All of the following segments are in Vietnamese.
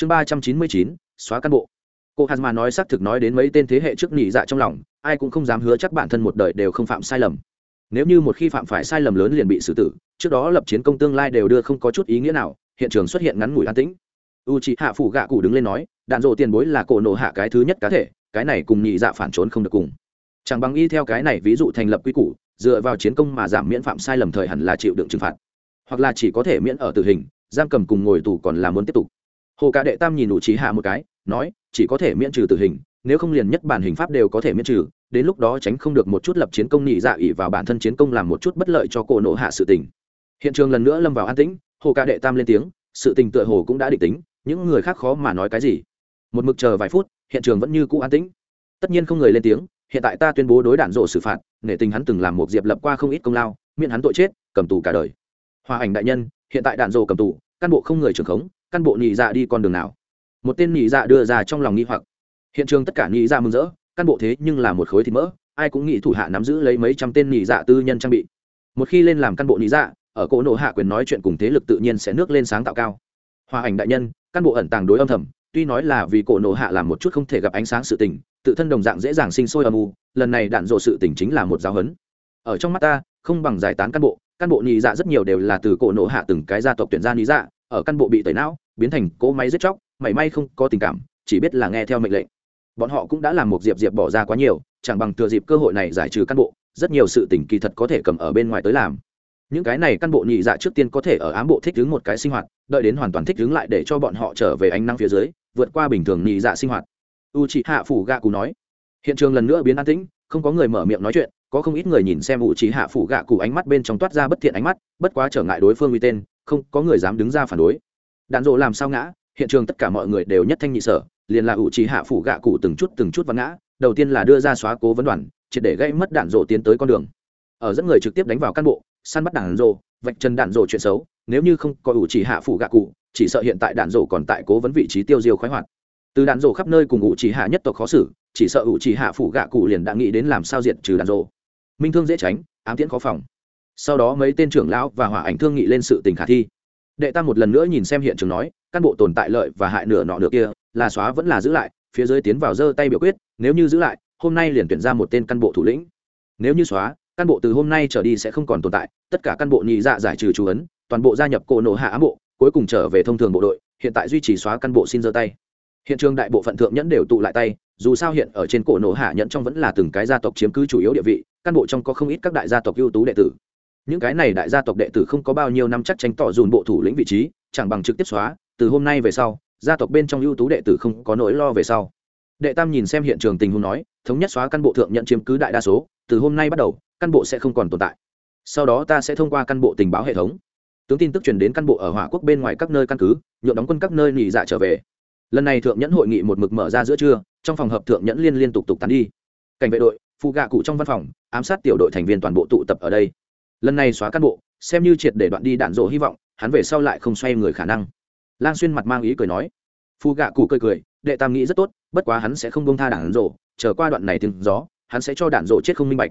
chương ba trăm chín mươi chín, xóa cán bộ. Cô hạt mà nói xác thực nói đến mấy tên thế hệ trước nhị dạ trong lòng, ai cũng không dám hứa chắc bản thân một đời đều không phạm sai lầm. Nếu như một khi phạm phải sai lầm lớn liền bị xử tử, trước đó lập chiến công tương lai đều đưa không có chút ý nghĩa nào, hiện trường xuất hiện ngắn ngủi an tĩnh. U c hạ phủ gạ cụ đứng lên nói, đạn dộ tiền bối là cổ nổ hạ cái thứ nhất cá thể, cái này cùng nhị dạ phản trốn không được cùng. Chẳng bằng y theo cái này ví dụ thành lập quy củ, dựa vào chiến công mà giảm miễn phạm sai lầm thời hẳn là chịu đựng trừng phạt. Hoặc là chỉ có thể miễn ở tử hình, giam cầm cùng ngồi tù còn là muốn tiếp tục hồ cả đệ tam nhìn ủ trí hạ một cái, nói, chỉ có thể miễn trừ tử hình, nếu không liền nhất bản hình pháp đều có thể miễn trừ, đến lúc đó tránh không được một chút lập chiến công nhị dạ ỉ vào bản thân chiến công làm một chút bất lợi cho cổ nộ hạ sự tình. Hiện trường lần nữa lâm vào an tĩnh, hồ cả đệ tam lên tiếng, sự tình tựa hồ cũng đã định tính, những người khác khó mà nói cái gì. Một mực chờ vài phút, hiện trường vẫn như cũ an tĩnh. Tất nhiên không người lên tiếng, hiện tại ta tuyên bố đối đạn rộ xử phạt, nể tình hắn từng làm một diệp lập qua không ít công lao, miễn hắn tội chết, cầm tù cả đời. Hòa ảnh đại nhân, hiện tại đạn rộ cầm tù căn bộ không người trưởng khống căn bộ nhị dạ đi con đường nào? Một tên nhị dạ đưa ra trong lòng nghi hoặc. Hiện trường tất cả nhị dạ mừng rỡ, căn bộ thế nhưng là một khối thịt mỡ, ai cũng nghĩ thủ hạ nắm giữ lấy mấy trăm tên nhị dạ tư nhân trang bị. Một khi lên làm căn bộ nhị dạ ở cỗ nộ hạ quyền nói chuyện cùng thế lực tự nhiên sẽ nước lên sáng tạo cao. Hòa ảnh đại nhân, căn bộ ẩn tàng đối âm thầm, tuy nói là vì cổ nộ hạ làm một chút không thể gặp ánh sáng sự tình, tự thân đồng dạng dễ dàng sinh sôi âm u, lần này đạn dộ sự tình chính là một giáo huấn. Ở trong mắt ta, không bằng giải tán căn bộ căn bộ nhị dạ rất nhiều đều là từ cổ nộ hạ từng cái gia tộc tuyển gia nhị dạ ở căn bộ bị tẩy não biến thành cỗ máy giết chóc, mảy may không có tình cảm, chỉ biết là nghe theo mệnh lệnh. Bọn họ cũng đã làm một diệp diệp bỏ ra quá nhiều, chẳng bằng thừa dịp cơ hội này giải trừ cán bộ, rất nhiều sự tình kỳ thật có thể cầm ở bên ngoài tới làm. Những cái này căn bộ nhị dạ trước tiên có thể ở ám bộ thích ứng một cái sinh hoạt, đợi đến hoàn toàn thích ứng lại để cho bọn họ trở về ánh nắng phía dưới, vượt qua bình thường nhị dạ sinh hoạt. U chị hạ phủ gạ cụ nói. Hiện trường lần nữa biến an tĩnh, không có người mở miệng nói chuyện, có không ít người nhìn xem u chị hạ phủ gạ cụ ánh mắt bên trong toát ra bất thiện ánh mắt, bất quá trở ngại đối phương uy tên, không có người dám đứng ra phản đối đạn dộ làm sao ngã, hiện trường tất cả mọi người đều nhất thanh nhị sở, liền là ủ chị hạ phủ gạ cụ từng chút từng chút vắng ngã, đầu tiên là đưa ra xóa cố vấn đoàn, triệt để gây mất đạn dộ tiến tới con đường. Ở dẫn người trực tiếp đánh vào căn bộ, săn bắt đạn dộ vạch chân đạn dộ chuyện xấu, nếu như không có ủ chỉ hạ phủ gạ cụ, chỉ sợ hiện tại đạn dộ còn tại cố vấn vị trí tiêu diêu khoái hoạt. Từ đạn dộ khắp nơi cùng ủ chỉ hạ nhất tộc khó xử, chỉ sợ ủ chỉ hạ phủ gạ cụ liền đã nghĩ đến làm sao diệt trừ đạn dộ minh thương dễ tránh, ám tiễn khó phòng. Sau đó mấy tên trưởng lão và hỏa ảnh thương nghị lên sự tình khả thi đệ tam một lần nữa nhìn xem hiện trường nói căn bộ tồn tại lợi và hại nửa nọ nửa kia, là xóa vẫn là giữ lại, phía dưới tiến vào giơ tay biểu quyết, nếu như giữ lại, hôm nay liền tuyển ra một tên căn bộ thủ lĩnh. Nếu như xóa căn bộ từ hôm nay trở đi sẽ không còn tồn tại, tất cả căn bộ nhị dạ giải trừ chú ấn, toàn bộ gia nhập cổ nổ hạ ám bộ, cuối cùng trở về thông thường bộ đội, hiện tại duy trì xóa căn bộ xin giơ tay. Hiện trường đại bộ phận thượng nhẫn đều tụ lại tay, dù sao hiện ở trên cổ nổ hạ nhẫn trong vẫn là từng cái gia tộc chiếm cứ chủ yếu địa vị căn bộ trong có không ít các đại gia tộc ưu tú đệ tử những cái này đại gia tộc đệ tử không có bao nhiêu năm chắc tránh tỏ dùn bộ thủ lĩnh vị trí, chẳng bằng trực tiếp xóa, từ hôm nay về sau, gia tộc bên trong ưu tú đệ tử không có nỗi lo về sau. Đệ tam nhìn xem hiện trường tình huống nói, thống nhất xóa căn bộ thượng nhận chiếm cứ đại đa số, từ hôm nay bắt đầu, căn bộ sẽ không còn tồn tại. Sau đó ta sẽ thông qua căn bộ tình báo hệ thống. Tướng tin tức truyền đến căn bộ ở hỏa quốc bên ngoài các nơi căn cứ nhượng đóng quân các nơi nghỉ dạ trở về. Lần này thượng nhẫn hội nghị một mực mở ra giữa trưa, trong phòng hợp thượng nhẫn liên liên tục tục tán đi. Cảnh vệ đội, phụ gạ cụ trong văn phòng, ám sát tiểu đội thành viên toàn bộ tụ tập ở đây lần này xóa cán bộ, xem như triệt để đoạn đi đạn rộ hy vọng, hắn về sau lại không xoay người khả năng. Lang xuyên mặt mang ý cười nói. Phụ gạ cụ cười cười, đệ tam nghĩ rất tốt, bất quá hắn sẽ không bông tha đạn rộ, chờ qua đoạn này tiếng gió, hắn sẽ cho đạn rộ chết không minh bạch.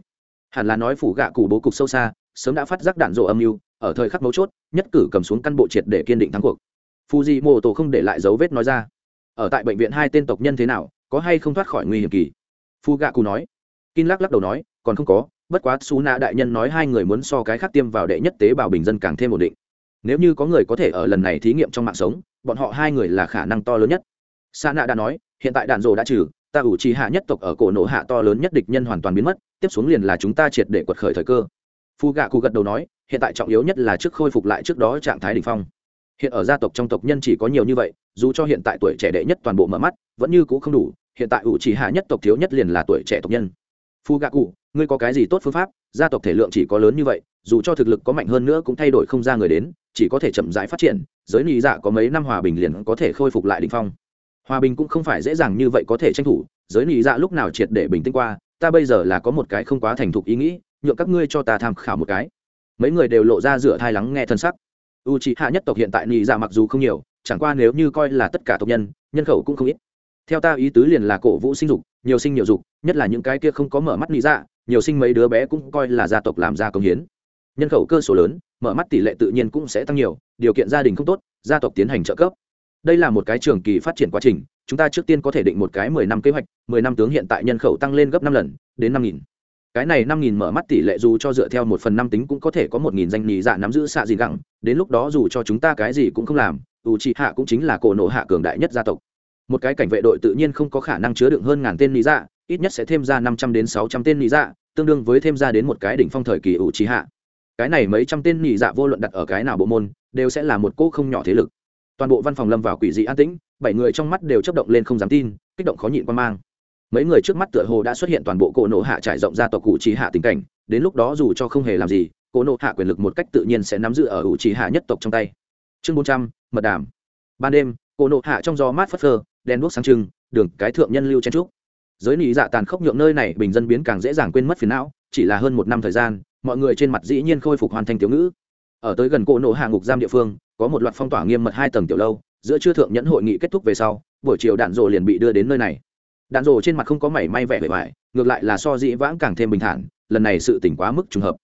Hẳn là nói phủ gạ cụ bố cục sâu xa, sớm đã phát giác đạn rộ âm mưu, ở thời khắc mấu chốt, nhất cử cầm xuống căn bộ triệt để kiên định thắng cuộc. Phù di mô tổ không để lại dấu vết nói ra. Ở tại bệnh viện hai tên tộc nhân thế nào, có hay không thoát khỏi nguy hiểm kỳ? Phu gạ cụ nói kin lắc lắc đầu nói, còn không có, bất quá xú nạ đại nhân nói hai người muốn so cái khác tiêm vào đệ nhất tế bào bình dân càng thêm ổn định. Nếu như có người có thể ở lần này thí nghiệm trong mạng sống, bọn họ hai người là khả năng to lớn nhất. Sa nạ đã nói, hiện tại đạn rồ đã trừ, ta ủ trì hạ nhất tộc ở cổ nổ hạ to lớn nhất địch nhân hoàn toàn biến mất, tiếp xuống liền là chúng ta triệt để quật khởi thời cơ. Phu gạ cụ gật đầu nói, hiện tại trọng yếu nhất là trước khôi phục lại trước đó trạng thái đ ỉ n h phong. Hiện ở gia tộc trong tộc nhân chỉ có nhiều như vậy, dù cho hiện tại tuổi trẻ đệ nhất toàn bộ mở mắt, vẫn như c ũ không đủ, hiện tại ủ trì hạ nhất tộc thiếu nhất liền là tuổi trẻ tộc nhân phu gạ cụ, ngươi có cái gì tốt phương pháp? Gia tộc thể lượng chỉ có lớn như vậy, dù cho thực lực có mạnh hơn nữa cũng thay đổi không ra người đến, chỉ có thể chậm rãi phát triển. Giới nị dạ có mấy năm hòa bình liền có thể khôi phục lại đ ỉ n h phong. Hòa bình cũng không phải dễ dàng như vậy có thể tranh thủ. Giới nị dạ lúc nào triệt để bình tĩnh qua, ta bây giờ là có một cái không quá thành thục ý nghĩ, nhượng các ngươi cho ta tham khảo một cái. Mấy người đều lộ ra rửa thai lắng nghe thân sắc. U c hạ nhất tộc hiện tại nị dạ mặc dù không nhiều, chẳng qua nếu như coi là tất cả tộc nhân nhân khẩu cũng không ít theo ta ý tứ liền là cổ vũ sinh dục, nhiều sinh nhiều dục, nhất là những cái kia không có mở mắt lý dạ nhiều sinh mấy đứa bé cũng coi là gia tộc làm ra công hiến. Nhân khẩu cơ số lớn, mở mắt tỷ lệ tự nhiên cũng sẽ tăng nhiều, điều kiện gia đình không tốt, gia tộc tiến hành trợ cấp. Đây là một cái trường kỳ phát triển quá trình, chúng ta trước tiên có thể định một cái mười năm kế hoạch, mười năm tướng hiện tại nhân khẩu tăng lên gấp năm lần, đến năm nghìn. Cái này năm nghìn mở mắt tỷ lệ dù cho dựa theo một phần năm tính cũng có thể có một nghìn danh nhì dạ nắm giữ xạ gì gẳng, đến lúc đó dù cho chúng ta cái gì cũng không làm u trị hạ cũng chính là cổ nộ hạ cường đại nhất gia tộc một cái cảnh vệ đội tự nhiên không có khả năng chứa đựng hơn ngàn tên lý dạ ít nhất sẽ thêm ra năm trăm đến sáu trăm tên lý dạ tương đương với thêm ra đến một cái đỉnh phong thời kỳ ủ trí hạ. Cái này mấy trăm tên nhị dạ vô luận đặt ở cái nào bộ môn, đều sẽ là một cỗ không nhỏ thế lực. Toàn bộ văn phòng lâm vào quỷ dị an tĩnh, bảy người trong mắt đều chấp động lên không dám tin, kích động khó nhịn quan mang. Mấy người trước mắt tựa hồ đã xuất hiện toàn bộ cổ nộ hạ trải rộng ra tộc cụ trí hạ tình cảnh, đến lúc đó dù cho không hề làm gì, cổ nộ hạ quyền lực một cách tự nhiên sẽ nắm giữ ở ủ trí hạ nhất tộc trong tay. Chương bốn trăm, mật đàm. Ban đêm, cổ nộ hạ trong gió mát phất phơ đen đuốc sáng trưng, đường cái thượng nhân lưu chen trúc. Giới nị dạ tàn khốc nhượng nơi này bình dân biến càng dễ dàng quên mất phiền não, chỉ là hơn một năm thời gian, mọi người trên mặt dĩ nhiên khôi phục hoàn thành tiểu ngữ. Ở tới gần cổ nổ hạ ngục giam địa phương, có một loạt phong tỏa nghiêm mật hai tầng tiểu lâu, giữa trưa thượng nhẫn hội nghị kết thúc về sau, buổi chiều đạn rồ liền bị đưa đến nơi này. Đạn rồ trên mặt không có mảy may vẻ vẻ vải ngược lại là so dĩ vãng càng thêm bình thản, lần này sự tỉnh quá mức trùng hợp.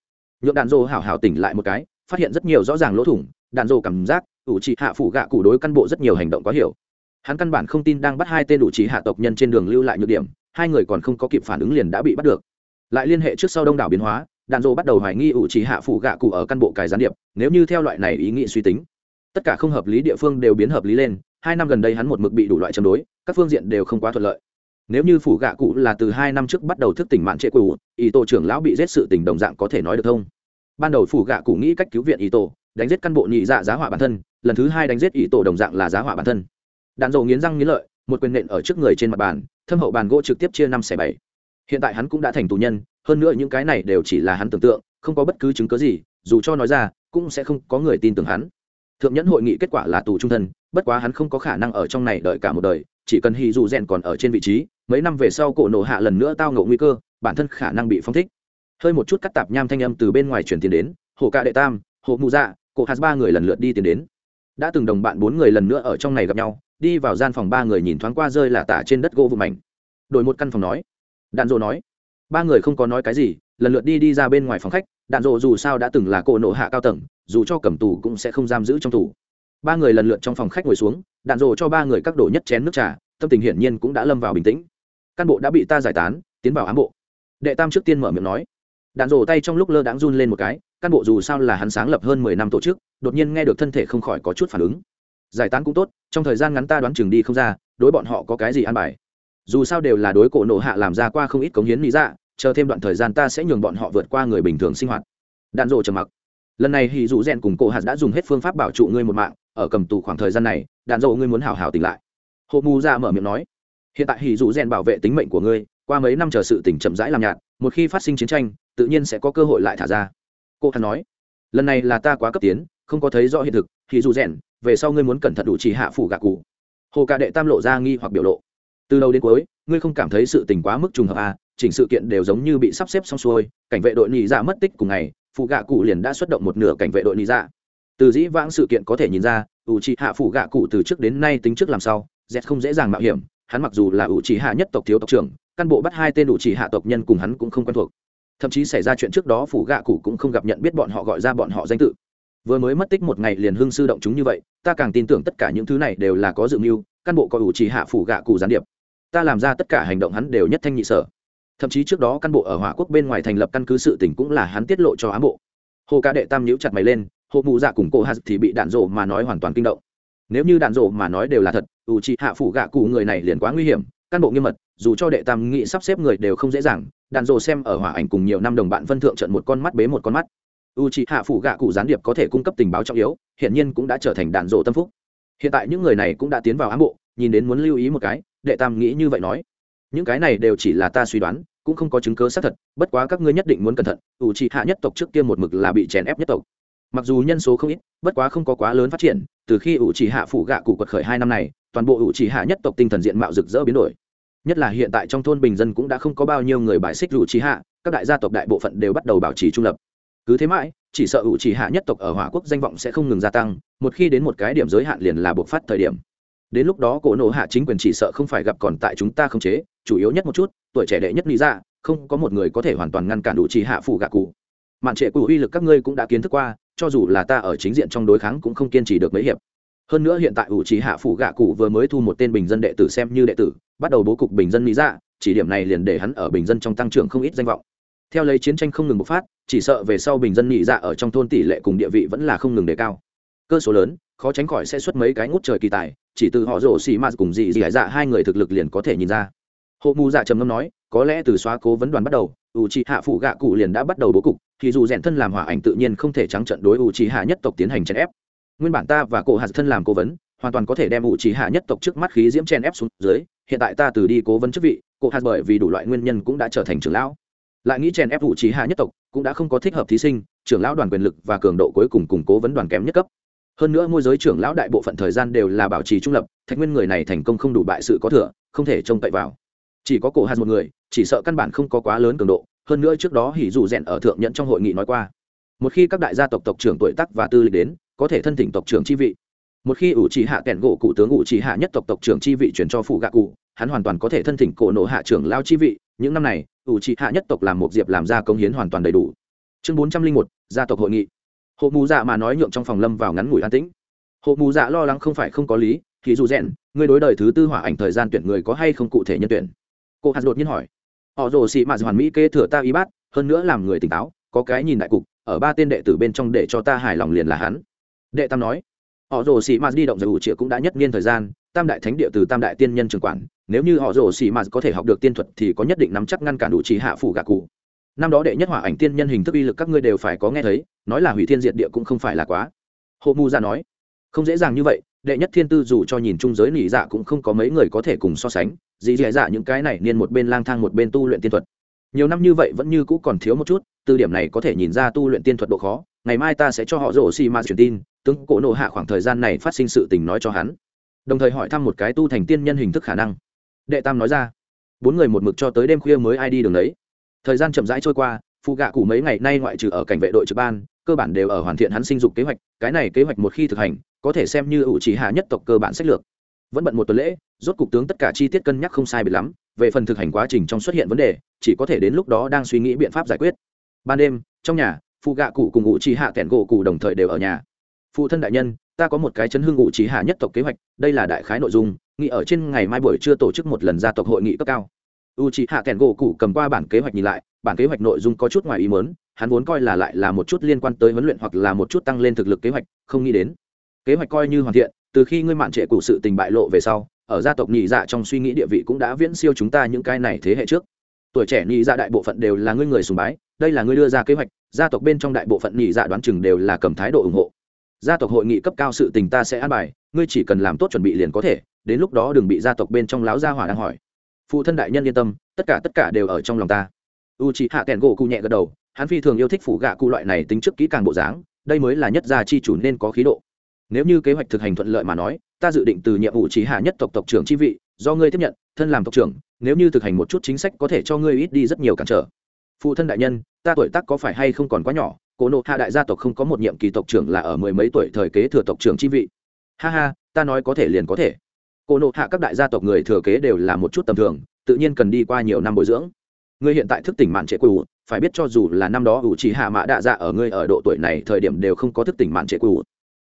Nhượng đạn rồ hảo hảo tỉnh lại một cái, phát hiện rất nhiều rõ ràng lỗ thủng, đạn rồ cảm giác, ủ trị hạ phủ gạ cụ đối căn bộ rất nhiều hành động có hiểu hắn căn bản không tin đang bắt hai tên đủ trí hạ tộc nhân trên đường lưu lại nhược điểm, hai người còn không có kịp phản ứng liền đã bị bắt được. Lại liên hệ trước sau đông đảo biến hóa, đạn dộ bắt đầu hoài nghi ủ trì hạ phủ gạ cụ ở căn bộ cài gián điệp, nếu như theo loại này ý nghĩ suy tính, tất cả không hợp lý địa phương đều biến hợp lý lên, hai năm gần đây hắn một mực bị đủ loại chống đối, các phương diện đều không quá thuận lợi. Nếu như phủ gạ cụ là từ hai năm trước bắt đầu thức tỉnh mạn trệ cụ ý tổ trưởng lão bị giết sự tỉnh đồng dạng có thể nói được không? Ban đầu phủ gạ cụ nghĩ cách cứu viện ý tổ, đánh giết căn bộ nhị dạ giá họa bản thân, lần thứ hai đánh giết ý tổ đồng dạng là giá họa bản thân đạn dầu nghiến răng nghiến lợi, một quyền nện ở trước người trên mặt bàn, thâm hậu bàn gỗ trực tiếp chia năm xẻ bảy. Hiện tại hắn cũng đã thành tù nhân, hơn nữa những cái này đều chỉ là hắn tưởng tượng, không có bất cứ chứng cớ gì, dù cho nói ra, cũng sẽ không có người tin tưởng hắn. Thượng nhẫn hội nghị kết quả là tù trung thân, bất quá hắn không có khả năng ở trong này đợi cả một đời, chỉ cần hì dù rèn còn ở trên vị trí, mấy năm về sau cổ nổ hạ lần nữa tao ngộ nguy cơ, bản thân khả năng bị phong thích. Hơi một chút cắt tạp nham thanh âm từ bên ngoài chuyển tiền đến, hồ ca đệ tam, hồ mụ dạ cổ hạt ba người lần lượt đi tiền đến. Đã từng đồng bạn bốn người lần nữa ở trong này gặp nhau đi vào gian phòng, ba người nhìn thoáng qua rơi là tả trên đất gỗ vụ mảnh. Đổi một căn phòng nói. Đạn dỗ nói. Ba người không có nói cái gì, lần lượt đi đi ra bên ngoài phòng khách. Đạn dỗ dù sao đã từng là cỗ nộ hạ cao tầng, dù cho cầm tù cũng sẽ không giam giữ trong tù. Ba người lần lượt trong phòng khách ngồi xuống, đạn dỗ cho ba người các đổ nhất chén nước trà, tâm tình hiển nhiên cũng đã lâm vào bình tĩnh. Căn bộ đã bị ta giải tán, tiến vào ám bộ. Đệ tam trước tiên mở miệng nói. Đạn dỗ tay trong lúc lơ đãng run lên một cái, căn bộ dù sao là hắn sáng lập hơn mười năm tổ chức, đột nhiên nghe được thân thể không khỏi có chút phản ứng giải tán cũng tốt, trong thời gian ngắn ta đoán chừng đi không ra, đối bọn họ có cái gì an bài. Dù sao đều là đối cổ nộ hạ làm ra qua không ít cống hiến lý dạ chờ thêm đoạn thời gian ta sẽ nhường bọn họ vượt qua người bình thường sinh hoạt. Đạn rộ trầm mặc. Lần này hì dù rèn cùng cổ hạt đã dùng hết phương pháp bảo trụ ngươi một mạng, ở cầm tù khoảng thời gian này, đạn rộ ngươi muốn hào hào tỉnh lại. Hộ mù ra mở miệng nói. Hiện tại hì dù rèn bảo vệ tính mệnh của ngươi, qua mấy năm chờ sự tỉnh chậm rãi làm nhạt, một khi phát sinh chiến tranh, tự nhiên sẽ có cơ hội lại thả ra. Cô hạt nói. Lần này là ta quá cấp tiến, không có thấy rõ hiện thực hì dù rèn về sau ngươi muốn cẩn thận đủ chỉ hạ phủ gạ cụ. Hồ ca đệ tam lộ ra nghi hoặc biểu lộ. Từ đầu đến cuối ngươi không cảm thấy sự tình quá mức trùng hợp à, chỉnh sự kiện đều giống như bị sắp xếp xong xuôi cảnh vệ đội nhị dạ mất tích cùng ngày phụ gạ cụ liền đã xuất động một nửa cảnh vệ đội nhị dạ. Từ dĩ vãng sự kiện có thể nhìn ra ủ trị hạ phụ gạ cụ từ trước đến nay tính trước làm sao z không dễ dàng mạo hiểm hắn mặc dù là ủ trị hạ nhất tộc thiếu tộc trưởng căn bộ bắt hai tên ủ trị hạ tộc nhân cùng hắn cũng không quen thuộc. Thậm chí xảy ra chuyện trước đó phủ gạ cụ cũng không gặp nhận biết bọn họ gọi ra bọn họ danh tự vừa mới mất tích một ngày liền hưng sư động chúng như vậy, ta càng tin tưởng tất cả những thứ này đều là có dự mưu căn bộ có ủ trì hạ phủ gạ cụ gián điệp. Ta làm ra tất cả hành động hắn đều nhất thanh nhị sở. Thậm chí trước đó căn bộ ở hỏa quốc bên ngoài thành lập căn cứ sự tỉnh cũng là hắn tiết lộ cho ám bộ. Hồ ca đệ tam nhíu chặt mày lên hộ mụ dạ cùng cô hạt thì bị đạn rộ mà nói hoàn toàn kinh động. Nếu như đạn rộ mà nói đều là thật, ủ trì hạ phủ gạ cụ người này liền quá nguy hiểm căn bộ nghiêm mật, dù cho đệ tam nghị sắp xếp người đều không dễ dàng, đạn rộ xem ở hỏa ảnh cùng nhiều năm đồng bạn phân thượng trận một con mắt bế một con mắt u trị hạ phủ gạ cụ gián điệp có thể cung cấp tình báo trọng yếu hiện nhiên cũng đã trở thành đạn rộ tâm phúc. Hiện tại những người này cũng đã tiến vào ám bộ, nhìn đến muốn lưu ý một cái, đệ tam nghĩ như vậy nói. Những cái này đều chỉ là ta suy đoán, cũng không có chứng cớ xác thật, bất quá các ngươi nhất định muốn cẩn thận, U trị hạ nhất tộc trước kia một mực là bị chèn ép nhất tộc. Mặc dù nhân số không ít, bất quá không có quá lớn phát triển, từ khi u trị hạ phủ gạ cụ quật khởi hai năm này, toàn bộ u trị hạ nhất tộc tinh thần diện mạo rực rỡ biến đổi. Nhất là hiện tại trong thôn bình dân cũng đã không có bao nhiêu người bài xích u trị hạ, các đại gia tộc đại bộ phận đều bắt đầu bảo trì trung lập cứ thế mãi, chỉ sợ ủ chỉ hạ nhất tộc ở hỏa quốc danh vọng sẽ không ngừng gia tăng, một khi đến một cái điểm giới hạn liền là buộc phát thời điểm. Đến lúc đó cổ nộ hạ chính quyền chỉ sợ không phải gặp còn tại chúng ta không chế, chủ yếu nhất một chút, tuổi trẻ đệ nhất lý ra, không có một người có thể hoàn toàn ngăn cản đủ trì hạ phủ gạ cụ. Mạn trệ cụ uy lực các ngươi cũng đã kiến thức qua, cho dù là ta ở chính diện trong đối kháng cũng không kiên trì được mấy hiệp. Hơn nữa hiện tại ủ chỉ hạ phủ gạ cụ vừa mới thu một tên bình dân đệ tử xem như đệ tử, bắt đầu bố cục bình dân lý ra, chỉ điểm này liền để hắn ở bình dân trong tăng trưởng không ít danh vọng theo lấy chiến tranh không ngừng bộc phát, chỉ sợ về sau bình dân nhị dạ ở trong thôn tỷ lệ cùng địa vị vẫn là không ngừng đề cao. Cơ số lớn, khó tránh khỏi sẽ xuất mấy cái ngút trời kỳ tài, chỉ từ họ rổ xì m cùng dị dị dạ, dạ hai người thực lực liền có thể nhìn ra. Hộ mù dạ trầm ngâm nói, có lẽ từ xóa cố vấn đoàn bắt đầu ủ trì hạ phụ gạ cụ liền đã bắt đầu bố cục, thì dù rèn thân làm hỏa ảnh tự nhiên không thể trắng trận đối ủ trì hạ nhất tộc tiến hành chèn ép. Nguyên bản ta và cổ hạt thân làm cố vấn, hoàn toàn có thể đem ủ trì hạ nhất tộc trước mắt khí diễm chèn ép xuống dưới, hiện tại ta từ đi cố vấn chức vị cổ hạt bởi vì đủ loại nguyên nhân cũng đã trở thành trưởng lão lại nghĩ chèn ép vụ trí hạ nhất tộc, cũng đã không có thích hợp thí sinh, trưởng lão đoàn quyền lực và cường độ cuối cùng củng cố vấn đoàn kém nhất cấp. Hơn nữa môi giới trưởng lão đại bộ phận thời gian đều là bảo trì trung lập, thạch nguyên người này thành công không đủ bại sự có thừa, không thể trông cậy vào. Chỉ có cổ hạt một người, chỉ sợ căn bản không có quá lớn cường độ, hơn nữa trước đó hỉ dù rèn ở thượng nhận trong hội nghị nói qua. Một khi các đại gia tộc tộc trưởng tuổi tắc và tư lịch đến, có thể thân thỉnh tộc trưởng chi vị. Một khi ủ trì hạ kẻn gỗ cụ tướng ủ trì hạ nhất tộc tộc trưởng chi vị chuyển cho phụ gạ cụ, hắn hoàn toàn có thể thân thỉnh cổ nộ hạ trưởng lao chi vị những năm này, ủ trì hạ nhất tộc làm một diệp làm ra công hiến hoàn toàn đầy đủ. Chương bốn trăm linh một, gia tộc hội nghị. Hộ mù dạ mà nói nhượng trong phòng lâm vào ngắn ngủi an tĩnh. Hộ mù dạ lo lắng không phải không có lý, thì dù rèn, người đối đời thứ tư hỏa ảnh thời gian tuyển người có hay không cụ thể nhân tuyển? Cô hạt đột nhiên hỏi. Họ rồ xị mạt hoàn mỹ kê thừa ta y bát, hơn nữa làm người tỉnh táo, có cái nhìn đại cục, ở ba tên đệ tử bên trong để cho ta hài lòng liền là hắn. Đệ tam nói. Họ rồ xị mạt đi động giải ủ triệu cũng đã nhất niên thời gian, tam đại thánh địa từ tam đại tiên nhân trường quản nếu như họ rồ xì mạt có thể học được tiên thuật thì có nhất định nắm chắc ngăn cản đủ trí hạ phủ gạ cụ. Năm đó đệ nhất hỏa ảnh tiên nhân hình thức uy lực các ngươi đều phải có nghe thấy, nói là hủy thiên diệt địa cũng không phải là quá. Hộ mu ra nói, không dễ dàng như vậy, đệ nhất thiên tư dù cho nhìn trung giới nỉ dạ cũng không có mấy người có thể cùng so sánh, dì dì dạ những cái này niên một bên lang thang một bên tu luyện tiên thuật. Nhiều năm như vậy vẫn như cũ còn thiếu một chút, từ điểm này có thể nhìn ra tu luyện tiên thuật độ khó, ngày mai ta sẽ cho họ rổ xì ma truyền tin, tướng cổ nộ hạ khoảng thời gian này phát sinh sự tình nói cho hắn. Đồng thời hỏi thăm một cái tu thành tiên nhân hình thức khả năng đệ tam nói ra. Bốn người một mực cho tới đêm khuya mới ai đi đường đấy. Thời gian chậm rãi trôi qua phụ gạ cụ mấy ngày nay ngoại trừ ở cảnh vệ đội trực ban, cơ bản đều ở hoàn thiện hắn sinh dục kế hoạch, cái này kế hoạch một khi thực hành, có thể xem như ủ chỉ hạ nhất tộc cơ bản sách lược. Vẫn bận một tuần lễ, rốt cục tướng tất cả chi tiết cân nhắc không sai biệt lắm, về phần thực hành quá trình trong xuất hiện vấn đề, chỉ có thể đến lúc đó đang suy nghĩ biện pháp giải quyết. Ban đêm, trong nhà phụ gạ cụ cùng ủ chỉ hạ kẻn gỗ cụ đồng thời đều ở nhà. Phụ thân đại nhân, ta có một cái chấn hương ủ chỉ hạ nhất tộc kế hoạch, đây là đại khái nội dung nghĩ ở trên ngày mai buổi trưa tổ chức một lần gia tộc hội nghị cấp cao. U chỉ hạ kẻn gỗ cụ cầm qua bản kế hoạch nhìn lại, bản kế hoạch nội dung có chút ngoài ý mớn hắn vốn coi là lại là một chút liên quan tới huấn luyện hoặc là một chút tăng lên thực lực kế hoạch, không nghĩ đến. Kế hoạch coi như hoàn thiện, từ khi ngươi mạn trệ cụ sự tình bại lộ về sau, ở gia tộc nhị dạ trong suy nghĩ địa vị cũng đã viễn siêu chúng ta những cái này thế hệ trước. Tuổi trẻ nhị dạ đại bộ phận đều là ngươi người sùng bái, đây là ngươi đưa ra kế hoạch, gia tộc bên trong đại bộ phận nhị dạ đoán chừng đều là cầm thái độ ủng hộ. Gia tộc hội nghị cấp cao sự tình ta sẽ an bài, ngươi chỉ cần làm tốt chuẩn bị liền có thể đến lúc đó đừng bị gia tộc bên trong láo gia hỏa đang hỏi. Phụ thân đại nhân yên tâm, tất cả tất cả đều ở trong lòng ta. U chị hạ kèn gỗ cụ nhẹ gật đầu, hắn phi thường yêu thích phủ gạ cụ loại này tính trước kỹ càng bộ dáng, đây mới là nhất gia chi chủ nên có khí độ. Nếu như kế hoạch thực hành thuận lợi mà nói, ta dự định từ nhiệm vụ chí hạ nhất tộc tộc trưởng chi vị, do ngươi tiếp nhận, thân làm tộc trưởng, nếu như thực hành một chút chính sách có thể cho ngươi ít đi rất nhiều cản trở. Phụ thân đại nhân, ta tuổi tác có phải hay không còn quá nhỏ, cố nộ hạ đại gia tộc không có một nhiệm kỳ tộc trưởng là ở mười mấy tuổi thời kế thừa tộc trưởng chi vị. Ha ha, ta nói có thể liền có thể. Cô nộ hạ các đại gia tộc người thừa kế đều là một chút tầm thường, tự nhiên cần đi qua nhiều năm bồi dưỡng. Ngươi hiện tại thức tỉnh mạn trệ quỷ phải biết cho dù là năm đó ủ chỉ hạ mã đạ dạ ở ngươi ở độ tuổi này thời điểm đều không có thức tỉnh mạn trệ quỷ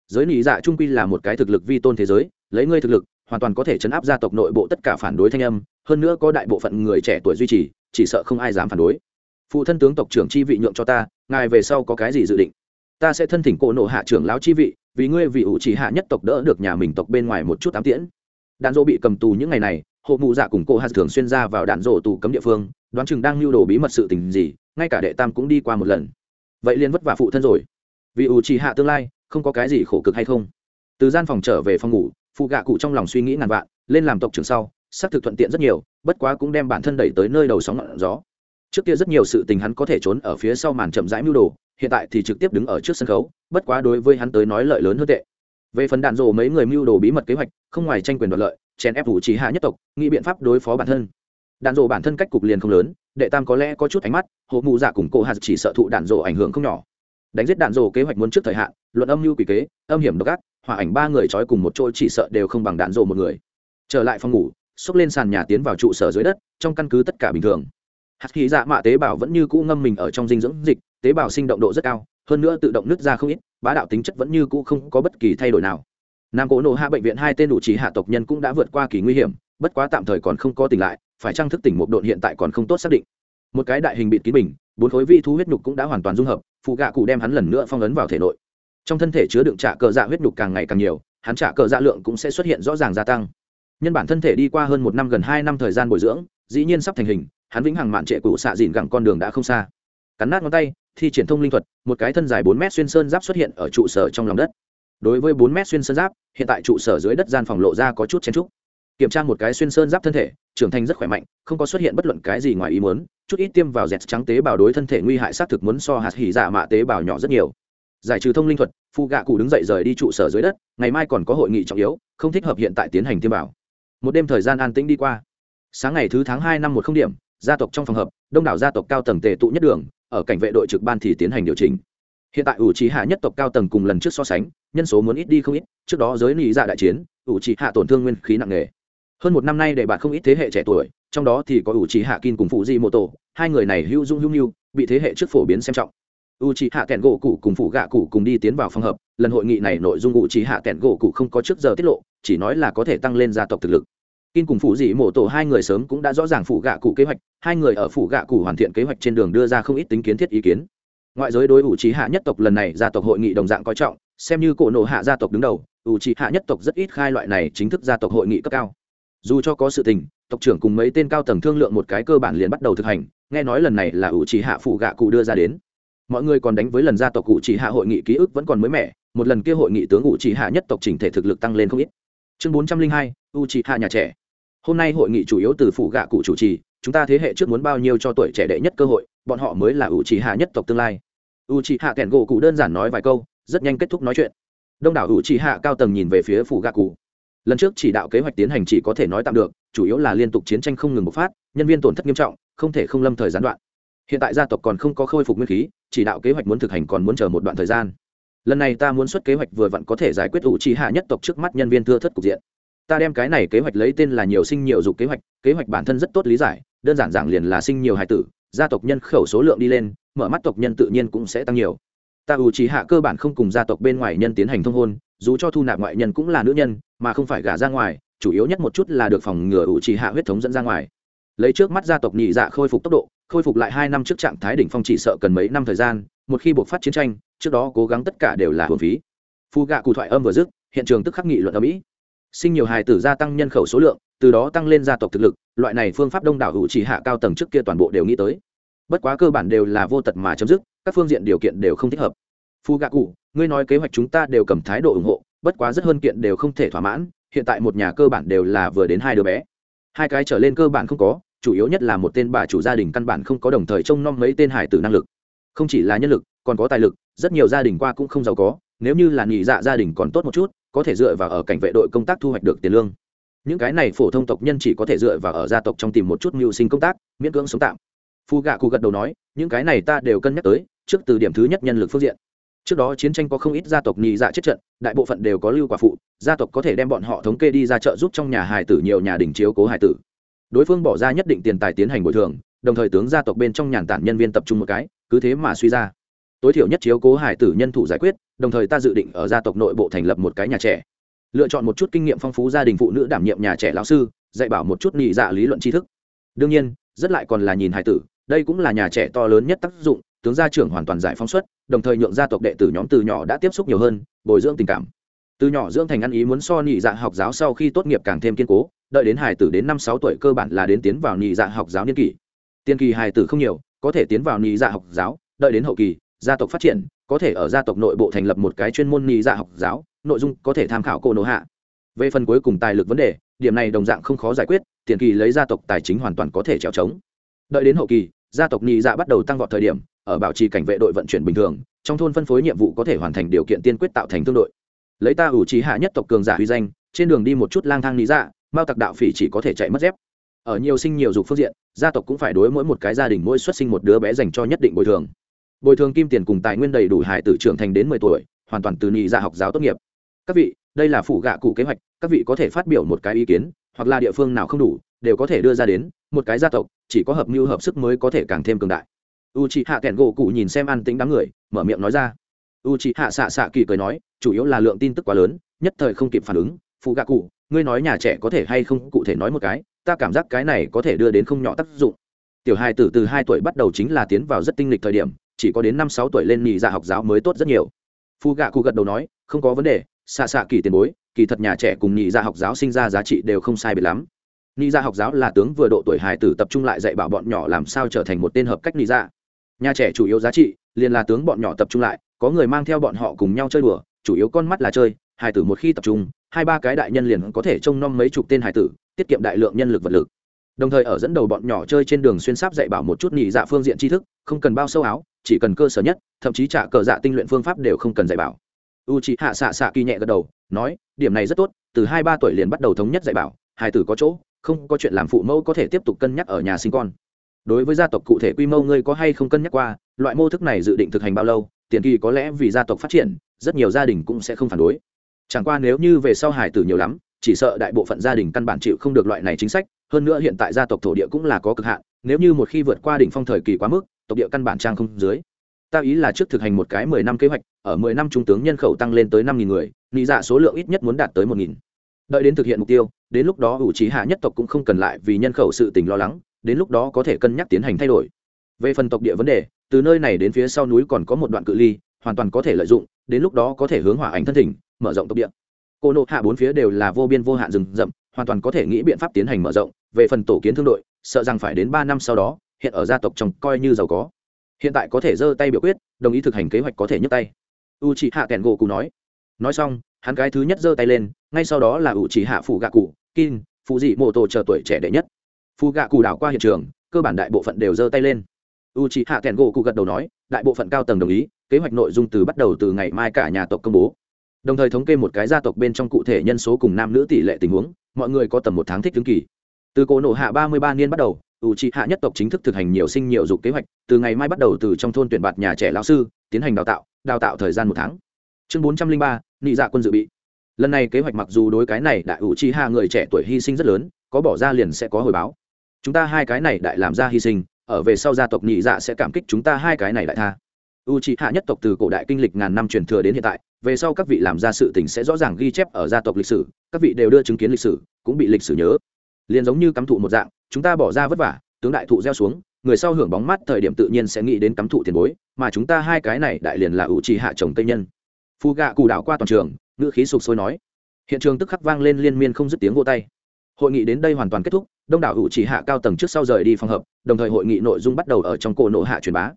giới nị dạ trung quy là một cái thực lực vi tôn thế giới, lấy ngươi thực lực, hoàn toàn có thể chấn áp gia tộc nội bộ tất cả phản đối thanh âm, hơn nữa có đại bộ phận người trẻ tuổi duy trì, chỉ sợ không ai dám phản đối. Phụ thân tướng tộc trưởng chi vị nhượng cho ta, ngài về sau có cái gì dự định? Ta sẽ thân thỉnh cổ nộ hạ trưởng lão chi vị, vì ngươi vì ủ chỉ hạ nhất tộc đỡ được nhà mình tộc bên ngoài một chút tám tiễn đạn dỗ bị cầm tù những ngày này hộ mụ dạ cùng cô hạt thường xuyên ra vào đạn dỗ tù cấm địa phương, đoán chừng đang lưu đồ bí mật sự tình gì, ngay cả đệ tam cũng đi qua một lần. Vậy liên vất vả phụ thân rồi. Vì ủ chỉ hạ tương lai, không có cái gì khổ cực hay không? Từ gian phòng trở về phòng ngủ phụ gạ cụ trong lòng suy nghĩ ngàn vạn, lên làm tộc trưởng sau, xác thực thuận tiện rất nhiều, bất quá cũng đem bản thân đẩy tới nơi đầu sóng ngọn gió. Trước kia rất nhiều sự tình hắn có thể trốn ở phía sau màn chậm rãi mưu đồ, hiện tại thì trực tiếp đứng ở trước sân khấu, bất quá đối với hắn tới nói lợi lớn hơn tệ về phần đạn rộ mấy người mưu đồ bí mật kế hoạch, không ngoài tranh quyền đoạt lợi, chèn ép vũ trí hạ nhất tộc, nghĩ biện pháp đối phó bản thân. Đạn rộ bản thân cách cục liền không lớn, đệ tam có lẽ có chút ánh mắt hộ mụ giả dạ cùng cổ hạt chỉ sợ thụ đạn rộ ảnh hưởng không nhỏ. Đánh giết đạn rồ kế hoạch muốn trước thời hạn, luận âm mưu quỷ kế, âm hiểm độc ác, hòa ảnh ba người trói cùng một chỗ chỉ sợ đều không bằng đạn rồ một người. Trở lại phòng ngủ, xốc lên sàn nhà tiến vào trụ sở dưới đất, trong căn cứ tất cả bình thường. Hạt khí dạ mạ tế bào vẫn như cũ ngâm mình ở trong dinh dưỡng dịch, tế bào sinh động độ rất cao, hơn nữa tự động nứt ra không ít bá đạo tính chất vẫn như cũ không có bất kỳ thay đổi nào. Nam cổ nộ hạ bệnh viện hai tên đủ trí hạ tộc nhân cũng đã vượt qua kỳ nguy hiểm, bất quá tạm thời còn không có tỉnh lại, phải trang thức tỉnh một độn hiện tại còn không tốt xác định. Một cái đại hình bịt kín bình, bốn khối vi thu huyết nhục cũng đã hoàn toàn dung hợp, phụ gạ cụ đem hắn lần nữa phong ấn vào thể nội. Trong thân thể chứa đựng trả cờ dạ huyết nhục càng ngày càng nhiều, hắn trả cờ dạ lượng cũng sẽ xuất hiện rõ ràng gia tăng. Nhân bản thân thể đi qua hơn một năm gần hai năm thời gian bồi dưỡng, dĩ nhiên sắp thành hình, hắn vĩnh hằng mạn trệ cụ xạ dìn gẳng con đường đã không xa. Cắn nát ngón tay thi triển thông linh thuật, một cái thân dài bốn mét xuyên sơn giáp xuất hiện ở trụ sở trong lòng đất. Đối với bốn mét xuyên sơn giáp, hiện tại trụ sở dưới đất gian phòng lộ ra có chút chen trúc kiểm tra một cái xuyên sơn giáp thân thể, trưởng thành rất khỏe mạnh, không có xuất hiện bất luận cái gì ngoài ý muốn, chút ít tiêm vào dẹt trắng tế bào đối thân thể nguy hại xác thực muốn so hạt hỉ dạ mạ tế bào nhỏ rất nhiều. Giải trừ thông linh thuật phụ gạ cụ đứng dậy rời đi trụ sở dưới đất, ngày mai còn có hội nghị trọng yếu, không thích hợp hiện tại tiến hành tiêm bảo một đêm thời gian an tĩnh đi qua. Sáng ngày thứ tháng hai năm một không điểm, gia tộc trong phòng hợp, đông đảo gia tộc cao tầng tề tụ nhất đường ở cảnh vệ đội trực ban thì tiến hành điều chỉnh. Hiện tại ủ trí hạ nhất tộc cao tầng cùng lần trước so sánh, nhân số muốn ít đi không ít, trước đó giới lý dạ đại chiến, ủ trí hạ tổn thương nguyên khí nặng nề. Hơn một năm nay để bạn không ít thế hệ trẻ tuổi, trong đó thì có ủ trí hạ kin cùng phụ di mô tô hai người này hữu dung hữu nhu bị thế hệ trước phổ biến xem trọng. U trí hạ kẹn gỗ cụ cùng phụ gạ cụ cùng đi tiến vào phòng hợp, lần hội nghị này nội dung u trí hạ kẹn gỗ cụ không có trước giờ tiết lộ, chỉ nói là có thể tăng lên gia tộc thực lực. Kin cùng phụ dị mộ tổ hai người sớm cũng đã rõ ràng phụ gạ cụ kế hoạch, hai người ở phụ gạ cụ hoàn thiện kế hoạch trên đường đưa ra không ít tính kiến thiết ý kiến. Ngoại giới đối ủ trí hạ nhất tộc lần này gia tộc hội nghị đồng dạng coi trọng, xem như cổ nổ hạ gia tộc đứng đầu, ủ trí hạ nhất tộc rất ít khai loại này chính thức gia tộc hội nghị cấp cao. Dù cho có sự tình, tộc trưởng cùng mấy tên cao tầng thương lượng một cái cơ bản liền bắt đầu thực hành, nghe nói lần này là ủ trí hạ phụ gạ cụ đưa ra đến. Mọi người còn đánh với lần gia tộc cụ chỉ hạ hội nghị ký ức vẫn còn mới mẻ, một lần kia hội nghị tướng ủ trí hạ nhất tộc chỉnh thể thực lực tăng lên không ít. Chương bốn trăm linh hai, u trí hạ nhà trẻ hôm nay hội nghị chủ yếu từ phụ gạ cụ chủ trì, chúng ta thế hệ trước muốn bao nhiêu cho tuổi trẻ đệ nhất cơ hội, bọn họ mới là ủ trì hạ nhất tộc tương lai. U trì hạ kẹn gỗ cụ đơn giản nói vài câu, rất nhanh kết thúc nói chuyện. Đông đảo ủ trì hạ cao tầng nhìn về phía phụ gạ cụ. Lần trước chỉ đạo kế hoạch tiến hành chỉ có thể nói tạm được, chủ yếu là liên tục chiến tranh không ngừng bộc phát, nhân viên tổn thất nghiêm trọng, không thể không lâm thời gián đoạn. Hiện tại gia tộc còn không có khôi phục nguyên khí, chỉ đạo kế hoạch muốn thực hành còn muốn chờ một đoạn thời gian. Lần này ta muốn xuất kế hoạch vừa vặn có thể giải quyết ủ trì hạ nhất tộc trước mắt nhân viên thưa thất cục diện ta đem cái này kế hoạch lấy tên là nhiều sinh nhiều dục kế hoạch kế hoạch bản thân rất tốt lý giải, đơn giản giảng liền là sinh nhiều hài tử, gia tộc nhân khẩu số lượng đi lên, mở mắt tộc nhân tự nhiên cũng sẽ tăng nhiều. Ta ủ trí hạ cơ bản không cùng gia tộc bên ngoài nhân tiến hành thông hôn, dù cho thu nạp ngoại nhân cũng là nữ nhân, mà không phải gả ra ngoài, chủ yếu nhất một chút là được phòng ngừa ủ trì hạ huyết thống dẫn ra ngoài. Lấy trước mắt gia tộc nhị dạ khôi phục tốc độ, khôi phục lại hai năm trước trạng thái đỉnh phong chỉ sợ cần mấy năm thời gian, một khi buộc phát chiến tranh, trước đó cố gắng tất cả đều là hồn phí. Phu gạ cụ thoại âm vừa dứt, hiện trường tức khắc nghị luận ở mỹ sinh nhiều hài tử gia tăng nhân khẩu số lượng, từ đó tăng lên gia tộc thực lực, loại này phương pháp đông đảo hữu chỉ hạ cao tầng trước kia toàn bộ đều nghĩ tới. Bất quá cơ bản đều là vô tật mà chấm dứt, các phương diện điều kiện đều không thích hợp. Phu gạ cụ, ngươi nói kế hoạch chúng ta đều cầm thái độ ủng hộ, bất quá rất hơn kiện đều không thể thỏa mãn, hiện tại một nhà cơ bản đều là vừa đến hai đứa bé. Hai cái trở lên cơ bản không có, chủ yếu nhất là một tên bà chủ gia đình căn bản không có đồng thời trông nom mấy tên hải tử năng lực. Không chỉ là nhân lực, còn có tài lực, rất nhiều gia đình qua cũng không giàu có, nếu như là nghỉ dạ gia đình còn tốt một chút có thể dựa vào ở cảnh vệ đội công tác thu hoạch được tiền lương. Những cái này phổ thông tộc nhân chỉ có thể dựa vào ở gia tộc trong tìm một chút mưu sinh công tác, miễn cưỡng sống tạm. Phu gạ cụ gật đầu nói, những cái này ta đều cân nhắc tới, trước từ điểm thứ nhất nhân lực phương diện. Trước đó chiến tranh có không ít gia tộc nhị dạ chết trận, đại bộ phận đều có lưu quả phụ, gia tộc có thể đem bọn họ thống kê đi ra chợ giúp trong nhà hài tử nhiều nhà đình chiếu cố hài tử. Đối phương bỏ ra nhất định tiền tài tiến hành bồi thường, đồng thời tướng gia tộc bên trong nhàn tản nhân viên tập trung một cái, cứ thế mà suy ra tối thiểu nhất chiếu cố hải tử nhân thủ giải quyết, đồng thời ta dự định ở gia tộc nội bộ thành lập một cái nhà trẻ. Lựa chọn một chút kinh nghiệm phong phú gia đình phụ nữ đảm nhiệm nhà trẻ lão sư, dạy bảo một chút nhị dạ lý luận tri thức. Đương nhiên, rất lại còn là nhìn hải tử, đây cũng là nhà trẻ to lớn nhất tác dụng, tướng gia trưởng hoàn toàn giải phóng xuất đồng thời nhượng gia tộc đệ tử nhóm từ nhỏ đã tiếp xúc nhiều hơn, bồi dưỡng tình cảm. Từ nhỏ dưỡng thành ăn ý muốn so nhị dạ học giáo sau khi tốt nghiệp càng thêm kiên cố, đợi đến hải tử đến năm sáu tuổi cơ bản là đến tiến vào nhị dạ học giáo niên kỷ. Tiên kỳ hải tử không nhiều, có thể tiến vào nhị dạ học giáo, đợi đến hậu kỳ gia tộc phát triển, có thể ở gia tộc nội bộ thành lập một cái chuyên môn nghi dạ học giáo, nội dung có thể tham khảo cô nô hạ. Về phần cuối cùng tài lực vấn đề, điểm này đồng dạng không khó giải quyết, tiền kỳ lấy gia tộc tài chính hoàn toàn có thể trèo trống. Đợi đến hậu kỳ, gia tộc nghi dạ bắt đầu tăng vọt thời điểm, ở bảo trì cảnh vệ đội vận chuyển bình thường, trong thôn phân phối nhiệm vụ có thể hoàn thành điều kiện tiên quyết tạo thành thương đội. Lấy ta ủ trí hạ nhất tộc cường giả huy danh, trên đường đi một chút lang thang lý dạ mao tặc đạo phỉ chỉ có thể chạy mất dép. Ở nhiều sinh nhiều dục phương diện, gia tộc cũng phải đối mỗi một cái gia đình mỗi xuất sinh một đứa bé dành cho nhất định bồi thường bồi thường kim tiền cùng tài nguyên đầy đủ hải tử trưởng thành đến mười tuổi, hoàn toàn từ nhị ra dạ học giáo tốt nghiệp. Các vị, đây là phủ gạ cụ kế hoạch, các vị có thể phát biểu một cái ý kiến, hoặc là địa phương nào không đủ, đều có thể đưa ra đến, một cái gia tộc, chỉ có hợp mưu hợp sức mới có thể càng thêm cường đại. U chị hạ kẹn gỗ cụ nhìn xem an tính đám người, mở miệng nói ra. U chị hạ xạ xạ kỳ cười nói, chủ yếu là lượng tin tức quá lớn, nhất thời không kịp phản ứng. Phụ gạ cụ, ngươi nói nhà trẻ có thể hay không, cụ thể nói một cái, ta cảm giác cái này có thể đưa đến không nhỏ tác dụng. Tiểu hai tử từ hai tuổi bắt đầu chính là tiến vào rất tinh lịch thời điểm chỉ có đến năm sáu tuổi lên nhị dạ học giáo mới tốt rất nhiều. Phu gạ cụ gật đầu nói, không có vấn đề xạ xạ kỳ tiền bối, kỳ thật nhà trẻ cùng nhị dạ học giáo sinh ra giá trị đều không sai biệt lắm. Nhị dạ học giáo là tướng vừa độ tuổi hài tử tập trung lại dạy bảo bọn nhỏ làm sao trở thành một tên hợp cách nhị dạ. Nhà trẻ chủ yếu giá trị, liền là tướng bọn nhỏ tập trung lại, có người mang theo bọn họ cùng nhau chơi đùa, chủ yếu con mắt là chơi, hài tử một khi tập trung, hai ba cái đại nhân liền có thể trông nom mấy chục tên hài tử, tiết kiệm đại lượng nhân lực vật lực. Đồng thời ở dẫn đầu bọn nhỏ chơi trên đường xuyên sáp dạy bảo một chút nhị dạ phương diện tri thức, không cần bao sâu áo chỉ cần cơ sở nhất, thậm chí trả cờ dạ tinh luyện phương pháp đều không cần dạy bảo. U c hạ xạ xạ kỳ nhẹ gật đầu, nói, điểm này rất tốt, từ hai ba tuổi liền bắt đầu thống nhất dạy bảo hài tử có chỗ, không có chuyện làm phụ mẫu có thể tiếp tục cân nhắc ở nhà sinh con. Đối với gia tộc cụ thể quy mô ngươi có hay không cân nhắc qua, loại mô thức này dự định thực hành bao lâu, tiền kỳ có lẽ vì gia tộc phát triển, rất nhiều gia đình cũng sẽ không phản đối. Chẳng qua nếu như về sau hải tử nhiều lắm, chỉ sợ đại bộ phận gia đình căn bản chịu không được loại này chính sách, hơn nữa hiện tại gia tộc thổ địa cũng là có cực hạn, nếu như một khi vượt qua đỉnh phong thời kỳ quá mức tộc địa căn bản trang không dưới. Ta ý là trước thực hành một cái mười năm kế hoạch, ở mười năm trung tướng nhân khẩu tăng lên tới năm nghìn người nghĩ dạ số lượng ít nhất muốn đạt tới một nghìn. Đợi đến thực hiện mục tiêu, đến lúc đó ủ trí hạ nhất tộc cũng không cần lại vì nhân khẩu sự tình lo lắng, đến lúc đó có thể cân nhắc tiến hành thay đổi. Về phần tộc địa vấn đề, từ nơi này đến phía sau núi còn có một đoạn cự ly, hoàn toàn có thể lợi dụng, đến lúc đó có thể hướng hỏa ảnh thân thỉnh, mở rộng tộc địa. Cô nộ hạ bốn phía đều là vô biên vô hạn rừng rậm, hoàn toàn có thể nghĩ biện pháp tiến hành mở rộng. Về phần tổ kiến thương đội, sợ rằng phải đến ba năm sau đó hiện ở gia tộc chồng coi như giàu có. Hiện tại có thể giơ tay biểu quyết, đồng ý thực hành kế hoạch có thể nhấc tay. U chị hạ kẹn gỗ cụ nói. Nói xong, hắn cái thứ nhất giơ tay lên, ngay sau đó là u chị hạ phụ gạ cụ kin phụ dị mô tô chờ tuổi trẻ đệ nhất. Phụ gạ cụ đảo qua hiện trường, cơ bản đại bộ phận đều giơ tay lên. U chị hạ kẹn gỗ cụ gật đầu nói, đại bộ phận cao tầng đồng ý, kế hoạch nội dung từ bắt đầu từ ngày mai cả nhà tộc công bố. Đồng thời thống kê một cái gia tộc bên trong cụ thể nhân số cùng nam nữ tỷ lệ tình huống, mọi người có tầm một tháng thích ứng kỳ. Từ cổ nộ hạ ba mươi ba niên bắt đầu ủ trị hạ nhất tộc chính thức thực hành nhiều sinh nhiều dục kế hoạch, từ ngày mai bắt đầu từ trong thôn tuyển bạt nhà trẻ lão sư, tiến hành đào tạo đào tạo thời gian một tháng. Chương bốn trăm linh ba, nị dạ quân dự bị. Lần này kế hoạch mặc dù đối cái này đại ủ trị hạ người trẻ tuổi hy sinh rất lớn, có bỏ ra liền sẽ có hồi báo. Chúng ta hai cái này đại làm ra hy sinh, ở về sau gia tộc nhị dạ sẽ cảm kích chúng ta hai cái này đại tha. U c hạ nhất tộc từ cổ đại kinh lịch ngàn năm truyền thừa đến hiện tại, về sau các vị làm ra sự tình sẽ rõ ràng ghi chép ở gia tộc lịch sử, các vị đều đưa chứng kiến lịch sử, cũng bị lịch sử nhớ. Liền giống như cắm thụ một dạng chúng ta bỏ ra vất vả, tướng đại thụ gieo xuống, người sau hưởng bóng mát thời điểm tự nhiên sẽ nghĩ đến cắm thụ tiền bối, mà chúng ta hai cái này đại liền là ủ trì hạ trồng tây nhân. Phù gạ cù đảo qua toàn trường, ngữ khí sụp sôi nói. Hiện trường tức khắc vang lên liên miên không dứt tiếng vô tay. Hội nghị đến đây hoàn toàn kết thúc, đông đảo ủ trì hạ cao tầng trước sau rời đi phòng hợp đồng thời hội nghị nội dung bắt đầu ở trong cổ nộ hạ truyền bá.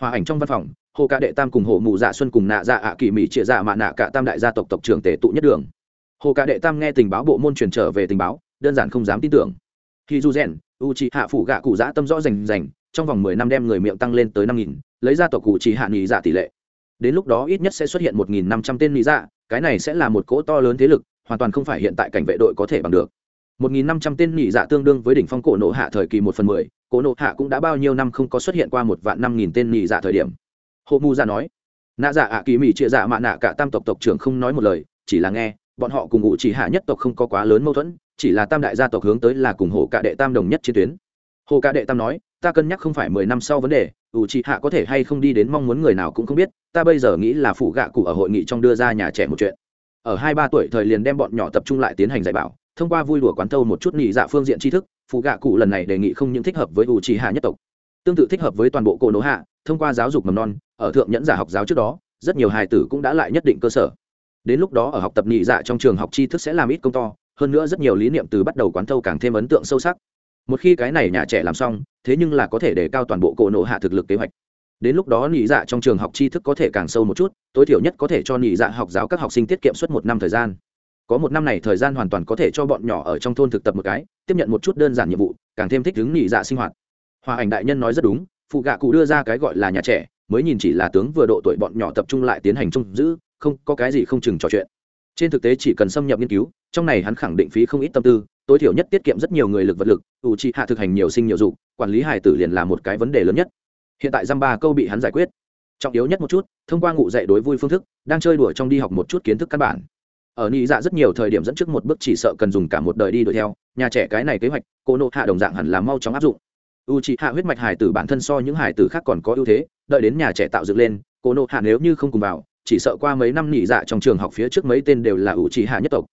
Hòa ảnh trong văn phòng, hồ ca đệ tam cùng hồ mụ dạ xuân cùng nạ dạ ạ kỳ mỹ trịa dạ mạ nạ cả tam đại gia tộc tộc trưởng tể tụ nhất đường. Hồ ca đệ tam nghe tình báo bộ môn truyền trở về tình báo, đơn giản không dám tin tưởng khi du rèn u c hạ phủ gạ cụ giã tâm rõ rành rành, trong vòng mười năm đem người miệng tăng lên tới năm nghìn, lấy ra tộc cụ chỉ hạ nghỉ dạ tỷ lệ. Đến lúc đó ít nhất sẽ xuất hiện một nghìn năm trăm tên nghỉ dạ cái này sẽ là một cỗ to lớn thế lực, hoàn toàn không phải hiện tại cảnh vệ đội có thể bằng được. Một nghìn năm trăm tên nghỉ dạ tương đương với đỉnh phong cổ nộ hạ thời kỳ một phần mười, cổ nộ hạ cũng đã bao nhiêu năm không có xuất hiện qua một vạn năm nghìn tên nghỉ dạ thời điểm. Hộ mu ra nói, nạ dạ ạ kỳ mỹ chia dạ mạ nạ cả tam tộc tộc trưởng không nói một lời, chỉ là nghe bọn họ cùng ngụ chỉ hạ nhất tộc không có quá lớn mâu thuẫn, chỉ là tam đại gia tộc hướng tới là cùng hồ cạ đệ tam đồng nhất chiến tuyến. Hồ cạ đệ tam nói, ta cân nhắc không phải mười năm sau vấn đề ủ chỉ hạ có thể hay không đi đến mong muốn người nào cũng không biết, ta bây giờ nghĩ là phụ gạ cụ ở hội nghị trong đưa ra nhà trẻ một chuyện. Ở hai ba tuổi thời liền đem bọn nhỏ tập trung lại tiến hành dạy bảo, thông qua vui đùa quán thâu một chút nghị dạ phương diện tri thức phụ gạ cụ lần này đề nghị không những thích hợp với ủ chỉ hạ nhất tộc, tương tự thích hợp với toàn bộ cổ nỗ hạ, thông qua giáo dục mầm non, ở thượng nhẫn giả học giáo trước đó, rất nhiều hài tử cũng đã lại nhất định cơ sở đến lúc đó ở học tập nhị dạ trong trường học tri thức sẽ làm ít công to, hơn nữa rất nhiều lý niệm từ bắt đầu quán thâu càng thêm ấn tượng sâu sắc. Một khi cái này nhà trẻ làm xong, thế nhưng là có thể đề cao toàn bộ cổ nộ hạ thực lực kế hoạch. Đến lúc đó nhị dạ trong trường học tri thức có thể càng sâu một chút, tối thiểu nhất có thể cho nhị dạ học giáo các học sinh tiết kiệm suốt một năm thời gian. Có một năm này thời gian hoàn toàn có thể cho bọn nhỏ ở trong thôn thực tập một cái, tiếp nhận một chút đơn giản nhiệm vụ, càng thêm thích ứng nhị dạ sinh hoạt. Hòa ảnh đại nhân nói rất đúng, phụ gạ cụ đưa ra cái gọi là nhà trẻ, mới nhìn chỉ là tướng vừa độ tuổi bọn nhỏ tập trung lại tiến hành chung giữ không có cái gì không chừng trò chuyện. Trên thực tế chỉ cần xâm nhập nghiên cứu, trong này hắn khẳng định phí không ít tâm tư, tối thiểu nhất tiết kiệm rất nhiều người lực vật lực, ủ trị hạ thực hành nhiều sinh nhiều dục quản lý hải tử liền là một cái vấn đề lớn nhất. Hiện tại dăm ba câu bị hắn giải quyết. Trọng yếu nhất một chút, thông qua ngụ dạy đối vui phương thức, đang chơi đùa trong đi học một chút kiến thức căn bản. Ở nị dạ rất nhiều thời điểm dẫn trước một bước chỉ sợ cần dùng cả một đời đi đuổi theo, nhà trẻ cái này kế hoạch, cô nộ hạ đồng dạng hẳn là mau chóng áp dụng. U trị hạ huyết mạch hải tử bản thân so những hải tử khác còn có ưu thế, đợi đến nhà trẻ tạo dựng lên, cô nộ hạ nếu như không cùng vào chỉ sợ qua mấy năm nhị dạ trong trường học phía trước mấy tên đều là ủ trì hạ nhất tộc.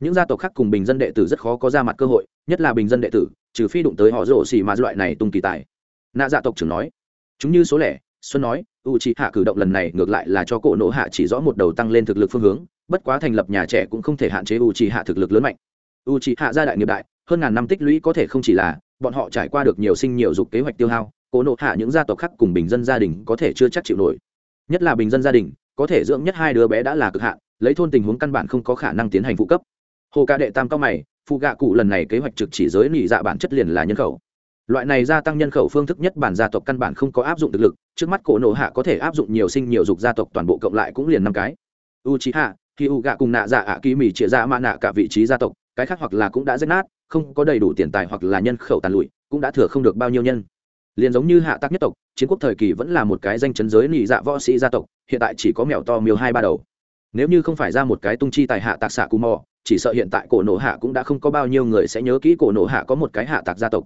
Những gia tộc khác cùng bình dân đệ tử rất khó có ra mặt cơ hội, nhất là bình dân đệ tử, trừ phi đụng tới họ rổ xì mà loại này tung kỳ tài. Nạ dạ tộc trưởng nói, chúng như số lẻ, xuân nói u c hạ cử động lần này ngược lại là cho cổ nộ hạ chỉ rõ một đầu tăng lên thực lực phương hướng, bất quá thành lập nhà trẻ cũng không thể hạn chế u c hạ thực lực lớn mạnh. U c hạ gia đại nghiệp đại, hơn ngàn năm tích lũy có thể không chỉ là bọn họ trải qua được nhiều sinh nhiều dục kế hoạch tiêu hao, cổ nộ hạ những gia tộc khác cùng bình dân gia đình có thể chưa chắc chịu nổi. Nhất là bình dân gia đình có thể dưỡng nhất hai đứa bé đã là cực hạn, lấy thôn tình huống căn bản không có khả năng tiến hành phụ cấp. Hồ ca đệ tam cao mày, phụ gạ cụ lần này kế hoạch trực chỉ giới nị dạ bản chất liền là nhân khẩu. Loại này gia tăng nhân khẩu phương thức nhất bản gia tộc căn bản không có áp dụng thực lực, trước mắt cổ nổ hạ có thể áp dụng nhiều sinh nhiều dục gia tộc toàn bộ cộng lại cũng liền năm cái. U trí hạ khi u gạ cùng nạ dạ ạ kỳ mì chĩa ra mạ nạ cả vị trí gia tộc, cái khác hoặc là cũng đã rách nát, không có đầy đủ tiền tài hoặc là nhân khẩu tàn lụi, cũng đã thừa không được bao nhiêu nhân liền giống như hạ tắc nhất tộc, chiến quốc thời kỳ vẫn là một cái danh chấn giới nị dạ võ sĩ gia tộc, hiện tại chỉ có mèo to miêu hai ba đầu. Nếu như không phải ra một cái tung chi tài hạ tạc xạ cù mò, chỉ sợ hiện tại cổ nổ hạ cũng đã không có bao nhiêu người sẽ nhớ kỹ cổ nổ hạ có một cái hạ tạc gia tộc.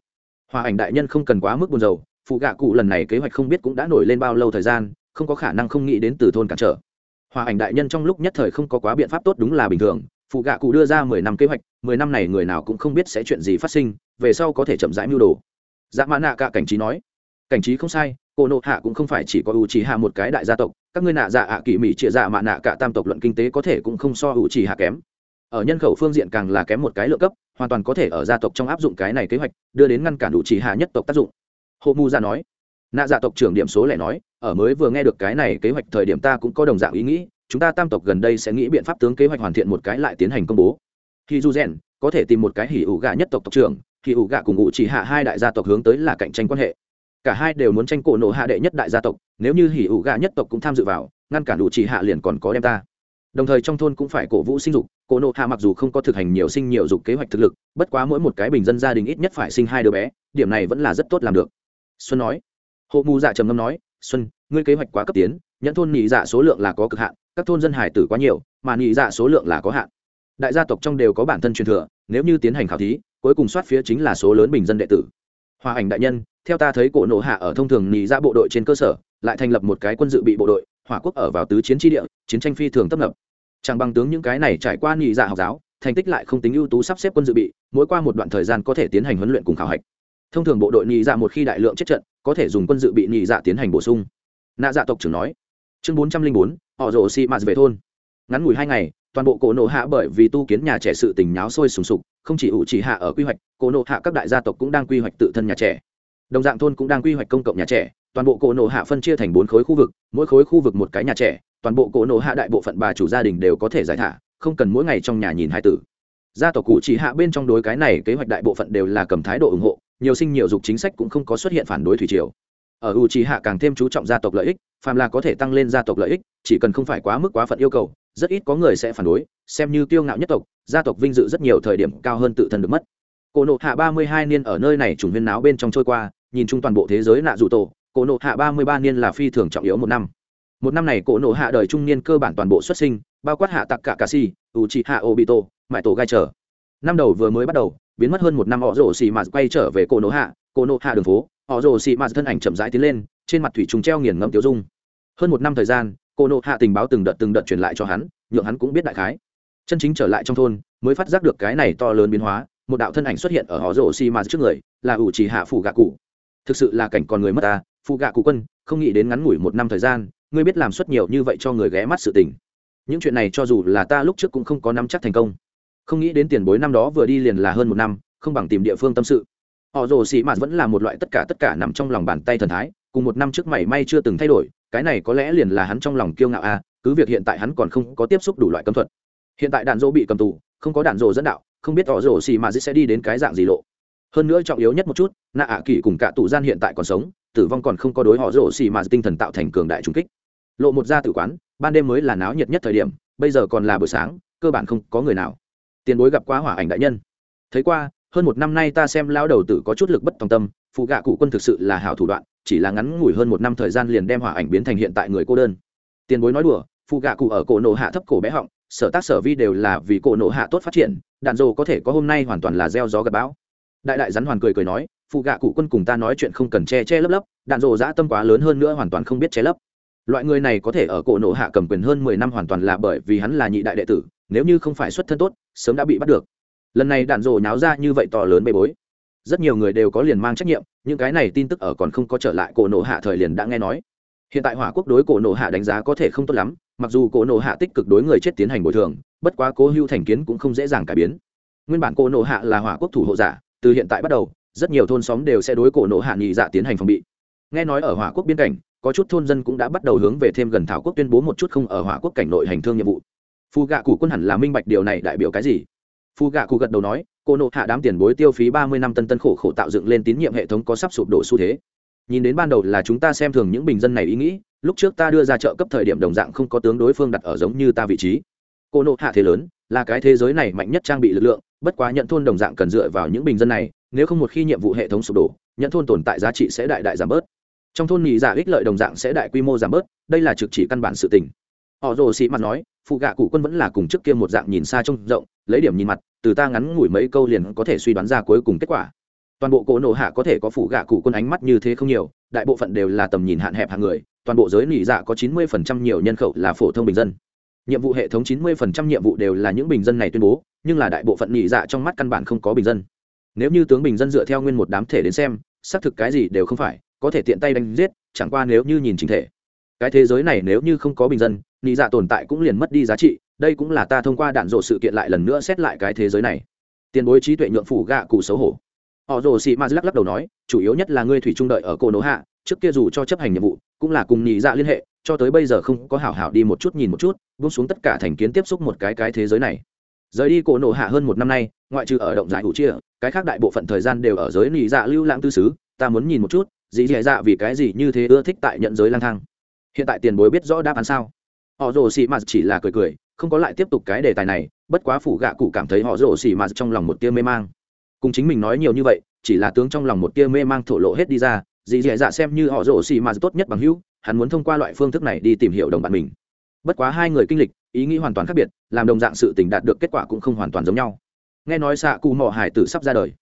Hòa ảnh đại nhân không cần quá mức buồn dầu phụ gạ cụ lần này kế hoạch không biết cũng đã nổi lên bao lâu thời gian, không có khả năng không nghĩ đến từ thôn cản trở. Hòa ảnh đại nhân trong lúc nhất thời không có quá biện pháp tốt đúng là bình thường, phụ gạ cụ đưa ra mười năm kế hoạch, mười năm này người nào cũng không biết sẽ chuyện gì phát sinh, về sau có thể chậm rãi mưu đồ dạ mã nạ cả cảnh trí nói. Cảnh trí không sai, cô nộ hạ cũng không phải chỉ có u trì hạ một cái đại gia tộc, các ngươi nạ dạ ạ kỳ mỹ trịa dạ mạ nạ cả tam tộc luận kinh tế có thể cũng không so u trì hạ kém. Ở nhân khẩu phương diện càng là kém một cái lượng cấp, hoàn toàn có thể ở gia tộc trong áp dụng cái này kế hoạch, đưa đến ngăn cản u trì hạ nhất tộc tác dụng. Hộ mu ra nói. Nạ dạ tộc trưởng điểm số lẻ nói, ở mới vừa nghe được cái này kế hoạch thời điểm ta cũng có đồng dạng ý nghĩ, chúng ta tam tộc gần đây sẽ nghĩ biện pháp tướng kế hoạch hoàn thiện một cái lại tiến hành công bố. Khi du rèn có thể tìm một cái hỉ ủ gà nhất tộc tộc trưởng hỉ ủ Gạ cùng ủ chỉ hạ hai đại gia tộc hướng tới là cạnh tranh quan hệ. Cả hai đều muốn tranh cổ nộ hạ đệ nhất đại gia tộc, nếu như hỉ ủ gà nhất tộc cũng tham dự vào, ngăn cản ủ chỉ hạ liền còn có đem ta. Đồng thời trong thôn cũng phải cổ vũ sinh dục, cổ nộ hạ mặc dù không có thực hành nhiều sinh nhiều dục kế hoạch thực lực, bất quá mỗi một cái bình dân gia đình ít nhất phải sinh hai đứa bé, điểm này vẫn là rất tốt làm được. Xuân nói. Hộ mù dạ trầm ngâm nói, xuân, ngươi kế hoạch quá cấp tiến, nhẫn thôn nhị dạ số lượng là có cực hạn, các thôn dân hải tử quá nhiều, mà nhị dạ số lượng là có hạn. Đại gia tộc trong đều có bản thân truyền thừa, nếu như tiến hành khảo thí cuối cùng soát phía chính là số lớn bình dân đệ tử. Hòa ảnh đại nhân, theo ta thấy cổ nộ hạ ở thông thường nhị ra bộ đội trên cơ sở, lại thành lập một cái quân dự bị bộ đội hỏa quốc ở vào tứ chiến tri địa, chiến tranh phi thường tấp nập. Chẳng bằng tướng những cái này trải qua nhị dạ học giáo, thành tích lại không tính ưu tú sắp xếp quân dự bị, mỗi qua một đoạn thời gian có thể tiến hành huấn luyện cùng khảo hạch. Thông thường bộ đội nhị dạ một khi đại lượng chết trận, có thể dùng quân dự bị nhị dạ tiến hành bổ sung. Nạ dạ tộc trưởng nói. Chương bốn trăm linh bốn, họ rồ xị mạt về thôn. Ngắn ngủi hai ngày toàn bộ cổ nộ hạ bởi vì tu kiến nhà trẻ sự tình nháo sôi sùng sục, không chỉ ủ chỉ hạ ở quy hoạch, cổ nộ hạ các đại gia tộc cũng đang quy hoạch tự thân nhà trẻ. Đồng dạng thôn cũng đang quy hoạch công cộng nhà trẻ, toàn bộ cổ nộ hạ phân chia thành bốn khối khu vực, mỗi khối khu vực một cái nhà trẻ, toàn bộ cổ nộ hạ đại bộ phận bà chủ gia đình đều có thể giải thả, không cần mỗi ngày trong nhà nhìn hai tử. Gia tộc cụ chỉ hạ bên trong đối cái này kế hoạch đại bộ phận đều là cầm thái độ ủng hộ, nhiều sinh nhiều dục chính sách cũng không có xuất hiện phản đối thủy triều. Ở u Chỉ hạ càng thêm chú trọng gia tộc lợi ích, phàm là có thể tăng lên gia tộc lợi ích, chỉ cần không phải quá mức quá phận yêu cầu rất ít có người sẽ phản đối, xem như tiêu ngạo nhất tộc, gia tộc vinh dự rất nhiều thời điểm cao hơn tự thân được mất. Cổ nộ hạ ba mươi hai niên ở nơi này trùng huyên náo bên trong trôi qua, nhìn chung toàn bộ thế giới nạ dù tổ, cổ nộ hạ ba mươi ba niên là phi thường trọng yếu một năm. Một năm này cổ nộ hạ đời trung niên cơ bản toàn bộ xuất sinh, bao quát hạ tặc cả cà si u chị hạ obito, mãi tổ gai trở. Năm đầu vừa mới bắt đầu, biến mất hơn một năm họ rổ xì mà quay trở về cổ nộ hạ, cổ nộ hạ đường phố họ rồ xì mạt thân ảnh chậm rãi tiến lên, trên mặt thủy trùng treo nghiền ngẫm tiêu dung. Hơn một năm thời gian cô nộ hạ tình báo từng đợt từng đợt truyền lại cho hắn, nhượng hắn cũng biết đại khái. Chân chính trở lại trong thôn, mới phát giác được cái này to lớn biến hóa, một đạo thân ảnh xuất hiện ở họ rổ xi mà trước người, là ủ trì hạ phủ gạ cụ. Thực sự là cảnh còn người mất ta phụ gạ cụ quân, không nghĩ đến ngắn ngủi một năm thời gian, ngươi biết làm suất nhiều như vậy cho người ghé mắt sự tình. Những chuyện này cho dù là ta lúc trước cũng không có nắm chắc thành công. Không nghĩ đến tiền bối năm đó vừa đi liền là hơn một năm, không bằng tìm địa phương tâm sự. Họ rồ xì mạt vẫn là một loại tất cả tất cả nằm trong lòng bàn tay thần thái, cùng một năm trước mảy may chưa từng thay đổi cái này có lẽ liền là hắn trong lòng kiêu ngạo a, cứ việc hiện tại hắn còn không có tiếp xúc đủ loại cấm thuật. Hiện tại đạn dỗ bị cầm tù, không có đạn dỗ dẫn đạo, không biết họ rổ xì mạt sẽ đi đến cái dạng gì lộ. Hơn nữa trọng yếu nhất một chút nạ ạ kỳ cùng cả tù gian hiện tại còn sống, tử vong còn không có đối họ rổ xì mà tinh thần tạo thành cường đại trung kích. Lộ một gia tử quán, ban đêm mới là náo nhiệt nhất thời điểm, bây giờ còn là buổi sáng, cơ bản không có người nào. Tiền bối gặp quá hỏa ảnh đại nhân. Thấy qua, hơn một năm nay ta xem lao đầu tử có chút lực bất tòng tâm, phụ gạ cụ quân thực sự là hảo thủ đoạn chỉ là ngắn ngủi hơn một năm thời gian liền đem hỏa ảnh biến thành hiện tại người cô đơn. Tiền bối nói đùa, phụ gạ cụ ở cổ nổ hạ thấp cổ bé họng, sở tác sở vi đều là vì cổ nổ hạ tốt phát triển, đạn dồ có thể có hôm nay hoàn toàn là gieo gió gặp bão. Đại đại rắn hoàn cười cười nói, phụ gạ cụ quân cùng ta nói chuyện không cần che che lấp lấp, đạn dồ dã tâm quá lớn hơn nữa hoàn toàn không biết che lấp. Loại người này có thể ở cổ nộ hạ cầm quyền hơn mười năm hoàn toàn là bởi vì hắn là nhị đại đệ tử, nếu như không phải xuất thân tốt, sớm đã bị bắt được. Lần này đạn dồ nháo ra như vậy to lớn bê bối rất nhiều người đều có liền mang trách nhiệm, những cái này tin tức ở còn không có trở lại cổ nộ hạ thời liền đã nghe nói. Hiện tại hỏa quốc đối cổ nộ hạ đánh giá có thể không tốt lắm, mặc dù cổ nộ hạ tích cực đối người chết tiến hành bồi thường, bất quá cố hưu thành kiến cũng không dễ dàng cải biến. Nguyên bản cổ nộ hạ là hỏa quốc thủ hộ giả, từ hiện tại bắt đầu, rất nhiều thôn xóm đều sẽ đối cổ nộ hạ nghị dạ tiến hành phòng bị. Nghe nói ở hỏa quốc biên cảnh, có chút thôn dân cũng đã bắt đầu hướng về thêm gần thảo quốc tuyên bố một chút không ở hỏa quốc cảnh nội hành thương nhiệm vụ. Phù gạ cụ quân hẳn là minh bạch điều này đại biểu cái gì? Phù gạ cụ gật đầu nói cô nộ hạ đám tiền bối tiêu phí ba mươi năm tân tân khổ khổ tạo dựng lên tín nhiệm hệ thống có sắp sụp đổ xu thế. Nhìn đến ban đầu là chúng ta xem thường những bình dân này ý nghĩ, lúc trước ta đưa ra trợ cấp thời điểm đồng dạng không có tướng đối phương đặt ở giống như ta vị trí. Cô nộ hạ thế lớn, là cái thế giới này mạnh nhất trang bị lực lượng, bất quá nhận thôn đồng dạng cần dựa vào những bình dân này, nếu không một khi nhiệm vụ hệ thống sụp đổ, nhận thôn tồn tại giá trị sẽ đại đại giảm bớt. Trong thôn nhị giả ích lợi đồng dạng sẽ đại quy mô giảm bớt, đây là trực chỉ căn bản sự tình. Họ rồ sĩ mặt nói phụ gạ cụ quân vẫn là cùng trước kia một dạng nhìn xa trông rộng, lấy điểm nhìn mặt, từ ta ngắn ngủi mấy câu liền có thể suy đoán ra cuối cùng kết quả. Toàn bộ cỗ nổ hạ có thể có phụ gạ cụ quân ánh mắt như thế không nhiều, đại bộ phận đều là tầm nhìn hạn hẹp hàng người, toàn bộ giới nỉ dạ có chín mươi phần trăm nhiều nhân khẩu là phổ thông bình dân. Nhiệm vụ hệ thống chín mươi phần trăm nhiệm vụ đều là những bình dân này tuyên bố, nhưng là đại bộ phận nỉ dạ trong mắt căn bản không có bình dân. Nếu như tướng bình dân dựa theo nguyên một đám thể đến xem, xác thực cái gì đều không phải, có thể tiện tay đánh giết, chẳng qua nếu như nhìn chính thể. Cái thế giới này nếu như không có bình dân nị dạ tồn tại cũng liền mất đi giá trị, đây cũng là ta thông qua đạn dộ sự kiện lại lần nữa xét lại cái thế giới này. Tiền bối trí tuệ nhượng phủ gạ cụ xấu hổ. Họ rồ sĩ ma lắc lắc đầu nói, chủ yếu nhất là ngươi thủy trung đợi ở cổ nổ hạ, trước kia dù cho chấp hành nhiệm vụ, cũng là cùng nhị dạ liên hệ, cho tới bây giờ không có hảo hảo đi một chút nhìn một chút, buông xuống tất cả thành kiến tiếp xúc một cái cái thế giới này. Rời đi cổ nổ hạ hơn một năm nay, ngoại trừ ở động giải hữu chia, cái khác đại bộ phận thời gian đều ở giới nhị dạ lưu lãng tư xứ, ta muốn nhìn một chút dĩ dạ dạ vì cái gì như thế ưa thích tại nhận giới lang thang. Hiện tại tiền bối biết rõ đáp án sao? Họ rồ xì mạt chỉ là cười cười, không có lại tiếp tục cái đề tài này, bất quá phủ gạ cụ cảm thấy họ rồ xì mạt trong lòng một tia mê mang. Cùng chính mình nói nhiều như vậy, chỉ là tướng trong lòng một tia mê mang thổ lộ hết đi ra, dì dì dạ xem như họ rồ xì mạt tốt nhất bằng hữu, hắn muốn thông qua loại phương thức này đi tìm hiểu đồng bạn mình. Bất quá hai người kinh lịch, ý nghĩ hoàn toàn khác biệt, làm đồng dạng sự tình đạt được kết quả cũng không hoàn toàn giống nhau. Nghe nói xạ cụ mỏ hải tử sắp ra đời,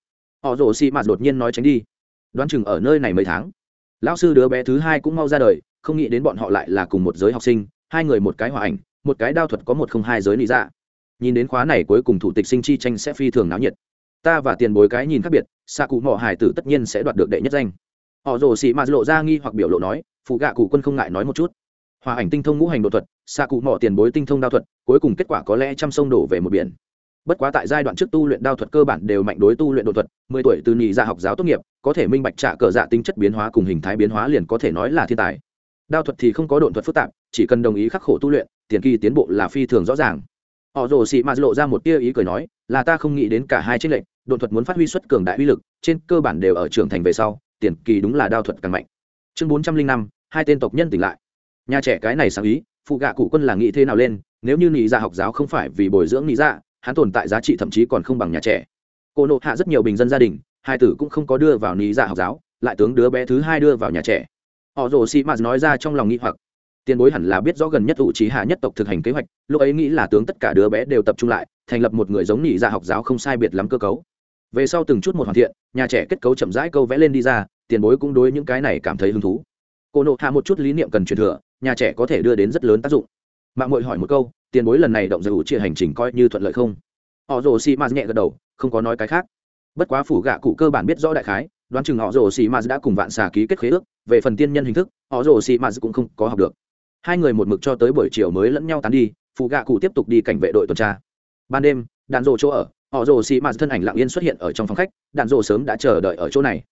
họ rồ xì mạt đột nhiên nói tránh đi. Đoán chừng ở nơi này mấy tháng, lão sư đứa bé thứ hai cũng mau ra đời, không nghĩ đến bọn họ lại là cùng một giới học sinh hai người một cái hòa ảnh, một cái đao thuật có một không hai giới lý dạ. Nhìn đến khóa này cuối cùng thủ tịch sinh chi tranh sẽ phi thường náo nhiệt. Ta và tiền bối cái nhìn khác biệt xạ cụ mỏ hải tử tất nhiên sẽ đoạt được đệ nhất danh. Họ rồ xị mạt lộ ra nghi hoặc biểu lộ nói, phụ gạ cụ quân không ngại nói một chút. Hòa ảnh tinh thông ngũ hành đột thuật xạ cụ mỏ tiền bối tinh thông đao thuật, cuối cùng kết quả có lẽ trăm sông đổ về một biển. Bất quá tại giai đoạn trước tu luyện đao thuật cơ bản đều mạnh đối tu luyện đột thuật, mười tuổi từ nhị dạ học giáo tốt nghiệp, có thể minh bạch trả cờ dạ tính chất biến hóa cùng hình thái biến hóa liền có thể nói là thiên tài đao thuật thì không có độn thuật phức tạp, chỉ cần đồng ý khắc khổ tu luyện, tiền kỳ tiến bộ là phi thường rõ ràng. Họ rồ xị mạt lộ ra một tia ý cười nói, là ta không nghĩ đến cả hai tranh lệnh độn thuật muốn phát huy xuất cường đại uy lực, trên cơ bản đều ở trưởng thành về sau, tiền kỳ đúng là đao thuật càng mạnh. Chương bốn trăm linh năm, hai tên tộc nhân tỉnh lại. Nhà trẻ cái này sáng ý, phụ gạ cụ quân là nghĩ thế nào lên, nếu như nghĩ ra dạ học giáo không phải vì bồi dưỡng nghĩ ra dạ, hắn tồn tại giá trị thậm chí còn không bằng nhà trẻ. Cô nộ hạ rất nhiều bình dân gia đình, hai tử cũng không có đưa vào nghĩ ra dạ học giáo, lại tướng đứa bé thứ hai đưa vào nhà trẻ họ rồ sĩ mạt nói ra trong lòng nghĩ hoặc. Tiền bối hẳn là biết rõ gần nhất ủ trí hạ nhất tộc thực hành kế hoạch, lúc ấy nghĩ là tướng tất cả đứa bé đều tập trung lại, thành lập một người giống nhị ra dạ học giáo không sai biệt lắm cơ cấu. Về sau từng chút một hoàn thiện, nhà trẻ kết cấu chậm rãi câu vẽ lên đi ra, tiền bối cũng đối những cái này cảm thấy hứng thú. Cô nộ hạ một chút lý niệm cần truyền thừa, nhà trẻ có thể đưa đến rất lớn tác dụng. Mạng mội hỏi một câu, tiền bối lần này động giải ủ chia hành trình coi như thuận lợi không? Họ rồ xì mạt nhẹ gật đầu, không có nói cái khác. Bất quá phủ gạ cụ cơ bản biết rõ đại khái đoán chừng họ rồ xì mạt đã cùng vạn xà ký kết khế ước, về phần tiên nhân hình thức, họ rồ xì mạt cũng không có học được. Hai người một mực cho tới buổi chiều mới lẫn nhau tán đi, phụ gạ cụ tiếp tục đi cảnh vệ đội tuần tra. Ban đêm, đạn rồ chỗ ở, họ rồ xì mạt thân ảnh lặng yên xuất hiện ở trong phòng khách, đạn rồ sớm đã chờ đợi ở chỗ này.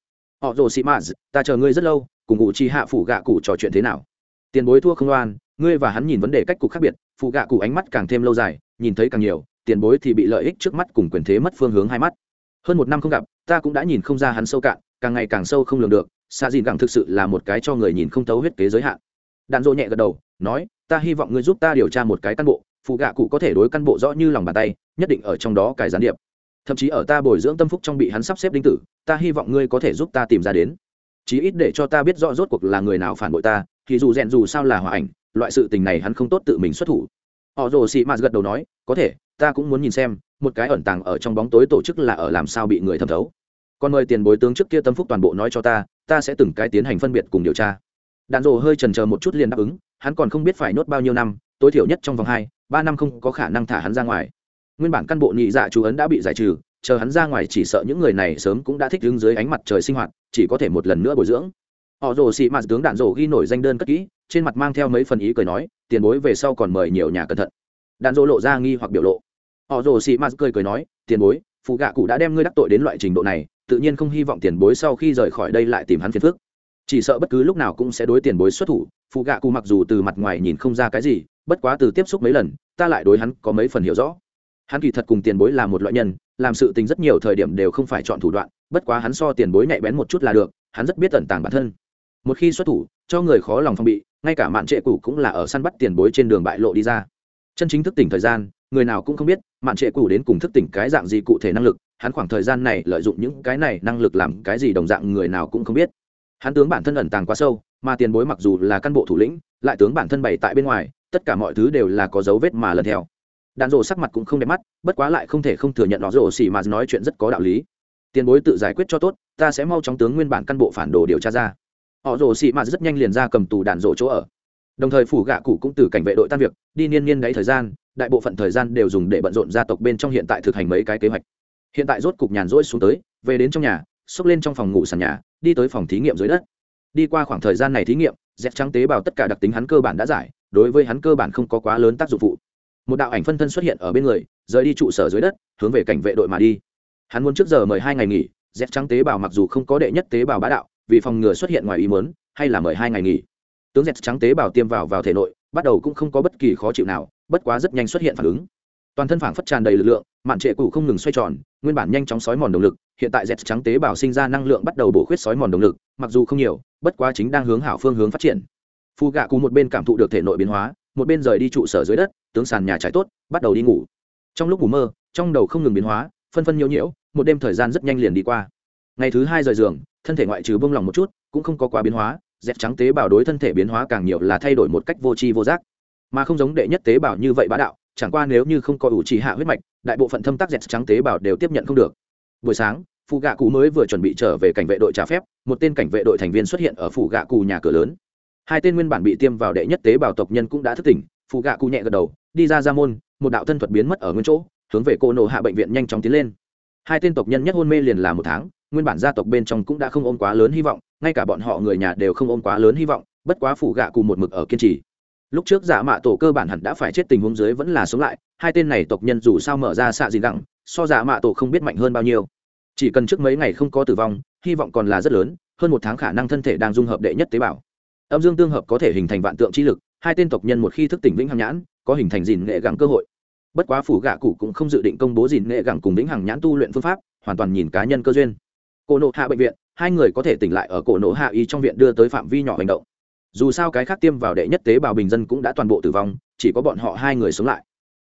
Họ rồ xì mạt, ta chờ ngươi rất lâu, cùng ngụ chi hạ phụ gạ cụ trò chuyện thế nào? Tiền bối thua không loan ngươi và hắn nhìn vấn đề cách cục khác biệt, phụ gạ cụ ánh mắt càng thêm lâu dài, nhìn thấy càng nhiều, tiền bối thì bị lợi ích trước mắt cùng quyền thế mất phương hướng hai mắt. Hơn một năm không gặp, ta cũng đã nhìn không ra hắn sâu cạn càng ngày càng sâu không lường được xa dìn gẳng thực sự là một cái cho người nhìn không thấu huyết kế giới hạn. Đạn dỗ nhẹ gật đầu, nói, ta hy vọng ngươi giúp ta điều tra một cái căn bộ, phụ gạ cụ có thể đối căn bộ rõ như lòng bàn tay, nhất định ở trong đó cải gián điệp. Thậm chí ở ta bồi dưỡng tâm phúc trong bị hắn sắp xếp đinh tử, ta hy vọng ngươi có thể giúp ta tìm ra đến. Chí ít để cho ta biết rõ rốt cuộc là người nào phản bội ta, thì dù rèn dù sao là hòa ảnh, loại sự tình này hắn không tốt tự mình xuất thủ. Họ rồ xị mạt gật đầu nói, có thể, ta cũng muốn nhìn xem, một cái ẩn tàng ở trong bóng tối tổ chức là ở làm sao bị người thẩm thấu còn mời tiền bối tướng trước kia tâm phúc toàn bộ nói cho ta ta sẽ từng cái tiến hành phân biệt cùng điều tra. Đạn rồ hơi trần chờ một chút liền đáp ứng, hắn còn không biết phải nhốt bao nhiêu năm, tối thiểu nhất trong vòng hai, ba năm không có khả năng thả hắn ra ngoài. Nguyên bản căn bộ nhị dạ chú ấn đã bị giải trừ, chờ hắn ra ngoài chỉ sợ những người này sớm cũng đã thích đứng dưới ánh mặt trời sinh hoạt, chỉ có thể một lần nữa bồi dưỡng. Họ rồ xị mạt tướng đạn rồ ghi nổi danh đơn cất kỹ, trên mặt mang theo mấy phần ý cười nói, tiền bối về sau còn mời nhiều nhà cẩn thận. Đạn rồ lộ ra nghi hoặc biểu lộ. Họ rồ xị mạt cười cười nói, tiền bối, phụ gạ cụ đã đem ngươi đắc tội đến loại trình độ này tự nhiên không hy vọng tiền bối sau khi rời khỏi đây lại tìm hắn phiền phức. Chỉ sợ bất cứ lúc nào cũng sẽ đối tiền bối xuất thủ phụ gạ cụ mặc dù từ mặt ngoài nhìn không ra cái gì, bất quá từ tiếp xúc mấy lần, ta lại đối hắn có mấy phần hiểu rõ. Hắn kỳ thật cùng tiền bối là một loại nhân, làm sự tình rất nhiều thời điểm đều không phải chọn thủ đoạn, bất quá hắn so tiền bối nhạy bén một chút là được, hắn rất biết tẩn tàng bản thân. Một khi xuất thủ, cho người khó lòng phong bị, ngay cả mạn trệ cũ cũng là ở săn bắt tiền bối trên đường bại lộ đi ra. Chân chính thức tỉnh thời gian, người nào cũng không biết, mạn trệ cũ đến cùng thức tỉnh cái dạng gì cụ thể năng lực hắn khoảng thời gian này lợi dụng những cái này năng lực làm cái gì đồng dạng người nào cũng không biết. Hắn tướng bản thân ẩn tàng quá sâu, mà tiền bối mặc dù là căn bộ thủ lĩnh, lại tướng bản thân bày tại bên ngoài, tất cả mọi thứ đều là có dấu vết mà lần theo. Đạn rổ sắc mặt cũng không đẹp mắt, bất quá lại không thể không thừa nhận nó rổ xỉ mà nói chuyện rất có đạo lý. Tiền bối tự giải quyết cho tốt, ta sẽ mau chóng tướng nguyên bản căn bộ phản đồ điều tra ra. Họ rổ xỉ mà rất nhanh liền ra cầm tù đạn rổ chỗ ở. Đồng thời phủ gạ cụ cũng từ cảnh vệ đội tan việc, đi niên niên đáy thời gian, đại bộ phận thời gian đều dùng để bận rộn gia tộc bên trong hiện tại thực hành mấy cái kế hoạch hiện tại rốt cục nhàn rỗi xuống tới, về đến trong nhà, xốc lên trong phòng ngủ sàn nhà, đi tới phòng thí nghiệm dưới đất. Đi qua khoảng thời gian này thí nghiệm dẹp trắng tế bào tất cả đặc tính hắn cơ bản đã giải, đối với hắn cơ bản không có quá lớn tác dụng phụ. Một đạo ảnh phân thân xuất hiện ở bên người, rời đi trụ sở dưới đất, hướng về cảnh vệ đội mà đi. Hắn muốn trước giờ mời hai ngày nghỉ dẹp trắng tế bào mặc dù không có đệ nhất tế bào bá đạo, vì phòng ngừa xuất hiện ngoài ý muốn, hay là mời hai ngày nghỉ. Tướng dẹp trắng tế bào tiêm vào vào thể nội, bắt đầu cũng không có bất kỳ khó chịu nào, bất quá rất nhanh xuất hiện phản ứng toàn thân phảng phất tràn đầy lực lượng, mạn trệ cụ không ngừng xoay tròn, nguyên bản nhanh chóng sói mòn động lực, hiện tại dẹt trắng tế bào sinh ra năng lượng bắt đầu bổ khuyết sói mòn động lực, mặc dù không nhiều, bất quá chính đang hướng hảo phương hướng phát triển. Phù gạ cụ một bên cảm thụ được thể nội biến hóa, một bên rời đi trụ sở dưới đất, tướng sàn nhà trái tốt, bắt đầu đi ngủ. Trong lúc ngủ mơ, trong đầu không ngừng biến hóa, phân phân nhiễu nhiễu, một đêm thời gian rất nhanh liền đi qua. Ngày thứ hai rời giường, thân thể ngoại trừ bông lòng một chút, cũng không có quá biến hóa dẹp trắng tế bào đối thân thể biến hóa càng nhiều là thay đổi một cách vô tri vô giác. Mà không giống đệ nhất tế bào như vậy bá đạo chẳng qua nếu như không có ủ trì hạ huyết mạch, đại bộ phận thâm tác dẹt trắng tế bào đều tiếp nhận không được. Buổi sáng phụ gạ cụ mới vừa chuẩn bị trở về cảnh vệ đội trả phép, một tên cảnh vệ đội thành viên xuất hiện ở phụ gạ cụ nhà cửa lớn. Hai tên nguyên bản bị tiêm vào đệ nhất tế bào tộc nhân cũng đã thức tỉnh phụ gạ cụ nhẹ gật đầu, đi ra ra môn, một đạo thân thuật biến mất ở nguyên chỗ, hướng về cô nộ hạ bệnh viện nhanh chóng tiến lên. Hai tên tộc nhân nhất hôn mê liền là một tháng, nguyên bản gia tộc bên trong cũng đã không ôm quá lớn hy vọng, ngay cả bọn họ người nhà đều không ôm quá lớn hy vọng, bất quá phủ gạ cụ một mực ở kiên trì lúc trước giả mạ tổ cơ bản hẳn đã phải chết, tình huống dưới vẫn là sống lại. Hai tên này tộc nhân dù sao mở ra xạ gì gẳng so giả mạ tổ không biết mạnh hơn bao nhiêu. Chỉ cần trước mấy ngày không có tử vong, hy vọng còn là rất lớn, hơn một tháng khả năng thân thể đang dung hợp đệ nhất tế bào. Âm dương tương hợp có thể hình thành vạn tượng chi lực, hai tên tộc nhân một khi thức tỉnh vĩnh hằng nhãn, có hình thành dìn nghệ gẳng cơ hội. Bất quá phủ gạ cụ cũng không dự định công bố dìn nghệ gẳng cùng vĩnh hằng nhãn tu luyện phương pháp, hoàn toàn nhìn cá nhân cơ duyên. Cổ nộ hạ bệnh viện, hai người có thể tỉnh lại ở cổ nộ hạ y trong viện đưa tới phạm vi nhỏ hành động dù sao cái khác tiêm vào đệ nhất tế bào bình dân cũng đã toàn bộ tử vong, chỉ có bọn họ hai người sống lại.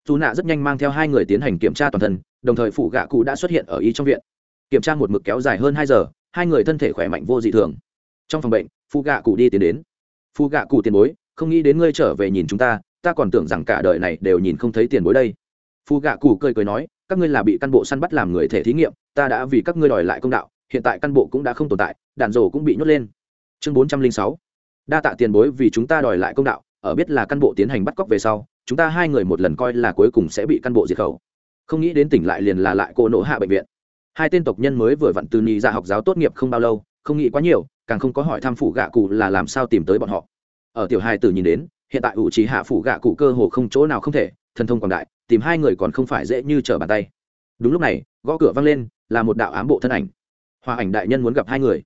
Dù nạ rất nhanh mang theo hai người tiến hành kiểm tra toàn thân, đồng thời phụ gạ cụ đã xuất hiện ở y trong viện. Kiểm tra một mực kéo dài hơn hai giờ, hai người thân thể khỏe mạnh vô dị thường. Trong phòng bệnh phụ gạ cụ đi tiến đến. Phụ gạ cụ tiền bối, không nghĩ đến ngươi trở về nhìn chúng ta ta còn tưởng rằng cả đời này đều nhìn không thấy tiền bối đây. Phụ gạ cụ cười cười nói, các ngươi là bị căn bộ săn bắt làm người thể thí nghiệm, ta đã vì các ngươi đòi lại công đạo, hiện tại căn bộ cũng đã không tồn tại, đạn rổ cũng bị nhốt lên. Chương bốn trăm linh sáu đa tạ tiền bối vì chúng ta đòi lại công đạo, ở biết là căn bộ tiến hành bắt cóc về sau, chúng ta hai người một lần coi là cuối cùng sẽ bị căn bộ diệt khẩu. Không nghĩ đến tỉnh lại liền là lại cô nộ hạ bệnh viện. Hai tên tộc nhân mới vừa vặn từ ni ra dạ học giáo tốt nghiệp không bao lâu, không nghĩ quá nhiều, càng không có hỏi thăm phủ gạ cụ là làm sao tìm tới bọn họ. Ở tiểu hai tử nhìn đến, hiện tại ủ trí hạ phủ gạ cụ cơ hồ không chỗ nào không thể, thần thông quảng đại, tìm hai người còn không phải dễ như trở bàn tay. Đúng lúc này, gõ cửa vang lên, là một đạo ám bộ thân ảnh. Hòa ảnh đại nhân muốn gặp hai người.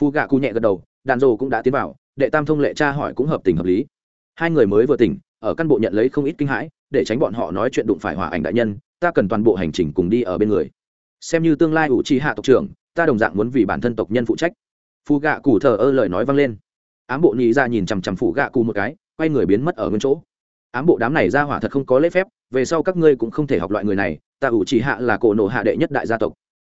Phu gạ cụ nhẹ gật đầu đàn rồ cũng đã tiến vào, đệ tam thông lệ cha hỏi cũng hợp tình hợp lý. Hai người mới vừa tỉnh, ở căn bộ nhận lấy không ít kinh hãi, để tránh bọn họ nói chuyện đụng phải hòa ảnh đại nhân, ta cần toàn bộ hành trình cùng đi ở bên người. Xem như tương lai ủ trì hạ tộc trưởng, ta đồng dạng muốn vì bản thân tộc nhân phụ trách. Phù gạ cụ thờ ơ lời nói vang lên. Ám bộ nhị ra nhìn chằm chằm phủ gạ cụ một cái, quay người biến mất ở nguyên chỗ. Ám bộ đám này ra hỏa thật không có lễ phép, về sau các ngươi cũng không thể học loại người này, ta ủ trì hạ là cổ nộ hạ đệ nhất đại gia tộc.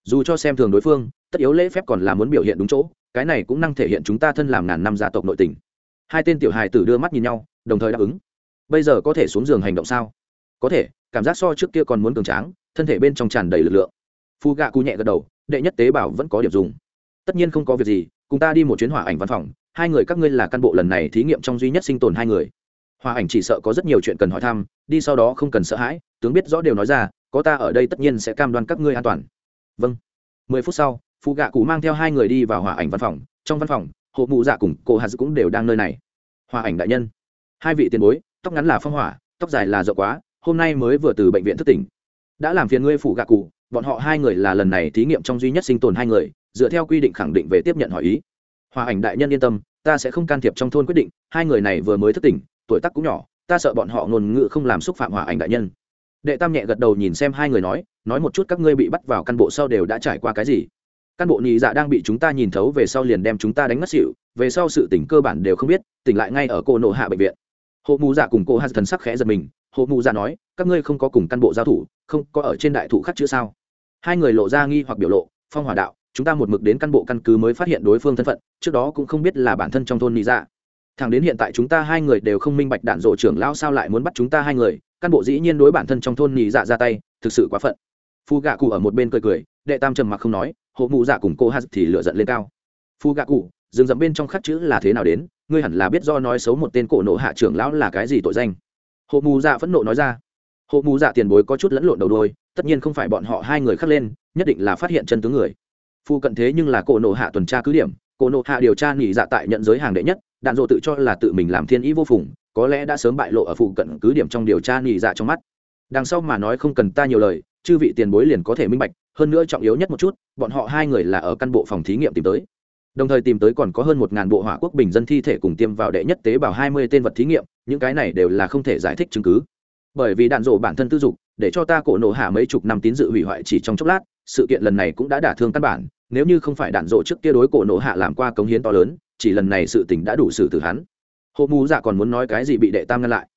Dù cho xem thường đối phương, tất yếu lễ phép còn là muốn biểu hiện đúng chỗ cái này cũng năng thể hiện chúng ta thân làm ngàn năm gia tộc nội tình. Hai tên tiểu hài tử đưa mắt nhìn nhau, đồng thời đáp ứng. Bây giờ có thể xuống giường hành động sao? Có thể, cảm giác so trước kia còn muốn cường tráng, thân thể bên trong tràn đầy lực lượng. Phu gạ cụ nhẹ gật đầu, đệ nhất tế bảo vẫn có điểm dùng. Tất nhiên không có việc gì, cùng ta đi một chuyến hỏa ảnh văn phòng, hai người các ngươi là căn bộ lần này thí nghiệm trong duy nhất sinh tồn hai người. Hòa ảnh chỉ sợ có rất nhiều chuyện cần hỏi thăm, đi sau đó không cần sợ hãi, tướng biết rõ đều nói ra, có ta ở đây tất nhiên sẽ cam đoan các ngươi an toàn. Vâng. Mười phút sau phụ gạ cụ mang theo hai người đi vào hòa ảnh văn phòng. Trong văn phòng hộ mụ dạ cùng cô hạt cũng đều đang nơi này. Hòa ảnh đại nhân. Hai vị tiền bối, tóc ngắn là phong hỏa, tóc dài là rộng quá, hôm nay mới vừa từ bệnh viện thức tỉnh. Đã làm phiền ngươi phụ gạ cụ bọn họ hai người là lần này thí nghiệm trong duy nhất sinh tồn hai người, dựa theo quy định khẳng định về tiếp nhận hỏi ý. Hòa ảnh đại nhân yên tâm, ta sẽ không can thiệp trong thôn quyết định, hai người này vừa mới thức tỉnh, tuổi tác cũng nhỏ, ta sợ bọn họ ngôn ngữ không làm xúc phạm hòa ảnh đại nhân. Đệ tam nhẹ gật đầu nhìn xem hai người nói nói một chút các ngươi bị bắt vào căn bộ sau đều đã trải qua cái gì? Căn bộ nhị dạ đang bị chúng ta nhìn thấu về sau liền đem chúng ta đánh mất xỉu, về sau sự tỉnh cơ bản đều không biết, tỉnh lại ngay ở cô nộ hạ bệnh viện. Hộ mù dạ cùng cô hát thần sắc khẽ giật mình, hộ mù dạ nói, các ngươi không có cùng căn bộ giao thủ, không có ở trên đại thụ khắc chữ sao? Hai người lộ ra nghi hoặc biểu lộ, phong hỏa đạo, chúng ta một mực đến căn bộ căn cứ mới phát hiện đối phương thân phận, trước đó cũng không biết là bản thân trong thôn nhị dạ. Thằng đến hiện tại chúng ta hai người đều không minh bạch đạn rộ trưởng lão sao lại muốn bắt chúng ta hai người, căn bộ dĩ nhiên đối bản thân trong thôn nhị dạ ra tay, thực sự quá phận. Phu gạ cụ ở một bên cười cười, đệ tam trầm mặc không nói hộ mụ dạ cùng cô hát thì lựa giận lên cao. Phu gạ cụ dừng rậm bên trong khắc chữ là thế nào đến? Ngươi hẳn là biết do nói xấu một tên cổ nộ hạ trưởng lão là cái gì tội danh. Hộ mù dạ phẫn nộ nói ra. Hộ mù dạ tiền bối có chút lẫn lộn đầu đôi, tất nhiên không phải bọn họ hai người khắc lên, nhất định là phát hiện chân tướng người. Phu cận thế nhưng là cổ nộ hạ tuần tra cứ điểm, cổ nộ hạ điều tra nghỉ dạ tại nhận giới hàng đệ nhất, đạn dộ tự cho là tự mình làm thiên ý vô phùng, có lẽ đã sớm bại lộ ở phụ cận cứ điểm trong điều tra nghỉ dạ trong mắt. Đằng sau mà nói không cần ta nhiều lời, chư vị tiền bối liền có thể minh bạch hơn nữa trọng yếu nhất một chút, bọn họ hai người là ở căn bộ phòng thí nghiệm tìm tới. Đồng thời tìm tới còn có hơn một ngàn bộ hỏa quốc bình dân thi thể cùng tiêm vào đệ nhất tế bào hai mươi tên vật thí nghiệm, những cái này đều là không thể giải thích chứng cứ. Bởi vì đạn rộ bản thân tư dục, để cho ta cổ nổ hạ mấy chục năm tín dự hủy hoại chỉ trong chốc lát, sự kiện lần này cũng đã đả thương căn bản, nếu như không phải đạn rộ trước kia đối cổ nổ hạ làm qua cống hiến to lớn, chỉ lần này sự tình đã đủ xử từ hắn. Hộ mù dạ còn muốn nói cái gì bị đệ tam ngăn lại?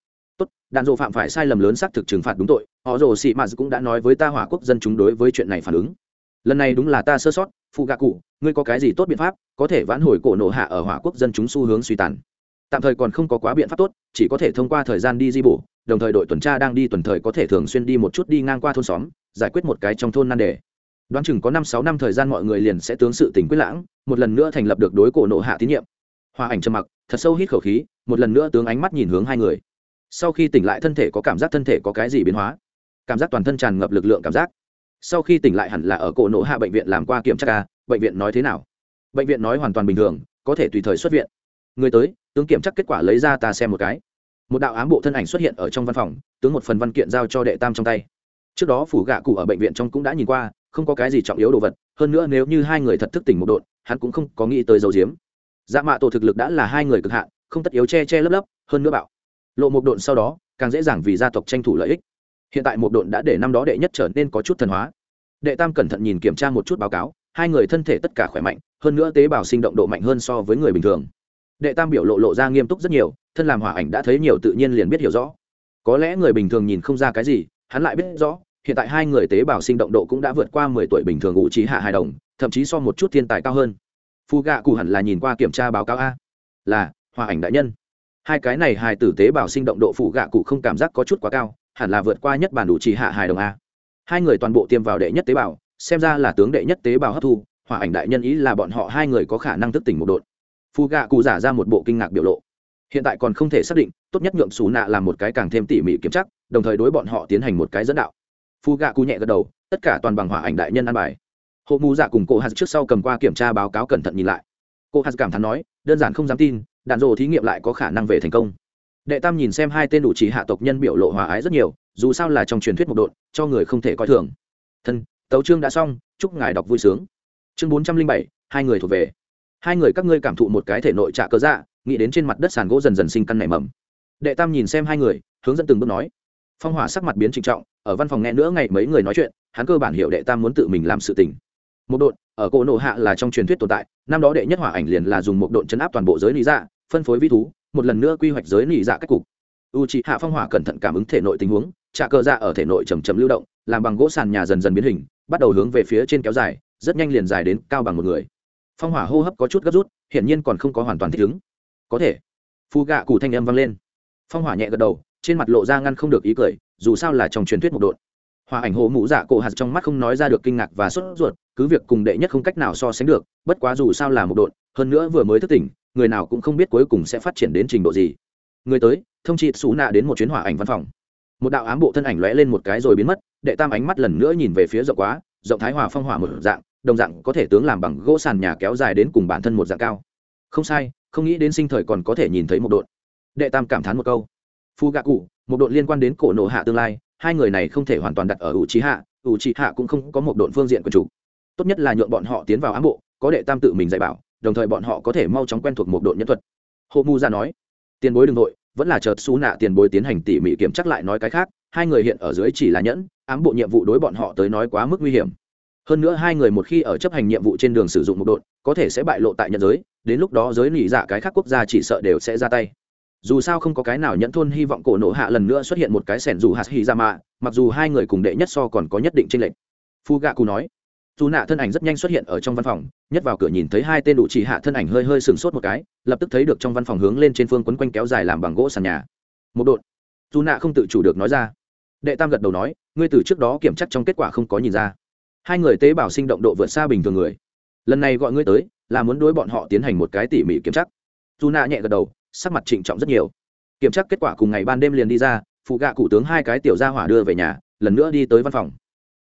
Đạn dộ phạm phải sai lầm lớn xác thực trừng phạt đúng tội, họ rồ sĩ mạt cũng đã nói với ta hỏa quốc dân chúng đối với chuyện này phản ứng. Lần này đúng là ta sơ sót, phụ gạ cụ, ngươi có cái gì tốt biện pháp, có thể vãn hồi cổ nổ hạ ở hỏa quốc dân chúng xu hướng suy tàn. Tạm thời còn không có quá biện pháp tốt, chỉ có thể thông qua thời gian đi di bổ, đồng thời đội tuần tra đang đi tuần thời có thể thường xuyên đi một chút đi ngang qua thôn xóm, giải quyết một cái trong thôn nan đề. Đoán chừng có năm sáu năm thời gian mọi người liền sẽ tướng sự tỉnh quyết lãng, một lần nữa thành lập được đối cổ nộ hạ tín nhiệm. Hòa ảnh trầm mặc, thật sâu hít khẩu khí, một lần nữa tướng ánh mắt nhìn hướng hai người sau khi tỉnh lại thân thể có cảm giác thân thể có cái gì biến hóa? Cảm giác toàn thân tràn ngập lực lượng cảm giác. Sau khi tỉnh lại hẳn là ở cổ nộ hạ bệnh viện làm qua kiểm tra ca, bệnh viện nói thế nào? Bệnh viện nói hoàn toàn bình thường, có thể tùy thời xuất viện. Người tới, tướng kiểm tra kết quả lấy ra ta xem một cái. Một đạo ám bộ thân ảnh xuất hiện ở trong văn phòng, tướng một phần văn kiện giao cho đệ tam trong tay. Trước đó phủ gạ cụ ở bệnh viện trong cũng đã nhìn qua, không có cái gì trọng yếu đồ vật, hơn nữa nếu như hai người thật thức tỉnh một đột hắn cũng không có nghĩ tới dấu diếm. Dạ mạ tổ thực lực đã là hai người cực hạn, không tất yếu che che lấp lấp, hơn nữa bạo lộ một độn sau đó, càng dễ dàng vì gia tộc tranh thủ lợi ích. Hiện tại một độn đã để năm đó đệ nhất trở nên có chút thần hóa. Đệ tam cẩn thận nhìn kiểm tra một chút báo cáo, hai người thân thể tất cả khỏe mạnh, hơn nữa tế bào sinh động độ mạnh hơn so với người bình thường. Đệ tam biểu lộ lộ ra nghiêm túc rất nhiều, thân làm hỏa ảnh đã thấy nhiều tự nhiên liền biết hiểu rõ. Có lẽ người bình thường nhìn không ra cái gì, hắn lại biết rõ, hiện tại hai người tế bào sinh động độ cũng đã vượt qua mười tuổi bình thường ngụ trí hạ hài đồng, thậm chí so một chút thiên tài cao hơn. Phu gạ cụ hẳn là nhìn qua kiểm tra báo cáo a. Là hòa ảnh đại nhân hai cái này hài tử tế bào sinh động độ phụ gạ cụ không cảm giác có chút quá cao, hẳn là vượt qua nhất bản đủ trì hạ hài đồng a. Hai người toàn bộ tiêm vào đệ nhất tế bào, xem ra là tướng đệ nhất tế bào hấp thu hòa ảnh đại nhân ý là bọn họ hai người có khả năng thức tỉnh một đột phụ gạ cụ giả ra một bộ kinh ngạc biểu lộ. Hiện tại còn không thể xác định, tốt nhất nhượng xù nạ làm một cái càng thêm tỉ mỉ kiểm chắc đồng thời đối bọn họ tiến hành một cái dẫn đạo. Phụ gạ cụ nhẹ gật đầu, tất cả toàn bằng hỏa ảnh đại nhân ăn bài. Hộ mù giả cùng cô hạt trước sau cầm qua kiểm tra báo cáo cẩn thận nhìn lại. Cô hạt cảm thán nói, đơn giản không dám tin đạn dồ thí nghiệm lại có khả năng về thành công. Đệ tam nhìn xem hai tên đủ trí hạ tộc nhân biểu lộ hòa ái rất nhiều, dù sao là trong truyền thuyết một độn, cho người không thể coi thường. Thân, tấu chương đã xong, chúc ngài đọc vui sướng. Chương bốn trăm linh bảy, hai người thuộc về. Hai người các ngươi cảm thụ một cái thể nội trạ cơ dạ nghĩ đến trên mặt đất sàn gỗ dần dần sinh căn nảy mầm. Đệ tam nhìn xem hai người, hướng dẫn từng bước nói. Phong hỏa sắc mặt biến trịnh trọng, ở văn phòng nghe nữa ngày mấy người nói chuyện, hắn cơ bản hiểu đệ tam muốn tự mình làm sự tình một độn, ở cổ nộ hạ là trong truyền thuyết tồn tại, năm đó đệ nhất hỏa ảnh liền là dùng một độn chấn áp toàn bộ giới lý dạ phân phối vi thú, một lần nữa quy hoạch giới lý dạ cách cục. U c hạ phong hỏa cẩn thận cảm ứng thể nội tình huống trả cờ dạ ở thể nội chầm chầm lưu động, làm bằng gỗ sàn nhà dần dần biến hình, bắt đầu hướng về phía trên kéo dài, rất nhanh liền dài đến cao bằng một người. Phong hỏa hô hấp có chút gấp rút, hiển nhiên còn không có hoàn toàn thích ứng. Có thể. Phu gạ cụ thanh âm vang lên. Phong hỏa nhẹ gật đầu, trên mặt lộ ra ngăn không được ý cười, dù sao là trong truyền thuyết một độn. Hòa ảnh hồ mũ dạ cổ hạt trong mắt không nói ra được kinh ngạc và sốt ruột cứ việc cùng đệ nhất không cách nào so sánh được, bất quá dù sao là một độn hơn nữa vừa mới thức tỉnh, người nào cũng không biết cuối cùng sẽ phát triển đến trình độ gì. Người tới, thông trị xù nạ đến một chuyến hỏa ảnh văn phòng. Một đạo ám bộ thân ảnh lóe lên một cái rồi biến mất, đệ tam ánh mắt lần nữa nhìn về phía rộng quá, rộng thái hòa phong hỏa một dạng, đồng dạng có thể tướng làm bằng gỗ sàn nhà kéo dài đến cùng bản thân một dạng cao. Không sai, không nghĩ đến sinh thời còn có thể nhìn thấy một đội. Đệ tam cảm thán một câu. Phu gạ cụ, một đội liên quan đến cổ nộ hạ tương lai, hai người này không thể hoàn toàn đặt ở ủ trí hạ ủ trí hạ cũng không có một đội phương diện của chủ tốt nhất là nhượng bọn họ tiến vào ám bộ, có đệ tam tự mình dạy bảo, đồng thời bọn họ có thể mau chóng quen thuộc một đội nhân thuật. Hộ mu ra nói. Tiền bối đ ừ n g nội vẫn là chợt xú nạ tiền bối tiến hành tỉ mỉ kiểm chắc lại nói cái khác, hai người hiện ở dưới chỉ là nhẫn, ám bộ nhiệm vụ đối bọn họ tới nói quá mức nguy hiểm. Hơn nữa hai người một khi ở chấp hành nhiệm vụ trên đường sử dụng một đội, có thể sẽ bại lộ tại nhận giới, đến lúc đó giới nỉ dạ cái khác quốc gia chỉ sợ đều sẽ ra tay. Dù sao không có cái nào nhẫn thôn hy vọng cổ nổ hạ lần nữa xuất hiện một cái sẻn dù hạt hy ra mạ mặc dù hai người cùng đệ nhất so còn có nhất định tranh lệch. Phu gạ cù nói dù nạ thân ảnh rất nhanh xuất hiện ở trong văn phòng nhất vào cửa nhìn thấy hai tên đủ chỉ hạ thân ảnh hơi hơi sừng sốt một cái, lập tức thấy được trong văn phòng hướng lên trên phương quấn quanh kéo dài làm bằng gỗ sàn nhà. Một đột, dù nạ không tự chủ được nói ra. Đệ tam gật đầu nói, ngươi từ trước đó kiểm chắc trong kết quả không có nhìn ra. Hai người tế bào sinh động độ vượt xa bình thường người. Lần này gọi ngươi tới, là muốn đối bọn họ tiến hành một cái tỉ mỉ kiểm chắc dù nạ nhẹ gật đầu, sắc mặt trịnh trọng rất nhiều. Kiểm tra kết quả cùng ngày ban đêm liền đi ra, phụ gạ cụ tướng hai cái tiểu gia hỏa đưa về nhà, lần nữa đi tới văn phòng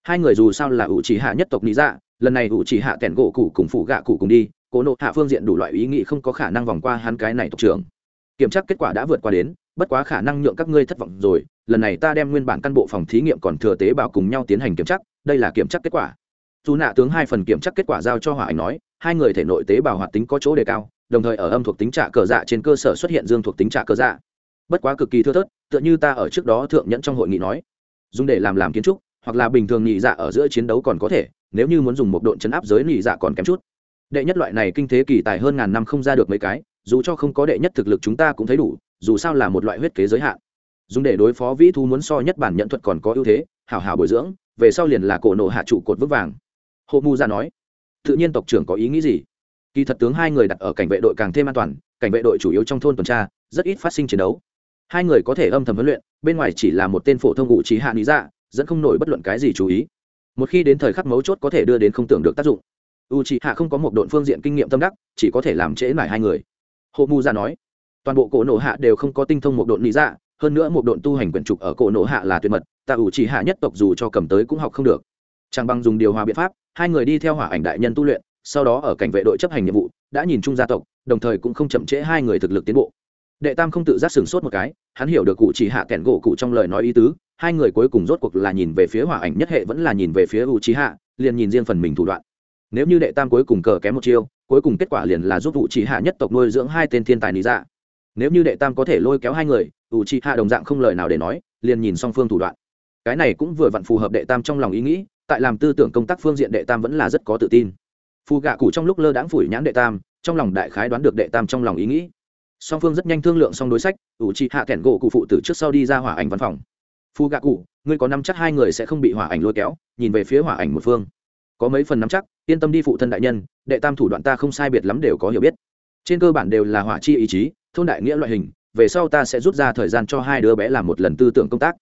hai người dù sao là ủ chỉ hạ nhất tộc lý dạ lần này ủ chỉ hạ tẻn gỗ cụ cùng phụ gạ cụ cùng đi, cố nộ hạ phương diện đủ loại ý nghĩ không có khả năng vòng qua hắn cái này tộc trưởng. Kiểm tra kết quả đã vượt qua đến, bất quá khả năng nhượng các ngươi thất vọng rồi, lần này ta đem nguyên bản căn bộ phòng thí nghiệm còn thừa tế bào cùng nhau tiến hành kiểm tra, đây là kiểm tra kết quả. Dù nạ tướng hai phần kiểm tra kết quả giao cho hỏa ảnh nói, hai người thể nội tế bào hoạt tính có chỗ đề cao, đồng thời ở âm thuộc tính trả cờ dạ trên cơ sở xuất hiện dương thuộc tính trả cờ dạ. Bất quá cực kỳ thưa thớt, tựa như ta ở trước đó thượng nhẫn trong hội nghị nói. Dùng để làm làm kiến trúc hoặc là bình thường nhị dạ ở giữa chiến đấu còn có thể, nếu như muốn dùng một độn chấn áp giới nhị dạ còn kém chút. Đệ nhất loại này kinh thế kỳ tài hơn ngàn năm không ra được mấy cái, dù cho không có đệ nhất thực lực chúng ta cũng thấy đủ, dù sao là một loại huyết kế giới hạn. Dùng để đối phó vĩ thu muốn so nhất bản nhận thuật còn có ưu thế, hảo hảo bồi dưỡng, về sau liền là cổ nộ hạ trụ cột vững vàng. Hộ mu ra nói, tự nhiên tộc trưởng có ý nghĩ gì? Kỳ thật tướng hai người đặt ở cảnh vệ đội càng thêm an toàn, cảnh vệ đội chủ yếu trong thôn tuần tra, rất ít phát sinh chiến đấu. Hai người có thể âm thầm huấn luyện, bên ngoài chỉ là một tên phổ thông ngụ trí hạ lý dạ dẫn không nổi bất luận cái gì chú ý. Một khi đến thời khắc mấu chốt có thể đưa đến không tưởng được tác dụng. U trí hạ không có một độn phương diện kinh nghiệm tâm đắc, chỉ có thể làm trễ mải hai người. Hộ mu ra nói, toàn bộ cổ nộ hạ đều không có tinh thông một độn lý dạ hơn nữa một độn tu hành quyển trục ở cổ nộ hạ là tuyệt mật, ta u trí hạ nhất tộc dù cho cầm tới cũng học không được. Chẳng bằng dùng điều hòa biện pháp, hai người đi theo hỏa ảnh đại nhân tu luyện, sau đó ở cảnh vệ đội chấp hành nhiệm vụ, đã nhìn chung gia tộc, đồng thời cũng không chậm trễ hai người thực lực tiến bộ đệ tam không tự giác sửng sốt một cái, hắn hiểu được cụ chỉ hạ kẻn gỗ cụ trong lời nói ý tứ, hai người cuối cùng rốt cuộc là nhìn về phía hỏa ảnh nhất hệ vẫn là nhìn về phía u trí hạ liền nhìn riêng phần mình thủ đoạn. Nếu như đệ tam cuối cùng cờ kém một chiêu, cuối cùng kết quả liền là giúp u trí hạ nhất tộc nuôi dưỡng hai tên thiên tài lý dạ. Nếu như đệ tam có thể lôi kéo hai người u trí hạ đồng dạng không lời nào để nói, liền nhìn song phương thủ đoạn. Cái này cũng vừa vặn phù hợp đệ tam trong lòng ý nghĩ, tại làm tư tưởng công tác phương diện đệ tam vẫn là rất có tự tin. Phù gạ cụ trong lúc lơ đãng phủi nhãn đệ tam, trong lòng đại khái đoán được đệ tam trong lòng ý nghĩ song phương rất nhanh thương lượng xong đối sách, ủ trị hạ kẻn gỗ cụ phụ tử trước sau đi ra hỏa ảnh văn phòng. Phu gạ cụ, ngươi có nắm chắc hai người sẽ không bị hỏa ảnh lôi kéo, nhìn về phía hỏa ảnh một phương. Có mấy phần nắm chắc, yên tâm đi phụ thân đại nhân, đệ tam thủ đoạn ta không sai biệt lắm đều có hiểu biết. Trên cơ bản đều là hỏa chi ý chí, thôn đại nghĩa loại hình, về sau ta sẽ rút ra thời gian cho hai đứa bé làm một lần tư tưởng công tác.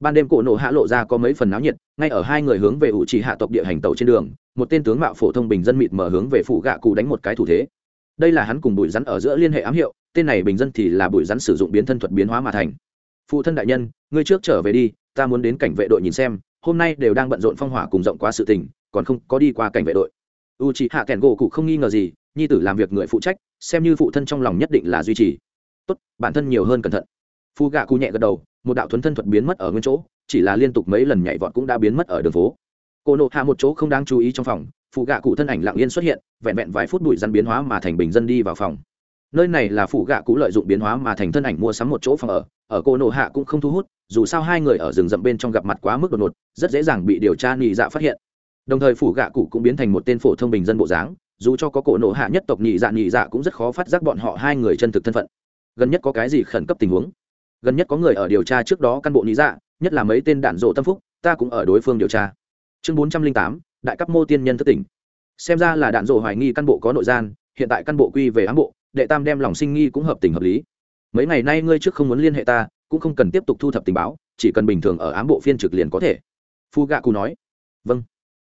Ban đêm cổ nổ hạ lộ ra có mấy phần náo nhiệt, ngay ở hai người hướng về ủ trì hạ tộc địa hành tàu trên đường, một tên tướng mạo phổ thông bình dân mịt mở hướng về phủ gạ cụ đánh một cái thủ thế. Đây là hắn cùng bụi rắn ở giữa liên hệ ám hiệu tên này bình dân thì là bụi rắn sử dụng biến thân thuật biến hóa mà thành. Phụ thân đại nhân, ngươi trước trở về đi, ta muốn đến cảnh vệ đội nhìn xem, hôm nay đều đang bận rộn phong hỏa cùng rộng quá sự tình, còn không có đi qua cảnh vệ đội. U chị hạ kèn gỗ cụ không nghi ngờ gì, nhi tử làm việc người phụ trách, xem như phụ thân trong lòng nhất định là duy trì. Tốt, bản thân nhiều hơn cẩn thận. Phu gạ cụ nhẹ gật đầu, một đạo thuấn thân thuật biến mất ở nguyên chỗ, chỉ là liên tục mấy lần nhảy vọt cũng đã biến mất ở đường phố. Cô nộ hạ một chỗ không đáng chú ý trong phòng phụ gạ cụ thân ảnh lặng yên xuất hiện, vẹn vẹn vài phút bụi răn biến hóa mà thành bình dân đi vào phòng nơi này là phụ gạ cũ lợi dụng biến hóa mà thành thân ảnh mua sắm một chỗ phòng ở ở cô nộ hạ cũng không thu hút, dù sao hai người ở rừng rậm bên trong gặp mặt quá mức đột ngột, rất dễ dàng bị điều tra nhị dạ phát hiện. Đồng thời phủ gạ cụ cũng biến thành một tên phổ thông bình dân bộ dáng, dù cho có cổ nộ hạ nhất tộc nhị dạ nhị dạ cũng rất khó phát giác bọn họ hai người chân thực thân phận. Gần nhất có cái gì khẩn cấp tình huống? Gần nhất có người ở điều tra trước đó căn bộ nhị dạ nhất là mấy tên đạn rộ tâm phúc, ta cũng ở đối phương điều tra. Chương bốn trăm linh tám, đại cấp mô tiên nhân thất tỉnh. Xem ra là đạn rộ hoài nghi căn bộ có nội gian, hiện tại căn bộ quy về ám bộ đệ tam đem lòng sinh nghi cũng hợp tình hợp lý. Mấy ngày nay ngươi trước không muốn liên hệ ta, cũng không cần tiếp tục thu thập tình báo, chỉ cần bình thường ở ám bộ phiên trực liền có thể. Phu gạ cụ nói. Vâng.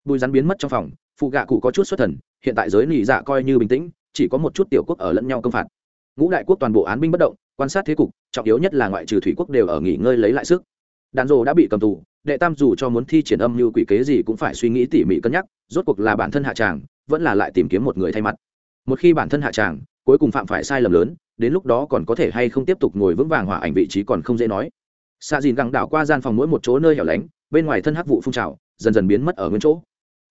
Bùi rắn biến mất trong phòng phụ gạ cụ có chút xuất thần, hiện tại giới nỉ dạ coi như bình tĩnh, chỉ có một chút tiểu quốc ở lẫn nhau công phạt. Ngũ đại quốc toàn bộ án binh bất động, quan sát thế cục, trọng yếu nhất là ngoại trừ thủy quốc đều ở nghỉ ngơi lấy lại sức. Đàn rồ đã bị cầm tù, đệ tam dù cho muốn thi triển âm như quỷ kế gì cũng phải suy nghĩ tỉ mỉ cân nhắc, rốt cuộc là bản thân hạ tràng, vẫn là lại tìm kiếm một người thay mặt. Một khi bản thân hạ tràng cuối cùng phạm phải sai lầm lớn, đến lúc đó còn có thể hay không tiếp tục ngồi vững vàng hỏa ảnh vị trí còn không dễ nói. Xạ dìn găng đảo qua gian phòng mỗi một chỗ nơi hẻo lánh, bên ngoài thân hắc vụ phun trào, dần dần biến mất ở nguyên chỗ.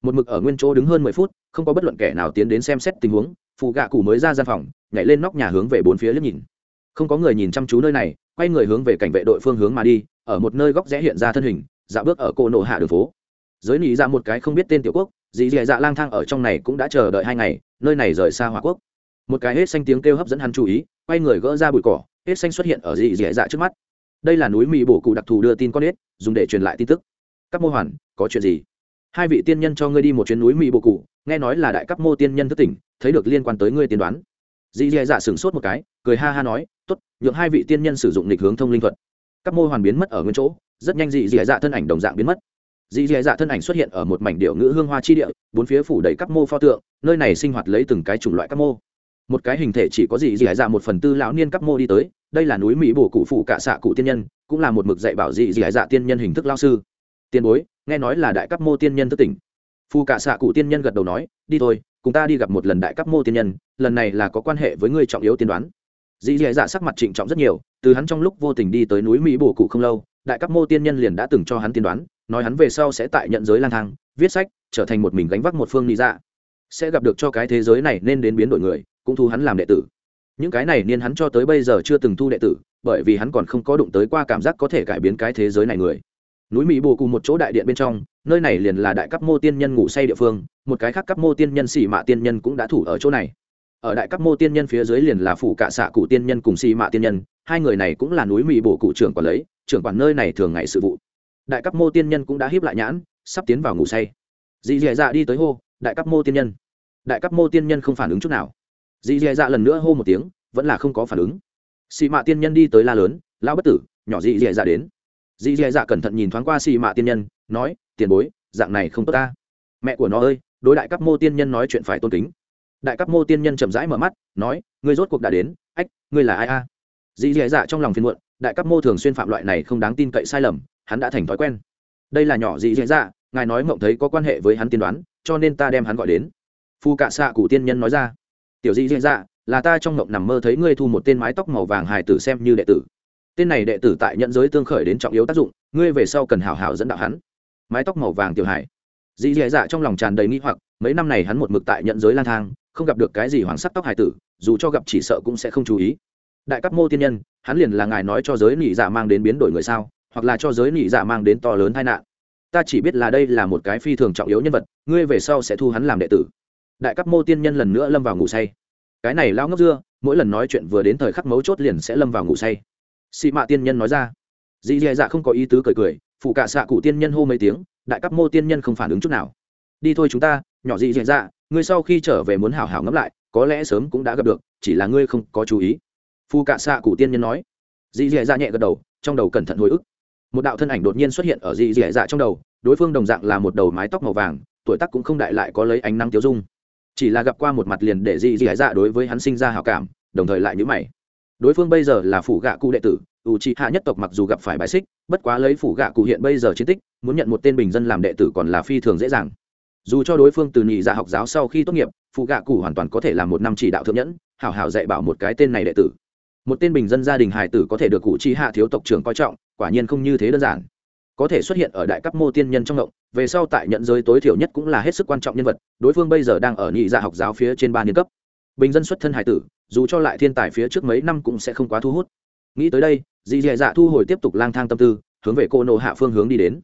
Một mực ở nguyên chỗ đứng hơn mười phút, không có bất luận kẻ nào tiến đến xem xét tình huống phụ gạ cụ mới ra gian phòng, nhảy lên nóc nhà hướng về bốn phía liếc nhìn. Không có người nhìn chăm chú nơi này, quay người hướng về cảnh vệ đội phương hướng mà đi, ở một nơi góc rẽ hiện ra thân hình dạ bước ở cô nổ hạ đường phố. Giới nỉ ra dạ một cái không biết tên tiểu quốc, dì dì dạ lang thang ở trong này cũng đã chờ đợi hai ngày, nơi này rời xa hòa quốc một cái hết xanh tiếng kêu hấp dẫn hắn chú ý, quay người gỡ ra bụi cỏ, hết xanh xuất hiện ở dị dị dạ trước mắt. Đây là núi mì bổ cụ đặc thù đưa tin con hết dùng để truyền lại tin tức. Các mô hoàn, có chuyện gì? Hai vị tiên nhân cho ngươi đi một chuyến núi mỹ bổ cụ, nghe nói là đại cấp mô tiên nhân thức tỉnh, thấy được liên quan tới ngươi tiên đoán. Dị dị dạ sửng sốt một cái, cười ha ha nói t ố t nhượng hai vị tiên nhân sử dụng lịch hướng thông linh thuật. Các mô hoàn biến mất ở nguyên chỗ, rất nhanh dị dị dạ thân ảnh đồng dạng biến mất. Dị dị dạ thân ảnh xuất hiện ở một mảnh điệu ngữ hương hoa chi địa, bốn phía phủ đầy các mô pho tượng, nơi này sinh hoạt lấy từng cái chủng loại các mô một cái hình thể chỉ có gì gì hải dạ một phần tư lão niên cấp mô đi tới, đây là núi mỹ bổ cụ phụ cả xạ cụ tiên nhân, cũng là một mực dạy bảo gì dị hải dạ tiên nhân hình thức lao sư. Tiền bối, nghe nói là đại cấp mô tiên nhân thức tỉnh. Phụ cả xạ cụ tiên nhân gật đầu nói, đi thôi, cùng ta đi gặp một lần đại cấp mô tiên nhân, lần này là có quan hệ với người trọng yếu tiên đoán. Dì dì dạ sắc mặt trịnh trọng rất nhiều, từ hắn trong lúc vô tình đi tới núi mỹ bổ cụ không lâu, đại cấp mô tiên nhân liền đã từng cho hắn tiên đoán, nói hắn về sau sẽ tại nhận giới lang thang, viết sách, trở thành một mình gánh vác một phương lý dạ. Sẽ gặp được cho cái thế giới này nên đến biến đổi người cũng thu hắn làm đệ tử. Những cái này niên hắn cho tới bây giờ chưa từng thu đệ tử, bởi vì hắn còn không có đụng tới qua cảm giác có thể cải biến cái thế giới này người. Núi mỹ bồ cùng một chỗ đại điện bên trong, nơi này liền là đại cấp mô tiên nhân ngủ say địa phương, một cái khác cấp mô tiên nhân xỉ mạ tiên nhân cũng đã thủ ở chỗ này. Ở đại cấp mô tiên nhân phía dưới liền là phủ cạ xạ cụ tiên nhân cùng xỉ mạ tiên nhân, hai người này cũng là núi mỹ bồ cụ trưởng quản lấy, trưởng quản nơi này thường ngày sự vụ. Đại cấp mô tiên nhân cũng đã hiếp lại nhãn, sắp tiến vào ngủ say. Dì dì dạ đi tới hô, đại cấp mô tiên nhân. Đại cấp mô tiên nhân không phản ứng chút nào dì dì dạ lần nữa hô một tiếng, vẫn là không có phản ứng. Xì mạ tiên nhân đi tới la lớn, lão bất tử, nhỏ dì dì dạ đến. Dì dì dạ cẩn thận nhìn thoáng qua xì mạ tiên nhân, nói, tiền bối, dạng này không tốt ta. Mẹ của nó ơi, đối đại cấp mô tiên nhân nói chuyện phải tôn kính. Đại cấp mô tiên nhân chậm rãi mở mắt, nói, ngươi rốt cuộc đã đến, ách, ngươi là ai a? Dì dì dạ trong lòng phiền muộn, đại cấp mô thường xuyên phạm loại này không đáng tin cậy sai lầm, hắn đã thành thói quen. Đây là nhỏ dì dì dạ ngài nói mộng thấy có quan hệ với hắn tiên đoán, cho nên ta đem hắn gọi đến. Phu cạ xạ cụ tiên nhân nói ra tiểu di diễn dạ là ta trong mộng nằm mơ thấy ngươi thu một tên mái tóc màu vàng hài tử xem như đệ tử. Tên này đệ tử tại nhận giới tương khởi đến trọng yếu tác dụng, ngươi về sau cần hào hào dẫn đạo hắn. Mái tóc màu vàng tiểu hải dì dì dạ trong lòng tràn đầy nghi hoặc, mấy năm này hắn một mực tại nhận giới lang thang, không gặp được cái gì hoàng sắc tóc hải tử, dù cho gặp chỉ sợ cũng sẽ không chú ý. Đại cấp mô tiên nhân, hắn liền là ngài nói cho giới nỉ dạ mang đến biến đổi người sao, hoặc là cho giới nỉ dạ mang đến to lớn tai nạn. Ta chỉ biết là đây là một cái phi thường trọng yếu nhân vật, ngươi về sau sẽ thu hắn làm đệ tử đại cấp mô tiên nhân lần nữa lâm vào ngủ say. Cái này lao ngốc dưa, mỗi lần nói chuyện vừa đến thời khắc mấu chốt liền sẽ lâm vào ngủ say. Xị mạ tiên nhân nói ra. Dì dì dạ không có ý tứ cười cười phụ cả xạ cụ tiên nhân hô mấy tiếng, đại cấp mô tiên nhân không phản ứng chút nào. Đi thôi chúng ta, nhỏ dì dì dạ ngươi sau khi trở về muốn hảo hảo ngẫm lại, có lẽ sớm cũng đã gặp được, chỉ là ngươi không có chú ý. Phụ cả xạ cụ tiên nhân nói. Dì dì dạ nhẹ gật đầu, trong đầu cẩn thận hồi ức. Một đạo thân ảnh đột nhiên xuất hiện ở dì dì dạ trong đầu, đối phương đồng dạng là một đầu mái tóc màu vàng, tuổi tác cũng không đại lại có lấy ánh nắng tiêu dung chỉ là gặp qua một mặt liền để dị dị dạ đối với hắn sinh ra hảo cảm, đồng thời lại nhữ mày. Đối phương bây giờ là phủ gạ cụ đệ tử u c hạ nhất tộc mặc dù gặp phải bài xích, bất quá lấy phủ gạ cụ hiện bây giờ chiến tích, muốn nhận một tên bình dân làm đệ tử còn là phi thường dễ dàng. Dù cho đối phương từ nhị dạ học giáo sau khi tốt nghiệp phụ gạ cụ hoàn toàn có thể làm một năm chỉ đạo thượng nhẫn, hảo hảo dạy bảo một cái tên này đệ tử. Một tên bình dân gia đình hài tử có thể được cụ chi hạ thiếu tộc trưởng coi trọng, quả nhiên không như thế đơn giản có thể xuất hiện ở đại cấp mô tiên nhân trong động về sau tại nhận giới tối thiểu nhất cũng là hết sức quan trọng nhân vật, đối phương bây giờ đang ở nhị dạ học giáo phía trên ba niên cấp. Bình dân xuất thân hải tử, dù cho lại thiên tài phía trước mấy năm cũng sẽ không quá thu hút. Nghĩ tới đây, dì dì dạ thu hồi tiếp tục lang thang tâm tư, hướng về cô nộ hạ phương hướng đi đến.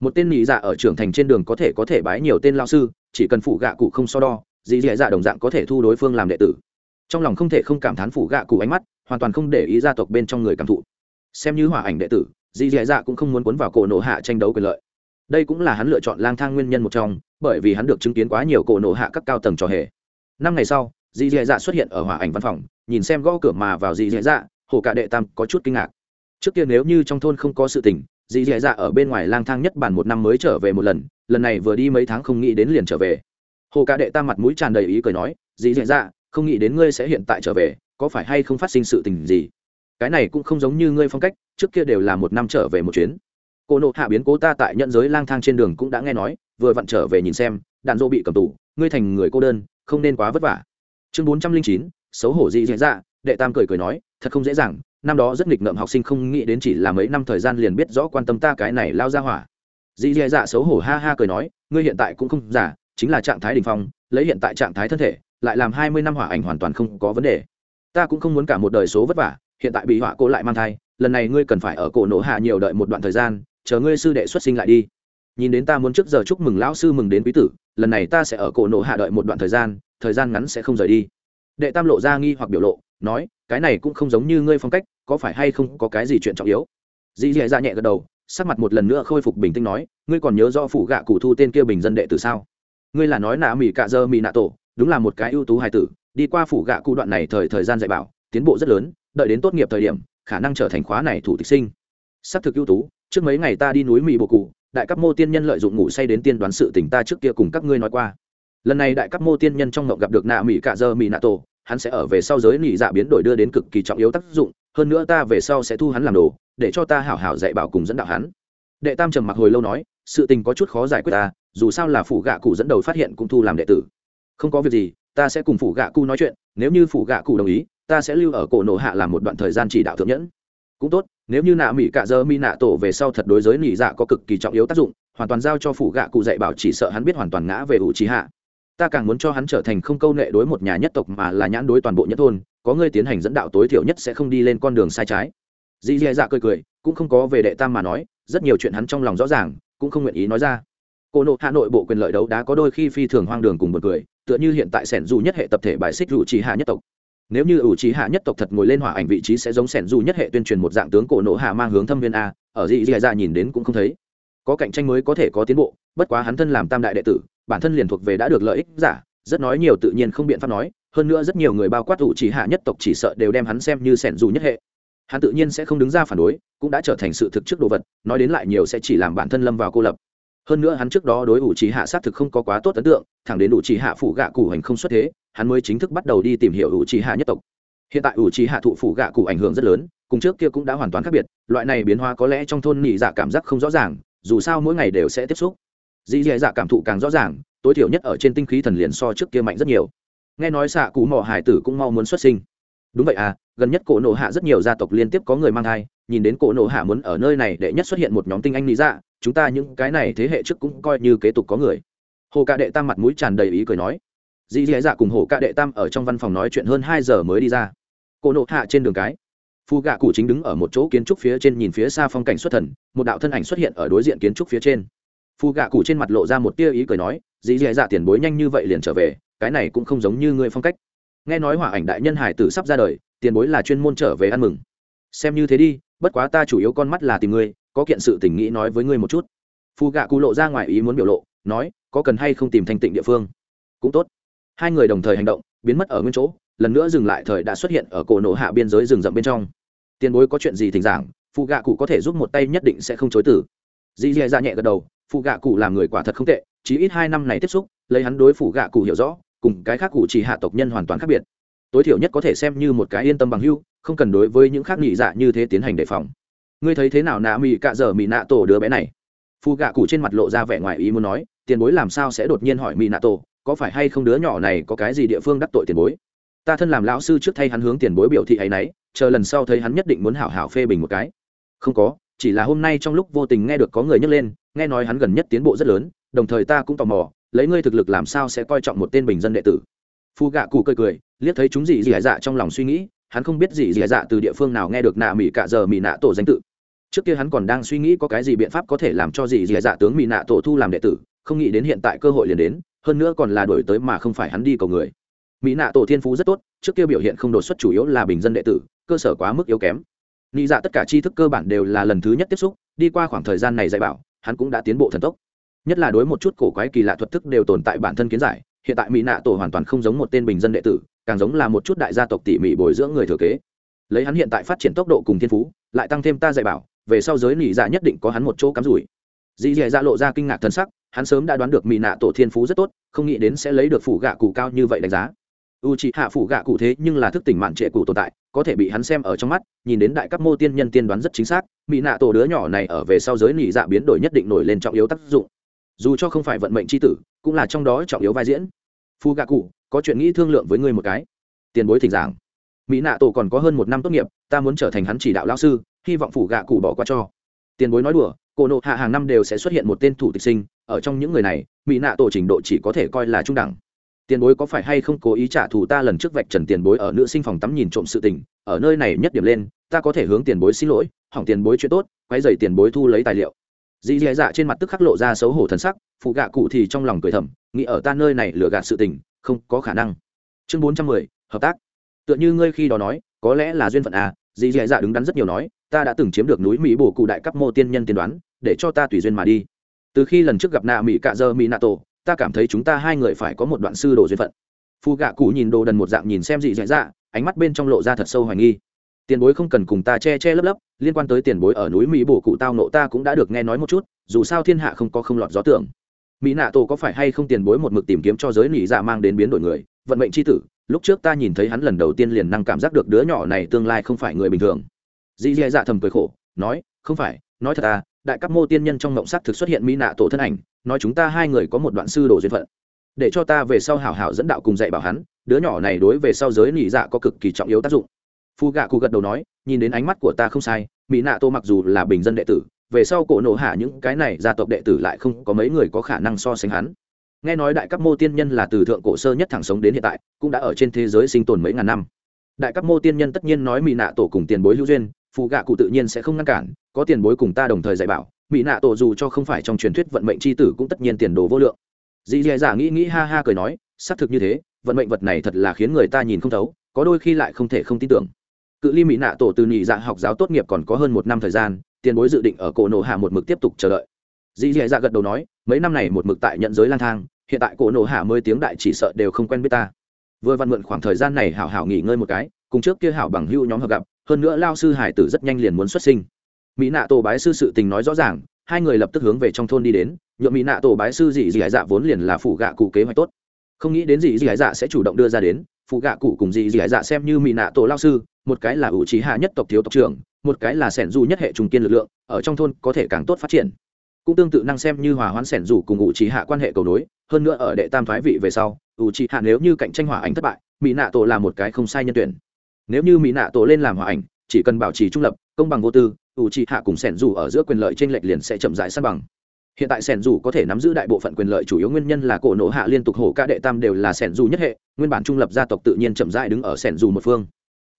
Một tên nhị dạ ở trưởng thành trên đường có thể có thể bái nhiều tên lao sư, chỉ cần phụ gạ cụ không so đo, dì dì dạ đồng dạng có thể thu đối phương làm đệ tử. Trong lòng không thể không cảm thán phụ gạ cụ ánh mắt, hoàn toàn không để ý gia tộc bên trong người cảm thụ. Xem như hỏa ảnh đệ tử dì dì dạ cũng không muốn cuốn vào cổ nộ hạ tranh đấu quyền lợi. Đây cũng là hắn lựa chọn lang thang nguyên nhân một trong, bởi vì hắn được chứng kiến quá nhiều cổ nộ hạ các cao tầng trò hề. Năm ngày sau, dì dì dạ xuất hiện ở hỏa ảnh văn phòng, nhìn xem gõ cửa mà vào dì dì dạ hồ cả đệ tam có chút kinh ngạc. Trước kia nếu như trong thôn không có sự tình, dì dì dạ ở bên ngoài lang thang nhất bản một năm mới trở về một lần lần này vừa đi mấy tháng không nghĩ đến liền trở về. Hồ cả đệ tam mặt mũi tràn đầy ý cười nói, dì dì dạ không nghĩ đến ngươi sẽ hiện tại trở về, có phải hay không phát sinh sự tình gì? Cái này cũng không giống như ngươi phong cách, trước kia đều là một năm trở về một chuyến. Cô nộ hạ biến cố ta tại nhận giới lang thang trên đường cũng đã nghe nói, vừa vặn trở về nhìn xem, đạn dô bị cầm tù, ngươi thành người cô đơn, không nên quá vất vả. Chương bốn trăm linh chín, xấu hổ dị dạ dạ đệ tam cười cười nói, thật không dễ dàng, năm đó rất nghịch ngợm học sinh không nghĩ đến chỉ là mấy năm thời gian liền biết rõ quan tâm ta cái này lao ra hỏa. Dị dạ dạ xấu hổ ha ha cười nói, ngươi hiện tại cũng không giả chính là trạng thái đ ỉ n h phong, lấy hiện tại trạng thái thân thể, lại làm hai mươi năm hỏa ảnh hoàn toàn không có vấn đề. Ta cũng không muốn cả một đời số vất vả hiện tại bị họa cô lại mang thai, lần này ngươi cần phải ở cổ nổ hạ nhiều đợi một đoạn thời gian, chờ ngươi sư đệ xuất sinh lại đi. Nhìn đến ta muốn trước giờ chúc mừng lão sư mừng đến quý tử, lần này ta sẽ ở cổ nổ hạ đợi một đoạn thời gian thời gian ngắn sẽ không rời đi. Đệ tam lộ ra nghi hoặc biểu lộ, nói, cái này cũng không giống như ngươi phong cách, có phải hay không có cái gì chuyện trọng yếu? Dì dì ra nhẹ gật đầu, sắc mặt một lần nữa khôi phục bình tĩnh nói, ngươi còn nhớ do phủ gạ cụ thu tên kia bình dân đệ từ sao? Ngươi là nói nạ mỹ cạ dơ mỹ nạ tổ, đúng là một cái ưu tú hài tử, đi qua phủ gạ cụ đoạn này thời thời gian dạy bảo, tiến bộ rất lớn đợi đến tốt nghiệp thời điểm, khả năng trở thành khóa này thủ tịch sinh. Xác thực ưu tú, trước mấy ngày ta đi núi mỹ Bồ cụ đại cấp mô tiên nhân lợi dụng ngủ say đến tiên đoán sự tình ta trước kia cùng các ngươi nói qua. Lần này đại cấp mô tiên nhân trong ngộng gặp được nạ mỹ cạ dơ mỹ nạ tổ, hắn sẽ ở về sau giới nỉ dạ biến đổi đưa đến cực kỳ trọng yếu tác dụng, hơn nữa ta về sau sẽ thu hắn làm đồ, để cho ta hảo hảo dạy bảo cùng dẫn đạo hắn. Đệ tam trầm mặc hồi lâu nói, sự tình có chút khó giải quyết ta, dù sao là phủ gạ cụ dẫn đầu phát hiện cũng thu làm đệ tử. Không có việc gì, ta sẽ cùng phủ gạ cụ nói chuyện, nếu như phủ gạ cụ đồng ý ta sẽ lưu ở cổ nổ hạ làm một đoạn thời gian chỉ đạo thượng nhẫn. Cũng tốt, nếu như nạ mỹ cạ dơ mi nạ tổ về sau thật đối giới nỉ dạ có cực kỳ trọng yếu tác dụng, hoàn toàn giao cho phủ gạ cụ dạy bảo chỉ sợ hắn biết hoàn toàn ngã về ủ trí hạ. Ta càng muốn cho hắn trở thành không câu nệ đối một nhà nhất tộc mà là nhãn đối toàn bộ nhất thôn, có người tiến hành dẫn đạo tối thiểu nhất sẽ không đi lên con đường sai trái. Dì dì dạ cười cười, cũng không có về đệ tam mà nói, rất nhiều chuyện hắn trong lòng rõ ràng, cũng không nguyện ý nói ra. Cô nộ hà nội bộ quyền lợi đấu đá có đôi khi phi thường hoang đường cùng một cười, tựa như hiện tại sẻn dù nhất hệ tập thể bài xích rủ trí hạ nhất tộc nếu như ủ trí hạ nhất tộc thật ngồi lên hỏa ảnh vị trí sẽ giống sẻn dù nhất hệ tuyên truyền một dạng tướng cổ nộ hạ mang hướng thâm viên a, ở dị dì dạ nhìn đến cũng không thấy. Có cạnh tranh mới có thể có tiến bộ, bất quá hắn thân làm tam đại đệ tử, bản thân liền thuộc về đã được lợi ích giả, rất nói nhiều tự nhiên không biện pháp nói, hơn nữa rất nhiều người bao quát ủ chỉ hạ nhất tộc chỉ sợ đều đem hắn xem như sẻn dù nhất hệ. Hắn tự nhiên sẽ không đứng ra phản đối, cũng đã trở thành sự thực trước đồ vật, nói đến lại nhiều sẽ chỉ làm bản thân lâm vào cô lập hơn nữa hắn trước đó đối ủ trí hạ xác thực không có quá tốt ấn tượng, thẳng đến ủ trí hạ phủ gạ cụ hành không xuất thế, hắn mới chính thức bắt đầu đi tìm hiểu ủ trí hạ nhất tộc. Hiện tại ủ trí hạ thụ phủ gạ cụ ảnh hưởng rất lớn, cùng trước kia cũng đã hoàn toàn khác biệt, loại này biến hóa có lẽ trong thôn nhị dạ cảm giác không rõ ràng, dù sao mỗi ngày đều sẽ tiếp xúc. Dĩ dạ dạ cảm thụ càng rõ ràng, tối thiểu nhất ở trên tinh khí thần liền so trước kia mạnh rất nhiều. Nghe nói xạ cụ mỏ hải tử cũng mau muốn xuất sinh. Đúng vậy à gần nhất cổ nộ hạ rất nhiều gia tộc liên tiếp có người mang thai, nhìn đến cổ nộ hạ muốn ở nơi này đệ nhất xuất hiện một nhóm tinh anh lý dạ chúng ta những cái này thế hệ trước cũng coi như kế tục có người. Hồ ca đệ tam mặt mũi tràn đầy ý cười nói. Dì dì dạ cùng hồ ca đệ tam ở trong văn phòng nói chuyện hơn hai giờ mới đi ra. Cổ nộ hạ trên đường cái, phu gạ cụ chính đứng ở một chỗ kiến trúc phía trên nhìn phía xa phong cảnh xuất thần, một đạo thân ảnh xuất hiện ở đối diện kiến trúc phía trên. Phu gạ cụ trên mặt lộ ra một tia ý cười nói, dì dì dạ tiền bối nhanh như vậy liền trở về, cái này cũng không giống như ngươi phong cách. Nghe nói hỏa ảnh đại nhân hải tử sắp ra đời tiền bối là chuyên môn trở về ăn mừng. Xem như thế đi, bất quá ta chủ yếu con mắt là tìm ngươi, có kiện sự tình nghĩ nói với ngươi một chút. Phù gạ cụ lộ ra ngoài ý muốn biểu lộ, nói, có cần hay không tìm thanh tịnh địa phương? Cũng tốt. Hai người đồng thời hành động, biến mất ở nguyên chỗ, lần nữa dừng lại thời đã xuất hiện ở cổ nổ hạ biên giới rừng rậm bên trong. Tiền bối có chuyện gì thỉnh giảng phù gạ cụ có thể giúp một tay nhất định sẽ không chối tử dì dì ra nhẹ gật đầu phù gạ cụ là người quả thật không tệ, chỉ ít hai năm này tiếp xúc, lấy hắn đối phủ gạ cụ hiểu rõ, cùng cái khác cụ chỉ hạ tộc nhân hoàn toàn khác biệt tối thiểu nhất có thể xem như một cái yên tâm bằng hưu, không cần đối với những khác nhị dạ như thế tiến hành đề phòng. Ngươi thấy thế nào nạ mị cạ dở mị nạ tổ đứa bé này? Phù gạ cụ trên mặt lộ ra vẻ ngoài ý muốn nói, tiền bối làm sao sẽ đột nhiên hỏi mị nạ tổ, có phải hay không đứa nhỏ này có cái gì địa phương đắc tội tiền bối? Ta thân làm lão sư trước thay hắn hướng tiền bối biểu thị ấy nấy, chờ lần sau thấy hắn nhất định muốn hảo hảo phê bình một cái. Không có, chỉ là hôm nay trong lúc vô tình nghe được có người nhắc lên, nghe nói hắn gần nhất tiến bộ rất lớn, đồng thời ta cũng tò mò, lấy ngươi thực lực làm sao sẽ coi trọng một tên bình dân đệ tử? Phu gạ cụ cười cười, liếc thấy chúng gì dì dạ trong lòng suy nghĩ, hắn không biết gì dì dạ từ địa phương nào nghe được nạ mỹ cạ giờ mỹ nạ tổ danh tự. Trước kia hắn còn đang suy nghĩ có cái gì biện pháp có thể làm cho gì dì dạ tướng mỹ nạ tổ thu làm đệ tử, không nghĩ đến hiện tại cơ hội liền đến, hơn nữa còn là đổi tới mà không phải hắn đi cầu người. Mỹ nạ tổ thiên phú rất tốt, trước kia biểu hiện không đột xuất chủ yếu là bình dân đệ tử, cơ sở quá mức yếu kém. Nghĩ dạ tất cả tri thức cơ bản đều là lần thứ nhất tiếp xúc, đi qua khoảng thời gian này dạy bảo, hắn cũng đã tiến bộ thần tốc. Nhất là đối một chút cổ quái kỳ lạ thuật thức đều tồn tại bản thân kiến giải hiện tại mỹ nạ tổ hoàn toàn không giống một tên bình dân đệ tử, càng giống là một chút đại gia tộc tỉ mỉ bồi dưỡng người thừa kế. Lấy hắn hiện tại phát triển tốc độ cùng thiên phú, lại tăng thêm ta dạy bảo, về sau giới nỉ dạ nhất định có hắn một chỗ cắm rủi. Dì dì dạ lộ ra kinh ngạc thân sắc, hắn sớm đã đoán được mỹ nạ tổ thiên phú rất tốt, không nghĩ đến sẽ lấy được phủ gạ cụ cao như vậy đánh giá. U c hạ phủ gạ cụ thế nhưng là thức tỉnh mạn trệ cụ tồn tại, có thể bị hắn xem ở trong mắt, nhìn đến đại cấp mô tiên nhân tiên đoán rất chính xác, mỹ nạ tổ đứa nhỏ này ở về sau giới nỉ dạ biến đổi nhất định nổi lên trọng yếu tác dụng dù cho không phải vận mệnh c h i tử, cũng là trong đó trọng yếu vai diễn. Phu gạ cụ, có chuyện nghĩ thương lượng với ngươi một cái. Tiền bối thỉnh giảng. Mỹ nạ tổ còn có hơn một năm tốt nghiệp, ta muốn trở thành hắn chỉ đạo lao sư, hy vọng phủ gạ cụ bỏ qua cho. Tiền bối nói đùa cổ nộ hạ hàng năm đều sẽ xuất hiện một tên thủ tịch sinh, ở trong những người này, mỹ nạ tổ trình độ chỉ có thể coi là trung đẳng. Tiền bối có phải hay không cố ý trả thù ta lần trước vạch trần tiền bối ở nữ sinh phòng tắm nhìn trộm sự tình, ở nơi này nhất điểm lên, ta có thể hướng tiền bối xin lỗi, hỏng tiền bối chuyện tốt quay dày tiền bối thu lấy tài liệu dì dì dạ trên mặt tức khắc lộ ra xấu hổ thần sắc, phụ gạ cụ thì trong lòng cười thầm, nghĩ ở ta nơi này lừa gạt sự tình, không có khả năng. Chương bốn trăm mười, hợp tác. Tựa như ngươi khi đó nói, có lẽ là duyên phận à dì dì dạ đứng đắn rất nhiều nói, ta đã từng chiếm được núi mỹ bồ cụ đại cấp mô tiên nhân tiên đoán, để cho ta tùy duyên mà đi. Từ khi lần trước gặp nạ mỹ cạ dơ mỹ nạ tổ, ta cảm thấy chúng ta hai người phải có một đoạn sư đồ duyên phận. Phụ gạ cụ nhìn đồ đần một dạng nhìn xem dị dạ dạ ánh mắt bên trong lộ ra thật sâu hoài nghi tiền bối không cần cùng ta che che lấp lấp, liên quan tới tiền bối ở núi mỹ bổ cụ tao nộ ta cũng đã được nghe nói một chút, dù sao thiên hạ không có không lọt gió tưởng. Mỹ nạ tổ có phải hay không tiền bối một mực tìm kiếm cho giới nỉ dạ mang đến biến đổi người, vận mệnh c h i tử, lúc trước ta nhìn thấy hắn lần đầu tiên liền năng cảm giác được đứa nhỏ này tương lai không phải người bình thường. Dì dì dạ thầm cười khổ, nói, không phải, nói thật à đại các mô tiên nhân trong mộng sắc thực xuất hiện mỹ nạ tổ thân ảnh, nói chúng ta hai người có một đoạn sư đồ duyên phận. Để cho ta về sau hảo hảo dẫn đạo cùng dạy bảo hắn, đứa nhỏ này đối về sau giới nỉ dạ có cực kỳ trọng yếu tác dụng phu gạ cụ gật đầu nói, nhìn đến ánh mắt của ta không sai, mỹ nạ tô mặc dù là bình dân đệ tử, về sau cổ nổ hạ những cái này gia tộc đệ tử lại không có mấy người có khả năng so sánh hắn. Nghe nói đại cấp mô tiên nhân là từ thượng cổ sơ nhất thẳng sống đến hiện tại, cũng đã ở trên thế giới sinh tồn mấy ngàn năm. Đại cấp mô tiên nhân tất nhiên nói mỹ nạ tổ cùng tiền bối hữu duyên phù gạ cụ tự nhiên sẽ không ngăn cản, có tiền bối cùng ta đồng thời dạy bảo, mỹ nạ tổ dù cho không phải trong truyền thuyết vận mệnh c h i tử cũng tất nhiên tiền đồ vô lượng. Dì dè dạ nghĩ nghĩ ha ha cười nói, xác thực như thế, vận mệnh vật này thật là khiến người ta nhìn không thấu, có đôi khi lại không thể không tin tưởng cự ly mỹ nạ tổ từ nhị dạ học giáo tốt nghiệp còn có hơn một năm thời gian, tiền bối dự định ở cổ nổ hạ một mực tiếp tục chờ đợi. Dì dì dạ gật đầu nói, mấy năm này một mực tại nhận giới lang thang, hiện tại cổ nổ hạ mới tiếng đại chỉ sợ đều không quen biết ta. Vừa văn mượn khoảng thời gian này hảo hảo nghỉ ngơi một cái, cùng trước kia hảo bằng hưu nhóm hợp gặp, hơn nữa lao sư hải tử rất nhanh liền muốn xuất sinh. Mỹ nạ tổ bái sư sự tình nói rõ ràng, hai người lập tức hướng về trong thôn đi đến nhuộm mỹ nạ tổ bái sư dị dị dạ vốn liền là phụ gạ cụ kế hoạch tốt không nghĩ đến gì gì hải dạ sẽ chủ động đưa ra đến, phụ gạ cụ cùng gì gì hải dạ xem như mỹ nạ tổ lao sư, một cái là ủ trí hạ nhất tộc thiếu tộc trưởng, một cái là sẻn du nhất hệ trung kiên lực lượng, ở trong thôn có thể càng tốt phát triển. Cũng tương tự năng xem như hòa hoãn sẻn dù cùng ủ trí hạ quan hệ cầu nối, hơn nữa ở đệ tam thoái vị về sau ủ trí hạ nếu như cạnh tranh hòa ảnh thất bại mỹ nạ tổ là một cái không sai nhân tuyển. Nếu như mỹ nạ tổ lên làm hòa ảnh, chỉ cần bảo trì trung lập, công bằng vô tư ủ trí hạ cùng sẻn dù ở giữa quyền lợi t r ê n lệch liền sẽ chậm rãi sát bằng hiện tại sẻn dù có thể nắm giữ đại bộ phận quyền lợi, chủ yếu nguyên nhân là cổ nổ hạ liên tục hổ ca đệ tam đều là sẻn dù nhất hệ, nguyên bản trung lập gia tộc tự nhiên chậm rãi đứng ở sẻn dù một phương.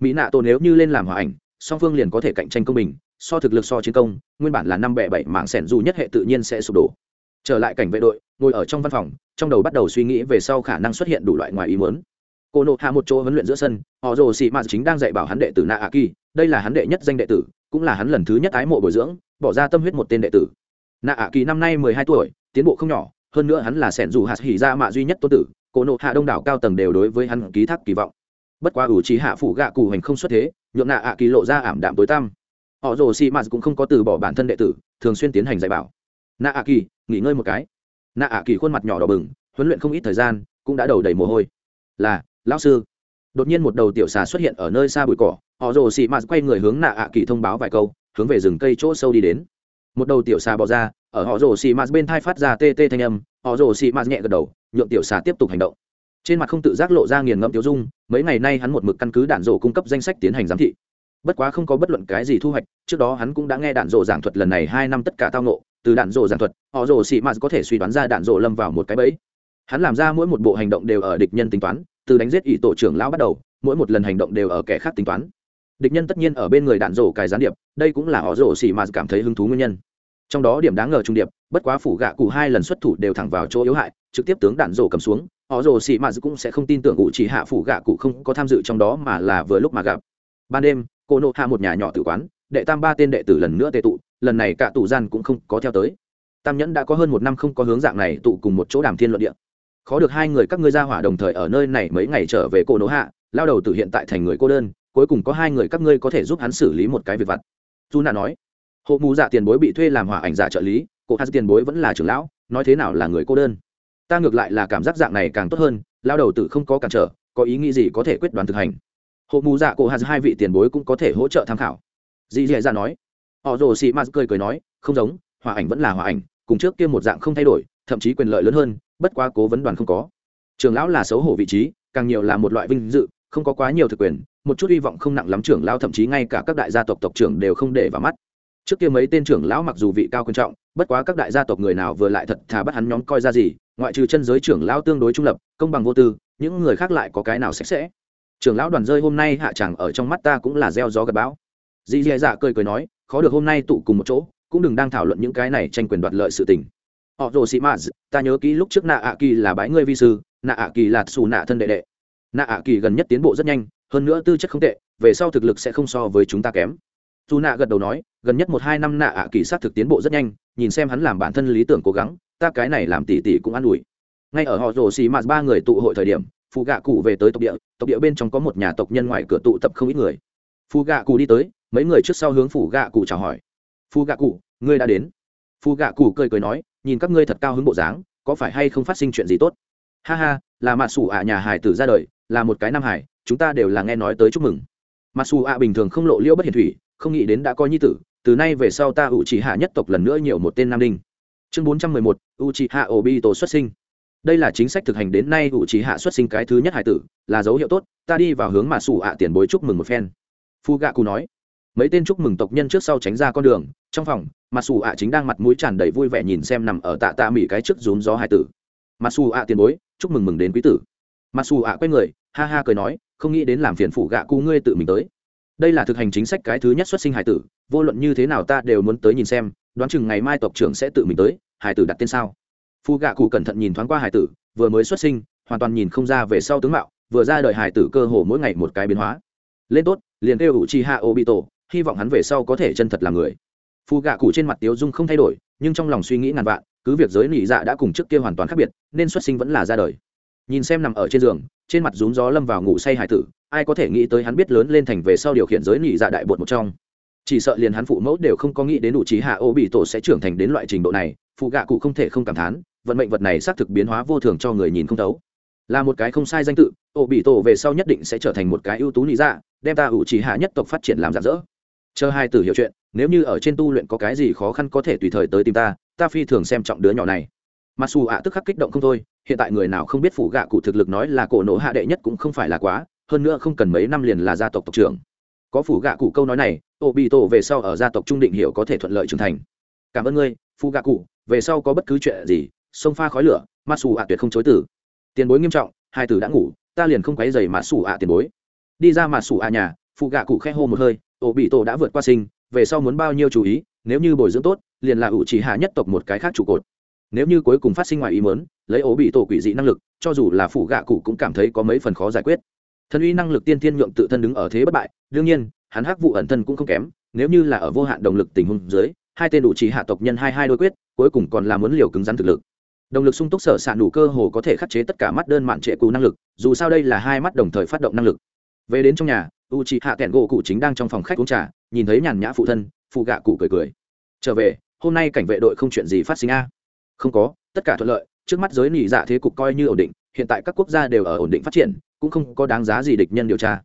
Mỹ nạ tổ nếu như lên làm hòa ảnh, song phương liền có thể cạnh tranh công bình, so thực lực so chiến công, nguyên bản là năm bẻ bảy mạng sẻn dù nhất hệ tự nhiên sẽ sụp đổ. Trở lại cảnh vệ đội, ngồi ở trong văn phòng, trong đầu bắt đầu suy nghĩ về sau khả năng xuất hiện đủ loại ngoài ý muốn. Cô nộ hạ một chỗ huấn luyện giữa sân, họ rồ xị mạt chính đang dạy bảo hắn đệ tử na a kỳ đây là hắn đệ nhất danh đệ tử, cũng là hắn lần thứ nhất ái mộ bồi dưỡng, bỏ ra tâm huyết một tên đệ tử na a kỳ năm nay mười hai tuổi, tiến bộ không nhỏ, hơn nữa hắn là sẻn dù hạt hỉ ra mạ duy nhất tô tử, cổ nộ hạ đông đảo cao tầng đều đối với hắn ký thác kỳ vọng. Bất quá ủ trí hạ phủ gạ cù hành không xuất thế nhuộm nạ ạ kỳ lộ ra ảm đạm tối tăm. Họ rồ xì mạt cũng không có từ bỏ bản thân đệ tử, thường xuyên tiến hành dạy bảo. Nạ ạ kỳ, nghỉ ngơi một cái. Nạ ạ kỳ khuôn mặt nhỏ đỏ bừng, huấn luyện không ít thời gian, cũng đã đầu đầy mồ hôi. Là, lão sư. Đột nhiên một đầu tiểu xà xuất hiện ở nơi xa bụi cỏ, họ rồ xì mạt quay người hướng nạ ạ kỳ thông báo vài câu, hướng về rừng cây chỗ sâu đi đến một đầu tiểu xà bỏ ra, ở họ rồ xì mạt bên thai phát ra tê tê thanh âm, họ rồ xì mạt nhẹ gật đầu, nhượng tiểu xà tiếp tục hành động. Trên mặt không tự giác lộ ra nghiền ngẫm tiêu dung, mấy ngày nay hắn một mực căn cứ đạn rổ cung cấp danh sách tiến hành giám thị. Bất quá không có bất luận cái gì thu hoạch, trước đó hắn cũng đã nghe đạn rổ giảng thuật lần này hai năm tất cả tao nộ từ đạn rổ giảng thuật, họ rổ xì mạt có thể suy đoán ra đạn rổ lâm vào một cái bẫy. Hắn làm ra mỗi một bộ hành động đều ở địch nhân tính toán, từ đánh giết ỷ tổ trưởng lão bắt đầu, mỗi một lần hành động đều ở kẻ khác tính toán địch nhân tất nhiên ở bên người đạn rổ cài gián điệp, đây cũng là họ rổ xỉ mà cảm thấy hứng thú nguyên nhân. Trong đó điểm đáng ngờ trung điệp, bất quá phủ gạ cụ hai lần xuất thủ đều thẳng vào chỗ yếu hại, trực tiếp tướng đạn rổ cầm xuống, họ rổ xỉ mà cũng sẽ không tin tưởng cụ chỉ hạ phủ gạ cụ không có tham dự trong đó mà là vừa lúc mà gặp. Ban đêm, cô nộ hạ một nhà nhỏ tử quán, đệ tam ba tên đệ tử lần nữa tệ tụ, lần này cả tù gian cũng không có theo tới. Tam nhẫn đã có hơn một năm không có hướng dạng này tụ cùng một chỗ đàm thiên luận địa. Khó được hai người các ngươi ra hỏa đồng thời ở nơi này mấy ngày trở về cô nỗ hạ, lao đầu từ hiện tại thành người cô đơn cuối cùng có hai người các ngươi có thể giúp hắn xử lý một cái việc vặt. Dù nạ nói. Hộ mù dạ tiền bối bị thuê làm hỏa ảnh giả trợ lý cô hát tiền bối vẫn là trưởng lão, nói thế nào là người cô đơn. Ta ngược lại là cảm giác dạng này càng tốt hơn lao đầu tử không có cản trở, có ý nghĩ gì có thể quyết đoán thực hành. Hộ mù dạ cổ hát hai vị tiền bối cũng có thể hỗ trợ tham khảo. Dì dì dạ nói. Họ rồ xì mạt cười cười nói, không giống, hòa ảnh vẫn là hòa ảnh, cùng trước kia một dạng không thay đổi, thậm chí quyền lợi lớn hơn, bất quá cố vấn đoàn không có. Trường lão là xấu hổ vị trí, càng nhiều là một loại vinh dự không có quá nhiều thực quyền, một chút hy vọng không nặng lắm trưởng lão, thậm chí ngay cả các đại gia tộc tộc trưởng đều không để vào mắt. Trước kia mấy tên trưởng lão mặc dù vị cao quan trọng, bất quá các đại gia tộc người nào vừa lại thật thà bắt hắn nhóm coi ra gì, ngoại trừ chân giới trưởng lão tương đối trung lập, công bằng vô tư, những người khác lại có cái nào sạch sẽ. Trưởng lão đoàn rơi hôm nay hạ chẳng ở trong mắt ta cũng là gieo gió gặp bão. Dì dì dạ cười cười nói, khó được hôm nay tụ cùng một chỗ, cũng đừng đang thảo luận những cái này tranh quyền đoạt lợi sự tình. Họ rồ sĩ maz, ta nhớ kỹ lúc trước nạ ạ kỳ là bái ngươi vi sư nạ ạ kỳ là xù nạ thân đệ đệ nạ ạ kỳ gần nhất tiến bộ rất nhanh, hơn nữa tư chất không tệ, về sau thực lực sẽ không so với chúng ta kém. Dù nạ gật đầu nói, gần nhất một hai năm nạ ạ kỳ s á t thực tiến bộ rất nhanh, nhìn xem hắn làm bản thân lý tưởng cố gắng, ta cái này làm tỉ tỉ cũng an ủi. Ngay ở họ rồ xì mạt ba người tụ hội thời điểm phụ gạ cụ về tới tộc địa tộc địa bên trong có một nhà tộc nhân ngoài cửa tụ tập không ít người. Phụ gạ cụ đi tới, mấy người trước sau hướng phủ gạ cụ chào hỏi. Phụ gạ cụ, ngươi đã đến. Phụ gạ cụ cười cười nói, nhìn các ngươi thật cao hứng bộ dáng, có phải hay không phát sinh chuyện gì tốt? Ha ha, là mạ xù ạ nhà hải tử ra đời là một cái nam hải, chúng ta đều là nghe nói tới chúc mừng. Mặc dù ạ bình thường không lộ liễu bất hiền thủy, không nghĩ đến đã có nhi tử, từ nay về sau ta ủ chỉ hạ nhất tộc lần nữa nhiều một tên nam đinh. Chương bốn trăm mười một u chỉ hạ ổ bi tổ xuất sinh. Đây là chính sách thực hành đến nay ủ chỉ hạ xuất sinh cái thứ nhất hải tử, là dấu hiệu tốt, ta đi vào hướng mà sủ ạ tiền bối chúc mừng một phen. Phu gạ cù nói, mấy tên chúc mừng tộc nhân trước sau tránh ra con đường, trong phòng, mà sủ ạ chính đang mặt mũi tràn đầy vui vẻ nhìn xem nằm ở tạ tạ mỹ cái trước rốn gió hải tử. Mà sủ ạ tiền bối, chúc mừng mừng đến quý tử mà sủ ạ quay người, ha ha cười nói, không nghĩ đến làm phiền phủ gạ cụ ngươi tự mình tới. Đây là thực hành chính sách cái thứ nhất xuất sinh hải tử, vô luận như thế nào ta đều muốn tới nhìn xem, đoán chừng ngày mai tộc trưởng sẽ tự mình tới, hải tử đặt tên sao? Phu gạ cụ cẩn thận nhìn thoáng qua hải tử, vừa mới xuất sinh, hoàn toàn nhìn không ra về sau tướng mạo, vừa ra đời hải tử cơ hồ mỗi ngày một cái biến hóa. Lên tốt, liền kêu ủ chi hạ ô bị tổ hy vọng hắn về sau có thể chân thật là người. Phu gạ cụ trên mặt tiếu dung không thay đổi, nhưng trong lòng suy nghĩ ngàn vạn, cứ việc giới nỉ dạ đã cùng trước kia hoàn toàn khác biệt, nên xuất sinh vẫn là ra đời nhìn xem nằm ở trên giường, trên mặt rún gió lâm vào ngủ say hải tử, ai có thể nghĩ tới hắn biết lớn lên thành về sau điều khiển giới nhị dạ đại bột một trong. Chỉ sợ liền hắn phụ mẫu đều không có nghĩ đến đủ trí hạ ô bị tổ sẽ trưởng thành đến loại trình độ này, phụ gạ cụ không thể không cảm thán, vận mệnh vật này xác thực biến hóa vô thường cho người nhìn không thấu. Là một cái không sai danh tự, ô bị tổ về sau nhất định sẽ trở thành một cái ưu tú nhị dạ đem ta ủ trí hạ nhất tộc phát triển làm rạng rỡ. Chờ hai tử hiểu chuyện, nếu như ở trên tu luyện có cái gì khó khăn có thể tùy thời tới tìm ta ta phi thường xem trọng đứa nhỏ này mặc dù ạ tức khắc kích động không thôi, hiện tại người nào không biết phủ gạ cụ thực lực nói là cổ nổ hạ đệ nhất cũng không phải là quá, hơn nữa không cần mấy năm liền là gia tộc tộc trưởng. Có phủ gạ cụ câu nói này ô bị tổ về sau ở gia tộc trung định hiểu có thể thuận lợi trưởng thành. Cảm ơn ngươi phụ gạ cụ, về sau có bất cứ chuyện gì sông pha khói lửa, mặc dù ạ tuyệt không chối tử tiền bối nghiêm trọng, hai tử đã ngủ, ta liền không quấy dày mà xù ạ tiền bối. Đi ra mà xù ạ nhà phụ gạ cụ khẽ hô một hơi ô bị tổ đã vượt qua sinh, về sau muốn bao nhiêu chú ý, nếu như bồi dưỡng tốt, liền là ủ chỉ hạ nhất tộc một cái khác trụ cột nếu như cuối cùng phát sinh ngoài ý mớn lấy ố bị tổ quỷ dị năng lực, cho dù là phủ gạ cụ cũng cảm thấy có mấy phần khó giải quyết. Thân uy năng lực tiên thiên nhượng tự thân đứng ở thế bất bại, đương nhiên, hắn hắc vụ ẩn thân cũng không kém, nếu như là ở vô hạn động lực tình huống dưới, hai tên đủ trí hạ tộc nhân hai hai đôi quyết, cuối cùng còn là muốn liều cứng rắn thực lực. Động lực sung túc sở s đủ cơ hồ có thể khắc chế tất cả mắt đơn mạn trệ cụ năng lực, dù sao đây là hai mắt đồng thời phát động năng lực. Về đến trong nhà u chị hạ kẹn gỗ cụ chính đang trong phòng khách uống trà, nhìn thấy nhàn nhã phụ thân phụ gạ cụ cười cười. Trở về, hôm nay cảnh vệ đội không chuyện gì phát sinh a không có, tất cả thuận lợi, trước mắt giới nỉ dạ thế cục coi như ổn định, hiện tại các quốc gia đều ở ổn định phát triển, cũng không có đáng giá gì địch nhân điều tra.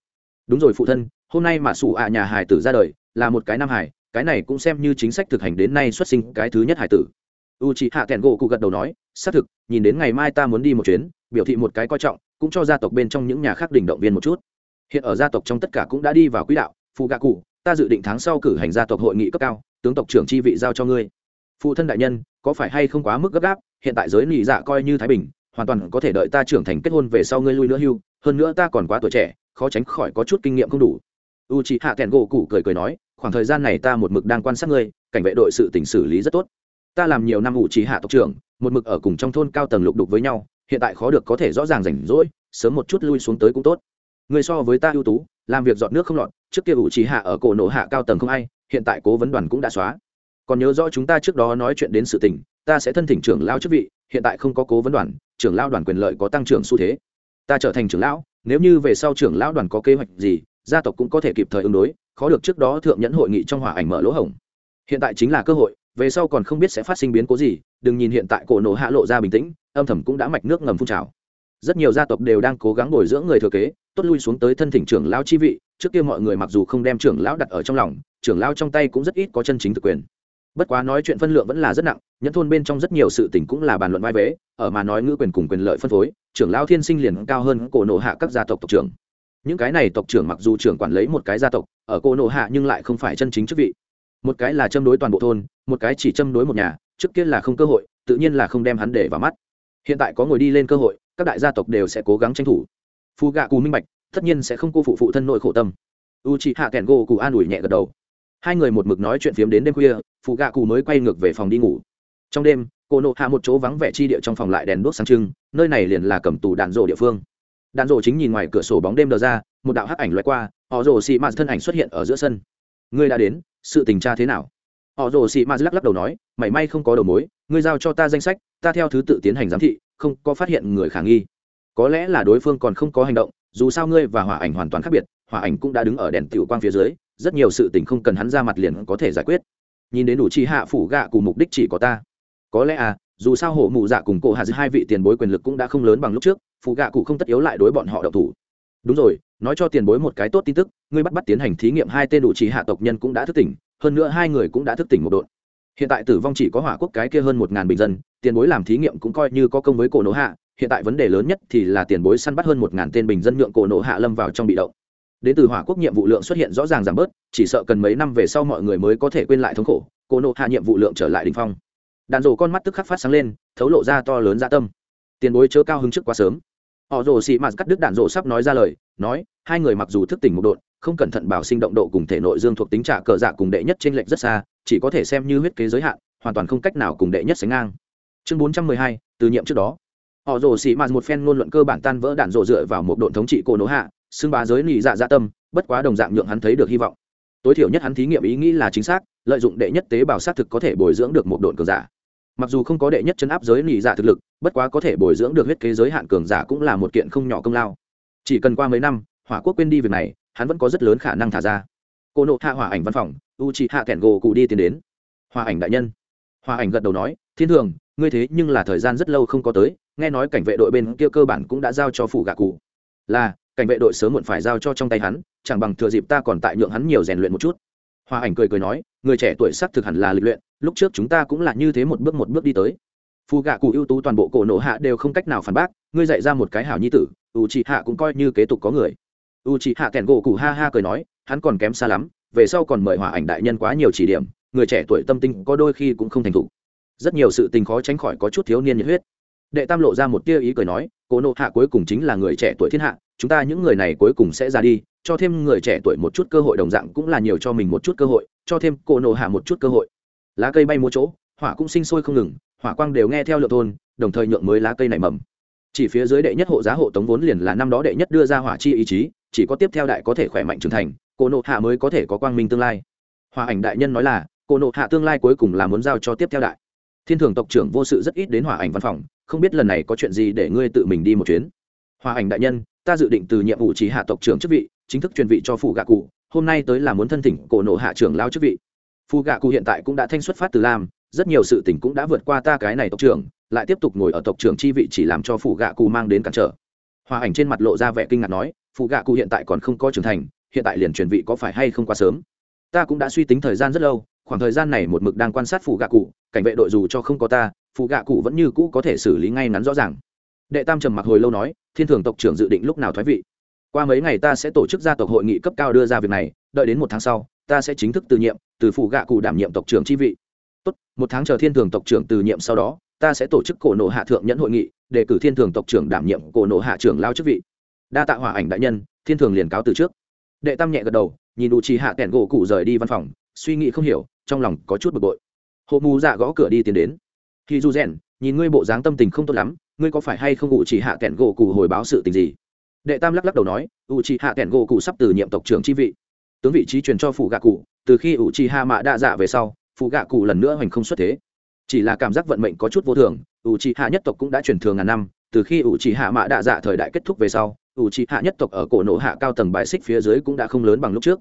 Đúng rồi phụ thân, hôm nay mà sủ ạ nhà hải tử ra đời, là một cái nam hải, cái này cũng xem như chính sách thực hành đến nay xuất sinh cái thứ nhất hải tử. U chị hạ kèn gỗ cụ gật đầu nói, xác thực, nhìn đến ngày mai ta muốn đi một chuyến, biểu thị một cái coi trọng, cũng cho gia tộc bên trong những nhà khác đình động viên một chút. Hiện ở gia tộc trong tất cả cũng đã đi vào quỹ đạo phụ gạ cụ ta dự định tháng sau cử hành gia tộc hội nghị cấp cao, tướng tộc trưởng chi vị giao cho ngươi phụ thân đại nhân, có phải hay không quá mức gấp gáp? Hiện tại giới nị dạ coi như thái bình, hoàn toàn có thể đợi ta trưởng thành kết hôn về sau ngươi lui nữa hưu. Hơn nữa ta còn quá tuổi trẻ, khó tránh khỏi có chút kinh nghiệm không đủ. U c h ị hạ thẹn gỗ cụ cười cười nói, khoảng thời gian này ta một mực đang quan sát ngươi, cảnh vệ đội sự tỉnh xử lý rất tốt. Ta làm nhiều năm u c h ị hạ tộc trưởng, một mực ở cùng trong thôn cao tầng lục đục với nhau, hiện tại khó được có thể rõ ràng rảnh rỗi, sớm một chút lui xuống tới cũng tốt. Người so với ta ưu tú, làm việc dọn nước không lọt, trước kia u c h ị hạ ở cổ nổ hạ cao tầng không ai, hiện tại cố vấn đoàn cũng đã xóa còn nhớ rõ chúng ta trước đó nói chuyện đến sự tình, ta sẽ thân thỉnh trưởng lao chức vị, hiện tại không có cố vấn đoàn, trưởng lao đoàn quyền lợi có tăng trưởng xu thế. Ta trở thành trưởng lão, nếu như về sau trưởng lão đoàn có kế hoạch gì, gia tộc cũng có thể kịp thời ứng đối, khó được trước đó thượng nhẫn hội nghị trong hòa ảnh mở lỗ hổng. Hiện tại chính là cơ hội, về sau còn không biết sẽ phát sinh biến cố gì, đừng nhìn hiện tại cổ nổ hạ lộ ra bình tĩnh, âm thầm cũng đã mạch nước ngầm phun trào. Rất nhiều gia tộc đều đang cố gắng bồi dưỡng người thừa kế, tốt lui xuống tới thân thỉnh trưởng lão chi vị, trước kia mọi người mặc dù không đem trưởng lão đặt ở trong lòng, trưởng lão trong tay cũng rất ít có chân chính thực quyền bất quá nói chuyện phân lượng vẫn là rất nặng, nhẫn thôn bên trong rất nhiều sự tình cũng là bàn luận vai vế, ở mà nói ngữ quyền cùng quyền lợi phân phối, trưởng lão thiên sinh liền cao hơn cổ nộ hạ các gia tộc tộc trưởng. Những cái này tộc trưởng mặc dù trưởng quản lấy một cái gia tộc, ở cổ nộ hạ nhưng lại không phải chân chính chức vị. Một cái là châm đối toàn bộ thôn, một cái chỉ châm đối một nhà, trước kia là không cơ hội, tự nhiên là không đem hắn để vào mắt. Hiện tại có ngồi đi lên cơ hội, các đại gia tộc đều sẽ cố gắng tranh thủ. Phù gạ cù minh bạch, tất nhiên sẽ không cô phụ phụ thân nội khổ tâm. U chị hạ kèn gỗ cụ an ủi nhẹ gật đầu hai người một mực nói chuyện phiếm đến đêm khuya, phụ gạ cụ mới quay ngược về phòng đi ngủ. Trong đêm, cô nộ hạ một chỗ vắng vẻ chi địa trong phòng lại đèn đuốc sáng trưng, nơi này liền là cầm tù đạn rộ địa phương. Đạn rộ chính nhìn ngoài cửa sổ bóng đêm đờ ra, một đạo hắc ảnh loại qua, họ rồ xị mạt thân ảnh xuất hiện ở giữa sân. Ngươi đã đến, sự tình tra thế nào? Họ rồ xị mạt lắc lắc đầu nói, mảy may không có đầu mối, ngươi giao cho ta danh sách, ta theo thứ tự tiến hành giám thị, không có phát hiện người khả nghi. Có lẽ là đối phương còn không có hành động, dù sao ngươi và hỏa ảnh hoàn toàn khác biệt, hỏa ảnh cũng đã đứng ở đèn tiểu quang phía dưới rất nhiều sự tình không cần hắn ra mặt liền có thể giải quyết. Nhìn đến đủ chi hạ phủ gạ cùng mục đích chỉ có ta. Có lẽ à dù sao hổ mụ dạ cùng cổ hạ giữa hai vị tiền bối quyền lực cũng đã không lớn bằng lúc trước phụ gạ cụ không tất yếu lại đối bọn họ độc thủ. Đúng rồi, nói cho tiền bối một cái tốt tin tức, ngươi bắt bắt tiến hành thí nghiệm hai tên đủ trí hạ tộc nhân cũng đã thức tỉnh, hơn nữa hai người cũng đã thức tỉnh một đội hiện tại tử vong chỉ có hỏa quốc cái kia hơn một ngàn bình dân, tiền bối làm thí nghiệm cũng coi như có công với cổ nổ hạ, hiện tại vấn đề lớn nhất thì là tiền bối săn bắt hơn một ngàn tên bình dân nhượng cổ nổ hạ lâm vào trong bị động đến từ hỏa quốc nhiệm vụ lượng xuất hiện rõ ràng giảm bớt, chỉ sợ cần mấy năm về sau mọi người mới có thể quên lại thống khổ cổ nộ hạ nhiệm vụ lượng trở lại đ ỉ n h phong. Đạn rổ con mắt tức khắc phát sáng lên, thấu lộ ra to lớn gia tâm. Tiền bối chớ cao hứng trước quá sớm. Họ rồ xị mạt cắt đứt đạn rổ sắp nói ra lời, nói, hai người mặc dù thức tỉnh một đột không cẩn thận bảo sinh động độ cùng thể nội dương thuộc tính trả cờ dạ cùng đệ nhất t r ê n lệch rất xa, chỉ có thể xem như huyết kế giới hạn, hoàn toàn không cách nào cùng đệ nhất sánh ngang. Chương bốn trăm mười hai, từ nhiệm trước đó. Họ rồ xị mạt một phen ngôn luận cơ bản tan vỡ đạn rổ dựa vào một độn thống trị cổ nỗ hạ xưng bá giới lì dạ dạ tâm, bất quá đồng dạng nhượng hắn thấy được hy vọng. Tối thiểu nhất hắn thí nghiệm ý nghĩ là chính xác, lợi dụng đệ nhất tế bào xác thực có thể bồi dưỡng được một độn cường giả. Mặc dù không có đệ nhất chấn áp giới lì dạ thực lực, bất quá có thể bồi dưỡng được huyết kế giới hạn cường giả cũng là một kiện không nhỏ công lao. Chỉ cần qua mấy năm, hỏa quốc quên đi việc này, hắn vẫn có rất lớn khả năng thả ra. Cô nộ hạ hỏa ảnh văn phòng u chị hạ kẻn gỗ cụ đi tiến đến. Hòa ảnh đại nhân. Hòa ảnh gật đầu nói, thiên thường, ngươi thế nhưng là thời gian rất lâu không có tới, nghe nói cảnh vệ đội bên kia cơ bản cũng đã giao cho phủ gạ cụ. Là cảnh vệ đội sớm muộn phải giao cho trong tay hắn, chẳng bằng thừa dịp ta còn tại nhượng hắn nhiều rèn luyện một chút. Hoa ảnh cười cười nói, người trẻ tuổi sắc thực hẳn là lịch luyện, lúc trước chúng ta cũng là như thế một bước một bước đi tới. Phù gạ cụ ưu tú toàn bộ cổ nộ hạ đều không cách nào phản bác, ngươi dạy ra một cái hảo nhi tử u chị hạ cũng coi như kế tục có người. U chị hạ kèn gỗ cụ ha ha cười nói, hắn còn kém xa lắm, về sau còn mời hòa ảnh đại nhân quá nhiều chỉ điểm, người trẻ tuổi tâm tinh có đôi khi cũng không thành thục. Rất nhiều sự tình khó tránh khỏi có chút thiếu niên nhiệt huyết. Đệ tam lộ ra một tia ý cười nói cô nộ hạ cuối cùng chính là người trẻ tuổi thiên hạ, chúng ta những người này cuối cùng sẽ ra đi, cho thêm người trẻ tuổi một chút cơ hội đồng dạng cũng là nhiều cho mình một chút cơ hội, cho thêm cô nộ hạ một chút cơ hội. Lá cây bay múa chỗ, hỏa cũng sinh sôi không ngừng, hỏa quang đều nghe theo lượng thôn, đồng thời nhượng mới lá cây này mầm. Chỉ phía dưới đệ nhất hộ giá hộ tống vốn liền là năm đó đệ nhất đưa ra hỏa chi ý chí, chỉ có tiếp theo đại có thể khỏe mạnh trưởng thành cô nộ hạ mới có thể có quang minh tương lai. Hòa ảnh đại nhân nói là cô nộ hạ tương lai cuối cùng là muốn giao cho tiếp theo đại. Thiên thường tộc trưởng vô sự rất ít đến hỏa ảnh văn phòng không biết lần này có chuyện gì để ngươi tự mình đi một chuyến. Hòa ảnh đại nhân, ta dự định từ nhiệm vụ chỉ hạ tộc trưởng chức vị, chính thức truyền vị cho phụ gạ cụ, hôm nay tới là muốn thân thỉnh cổ nộ hạ trưởng lao chức vị. Phụ gạ cụ hiện tại cũng đã thanh xuất phát từ lam, rất nhiều sự tình cũng đã vượt qua ta cái này tộc trưởng, lại tiếp tục ngồi ở tộc trưởng chi vị chỉ làm cho phụ gạ cụ mang đến cản trở. Hòa ảnh trên mặt lộ ra vẻ kinh ngạc nói phụ gạ cụ hiện tại còn không có trưởng thành, hiện tại liền truyền vị có phải hay không quá sớm? Ta cũng đã suy tính thời gian rất lâu, khoảng thời gian này một mực đang quan sát phụ gạ cụ, cảnh vệ đội dù cho không có ta phụ gạ cụ vẫn như cũ có thể xử lý ngay ngắn rõ ràng. Đệ tam trầm mặc hồi lâu nói, thiên thường tộc trưởng dự định lúc nào thoái vị? Qua mấy ngày ta sẽ tổ chức gia tộc hội nghị cấp cao đưa ra việc này, đợi đến một tháng sau, ta sẽ chính thức từ nhiệm, từ phụ gạ cụ đảm nhiệm tộc trưởng chi vị. Tốt, một tháng chờ thiên thường tộc trưởng từ nhiệm sau đó, ta sẽ tổ chức cổ nộ hạ thượng nhẫn hội nghị, để cử thiên thường tộc trưởng đảm nhiệm cổ nộ hạ trưởng lao chức vị. Đa tạ hòa ảnh đại nhân, thiên thường liền cáo từ trước. Đệ tam nhẹ gật đầu, nhìn u trì hạ kẻn gỗ cụ rời đi văn phòng, suy nghĩ không hiểu, trong lòng có chút bực bội. Hộ mù dạ gõ cửa đi tiến đến khi du rèn nhìn ngươi bộ dáng tâm tình không tốt lắm, ngươi có phải hay không ủ chỉ hạ kẹn gỗ cụ hồi báo sự tình gì? Đệ tam lắc lắc đầu nói u chỉ hạ kẹn gỗ cụ sắp từ nhiệm tộc trưởng chi vị. Tướng vị trí truyền cho phụ gạ cụ, từ khi u chỉ hạ mạ đa dạ về sau phụ gạ cụ lần nữa hoành không xuất thế. Chỉ là cảm giác vận mệnh có chút vô thường u chỉ hạ nhất tộc cũng đã truyền thường ngàn năm, từ khi u chỉ hạ mạ đa dạ thời đại kết thúc về sau u chỉ hạ nhất tộc ở cổ nổ hạ cao tầng bài xích phía dưới cũng đã không lớn bằng lúc trước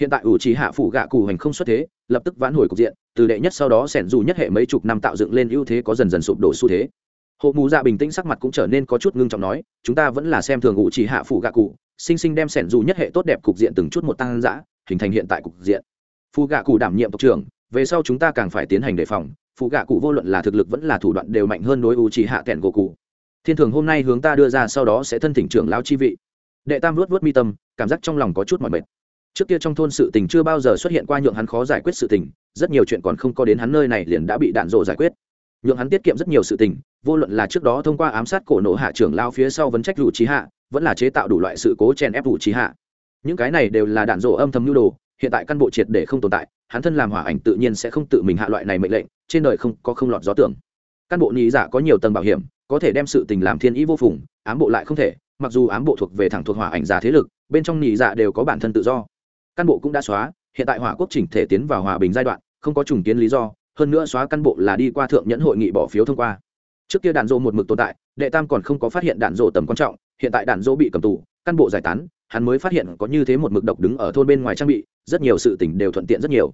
hiện tại ủ chỉ hạ phụ gạ cụ hành không xuất thế, lập tức vãn hồi cục diện, từ đệ nhất sau đó sẻn dù nhất hệ mấy chục năm tạo dựng lên ưu thế có dần dần sụp đổ xu thế. Hộ mù dạ bình tĩnh sắc mặt cũng trở nên có chút ngưng trọng nói, chúng ta vẫn là xem thường ủ chỉ hạ phụ gạ cụ sinh sinh đem sẻn dù nhất hệ tốt đẹp cục diện từng chút một tăng giã hình thành hiện tại cục diện. Phụ gạ cụ đảm nhiệm tộc trưởng, về sau chúng ta càng phải tiến hành đề phòng phụ gạ cụ vô luận là thực lực vẫn là thủ đoạn đều mạnh hơn đối ủ chỉ hạ kẹn gỗ cụ. Thiên thường hôm nay hướng ta đưa ra sau đó sẽ thân thỉnh trưởng lao chi vị. Đệ tam luốt vớt mi tâm, cảm giác trong lòng có chút mọi mệt trước kia trong thôn sự tình chưa bao giờ xuất hiện qua nhượng hắn khó giải quyết sự tình, rất nhiều chuyện còn không có đến hắn nơi này liền đã bị đạn rộ giải quyết. Nhượng hắn tiết kiệm rất nhiều sự tình, vô luận là trước đó thông qua ám sát cổ nổ hạ trưởng lao phía sau vấn trách rủ trí hạ, vẫn là chế tạo đủ loại sự cố chèn ép rủ trí hạ. Những cái này đều là đạn rộ âm thầm nhu đồ, hiện tại căn bộ triệt để không tồn tại, hắn thân làm hỏa ảnh tự nhiên sẽ không tự mình hạ loại này mệnh lệnh, trên đời không, có không lọt gió tưởng. Căn bộ nhị giả dạ có nhiều tầng bảo hiểm, có thể đem sự tình làm thiên ý vô phùng, ám bộ lại không thể, mặc dù ám bộ thuộc về thẳng thuộc hỏa ảnh giả thế lực, bên trong nhị giả dạ đều có bản thân tự do căn bộ cũng đã xóa, hiện tại hỏa quốc chỉnh thể tiến vào hòa bình giai đoạn, không có trùng kiến lý do, hơn nữa xóa căn bộ là đi qua thượng nhẫn hội nghị bỏ phiếu thông qua. Trước kia đạn dỗ một mực tồn tại, đệ tam còn không có phát hiện đạn dỗ tầm quan trọng, hiện tại đạn dỗ bị cầm tù, căn bộ giải tán, hắn mới phát hiện có như thế một mực độc đứng ở thôn bên ngoài trang bị, rất nhiều sự tỉnh đều thuận tiện rất nhiều.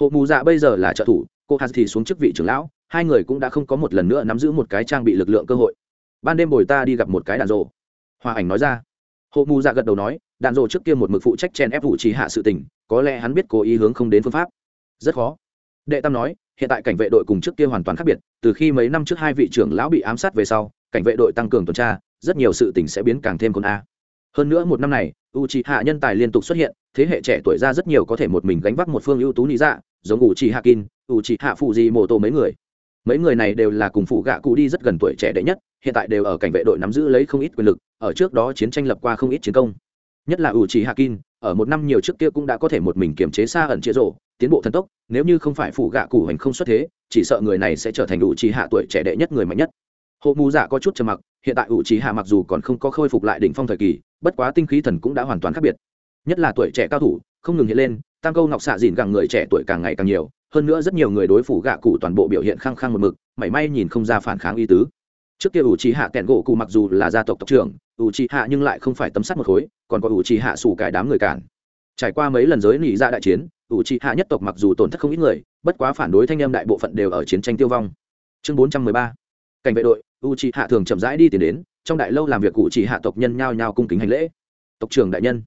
Hộ mù dạ bây giờ là trợ thủ, cô hạt thì xuống chức vị trưởng lão, hai người cũng đã không có một lần nữa nắm giữ một cái trang bị lực lượng cơ hội. Ban đêm bồi ta đi gặp một cái đạn rộ hòa ảnh nói ra. Hộ mù dạ gật đầu nói đạn dỗ trước kia một mực phụ trách chen ép vụ trí hạ sự tình, có lẽ hắn biết cố ý hướng không đến phương pháp. Rất khó. Đệ tam nói, hiện tại cảnh vệ đội cùng trước kia hoàn toàn khác biệt, từ khi mấy năm trước hai vị trưởng lão bị ám sát về sau, cảnh vệ đội tăng cường tuần tra, rất nhiều sự tình sẽ biến càng thêm con a. Hơn nữa một năm này u c hạ nhân tài liên tục xuất hiện, thế hệ trẻ tuổi ra rất nhiều có thể một mình gánh vác một phương ưu tú lý dạ giống u c hạ kin u c hạ phụ di mô tô mấy người. Mấy người này đều là cùng phụ gạ cụ đi rất gần tuổi trẻ đệ nhất, hiện tại đều ở cảnh vệ đội nắm giữ lấy không ít quyền lực, ở trước đó chiến tranh lập qua không ít chiến công nhất là u trì hạ kin ở một năm nhiều trước kia cũng đã có thể một mình kiềm chế xa ẩn chia rộ tiến bộ thần tốc, nếu như không phải phụ gạ cụ hành không xuất thế, chỉ sợ người này sẽ trở thành ủ trì hạ tuổi trẻ đệ nhất người mạnh nhất. Hộ mù dạ có chút trầm mặc, hiện tại ủ trì hạ mặc dù còn không có khôi phục lại đỉnh phong thời kỳ, bất quá tinh khí thần cũng đã hoàn toàn khác biệt. Nhất là tuổi trẻ cao thủ, không ngừng hiện lên tăng câu ngọc xạ dìn càng người trẻ tuổi càng ngày càng nhiều, hơn nữa rất nhiều người đối phủ gạ cụ toàn bộ biểu hiện khăng khăng một mực, mảy may nhìn không ra phản kháng y tứ. Trước kia ủ trì hạ kẹn gỗ cụ mặc dù là gia tộc tộc trưởng ủ trì hạ nhưng lại không phải tấm sắt một khối, còn có ủ trì hạ xù cải đám người cản. Trải qua mấy lần giới nỉ ra đại chiến ủ trì hạ nhất tộc mặc dù tổn thất không ít người, bất quá phản đối thanh em đại bộ phận đều ở chiến tranh tiêu vong. Chương bốn trăm mười ba. Cảnh vệ đội, u trì hạ thường chậm rãi đi tiền đến, trong đại lâu làm việc ủ trì hạ tộc nhân nhao nhao cung kính hành lễ. Tộc trưởng đại nhân.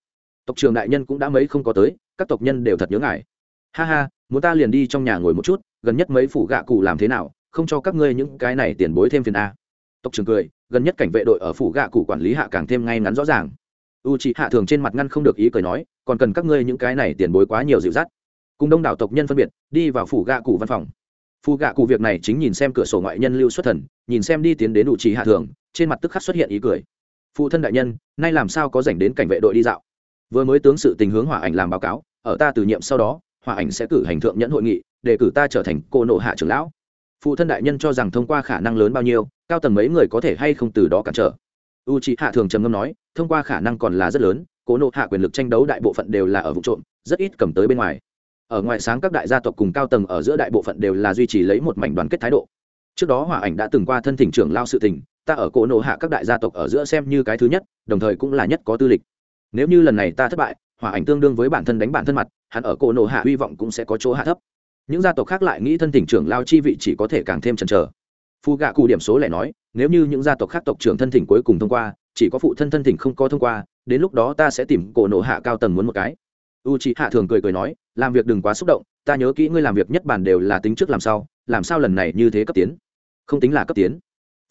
Tộc trưởng đại nhân cũng đã mấy không có tới, các tộc nhân đều thật nhớ ngài. Ha ha, muốn ta liền đi trong nhà ngồi một chút, gần nhất mấy phủ gạ cụ làm thế nào, không cho các ngươi những cái này tiền bối thêm phiền a. Tộc trưởng cười gần nhất cảnh vệ đội ở phủ gạ cụ quản lý hạ càng thêm ngay ngắn rõ ràng. U c hạ thường trên mặt ngăn không được ý cười nói, còn cần các ngươi những cái này tiền bối quá nhiều dịu dắt. Cùng đông đảo tộc nhân phân biệt, đi vào phủ gạ cụ văn phòng. Phù gạ cụ việc này chính nhìn xem cửa sổ ngoại nhân lưu xuất thần, nhìn xem đi tiến đến u c hạ thường, trên mặt tức khắc xuất hiện ý cười. Phụ thân đại nhân, nay làm sao có dành đến cảnh vệ đội đi dạo? Vừa mới tướng sự tình hướng hỏa ảnh làm báo cáo, ở ta từ nhiệm sau đó, hỏa ảnh sẽ cử hành thượng nhẫn hội nghị, để cử ta trở thành cô nộ hạ trưởng lão phụ thân đại nhân cho rằng thông qua khả năng lớn bao nhiêu, cao tầng mấy người có thể hay không từ đó cản trở. U c hạ thường trầm ngâm nói, thông qua khả năng còn là rất lớn, cố nộ hạ quyền lực tranh đấu đại bộ phận đều là ở vụ trộm, rất ít cầm tới bên ngoài. Ở ngoại sáng các đại gia tộc cùng cao tầng ở giữa đại bộ phận đều là duy trì lấy một mảnh đoàn kết thái độ. Trước đó hòa ảnh đã từng qua thân thỉnh trưởng lao sự tình, ta ở cổ nộ hạ các đại gia tộc ở giữa xem như cái thứ nhất, đồng thời cũng là nhất có tư lịch. Nếu như lần này ta thất bại hòa ảnh tương đương với bản thân đánh bản thân mặt, hắn ở cổ nộ hạ hy vọng cũng sẽ có chỗ hạ thấp những gia tộc khác lại nghĩ thân thỉnh trưởng lao chi vị chỉ có thể càng thêm chần chờ. Phu gạ cụ điểm số lại nói, nếu như những gia tộc khác tộc trưởng thân thỉnh cuối cùng thông qua, chỉ có phụ thân thân thỉnh không có thông qua, đến lúc đó ta sẽ tìm cổ nộ hạ cao tầng muốn một cái. U c hạ thường cười cười nói, làm việc đừng quá xúc động, ta nhớ kỹ ngươi làm việc nhất bản đều là tính trước làm sao làm sao lần này như thế cấp tiến? Không tính là cấp tiến.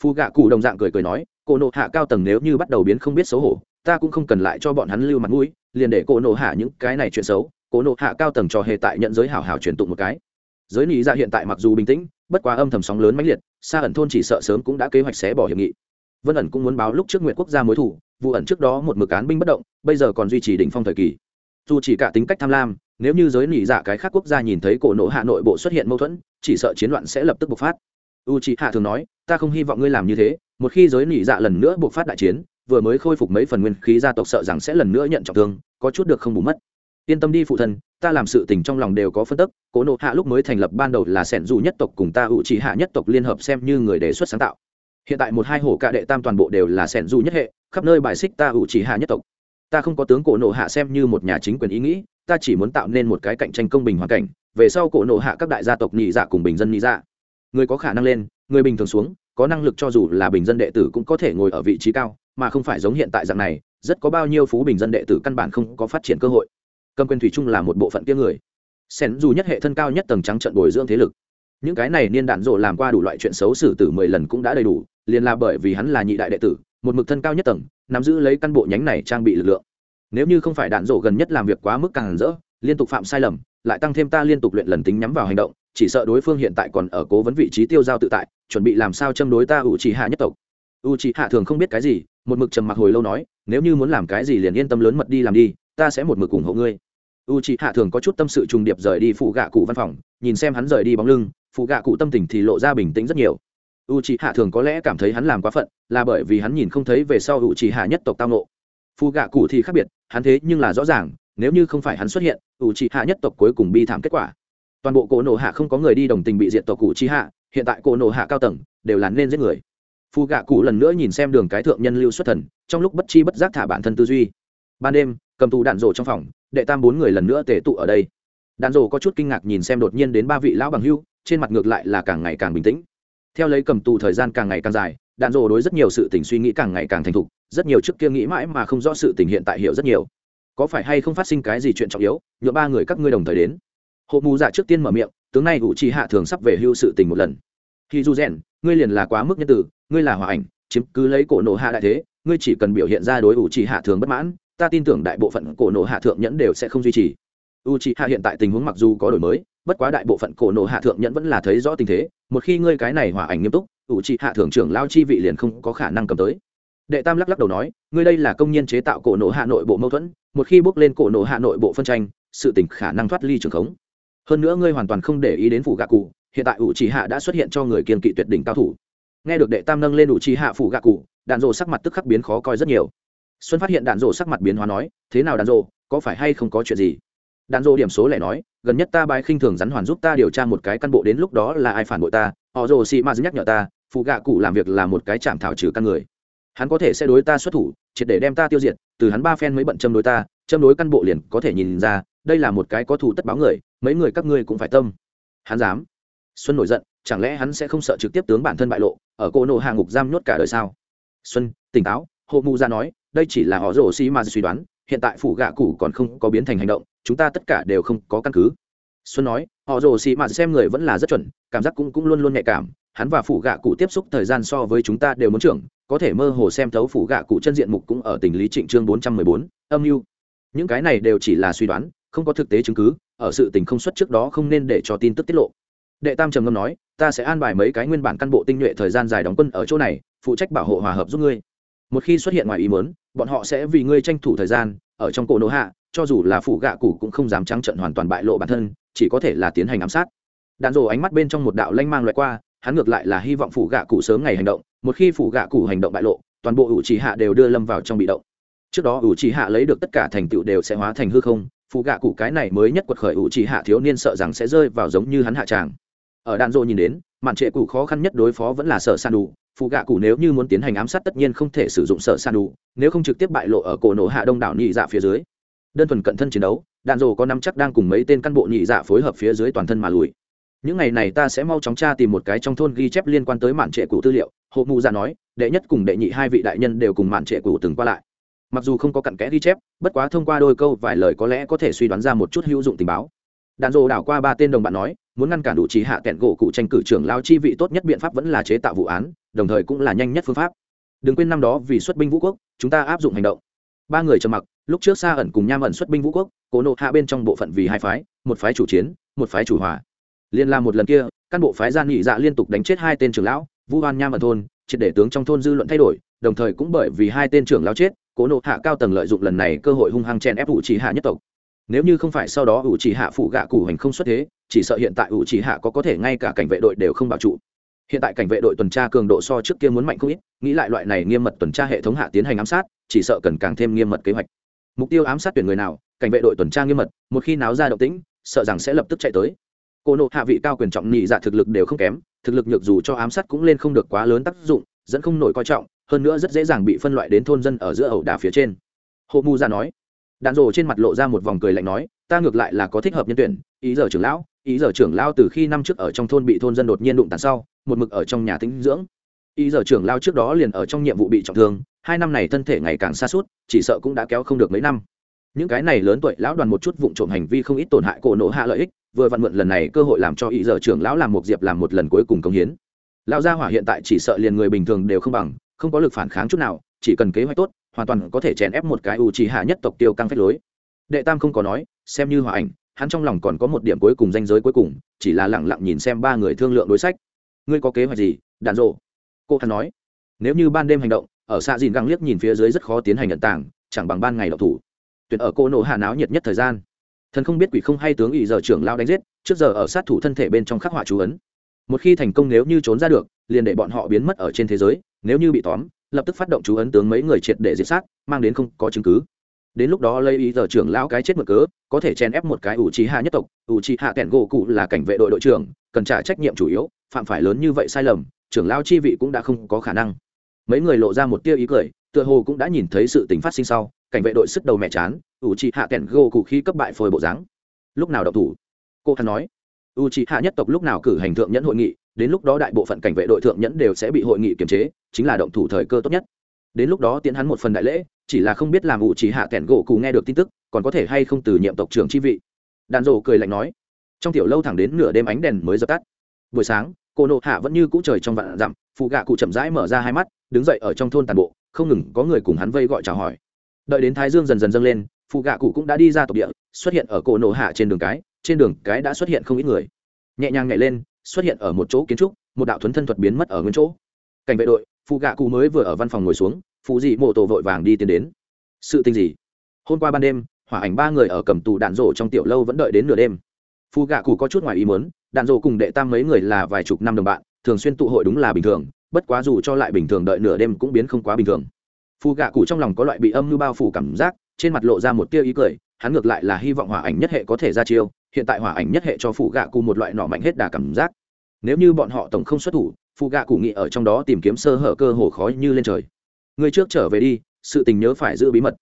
Phu gạ cụ đồng dạng cười cười nói, cổ nộ hạ cao tầng nếu như bắt đầu biến không biết xấu hổ, ta cũng không cần lại cho bọn hắn lưu mặt mũi, liền để cổ nộ hạ những cái này chuyện xấu, cổ nộ hạ cao tầng trò hề tại nhận giới hảo hảo truyền tụng một cái giới nị dạ hiện tại mặc dù bình tĩnh, bất quá âm thầm sóng lớn mãnh liệt xa ẩn thôn chỉ sợ sớm cũng đã kế hoạch xé bỏ hiệp nghị. Vân ẩn cũng muốn báo lúc trước nguyện quốc gia mối thủ, vụ ẩn trước đó một mực án binh bất động, bây giờ còn duy trì đỉnh phong thời kỳ. Dù chỉ cả tính cách tham lam, nếu như giới nị dạ cái khác quốc gia nhìn thấy cổ nộ hạ nội bộ xuất hiện mâu thuẫn, chỉ sợ chiến loạn sẽ lập tức bộc phát. U chị hạ thường nói, ta không hy vọng ngươi làm như thế, một khi giới nị dạ lần nữa bộc phát đại chiến, vừa mới khôi phục mấy phần nguyên khí gia tộc sợ rằng sẽ lần nữa nhận trọng thương, có chút được không bù mất yên tâm đi phụ thân, ta làm sự tình trong lòng đều có phân tức, cố nộ hạ lúc mới thành lập ban đầu là sẻn dù nhất tộc cùng ta hữu chỉ hạ nhất tộc liên hợp xem như người đề xuất sáng tạo. Hiện tại một hai hổ cạ đệ tam toàn bộ đều là sẻn dù nhất hệ, khắp nơi bài xích ta hữu chỉ hạ nhất tộc. Ta không có tướng cổ nộ hạ xem như một nhà chính quyền ý nghĩ, ta chỉ muốn tạo nên một cái cạnh tranh công bình hoàn cảnh, về sau cổ nộ hạ các đại gia tộc nhị dạ cùng bình dân nhị dạ. Người có khả năng lên, người bình thường xuống, có năng lực cho dù là bình dân đệ tử cũng có thể ngồi ở vị trí cao, mà không phải giống hiện tại dạng này, rất có bao nhiêu phú bình dân đệ tử căn bản không có phát triển cơ hội cầm quyền thủy chung là một bộ phận kia người. Sen dù nhất hệ thân cao nhất tầng trắng trận bồi dưỡng thế lực. Những cái này niên đạn rộ làm qua đủ loại chuyện xấu xử tử mười lần cũng đã đầy đủ, liền là bởi vì hắn là nhị đại đệ tử, một mực thân cao nhất tầng, nắm giữ lấy căn bộ nhánh này trang bị lực lượng. Nếu như không phải đạn rộ gần nhất làm việc quá mức càng rỡ, liên tục phạm sai lầm, lại tăng thêm ta liên tục luyện lần tính nhắm vào hành động, chỉ sợ đối phương hiện tại còn ở cố vấn vị trí tiêu giao tự tại, chuẩn bị làm sao châm đối ta ủ trì hạ nhất tộc. U trì hạ thường không biết cái gì, một mực trầm mặc hồi lâu nói, nếu như muốn làm cái gì liền yên tâm lớn mật đi làm đi ta sẽ một mực ủng hộ ngươi. U trì hạ thường có chút tâm sự trùng điệp rời đi phụ gạ cụ văn phòng, nhìn xem hắn rời đi bóng lưng, phụ gạ cụ tâm tình thì lộ ra bình tĩnh rất nhiều. U trì hạ thường có lẽ cảm thấy hắn làm quá phận, là bởi vì hắn nhìn không thấy về sau u trì hạ nhất tộc tao nộ phụ gạ cụ thì khác biệt, hắn thế nhưng là rõ ràng, nếu như không phải hắn xuất hiện, u trì hạ nhất tộc cuối cùng bi thảm kết quả. Toàn bộ cổ nổ hạ không có người đi đồng tình bị diện tộc cụ chi hạ, hiện tại cổ nổ hạ cao tầng, đều là nên giết người. Phụ gạ cụ lần nữa nhìn xem đường cái thượng nhân lưu xuất thần, trong lúc bất chi bất giác thả bản thân tư duy. Ban đêm cầm tù đạn rổ trong phòng, đệ tam bốn người lần nữa tề tụ ở đây. Đạn rổ có chút kinh ngạc nhìn xem đột nhiên đến ba vị lão bằng hưu, trên mặt ngược lại là càng ngày càng bình tĩnh. Theo lấy cầm tù thời gian càng ngày càng dài, đạn rổ đối rất nhiều sự tình suy nghĩ càng ngày càng thành thục, rất nhiều trước kia nghĩ mãi mà không rõ sự tình hiện tại hiểu rất nhiều. Có phải hay không phát sinh cái gì chuyện trọng yếu nhựa ba người các ngươi đồng thời đến. Hộ mù dạ trước tiên mở miệng, tướng này ủ trì hạ thường sắp về hưu sự tình một lần. Khi du rèn, ngươi liền là quá mức nhân tử ngươi là hòa ảnh, chiếm cứ lấy cổ nộ hạ đại thế, ngươi chỉ cần biểu hiện ra đối ủ trì hạ thường bất mãn ta tin tưởng đại bộ phận cổ nộ hạ thượng nhẫn đều sẽ không duy trì. U trì hạ hiện tại tình huống mặc dù có đổi mới, bất quá đại bộ phận cổ nộ hạ thượng nhẫn vẫn là thấy rõ tình thế, một khi ngươi cái này hòa ảnh nghiêm túc ủ trì hạ thượng trưởng lao chi vị liền không có khả năng cầm tới. Đệ tam lắc lắc đầu nói, ngươi đây là công nhân chế tạo cổ nộ hạ nội bộ mâu thuẫn, một khi bước lên cổ nộ hạ nội bộ phân tranh, sự tình khả năng thoát ly trường khống. Hơn nữa ngươi hoàn toàn không để ý đến phủ gạ cụ, hiện tại ủ trì hạ đã xuất hiện cho người kiên kỵ tuyệt đỉnh cao thủ. Nghe được đệ tam nâng lên ủ trì hạ phủ gạ cụ, đạn rộ sắc mặt tức khắc biến khó coi rất nhiều xuân phát hiện đạn rộ sắc mặt biến hóa nói, thế nào đạn rộ có phải hay không có chuyện gì? Đạn rộ điểm số lẻ nói, gần nhất ta bài khinh thường rắn hoàn giúp ta điều tra một cái căn bộ đến lúc đó là ai phản bội ta, họ rồ xị ma nhắc nhở ta, phụ gạ cụ làm việc là một cái chạm thảo trừ căn người. Hắn có thể sẽ đối ta xuất thủ, triệt để đem ta tiêu diệt, từ hắn ba phen mới bận châm đối ta, châm đối căn bộ liền có thể nhìn ra, đây là một cái có thù tất báo người, mấy người các ngươi cũng phải tâm. Hắn dám. Xuân nổi giận, chẳng lẽ hắn sẽ không sợ trực tiếp tướng bản thân bại lộ, ở cô nộ hạ ngục giam nhốt cả đời sao? Xuân tỉnh táo hộ mù ra nói đây chỉ là họ rổ xi mà suy đoán, hiện tại phủ gạ cụ còn không có biến thành hành động, chúng ta tất cả đều không có căn cứ. Xuân nói, họ rồ xì mà xem người vẫn là rất chuẩn, cảm giác cũng cũng luôn luôn nhạy cảm, hắn và phủ gạ cụ tiếp xúc thời gian so với chúng ta đều muốn trưởng, có thể mơ hồ xem thấu phủ gạ cụ chân diện mục cũng ở tình lý trịnh chương bốn trăm mười bốn, âm mưu. Những cái này đều chỉ là suy đoán, không có thực tế chứng cứ, ở sự tình không xuất trước đó không nên để cho tin tức tiết lộ. Đệ tam trầm ngâm nói, ta sẽ an bài mấy cái nguyên bản căn bộ tinh nhuệ thời gian dài đóng quân ở chỗ này, phụ trách bảo hộ hòa hợp giúp ngươi. Một khi xuất hiện ngoài ý muốn bọn họ sẽ vì ngươi tranh thủ thời gian, ở trong cổ nỗ hạ, cho dù là phủ gạ cụ cũng không dám trắng trận hoàn toàn bại lộ bản thân, chỉ có thể là tiến hành ám sát. Đạn rồ ánh mắt bên trong một đạo lanh mang loại qua, hắn ngược lại là hy vọng phủ gạ cụ sớm ngày hành động, một khi phủ gạ cụ hành động bại lộ, toàn bộ ủ trì hạ đều đưa lâm vào trong bị động. Trước đó ủ trì hạ lấy được tất cả thành tựu đều sẽ hóa thành hư không, phủ gạ cụ cái này mới nhất quật khởi ủ trì hạ thiếu niên sợ rằng sẽ rơi vào giống như hắn hạ tràng. Ở đạn dộ nhìn đến, mạn trệ cụ khó khăn nhất đối phó vẫn là sợ san đủ phụ gạ cụ nếu như muốn tiến hành ám sát tất nhiên không thể sử dụng sợ san đủ, nếu không trực tiếp bại lộ ở cổ nổ hạ đông đảo nhị dạ phía dưới. Đơn thuần cận thân chiến đấu, đạn rồ có năm chắc đang cùng mấy tên căn bộ nhị dạ phối hợp phía dưới toàn thân mà lùi. Những ngày này ta sẽ mau chóng tra tìm một cái trong thôn ghi chép liên quan tới mạn trệ cụ tư liệu hộ mù dạ nói, đệ nhất cùng đệ nhị hai vị đại nhân đều cùng mạn trệ cụ từng qua lại. Mặc dù không có cặn kẽ ghi chép, bất quá thông qua đôi câu vài lời có lẽ có thể suy đoán ra một chút hữu dụng tình báo. Đạn rồ đảo qua ba tên đồng bạn nói, muốn ngăn cản đủ trí hạ kẹn gỗ cụ tranh cử trưởng lao chi vị tốt nhất biện pháp vẫn là chế tạo vụ án đồng thời cũng là nhanh nhất phương pháp. Đừng quên năm đó vì xuất binh vũ quốc, chúng ta áp dụng hành động. Ba người trầm mặc, lúc trước xa ẩn cùng nham ẩn xuất binh vũ quốc, cố nộ hạ bên trong bộ phận vì hai phái, một phái chủ chiến, một phái chủ hòa. Liên la một lần kia, cán bộ phái gian nghị dạ liên tục đánh chết hai tên trưởng lão vu hoan nham ẩn thôn, triệt để tướng trong thôn dư luận thay đổi, đồng thời cũng bởi vì hai tên trưởng lão chết, cố nộ hạ cao tầng lợi dụng lần này cơ hội hung hăng chen ép ủ trì hạ nhất tộc. Nếu như không phải sau đó ủ trì hạ phụ gạ củ hành không xuất thế, chỉ sợ hiện tại ủ trì hạ có có thể ngay cả cảnh vệ đội đều không bảo trụ hiện tại cảnh vệ đội tuần tra cường độ so trước kia muốn mạnh không ít, nghĩ lại loại này nghiêm mật tuần tra hệ thống hạ tiến hành ám sát, chỉ sợ cần càng thêm nghiêm mật kế hoạch. Mục tiêu ám sát tuyển người nào, cảnh vệ đội tuần tra nghiêm mật, một khi náo ra động tĩnh, sợ rằng sẽ lập tức chạy tới. Cô nộ hạ vị cao quyền trọng nhị dạ thực lực đều không kém, thực lực nhược dù cho ám sát cũng lên không được quá lớn tác dụng, dẫn không nổi coi trọng, hơn nữa rất dễ dàng bị phân loại đến thôn dân ở giữa ẩu đà phía trên. Hộ mu ra nói, đạn rồ trên mặt lộ ra một vòng cười lạnh nói, ta ngược lại là có thích hợp nhân tuyển, ý giờ trưởng lão ý giờ trưởng lão từ khi năm trước ở trong thôn bị thôn dân đột nhiên đụng tàn sau, một mực ở trong nhà tĩnh dưỡng. Ý giờ trưởng lao trước đó liền ở trong nhiệm vụ bị trọng thương, hai năm này thân thể ngày càng xa suốt chỉ sợ cũng đã kéo không được mấy năm. Những cái này lớn tuổi lão đoàn một chút vụ trộm hành vi không ít tổn hại cổ nộ hạ lợi ích, vừa vặn mượn lần này cơ hội làm cho ý giờ trưởng lão làm một diệp làm một lần cuối cùng công hiến. Lão gia hỏa hiện tại chỉ sợ liền người bình thường đều không bằng, không có lực phản kháng chút nào, chỉ cần kế hoạch tốt, hoàn toàn có thể chèn ép một cái u trì hạ nhất tộc tiêu căng phép lối. Đệ tam không có nói, xem như hòa ảnh hắn trong lòng còn có một điểm cuối cùng danh giới cuối cùng, chỉ là lẳng lặng nhìn xem ba người thương lượng đối sách. Ngươi có kế hoạch gì? Đạn rộ cô hắn nói. Nếu như ban đêm hành động, ở xạ dìn găng liếc nhìn phía dưới rất khó tiến hành nhận tảng chẳng bằng ban ngày đậu thủ. Tuyệt ở cô nổ hạ náo nhiệt nhất thời gian. Thần không biết quỷ không hay tướng ủy giờ trưởng lao đánh giết, trước giờ ở sát thủ thân thể bên trong khắc họa chú ấn. Một khi thành công nếu như trốn ra được, liền để bọn họ biến mất ở trên thế giới, nếu như bị tóm, lập tức phát động chú ấn tướng mấy người triệt để diệt sát, mang đến không có chứng cứ đến lúc đó lấy ý giờ trưởng lão cái chết mở cớ, có thể chen ép một cái ủ trí hạ nhất tộc, ủ trí hạ kẹn gỗ cụ là cảnh vệ đội đội trưởng, cần trả trách nhiệm chủ yếu, phạm phải lớn như vậy sai lầm, trưởng lão chi vị cũng đã không có khả năng. Mấy người lộ ra một tia ý cười, tựa hồ cũng đã nhìn thấy sự tình phát sinh sau, cảnh vệ đội sức đầu mẹ chán, ủ trí hạ kẹn gỗ cụ khi cấp bại phôi bộ dáng. Lúc nào độc thủ? Cô hắn nói. U trí hạ nhất tộc lúc nào cử hành thượng nhẫn hội nghị, đến lúc đó đại bộ phận cảnh vệ đội thượng nhẫn đều sẽ bị hội nghị kiềm chế, chính là động thủ thời cơ tốt nhất đến lúc đó tiến hắn một phần đại lễ, chỉ là không biết làm ủ chỉ hạ kẹn gỗ cụ nghe được tin tức, còn có thể hay không từ nhiệm tộc trưởng chi vị. Đàn rộ cười lạnh nói, trong tiểu lâu thẳng đến nửa đêm ánh đèn mới dập tắt. Buổi sáng, cô nộ hạ vẫn như cũ trời trong vạn dặm, phụ gạ cụ chậm rãi mở ra hai mắt, đứng dậy ở trong thôn tàn bộ, không ngừng có người cùng hắn vây gọi chào hỏi. Đợi đến thái dương dần dần dâng lên, phụ gạ cụ cũng đã đi ra tộc địa, xuất hiện ở cổ nổ hạ trên đường cái, trên đường cái đã xuất hiện không ít người. Nhẹ nhàng nhảy lên, xuất hiện ở một chỗ kiến trúc, một đạo thuấn thân thuật biến mất ở nguyên chỗ. Cảnh vệ đội phụ gạ cụ mới vừa ở văn phòng ngồi xuống, phụ dị mộ tổ vội vàng đi tiến đến. Sự tình gì? Hôm qua ban đêm, hỏa ảnh ba người ở cầm tù đạn rổ trong tiểu lâu vẫn đợi đến nửa đêm. Phụ gạ cụ có chút ngoài ý muốn, đạn rổ cùng đệ tam mấy người là vài chục năm đồng bạn, thường xuyên tụ hội đúng là bình thường, bất quá dù cho lại bình thường đợi nửa đêm cũng biến không quá bình thường. Phụ gạ cụ trong lòng có loại bị âm như bao phủ cảm giác, trên mặt lộ ra một tia ý cười, hắn ngược lại là hy vọng hỏa ảnh nhất hệ có thể ra chiêu, hiện tại hỏa ảnh nhất hệ cho phụ gạ cụ một loại nọ mạnh hết đà cảm giác. Nếu như bọn họ tổng không xuất thủ phụ gạ cụ nghị ở trong đó tìm kiếm sơ hở cơ hồ khói như lên trời. Người trước trở về đi, sự tình nhớ phải giữ bí mật.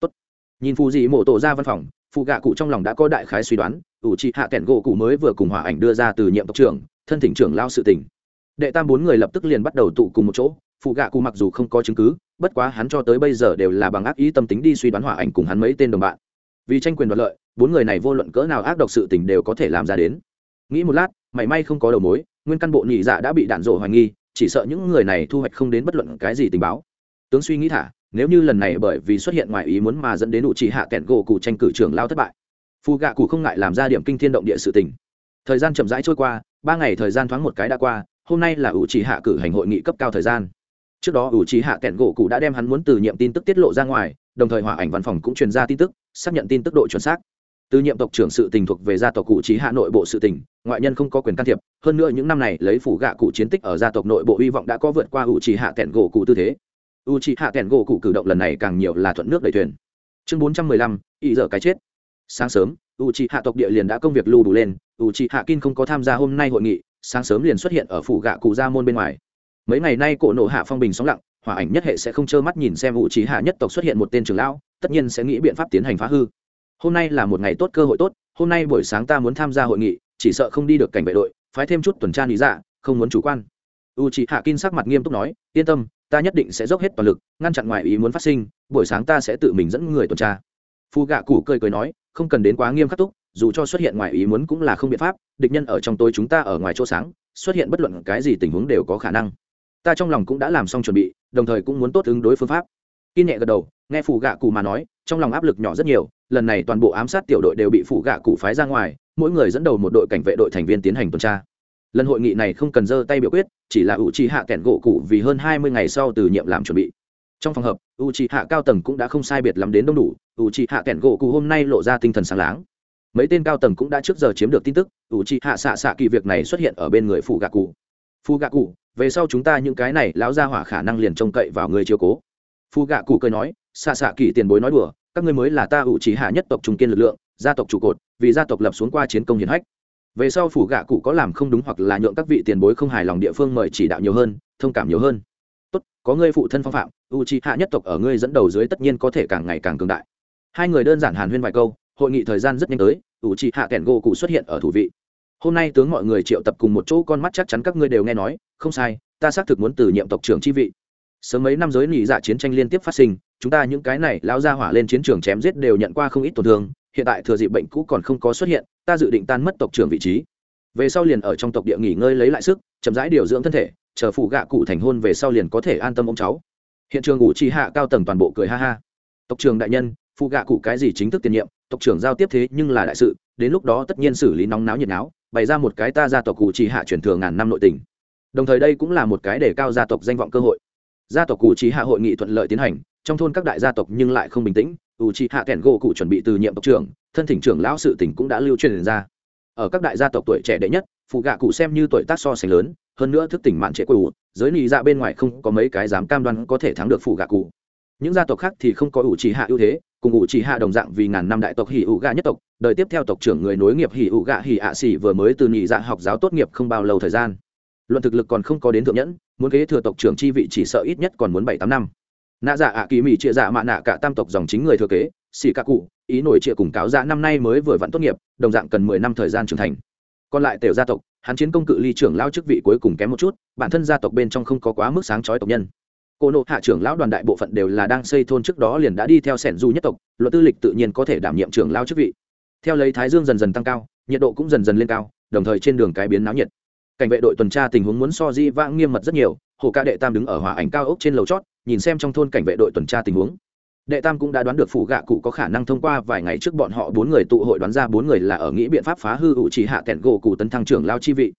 Tốt. nhìn phù dị mổ tổ ra văn phòng phụ gạ cụ trong lòng đã có đại khái suy đoán, ủ trị hạ kẻn gỗ cụ mới vừa cùng hỏa ảnh đưa ra từ nhiệm tộc trưởng, thân thỉnh trưởng lao sự tình. Đệ tam bốn người lập tức liền bắt đầu tụ cùng một chỗ phụ gạ cụ mặc dù không có chứng cứ, bất quá hắn cho tới bây giờ đều là bằng ác ý tâm tính đi suy đoán hỏa ảnh cùng hắn mấy tên đồng bạn. Vì tranh quyền đoạt lợi, bốn người này vô luận cỡ nào ác độc sự tình đều có thể làm ra đến. Nghĩ một lát, mảy may không có đầu mối nguyên căn bộ nhị dạ đã bị đạn rộ hoài nghi, chỉ sợ những người này thu hoạch không đến bất luận cái gì tình báo. Tướng suy nghĩ thả, nếu như lần này bởi vì xuất hiện ngoài ý muốn mà dẫn đến đủ chỉ hạ kẹn gỗ cụ tranh cử trưởng lao thất bại phù gạ cụ không ngại làm ra điểm kinh thiên động địa sự tình. Thời gian chậm rãi trôi qua, ba ngày thời gian thoáng một cái đã qua, hôm nay là ủ chỉ hạ cử hành hội nghị cấp cao thời gian. Trước đó ủ chỉ hạ kẹn gỗ cụ đã đem hắn muốn từ nhiệm tin tức tiết lộ ra ngoài, đồng thời hỏa ảnh văn phòng cũng truyền ra tin tức, xác nhận tin tức độ chuẩn xác từ nhiệm tộc trưởng sự tình thuộc về gia tộc cụ trí hạ nội bộ sự tình, ngoại nhân không có quyền can thiệp. Hơn nữa những năm này lấy phủ gạ cụ chiến tích ở gia tộc nội bộ hy vọng đã có vượt qua u trì hạ tẻn gỗ cụ tư thế. U trì hạ tẻn gỗ cụ cử động lần này càng nhiều là thuận nước đẩy thuyền. Chương bốn trăm mười lăm ý dở cái chết. Sáng sớm u trì hạ tộc địa liền đã công việc lưu đủ lên. U trì hạ kin không có tham gia hôm nay hội nghị, sáng sớm liền xuất hiện ở phủ gạ cụ gia môn bên ngoài. Mấy ngày nay cổ nộ hạ phong bình sóng lặng, hỏa ảnh nhất hệ sẽ không trơ mắt nhìn xem u trì hạ nhất tộc xuất hiện một tên trưởng lão, tất nhiên sẽ nghĩ biện pháp tiến hành phá hư hôm nay là một ngày tốt cơ hội tốt, hôm nay buổi sáng ta muốn tham gia hội nghị, chỉ sợ không đi được cảnh vệ đội, phái thêm chút tuần tra lý dạ không muốn chủ quan. U c h ị hạ kin sắc mặt nghiêm túc nói, yên tâm, ta nhất định sẽ dốc hết toàn lực, ngăn chặn ngoại ý muốn phát sinh, buổi sáng ta sẽ tự mình dẫn người tuần tra. Phu gạ củ cười cười nói, không cần đến quá nghiêm khắc túc, dù cho xuất hiện ngoại ý muốn cũng là không biện pháp, địch nhân ở trong tôi chúng ta ở ngoài chỗ sáng, xuất hiện bất luận cái gì tình huống đều có khả năng. Ta trong lòng cũng đã làm xong chuẩn bị, đồng thời cũng muốn tốt ứng đối phương pháp. Kin nhẹ gật đầu, nghe phù gạ cụ mà nói trong lòng áp lực nhỏ rất nhiều, lần này toàn bộ ám sát tiểu đội đều bị phụ gạ cụ phái ra ngoài, mỗi người dẫn đầu một đội cảnh vệ đội thành viên tiến hành tuần tra. Lần hội nghị này không cần giơ tay biểu quyết, chỉ là u chi hạ kẹn gỗ cụ vì hơn hai mươi ngày sau từ nhiệm làm chuẩn bị. Trong phòng hợp u chi hạ cao tầng cũng đã không sai biệt lắm đến đông đủ u chi hạ kẹn gỗ cụ hôm nay lộ ra tinh thần sáng láng. Mấy tên cao tầng cũng đã trước giờ chiếm được tin tức u chi hạ xạ xạ kỳ việc này xuất hiện ở bên người phụ gạ cụ. Phụ gạ cụ, về sau chúng ta những cái này lão ra hỏa khả năng liền trông cậy vào người chiếu cố. Phụ gạ cụ cười nói xạ xạ kỳ tiền bối nói đùa, các ngươi mới là ta ủ trí hạ nhất tộc trung kiên lực lượng, gia tộc trụ cột, vì gia tộc lập xuống qua chiến công hiển hách. Về sau phủ gạ cụ có làm không đúng hoặc là nhượng các vị tiền bối không hài lòng địa phương mời chỉ đạo nhiều hơn, thông cảm nhiều hơn. Tốt, có ngươi phụ thân phong phạm u trí hạ nhất tộc ở ngươi dẫn đầu dưới tất nhiên có thể càng ngày càng cường đại. Hai người đơn giản hàn huyên vài câu, hội nghị thời gian rất nhanh tới u trí hạ kẻn gỗ cụ xuất hiện ở thủ vị. Hôm nay tướng mọi người triệu tập cùng một chỗ con mắt chắc chắn các ngươi đều nghe nói, không sai, ta xác thực muốn từ nhiệm tộc trưởng chi vị. Sớm mấy năm giới nỉ dạ chiến tranh liên tiếp phát sinh chúng ta những cái này lao ra hỏa lên chiến trường chém giết đều nhận qua không ít tổn thương, hiện tại thừa dịp bệnh cũ còn không có xuất hiện, ta dự định tan mất tộc trưởng vị trí. Về sau liền ở trong tộc địa nghỉ ngơi lấy lại sức, chậm rãi điều dưỡng thân thể, chờ phụ gạ cụ thành hôn về sau liền có thể an tâm ông cháu. Hiện trường ngủ chi hạ cao tầng toàn bộ cười ha ha. Tộc trưởng đại nhân, phụ gạ cụ cái gì chính thức tiền nhiệm, tộc trưởng giao tiếp thế nhưng là đại sự, đến lúc đó tất nhiên xử lý nóng náo nhiệt náo, bày ra một cái ta gia tộc cụ chỉ hạ truyền thừa ngàn năm nội tình. Đồng thời đây cũng là một cái để cao gia tộc danh vọng cơ hội. Gia tộc cụ chỉ hạ hội nghị thuận lợi tiến hành trong thôn các đại gia tộc nhưng lại không bình tĩnh, ủ chỉ hạ kẻn gỗ cụ chuẩn bị từ nhiệm tộc trưởng, thân thỉnh trưởng lão sự tỉnh cũng đã lưu truyền ra. Ở các đại gia tộc tuổi trẻ đệ nhất, phụ gạ cụ xem như tuổi tác so sánh lớn, hơn nữa thức tỉnh mạn trệ quỷ, giới lì dạ bên ngoài không có mấy cái dám cam đoan có thể thắng được phụ gạ cụ. Những gia tộc khác thì không có ủ trì hạ ưu thế, cùng ủ trì hạ đồng dạng vì ngàn năm đại tộc hỉ ủ gạ nhất tộc, đời tiếp theo tộc trưởng người nối nghiệp hỉ ủ gạ hỉ ạ xỉ vừa mới từ nhị dạ học giáo tốt nghiệp không bao lâu thời gian. Luận thực lực còn không có đến thượng nhẫn, muốn kế thừa tộc trưởng chi vị chỉ sợ ít nhất còn muốn bảy tám năm nạ dạ ạ kỳ mỹ chia dạ mạ nạ cả tam tộc dòng chính người thừa kế, xỉ ca cụ, ý nổi chia cùng cáo dạ năm nay mới vừa vặn tốt nghiệp, đồng dạng cần mười năm thời gian trưởng thành. Còn lại tiểu gia tộc, hắn chiến công cự ly trưởng lao chức vị cuối cùng kém một chút, bản thân gia tộc bên trong không có quá mức sáng chói tộc nhân. Cô nộ hạ trưởng lão đoàn đại bộ phận đều là đang xây thôn trước đó liền đã đi theo sẻn du nhất tộc, luật tư lịch tự nhiên có thể đảm nhiệm trưởng lao chức vị. Theo lấy thái dương dần dần tăng cao, nhiệt độ cũng dần dần lên cao, đồng thời trên đường cái biến náo nhiệt. Cảnh vệ đội tuần tra tình huống muốn so di vãng nghiêm mật rất nhiều, hồ ca đệ tam đứng ở hỏa ảnh cao ốc trên lầu chót nhìn xem trong thôn cảnh vệ đội tuần tra tình huống. Đệ tam cũng đã đoán được phủ gạ cụ có khả năng thông qua vài ngày trước bọn họ bốn người tụ hội đoán ra bốn người là ở nghĩ biện pháp phá hư ủ chỉ hạ tẹn gỗ cụ tấn thăng trưởng lao chi vị.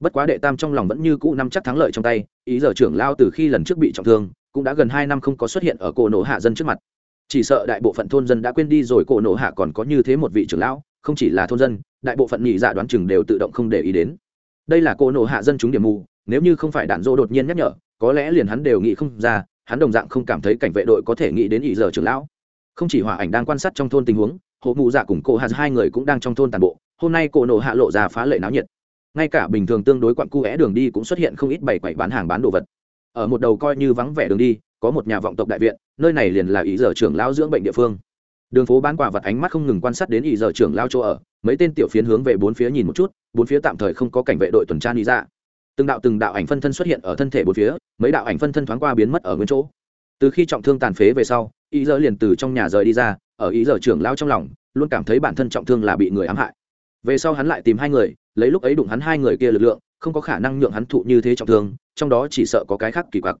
Bất quá đệ tam trong lòng vẫn như cũ năm chắc thắng lợi trong tay, ý giờ trưởng lao từ khi lần trước bị trọng thương, cũng đã gần hai năm không có xuất hiện ở cổ nổ hạ dân trước mặt. Chỉ sợ đại bộ phận thôn dân đã quên đi rồi cổ nổ hạ còn có như thế một vị trưởng lão, không chỉ là thôn dân, đại bộ phận nhị dạ đoán chừng đều tự động không để ý đến. Đây là cổ nổ hạ dân chúng điểm mù, nếu như không phải đạn dỗ đột nhiên nhắc nhở, có lẽ liền hắn đều nghĩ không ra hắn đồng dạng không cảm thấy cảnh vệ đội có thể nghĩ đến ý giờ trưởng lão. Không chỉ hòa ảnh đang quan sát trong thôn tình huống hộ mụ dạ cùng cô hà hai người cũng đang trong thôn tàn bộ, hôm nay cổ nổ hạ lộ ra phá lệ náo nhiệt. Ngay cả bình thường tương đối quặn cu é đường đi cũng xuất hiện không ít bảy quậy bán hàng bán đồ vật. Ở một đầu coi như vắng vẻ đường đi, có một nhà vọng tộc đại viện, nơi này liền là ý giờ trưởng lão dưỡng bệnh địa phương. Đường phố bán quả vật ánh mắt không ngừng quan sát đến ý giờ trưởng lao chỗ ở, mấy tên tiểu phiến hướng về bốn phía nhìn một chút, bốn phía tạm thời không có cảnh vệ đội tuần tra đi ra từng đạo từng đạo ảnh phân thân xuất hiện ở thân thể bốn phía, mấy đạo ảnh phân thân thoáng qua biến mất ở nguyên chỗ. Từ khi trọng thương tàn phế về sau ý giờ liền từ trong nhà rời đi ra, ở ý giờ trưởng lao trong lòng, luôn cảm thấy bản thân trọng thương là bị người ám hại. Về sau hắn lại tìm hai người, lấy lúc ấy đụng hắn hai người kia lực lượng, không có khả năng nhượng hắn thụ như thế trọng thương, trong đó chỉ sợ có cái khác kỳ quặc.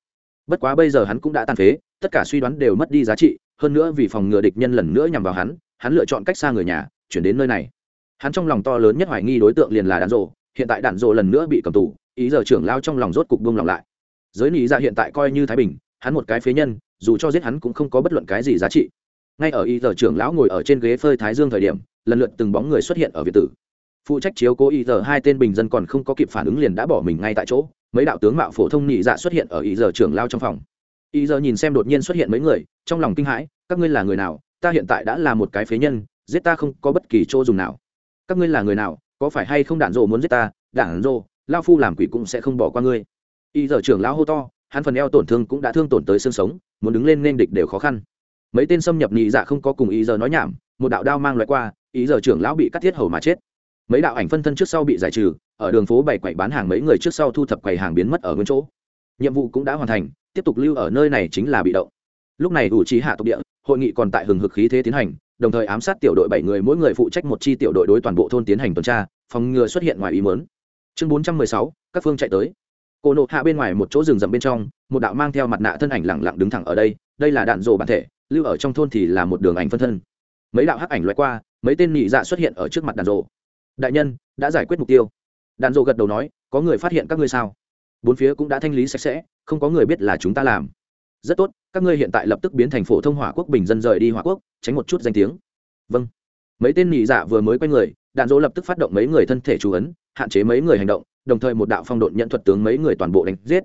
Bất quá bây giờ hắn cũng đã tàn phế, tất cả suy đoán đều mất đi giá trị, hơn nữa vì phòng ngừa địch nhân lần nữa nhằm vào hắn hắn lựa chọn cách xa người nhà, chuyển đến nơi này. Hắn trong lòng to lớn nhất hoài nghi đối tượng liền là đạn rộ hiện tại đạn rộ lần nữa bị cầm tù ý giờ trưởng lao trong lòng rốt cục buông lòng lại. Giới lý ra dạ hiện tại coi như thái bình, hắn một cái phế nhân, dù cho giết hắn cũng không có bất luận cái gì giá trị. Ngay ở ý giờ trưởng lão ngồi ở trên ghế phơi thái dương thời điểm, lần lượt từng bóng người xuất hiện ở việt tử. Phụ trách chiếu cố ý giờ hai tên bình dân còn không có kịp phản ứng liền đã bỏ mình ngay tại chỗ, mấy đạo tướng mạo phổ thông nhị dạ xuất hiện ở ý giờ trưởng lao trong phòng. Ý giờ nhìn xem đột nhiên xuất hiện mấy người, trong lòng kinh hãi, các ngươi là người nào? Ta hiện tại đã là một cái phế nhân, giết ta không có bất kỳ chỗ dùng nào. Các ngươi là người nào? Có phải hay không đạn rộ muốn giết ta? Đạn rộ lao phu làm quỷ cũng sẽ không bỏ qua ngươi. Y giờ trưởng lão hô to, hắn phần eo tổn thương cũng đã thương tổn tới xương sống, muốn đứng lên nên địch đều khó khăn. Mấy tên xâm nhập nhị dạ không có cùng y giờ nói nhảm, một đạo đao mang loại qua, y giờ trưởng lão bị cắt thiết hầu mà chết. Mấy đạo ảnh phân thân trước sau bị giải trừ, ở đường phố bày quậy bán hàng mấy người trước sau thu thập quầy hàng biến mất ở nguyên chỗ. Nhiệm vụ cũng đã hoàn thành, tiếp tục lưu ở nơi này chính là bị động. Lúc này đủ trí hạ tộc địa, hội nghị còn tại hừng hực khí thế tiến hành, đồng thời ám sát tiểu đội bảy người, mỗi người phụ trách một chi tiểu đội đối toàn bộ thôn tiến hành tuần tra, phòng ngừa xuất hiện ngoài ý mớn chương bốn trăm mười sáu, các phương chạy tới. Cô nộ hạ bên ngoài một chỗ rừng rậm bên trong, một đạo mang theo mặt nạ thân ảnh lẳng lặng đứng thẳng ở đây đây là đạn rồ bản thể, lưu ở trong thôn thì là một đường ảnh phân thân. Mấy đạo hắc ảnh loại qua, mấy tên nhị dạ xuất hiện ở trước mặt đạn rồ. Đại nhân, đã giải quyết mục tiêu. Đạn rồ gật đầu nói, có người phát hiện các ngươi sao? Bốn phía cũng đã thanh lý sạch sẽ, không có người biết là chúng ta làm. Rất tốt, các ngươi hiện tại lập tức biến thành phổ thông hỏa quốc bình dân rời đi hỏa quốc, tránh một chút danh tiếng. Vâng. Mấy tên nhị dạ vừa mới quay người đạn dỗ lập tức phát động mấy người thân thể chú ấn, hạn chế mấy người hành động, đồng thời một đạo phong độn nhận thuật tướng mấy người toàn bộ đánh giết.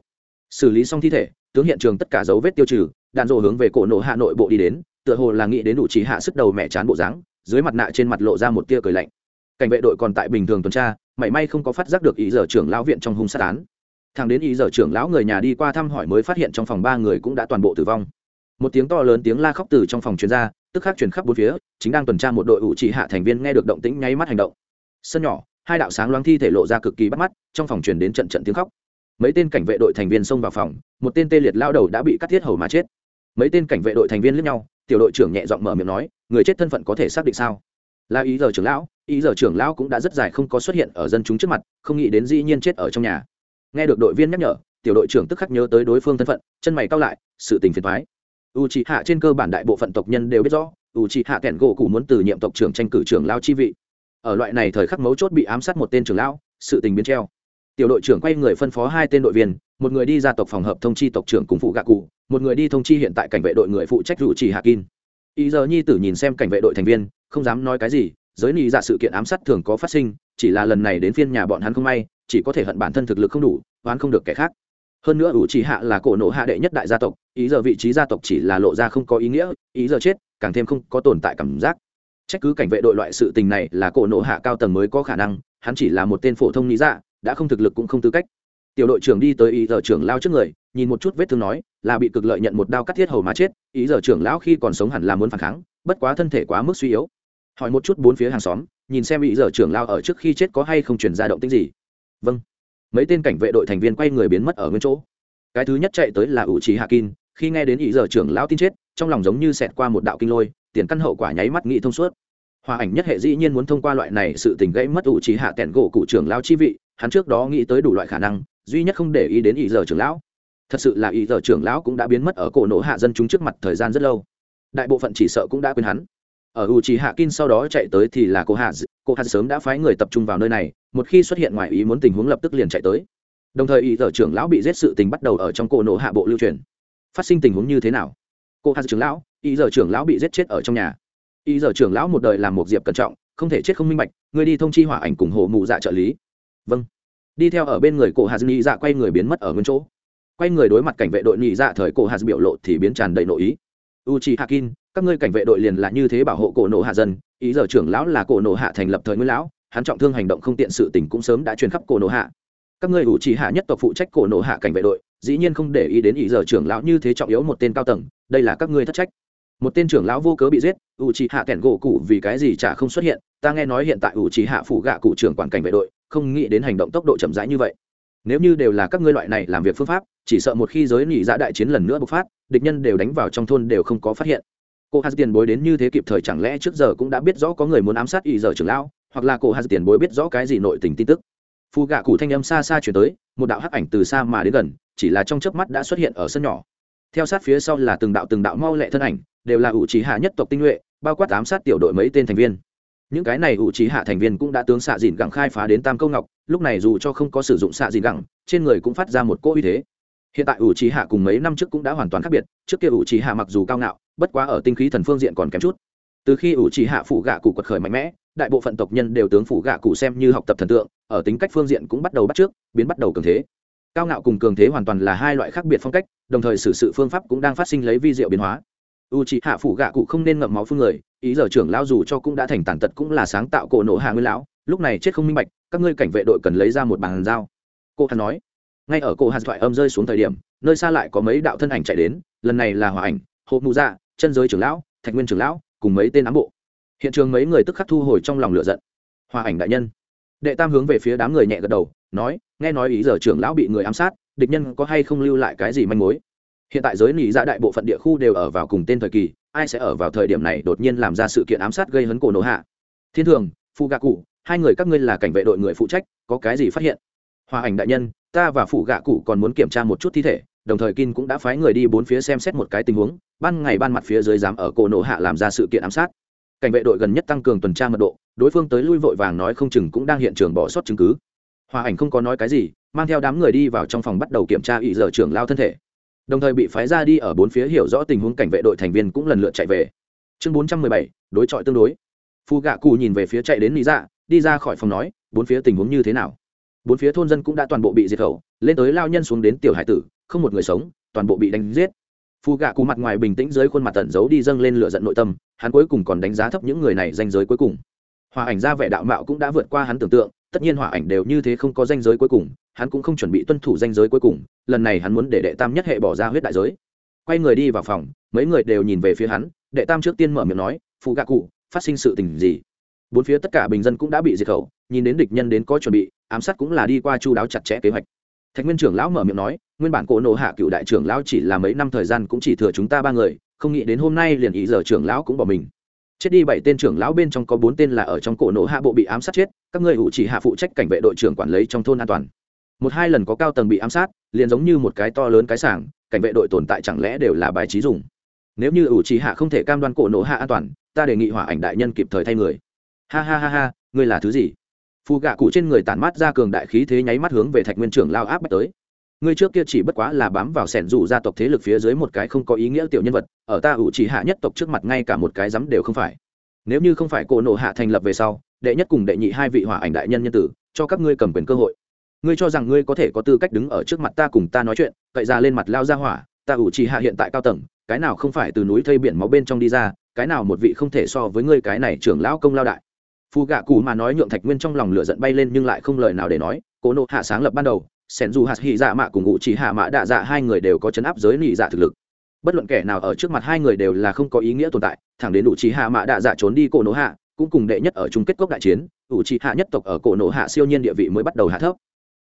Xử lý xong thi thể, tướng hiện trường tất cả dấu vết tiêu trừ, đạn dỗ hướng về cổ nổ hạ nội bộ đi đến, tựa hồ là nghĩ đến đủ trí hạ sức đầu mẹ chán bộ dáng, dưới mặt nạ trên mặt lộ ra một tia cười lạnh. Cảnh vệ đội còn tại bình thường tuần tra, mảy may không có phát giác được ý giờ trưởng lão viện trong hung sát án. Thằng đến ý giờ trưởng lão người nhà đi qua thăm hỏi mới phát hiện trong phòng ba người cũng đã toàn bộ tử vong một tiếng to lớn tiếng la khóc từ trong phòng chuyên gia tức khắc chuyển khắp bốn phía, chính đang tuần tra một đội ủ trị hạ thành viên nghe được động tĩnh nháy mắt hành động. Sân nhỏ, hai đạo sáng loáng thi thể lộ ra cực kỳ bắt mắt, trong phòng truyền đến trận trận tiếng khóc. Mấy tên cảnh vệ đội thành viên xông vào phòng, một tên tê liệt lao đầu đã bị cắt thiết hầu mà chết. Mấy tên cảnh vệ đội thành viên lướt nhau, tiểu đội trưởng nhẹ giọng mở miệng nói, người chết thân phận có thể xác định sao? Là ý giờ trưởng lão, ý giờ trưởng lão cũng đã rất dài không có xuất hiện ở dân chúng trước mặt, không nghĩ đến dĩ nhiên chết ở trong nhà. Nghe được đội viên nhắc nhở, tiểu đội trưởng tức khắc nhớ tới đối phương thân phận, chân mày cao lại, sự tình phiền thoái u c hạ trên cơ bản đại bộ phận tộc nhân đều biết rõ u c hạ kẻn gỗ cụ muốn từ nhiệm tộc trưởng tranh cử trưởng lao chi vị. Ở loại này thời khắc mấu chốt bị ám sát một tên trưởng lão, sự tình biến treo. Tiểu đội trưởng quay người phân phó hai tên đội viên, một người đi ra tộc phòng hợp thông chi tộc trưởng cùng phụ gạ cụ, một người đi thông chi hiện tại cảnh vệ đội người phụ trách rủ chỉ hạ kin. Ý giờ nhi tử nhìn xem cảnh vệ đội thành viên, không dám nói cái gì, giới nị dạ sự kiện ám sát thường có phát sinh, chỉ là lần này đến phiên nhà bọn hắn không may, chỉ có thể hận bản thân thực lực không đủ, oán không được kẻ khác hơn nữa ủ chỉ hạ là cổ nộ hạ đệ nhất đại gia tộc, ý giờ vị trí gia tộc chỉ là lộ ra không có ý nghĩa, ý giờ chết, càng thêm không có tồn tại cảm giác. Trách cứ cảnh vệ đội loại sự tình này là cổ nộ hạ cao tầng mới có khả năng, hắn chỉ là một tên phổ thông lý dạ đã không thực lực cũng không tư cách. Tiểu đội trưởng đi tới ý giờ trưởng lao trước người, nhìn một chút vết thương nói, là bị cực lợi nhận một đao cắt thiết hầu mà chết, ý giờ trưởng lão khi còn sống hẳn là muốn phản kháng, bất quá thân thể quá mức suy yếu. Hỏi một chút bốn phía hàng xóm, nhìn xem ý giờ trưởng lao ở trước khi chết có hay không chuyển ra động tích gì. Vâng mấy tên cảnh vệ đội thành viên quay người biến mất ở nguyên chỗ. Cái thứ nhất chạy tới là ủ trí hạ kin khi nghe đến ý giờ trưởng lão tin chết, trong lòng giống như xẹt qua một đạo kinh lôi, tiền căn hậu quả nháy mắt nghĩ thông suốt. Hòa ảnh nhất hệ dĩ nhiên muốn thông qua loại này sự tình gãy mất ủ trí hạ kẹn gỗ cụ trưởng lão chi vị, hắn trước đó nghĩ tới đủ loại khả năng, duy nhất không để ý đến ý giờ trưởng lão. Thật sự là ý giờ trưởng lão cũng đã biến mất ở cổ nổ hạ dân chúng trước mặt thời gian rất lâu. Đại bộ phận chỉ sợ cũng đã quên hắn ở u trì hạ kin sau đó chạy tới thì là cô hạ cô hạ sớm đã phái người tập trung vào nơi này, một khi xuất hiện ngoài ý muốn tình huống lập tức liền chạy tới. Đồng thời ý tờ trưởng lão bị giết sự tình bắt đầu ở trong cổ nổ hạ bộ lưu truyền. Phát sinh tình huống như thế nào? Cô hạ trưởng lão ý giờ trưởng lão bị giết chết ở trong nhà. Ý giờ trưởng lão một đời làm một diệp cẩn trọng, không thể chết không minh bạch, người đi thông chi hỏa ảnh cùng hồ mụ dạ trợ lý. Vâng. Đi theo ở bên người cổ hạt nghĩ dạ quay người biến mất ở nguyên chỗ. Quay người đối mặt cảnh vệ đội nhị dạ thời cổ hạt biểu lộ thì biến tràn đầy nội ý. U chi hakin các ngươi cảnh vệ đội liền là như thế bảo hộ cổ nổ hạ dân, ý giờ trưởng lão là cổ nổ hạ thành lập thời nguyên lão, hắn trọng thương hành động không tiện sự tình cũng sớm đã truyền khắp cổ nổ hạ. Các ngươi ủ trì hạ nhất tộc phụ trách cổ nổ hạ cảnh vệ đội, dĩ nhiên không để ý đến ý giờ trưởng lão như thế trọng yếu một tên cao tầng, đây là các ngươi thất trách. Một tên trưởng lão vô cớ bị giết, ủ trì hạ kẻn gỗ cụ vì cái gì chả không xuất hiện, ta nghe nói hiện tại ủ trì hạ phủ gạ cụ trưởng quản cảnh vệ đội, không nghĩ đến hành động tốc độ chậm rãi như vậy. Nếu như đều là các ngươi loại này làm việc phương pháp, chỉ sợ một khi giới nhị dạ đại chiến lần nữa bộc phát, địch nhân đều đánh vào trong thôn đều không có phát hiện cô hát tiền bối đến như thế kịp thời chẳng lẽ trước giờ cũng đã biết rõ có người muốn ám sát ý giờ trưởng lão, hoặc là cô hát tiền bối biết rõ cái gì nội tình tin tức? Phù gạ cụ thanh âm xa xa chuyển tới, một đạo hắc ảnh từ xa mà đến gần, chỉ là trong chớp mắt đã xuất hiện ở sân nhỏ. Theo sát phía sau là từng đạo từng đạo mau lẹ thân ảnh, đều là ủ trí hạ nhất tộc tinh nhuệ, bao quát ám sát tiểu đội mấy tên thành viên. Những cái này ủ trí hạ thành viên cũng đã tướng xạ dìn gẳng khai phá đến tam câu ngọc, lúc này dù cho không có sử dụng xạ dìn gẳng, trên người cũng phát ra một cỗ uy thế hiện tại ủ trí hạ cùng mấy năm trước cũng đã hoàn toàn khác biệt, trước kia ủ trí hạ mặc dù cao ngạo, bất quá ở tinh khí thần phương diện còn kém chút. Từ khi ủ trí hạ phủ gạ cụ quật khởi mạnh mẽ, đại bộ phận tộc nhân đều tướng phủ gạ cụ xem như học tập thần tượng, ở tính cách phương diện cũng bắt đầu bắt trước, biến bắt đầu cường thế. Cao ngạo cùng cường thế hoàn toàn là hai loại khác biệt phong cách, đồng thời xử sự phương pháp cũng đang phát sinh lấy vi diệu biến hóa. U c hạ phủ gạ cụ không nên ngậm máu phương người, ý giờ trưởng lão dù cho cũng đã thành tàn tật cũng là sáng tạo cổ nổ hạ nguyên lão, lúc này chết không minh bạch, các ngươi cảnh vệ đội cần lấy ra một bàn dao cô hắn nói ngay ở cổ hạt thoại âm rơi xuống thời điểm, nơi xa lại có mấy đạo thân ảnh chạy đến, lần này là hòa ảnh hộ mụ dạ chân giới trưởng lão, thạch nguyên trưởng lão, cùng mấy tên ám bộ. Hiện trường mấy người tức khắc thu hồi trong lòng lửa giận. Hòa ảnh đại nhân. Đệ tam hướng về phía đám người nhẹ gật đầu, nói, nghe nói ý giờ trưởng lão bị người ám sát, địch nhân có hay không lưu lại cái gì manh mối? Hiện tại giới nỉ dạ đại bộ phận địa khu đều ở vào cùng tên thời kỳ, ai sẽ ở vào thời điểm này đột nhiên làm ra sự kiện ám sát gây hấn cổ nổ hạ? Thiên thường phụ gạ cụ, hai người các ngươi là cảnh vệ đội người phụ trách, có cái gì phát hiện? Hòa ảnh đại nhân ta và phụ gạ cụ còn muốn kiểm tra một chút thi thể, đồng thời kin cũng đã phái người đi bốn phía xem xét một cái tình huống, ban ngày ban mặt phía dưới dám ở cổ nổ hạ làm ra sự kiện ám sát. Cảnh vệ đội gần nhất tăng cường tuần tra mật độ, đối phương tới lui vội vàng nói không chừng cũng đang hiện trường bỏ sót chứng cứ. Hòa ảnh không có nói cái gì, mang theo đám người đi vào trong phòng bắt đầu kiểm tra ỵ giờ trưởng lao thân thể. Đồng thời bị phái ra đi ở bốn phía hiểu rõ tình huống cảnh vệ đội thành viên cũng lần lượt chạy về. Chương bốn trăm mười bảy, đối chọi tương đối. Phu gạ cù nhìn về phía chạy đến lý dạ đi ra khỏi phòng nói, bốn phía tình huống như thế nào? Bốn phía thôn dân cũng đã toàn bộ bị diệt khẩu, lên tới lao nhân xuống đến tiểu hải tử, không một người sống, toàn bộ bị đánh giết. Phu gạ Cú mặt ngoài bình tĩnh dưới khuôn mặt tẩn giấu đi dâng lên lửa giận nội tâm, hắn cuối cùng còn đánh giá thấp những người này danh giới cuối cùng. Hòa ảnh ra vẻ đạo mạo cũng đã vượt qua hắn tưởng tượng, tất nhiên hòa ảnh đều như thế không có danh giới cuối cùng, hắn cũng không chuẩn bị tuân thủ danh giới cuối cùng, lần này hắn muốn để đệ tam nhất hệ bỏ ra huyết đại giới. Quay người đi vào phòng, mấy người đều nhìn về phía hắn, đệ tam trước tiên mở miệng nói phù gạ cụ phát sinh sự tình gì? Bốn phía tất cả bình dân cũng đã bị diệt khẩu nhìn đến địch nhân đến có chuẩn bị, ám sát cũng là đi qua chu đáo chặt chẽ kế hoạch. Thạch nguyên trưởng lão mở miệng nói, nguyên bản cổ nộ hạ cựu đại trưởng lão chỉ là mấy năm thời gian cũng chỉ thừa chúng ta ba người, không nghĩ đến hôm nay liền ý giờ trưởng lão cũng bỏ mình. Chết đi bảy tên trưởng lão bên trong có bốn tên là ở trong cổ nộ hạ bộ bị ám sát chết, các ngươi ủ chỉ hạ phụ trách cảnh vệ đội trưởng quản lý trong thôn an toàn. Một hai lần có cao tầng bị ám sát, liền giống như một cái to lớn cái sảng, cảnh vệ đội tồn tại chẳng lẽ đều là bài trí dùng? Nếu như ủ chỉ hạ không thể cam đoan cổ nộ hạ an toàn, ta đề nghị hỏa ảnh đại nhân kịp thời thay người. Ha ha ha ha, ngươi là thứ gì? Phù gạ cụ trên người tản mát ra cường đại khí thế nháy mắt hướng về thạch nguyên trưởng lao áp bách tới. Ngươi trước kia chỉ bất quá là bám vào sẻn rủ gia tộc thế lực phía dưới một cái không có ý nghĩa tiểu nhân vật, ở ta ủ chỉ hạ nhất tộc trước mặt ngay cả một cái dám đều không phải. Nếu như không phải cổ nộ hạ thành lập về sau, đệ nhất cùng đệ nhị hai vị hỏa ảnh đại nhân nhân tử, cho các ngươi cầm quyền cơ hội. Ngươi cho rằng ngươi có thể có tư cách đứng ở trước mặt ta cùng ta nói chuyện, cậy ra lên mặt lao ra hỏa, ta ủ chỉ hạ hiện tại cao tầng, cái nào không phải từ núi thây biển máu bên trong đi ra, cái nào một vị không thể so với ngươi cái này trưởng lão công lao đại phù gạ cụ mà nói nhượng thạch nguyên trong lòng lửa giận bay lên nhưng lại không lời nào để nói, cố nộ hạ sáng lập ban đầu, sẻn dù hạt hy dạ mạ cùng ngụ chỉ hạ mạ đạ dạ hai người đều có chấn áp giới nị dạ thực lực. Bất luận kẻ nào ở trước mặt hai người đều là không có ý nghĩa tồn tại, thẳng đến đủ chỉ hạ mạ đạ dạ trốn đi cổ Nộ hạ, cũng cùng đệ nhất ở chung kết cốc đại chiến, ngụ chỉ hạ nhất tộc ở cổ Nộ hạ siêu nhiên địa vị mới bắt đầu hạ thấp.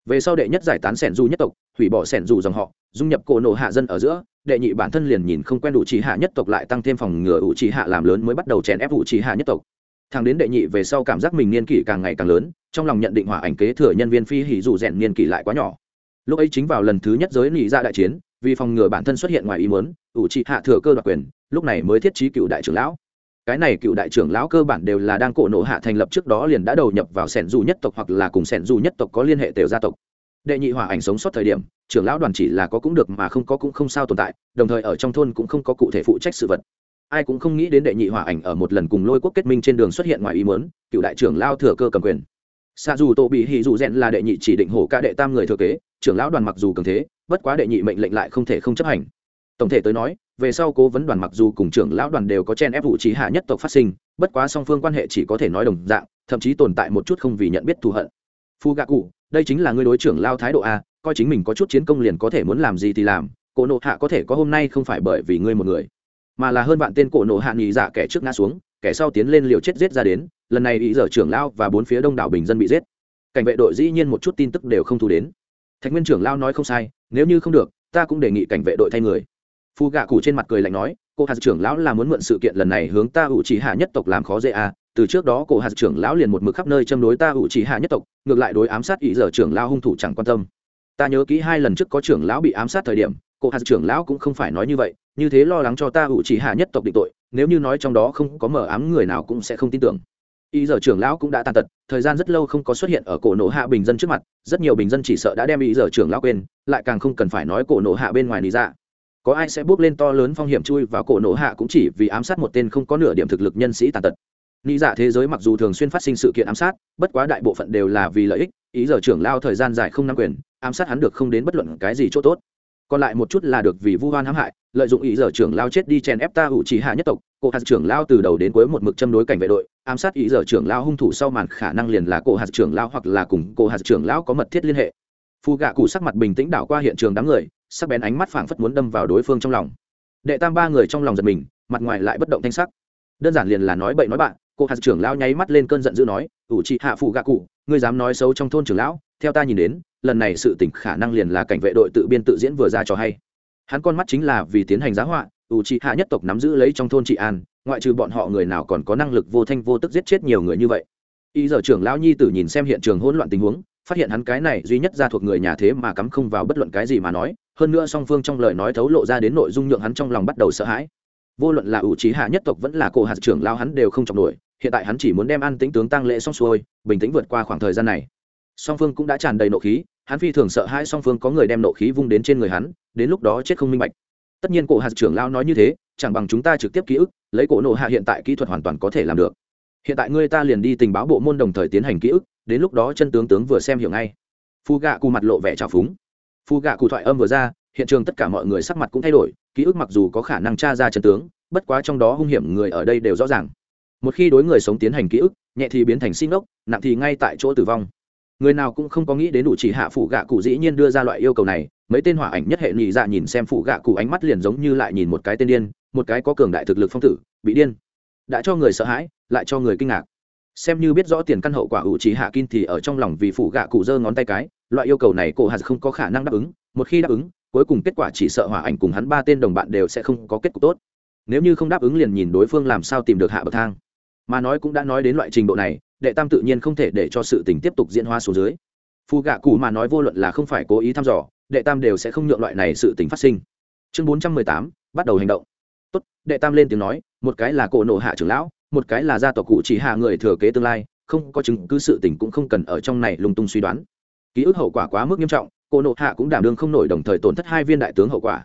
Về sau đệ nhất giải tán sẻn dù nhất tộc, hủy bỏ sẻn dù dòng họ, dung nhập cổ Nộ hạ dân ở giữa, đệ nhị bản thân liền nhìn không quen đủ chỉ hạ nhất tộc lại tăng thêm phòng ngừa đủ chỉ hạ làm lớn mới bắt đầu chèn ép đủ chỉ hạ nhất tộc thằng đến đệ nhị về sau cảm giác mình niên kỷ càng ngày càng lớn, trong lòng nhận định hỏa ảnh kế thừa nhân viên phi hỉ dù rèn niên kỷ lại quá nhỏ. Lúc ấy chính vào lần thứ nhất giới nỉ ra dạ đại chiến, vì phòng ngừa bản thân xuất hiện ngoài ý muốn, ủ trị hạ thừa cơ đoạt quyền, lúc này mới thiết trí cựu đại trưởng lão. Cái này cựu đại trưởng lão cơ bản đều là đang cổ nộ hạ thành lập trước đó liền đã đầu nhập vào sẻn dù nhất tộc hoặc là cùng sẻn dù nhất tộc có liên hệ tiểu gia tộc. Đệ nhị hỏa ảnh sống sót thời điểm, trưởng lão đoàn chỉ là có cũng được mà không có cũng không sao tồn tại, đồng thời ở trong thôn cũng không có cụ thể phụ trách sự vật ai cũng không nghĩ đến đệ nhị hỏa ảnh ở một lần cùng lôi quốc kết minh trên đường xuất hiện ngoài ý muốn, cựu đại trưởng lao thừa cơ cầm quyền. Xa dù tổ bị hì dù rèn là đệ nhị chỉ định hổ ca đệ tam người thừa kế, trưởng lão đoàn mặc dù cường thế, bất quá đệ nhị mệnh lệnh lại không thể không chấp hành. Tổng thể tới nói, về sau cố vấn đoàn mặc dù cùng trưởng lão đoàn đều có chen ép vụ trí hạ nhất tộc phát sinh, bất quá song phương quan hệ chỉ có thể nói đồng dạng, thậm chí tồn tại một chút không vì nhận biết thù hận. Phu gạ cụ, đây chính là ngươi đối trưởng lao thái độ a, coi chính mình có chút chiến công liền có thể muốn làm gì thì làm, cổ nộ hạ có thể có hôm nay không phải bởi vì ngươi một người mà là hơn vạn tên cổ nộ hạ nghỉ giả dạ kẻ trước ngã xuống, kẻ sau tiến lên liều chết giết ra đến, lần này ý giờ trưởng lao và bốn phía đông đảo bình dân bị giết. Cảnh vệ đội dĩ nhiên một chút tin tức đều không thu đến. Thạch nguyên trưởng lao nói không sai, nếu như không được, ta cũng đề nghị cảnh vệ đội thay người. Phu gạ cụ trên mặt cười lạnh nói, cô hạt trưởng lão là muốn mượn sự kiện lần này hướng ta ủ chỉ hạ nhất tộc làm khó dễ à từ trước đó cổ hạt trưởng lão liền một mực khắp nơi châm đối ta ủ chỉ hạ nhất tộc, ngược lại đối ám sát ý giờ trưởng lao hung thủ chẳng quan tâm. Ta nhớ kỹ hai lần trước có trưởng lão bị ám sát thời điểm cổ hạt trưởng lão cũng không phải nói như vậy, như thế lo lắng cho ta ủ chỉ hạ nhất tộc định tội, nếu như nói trong đó không có mở ám người nào cũng sẽ không tin tưởng. Ý giờ trưởng lão cũng đã tàn tật, thời gian rất lâu không có xuất hiện ở cổ nổ hạ bình dân trước mặt, rất nhiều bình dân chỉ sợ đã đem ý giờ trưởng lão quên, lại càng không cần phải nói cổ nổ hạ bên ngoài lý ra có ai sẽ bước lên to lớn phong hiểm chui vào cổ nổ hạ cũng chỉ vì ám sát một tên không có nửa điểm thực lực nhân sĩ tàn tật. Lý dạ thế giới mặc dù thường xuyên phát sinh sự kiện ám sát, bất quá đại bộ phận đều là vì lợi ích ý giờ trưởng lao thời gian dài không nắm quyền, ám sát hắn được không đến bất luận cái gì chỗ tốt còn lại một chút là được vì vu hoan hãm hại, lợi dụng ý giờ trưởng lao chết đi chèn ép ta ủ trì hạ nhất tộc, cổ hạt trưởng lao từ đầu đến cuối một mực châm đối cảnh vệ đội, ám sát ý giờ trưởng lao hung thủ sau màn khả năng liền là cổ hạt trưởng lao hoặc là cùng cổ hạt trưởng lao có mật thiết liên hệ. Phù gạ cụ sắc mặt bình tĩnh đảo qua hiện trường đám người, sắc bén ánh mắt phảng phất muốn đâm vào đối phương trong lòng. Đệ tam ba người trong lòng giật mình, mặt ngoài lại bất động thanh sắc. Đơn giản liền là nói bậy nói bạn cô hạt trưởng lao nháy mắt lên cơn giận dữ nói, ủ chị hạ phụ gạ cụ, ngươi dám nói xấu trong thôn trưởng lão, theo ta nhìn đến lần này sự tỉnh khả năng liền là cảnh vệ đội tự biên tự diễn vừa ra cho hay. Hắn con mắt chính là vì tiến hành giá họa ủ trị hạ nhất tộc nắm giữ lấy trong thôn trị an, ngoại trừ bọn họ người nào còn có năng lực vô thanh vô tức giết chết nhiều người như vậy. Y giờ trưởng lão nhi tử nhìn xem hiện trường hỗn loạn tình huống, phát hiện hắn cái này duy nhất ra thuộc người nhà thế mà cắm không vào bất luận cái gì mà nói, hơn nữa song phương trong lời nói thấu lộ ra đến nội dung nhượng hắn trong lòng bắt đầu sợ hãi. Vô luận là ủ trí hạ nhất tộc vẫn là cổ hạt trưởng lao hắn đều không chọc nổi, hiện tại hắn chỉ muốn đem an tĩnh tướng tăng lễ xong xuôi, bình tĩnh vượt qua khoảng thời gian này song phương cũng đã tràn đầy nộ khí, hắn phi thường sợ hai song phương có người đem nộ khí vung đến trên người hắn, đến lúc đó chết không minh bạch. Tất nhiên cổ hạt trưởng lao nói như thế, chẳng bằng chúng ta trực tiếp ký ức, lấy cổ nộ hạ hiện tại kỹ thuật hoàn toàn có thể làm được. Hiện tại ngươi ta liền đi tình báo bộ môn đồng thời tiến hành ký ức, đến lúc đó chân tướng tướng vừa xem hiểu ngay. Phu gạ cù mặt lộ vẻ trào phúng. Phu gạ cù thoại âm vừa ra, hiện trường tất cả mọi người sắc mặt cũng thay đổi, ký ức mặc dù có khả năng tra ra chân tướng, bất quá trong đó hung hiểm người ở đây đều rõ ràng. Một khi đối người sống tiến hành ký ức, nhẹ thì biến thành sinh ốc nặng thì ngay tại chỗ tử vong người nào cũng không có nghĩ đến đủ chỉ hạ phụ gạ cụ dĩ nhiên đưa ra loại yêu cầu này, mấy tên hỏa ảnh nhất hệ nhị dạ nhìn xem phụ gạ cụ ánh mắt liền giống như lại nhìn một cái tên điên, một cái có cường đại thực lực phong tử, bị điên. Đã cho người sợ hãi, lại cho người kinh ngạc. Xem như biết rõ tiền căn hậu quả ủ chỉ hạ kin thì ở trong lòng vì phụ gạ cụ giơ ngón tay cái, loại yêu cầu này cổ hạt không có khả năng đáp ứng, một khi đáp ứng, cuối cùng kết quả chỉ sợ hỏa ảnh cùng hắn ba tên đồng bạn đều sẽ không có kết cục tốt. Nếu như không đáp ứng liền nhìn đối phương làm sao tìm được hạ bậc thang. Mà nói cũng đã nói đến loại trình độ này đệ tam tự nhiên không thể để cho sự tình tiếp tục diễn hóa xuống dưới. Phù gạ cụ mà nói vô luận là không phải cố ý thăm dò, đệ tam đều sẽ không nhượng loại này sự tình phát sinh. Chương bốn trăm mười tám, bắt đầu hành động. Tốt, đệ tam lên tiếng nói, một cái là cổ nộ hạ trưởng lão, một cái là gia tộc cụ chỉ hạ người thừa kế tương lai, không có chứng cứ sự tình cũng không cần ở trong này lung tung suy đoán. Ký ức hậu quả quá mức nghiêm trọng, cổ nộ hạ cũng đảm đương không nổi đồng thời tổn thất hai viên đại tướng hậu quả.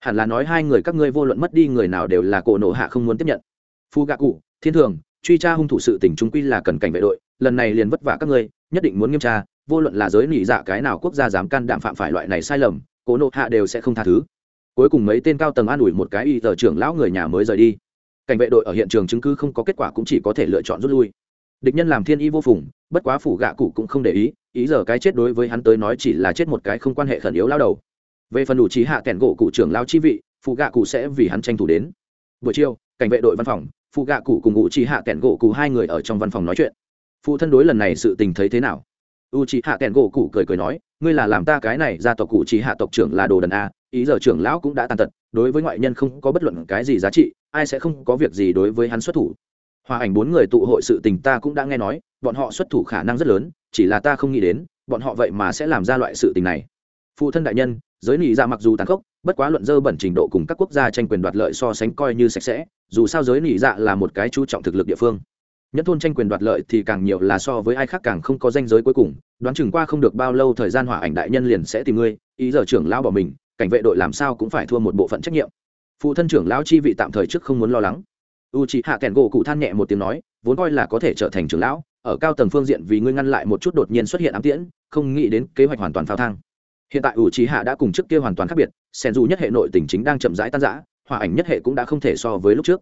Hẳn là nói hai người các ngươi vô luận mất đi người nào đều là cổ nộ hạ không muốn tiếp nhận. Phu gạ cụ, thiên thường truy tra hung thủ sự tình trung quy là cần cảnh vệ đội, lần này liền vất vả các ngươi, nhất định muốn nghiêm tra, vô luận là giới nỉ dạ cái nào quốc gia dám can đảm phạm phải loại này sai lầm, cố nộ hạ đều sẽ không tha thứ. Cuối cùng mấy tên cao tầng an ủi một cái y tờ trưởng lão người nhà mới rời đi. Cảnh vệ đội ở hiện trường chứng cứ không có kết quả cũng chỉ có thể lựa chọn rút lui. Địch nhân làm thiên y vô phùng, bất quá phủ gạ cụ cũng không để ý ý giờ cái chết đối với hắn tới nói chỉ là chết một cái không quan hệ khẩn yếu lao đầu. Về phần đủ trí hạ kẻn gỗ cụ trưởng lao chi vị phụ gạ cụ sẽ vì hắn tranh thủ đến. Buổi chiều, cảnh vệ đội văn phòng phụ gạ cụ cùng ngụ trí hạ kẻn gỗ cụ hai người ở trong văn phòng nói chuyện. Phụ thân đối lần này sự tình thấy thế nào? U trí hạ kẻn gỗ cụ cười cười nói, ngươi là làm ta cái này ra tộc cụ trí hạ tộc trưởng là đồ đần a, ý giờ trưởng lão cũng đã tàn tật, đối với ngoại nhân không có bất luận cái gì giá trị, ai sẽ không có việc gì đối với hắn xuất thủ. Hòa ảnh bốn người tụ hội sự tình ta cũng đã nghe nói, bọn họ xuất thủ khả năng rất lớn, chỉ là ta không nghĩ đến, bọn họ vậy mà sẽ làm ra loại sự tình này. Phụ thân đại nhân, giới nị dạ mặc dù tàn khốc bất quá luận dơ bẩn trình độ cùng các quốc gia tranh quyền đoạt lợi so sánh coi như sạch sẽ, dù sao giới nỉ dạ là một cái chú trọng thực lực địa phương. Nhất thôn tranh quyền đoạt lợi thì càng nhiều là so với ai khác càng không có danh giới cuối cùng, đoán chừng qua không được bao lâu thời gian hỏa ảnh đại nhân liền sẽ tìm ngươi, ý giờ trưởng lao bỏ mình, cảnh vệ đội làm sao cũng phải thua một bộ phận trách nhiệm. Phụ thân trưởng lão chi vị tạm thời trước không muốn lo lắng. U c hạ kèn gỗ cụ than nhẹ một tiếng nói, vốn coi là có thể trở thành trưởng lão, ở cao tầng phương diện vì ngươi ngăn lại một chút đột nhiên xuất hiện ám tiễn, không nghĩ đến kế hoạch hoàn toàn phao thang hiện tại ủ trí hạ đã cùng trước kia hoàn toàn khác biệt sen dù nhất hệ nội tình chính đang chậm rãi tan rã, hòa ảnh nhất hệ cũng đã không thể so với lúc trước.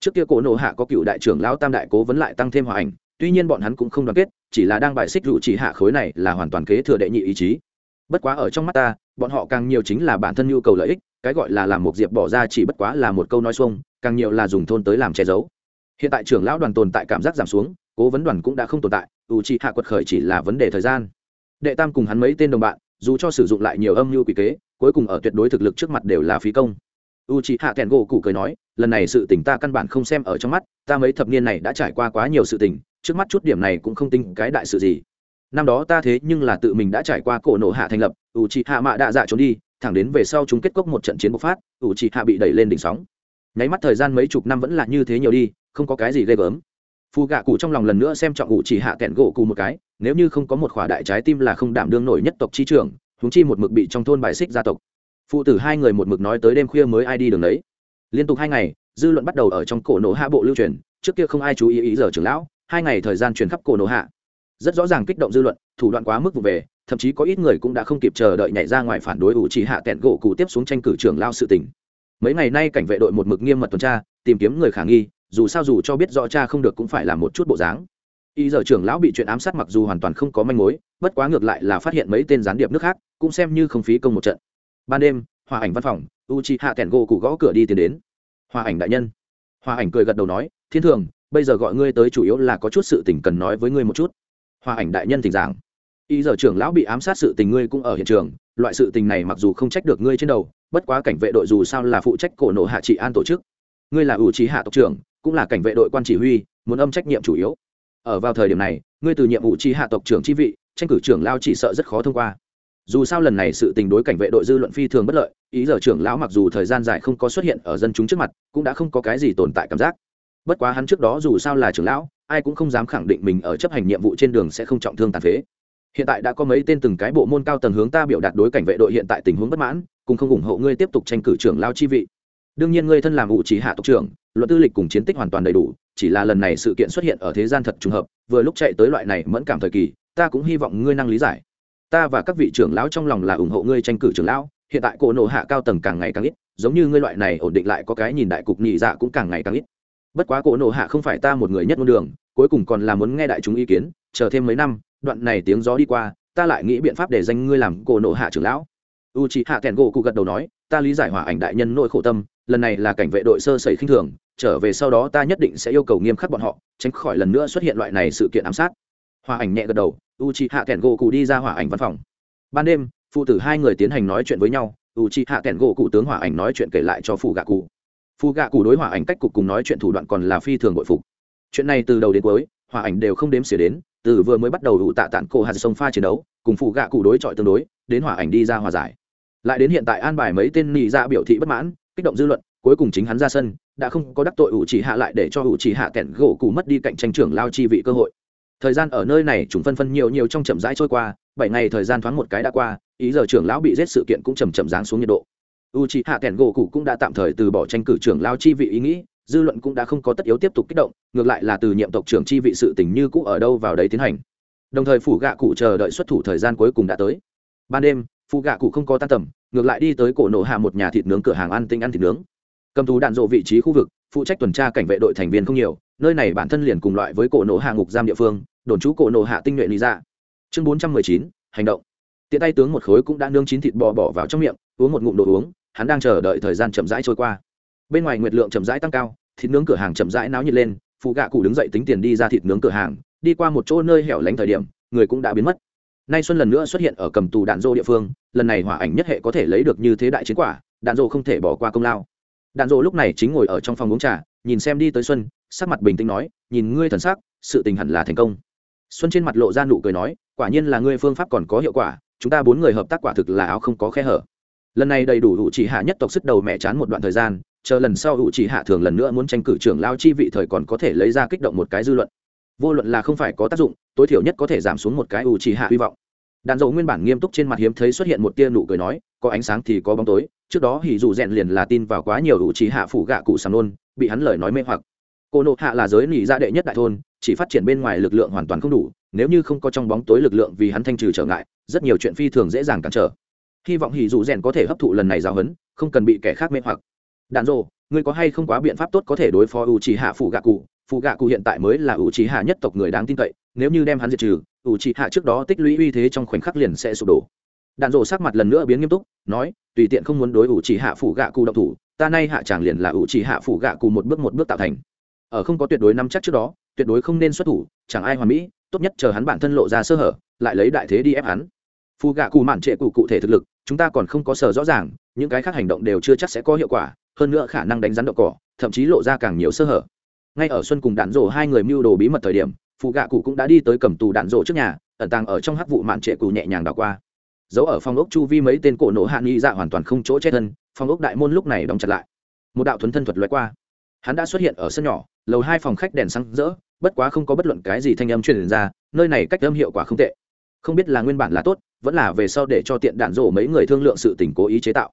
Trước kia cổ nộ hạ có cựu đại trưởng lão tam đại cố vấn lại tăng thêm hòa ảnh tuy nhiên bọn hắn cũng không đoàn kết chỉ là đang bài xích rủ chỉ hạ khối này là hoàn toàn kế thừa đệ nhị ý chí. Bất quá ở trong mắt ta bọn họ càng nhiều chính là bản thân nhu cầu lợi ích cái gọi là làm một diệp bỏ ra chỉ bất quá là một câu nói xuông càng nhiều là dùng thôn tới làm che giấu. Hiện tại trưởng lão đoàn tồn tại cảm giác giảm xuống cố vấn đoàn cũng đã không tồn tại ủ chỉ hạ quật khởi chỉ là vấn đề thời gian. Đệ tam cùng hắn mấy tên đồng bạn dù cho sử dụng lại nhiều âm mưu quỷ kế, cuối cùng ở tuyệt đối thực lực trước mặt đều là phí công. U c hạ kèn gỗ cụ cười nói, lần này sự tình ta căn bản không xem ở trong mắt, ta mấy thập niên này đã trải qua quá nhiều sự tình, trước mắt chút điểm này cũng không tính cái đại sự gì. Năm đó ta thế nhưng là tự mình đã trải qua cổ nổ hạ thành lập u c hạ mạ đạ dạ trốn đi, thẳng đến về sau chúng kết cốc một trận chiến bộc phát u c hạ bị đẩy lên đỉnh sóng. Nháy mắt thời gian mấy chục năm vẫn là như thế nhiều đi, không có cái gì ghê gớm phù gạ cụ trong lòng lần nữa xem trọng u chỉ hạ kẹn gỗ cụ một cái, nếu như không có một khỏa đại trái tim là không đảm đương nổi nhất tộc chi trưởng húng chi một mực bị trong thôn bài xích gia tộc. Phụ tử hai người một mực nói tới đêm khuya mới ai đi đường đấy. Liên tục hai ngày, dư luận bắt đầu ở trong cổ nổ hạ bộ lưu truyền, trước kia không ai chú ý ý giờ trưởng lão, hai ngày thời gian truyền khắp cổ nổ hạ. Rất rõ ràng kích động dư luận, thủ đoạn quá mức vụ về, thậm chí có ít người cũng đã không kịp chờ đợi nhảy ra ngoài phản đối ủ chỉ hạ kẹn gỗ cụ tiếp xuống tranh cử trưởng lao sự tình. Mấy ngày nay cảnh vệ đội một mực nghiêm mật tuần tra, tìm kiếm người khả nghi dù sao dù cho biết rõ cha không được cũng phải làm một chút bộ dáng. Y giờ trưởng lão bị chuyện ám sát mặc dù hoàn toàn không có manh mối, bất quá ngược lại là phát hiện mấy tên gián điệp nước khác, cũng xem như không phí công một trận. Ban đêm, hòa ảnh văn phòng u chi hạ kẹn gỗ cụ gõ cửa đi tiến đến. Hòa ảnh đại nhân. Hòa ảnh cười gật đầu nói, thiên thường, bây giờ gọi ngươi tới chủ yếu là có chút sự tình cần nói với ngươi một chút. Hòa ảnh đại nhân thỉnh giảng. Y giờ trưởng lão bị ám sát sự tình ngươi cũng ở hiện trường, loại sự tình này mặc dù không trách được ngươi trên đầu, bất quá cảnh vệ đội dù sao là phụ trách cổ nổ hạ trị an tổ chức. Ngươi là ủ trí hạ tộc trưởng cũng là cảnh vệ đội quan chỉ huy, muốn âm trách nhiệm chủ yếu. Ở vào thời điểm này, ngươi từ nhiệm vụ tri hạ tộc trưởng tri vị, tranh cử trưởng lao chỉ sợ rất khó thông qua. Dù sao lần này sự tình đối cảnh vệ đội dư luận phi thường bất lợi, ý giờ trưởng lão mặc dù thời gian dài không có xuất hiện ở dân chúng trước mặt, cũng đã không có cái gì tồn tại cảm giác. Bất quá hắn trước đó dù sao là trưởng lão, ai cũng không dám khẳng định mình ở chấp hành nhiệm vụ trên đường sẽ không trọng thương tàn phế. Hiện tại đã có mấy tên từng cái bộ môn cao tầng hướng ta biểu đạt đối cảnh vệ đội hiện tại tình huống bất mãn cùng không ủng hộ ngươi tiếp tục tranh cử trưởng lao chi vị đương nhiên ngươi thân làm vụ chỉ hạ tộc trưởng, luận tư lịch cùng chiến tích hoàn toàn đầy đủ, chỉ là lần này sự kiện xuất hiện ở thế gian thật trùng hợp, vừa lúc chạy tới loại này mẫn cảm thời kỳ, ta cũng hy vọng ngươi năng lý giải. Ta và các vị trưởng lão trong lòng là ủng hộ ngươi tranh cử trưởng lão, hiện tại cổ nộ hạ cao tầng càng ngày càng ít, giống như ngươi loại này ổn định lại có cái nhìn đại cục nhị dạ cũng càng ngày càng ít. Bất quá cổ nộ hạ không phải ta một người nhất ngôn đường, cuối cùng còn là muốn nghe đại chúng ý kiến, chờ thêm mấy năm, đoạn này tiếng gió đi qua, ta lại nghĩ biện pháp để danh ngươi làm cổ nộ hạ trưởng lão. U c h hạ kèn gỗ cụ gật đầu nói ta lý giải hỏa ảnh đại nhân nỗi khổ tâm, lần này là cảnh vệ đội sơ sẩy khinh thường, trở về sau đó ta nhất định sẽ yêu cầu nghiêm khắc bọn họ, tránh khỏi lần nữa xuất hiện loại này sự kiện ám sát. Hòa ảnh nhẹ gật đầu u c h hạ kèn gỗ cụ đi ra hòa ảnh văn phòng. Ban đêm, phụ tử hai người tiến hành nói chuyện với nhau u chi hạ kẹn gỗ cụ tướng hòa ảnh nói chuyện kể lại cho phụ gạ cụ phụ gạ cụ đối hòa ảnh cách cục cùng nói chuyện thủ đoạn còn là phi thường bội phục. Chuyện này từ đầu đến cuối hòa ảnh đều không đếm xỉa đến, từ vừa mới bắt đầu đủ tạ tản cổ hạt sông pha chiến đấu, cùng phụ gạ cụ đối chọi tương đối, đến hòa ảnh đi ra hòa giải lại đến hiện tại an bài mấy tên nị ra biểu thị bất mãn, kích động dư luận, cuối cùng chính hắn ra sân, đã không có đắc tội ủ chỉ hạ lại để cho ủ chỉ hạ kẹn gỗ cụ mất đi cạnh tranh trưởng lao chi vị cơ hội. Thời gian ở nơi này chúng phân phân nhiều nhiều trong chậm rãi trôi qua, bảy ngày thời gian thoáng một cái đã qua, ý giờ trưởng lão bị giết sự kiện cũng chầm chậm giáng xuống nhiệt độ. U chỉ hạ kẹn gỗ cụ cũng đã tạm thời từ bỏ tranh cử trưởng lao chi vị ý nghĩ, dư luận cũng đã không có tất yếu tiếp tục kích động, ngược lại là từ nhiệm tộc trưởng chi vị sự tình như cũ ở đâu vào đấy tiến hành. Đồng thời phủ gạ cụ chờ đợi xuất thủ thời gian cuối cùng đã tới. Ban đêm phụ gạ cụ không có tan tầm, ngược lại đi tới cổ nổ hạ một nhà thịt nướng cửa hàng ăn tinh ăn thịt nướng. Cầm thú đạn dộ vị trí khu vực, phụ trách tuần tra cảnh vệ đội thành viên không nhiều, nơi này bản thân liền cùng loại với cổ nổ hạ ngục giam địa phương, đồn trú cổ nổ hạ tinh nhuệ lý ra chương bốn trăm mười chín, hành động. Tiện tay tướng một khối cũng đã nương chín thịt bò bỏ vào trong miệng, uống một ngụm đồ uống, hắn đang chờ đợi thời gian chậm rãi trôi qua. Bên ngoài nguyệt lượng chậm rãi tăng cao, thịt nướng cửa hàng chậm rãi náo nhiệt lên, phụ gạ cụ đứng dậy tính tiền đi ra thịt nướng cửa hàng, đi qua một chỗ nơi hẻo lánh thời điểm, người cũng đã biến mất nay xuân lần nữa xuất hiện ở cầm tù đạn dô địa phương, lần này hỏa ảnh nhất hệ có thể lấy được như thế đại chiến quả, đạn dô không thể bỏ qua công lao. Đạn dô lúc này chính ngồi ở trong phòng uống trà, nhìn xem đi tới xuân, sắc mặt bình tĩnh nói, nhìn ngươi thần sắc, sự tình hẳn là thành công. Xuân trên mặt lộ ra nụ cười nói, quả nhiên là ngươi phương pháp còn có hiệu quả, chúng ta bốn người hợp tác quả thực là áo không có khe hở. Lần này đầy đủ hữu chỉ hạ nhất tộc sức đầu mẹ chán một đoạn thời gian, chờ lần sau hữu chỉ hạ thường lần nữa muốn tranh cử trưởng lao chi vị thời còn có thể lấy ra kích động một cái dư luận vô luận là không phải có tác dụng, tối thiểu nhất có thể giảm xuống một cái ủ trì hạ hy vọng. Đàn dầu nguyên bản nghiêm túc trên mặt hiếm thấy xuất hiện một tia nụ cười nói, có ánh sáng thì có bóng tối, trước đó hỉ dù rèn liền là tin vào quá nhiều ủ trì hạ phủ gạ cụ sàm nôn bị hắn lời nói mê hoặc. Cô nộ hạ là giới nỉ gia đệ nhất đại thôn, chỉ phát triển bên ngoài lực lượng hoàn toàn không đủ, nếu như không có trong bóng tối lực lượng vì hắn thanh trừ trở ngại, rất nhiều chuyện phi thường dễ dàng cản trở. Hy vọng hỉ dù rèn có thể hấp thụ lần này giáo huấn, không cần bị kẻ khác mê hoặc. Đàn rộ ngươi có hay không quá biện pháp tốt có thể đối phó u chỉ hạ phủ gạ cụ? Phụ gạ cụ hiện tại mới là ủ trí hạ nhất tộc người đáng tin cậy, nếu như đem hắn diệt trừ, ủ trí hạ trước đó tích lũy uy thế trong khoảnh khắc liền sẽ sụp đổ. Đạn rộ sắc mặt lần nữa biến nghiêm túc, nói, tùy tiện không muốn đối ủ trí hạ phụ gạ cụ độc thủ, ta nay hạ chẳng liền là ủ trí hạ phụ gạ cụ một bước một bước tạo thành. Ở không có tuyệt đối nắm chắc trước đó, tuyệt đối không nên xuất thủ, chẳng ai hoàn mỹ, tốt nhất chờ hắn bản thân lộ ra sơ hở, lại lấy đại thế đi ép hắn. Phụ gạ cụ mạn trệ cụ cụ thể thực lực, chúng ta còn không có sở rõ ràng, những cái khác hành động đều chưa chắc sẽ có hiệu quả, hơn nữa khả năng đánh rắn đậu cỏ, thậm chí lộ ra càng nhiều sơ hở ngay ở xuân cùng đạn rổ hai người mưu đồ bí mật thời điểm, phụ gạ cụ cũng đã đi tới cầm tù đạn rổ trước nhà, ẩn tàng ở trong hắc vụ mạn trệ cụ nhẹ nhàng đảo qua. Giấu ở phòng ốc chu vi mấy tên cổ nổ hạ nghi dạ hoàn toàn không chỗ che thân, phòng ốc đại môn lúc này đóng chặt lại. Một đạo thuấn thân thuật loại qua. Hắn đã xuất hiện ở sân nhỏ, lầu hai phòng khách đèn sáng rỡ, bất quá không có bất luận cái gì thanh âm truyền ra, nơi này cách âm hiệu quả không tệ. Không biết là nguyên bản là tốt, vẫn là về sau để cho tiện đạn rổ mấy người thương lượng sự tình cố ý chế tạo.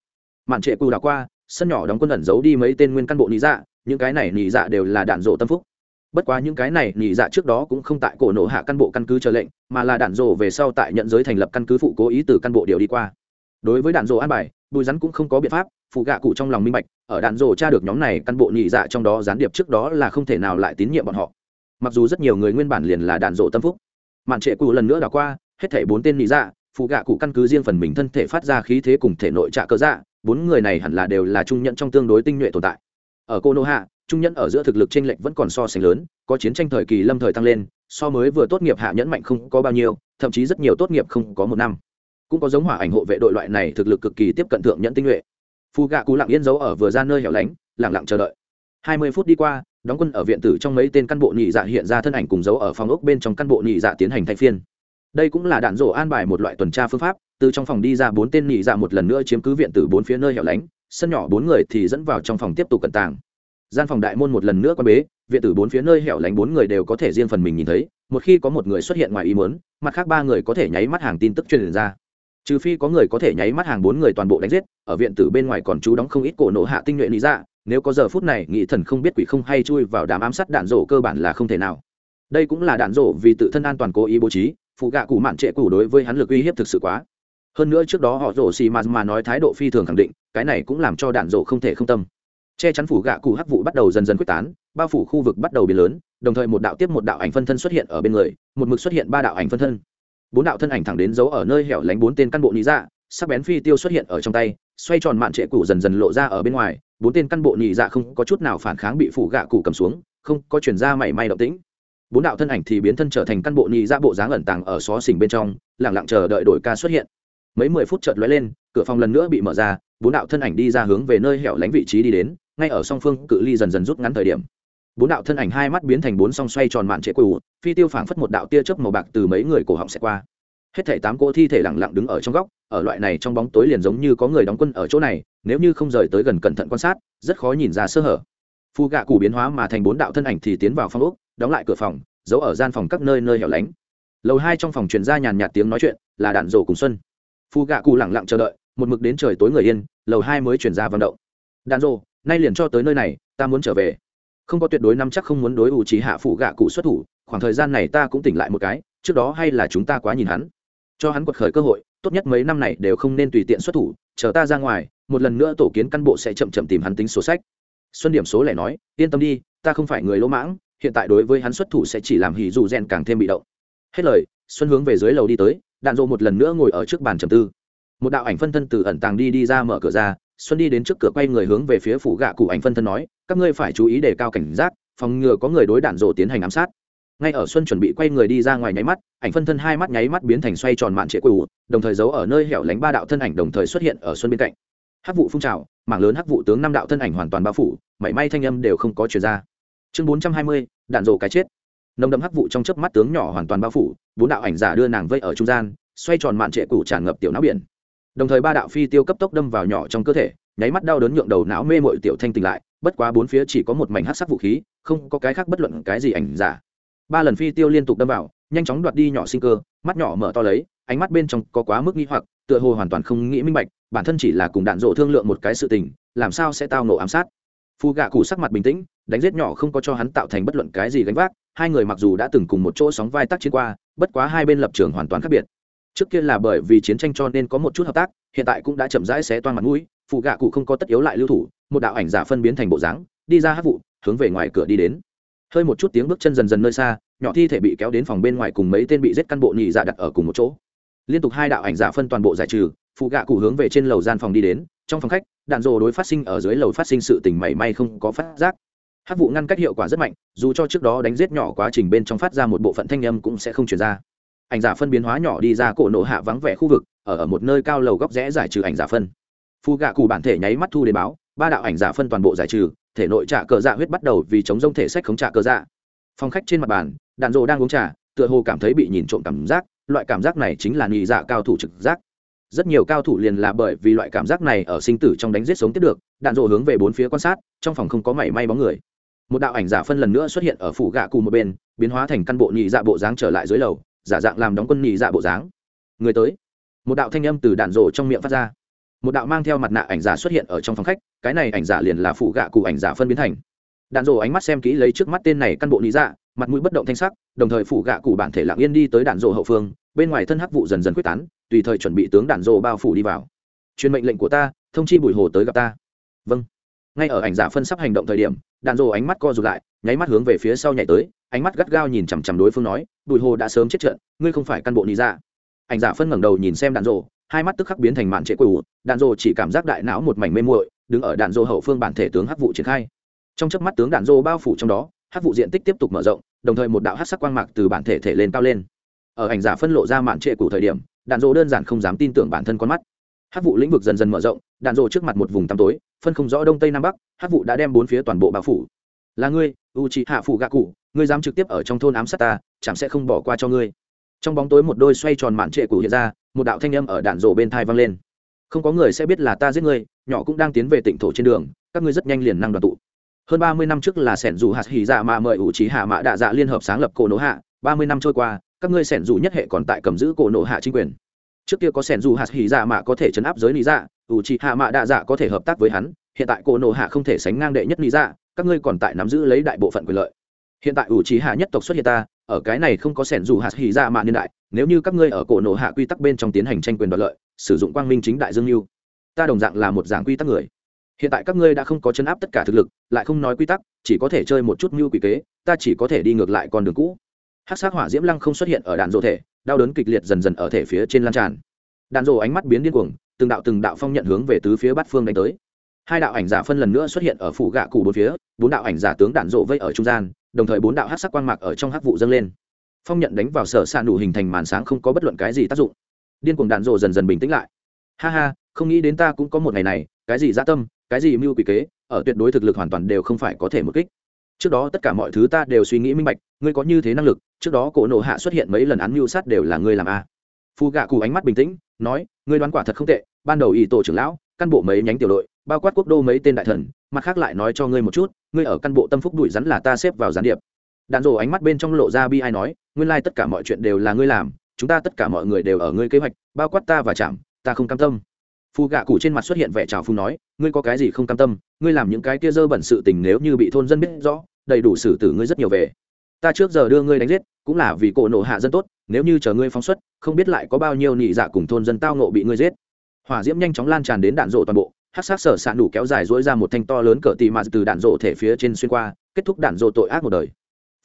Mạn trệ cụ đảo qua, sân nhỏ đóng quân ẩn giấu đi mấy tên nguyên căn bộ lý dạ những cái này nhị dạ đều là đạn rộ tâm phúc. Bất quá những cái này nhị dạ trước đó cũng không tại cổ nổ hạ căn bộ căn cứ chờ lệnh, mà là đạn rộ về sau tại nhận giới thành lập căn cứ phụ cố ý từ căn bộ điều đi qua. Đối với đạn rộ an bài, bùi rắn cũng không có biện pháp, phụ gạ cụ trong lòng minh bạch, ở đạn rộ tra được nhóm này căn bộ nhị dạ trong đó gián điệp trước đó là không thể nào lại tín nhiệm bọn họ. Mặc dù rất nhiều người nguyên bản liền là đạn rộ tâm phúc, mạn trệ cụ lần nữa đảo qua, hết thể bốn tên nhị dạ phụ gạ cụ căn cứ riêng phần mình thân thể phát ra khí thế cùng thể nội trạ cơ dạ bốn người này hẳn là đều là trung nhận trong tương đối tinh nhuệ tồn tại ở cô nô hạ, trung nhẫn ở giữa thực lực t r ê n lệch vẫn còn so sánh lớn, có chiến tranh thời kỳ lâm thời tăng lên, so mới vừa tốt nghiệp hạ nhẫn mạnh không có bao nhiêu, thậm chí rất nhiều tốt nghiệp không có một năm. Cũng có giống hỏa ảnh hộ vệ đội loại này thực lực cực kỳ tiếp cận thượng nhẫn tinh nhuệ. Phù gạ cú lặng yên giấu ở vừa ra nơi hẻo lánh lẳng lặng chờ đợi. Hai mươi phút đi qua, đóng quân ở viện tử trong mấy tên căn bộ nhị dạ hiện ra thân ảnh cùng giấu ở phòng ốc bên trong căn bộ nhị dạ tiến hành thay phiên. Đây cũng là đạn rổ an bài một loại tuần tra phương pháp, từ trong phòng đi ra bốn tên nhị dạ một lần nữa chiếm cứ viện tử bốn phía nơi hẻo lánh sân nhỏ bốn người thì dẫn vào trong phòng tiếp tục cận tàng. Gian phòng đại môn một lần nữa quan bế, viện tử bốn phía nơi hẻo lánh bốn người đều có thể riêng phần mình nhìn thấy, một khi có một người xuất hiện ngoài ý muốn, mặt khác ba người có thể nháy mắt hàng tin tức truyền ra. Trừ phi có người có thể nháy mắt hàng bốn người toàn bộ đánh giết, ở viện tử bên ngoài còn chú đóng không ít cổ nổ hạ tinh nhuệ lý ra nếu có giờ phút này nghĩ thần không biết quỷ không hay chui vào đám ám sát đạn rổ cơ bản là không thể nào. Đây cũng là đạn rổ vì tự thân an toàn cố ý bố trí, phụ gạ cụ mạn trệ cụ đối với hắn lực uy hiếp thực sự quá. Hơn nữa trước đó họ rổ xì mà mà nói thái độ phi thường khẳng định cái này cũng làm cho đạn rổ không thể không tâm. Che chắn phủ gạ cụ hắc vụ bắt đầu dần dần quyết tán, bao phủ khu vực bắt đầu biến lớn, đồng thời một đạo tiếp một đạo ảnh phân thân xuất hiện ở bên người, một mực xuất hiện ba đạo ảnh phân thân. Bốn đạo thân ảnh thẳng đến giấu ở nơi hẻo lánh bốn tên căn bộ lý dạ sắc bén phi tiêu xuất hiện ở trong tay, xoay tròn mạn trệ cụ dần dần lộ ra ở bên ngoài, bốn tên căn bộ nhị dạ không có chút nào phản kháng bị phủ gạ cụ cầm xuống, không có chuyển ra mảy may động tĩnh. Bốn đạo thân ảnh thì biến thân trở thành căn bộ nhị dạ bộ dáng ẩn tàng ở xó xỉnh bên trong lẳng lặng chờ đợi đổi ca xuất hiện. Mấy mười phút chợt lóe lên, cửa phòng lần nữa bị mở ra bốn đạo thân ảnh đi ra hướng về nơi hẻo lánh vị trí đi đến, ngay ở song phương cự ly dần dần rút ngắn thời điểm. Bốn đạo thân ảnh hai mắt biến thành bốn song xoay tròn mạn trệ quỷ, phi tiêu phảng phất một đạo tia chớp màu bạc từ mấy người cổ họng sẽ qua. Hết thảy tám cỗ thi thể lặng lặng đứng ở trong góc, ở loại này trong bóng tối liền giống như có người đóng quân ở chỗ này, nếu như không rời tới gần cẩn thận quan sát, rất khó nhìn ra sơ hở. Phu gạ cụ biến hóa mà thành bốn đạo thân ảnh thì tiến vào phòng úc đóng lại cửa phòng, giấu ở gian phòng các nơi nơi hẻo lánh. Lầu hai trong phòng truyền ra nhàn nhạt tiếng nói chuyện, là đạn rổ cùng xuân. Phu gạ cụ lẳng lặng chờ đợi một mực đến trời tối người yên, lầu hai mới chuyển ra vận động. Đàn rổ nay liền cho tới nơi này, ta muốn trở về. Không có tuyệt đối nắm chắc không muốn đối ủ trí hạ phụ gạ cụ xuất thủ, khoảng thời gian này ta cũng tỉnh lại một cái, trước đó hay là chúng ta quá nhìn hắn. Cho hắn quật khởi cơ hội, tốt nhất mấy năm này đều không nên tùy tiện xuất thủ, chờ ta ra ngoài, một lần nữa tổ kiến căn bộ sẽ chậm chậm tìm hắn tính sổ sách. Xuân điểm số lẻ nói, yên tâm đi, ta không phải người lỗ mãng, hiện tại đối với hắn xuất thủ sẽ chỉ làm hỉ dù rèn càng thêm bị động. Hết lời, xuân hướng về dưới lầu đi tới, đạn dộ một lần nữa ngồi ở trước bàn trầm tư một đạo ảnh phân thân từ ẩn tàng đi đi ra mở cửa ra, xuân đi đến trước cửa quay người hướng về phía phủ gạ cụ ảnh phân thân nói, các ngươi phải chú ý đề cao cảnh giác, phòng ngừa có người đối đạn rồ tiến hành ám sát. Ngay ở xuân chuẩn bị quay người đi ra ngoài nháy mắt, ảnh phân thân hai mắt nháy mắt biến thành xoay tròn mạn trệ quỷ, đồng thời giấu ở nơi hẻo lánh ba đạo thân ảnh đồng thời xuất hiện ở xuân bên cạnh. Hắc vụ phun trào, mảng lớn hắc vụ tướng năm đạo thân ảnh hoàn toàn bao phủ, mảy may thanh âm đều không có chuyển ra. Chương bốn trăm hai mươi, đạn rồ cái chết. Nồng đậm hắc vụ trong chớp mắt tướng nhỏ hoàn toàn bao phủ, bốn đạo ảnh giả đưa nàng vây ở trung gian, xoay tròn mạn trệ cũ tràn ngập tiểu não biển đồng thời ba đạo phi tiêu cấp tốc đâm vào nhỏ trong cơ thể, nháy mắt đau đớn nhượng đầu não mê mội tiểu thanh tỉnh lại, bất quá bốn phía chỉ có một mảnh hát sắc vũ khí, không có cái khác bất luận cái gì ảnh giả. Ba lần phi tiêu liên tục đâm vào, nhanh chóng đoạt đi nhỏ sinh cơ, mắt nhỏ mở to lấy, ánh mắt bên trong có quá mức nghi hoặc, tựa hồ hoàn toàn không nghĩ minh bạch, bản thân chỉ là cùng đạn dộ thương lượng một cái sự tình, làm sao sẽ tao nổ ám sát. Phu gạ cụ sắc mặt bình tĩnh, đánh giết nhỏ không có cho hắn tạo thành bất luận cái gì gánh vác, hai người mặc dù đã từng cùng một chỗ sóng vai tác chiến qua, bất quá hai bên lập trường hoàn toàn khác biệt trước kia là bởi vì chiến tranh cho nên có một chút hợp tác, hiện tại cũng đã chậm rãi xé toan mặt mũi phụ gạ cụ không có tất yếu lại lưu thủ, một đạo ảnh giả phân biến thành bộ dáng, đi ra hát vụ, hướng về ngoài cửa đi đến. Hơi một chút tiếng bước chân dần dần nơi xa, nhỏ thi thể bị kéo đến phòng bên ngoài cùng mấy tên bị giết căn bộ nhị dạ đặt ở cùng một chỗ. Liên tục hai đạo ảnh giả phân toàn bộ giải trừ phụ gạ cụ hướng về trên lầu gian phòng đi đến, trong phòng khách, đạn rồ đối phát sinh ở dưới lầu phát sinh sự tình mảy may không có phát giác. Hát vụ ngăn cách hiệu quả rất mạnh, dù cho trước đó đánh giết nhỏ quá trình bên trong phát ra một bộ phận thanh âm cũng sẽ không chuyển ra ảnh giả phân biến hóa nhỏ đi ra cổ nổ hạ vắng vẻ khu vực, ở ở một nơi cao lầu góc rẽ giải trừ ảnh giả phân. Phu gạ cụ bản thể nháy mắt thu đến báo, ba đạo ảnh giả phân toàn bộ giải trừ, thể nội trả cờ dạ huyết bắt đầu vì chống rông thể sách khống trả cờ dạ. Phòng khách trên mặt bàn đạn rộ đang uống trà, tựa hồ cảm thấy bị nhìn trộm cảm giác, loại cảm giác này chính là nhị dạ cao thủ trực giác. Rất nhiều cao thủ liền là bởi vì loại cảm giác này ở sinh tử trong đánh giết sống tiếp được, đạn rộ hướng về bốn phía quan sát, trong phòng không có mảy may bóng người. Một đạo ảnh giả phân lần nữa xuất hiện ở phủ gạ cụ một bên, biến hóa thành căn bộ nhị dạ bộ dáng trở lại dưới lầu giả dạng làm đóng quân nhị dạ bộ dáng. Người tới. Một đạo thanh âm từ đạn rổ trong miệng phát ra. Một đạo mang theo mặt nạ ảnh giả xuất hiện ở trong phòng khách, cái này ảnh giả liền là phụ gạ cụ ảnh giả phân biến thành. Đạn rổ ánh mắt xem kỹ lấy trước mắt tên này căn bộ nhị dạ mặt mũi bất động thanh sắc, đồng thời phụ gạ cụ bản thể lặng yên đi tới đạn rổ hậu phương, bên ngoài thân hắc vụ dần dần quyết tán, tùy thời chuẩn bị tướng đạn rổ bao phủ đi vào. Truyền mệnh lệnh của ta, thông chi bùi hồ tới gặp ta. Vâng. Ngay ở ảnh giả phân sắp hành động thời điểm, đạn rổ ánh mắt co rụt lại, nháy mắt hướng về phía sau nhảy tới ánh mắt gắt gao nhìn chằm chằm đối phương nói, bùi hồ đã sớm chết trận, ngươi không phải căn bộ lý dạ. Ảnh giả phân ngẩng đầu nhìn xem đạn rộ hai mắt tức khắc biến thành màn trệ quỷ. Đạn rộ chỉ cảm giác đại não một mảnh mê muội, đứng ở đạn rộ hậu phương bản thể tướng hắc vụ triển khai. Trong chớp mắt tướng đạn rộ bao phủ trong đó, hắc vụ diện tích tiếp tục mở rộng, đồng thời một đạo hắc sắc quang mạc từ bản thể thể lên cao lên. Ở ảnh giả phân lộ ra màn trệ cũ thời điểm, đạn rộ đơn giản không dám tin tưởng bản thân con mắt. Hắc vụ lĩnh vực dần dần mở rộng, đạn rộ trước mặt một vùng tăm tối, phân không rõ đông tây nam bắc, hắc vụ đã đem bốn phía toàn bộ bao phủ. Là ngươi u chị hạ phụ gạ cụ ngươi dám trực tiếp ở trong thôn ám sát ta, chẳng sẽ không bỏ qua cho ngươi. Trong bóng tối một đôi xoay tròn mạn trệ cũ hiện ra, một đạo thanh âm ở đạn rổ bên thai vang lên. Không có người sẽ biết là ta giết ngươi, nhỏ cũng đang tiến về tỉnh thổ trên đường, các ngươi rất nhanh liền năng đoàn tụ. Hơn ba mươi năm trước là sẻn dù hạt hỉ dạ mà mời ủ trí hạ mạ đạ dạ liên hợp sáng lập cổ nổ hạ, ba mươi năm trôi qua, các ngươi sẻn dù nhất hệ còn tại cầm giữ cổ nổ hạ chính quyền. Trước kia có sẻn dù hạt hỉ dạ mạ có thể chấn áp giới lý dạ ủ trí hạ mạ đạ dạ có thể hợp tác với hắn, hiện tại cổ nổ hạ không thể sánh ngang đệ nhất lý dạ các ngươi còn tại nắm giữ lấy đại bộ phận quyền lợi hiện tại ủ trí hạ nhất tộc xuất hiện ta, ở cái này không có sẻn dù hạt hỉ dạ ra mạ niên đại, nếu như các ngươi ở cổ nổ hạ quy tắc bên trong tiến hành tranh quyền đoạt lợi, sử dụng quang minh chính đại dương mưu ta đồng dạng là một dạng quy tắc người. Hiện tại các ngươi đã không có chấn áp tất cả thực lực, lại không nói quy tắc, chỉ có thể chơi một chút mưu quỷ kế, ta chỉ có thể đi ngược lại con đường cũ. Hát sát hỏa diễm lăng không xuất hiện ở đạn rộ thể, đau đớn kịch liệt dần dần ở thể phía trên lan tràn. Đạn rộ ánh mắt biến điên cuồng, từng đạo từng đạo phong nhận hướng về tứ phía bát phương đánh tới. Hai đạo ảnh giả phân lần nữa xuất hiện ở phủ gạ cụ bốn phía, bốn đạo ảnh giả tướng đạn rộ vây ở trung gian đồng thời bốn đạo hát sắc quang mạc ở trong hát vụ dâng lên. Phong nhận đánh vào sở s ạ nụ hình thành màn sáng không có bất luận cái gì tác dụng. Điên cuồng đạn rộ dần dần bình tĩnh lại. Ha ha, không nghĩ đến ta cũng có một ngày này, cái gì dã tâm, cái gì mưu quỷ kế, ở tuyệt đối thực lực hoàn toàn đều không phải có thể một kích. Trước đó tất cả mọi thứ ta đều suy nghĩ minh bạch, ngươi có như thế năng lực, trước đó cổ nộ hạ xuất hiện mấy lần án mưu sát đều là ngươi làm a. Phù gạ cụ ánh mắt bình tĩnh, nói, ngươi đoán quả thật không tệ, ban đầu ý tổ trưởng lão, căn bộ mấy nhánh tiểu đội bao quát quốc đô mấy tên đại thần, mặt khác lại nói cho ngươi một chút, ngươi ở căn bộ tâm phúc đuổi rắn là ta xếp vào gián điệp. Đạn rổ ánh mắt bên trong lộ ra bi ai nói, nguyên lai tất cả mọi chuyện đều là ngươi làm, chúng ta tất cả mọi người đều ở ngươi kế hoạch, bao quát ta và chạm ta không cam tâm. Phù gạ cụ trên mặt xuất hiện vẻ trào phù nói, ngươi có cái gì không cam tâm, ngươi làm những cái kia dơ bẩn sự tình nếu như bị thôn dân biết rõ, đầy đủ xử tử ngươi rất nhiều về. Ta trước giờ đưa ngươi đánh giết, cũng là vì cổ nộ hạ dân tốt, nếu như chờ ngươi phóng xuất, không biết lại có bao nhiêu nị dạ cùng thôn dân tao nộ bị ngươi giết. Hỏa diễm nhanh chóng lan tràn đến đạn rộ toàn bộ hát sát sở sạn đủ kéo dài dỗi ra một thanh to lớn cỡ tì mà từ đạn rộ thể phía trên xuyên qua, kết thúc đạn rộ tội ác một đời.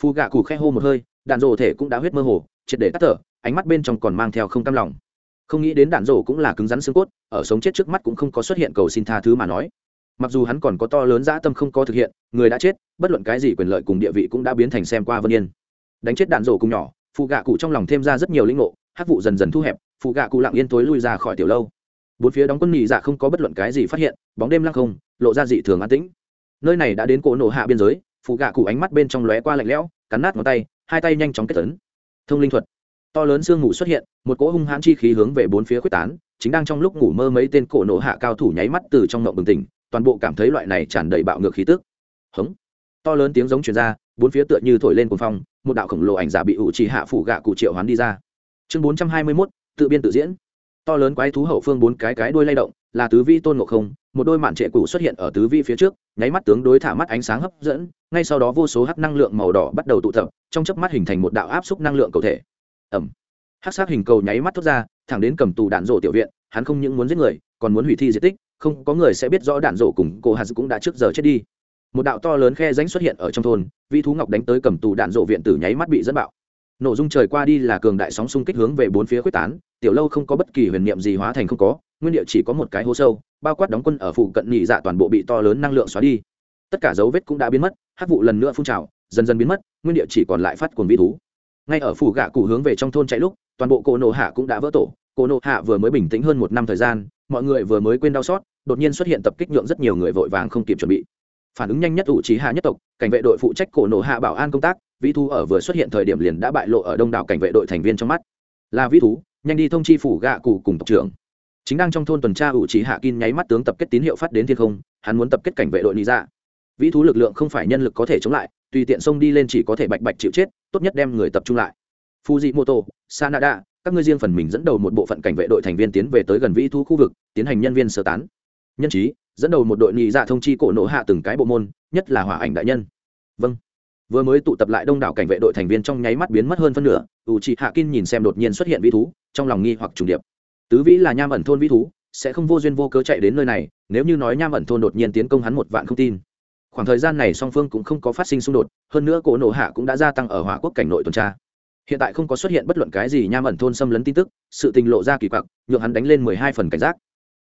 Phù gạ cụ khe hô một hơi, đạn rộ thể cũng đã huyết mơ hồ, triệt để tắt thở, ánh mắt bên trong còn mang theo không cam lòng. Không nghĩ đến đạn rộ cũng là cứng rắn xương cốt, ở sống chết trước mắt cũng không có xuất hiện cầu xin tha thứ mà nói. Mặc dù hắn còn có to lớn dã tâm không có thực hiện, người đã chết, bất luận cái gì quyền lợi cùng địa vị cũng đã biến thành xem qua vân yên. Đánh chết đạn rổ cùng nhỏ phụ gạ cụ trong lòng thêm ra rất nhiều linh ngộ, hát vụ dần dần thu hẹp phụ gạ cụ lặng yên tối lui ra khỏi tiểu lâu bốn phía đóng quân nhị dạ không có bất luận cái gì phát hiện, bóng đêm lăng không, lộ ra dị thường an tĩnh. Nơi này đã đến cỗ nổ hạ biên giới phụ gạ cụ ánh mắt bên trong lóe qua lạnh lẽo, cắn nát ngón tay, hai tay nhanh chóng kết tấn thông linh thuật. To lớn sương ngủ xuất hiện, một cỗ hung hãn chi khí hướng về bốn phía quyết tán, chính đang trong lúc ngủ mơ mấy tên cổ nổ hạ cao thủ nháy mắt từ trong ngộng bừng tỉnh, toàn bộ cảm thấy loại này tràn đầy bạo ngược khí tức. Hống. To lớn tiếng giống truyền ra, bốn phía tựa như thổi lên cuồng phong, một đạo khổng lồ ảnh giả bị ủ trì hạ phủ gạ cụ triệu hoán đi ra. Chương bốn trăm hai mươi mốt, tự biên tự diễn to lớn quái thú hậu phương bốn cái cái đuôi lay động, là tứ vi tôn ngộ không, một đôi mạn trệ cũ xuất hiện ở tứ vi phía trước, nháy mắt tướng đối thả mắt ánh sáng hấp dẫn, ngay sau đó vô số hắc năng lượng màu đỏ bắt đầu tụ tập, trong chớp mắt hình thành một đạo áp xúc năng lượng cầu thể. Ẩm hắc sát hình cầu nháy mắt thoát ra, thẳng đến cầm tù đạn rổ tiểu viện, hắn không những muốn giết người, còn muốn hủy thi di tích, không, có người sẽ biết rõ đạn rổ cùng cô hạt cũng đã trước giờ chết đi. Một đạo to lớn khe rãnh xuất hiện ở trong thôn, vi thú ngọc đánh tới cầm tù đạn rổ viện tử nháy mắt bị dẫn bạo nổ dung trời qua đi là cường đại sóng xung kích hướng về bốn phía quyết tán, tiểu lâu không có bất kỳ huyền niệm gì hóa thành không có, nguyên địa chỉ có một cái hố sâu, bao quát đóng quân ở phụ cận nhị dạ toàn bộ bị to lớn năng lượng xóa đi. Tất cả dấu vết cũng đã biến mất, hát vụ lần nữa phun trào, dần dần biến mất, nguyên địa chỉ còn lại phát cuồng vi thú. Ngay ở phủ gạ cụ hướng về trong thôn chạy lúc, toàn bộ cổ nổ hạ cũng đã vỡ tổ, cổ nổ hạ vừa mới bình tĩnh hơn một năm thời gian, mọi người vừa mới quên đau xót, đột nhiên xuất hiện tập kích nhượng rất nhiều người vội vàng không kịp chuẩn bị. Phản ứng nhanh nhất ủ trí hạ nhất tộc, cảnh vệ đội phụ trách cổ nổ hạ bảo an công tác vĩ thú ở vừa xuất hiện thời điểm liền đã bại lộ ở đông đảo cảnh vệ đội thành viên trong mắt. Là vĩ thú, nhanh đi thông chi phủ gạ cụ cùng tộc trưởng. Chính đang trong thôn tuần tra ủ trí hạ kin nháy mắt tướng tập kết tín hiệu phát đến thiên không, hắn muốn tập kết cảnh vệ đội lý ra dạ. vĩ thú lực lượng không phải nhân lực có thể chống lại, tùy tiện xông đi lên chỉ có thể bạch bạch chịu chết, tốt nhất đem người tập trung lại. Fuji moto sanada, các ngươi riêng phần mình dẫn đầu một bộ phận cảnh vệ đội thành viên tiến về tới gần vĩ thú khu vực, tiến hành nhân viên sơ tán. Nhân trí, dẫn đầu một đội nhị dạ thông chi cổ nổ hạ từng cái bộ môn, nhất là hỏa ảnh đại nhân. Vâng vừa mới tụ tập lại đông đảo cảnh vệ đội thành viên trong nháy mắt biến mất hơn phân nửa u chị hạ kin nhìn xem đột nhiên xuất hiện vĩ thú, trong lòng nghi hoặc trùng điệp. Tứ vĩ là nham ẩn thôn vĩ thú, sẽ không vô duyên vô cớ chạy đến nơi này, nếu như nói nham ẩn thôn đột nhiên tiến công hắn một vạn không tin. Khoảng thời gian này song phương cũng không có phát sinh xung đột, hơn nữa cổ nổ hạ cũng đã gia tăng ở hỏa quốc cảnh nội tuần tra. Hiện tại không có xuất hiện bất luận cái gì nham ẩn thôn xâm lấn tin tức, sự tình lộ ra kỳ quặc, nhượng hắn đánh lên mười hai phần cảnh giác.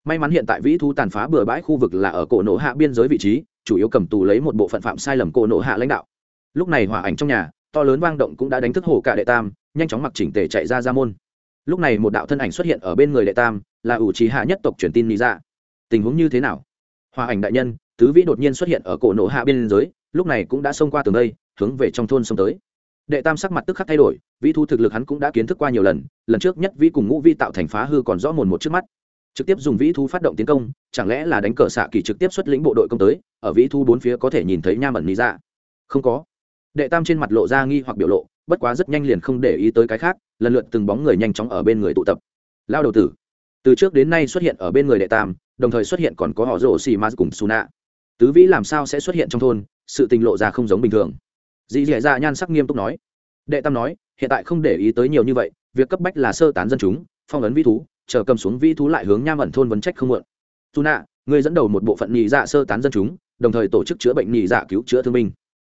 May mắn hiện tại vĩ thu tàn phá bừa bãi khu vực là ở cổ nổ hạ biên giới vị trí, chủ yếu cầm tù lấy một bộ phận phạm sai lầm cổ nổ hạ lãnh đạo lúc này hỏa ảnh trong nhà, to lớn vang động cũng đã đánh thức hồ cả đệ tam, nhanh chóng mặc chỉnh tề chạy ra ra môn. Lúc này một đạo thân ảnh xuất hiện ở bên người đệ tam, là ủ trí hạ nhất tộc truyền tin lý ra tình huống như thế nào? Hòa ảnh đại nhân, tứ vĩ đột nhiên xuất hiện ở cổ nổ hạ biên giới, lúc này cũng đã xông qua tường đây, hướng về trong thôn xông tới. Đệ tam sắc mặt tức khắc thay đổi, vĩ thu thực lực hắn cũng đã kiến thức qua nhiều lần lần trước nhất vĩ cùng ngũ vi tạo thành phá hư còn rõ mồn một trước mắt. Trực tiếp dùng vĩ thu phát động tiến công, chẳng lẽ là đánh cờ xạ kỳ trực tiếp xuất lĩnh bộ đội công tới, ở vĩ thu bốn phía có thể nhìn thấy nha mẩn lý ra không có đệ tam trên mặt lộ ra nghi hoặc biểu lộ, bất quá rất nhanh liền không để ý tới cái khác, lần lượt từng bóng người nhanh chóng ở bên người tụ tập. Lao đầu tử, từ trước đến nay xuất hiện ở bên người đệ tam, đồng thời xuất hiện còn có họ rổ xì ma cùng suna tứ vĩ làm sao sẽ xuất hiện trong thôn, sự tình lộ ra không giống bình thường. Dì dẻ dạ nhan sắc nghiêm túc nói. Đệ tam nói, hiện tại không để ý tới nhiều như vậy, việc cấp bách là sơ tán dân chúng, phong ấn vi thú, chờ cầm xuống vi thú lại hướng nham ẩn thôn vấn trách không mượn dù nạ người dẫn đầu một bộ phận nhị dạ sơ tán dân chúng, đồng thời tổ chức chữa bệnh nhị dạ cứu chữa thương binh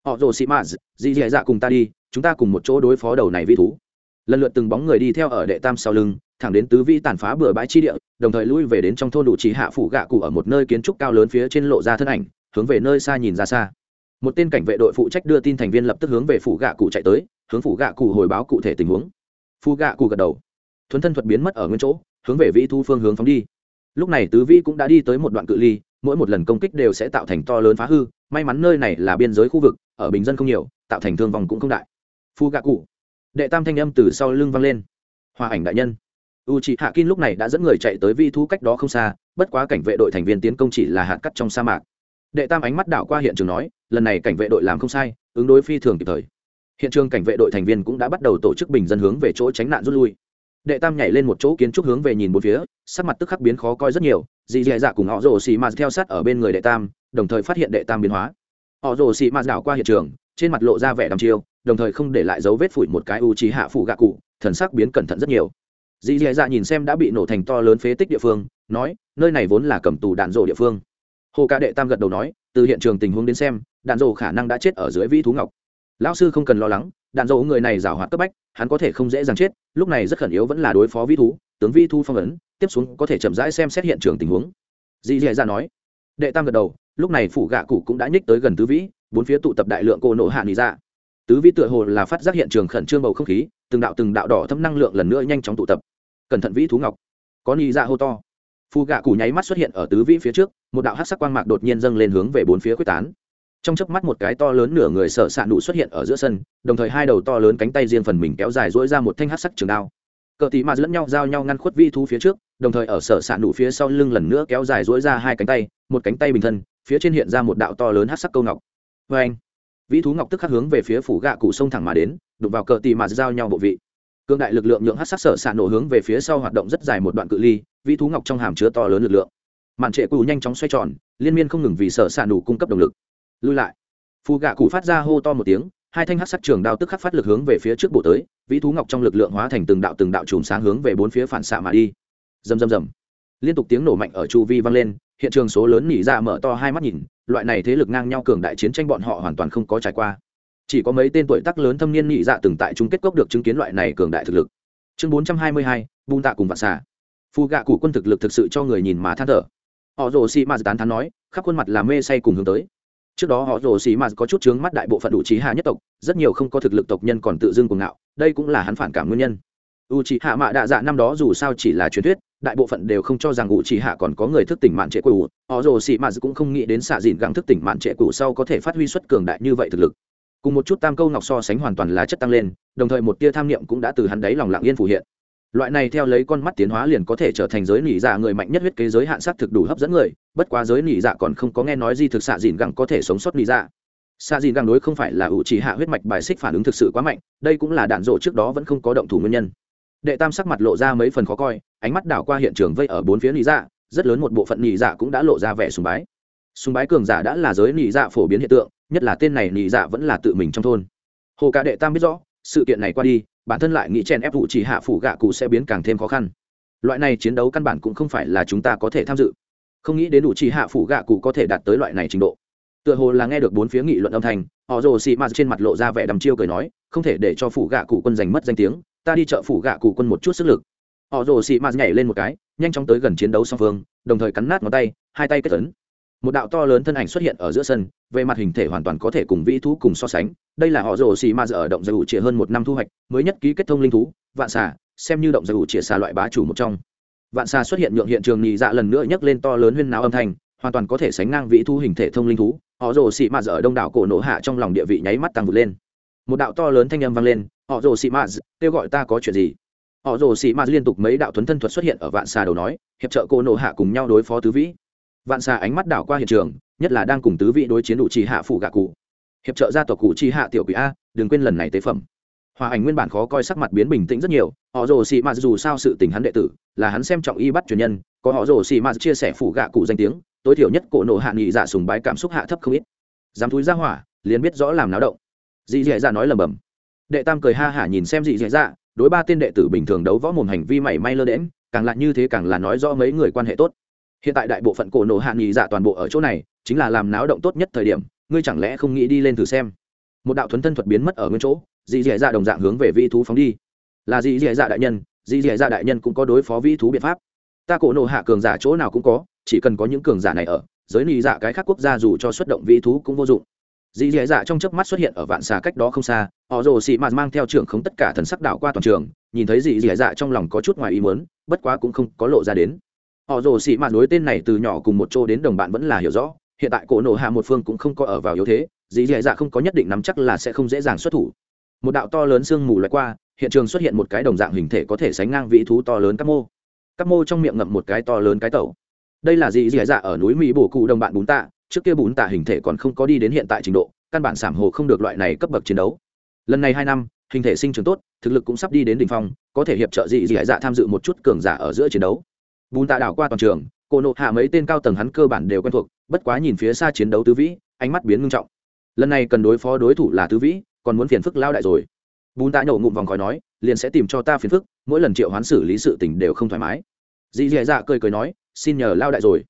họ rồ sĩ maz dì dì dạ cùng ta đi, chúng ta cùng một chỗ đối phó đầu này vi thú. Lần lượt từng bóng người đi theo ở đệ tam sau lưng, thẳng đến tứ vi tàn phá bừa bãi chi địa, đồng thời lui về đến trong thôn đủ trí hạ phủ gạ cụ ở một nơi kiến trúc cao lớn phía trên lộ ra thân ảnh, hướng về nơi xa nhìn ra xa. Một tên cảnh vệ đội phụ trách đưa tin thành viên lập tức hướng về phủ gạ cụ chạy tới, hướng phủ gạ cụ hồi báo cụ thể tình huống. Phu gạ cụ gật đầu. Thuấn thân thuật biến mất ở nguyên chỗ, hướng về vĩ thu phương hướng phóng đi. Lúc này tứ vĩ cũng đã đi tới một đoạn cự ly, mỗi một lần công kích đều sẽ tạo thành to lớn phá hư may mắn nơi này là biên giới khu vực, ở bình dân không nhiều, tạo thành thương vong cũng không đại. Phu gạ cụ. Đệ tam thanh âm từ sau lưng vang lên. Hòa ảnh đại nhân. U c h ị hạ kin lúc này đã dẫn người chạy tới vi thú cách đó không xa, bất quá cảnh vệ đội thành viên tiến công chỉ là hạt cắt trong sa mạc. Đệ tam ánh mắt đảo qua hiện trường nói, lần này cảnh vệ đội làm không sai, ứng đối phi thường kịp thời. Hiện trường cảnh vệ đội thành viên cũng đã bắt đầu tổ chức bình dân hướng về chỗ tránh nạn rút lui. Đệ tam nhảy lên một chỗ kiến trúc hướng về nhìn một phía, sắc mặt tức khắc biến khó coi rất nhiều. Dì dì dạ cùng họ rồ xì mạt theo sát ở bên người đệ tam đồng thời phát hiện đệ tam biến hóa. Họ rồ xị mạt đảo qua hiện trường, trên mặt lộ ra vẻ đăm chiêu, đồng thời không để lại dấu vết phủi một cái u trí hạ phủ gạ cụ, thần sắc biến cẩn thận rất nhiều. Dì dì dạ nhìn xem đã bị nổ thành to lớn phế tích địa phương, nói, nơi này vốn là cầm tù đạn rộ địa phương. Hồ ca đệ tam gật đầu nói, từ hiện trường tình huống đến xem, đạn rộ khả năng đã chết ở dưới vĩ thú ngọc. Lão sư không cần lo lắng, đạn rổ người này rào hoạt cấp bách, hắn có thể không dễ dàng chết, lúc này rất khẩn yếu vẫn là đối phó vĩ thú, tướng vĩ thu phong ấn, tiếp xuống có thể chậm rãi xem xét hiện trường tình huống. Dì dì dạ nói. Đệ tam gật đầu lúc này phủ gạ cụ cũng đã nhích tới gần tứ vĩ, bốn phía tụ tập đại lượng cô nộ hạ nghỉ ra dạ. tứ vĩ tựa hồ là phát giác hiện trường khẩn trương bầu không khí, từng đạo từng đạo đỏ thâm năng lượng lần nữa nhanh chóng tụ tập. Cẩn thận vĩ thú ngọc. Có nhị dạ hô to. Phù gạ cụ nháy mắt xuất hiện ở tứ vĩ phía trước, một đạo hát sắc quang mạc đột nhiên dâng lên hướng về bốn phía quyết tán. Trong chớp mắt một cái to lớn nửa người sợ sạn nụ xuất hiện ở giữa sân, đồng thời hai đầu to lớn cánh tay riêng phần mình kéo dài dỗi ra một thanh hát sắc trường đao. Cờ tí mà lẫn nhau giao nhau ngăn khuất vi thú phía trước, đồng thời ở sở sạn nụ phía sau lưng lần nữa kéo dài dỗi ra hai cánh tay một cánh tay bình thân, phía trên hiện ra một đạo to lớn hát sắc câu ngọc. Vê anh, vĩ thú ngọc tức khắc hướng về phía phủ gạ cụ sông thẳng mà đến đục vào cờ tì mà giao nhau bộ vị. Cương đại lực lượng nhượng hát sắc sở xạ nổ hướng về phía sau hoạt động rất dài một đoạn cự ly, vĩ thú ngọc trong hàm chứa to lớn lực lượng. Mạn trệ cụ nhanh chóng xoay tròn, liên miên không ngừng vì sở xạ nổ cung cấp động lực. Lui lại. Phù gạ cụ phát ra hô to một tiếng, hai thanh hát sắc trường đao tức khắc phát lực hướng về phía trước bộ tới, vĩ thú ngọc trong lực lượng hóa thành từng đạo từng đạo chùm sáng hướng về bốn phía phản xạ mà đi. Rầm rầm rầm. Liên tục tiếng nổ mạnh ở chu vi vang lên hiện trường số lớn nỉ ra mở to hai mắt nhìn, loại này thế lực ngang nhau cường đại chiến tranh bọn họ hoàn toàn không có trải qua. Chỉ có mấy tên tuổi tác lớn thâm niên nhị dạ từng tại chung kết cốc được chứng kiến loại này cường đại thực lực. Chương bốn trăm hai mươi hai, bung tạ cùng vạn xà. Phù gạ cụ quân thực lực thực sự cho người nhìn mà than thở. Họ rồ xì mạt tán thán nói, khắp khuôn mặt là mê say cùng hướng tới. Trước đó họ rồ xì mạt có chút chướng mắt đại bộ phận đủ trí hạ nhất tộc, rất nhiều không có thực lực tộc nhân còn tự dưng cuồng ngạo, đây cũng là hắn phản cảm nguyên nhân. U trí hạ mạ đạ dạ năm đó dù sao chỉ là truyền thuyết đại bộ phận đều không cho rằng u Chỉ hạ còn có người thức tỉnh mạn trệ cũ họ rồ xì mạt cũng không nghĩ đến xạ dìn gắng thức tỉnh mạn trệ cũ sau có thể phát huy xuất cường đại như vậy thực lực. Cùng một chút tam câu ngọc so sánh hoàn toàn là chất tăng lên, đồng thời một tia tham niệm cũng đã từ hắn đáy lòng lặng yên phủ hiện. Loại này theo lấy con mắt tiến hóa liền có thể trở thành giới nỉ dạ người mạnh nhất huyết kế giới hạn sát thực đủ hấp dẫn người, bất quá giới nỉ dạ còn không có nghe nói gì thực xạ dìn gẳng có thể sống sót nỉ dạ. Xạ dìn gẳng đối không phải là ủ trì hạ huyết mạch bài xích phản ứng thực sự quá mạnh, đây cũng là đạn rộ trước đó vẫn không có động thủ nguyên nhân. Đệ tam sắc mặt lộ ra mấy phần khó coi ánh mắt đảo qua hiện trường vây ở bốn phía nỉ dạ rất lớn một bộ phận nỉ dạ cũng đã lộ ra vẻ sùng bái. Sùng bái cường giả đã là giới nỉ dạ phổ biến hiện tượng, nhất là tên này nỉ dạ vẫn là tự mình trong thôn. Hồ ca đệ tam biết rõ, sự kiện này qua đi, bản thân lại nghĩ chen ép vụ chỉ hạ phủ gạ cụ sẽ biến càng thêm khó khăn. Loại này chiến đấu căn bản cũng không phải là chúng ta có thể tham dự. Không nghĩ đến đủ chỉ hạ phủ gạ cụ có thể đạt tới loại này trình độ. Tựa hồ là nghe được bốn phía nghị luận âm thanh, họ rồ xị mạt trên mặt lộ ra vẻ đầm chiêu cười nói, không thể để cho phủ gạ cụ quân giành mất danh tiếng, ta đi chợ phủ gạ cụ quân một chút sức lực họ rồ xị mạt nhảy lên một cái, nhanh chóng tới gần chiến đấu song phương, đồng thời cắn nát ngón tay, hai tay kết tấn một đạo to lớn thân ảnh xuất hiện ở giữa sân, về mặt hình thể hoàn toàn có thể cùng vĩ thú cùng so sánh. Đây là họ rồ xì ma ở động dầu trịa hơn một năm thu hoạch, mới nhất ký kết thông linh thú, vạn xà, xem như động dầu trịa xà loại bá chủ một trong. Vạn xà xuất hiện nhượng hiện trường nhị dạ lần nữa nhấc lên to lớn huyên náo âm thanh, hoàn toàn có thể sánh ngang vĩ thú hình thể thông linh thú. Họ rồ xì ma ở đông đảo cổ nổ hạ trong lòng địa vị nháy mắt tăng vượt lên. Một đạo to lớn thanh âm vang lên, họ rồ xì ma kêu gọi ta có chuyện gì? Họ rồ xì ma liên tục mấy đạo thuấn thân thuật xuất hiện ở vạn xà đầu nói, hiệp trợ cổ nộ hạ cùng nhau đối phó tứ vĩ. Vạn xà ánh mắt đảo qua hiện trường, nhất là đang cùng tứ vị đối chiến đủ trì hạ phủ gạ cụ. Hiệp trợ gia tộc cụ chi hạ tiểu quỷ a, đừng quên lần này tế phẩm. Hòa ảnh nguyên bản khó coi sắc mặt biến bình tĩnh rất nhiều, họ rồ xì mạt dù sao sự tình hắn đệ tử, là hắn xem trọng y bắt truyền nhân, có họ rồ xì mạt chia sẻ phủ gạ cụ danh tiếng, tối thiểu nhất cổ nộ hạ nghị dạ sùng bái cảm xúc hạ thấp không ít. Dám Thúi ra hỏa, liền biết rõ làm náo động. Dị dạ dạ nói lầm bầm đệ tam cười ha hả nhìn xem dị dạ dạ đối ba tên đệ tử bình thường đấu võ mồm hành vi mảy may lơ đễm càng lại như thế càng là nói rõ mấy người quan hệ tốt. Hiện tại đại bộ phận cổ nổ hạ nghỉ dạ toàn bộ ở chỗ này, chính là làm náo động tốt nhất thời điểm, ngươi chẳng lẽ không nghĩ đi lên thử xem? Một đạo thuấn thân thuật biến mất ở nguyên chỗ dì dì dạ đồng dạng hướng về vi thú phóng đi. Là dì dì dạ đại nhân dì dì dạ đại nhân cũng có đối phó vi thú biện pháp. Ta cổ nổ hạ cường giả chỗ nào cũng có, chỉ cần có những cường giả này ở, giới nị dạ cái khác quốc gia dù cho xuất động vi thú cũng vô dụng dì dì dạ trong chớp mắt xuất hiện ở vạn xà cách đó không xa, họ rồ xì mạt mang theo trưởng không tất cả thần sắc đảo qua toàn trường, nhìn thấy dì dì dạ trong lòng có chút ngoài ý muốn, bất quá cũng không có lộ ra đến. Họ rồ xì mạt đối tên này từ nhỏ cùng một chỗ đến đồng bạn vẫn là hiểu rõ, hiện tại cổ nổ hạ một phương cũng không có ở vào yếu thế dì dì dạ không có nhất định nắm chắc là sẽ không dễ dàng xuất thủ. Một đạo to lớn sương mù loại qua, hiện trường xuất hiện một cái đồng dạng hình thể có thể sánh ngang vị thú to lớn các mô. Các mô trong miệng ngậm một cái to lớn cái tẩu. Đây là dì dì dạ ở núi mỹ bổ cụ đồng bạn bún tạ trước kia bún tạ hình thể còn không có đi đến hiện tại trình độ, căn bản sảm hồ không được loại này cấp bậc chiến đấu. Lần này hai năm, hình thể sinh trưởng tốt, thực lực cũng sắp đi đến đ ỉ n h phong, có thể hiệp trợ dị dị dạ tham dự một chút cường giả ở giữa chiến đấu. Bùn tạ đảo qua toàn trường cổ nộ hạ mấy tên cao tầng hắn cơ bản đều quen thuộc, bất quá nhìn phía xa chiến đấu tứ vĩ, ánh mắt biến ngưng trọng. Lần này cần đối phó đối thủ là tứ vĩ, còn muốn phiền phức lao đại rồi. Bùn tạ nhổ ngụm vòng khói nói, liền sẽ tìm cho ta phiền phức, mỗi lần triệu hoán xử lý sự tình đều không thoải mái. Dị dị dạ cười cười nói, xin nhờ lao đại rồi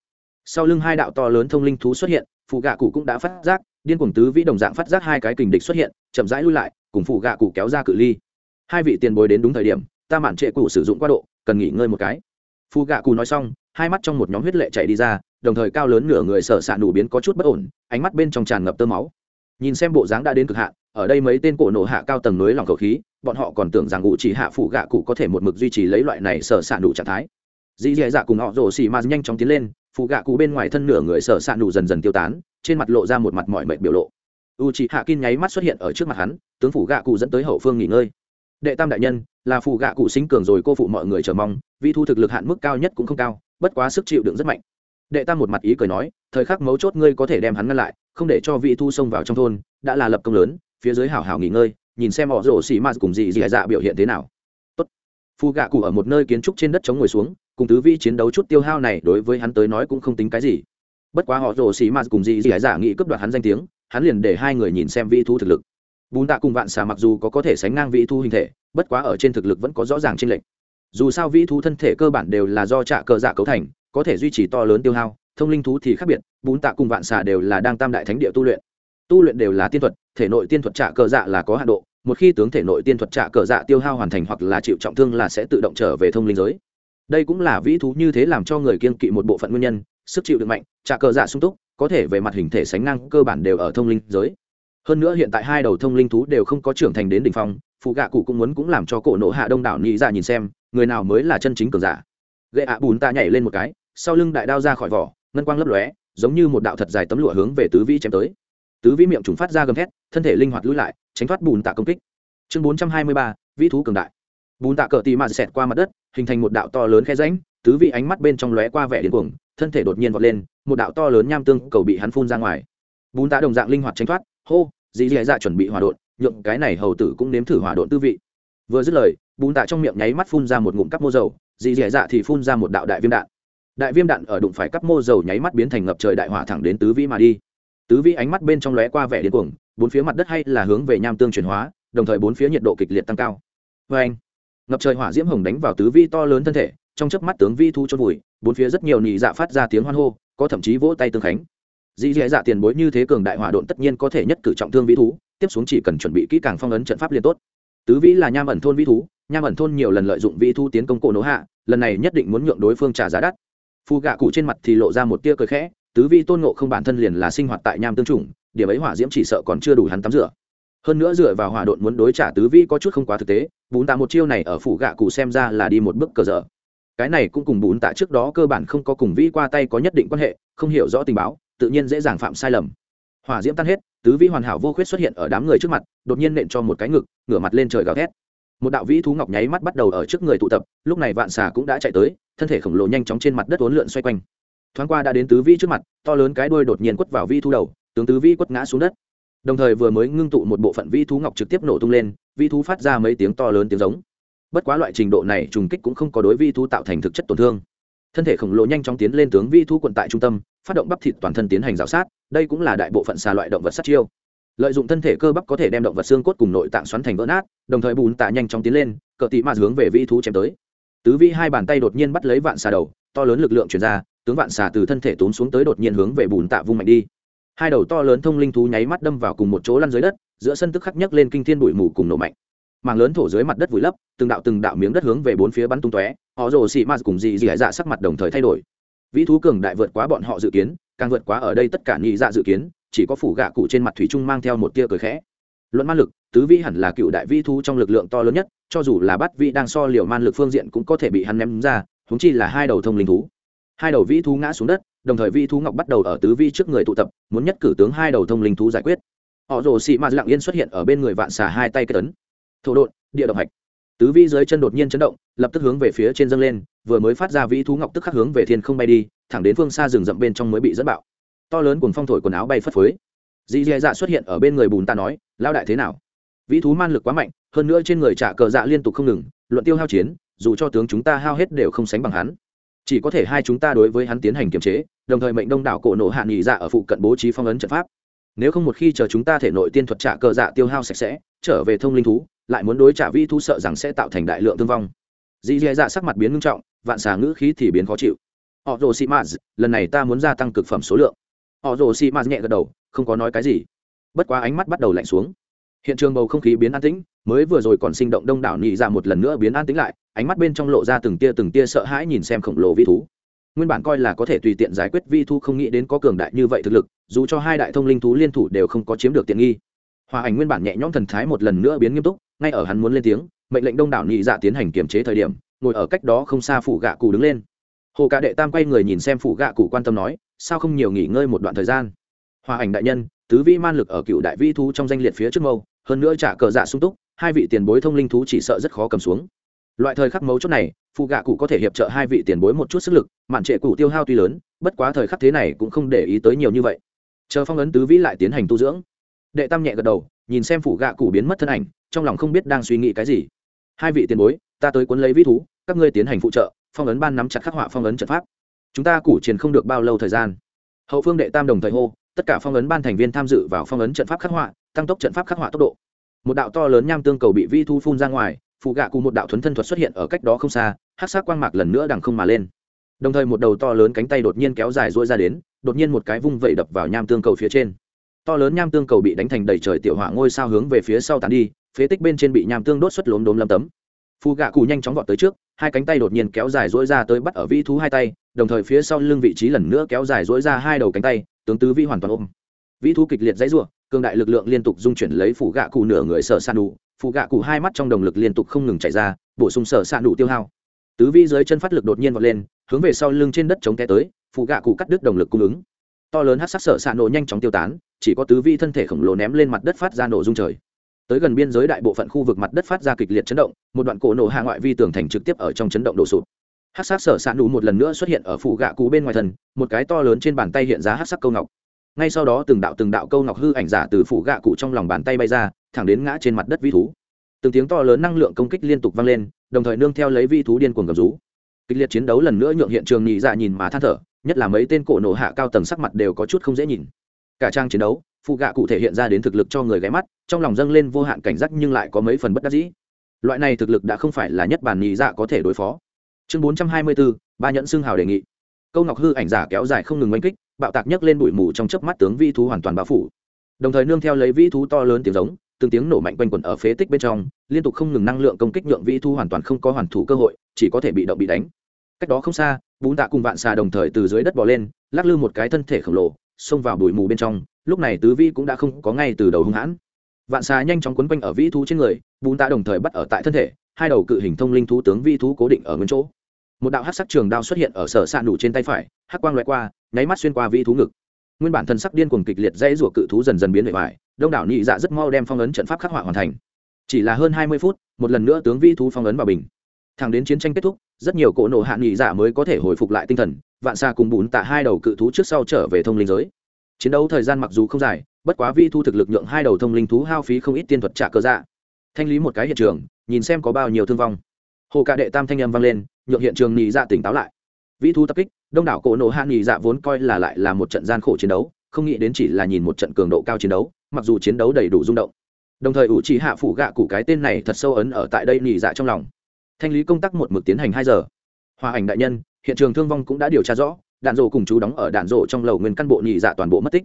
sau lưng hai đạo to lớn thông linh thú xuất hiện phụ gạ cụ cũng đã phát giác, điên cuồng tứ vĩ đồng dạng phát giác hai cái kình địch xuất hiện, chậm rãi lui lại, cùng phụ gạ cụ kéo ra cự ly. Hai vị tiền bối đến đúng thời điểm, ta mạn trệ cụ sử dụng qua độ, cần nghỉ ngơi một cái. Phụ gạ cụ nói xong, hai mắt trong một nhóm huyết lệ chạy đi ra, đồng thời cao lớn nửa người sợ ạ đủ biến có chút bất ổn, ánh mắt bên trong tràn ngập tơ máu. Nhìn xem bộ dáng đã đến cực hạn, ở đây mấy tên cổ nổ hạ cao tầng nối lòng cầu khí, bọn họ còn tưởng rằng ngụ chỉ hạ phụ gạ cụ có thể một mực duy trì lấy loại này sợ ạ đủ trạng thái. Dì dì dạ cùng họ rồ xì ma nhanh chóng tiến lên phụ gạ cụ bên ngoài thân nửa người sở s ạ đủ dần dần tiêu tán, trên mặt lộ ra một mặt mỏi mệt biểu lộ. U c h ị hạ kin nháy mắt xuất hiện ở trước mặt hắn, tướng phủ gạ cụ dẫn tới hậu phương nghỉ ngơi. Đệ tam đại nhân, là phụ gạ cụ sinh cường rồi cô phụ mọi người chờ mong vì thu thực lực hạn mức cao nhất cũng không cao, bất quá sức chịu đựng rất mạnh. Đệ tam một mặt ý cười nói, thời khắc mấu chốt ngươi có thể đem hắn ngăn lại, không để cho vị thu xông vào trong thôn, đã là lập công lớn, phía dưới hảo hảo nghỉ ngơi, nhìn xem họ rổ xì ma cùng dị dị dạ biểu hiện thế nào. Tốt. Phu gạ cụ ở một nơi kiến trúc trên đất chống ngồi xuống cùng tứ vi chiến đấu chút tiêu hao này đối với hắn tới nói cũng không tính cái gì. Bất quá họ rồ xì ma cùng dì dị dạ nghĩ cướp đoạt hắn danh tiếng, hắn liền để hai người nhìn xem vị thu thực lực. Bùn tạ cùng vạn xà mặc dù có có thể sánh ngang vị thu hình thể, bất quá ở trên thực lực vẫn có rõ ràng trên lệnh dù sao vĩ thu thân thể cơ bản đều là do trạ cờ dạ cấu thành, có thể duy trì to lớn tiêu hao, thông linh thú thì khác biệt bún tạ cùng vạn xà đều là đang tam đại thánh địa tu luyện. Tu luyện đều là tiên thuật, thể nội tiên thuật trạ cờ dạ là có hạ độ, một khi tướng thể nội tiên thuật trạ cờ dạ tiêu hao hoàn thành hoặc là chịu trọng thương là sẽ tự động trở về thông linh giới đây cũng là vĩ thú như thế làm cho người kiên kỵ một bộ phận nguyên nhân, sức chịu được mạnh, trả cờ dạ sung túc, có thể về mặt hình thể sánh ngang cơ bản đều ở thông linh giới. Hơn nữa hiện tại hai đầu thông linh thú đều không có trưởng thành đến đỉnh phong, phụ gạ cụ cũng muốn cũng làm cho cổ nộ hạ đông đảo nghĩ ra dạ nhìn xem, người nào mới là chân chính cường giả. Gậy ạ bùn ta nhảy lên một cái, sau lưng đại đao ra khỏi vỏ, ngân quang lấp lóe, giống như một đạo thật dài tấm lụa hướng về tứ vĩ chém tới. Tứ vĩ miệng trùng phát ra gầm thét, thân thể linh hoạt lùi lại, tránh thoát bùn tạ công kích. Chương bốn trăm hai mươi ba, vĩ thú cường đại bùn tạ cờ tì mạt xẹt qua mặt đất, hình thành một đạo to lớn khe ránh tứ vị ánh mắt bên trong lóe qua vẻ điên cuồng, thân thể đột nhiên vọt lên, một đạo to lớn nham tương cầu bị hắn phun ra ngoài. Bùn tạ đồng dạng linh hoạt tránh thoát, hô, dì dì dạ chuẩn bị hỏa đột nhượng cái này hầu tử cũng nếm thử hỏa đột tư vị. Vừa dứt lời bùn tạ trong miệng nháy mắt phun ra một ngụm cắp mô dầu, dì dì dạ thì phun ra một đạo đại viêm đạn. Đại viêm đạn ở đụng phải cắp mô dầu nháy mắt biến thành ngập trời đại hỏa thẳng đến tứ vĩ mà đi. Tứ vĩ ánh mắt bên trong lóe qua vẻ điên cuồng, bốn phía mặt đất hay là hướng về nham tương chuyển hóa, đồng thời bốn phía nhiệt độ kịch liệt tăng cao. Vê anh ngập trời hỏa diễm hồng đánh vào tứ vi to lớn thân thể, trong chớp mắt tướng vi thu chôn vùi, bốn phía rất nhiều nị dạ phát ra tiếng hoan hô, có thậm chí vỗ tay tương khánh. Dĩ dạ dạ tiền bối như thế cường đại hỏa độn tất nhiên có thể nhất cử trọng thương vĩ thú, tiếp xuống chỉ cần chuẩn bị kỹ càng phong ấn trận pháp liên tốt. Tứ vĩ là nham ẩn thôn vĩ thú, nham ẩn thôn nhiều lần lợi dụng vĩ thú tiến công cổ nỗ hạ, lần này nhất định muốn nhượng đối phương trả giá đắt. Phù gạ cụ trên mặt thì lộ ra một tia cười khẽ, tứ vi tôn ngộ không bản thân liền là sinh hoạt tại nham tương chủng, điểm ấy hỏa diễm chỉ sợ còn chưa đủ hắn tắm rửa hơn nữa dựa vào hỏa độn muốn đối trả tứ vĩ có chút không quá thực tế bún tạ một chiêu này ở phủ gạ cụ xem ra là đi một bước cờ dở. Cái này cũng cùng bún tạ trước đó cơ bản không có cùng vĩ qua tay có nhất định quan hệ, không hiểu rõ tình báo, tự nhiên dễ dàng phạm sai lầm. Hỏa diễm tan hết, tứ vĩ hoàn hảo vô khuyết xuất hiện ở đám người trước mặt, đột nhiên nện cho một cái ngực, ngửa mặt lên trời gào thét. Một đạo vĩ thú ngọc nháy mắt bắt đầu ở trước người tụ tập, lúc này vạn xà cũng đã chạy tới, thân thể khổng lồ nhanh chóng trên mặt đất uốn lượn xoay quanh. Thoáng qua đã đến tứ vĩ trước mặt, to lớn cái đuôi đột nhiên quất vào vĩ thú đầu, tướng tứ vĩ quất ngã xuống đất đồng thời vừa mới ngưng tụ một bộ phận vi thú ngọc trực tiếp nổ tung lên vi thú phát ra mấy tiếng to lớn tiếng giống. Bất quá loại trình độ này trùng kích cũng không có đối vi thú tạo thành thực chất tổn thương. Thân thể khổng lồ nhanh chóng tiến lên tướng vi thú quận tại trung tâm, phát động bắp thịt toàn thân tiến hành rào sát, đây cũng là đại bộ phận xà loại động vật sát chiêu. Lợi dụng thân thể cơ bắp có thể đem động vật xương cốt cùng nội tạng xoắn thành vỡ nát, đồng thời bùn tạ nhanh chóng tiến lên, cờ tị mạt hướng về vi thú chém tới. Tứ vi hai bàn tay đột nhiên bắt lấy vạn xà đầu, to lớn lực lượng chuyển ra, tướng vạn xà từ thân thể tốn xuống tới đột nhiên hướng về bùn tạ vung mạnh đi hai đầu to lớn thông linh thú nháy mắt đâm vào cùng một chỗ lăn dưới đất, giữa sân tức khắc nhấc lên kinh thiên bụi mù cùng nổ mạnh. Màng lớn thổ dưới mặt đất vùi lấp, từng đạo từng đạo miếng đất hướng về bốn phía bắn tung tóe, họ rồ xị mạt cùng dị dị dạ sắc mặt đồng thời thay đổi. Vĩ thú cường đại vượt quá bọn họ dự kiến, càng vượt quá ở đây tất cả nhị dạ dự kiến, chỉ có phủ gạ cụ trên mặt thủy trung mang theo một tia cười khẽ. Luận ma lực, tứ vĩ hẳn là cựu đại vĩ thú trong lực lượng to lớn nhất, cho dù là bắt vĩ đang so liều man lực phương diện cũng có thể bị hắn ném ra húng chi là hai đầu thông linh thú. Hai đầu vĩ thú ngã xuống đất đồng thời vi thú ngọc bắt đầu ở tứ vi trước người tụ tập, muốn nhất cử tướng hai đầu thông linh thú giải quyết. Họ rồ xị mạt lặng yên xuất hiện ở bên người vạn xà hai tay kết tấn thổ đột địa động hạch. Tứ vi dưới chân đột nhiên chấn động, lập tức hướng về phía trên dâng lên, vừa mới phát ra vĩ thú ngọc tức khắc hướng về thiên không bay đi, thẳng đến phương xa rừng rậm bên trong mới bị dẫn bạo. To lớn cùng phong thổi quần áo bay phất phới. Dì dè dạ xuất hiện ở bên người bùn ta nói lao đại thế nào? Vĩ thú man lực quá mạnh, hơn nữa trên người trả cờ dạ liên tục không ngừng, luận tiêu hao chiến, dù cho tướng chúng ta hao hết đều không sánh bằng hắn chỉ có thể hai chúng ta đối với hắn tiến hành kiềm chế, đồng thời mệnh đông đảo cổ nộ hạ nghỉ dạ ở phụ cận bố trí phong ấn trận pháp. Nếu không một khi chờ chúng ta thể nội tiên thuật trả cờ dạ tiêu hao sạch sẽ, trở về thông linh thú, lại muốn đối trả vi thú sợ rằng sẽ tạo thành đại lượng thương vong. Dì dì dạ sắc mặt biến ngưng trọng, vạn xà ngữ khí thì biến khó chịu. Họ rồ sĩ maz lần này ta muốn gia tăng cực phẩm số lượng. Họ rồ sĩ maz nhẹ gật đầu, không có nói cái gì. Bất quá ánh mắt bắt đầu lạnh xuống hiện trường bầu không khí biến an tĩnh, mới vừa rồi còn sinh động đông đảo nhị ra một lần nữa biến an tĩnh lại, ánh mắt bên trong lộ ra từng tia từng tia sợ hãi nhìn xem khổng lồ vi thú. Nguyên bản coi là có thể tùy tiện giải quyết vi thú không nghĩ đến có cường đại như vậy thực lực, dù cho hai đại thông linh thú liên thủ đều không có chiếm được tiện nghi. Hòa ảnh nguyên bản nhẹ nhõm thần thái một lần nữa biến nghiêm túc, ngay ở hắn muốn lên tiếng, mệnh lệnh đông đảo nhị dạ tiến hành kiểm chế thời điểm, ngồi ở cách đó không xa phủ gạ cụ đứng lên. Hồ cả đệ tam quay người nhìn xem phủ gạ cụ quan tâm nói, sao không nhiều nghỉ ngơi một đoạn thời gian? Hòa ảnh đại nhân tứ vi man lực ở cựu đại vi thú trong danh liệt phía trước mâu, hơn nữa trả cờ dạ sung túc, hai vị tiền bối thông linh thú chỉ sợ rất khó cầm xuống. Loại thời khắc mấu chốt này, phụ gạ cụ có thể hiệp trợ hai vị tiền bối một chút sức lực, mạn trệ cụ tiêu hao tuy lớn, bất quá thời khắc thế này cũng không để ý tới nhiều như vậy. Chờ phong ấn tứ vĩ lại tiến hành tu dưỡng. Đệ tam nhẹ gật đầu, nhìn xem phụ gạ cụ biến mất thân ảnh, trong lòng không biết đang suy nghĩ cái gì. Hai vị tiền bối, ta tới cuốn lấy vĩ thú, các ngươi tiến hành phụ trợ, phong ấn ban nắm chặt khắc họa phong ấn trận pháp. Chúng ta củ truyền không được bao lâu thời gian. Hậu phương đệ tam đồng thời hô tất cả phong ấn ban thành viên tham dự vào phong ấn trận pháp khắc họa, tăng tốc trận pháp khắc họa tốc độ. Một đạo to lớn nham tương cầu bị vi thu phun ra ngoài phụ gạ cùng một đạo thuấn thân thuật xuất hiện ở cách đó không xa hát sát quang mạc lần nữa đằng không mà lên. Đồng thời một đầu to lớn cánh tay đột nhiên kéo dài rỗi ra đến, đột nhiên một cái vung vẩy đập vào nham tương cầu phía trên. To lớn nham tương cầu bị đánh thành đầy trời tiểu hỏa ngôi sao hướng về phía sau tàn đi, phế tích bên trên bị nham tương đốt xuất lốm đốm lâm tấm. Phù gạ cù nhanh chóng vọt tới trước, hai cánh tay đột nhiên kéo dài dỗi ra tới bắt ở vĩ thú hai tay, đồng thời phía sau lưng vị trí lần nữa kéo dài dỗi ra hai đầu cánh tay tướng tứ vĩ hoàn toàn ôm. Vĩ thú kịch liệt dãy ruộng cường đại lực lượng liên tục dung chuyển lấy phủ gạ cụ nửa người sở san đủ phủ gạ cụ hai mắt trong đồng lực liên tục không ngừng chạy ra, bổ sung sở san đủ tiêu hao. Tứ vĩ dưới chân phát lực đột nhiên vọt lên, hướng về sau lưng trên đất chống té tới, phủ gạ cụ cắt đứt đồng lực cung ứng. To lớn hát sắc sở san nổ nhanh chóng tiêu tán, chỉ có tứ vĩ thân thể khổng lồ ném lên mặt đất phát ra nổ dung trời. Tới gần biên giới đại bộ phận khu vực mặt đất phát ra kịch liệt chấn động, một đoạn cổ nổ hạ ngoại vi tường thành trực tiếp ở trong chấn động đổ sụp hát sắc sở s ạ nụ một lần nữa xuất hiện ở phủ gạ cụ bên ngoài thần, một cái to lớn trên bàn tay hiện ra hát sắc câu ngọc. Ngay sau đó từng đạo từng đạo câu ngọc hư ảnh giả từ phủ gạ cụ trong lòng bàn tay bay ra, thẳng đến ngã trên mặt đất vi thú. Từng tiếng to lớn năng lượng công kích liên tục vang lên, đồng thời nương theo lấy vi thú điên cuồng gầm rú. Kịch liệt chiến đấu lần nữa nhượng hiện trường nhị dạ nhìn mà than thở, nhất là mấy tên cổ nổ hạ cao tầng sắc mặt đều có chút không dễ nhìn. Cả trang chiến đấu phụ gạ cụ thể hiện ra đến thực lực cho người ghé mắt, trong lòng dâng lên vô hạn cảnh giác nhưng lại có mấy phần bất đắc dĩ. Loại này thực lực đã không phải là nhất bản nhị dạ có thể đối phó chương bốn trăm hai mươi bốn ba nhẫn xương hào đề nghị. Câu ngọc hư ảnh giả kéo dài không ngừng oanh kích, bạo tạc nhấc lên bụi mù trong chớp mắt tướng vi thú hoàn toàn bao phủ. Đồng thời nương theo lấy vi thú to lớn tiếng giống, từng tiếng nổ mạnh quanh quẩn ở phế tích bên trong, liên tục không ngừng năng lượng công kích nhượng vi thú hoàn toàn không có hoàn thủ cơ hội, chỉ có thể bị động bị đánh. Cách đó không xa, bún tạ cùng vạn xà đồng thời từ dưới đất bò lên, lắc lư một cái thân thể khổng lồ, xông vào bụi mù bên trong, lúc này tứ vi cũng đã không có ngay từ đầu hung hãn. Vạn xà nhanh chóng quấn quanh ở vĩ thú trên người, bún tạ đồng thời bắt ở tại thân thể hai đầu cự hình thông linh thú tướng vi thú cố định ở nguyên chỗ. Một đạo hát sắc trường đao xuất hiện ở sở s ạ nủ trên tay phải, hắc quang loại qua, nháy mắt xuyên qua vi thú ngực. Nguyên bản thân sắc điên cuồng kịch liệt dãy rủa cự thú dần dần biến bề ngoài đông đảo nhị dạ rất mau đem phong ấn trận pháp khắc họa hoàn thành. Chỉ là hơn hai mươi phút, một lần nữa tướng vi thú phong ấn vào bình. Thẳng đến chiến tranh kết thúc, rất nhiều cỗ nộ hạ nhị dạ mới có thể hồi phục lại tinh thần, vạn xa cùng bún tạ hai đầu cự thú trước sau trở về thông linh giới. Chiến đấu thời gian mặc dù không dài, bất quá vi thu thực lực nhượng hai đầu thông linh thú hao phí không ít tiên thuật trả cơ dạ thanh lý một cái hiện trường, nhìn xem có bao nhiêu thương vong. Hồ ca đệ tam thanh âm vang lên, nhượng hiện trường nhị dạ tỉnh táo lại. Vĩ thu tập kích, đông đảo cổ nộ hạ nhị dạ vốn coi là lại là một trận gian khổ chiến đấu, không nghĩ đến chỉ là nhìn một trận cường độ cao chiến đấu, mặc dù chiến đấu đầy đủ rung động. Đồng thời ủ chỉ hạ phủ gạ cụ cái tên này thật sâu ấn ở tại đây nhị dạ trong lòng. Thanh lý công tác một mực tiến hành hai giờ. Hòa ảnh đại nhân, hiện trường thương vong cũng đã điều tra rõ, đạn rổ cùng chú đóng ở đạn rổ trong lầu nguyên căn bộ nhị dạ toàn bộ mất tích.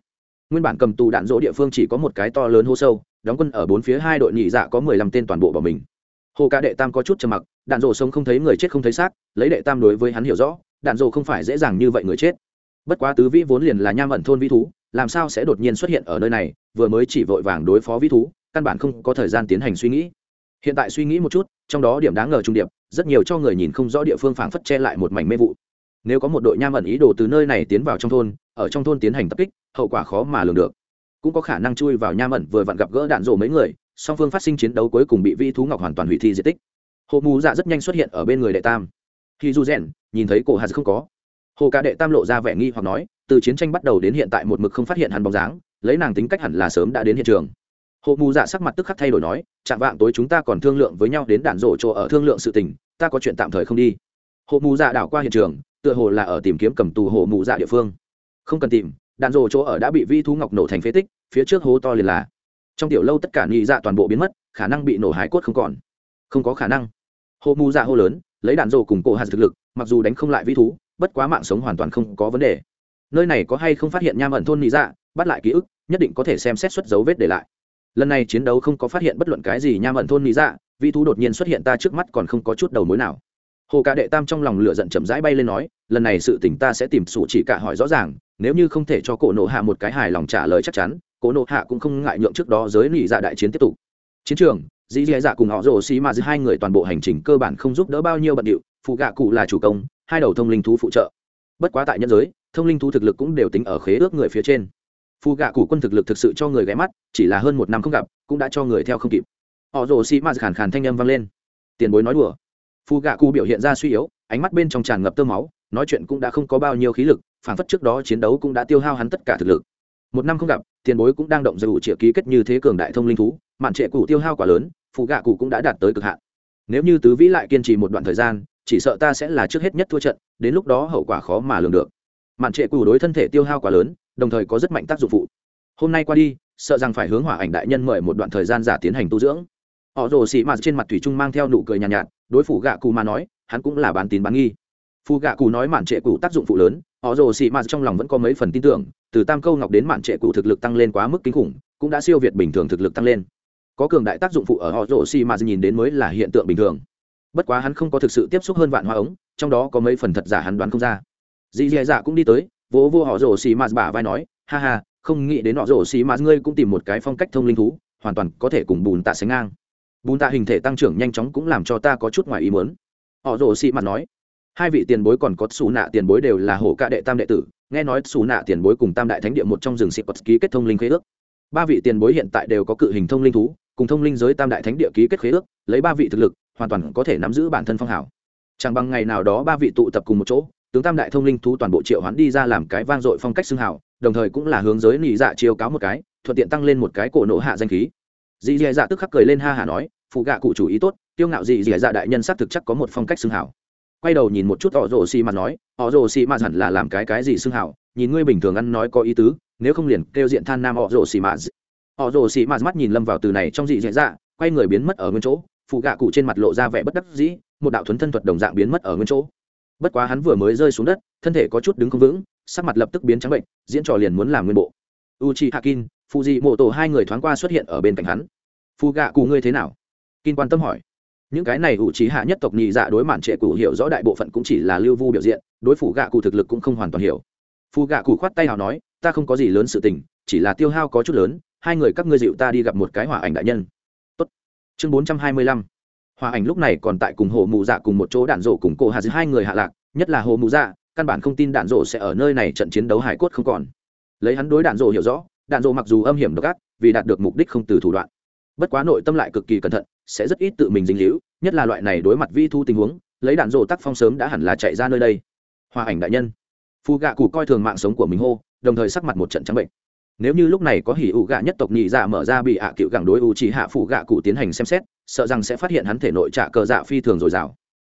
Nguyên bản cầm tù đạn rỗ địa phương chỉ có một cái to lớn hô sâu đóng quân ở bốn phía hai đội nhị dạ có mười lăm tên toàn bộ bỏ mình. Hồ ca đệ tam có chút trầm mặc, đạn rổ sống không thấy người chết không thấy xác, lấy đệ tam đối với hắn hiểu rõ, đạn rổ không phải dễ dàng như vậy người chết. Bất quá tứ vĩ vốn liền là nham ẩn thôn vĩ thú, làm sao sẽ đột nhiên xuất hiện ở nơi này, vừa mới chỉ vội vàng đối phó vĩ thú, căn bản không có thời gian tiến hành suy nghĩ. Hiện tại suy nghĩ một chút, trong đó điểm đáng ngờ trung điệp, rất nhiều cho người nhìn không rõ địa phương phảng phất che lại một mảnh mê vụ. Nếu có một đội nham ẩn ý đồ từ nơi này tiến vào trong thôn, ở trong thôn tiến hành tập kích, hậu quả khó mà lường được cũng có khả năng chui vào nham ẩn vừa vặn gặp gỡ đạn rổ mấy người, song phương phát sinh chiến đấu cuối cùng bị vi thú ngọc hoàn toàn hủy thi di tích. Hồ mù dạ rất nhanh xuất hiện ở bên người đệ tam. Khi du rèn nhìn thấy cổ hà không có, hồ ca đệ tam lộ ra vẻ nghi hoặc nói, từ chiến tranh bắt đầu đến hiện tại một mực không phát hiện hắn bóng dáng, lấy nàng tính cách hẳn là sớm đã đến hiện trường. Hộ mù dạ sắc mặt tức khắc thay đổi nói chạm vạng tối chúng ta còn thương lượng với nhau đến đạn rổ chỗ ở thương lượng sự tình, ta có chuyện tạm thời không đi. Hộ mù dạ đảo qua hiện trường, tựa hồ là ở tìm kiếm cầm tù hộ mù dạ địa phương. Không cần tìm đạn rồ chỗ ở đã bị vi thú ngọc nổ thành phế tích, phía trước hố to liền là. Trong tiểu lâu tất cả nhị dạ toàn bộ biến mất, khả năng bị nổ hải cốt không còn. Không có khả năng. Hô mù dạ hô lớn, lấy đạn rồ cùng cổ hạt thực lực, mặc dù đánh không lại vi thú, bất quá mạng sống hoàn toàn không có vấn đề. Nơi này có hay không phát hiện nham ẩn thôn nhị dạ bắt lại ký ức, nhất định có thể xem xét xuất dấu vết để lại. Lần này chiến đấu không có phát hiện bất luận cái gì nham ẩn thôn nhị dạ vi thú đột nhiên xuất hiện ta trước mắt còn không có chút đầu mối nào. Hồ ca đệ tam trong lòng lửa giận chậm rãi bay lên nói, lần này sự tỉnh ta sẽ tìm sủ chỉ cả hỏi rõ ràng nếu như không thể cho cổ nộ hạ một cái hài lòng trả lời chắc chắn, cổ nộ hạ cũng không ngại nhượng trước đó giới nị dạ đại chiến tiếp tục. Chiến trường dì dì dạ cùng họ rồ xì mà giữa hai người toàn bộ hành trình cơ bản không giúp đỡ bao nhiêu bận điệu, phụ gạ cụ là chủ công, hai đầu thông linh thú phụ trợ. Bất quá tại nhân giới, thông linh thú thực lực cũng đều tính ở khế ước người phía trên. Phụ gạ cụ quân thực lực thực sự cho người ghé mắt, chỉ là hơn một năm không gặp, cũng đã cho người theo không kịp. Họ rồ xì mà khàn khàn thanh âm vang lên. Tiền bối nói đùa. Phụ gạ cụ biểu hiện ra suy yếu, ánh mắt bên trong tràn ngập tơ máu, nói chuyện cũng đã không có bao nhiêu khí lực phản phất trước đó chiến đấu cũng đã tiêu hao hắn tất cả thực lực. Một năm không gặp tiền bối cũng đang động dầu triệu ký kết như thế cường đại thông linh thú mạn trệ cụ tiêu hao quá lớn phụ gạ cụ cũng đã đạt tới cực hạn. Nếu như tứ vĩ lại kiên trì một đoạn thời gian chỉ sợ ta sẽ là trước hết nhất thua trận đến lúc đó hậu quả khó mà lường được. Mạn trệ cụ đối thân thể tiêu hao quá lớn đồng thời có rất mạnh tác dụng phụ. Hôm nay qua đi sợ rằng phải hướng hỏa ảnh đại nhân mời một đoạn thời gian giả tiến hành tu dưỡng. Họ rồ xị mạt trên mặt thủy trung mang theo nụ cười nhàn nhạt, nhạt đối phủ gạ cụ mà nói hắn cũng là bán tín bán nghi phù gạ cụ nói mạn trệ cụ tác dụng phụ lớn, họ rồ xị mạt trong lòng vẫn có mấy phần tin tưởng, từ tam câu ngọc đến mạn trệ cụ thực lực tăng lên quá mức kinh khủng, cũng đã siêu việt bình thường thực lực tăng lên. Có cường đại tác dụng phụ ở họ rồ xị mạt nhìn đến mới là hiện tượng bình thường. Bất quá hắn không có thực sự tiếp xúc hơn vạn hoa ống, trong đó có mấy phần thật giả hắn đoán không ra. Dì dì dạ cũng đi tới, vỗ vô họ rồ xì mạt bả vai nói, ha ha, không nghĩ đến họ rồ xì mạt ngươi cũng tìm một cái phong cách thông linh thú, hoàn toàn có thể cùng bùn tạ sánh ngang. Bùn tạ hình thể tăng trưởng nhanh chóng cũng làm cho ta có chút ngoài ý muốn. Họ rồ xì mạt nói hai vị tiền bối còn có xù nạ tiền bối đều là hổ ca đệ tam đệ tử, nghe nói xù nạ tiền bối cùng tam đại thánh địa một trong rừng xịt ký kết thông linh khế ước. Ba vị tiền bối hiện tại đều có cự hình thông linh thú, cùng thông linh giới tam đại thánh địa ký kết khế ước, lấy ba vị thực lực, hoàn toàn có thể nắm giữ bản thân phong hảo chẳng bằng ngày nào đó ba vị tụ tập cùng một chỗ, tướng tam đại thông linh thú toàn bộ triệu hoán đi ra làm cái vang dội phong cách xưng hảo đồng thời cũng là hướng giới nị dạ chiêu cáo một cái, thuận tiện tăng lên một cái cổ nộ hạ danh khí. Dì dì dạ tức khắc cười lên ha hả nói, phụ gạ cụ chủ ý tốt tiêu ngạo dì dì dạ đại nhân xác thực chắc có một phong cách xưng hảo quay đầu nhìn một chút họ rồ xì mặt nói, họ rồ xì mặt hẳn là làm cái cái gì xưng hảo, nhìn ngươi bình thường ăn nói có ý tứ, nếu không liền kêu diện than nam họ rồ xì mặt họ rồ xì mặt mắt nhìn lâm vào từ này trong dị dạy dạ quay người biến mất ở nguyên chỗ phụ gạ cụ trên mặt lộ ra vẻ bất đắc dĩ, một đạo thuấn thân thuật đồng dạng biến mất ở nguyên chỗ. Bất quá hắn vừa mới rơi xuống đất, thân thể có chút đứng không vững, sắc mặt lập tức biến trắng bệnh, diễn trò liền muốn làm nguyên bộ. U chi hakin phụ dị mộ tổ hai người thoáng qua xuất hiện ở bên cạnh hắn. Phụ gạ cụ ngươi thế nào? Kin quan tâm hỏi những cái này u trí hạ nhất tộc nhị dạ đối mạn trệ cụ hiểu rõ đại bộ phận cũng chỉ là lưu vu biểu diện, đối phủ gạ cụ thực lực cũng không hoàn toàn hiểu. Phù gạ cụ khoát tay nào nói, ta không có gì lớn sự tình, chỉ là tiêu hao có chút lớn, hai người các ngươi dịu ta đi gặp một cái hỏa ảnh đại nhân. Tốt. chương bốn trăm hai mươi lăm. Hòa ảnh lúc này còn tại cùng hồ mù dạ cùng một chỗ đạn rổ cùng cô hà hai người hạ lạc, nhất là hồ mù dạ căn bản không tin đạn rổ sẽ ở nơi này trận chiến đấu hải cốt không còn. Lấy hắn đối đạn rổ hiểu rõ, đạn rổ mặc dù âm hiểm độc ác, vì đạt được mục đích không từ thủ đoạn bất quá nội tâm lại cực kỳ cẩn thận, sẽ rất ít tự mình dính hữu nhất là loại này đối mặt vi thu tình huống, lấy đạn rổ tác phong sớm đã hẳn là chạy ra nơi đây. Hòa ảnh đại nhân. Phù gạ cụ coi thường mạng sống của mình hô, đồng thời sắc mặt một trận trắng bệnh. Nếu như lúc này có hỉ ụ gạ nhất tộc nhị dạ mở ra bị hạ cựu gẳng đối ủ chỉ hạ phù gạ cụ tiến hành xem xét, sợ rằng sẽ phát hiện hắn thể nội trả cờ dạ phi thường dồi dào.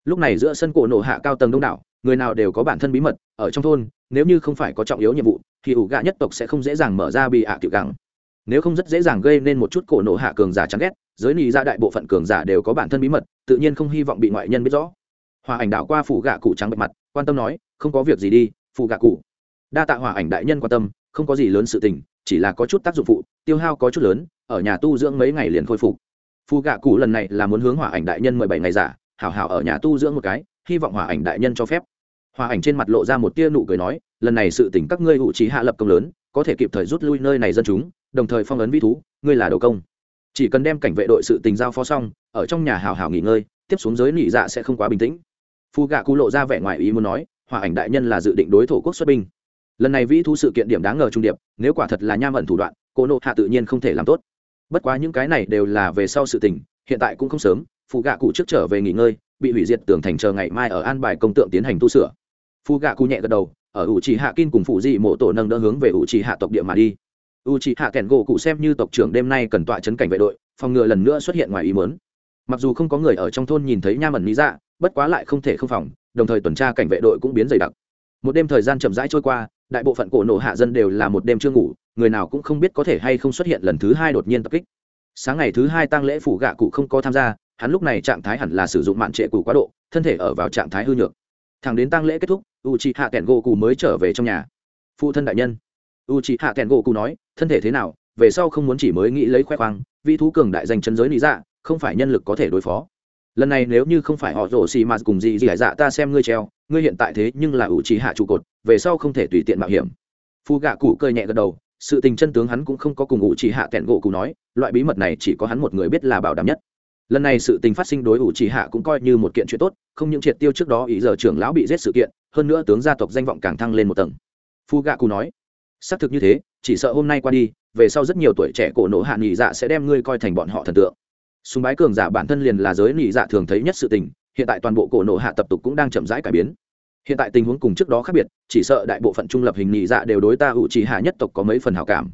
Lúc này giữa sân cổ nổ hạ cao tầng đông đảo, người nào đều có bản thân bí mật, ở trong thôn, nếu như không phải có trọng yếu nhiệm vụ thì ủ gạ nhất tộc sẽ không dễ dàng mở ra bị hạ cựu gẳng nếu không rất dễ dàng gây nên một chút cổ nổ hạ cường giả chán ghét, giới nị ra đại bộ phận cường giả đều có bản thân bí mật, tự nhiên không hy vọng bị ngoại nhân biết rõ. Hòa ảnh đạo qua phụ gạ cụ trắng bệ mặt, quan tâm nói, không có việc gì đi phụ gạ cụ. Đa tạ hòa ảnh đại nhân quan tâm, không có gì lớn sự tình, chỉ là có chút tác dụng phụ, tiêu hao có chút lớn, ở nhà tu dưỡng mấy ngày liền khôi phục. Phụ gạ cụ lần này là muốn hướng hòa ảnh đại nhân mười bảy ngày giả, hảo hảo ở nhà tu dưỡng một cái, hy vọng hòa ảnh đại nhân cho phép. Hòa ảnh trên mặt lộ ra một tia nụ cười nói, lần này sự tỉnh các ngươi hụ trí hạ lập công lớn, có thể kịp thời rút lui nơi này dân chúng đồng thời phong ấn vĩ thú, ngươi là đầu công. Chỉ cần đem cảnh vệ đội sự tình giao phó xong, ở trong nhà hào hào nghỉ ngơi, tiếp xuống giới nỉ dạ sẽ không quá bình tĩnh. Phu gạ cụ lộ ra vẻ ngoài ý muốn nói, hòa ảnh đại nhân là dự định đối thổ quốc xuất binh. Lần này vĩ thu sự kiện điểm đáng ngờ trung điệp, nếu quả thật là nham ẩn thủ đoạn, cô nộ hạ tự nhiên không thể làm tốt. Bất quá những cái này đều là về sau sự tình, hiện tại cũng không sớm phụ gạ cụ trước trở về nghỉ ngơi, bị hủy diệt tưởng thành chờ ngày mai ở an bài công tượng tiến hành tu sửa. Phụ gạ cụ nhẹ gật đầu, ở ủ trì hạ kin cùng phụ dị mộ tổ nâng đỡ hướng về ủ trì hạ tộc địa mà đi u trì hạ kèn gỗ cụ xem như tộc trưởng đêm nay cần tọa chấn cảnh vệ đội, phòng ngừa lần nữa xuất hiện ngoài ý mớn mặc dù không có người ở trong thôn nhìn thấy nha mẩn lý dạ bất quá lại không thể không phòng, đồng thời tuần tra cảnh vệ đội cũng biến dày đặc. Một đêm thời gian chậm rãi trôi qua, đại bộ phận cổ nổ hạ dân đều là một đêm chưa ngủ, người nào cũng không biết có thể hay không xuất hiện lần thứ hai đột nhiên tập kích. Sáng ngày thứ hai tăng lễ phủ gạ cụ không có tham gia, hắn lúc này trạng thái hẳn là sử dụng mạn trệ cụ quá độ, thân thể ở vào trạng thái hư nhược. Thẳng đến tăng lễ kết thúc, u c h ị hạ kẹn gỗ cụ mới trở về trong nhà. Phụ thân đại nhân u c h hạ kẹn gỗ cụ nói, thân thể thế nào? Về sau không muốn chỉ mới nghĩ lấy khoe khoang, vị thú cường đại danh chân giới lý dạ không phải nhân lực có thể đối phó. Lần này nếu như không phải họ rổ xì mà cùng gì gì hải dạ ta xem ngươi treo, ngươi hiện tại thế nhưng là u c h hạ trụ cột, về sau không thể tùy tiện mạo hiểm. Phu gạ cụ cơi nhẹ gật đầu, sự tình chân tướng hắn cũng không có cùng u c h hạ kẹn gỗ cụ nói, loại bí mật này chỉ có hắn một người biết là bảo đảm nhất. Lần này sự tình phát sinh đối ủ chỉ hạ cũng coi như một kiện chuyện tốt, không những triệt tiêu trước đó ý giờ trưởng lão bị giết sự kiện, hơn nữa tướng gia tộc danh vọng càng thăng lên một tầng. Phu gạ cù nói xác thực như thế, chỉ sợ hôm nay qua đi, về sau rất nhiều tuổi trẻ cổ nổ hạ nghỉ dạ sẽ đem ngươi coi thành bọn họ thần tượng. Súng bái cường giả bản thân liền là giới nghỉ dạ thường thấy nhất sự tình, hiện tại toàn bộ cổ nổ hạ tập tục cũng đang chậm rãi cải biến. Hiện tại tình huống cùng trước đó khác biệt, chỉ sợ đại bộ phận trung lập hình nghỉ dạ đều đối ta ủ trí hạ nhất tộc có mấy phần hảo cảm.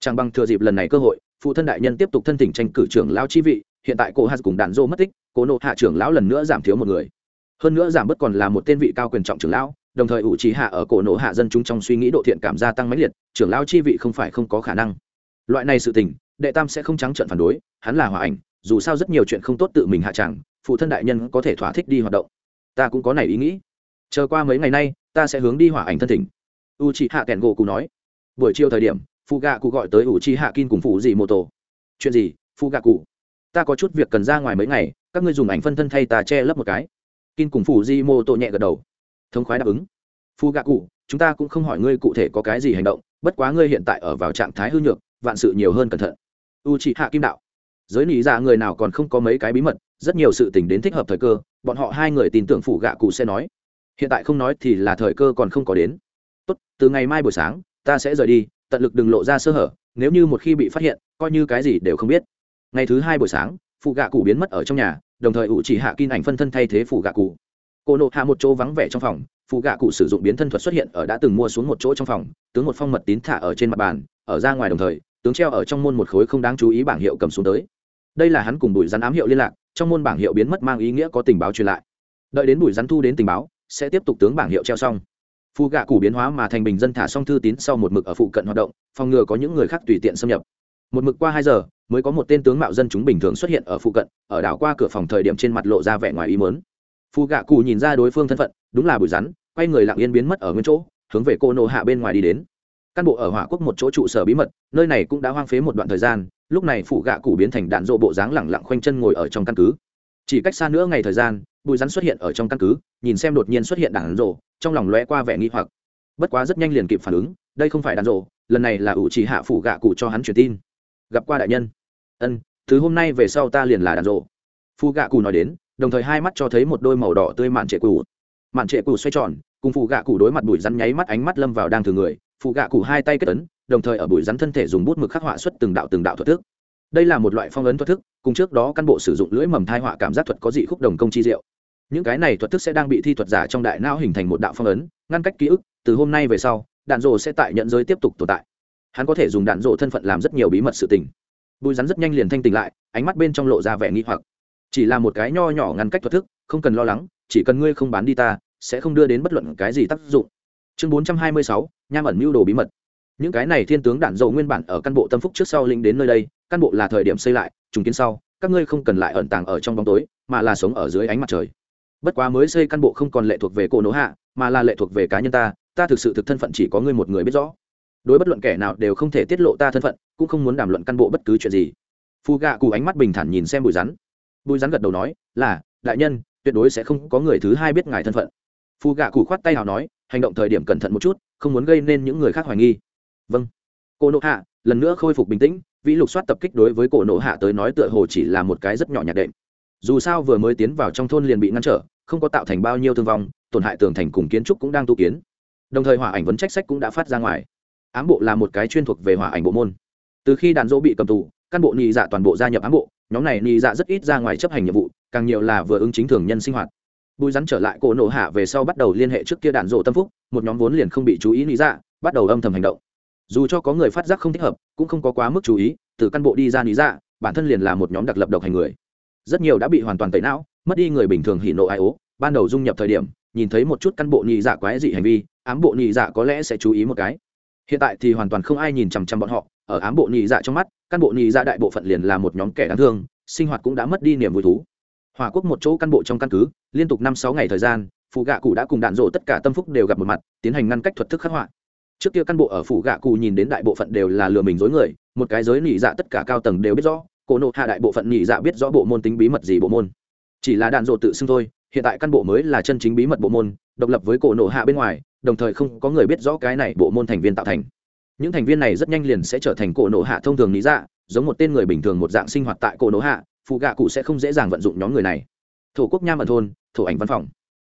Chẳng bằng thừa dịp lần này cơ hội, phụ thân đại nhân tiếp tục thân thỉnh tranh cử trưởng lao chi vị, hiện tại cổ hạt cùng đàn dô mất tích, cổ nộ hạ trưởng lão lần nữa giảm thiếu một người. Hơn nữa giảm bớt còn là một tên vị cao quyền trọng trưởng lão đồng thời ủ trí hạ ở cổ nộ hạ dân chúng trong suy nghĩ độ thiện cảm gia tăng mãnh liệt, trưởng lão chi vị không phải không có khả năng. Loại này sự tình, đệ tam sẽ không trắng trận phản đối, hắn là hòa ảnh, dù sao rất nhiều chuyện không tốt tự mình hạ chẳng, phụ thân đại nhân có thể thỏa thích đi hoạt động. Ta cũng có này ý nghĩ. Chờ qua mấy ngày nay, ta sẽ hướng đi hỏa ảnh thân thỉnh. U c hạ kèn gỗ cụ nói. Buổi chiều thời điểm phụ gạ cụ gọi tới u c hạ kin cùng phụ dị mô tô chuyện gì phụ gạ cụ? Ta có chút việc cần ra ngoài mấy ngày, các ngươi dùng ảnh phân thân thay ta che lấp một cái. Kin cùng phủ di mô tô nhẹ gật đầu thống khoái đáp ứng. Phu gạ cụ, chúng ta cũng không hỏi ngươi cụ thể có cái gì hành động, bất quá ngươi hiện tại ở vào trạng thái hư nhược, vạn sự nhiều hơn cẩn thận. U trị hạ kim đạo. Giới lý giả dạ người nào còn không có mấy cái bí mật, rất nhiều sự tình đến thích hợp thời cơ, bọn họ hai người tin tưởng phủ gạ cụ sẽ nói. Hiện tại không nói thì là thời cơ còn không có đến. Tốt, từ ngày mai buổi sáng, ta sẽ rời đi, tận lực đừng lộ ra sơ hở, nếu như một khi bị phát hiện, coi như cái gì đều không biết. Ngày thứ hai buổi sáng phụ gạ cụ biến mất ở trong nhà, đồng thời ủ chỉ hạ kin ảnh phân thân thay thế phụ gạ cụ cô nộ hạ một chỗ vắng vẻ trong phòng phụ gạ cụ sử dụng biến thân thuật xuất hiện ở đã từng mua xuống một chỗ trong phòng, tướng một phong mật tín thả ở trên mặt bàn, ở ra ngoài đồng thời, tướng treo ở trong môn một khối không đáng chú ý bảng hiệu cầm xuống tới. Đây là hắn cùng bùi rắn ám hiệu liên lạc, trong môn bảng hiệu biến mất mang ý nghĩa có tình báo truyền lại. Đợi đến bùi rắn thu đến tình báo, sẽ tiếp tục tướng bảng hiệu treo xong. Phụ gạ cụ biến hóa mà thành bình dân thả xong thư tín sau một mực ở phụ cận hoạt động, phòng ngừa có những người khác tùy tiện xâm nhập. Một mực qua hai giờ, mới có một tên tướng mạo dân chúng bình thường xuất hiện ở phụ cận, ở đảo qua cửa phòng thời điểm trên mặt lộ ra vẻ ngoài ý mớn phù gạ cụ nhìn ra đối phương thân phận, đúng là bụi rắn, quay người lặng yên biến mất ở nguyên chỗ, hướng về cô nô hạ bên ngoài đi đến. Căn bộ ở hỏa quốc một chỗ trụ sở bí mật, nơi này cũng đã hoang phế một đoạn thời gian, lúc này phụ gạ cụ biến thành đạn rộ bộ dáng lẳng lặng khoanh chân ngồi ở trong căn cứ. Chỉ cách xa nữa ngày thời gian bụi rắn xuất hiện ở trong căn cứ, nhìn xem đột nhiên xuất hiện đạn rộ, trong lòng lóe qua vẻ nghi hoặc. Bất quá rất nhanh liền kịp phản ứng, đây không phải đạn rộ, lần này là ủ chỉ hạ phụ gạ cụ cho hắn truyền tin. Gặp qua đại nhân. Ân, thứ hôm nay về sau ta liền là đàn rộ. Phu gạ cụ nói đến đồng thời hai mắt cho thấy một đôi màu đỏ tươi mạn trệ cũ mạn trệ cũ xoay tròn, cùng phù gạ cù đối mặt bụi rắn nháy mắt ánh mắt lâm vào đang thường người. Phù gạ cù hai tay kết ấn, đồng thời ở bụi rắn thân thể dùng bút mực khắc họa xuất từng đạo từng đạo thuật thức. Đây là một loại phong ấn thuật thức, cùng trước đó căn bộ sử dụng lưỡi mầm thai họa cảm giác thuật có dị khúc đồng công chi diệu. Những cái này thuật thức sẽ đang bị thi thuật giả trong đại não hình thành một đạo phong ấn, ngăn cách ký ức, từ hôm nay về sau, đạn rồ sẽ tại nhận giới tiếp tục tồn tại. Hắn có thể dùng đạn rộ thân phận làm rất nhiều bí mật sự tình. Bùi rắn rất nhanh liền thanh tỉnh lại, ánh mắt bên trong lộ ra vẻ nghi hoặc chỉ là một cái nho nhỏ ngăn cách thuật thức, không cần lo lắng, chỉ cần ngươi không bán đi ta, sẽ không đưa đến bất luận cái gì tác dụng. Chương bốn trăm hai mươi sáu, nham ẩn mưu đồ bí mật. Những cái này thiên tướng đạn dầu nguyên bản ở căn bộ tâm phúc trước sau linh đến nơi đây, căn bộ là thời điểm xây lại, trùng kiến sau, các ngươi không cần lại ẩn tàng ở trong bóng tối, mà là sống ở dưới ánh mặt trời. Bất quá mới xây căn bộ không còn lệ thuộc về cổ nỗ hạ, mà là lệ thuộc về cá nhân ta ta thực sự thực thân phận chỉ có ngươi một người biết rõ. Đối bất luận kẻ nào đều không thể tiết lộ ta thân phận, cũng không muốn đàm luận căn bộ bất cứ chuyện gì. Phù gạ cụ ánh mắt bình thản nhìn xem bùi rắn bùi rắn gật đầu nói, là, đại nhân, tuyệt đối sẽ không có người thứ hai biết ngài thân phận. Phù gạ cụ khoát tay nào nói, hành động thời điểm cẩn thận một chút, không muốn gây nên những người khác hoài nghi. Vâng. Cô nộ hạ lần nữa khôi phục bình tĩnh, vĩ lục soát tập kích đối với cổ nộ hạ tới nói tựa hồ chỉ là một cái rất nhỏ nhạt đệm. Dù sao vừa mới tiến vào trong thôn liền bị ngăn trở, không có tạo thành bao nhiêu thương vong, tổn hại tường thành cùng kiến trúc cũng đang tu kiến. Đồng thời hỏa ảnh vấn trách sách cũng đã phát ra ngoài. Ám bộ là một cái chuyên thuộc về hỏa ảnh bộ môn. Từ khi đàn dỗ bị cầm tù, căn bộ nhị dạ toàn bộ gia nhập ám bộ nhóm này nị dạ rất ít ra ngoài chấp hành nhiệm vụ, càng nhiều là vừa ứng chính thường nhân sinh hoạt. Bùi rắn trở lại cổ nổ hạ về sau bắt đầu liên hệ trước kia đạn rộ tâm phúc, một nhóm vốn liền không bị chú ý nị dạ bắt đầu âm thầm hành động. Dù cho có người phát giác không thích hợp, cũng không có quá mức chú ý, từ căn bộ đi ra nị dạ bản thân liền là một nhóm đặc lập độc hành người. Rất nhiều đã bị hoàn toàn tẩy não, mất đi người bình thường hỉ nộ ai ố, ban đầu dung nhập thời điểm, nhìn thấy một chút căn bộ nhị dạ quái dị hành vi, ám bộ nhị dạ có lẽ sẽ chú ý một cái. Hiện tại thì hoàn toàn không ai nhìn chằm chằm bọn họ, ở ám bộ nhị dạ trong mắt căn bộ nhị dạ đại bộ phận liền là một nhóm kẻ đáng thương, sinh hoạt cũng đã mất đi niềm vui thú. Hòa quốc một chỗ căn bộ trong căn cứ, liên tục năm sáu ngày thời gian phụ gạ cụ đã cùng đạn rộ tất cả tâm phúc đều gặp một mặt, tiến hành ngăn cách thuật thức khắc họa. Trước kia căn bộ ở phủ gạ cụ nhìn đến đại bộ phận đều là lừa mình dối người, một cái giới nỉ dạ tất cả cao tầng đều biết rõ, cổ nộ hạ đại bộ phận nỉ dạ biết rõ bộ môn tính bí mật gì bộ môn. Chỉ là đạn rộ tự xưng thôi, hiện tại căn bộ mới là chân chính bí mật bộ môn, độc lập với cổ nộ hạ bên ngoài, đồng thời không có người biết rõ cái này bộ môn thành viên tạo thành những thành viên này rất nhanh liền sẽ trở thành cổ nộ hạ thông thường lý dạ giống một tên người bình thường một dạng sinh hoạt tại cổ nộ hạ, phụ gạ cụ sẽ không dễ dàng vận dụng nhóm người này. Thổ quốc nham ẩn thôn thổ ảnh văn phòng.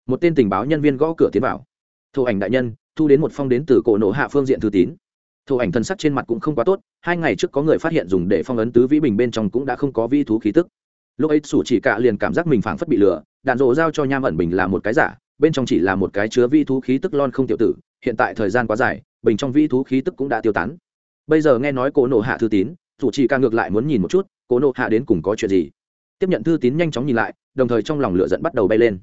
Một tên tình báo nhân viên gõ cửa tiến vào. Thổ ảnh đại nhân, thu đến một phong đến từ cổ nộ hạ phương diện thư tín. Thổ ảnh thân sắc trên mặt cũng không quá tốt, hai ngày trước có người phát hiện dùng để phong ấn tứ vĩ bình bên trong cũng đã không có vi thú khí tức. Lúc ấy sủ chỉ cạ liền cảm giác mình phảng phất bị lừa, đạn rộ giao cho nham ẩn bình là một cái giả, bên trong chỉ là một cái chứa vi thú khí tức lon không tiểu tử, hiện tại thời gian quá dài bình trong vĩ thú khí tức cũng đã tiêu tán. Bây giờ nghe nói cổ nộ hạ thư tín, dù chỉ ca ngược lại muốn nhìn một chút cổ nộ hạ đến cùng có chuyện gì? Tiếp nhận thư tín nhanh chóng nhìn lại, đồng thời trong lòng lửa giận bắt đầu bay lên.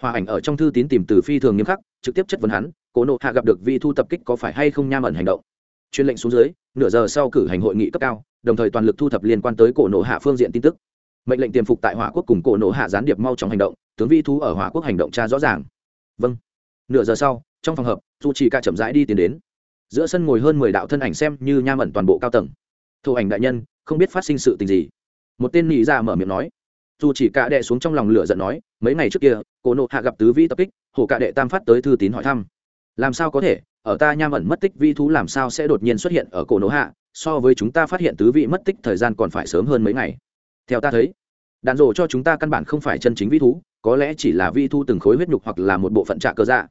Hòa ảnh ở trong thư tín tìm từ phi thường nghiêm khắc, trực tiếp chất vấn hắn cổ nộ hạ gặp được vi thu tập kích có phải hay không nham ẩn hành động? Chuyên lệnh xuống dưới, nửa giờ sau cử hành hội nghị cấp cao, đồng thời toàn lực thu thập liên quan tới cổ nộ hạ phương diện tin tức. Mệnh lệnh tiềm phục tại hỏa quốc cùng cổ nộ hạ gián điệp mau chóng hành động, tướng vi thú ở hỏa quốc hành động tra rõ ràng. Vâng. Nửa giờ sau, trong phòng hợp dù chỉ ca chậm rãi đi tiến đến giữa sân ngồi hơn mười đạo thân ảnh xem như nham ẩn toàn bộ cao tầng. Thủ ảnh đại nhân, không biết phát sinh sự tình gì? Một tên nị ra mở miệng nói. Dù chỉ cả đệ xuống trong lòng lửa giận nói, mấy ngày trước kia cổ nộ hạ gặp tứ vĩ tập kích hồ cả đệ tam phát tới thư tín hỏi thăm. Làm sao có thể? Ở ta nham ẩn mất tích vi thú làm sao sẽ đột nhiên xuất hiện ở cổ nộ hạ? So với chúng ta phát hiện tứ vị mất tích thời gian còn phải sớm hơn mấy ngày. Theo ta thấy, đạn rổ cho chúng ta căn bản không phải chân chính vi thú, có lẽ chỉ là vi thú từng khối huyết nhục hoặc là một bộ phận trạ cơ dạ.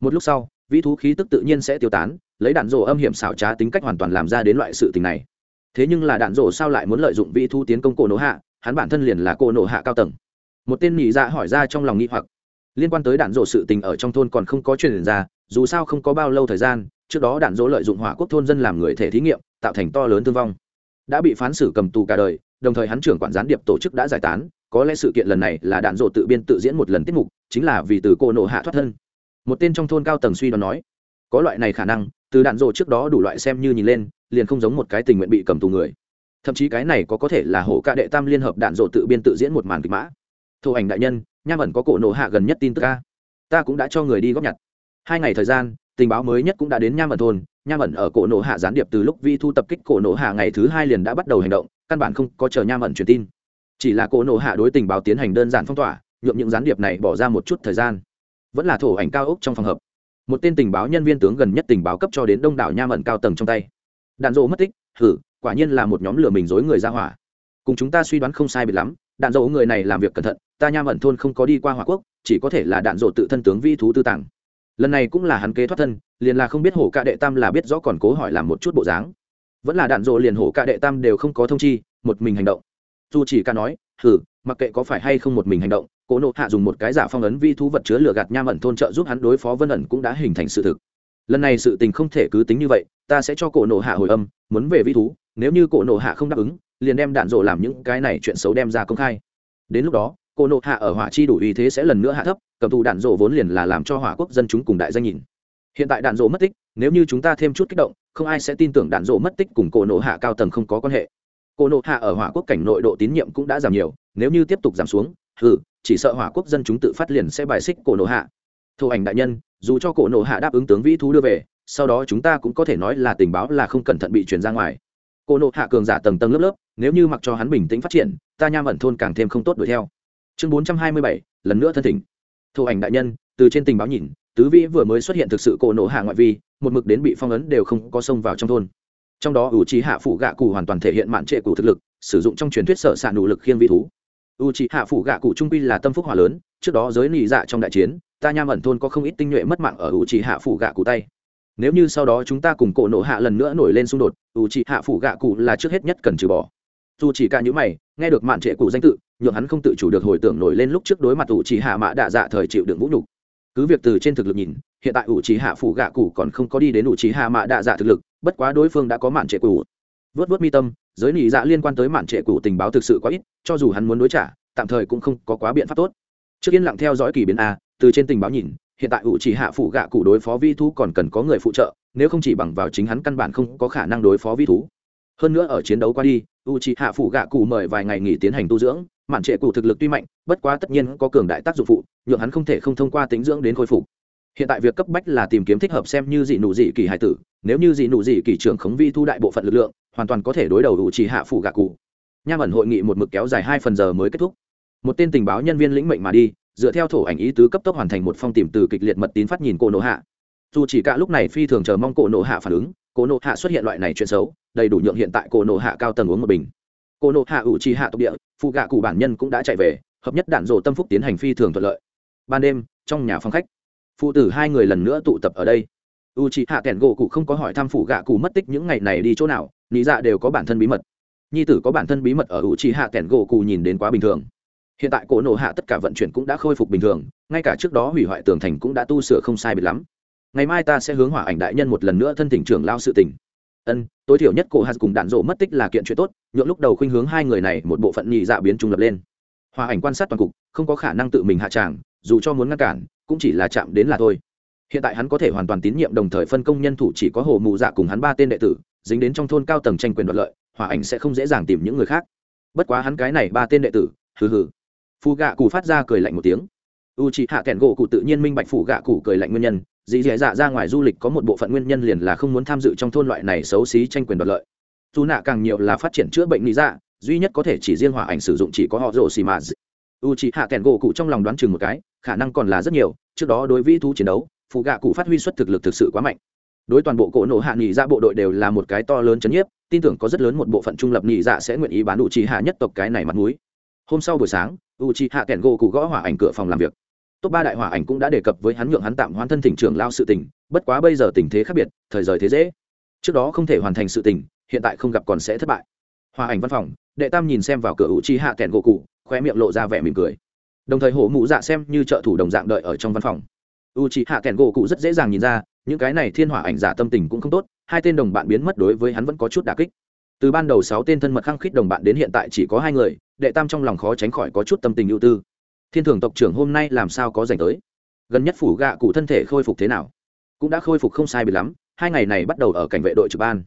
Một lúc sau vi thú khí tức tự nhiên sẽ tiêu tán lấy đạn rổ âm hiểm xảo trá tính cách hoàn toàn làm ra đến loại sự tình này. Thế nhưng là đạn rổ sao lại muốn lợi dụng vị thu tiến công cổ nổ hạ, hắn bản thân liền là cổ nổ hạ cao tầng. Một tên nhị dạ hỏi ra trong lòng nghi hoặc. Liên quan tới đạn rổ sự tình ở trong thôn còn không có truyền ra, dù sao không có bao lâu thời gian, trước đó đạn dỗ lợi dụng hỏa quốc thôn dân làm người thể thí nghiệm, tạo thành to lớn thương vong. Đã bị phán xử cầm tù cả đời, đồng thời hắn trưởng quản gián điệp tổ chức đã giải tán, có lẽ sự kiện lần này là đạn dỗ tự biên tự diễn một lần tiết mục, chính là vì từ cô nộ hạ thoát thân. Một tên trong thôn cao tầng suy đoán nói, có loại này khả năng từ đạn dỗ trước đó đủ loại xem như nhìn lên, liền không giống một cái tình nguyện bị cầm tù người. Thậm chí cái này có có thể là hổ ca đệ tam liên hợp đạn dỗ tự biên tự diễn một màn kịch mã. Thổ ảnh đại nhân, nham ẩn có cổ nổ hạ gần nhất tin tức ca ta cũng đã cho người đi góp nhặt. Hai ngày thời gian, tình báo mới nhất cũng đã đến nham ẩn thôn. Nham ẩn ở cổ nổ hạ gián điệp từ lúc vi thu tập kích cổ nổ hạ ngày thứ hai liền đã bắt đầu hành động, căn bản không có chờ nham ẩn truyền tin. Chỉ là cổ nổ hạ đối tình báo tiến hành đơn giản phong tỏa, nhuộm những gián điệp này bỏ ra một chút thời gian. Vẫn là thổ ảnh cao ốc trong phòng hợp một tên tình báo nhân viên tướng gần nhất tình báo cấp cho đến đông đảo nha mận cao tầng trong tay. Đạn dỗ mất tích, hử, quả nhiên là một nhóm lửa mình dối người ra hỏa. Cùng chúng ta suy đoán không sai biệt lắm, đạn dỗ người này làm việc cẩn thận, ta nha mận thôn không có đi qua hỏa quốc, chỉ có thể là đạn dỗ tự thân tướng vi thú tư tàng. Lần này cũng là hắn kế thoát thân, liền là không biết hổ ca đệ tam là biết rõ còn cố hỏi làm một chút bộ dáng. Vẫn là đạn dỗ liền hổ ca đệ tam đều không có thông chi, một mình hành động. Dù chỉ ca nói, hử, mặc kệ có phải hay không một mình hành động cố nộ hạ dùng một cái giả phong ấn vi thú vật chứa lửa gạt nham ẩn thôn trợ giúp hắn đối phó vân ẩn cũng đã hình thành sự thực. Lần này sự tình không thể cứ tính như vậy, ta sẽ cho cổ nộ hạ hồi âm, muốn về vi thú, nếu như cổ nộ hạ không đáp ứng, liền đem đạn rộ làm những cái này chuyện xấu đem ra công khai. Đến lúc đó cổ nộ hạ ở hỏa chi đủ uy thế sẽ lần nữa hạ thấp, cầm tù đạn rộ vốn liền là làm cho hỏa quốc dân chúng cùng đại danh nhìn. Hiện tại đạn rộ mất tích, nếu như chúng ta thêm chút kích động, không ai sẽ tin tưởng đạn rộ mất tích cùng cổ nộ hạ cao tầng không có quan hệ. Cổ nộ hạ ở hỏa quốc cảnh nội độ tín nhiệm cũng đã giảm nhiều, nếu như tiếp tục giảm xuống hừ, chỉ sợ hỏa quốc dân chúng tự phát liền sẽ bài xích cổ nộ hạ. Thổ ảnh đại nhân, dù cho cổ nộ hạ đáp ứng tướng vĩ thú đưa về, sau đó chúng ta cũng có thể nói là tình báo là không cẩn thận bị truyền ra ngoài. Cổ nộ hạ cường giả tầng tầng lớp lớp, nếu như mặc cho hắn bình tĩnh phát triển, ta nham ẩn thôn càng thêm không tốt đuổi theo. Chương bốn trăm hai mươi bảy, lần nữa thân thỉnh. Thổ ảnh đại nhân, từ trên tình báo nhìn, tứ vĩ vừa mới xuất hiện thực sự cổ nộ hạ ngoại vi, một mực đến bị phong ấn đều không có xông vào trong thôn. Trong đó ủ trí hạ phụ gạ cụ hoàn toàn thể hiện mạn trệ cụ thực lực, sử dụng trong truyền thuyết sở s ạ nụ lực khiêng vị thú u trí hạ phủ gạ cụ trung pi là tâm phúc hòa lớn, trước đó giới nị dạ trong đại chiến, ta nham ẩn thôn có không ít tinh nhuệ mất mạng ở u trí hạ phủ gạ cụ tay. Nếu như sau đó chúng ta cùng cổ nộ hạ lần nữa nổi lên xung đột, u trí hạ phủ gạ cụ là trước hết nhất cần trừ bỏ. Dù chỉ cả những mày, nghe được mạn trệ cụ danh tự, nhượng hắn không tự chủ được hồi tưởng nổi lên lúc trước đối mặt u trí hạ mã đạ dạ thời chịu đựng vũ nhục. Cứ việc từ trên thực lực nhìn, hiện tại u trí hạ phủ gạ cụ còn không có đi đến u trí hạ mạ đạ dạ thực lực, bất quá đối phương đã có mạn trệ cụ. Vớt vớt mi tâm giới nỉ dạ liên quan tới mạn trệ cụ tình báo thực sự quá ít, cho dù hắn muốn đối trả, tạm thời cũng không có quá biện pháp tốt. Trước yên lặng theo dõi kỳ biến a, từ trên tình báo nhìn, hiện tại ủ chỉ hạ phủ gạ cụ đối phó vi thú còn cần có người phụ trợ, nếu không chỉ bằng vào chính hắn căn bản không có khả năng đối phó vi thú. Hơn nữa ở chiến đấu qua đi u c hạ phủ gạ cụ mời vài ngày nghỉ tiến hành tu dưỡng, mạn trệ cụ thực lực tuy mạnh, bất quá tất nhiên có cường đại tác dụng phụ, nhượng hắn không thể không thông qua tính dưỡng đến khôi phục hiện tại việc cấp bách là tìm kiếm thích hợp xem như dị nụ dị kỳ hải tử, nếu như dị nụ dị kỳ trưởng khống vi thu đại bộ phận lực lượng, hoàn toàn có thể đối đầu đủ chỉ hạ phủ gạ cụ. Nham ẩn hội nghị một mực kéo dài hai phần giờ mới kết thúc. Một tên tình báo nhân viên lĩnh mệnh mà đi, dựa theo thổ ảnh ý tứ cấp tốc hoàn thành một phong tìm từ kịch liệt mật tín phát nhìn cổ nộ hạ. Dù chỉ cả lúc này phi thường chờ mong cổ nộ hạ phản ứng, cổ nộ hạ xuất hiện loại này chuyện xấu, đầy đủ nhượng hiện tại cổ nộ hạ cao tầng uống một bình. Cổ nộ hạ ủ trì hạ tộc địa phụ gạ cụ bản nhân cũng đã chạy về, hợp nhất đạn rổ tâm phúc tiến hành phi thường thuận lợi. Ban đêm, trong nhà phòng khách phụ tử hai người lần nữa tụ tập ở đây. U c h ị hạ kẻn gỗ cụ không có hỏi thăm phụ gạ cụ mất tích những ngày này đi chỗ nào lý dạ đều có bản thân bí mật. Nhi tử có bản thân bí mật ở u c h ị hạ kẻn gỗ cụ nhìn đến quá bình thường. Hiện tại cổ nổ hạ tất cả vận chuyển cũng đã khôi phục bình thường, ngay cả trước đó hủy hoại tường thành cũng đã tu sửa không sai biệt lắm. Ngày mai ta sẽ hướng hỏa ảnh đại nhân một lần nữa thân tỉnh trưởng lao sự tỉnh ân, tối thiểu nhất cổ hạt cùng đạn rộ mất tích là kiện chuyện tốt, nhượng lúc đầu khuynh hướng hai người này một bộ phận nhị dạ biến trung lập lên. Hòa ảnh quan sát toàn cục, không có khả năng tự mình hạ tràng dù cho muốn ngăn cản, cũng chỉ là chạm đến là thôi. Hiện tại hắn có thể hoàn toàn tín nhiệm đồng thời phân công nhân thủ chỉ có hồ mụ dạ cùng hắn ba tên đệ tử, dính đến trong thôn cao tầng tranh quyền đoạt lợi hòa ảnh sẽ không dễ dàng tìm những người khác. Bất quá hắn cái này ba tên đệ tử, hừ hừ. Phù gạ cụ phát ra cười lạnh một tiếng. U chị hạ kẹn gỗ cụ tự nhiên minh bạch phủ gạ cụ cười lạnh nguyên nhân, dì dì dạ ra ngoài du lịch có một bộ phận nguyên nhân liền là không muốn tham dự trong thôn loại này xấu xí tranh quyền đoạt lợi. Dù nạ càng nhiều là phát triển chữa bệnh lý dạ duy nhất có thể chỉ riêng hỏa ảnh sử dụng chỉ có họ rổ xì mà u chị hạ kẹn gỗ cụ trong lòng đoán chừng một cái khả năng còn là rất nhiều, trước đó đối với thú chiến đấu phụ gạ cụ phát huy xuất thực lực thực sự quá mạnh. Đối toàn bộ cổ nổ hạ nghỉ dạ bộ đội đều là một cái to lớn chấn nhiếp, tin tưởng có rất lớn một bộ phận trung lập nghỉ dạ sẽ nguyện ý bán u c hạ nhất tộc cái này mặt mũi. Hôm sau buổi sáng u c hạ kẹn gỗ cụ gõ hỏa ảnh cửa phòng làm việc. Top ba đại hỏa ảnh cũng đã đề cập với hắn nhượng hắn tạm hoãn thân thỉnh trưởng lao sự tình, bất quá bây giờ tình thế khác biệt, thời rời thế dễ. Trước đó không thể hoàn thành sự tình, hiện tại không gặp còn sẽ thất bại. Hòa ảnh văn phòng, đệ tam nhìn xem vào cửa u chi hạ kẹn gỗ cụ khoe miệng lộ ra vẻ mỉm cười đồng thời hổ mụ dạ xem như trợ thủ đồng dạng đợi ở trong văn phòng. U chi hạ kẹn gỗ cụ rất dễ dàng nhìn ra, những cái này thiên hỏa ảnh giả tâm tình cũng không tốt, hai tên đồng bạn biến mất đối với hắn vẫn có chút đà kích. Từ ban đầu sáu tên thân mật khăng khít đồng bạn đến hiện tại chỉ có hai người, đệ tam trong lòng khó tránh khỏi có chút tâm tình ưu tư. Thiên thường tộc trưởng hôm nay làm sao có dành tới? Gần nhất phủ gạ cụ thân thể khôi phục thế nào? Cũng đã khôi phục không sai bị lắm, hai ngày này bắt đầu ở cảnh vệ đội trực ban.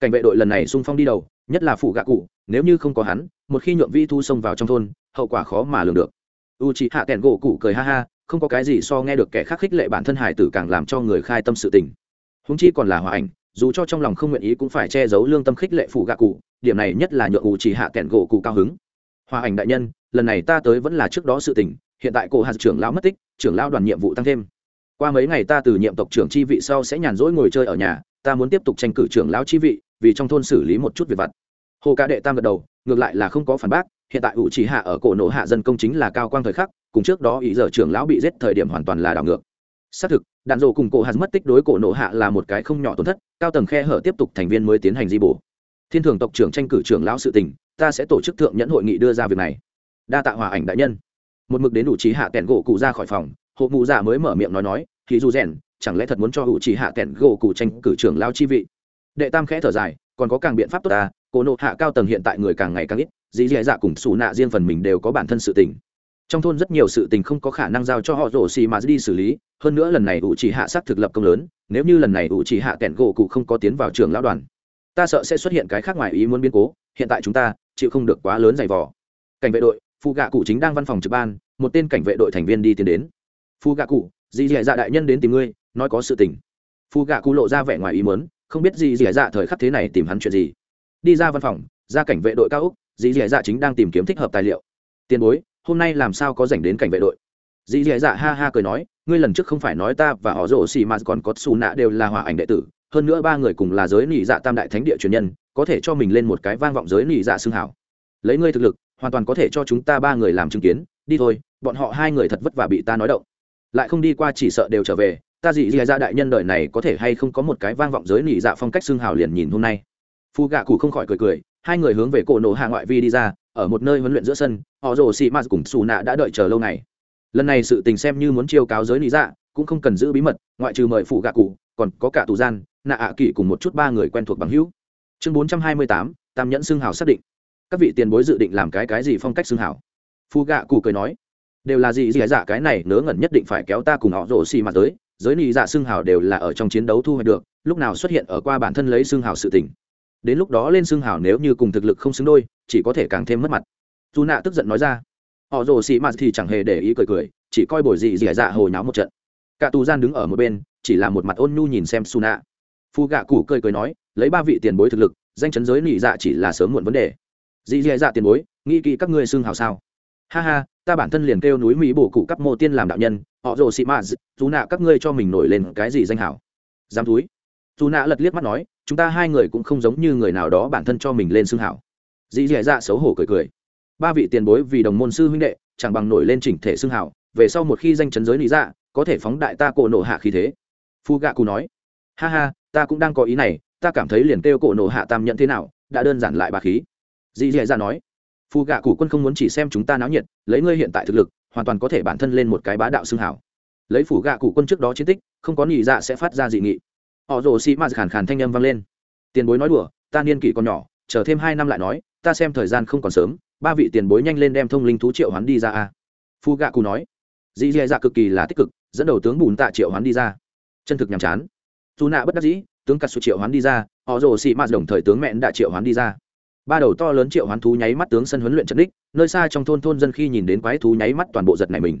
Cảnh vệ đội lần này sung phong đi đầu, nhất là phủ gạ cụ, nếu như không có hắn, một khi nhuộm vi thu xông vào trong thôn, hậu quả khó mà lường được u chị hạ kèn gỗ cụ cười ha ha, không có cái gì so nghe được kẻ khác khích lệ bản thân hải tử càng làm cho người khai tâm sự tình. Húng chi còn là hòa ảnh, dù cho trong lòng không nguyện ý cũng phải che giấu lương tâm khích lệ phủ gạ cụ, điểm này nhất là nhượng u chị hạ kèn gỗ cụ cao hứng. Hòa ảnh đại nhân, lần này ta tới vẫn là trước đó sự tình, hiện tại cổ hạt trưởng lão mất tích, trưởng lão đoàn nhiệm vụ tăng thêm. Qua mấy ngày ta từ nhiệm tộc trưởng chi vị sau sẽ nhàn rỗi ngồi chơi ở nhà, ta muốn tiếp tục tranh cử trưởng lão chi vị, vì trong thôn xử lý một chút việc vặt. Hồ ca đệ tam gật đầu, ngược lại là không có phản bác hiện tại ủ chỉ hạ ở cổ nổ hạ dân công chính là cao quang thời khắc, cùng trước đó ý giờ trưởng lão bị giết thời điểm hoàn toàn là đảo ngược. Xác thực, đạn dộ cùng cổ hạt mất tích đối cổ nổ hạ là một cái không nhỏ tổn thất, cao tầng khe hở tiếp tục thành viên mới tiến hành di bổ. Thiên thường tộc trưởng tranh cử trưởng lão sự tình, ta sẽ tổ chức thượng nhẫn hội nghị đưa ra việc này. Đa tạ hòa ảnh đại nhân. Một mực đến ủ trí hạ kẹn gỗ cụ ra khỏi phòng, hộ mụ già mới mở miệng nói nói thì dù rèn, chẳng lẽ thật muốn cho ủ trí hạ kẹn gỗ cụ tranh cử trưởng lão chi vị? Đệ tam khẽ thở dài, còn có càng biện pháp tốt ta, cổ nộ hạ cao tầng hiện tại người càng ngày càng ít dì dì dạ cùng xù nạ riêng phần mình đều có bản thân sự tình. Trong thôn rất nhiều sự tình không có khả năng giao cho họ rổ xì mà đi xử lý, hơn nữa lần này ủ chỉ hạ sắc thực lập công lớn, nếu như lần này ủ chỉ hạ kẹn gỗ cụ không có tiến vào trường lão đoàn, ta sợ sẽ xuất hiện cái khác ngoài ý muốn biến cố, hiện tại chúng ta chịu không được quá lớn dày vò. Cảnh vệ đội phụ gạ cụ chính đang văn phòng trực ban, một tên cảnh vệ đội thành viên đi tiến đến. Phụ gạ cụ, dì dì dạ đại nhân đến tìm ngươi, nói có sự tình. Phụ gạ cụ lộ ra vẻ ngoài ý muốn, không biết dì dì dạ thời khắc thế này tìm hắn chuyện gì. Đi ra văn phòng, ra cảnh vệ đội cao úc dì dì dạ chính đang tìm kiếm thích hợp tài liệu. Tiền bối, hôm nay làm sao có dành đến cảnh vệ đội? Dì dì dạ ha ha cười nói, ngươi lần trước không phải nói ta và họ rổ xì mà còn có xù nạ đều là hòa ảnh đệ tử, hơn nữa ba người cùng là giới nỉ dạ tam đại thánh địa truyền nhân, có thể cho mình lên một cái vang vọng giới nỉ dạ xương hảo. Lấy ngươi thực lực, hoàn toàn có thể cho chúng ta ba người làm chứng kiến, đi thôi, bọn họ hai người thật vất vả bị ta nói động. Lại không đi qua chỉ sợ đều trở về, ta dị dị dạ đại nhân đời này có thể hay không có một cái vang vọng giới nỉ dạ phong cách xương hào liền nhìn hôm nay. Phu gạ cụ không khỏi cười cười hai người hướng về cổ nổ hạ ngoại vi đi ra, ở một nơi huấn luyện giữa sân, họ rồ xì mạt cùng xù nạ đã đợi chờ lâu ngày. Lần này sự tình xem như muốn chiêu cáo giới lý dạ cũng không cần giữ bí mật, ngoại trừ mời phụ gạ cụ, còn có cả tù gian, nạ ạ à kỷ cùng một chút ba người quen thuộc bằng hữu. Chương bốn trăm hai mươi tám, tam nhẫn xương hào xác định. Các vị tiền bối dự định làm cái cái gì phong cách xương hào? Phụ gạ cụ cười nói, đều là gì gì dạ cái này nớ ngẩn nhất định phải kéo ta cùng họ rồ xì mặt tới, giới lý dạ xương hào đều là ở trong chiến đấu thu hoạch được, lúc nào xuất hiện ở qua bản thân lấy xương hào sự tỉnh đến lúc đó lên xương hào nếu như cùng thực lực không xứng đôi, chỉ có thể càng thêm mất mặt. Dù nạ tức giận nói ra. Họ rồ xì mạt thì chẳng hề để ý cười cười, chỉ coi bồi dị dị dạ hồi nháo một trận. Cả tù gian đứng ở một bên, chỉ là một mặt ôn nhu nhìn xem su nạ phu gạ củ cười cười nói, lấy ba vị tiền bối thực lực, danh chấn giới nị dạ chỉ là sớm muộn vấn đề. Dị dị dạ tiền bối, nghĩ kỹ các ngươi xương hào sao? Ha ha, ta bản thân liền kêu núi mỹ bổ cụ cấp mô tiên làm đạo nhân, họ rồ xị mạt dù nạ các ngươi cho mình nổi lên cái gì danh hảo? Dám túi. Dù nạ lật liếc mắt nói chúng ta hai người cũng không giống như người nào đó bản thân cho mình lên xương hảo. Dĩ dì dạ xấu hổ cười cười. Ba vị tiền bối vì đồng môn sư huynh đệ, chẳng bằng nổi lên chỉnh thể xương hảo, về sau một khi danh chấn giới lý dạ có thể phóng đại ta cổ nổ hạ khí thế. Phu gạ cù nói. Ha ha, ta cũng đang có ý này, ta cảm thấy liền kêu cổ nổ hạ tam nhận thế nào, đã đơn giản lại bà khí. Dì dì dạ nói. Phu gạ cụ quân không muốn chỉ xem chúng ta náo nhiệt, lấy ngươi hiện tại thực lực, hoàn toàn có thể bản thân lên một cái bá đạo xương hảo. Lấy phủ gạ cụ quân trước đó chiến tích, không có nhị dạ sẽ phát ra dị nghị họ rồ xì ma khàn khàn thanh âm vang lên. Tiền bối nói đùa, ta niên kỷ còn nhỏ, chờ thêm hai năm lại nói, ta xem thời gian không còn sớm, ba vị tiền bối nhanh lên đem thông linh thú triệu hoán đi ra a. Phu gạ cụ nói, dì dì dạ cực kỳ là tích cực, dẫn đầu tướng bùn tạ triệu hoán đi ra. Chân thực nhàm chán. Dù nạ bất đắc dĩ, tướng cắt sự triệu hoán đi ra, họ rồ xì mạt đồng thời tướng mẹn đã triệu hoán đi ra. Ba đầu to lớn triệu hoán thú nháy mắt tướng sân huấn luyện trận đích, nơi xa trong thôn thôn dân khi nhìn đến quái thú nháy mắt toàn bộ giật này mình.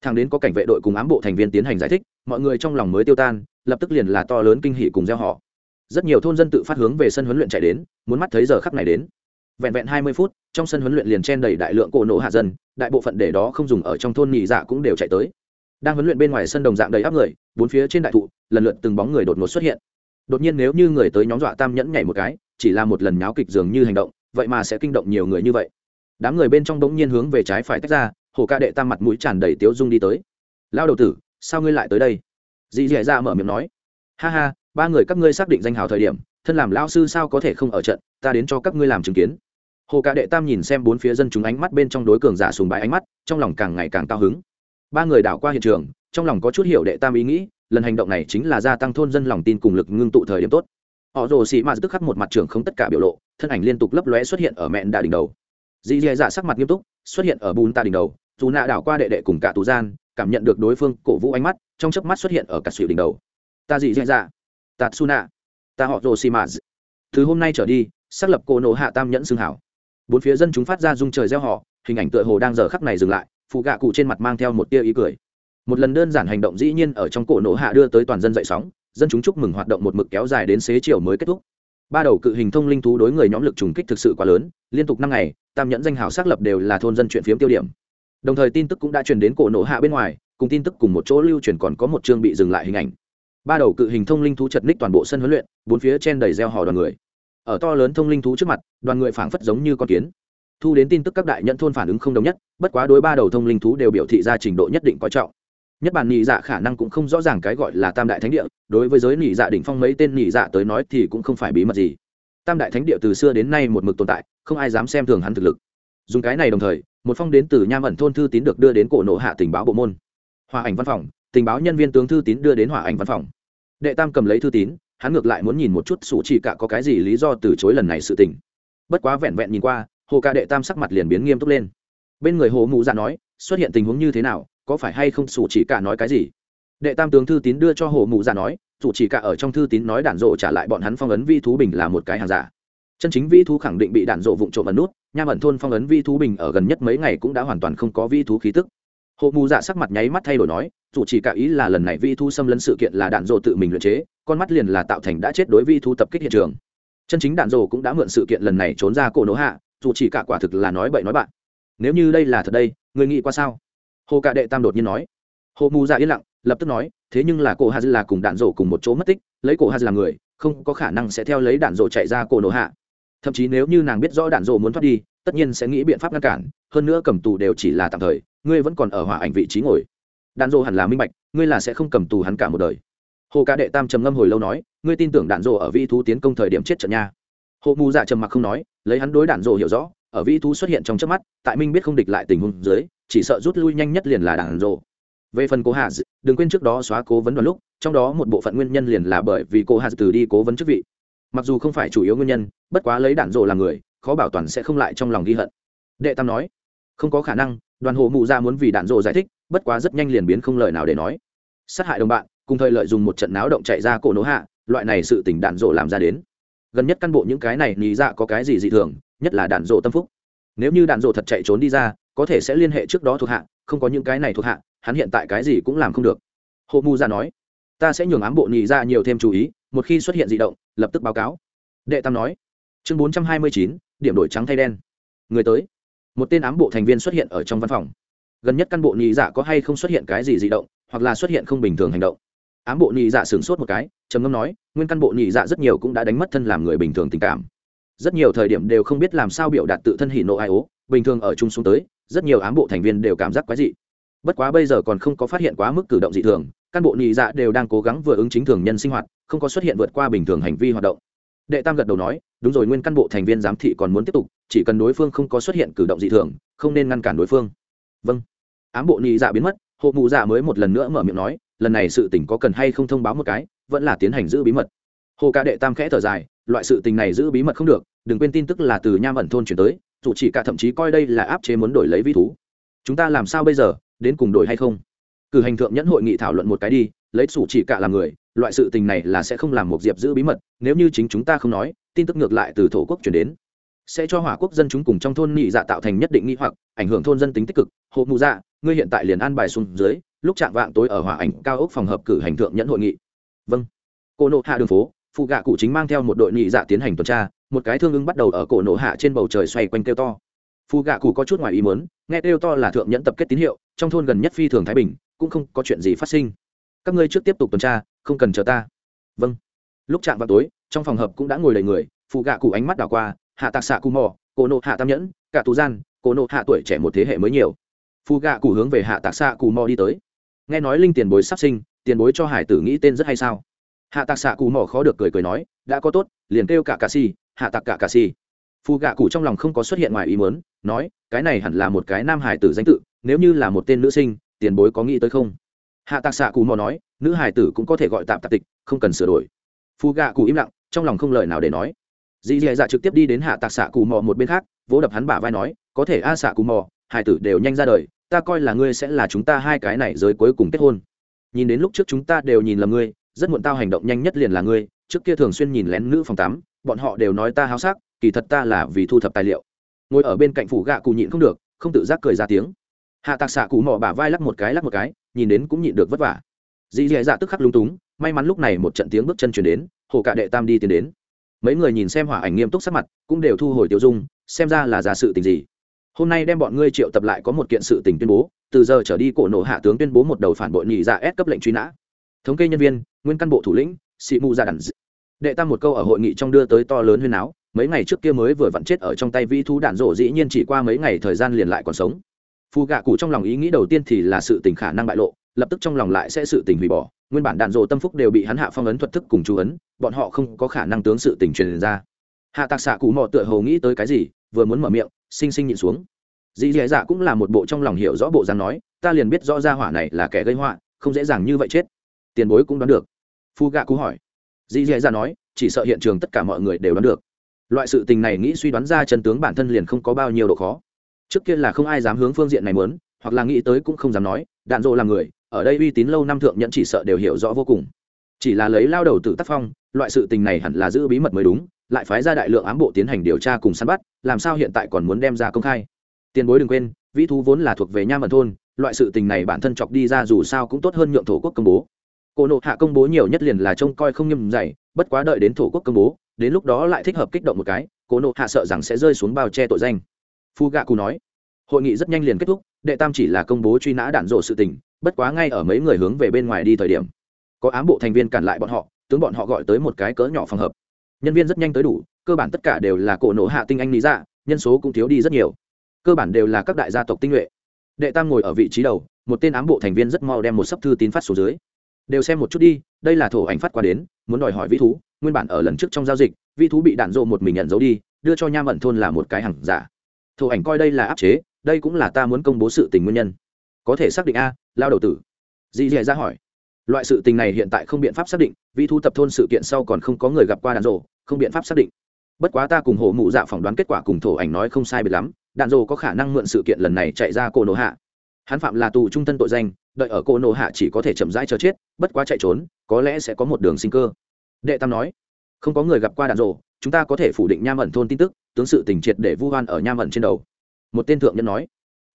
Thằng đến có cảnh vệ đội cùng ám bộ thành viên tiến hành giải thích, mọi người trong lòng mới tiêu tan lập tức liền là to lớn kinh hỉ cùng gieo họ. Rất nhiều thôn dân tự phát hướng về sân huấn luyện chạy đến, muốn mắt thấy giờ khắc này đến. Vẹn vẹn hai mươi phút, trong sân huấn luyện liền chen đầy đại lượng cổ nổ hạ dân, đại bộ phận để đó không dùng ở trong thôn nhị dạ cũng đều chạy tới. Đang huấn luyện bên ngoài sân đồng dạng đầy áp người, bốn phía trên đại thụ, lần lượt từng bóng người đột ngột xuất hiện. Đột nhiên nếu như người tới nhóm dọa tam nhẫn nhảy một cái, chỉ là một lần nháo kịch dường như hành động, vậy mà sẽ kinh động nhiều người như vậy. Đám người bên trong bỗng nhiên hướng về trái phải tách ra, hồ ca đệ tam mặt mũi tràn đầy tiếu dung đi tới. Lao đầu tử, sao ngươi lại tới đây? Dì dì dạ mở miệng nói, ha ha, ba người các ngươi xác định danh hào thời điểm, thân làm lao sư sao có thể không ở trận, ta đến cho các ngươi làm chứng kiến. Hồ ca đệ tam nhìn xem bốn phía dân chúng ánh mắt bên trong đối cường giả sùng bái ánh mắt, trong lòng càng ngày càng cao hứng. Ba người đảo qua hiện trường, trong lòng có chút hiểu đệ tam ý nghĩ, lần hành động này chính là gia tăng thôn dân lòng tin cùng lực ngưng tụ thời điểm tốt. Họ rồ xị mạt tức khắc một mặt trường không tất cả biểu lộ, thân ảnh liên tục lấp lóe xuất hiện ở mẹn đà đỉnh đầu. Dì dì dạ sắc mặt nghiêm túc, xuất hiện ở bùn ta đỉnh đầu, dù nạ đảo qua đệ đệ cùng cả tù gian, cảm nhận được đối phương cổ vũ ánh mắt trong chớp mắt xuất hiện ở cả sụy đỉnh đầu. Ta gì dì dạ. Tatsuna ta họ rồ xị từ hôm nay trở đi, xác lập cô nộ hạ tam nhẫn xương hảo. Bốn phía dân chúng phát ra dung trời gieo họ hình ảnh tựa hồ đang giờ khắc này dừng lại, phụ gạ cụ trên mặt mang theo một tia ý cười. Một lần đơn giản hành động dĩ nhiên ở trong cổ nổ hạ đưa tới toàn dân dậy sóng, dân chúng chúc mừng hoạt động một mực kéo dài đến xế chiều mới kết thúc. Ba đầu cự hình thông linh thú đối người nhóm lực trùng kích thực sự quá lớn, liên tục năm ngày, tam nhẫn danh hào xác lập đều là thôn dân chuyện phiếm tiêu điểm. Đồng thời tin tức cũng đã truyền đến cổ nổ hạ bên ngoài cùng tin tức cùng một chỗ lưu truyền còn có một chương bị dừng lại hình ảnh. Ba đầu cự hình thông linh thú chật ních toàn bộ sân huấn luyện, bốn phía trên đầy gieo hò đoàn người. Ở to lớn thông linh thú trước mặt, đoàn người phảng phất giống như con kiến. Thu đến tin tức các đại nhận thôn phản ứng không đồng nhất, bất quá đối ba đầu thông linh thú đều biểu thị ra trình độ nhất định coi trọng. Nhất bản nhị dạ khả năng cũng không rõ ràng cái gọi là tam đại thánh địa, đối với giới nhị dạ đỉnh phong mấy tên nhị dạ tới nói thì cũng không phải bí mật gì. Tam đại thánh địa từ xưa đến nay một mực tồn tại, không ai dám xem thường hắn thực lực. Dùng cái này đồng thời, một phong đến từ nham ẩn thôn thư tín được đưa đến cổ nộ hạ tình báo bộ môn hòa ảnh văn phòng, tình báo nhân viên tướng thư tín đưa đến hòa ảnh văn phòng. Đệ tam cầm lấy thư tín, hắn ngược lại muốn nhìn một chút sủ chỉ cả có cái gì lý do từ chối lần này sự tình. Bất quá vẹn vẹn nhìn qua, hồ ca đệ tam sắc mặt liền biến nghiêm túc lên. Bên người hồ mụ dạ nói, xuất hiện tình huống như thế nào, có phải hay không sủ chỉ cả nói cái gì? Đệ tam tướng thư tín đưa cho hồ mụ dạ nói, sủ chỉ cả ở trong thư tín nói đản dộ trả lại bọn hắn phong ấn vi thú bình là một cái hàng giả. Chân chính vi thú khẳng định bị đản dộ vụng trộm ẩn nút, nham ẩn thôn phong ấn vi thú bình ở gần nhất mấy ngày cũng đã hoàn toàn không có vi thú khí tức hồ mù dạ sắc mặt nháy mắt thay đổi nói, dù chỉ cả ý là lần này vi thu xâm lấn sự kiện là đạn dộ tự mình luyện chế, con mắt liền là tạo thành đã chết đối vi thu tập kích hiện trường. Chân chính đạn dộ cũng đã mượn sự kiện lần này trốn ra cổ nỗ hạ, dù chỉ cả quả thực là nói bậy nói bạn. Nếu như đây là thật đây, người nghĩ qua sao? Hồ cạ đệ tam đột nhiên nói. Hồ mù dạ yên lặng, lập tức nói, thế nhưng là cổ hà là cùng đạn dộ cùng một chỗ mất tích, lấy cổ hà là người, không có khả năng sẽ theo lấy đạn dộ chạy ra cổ nổ hạ. Thậm chí nếu như nàng biết rõ đạn dộ muốn thoát đi tất nhiên sẽ nghĩ biện pháp ngăn cản, hơn nữa cầm tù đều chỉ là tạm thời, ngươi vẫn còn ở hỏa ảnh vị trí ngồi. Đạn Dô hẳn là minh bạch, ngươi là sẽ không cầm tù hắn cả một đời. Hồ ca đệ tam trầm ngâm hồi lâu nói, ngươi tin tưởng đạn Dô ở vi thú tiến công thời điểm chết trận nha. Hộ mù dạ trầm mặc không nói, lấy hắn đối đạn Dô hiểu rõ, ở vi thú xuất hiện trong trước mắt, tại minh biết không địch lại tình huống dưới, chỉ sợ rút lui nhanh nhất liền là đạn Dô. về phần cố hạ đừng quên trước đó xóa cố vấn đoàn lúc, trong đó một bộ phận nguyên nhân liền là bởi vì cô hạ từ đi cố vấn chức vị. Mặc dù không phải chủ yếu nguyên nhân, bất quá lấy đạn Dô là người khó bảo toàn sẽ không lại trong lòng ghi hận. Đệ tam nói, không có khả năng, đoàn hồ mụ ra muốn vì đạn rộ giải thích, bất quá rất nhanh liền biến không lời nào để nói. Sát hại đồng bạn, cùng thời lợi dùng một trận náo động chạy ra cổ nỗ hạ, loại này sự tình đạn rộ làm ra đến. Gần nhất căn bộ những cái này nghĩ ra dạ có cái gì dị thường, nhất là đạn rộ tâm phúc. Nếu như đạn rộ thật chạy trốn đi ra, có thể sẽ liên hệ trước đó thuộc hạ, không có những cái này thuộc hạ, hắn hiện tại cái gì cũng làm không được. Hộ mù ra nói, ta sẽ nhường ám bộ nhì ra dạ nhiều thêm chú ý, một khi xuất hiện di động, lập tức báo cáo. Đệ tam nói, chương bốn trăm hai mươi chín điểm đổi trắng thay đen. Người tới. Một tên ám bộ thành viên xuất hiện ở trong văn phòng. Gần nhất căn bộ nhị dạ có hay không xuất hiện cái gì di động, hoặc là xuất hiện không bình thường hành động? Ám bộ nhị dạ sửng sốt một cái, trầm ngâm nói, nguyên căn bộ nhị dạ rất nhiều cũng đã đánh mất thân làm người bình thường tình cảm. Rất nhiều thời điểm đều không biết làm sao biểu đạt tự thân hỉ nộ ai ố, bình thường ở chung xuống tới, rất nhiều ám bộ thành viên đều cảm giác quái dị. Bất quá bây giờ còn không có phát hiện quá mức cử động dị thường, căn bộ nhị dạ đều đang cố gắng vừa ứng chính thường nhân sinh hoạt, không có xuất hiện vượt qua bình thường hành vi hoạt động đệ tam gật đầu nói, đúng rồi, nguyên căn bộ thành viên giám thị còn muốn tiếp tục, chỉ cần đối phương không có xuất hiện cử động dị thường, không nên ngăn cản đối phương. Vâng. Ám bộ nhị dạ biến mất, hộ mụ dạ mới một lần nữa mở miệng nói, lần này sự tình có cần hay không thông báo một cái, vẫn là tiến hành giữ bí mật. Hồ ca đệ tam khẽ thở dài, loại sự tình này giữ bí mật không được, đừng quên tin tức là từ nham ẩn thôn chuyển tới, dù chỉ cả thậm chí coi đây là áp chế muốn đổi lấy vi thú. Chúng ta làm sao bây giờ, đến cùng đổi hay không? Cử hành thượng nhẫn hội nghị thảo luận một cái đi, lấy sủ chỉ cả làm người loại sự tình này là sẽ không làm một diệp giữ bí mật, nếu như chính chúng ta không nói, tin tức ngược lại từ thổ quốc chuyển đến. Sẽ cho hỏa quốc dân chúng cùng trong thôn nhị dạ tạo thành nhất định nghi hoặc, ảnh hưởng thôn dân tính tích cực. Hộ mụ dạ ngươi hiện tại liền an bài xuống dưới, lúc chạm vạng tối ở hỏa ảnh cao ốc phòng hợp cử hành thượng nhẫn hội nghị. Vâng. Cô nộ hạ đường phố phụ gạ cụ chính mang theo một đội nhị dạ tiến hành tuần tra, một cái thương ưng bắt đầu ở cổ nộ hạ trên bầu trời xoay quanh kêu to. Phụ gạ cụ có chút ngoài ý muốn, nghe kêu to là thượng nhẫn tập kết tín hiệu, trong thôn gần nhất phi thường thái bình, cũng không có chuyện gì phát sinh. Các ngươi trước tiếp tục tuần tra không cần chờ ta. Vâng. Lúc chạm vào tối, trong phòng hợp cũng đã ngồi đầy người, phụ gạ cụ ánh mắt đảo qua, hạ tạc xạ cù mò, cổ nộ hạ tam nhẫn, cả tù gian, cổ nộ hạ tuổi trẻ một thế hệ mới nhiều. Phụ gạ cụ hướng về hạ tạc xạ cù mò đi tới. Nghe nói linh tiền bối sắp sinh, tiền bối cho hải tử nghĩ tên rất hay sao? Hạ tạc xạ cù mò khó được cười cười nói, đã có tốt, liền kêu cả cà si hạ tạc cả cà si phù gạ cụ trong lòng không có xuất hiện ngoài ý muốn, nói, cái này hẳn là một cái nam hải tử danh tự, nếu như là một tên nữ sinh, tiền bối có nghĩ tới không? Hạ tạc xạ cù mò nói nữ hải tử cũng có thể gọi tạm tạp tịch, không cần sửa đổi. Phù gạ cụ im lặng, trong lòng không lời nào để nói. Dì dì dạ trực tiếp đi đến hạ tạc xạ cù mò một bên khác, vỗ đập hắn bả vai nói, có thể a xạ cù mò hải tử đều nhanh ra đời, ta coi là ngươi sẽ là chúng ta hai cái này giới cuối cùng kết hôn. Nhìn đến lúc trước chúng ta đều nhìn là ngươi, rất muộn tao hành động nhanh nhất liền là ngươi, trước kia thường xuyên nhìn lén nữ phòng tắm, bọn họ đều nói ta háo sắc, kỳ thật ta là vì thu thập tài liệu. Ngồi ở bên cạnh phủ gạ cụ nhịn không được, không tự giác cười ra tiếng. Hạ tạc xạ cụ mò bả vai lắc một cái, lắc một cái, nhìn đến cũng nhịn được vất vả dì dì dạ tức khắc lung túng, may mắn lúc này một trận tiếng bước chân chuyển đến, hồ cạ đệ tam đi tiến đến. Mấy người nhìn xem hỏa ảnh nghiêm túc sắc mặt, cũng đều thu hồi tiêu dung, xem ra là giả sự tình gì. Hôm nay đem bọn ngươi triệu tập lại có một kiện sự tình tuyên bố, từ giờ trở đi cổ nổ hạ tướng tuyên bố một đầu phản bội nhị dạ ép cấp lệnh truy nã. Thống kê nhân viên, nguyên căn bộ thủ lĩnh, sĩ mu gia đàn đệ tam một câu ở hội nghị trong đưa tới to lớn huyên áo mấy ngày trước kia mới vừa vặn chết ở trong tay vi thú đạn rổ dĩ nhiên chỉ qua mấy ngày thời gian liền lại còn sống. Phù gạ cụ trong lòng ý nghĩ đầu tiên thì là sự tình khả năng bại lộ lập tức trong lòng lại sẽ sự tình hủy bỏ. Nguyên bản đạn dộ tâm phúc đều bị hắn hạ phong ấn thuật thức cùng chú ấn bọn họ không có khả năng tướng sự tình truyền ra. Hạ tạc xạ cụ mò tựa hồ nghĩ tới cái gì vừa muốn mở miệng xinh xinh nhịn xuống. Dì dì dạ cũng là một bộ trong lòng hiểu rõ bộ dáng nói ta liền biết rõ ra hỏa này là kẻ gây họa không dễ dàng như vậy chết. Tiền bối cũng đoán được. Phu gạ cú hỏi. Dì dì dạ nói chỉ sợ hiện trường tất cả mọi người đều đoán được. Loại sự tình này nghĩ suy đoán ra chân tướng bản thân liền không có bao nhiêu độ khó. Trước kia là không ai dám hướng phương diện này muốn, hoặc là nghĩ tới cũng không dám nói đạn dộ là người ở đây uy tín lâu năm thượng nhận chỉ sợ đều hiểu rõ vô cùng. Chỉ là lấy lao đầu tự tác phong, loại sự tình này hẳn là giữ bí mật mới đúng, lại phái ra đại lượng ám bộ tiến hành điều tra cùng săn bắt, làm sao hiện tại còn muốn đem ra công khai. Tiền bối đừng quên, vĩ thú vốn là thuộc về nha mật thôn, loại sự tình này bản thân chọc đi ra dù sao cũng tốt hơn nhượng thổ quốc công bố. Cổ nộ hạ công bố nhiều nhất liền là trông coi không nghiêm dày, bất quá đợi đến thổ quốc công bố, đến lúc đó lại thích hợp kích động một cái, cổ nộ hạ sợ rằng sẽ rơi xuống bao che tội danh. Phu gạ cù nói, hội nghị rất nhanh liền kết thúc, đệ tam chỉ là công bố truy nã đạn rộ sự tình bất quá ngay ở mấy người hướng về bên ngoài đi thời điểm, có ám bộ thành viên cản lại bọn họ, tướng bọn họ gọi tới một cái cỡ nhỏ phòng hợp. Nhân viên rất nhanh tới đủ, cơ bản tất cả đều là cổ nổ hạ tinh anh lý dạ nhân số cũng thiếu đi rất nhiều. Cơ bản đều là các đại gia tộc tinh nhuệ. Đệ tam ngồi ở vị trí đầu, một tên ám bộ thành viên rất mau đem một sấp thư tín phát xuống dưới. Đều xem một chút đi, đây là thổ ảnh phát qua đến, muốn đòi hỏi vĩ thú, nguyên bản ở lần trước trong giao dịch, vĩ thú bị đạn dộ một mình nhận giấu đi, đưa cho nham ẩn thôn là một cái hàng giả. Thổ ảnh coi đây là áp chế, đây cũng là ta muốn công bố sự tình nguyên nhân. Có thể xác định a lao đầu tử. Dì dì ra hỏi. Loại sự tình này hiện tại không biện pháp xác định vì thu tập thôn sự kiện sau còn không có người gặp qua đạn dộ không biện pháp xác định. Bất quá ta cùng hồ mụ dạ phỏng đoán kết quả cùng thổ ảnh nói không sai biệt lắm, đạn dộ có khả năng mượn sự kiện lần này chạy ra cô nổ hạ. Hắn phạm là tù trung thân tội danh, đợi ở cô nổ hạ chỉ có thể chậm rãi chờ chết, bất quá chạy trốn, có lẽ sẽ có một đường sinh cơ. Đệ tam nói, không có người gặp qua đạn dộ chúng ta có thể phủ định nham ẩn thôn tin tức, tướng sự tình triệt để vu hoan ở nham ẩn trên đầu. Một tên thượng nhân nói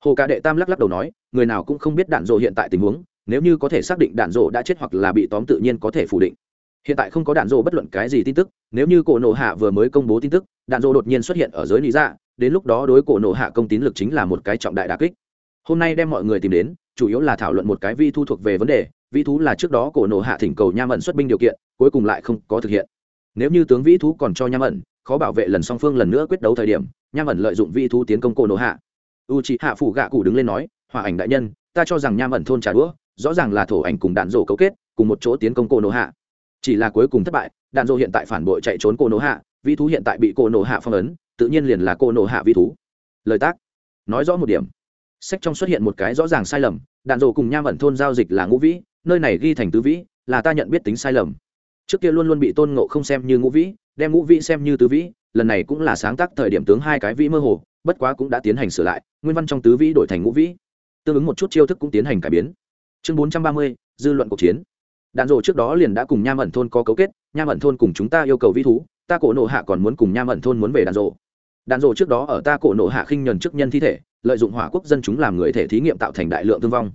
hồ ca đệ tam lắc lắc đầu nói, người nào cũng không biết đạn dộ hiện tại tình huống, nếu như có thể xác định đạn dộ đã chết hoặc là bị tóm tự nhiên có thể phủ định. Hiện tại không có đạn dộ bất luận cái gì tin tức, nếu như cổ nộ hạ vừa mới công bố tin tức, đạn dộ đột nhiên xuất hiện ở giới lý dạ đến lúc đó đối cổ nộ hạ công tín lực chính là một cái trọng đại đà kích. Hôm nay đem mọi người tìm đến, chủ yếu là thảo luận một cái vi thu thuộc về vấn đề, vi thú là trước đó cổ nộ hạ thỉnh cầu nham ẩn xuất binh điều kiện, cuối cùng lại không có thực hiện. Nếu như tướng vĩ thú còn cho nham ẩn, khó bảo vệ lần song phương lần nữa quyết đấu thời điểm, nham ẩn lợi dụng vi thú tiến công cổ nộ hạ u c hạ phủ gạ cụ đứng lên nói hòa ảnh đại nhân, ta cho rằng nham ẩn thôn trả đũa, rõ ràng là thổ ảnh cùng đạn rổ cấu kết, cùng một chỗ tiến công cô nổ hạ. Chỉ là cuối cùng thất bại, đạn rổ hiện tại phản bội chạy trốn cô nổ hạ vi thú hiện tại bị cô nổ hạ phong ấn, tự nhiên liền là cô nổ hạ vi thú. Lời tác. Nói rõ một điểm. Sách trong xuất hiện một cái rõ ràng sai lầm, đạn rổ cùng nham ẩn thôn giao dịch là ngũ vĩ, nơi này ghi thành tứ vĩ, là ta nhận biết tính sai lầm. Trước kia luôn luôn bị tôn ngộ không xem như ngũ vĩ, đem ngũ vĩ xem như tứ vĩ, lần này cũng là sáng tác thời điểm tướng hai cái vĩ mơ hồ bất quá cũng đã tiến hành sửa lại, nguyên văn trong tứ vĩ đổi thành ngũ vĩ. Tương ứng một chút chiêu thức cũng tiến hành cải biến. Chương bốn trăm ba mươi, dư luận cuộc chiến. Đạn rộ trước đó liền đã cùng nham ẩn thôn có cấu kết, nham ẩn thôn cùng chúng ta yêu cầu vĩ thú, ta cổ nộ hạ còn muốn cùng nham ẩn thôn muốn về đạn rộ đạn rộ trước đó ở ta cổ nộ hạ khinh nhuần chức nhân thi thể, lợi dụng hỏa quốc dân chúng làm người thể thí nghiệm tạo thành đại lượng thương vong.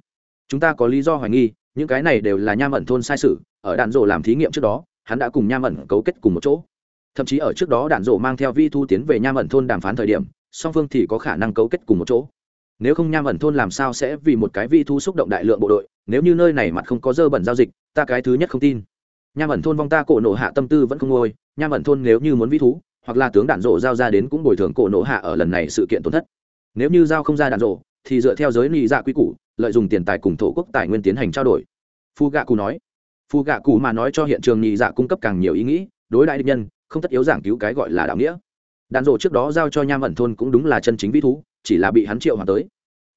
Chúng ta có lý do hoài nghi, những cái này đều là nham ẩn thôn sai sự, ở đạn rộ làm thí nghiệm trước đó, hắn đã cùng nham ẩn cấu kết cùng một chỗ. Thậm chí ở trước đó đạn rộ mang theo vi thu tiến về nham ẩn thôn đàm phán thời điểm song phương thì có khả năng cấu kết cùng một chỗ. Nếu không nham ẩn thôn làm sao sẽ vì một cái vị thu xúc động đại lượng bộ đội, nếu như nơi này mặt không có dơ bẩn giao dịch, ta cái thứ nhất không tin. Nham ẩn thôn vong ta cổ nộ hạ tâm tư vẫn không ngôi nham ẩn thôn nếu như muốn vĩ thú, hoặc là tướng đạn rộ giao ra đến cũng bồi thường cổ nộ hạ ở lần này sự kiện tổn thất. Nếu như giao không ra đạn rộ thì dựa theo giới nghị dạ quy củ, lợi dụng tiền tài cùng thổ quốc tài nguyên tiến hành trao đổi. Phu gạ cụ nói. Phu gạ cụ mà nói cho hiện trường nghị dạ cung cấp càng nhiều ý nghĩ, đối đại địch nhân, không tất yếu giảng cứu cái gọi là đạo nghĩa đạn rộ trước đó giao cho nham ẩn thôn cũng đúng là chân chính vĩ thú, chỉ là bị hắn triệu hòa tới.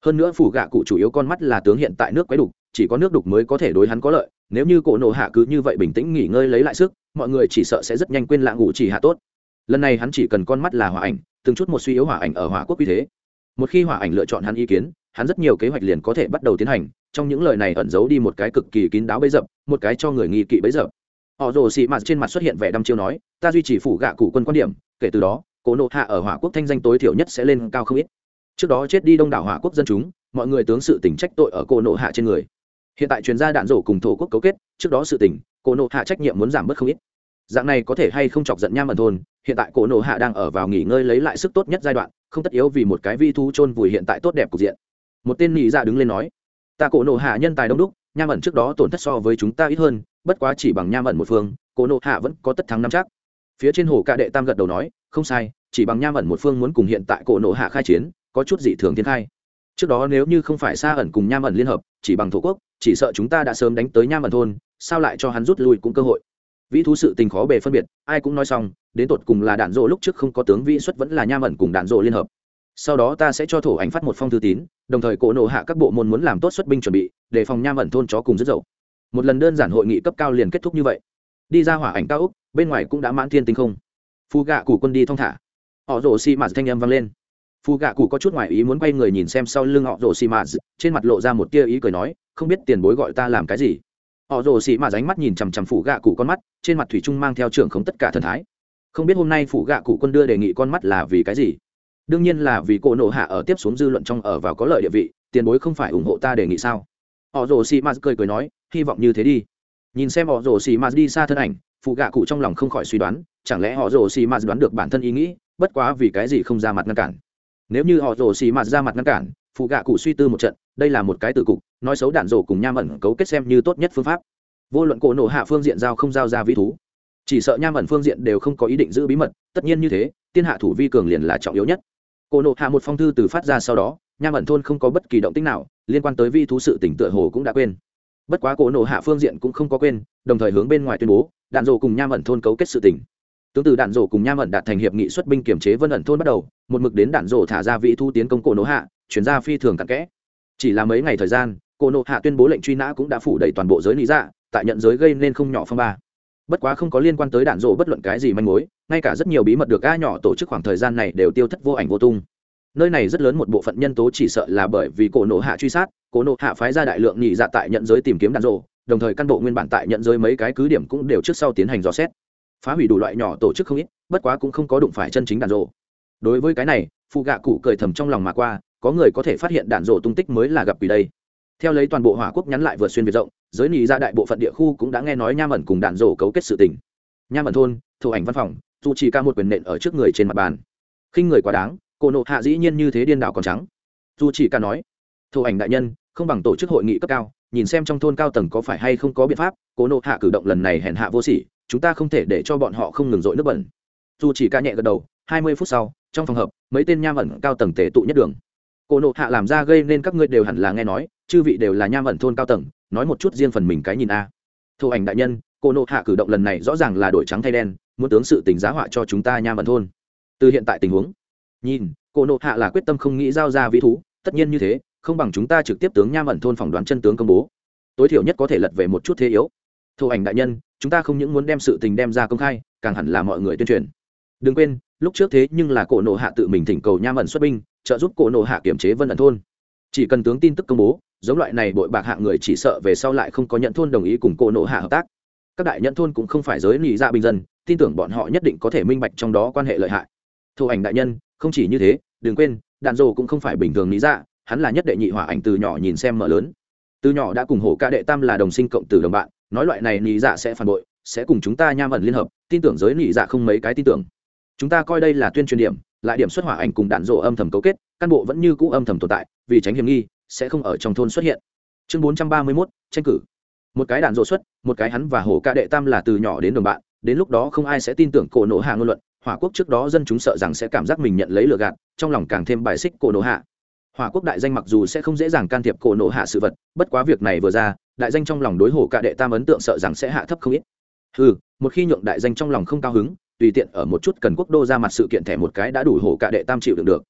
Hơn nữa phủ gạ cụ chủ yếu con mắt là tướng hiện tại nước quấy đục, chỉ có nước đục mới có thể đối hắn có lợi. Nếu như cổ nổ hạ cứ như vậy bình tĩnh nghỉ ngơi lấy lại sức, mọi người chỉ sợ sẽ rất nhanh quên lạ ngủ chỉ hạ tốt. Lần này hắn chỉ cần con mắt là hỏa ảnh, từng chút một suy yếu hỏa ảnh ở hỏa quốc uy thế. Một khi hỏa ảnh lựa chọn hắn ý kiến, hắn rất nhiều kế hoạch liền có thể bắt đầu tiến hành, trong những lời này ẩn giấu đi một cái cực kỳ kín đáo bấy dập, một cái cho người nghi kỵ bấy dập. Họ rồ xị mặt trên mặt xuất hiện vẻ đăm chiêu nói, ta duy trì phủ gạ cụ quân quan điểm, kể từ đó cổ nộ hạ ở hỏa quốc thanh danh tối thiểu nhất sẽ lên cao không ít. Trước đó chết đi đông đảo hỏa quốc dân chúng, mọi người tướng sự tỉnh trách tội ở cổ nộ hạ trên người. Hiện tại chuyên gia đạn rổ cùng thổ quốc cấu kết, trước đó sự tỉnh cổ nộ hạ trách nhiệm muốn giảm bớt không ít. Dạng này có thể hay không chọc giận nham ẩn thôn, hiện tại cổ nộ hạ đang ở vào nghỉ ngơi lấy lại sức tốt nhất giai đoạn, không tất yếu vì một cái vi thu chôn vùi hiện tại tốt đẹp cục diện. Một tên nhị ra đứng lên nói, ta cổ nộ hạ nhân tài đông đúc, nham ẩn trước đó tổn thất so với chúng ta ít hơn, bất quá chỉ bằng nham ẩn một phương cổ nộ hạ vẫn có tất thắng năm chắc. Phía trên hồ cạ đệ tam gật đầu nói, không sai chỉ bằng nham ẩn một phương muốn cùng hiện tại cổ nộ hạ khai chiến, có chút dị thường thiên khai. Trước đó nếu như không phải xa ẩn cùng nham ẩn liên hợp, chỉ bằng thổ quốc, chỉ sợ chúng ta đã sớm đánh tới nham ẩn thôn, sao lại cho hắn rút lui cũng cơ hội. Vĩ thú sự tình khó bề phân biệt, ai cũng nói xong, đến tột cùng là đạn dộ lúc trước không có tướng vĩ xuất vẫn là nham ẩn cùng đạn dộ liên hợp. Sau đó ta sẽ cho thổ ảnh phát một phong thư tín, đồng thời cổ nộ hạ các bộ môn muốn làm tốt xuất binh chuẩn bị, để phòng nham ẩn thôn chó cùng rất dậu. Một lần đơn giản hội nghị cấp cao liền kết thúc như vậy. Đi ra hỏa ảnh cao úc, bên ngoài cũng đã mãn thiên tinh không. Phu gạ củ quân đi thong thả họ rổ xi mạt thanh âm vang lên. Phù gạ cụ có chút ngoài ý muốn quay người nhìn xem sau lưng họ rổ xi mạt, trên mặt lộ ra một tia ý cười nói, không biết tiền bối gọi ta làm cái gì? Họ rồ Xi Mạt ánh mắt nhìn chằm chằm phủ gạ cụ con mắt, trên mặt thủy trung mang theo trưởng không tất cả thần thái. Không biết hôm nay phủ gạ cụ quân đưa đề nghị con mắt là vì cái gì? Đương nhiên là vì cổ nộ hạ ở tiếp xuống dư luận trong ở vào có lợi địa vị, tiền bối không phải ủng hộ ta đề nghị sao? Họ rồ Xi Mạt cười cười nói, hy vọng như thế đi. Nhìn xem họ rồ Xi Mạt đi xa thân ảnh phụ gạ cụ trong lòng không khỏi suy đoán, chẳng lẽ họ rồ xì Mạt đoán được bản thân ý nghĩ bất quá vì cái gì không ra mặt ngăn cản. Nếu như họ rồ xì mạt ra mặt ngăn cản, phụ gạ cụ suy tư một trận, đây là một cái từ cục, nói xấu đạn rổ cùng nham ẩn cấu kết xem như tốt nhất phương pháp. Vô luận cổ nổ hạ phương diện giao không giao ra vĩ thú, chỉ sợ nham ẩn phương diện đều không có ý định giữ bí mật, tất nhiên như thế, tiên hạ thủ vi cường liền là trọng yếu nhất. Cổ nộ hạ một phong thư từ phát ra sau đó, nham ẩn thôn không có bất kỳ động tích nào, liên quan tới vi thú sự tỉnh tựa hồ cũng đã quên. Bất quá cổ nộ hạ phương diện cũng không có quên, đồng thời hướng bên ngoài tuyên bố, đạn dộ cùng nham ẩn thôn cấu kết sự tỉnh tướng từ đạn rổ cùng nham ẩn đạt thành hiệp nghị xuất binh kiểm chế vân ẩn thôn bắt đầu, một mực đến đạn rổ thả ra vị thu tiến công cổ nộ hạ, chuyển ra phi thường tặc kẽ. Chỉ là mấy ngày thời gian, cổ nộ hạ tuyên bố lệnh truy nã cũng đã phủ đầy toàn bộ giới lý dạ tại nhận giới gây nên không nhỏ phong ba. Bất quá không có liên quan tới đạn rổ bất luận cái gì manh mối, ngay cả rất nhiều bí mật được a nhỏ tổ chức khoảng thời gian này đều tiêu thất vô ảnh vô tung. Nơi này rất lớn một bộ phận nhân tố chỉ sợ là bởi vì cổ nộ hạ truy sát, cổ nộ hạ phái ra đại lượng nhị dạ tại nhận giới tìm kiếm đạn rổ đồng thời căn bộ nguyên bản tại nhận giới mấy cái cứ điểm cũng đều trước sau tiến hành dò xét phá hủy đủ loại nhỏ tổ chức không ít, bất quá cũng không có đụng phải chân chính đạn rộ. Đối với cái này, phụ gạ cụ cười thầm trong lòng mà qua, có người có thể phát hiện đạn rộ tung tích mới là gặp quỷ đây. Theo lấy toàn bộ hỏa quốc nhắn lại vượt xuyên việt rộng, giới nị ra đại bộ phận địa khu cũng đã nghe nói nham ẩn cùng đạn rổ cấu kết sự tình. Nham ẩn thôn thủ ảnh văn phòng, dù chỉ ca một quyền nện ở trước người trên mặt bàn. Khinh người quá đáng, cô nộ hạ dĩ nhiên như thế điên đảo còn trắng. Dù chỉ ca nói thủ ảnh đại nhân, không bằng tổ chức hội nghị cấp cao, nhìn xem trong thôn cao tầng có phải hay không có biện pháp. Cô nộ hạ cử động lần này hèn hạ vô sỉ chúng ta không thể để cho bọn họ không ngừng dội nước bẩn. Dù chỉ ca nhẹ gật đầu, hai mươi phút sau, trong phòng hợp mấy tên nham ẩn cao tầng tể tụ nhất đường. Cổ nộ hạ làm ra gây nên các ngươi đều hẳn là nghe nói, chư vị đều là nham ẩn thôn cao tầng, nói một chút riêng phần mình cái nhìn a. À. thổ ảnh đại nhân cổ nộ hạ cử động lần này rõ ràng là đổi trắng thay đen, muốn tướng sự tình giá họa cho chúng ta nham ẩn thôn. Từ hiện tại tình huống, nhìn cổ nộ hạ là quyết tâm không nghĩ giao ra vĩ thú, tất nhiên như thế, không bằng chúng ta trực tiếp tướng nham ẩn thôn phỏng đoán chân tướng công bố. Tối thiểu nhất có thể lật về một chút thế yếu. Thổ ảnh đại nhân chúng ta không những muốn đem sự tình đem ra công khai, càng hẳn là mọi người tuyên truyền. Đừng quên, lúc trước thế nhưng là cổ nộ hạ tự mình thỉnh cầu nham ẩn xuất binh, trợ giúp cổ nộ hạ kiểm chế vân ẩn thôn. Chỉ cần tướng tin tức công bố, giống loại này bội bạc hạng người chỉ sợ về sau lại không có nhận thôn đồng ý cùng cổ nộ hạ hợp tác. Các đại nhận thôn cũng không phải giới lì ra dạ bình dân, tin tưởng bọn họ nhất định có thể minh bạch trong đó quan hệ lợi hại. Thổ ảnh đại nhân, không chỉ như thế, đừng quên, đạn dồ cũng không phải bình thường lý ra dạ, hắn là nhất đệ nhị hỏa ảnh từ nhỏ nhìn xem mở lớn. Từ nhỏ đã cùng hổ ca đệ tam là đồng sinh cộng tử đồng bạn nói loại này nhị dạ sẽ phản bội, sẽ cùng chúng ta nham ẩn liên hợp, tin tưởng giới nhị dạ không mấy cái tin tưởng. Chúng ta coi đây là tuyên truyền điểm, lại điểm xuất hỏa ảnh cùng đạn rộ âm thầm cấu kết, căn bộ vẫn như cũ âm thầm tồn tại, vì tránh hiểm nghi, sẽ không ở trong thôn xuất hiện. Chương bốn trăm ba mươi mốt, tranh cử. Một cái đạn rộ xuất, một cái hắn và hổ ca đệ tam là từ nhỏ đến đồng bạn, đến lúc đó không ai sẽ tin tưởng cổ nổ hạ ngôn luận, hỏa quốc trước đó dân chúng sợ rằng sẽ cảm giác mình nhận lấy lừa gạt, trong lòng càng thêm bài xích cổ nổ hạ hỏa quốc đại danh mặc dù sẽ không dễ dàng can thiệp cổ nộ hạ sự vật, bất quá việc này vừa ra, đại danh trong lòng đối hồ cả đệ tam ấn tượng sợ rằng sẽ hạ thấp không ít. Ừ một khi nhượng đại danh trong lòng không cao hứng, tùy tiện ở một chút cần quốc đô ra mặt sự kiện thẻ một cái đã đủ hồ cả đệ tam chịu đựng được.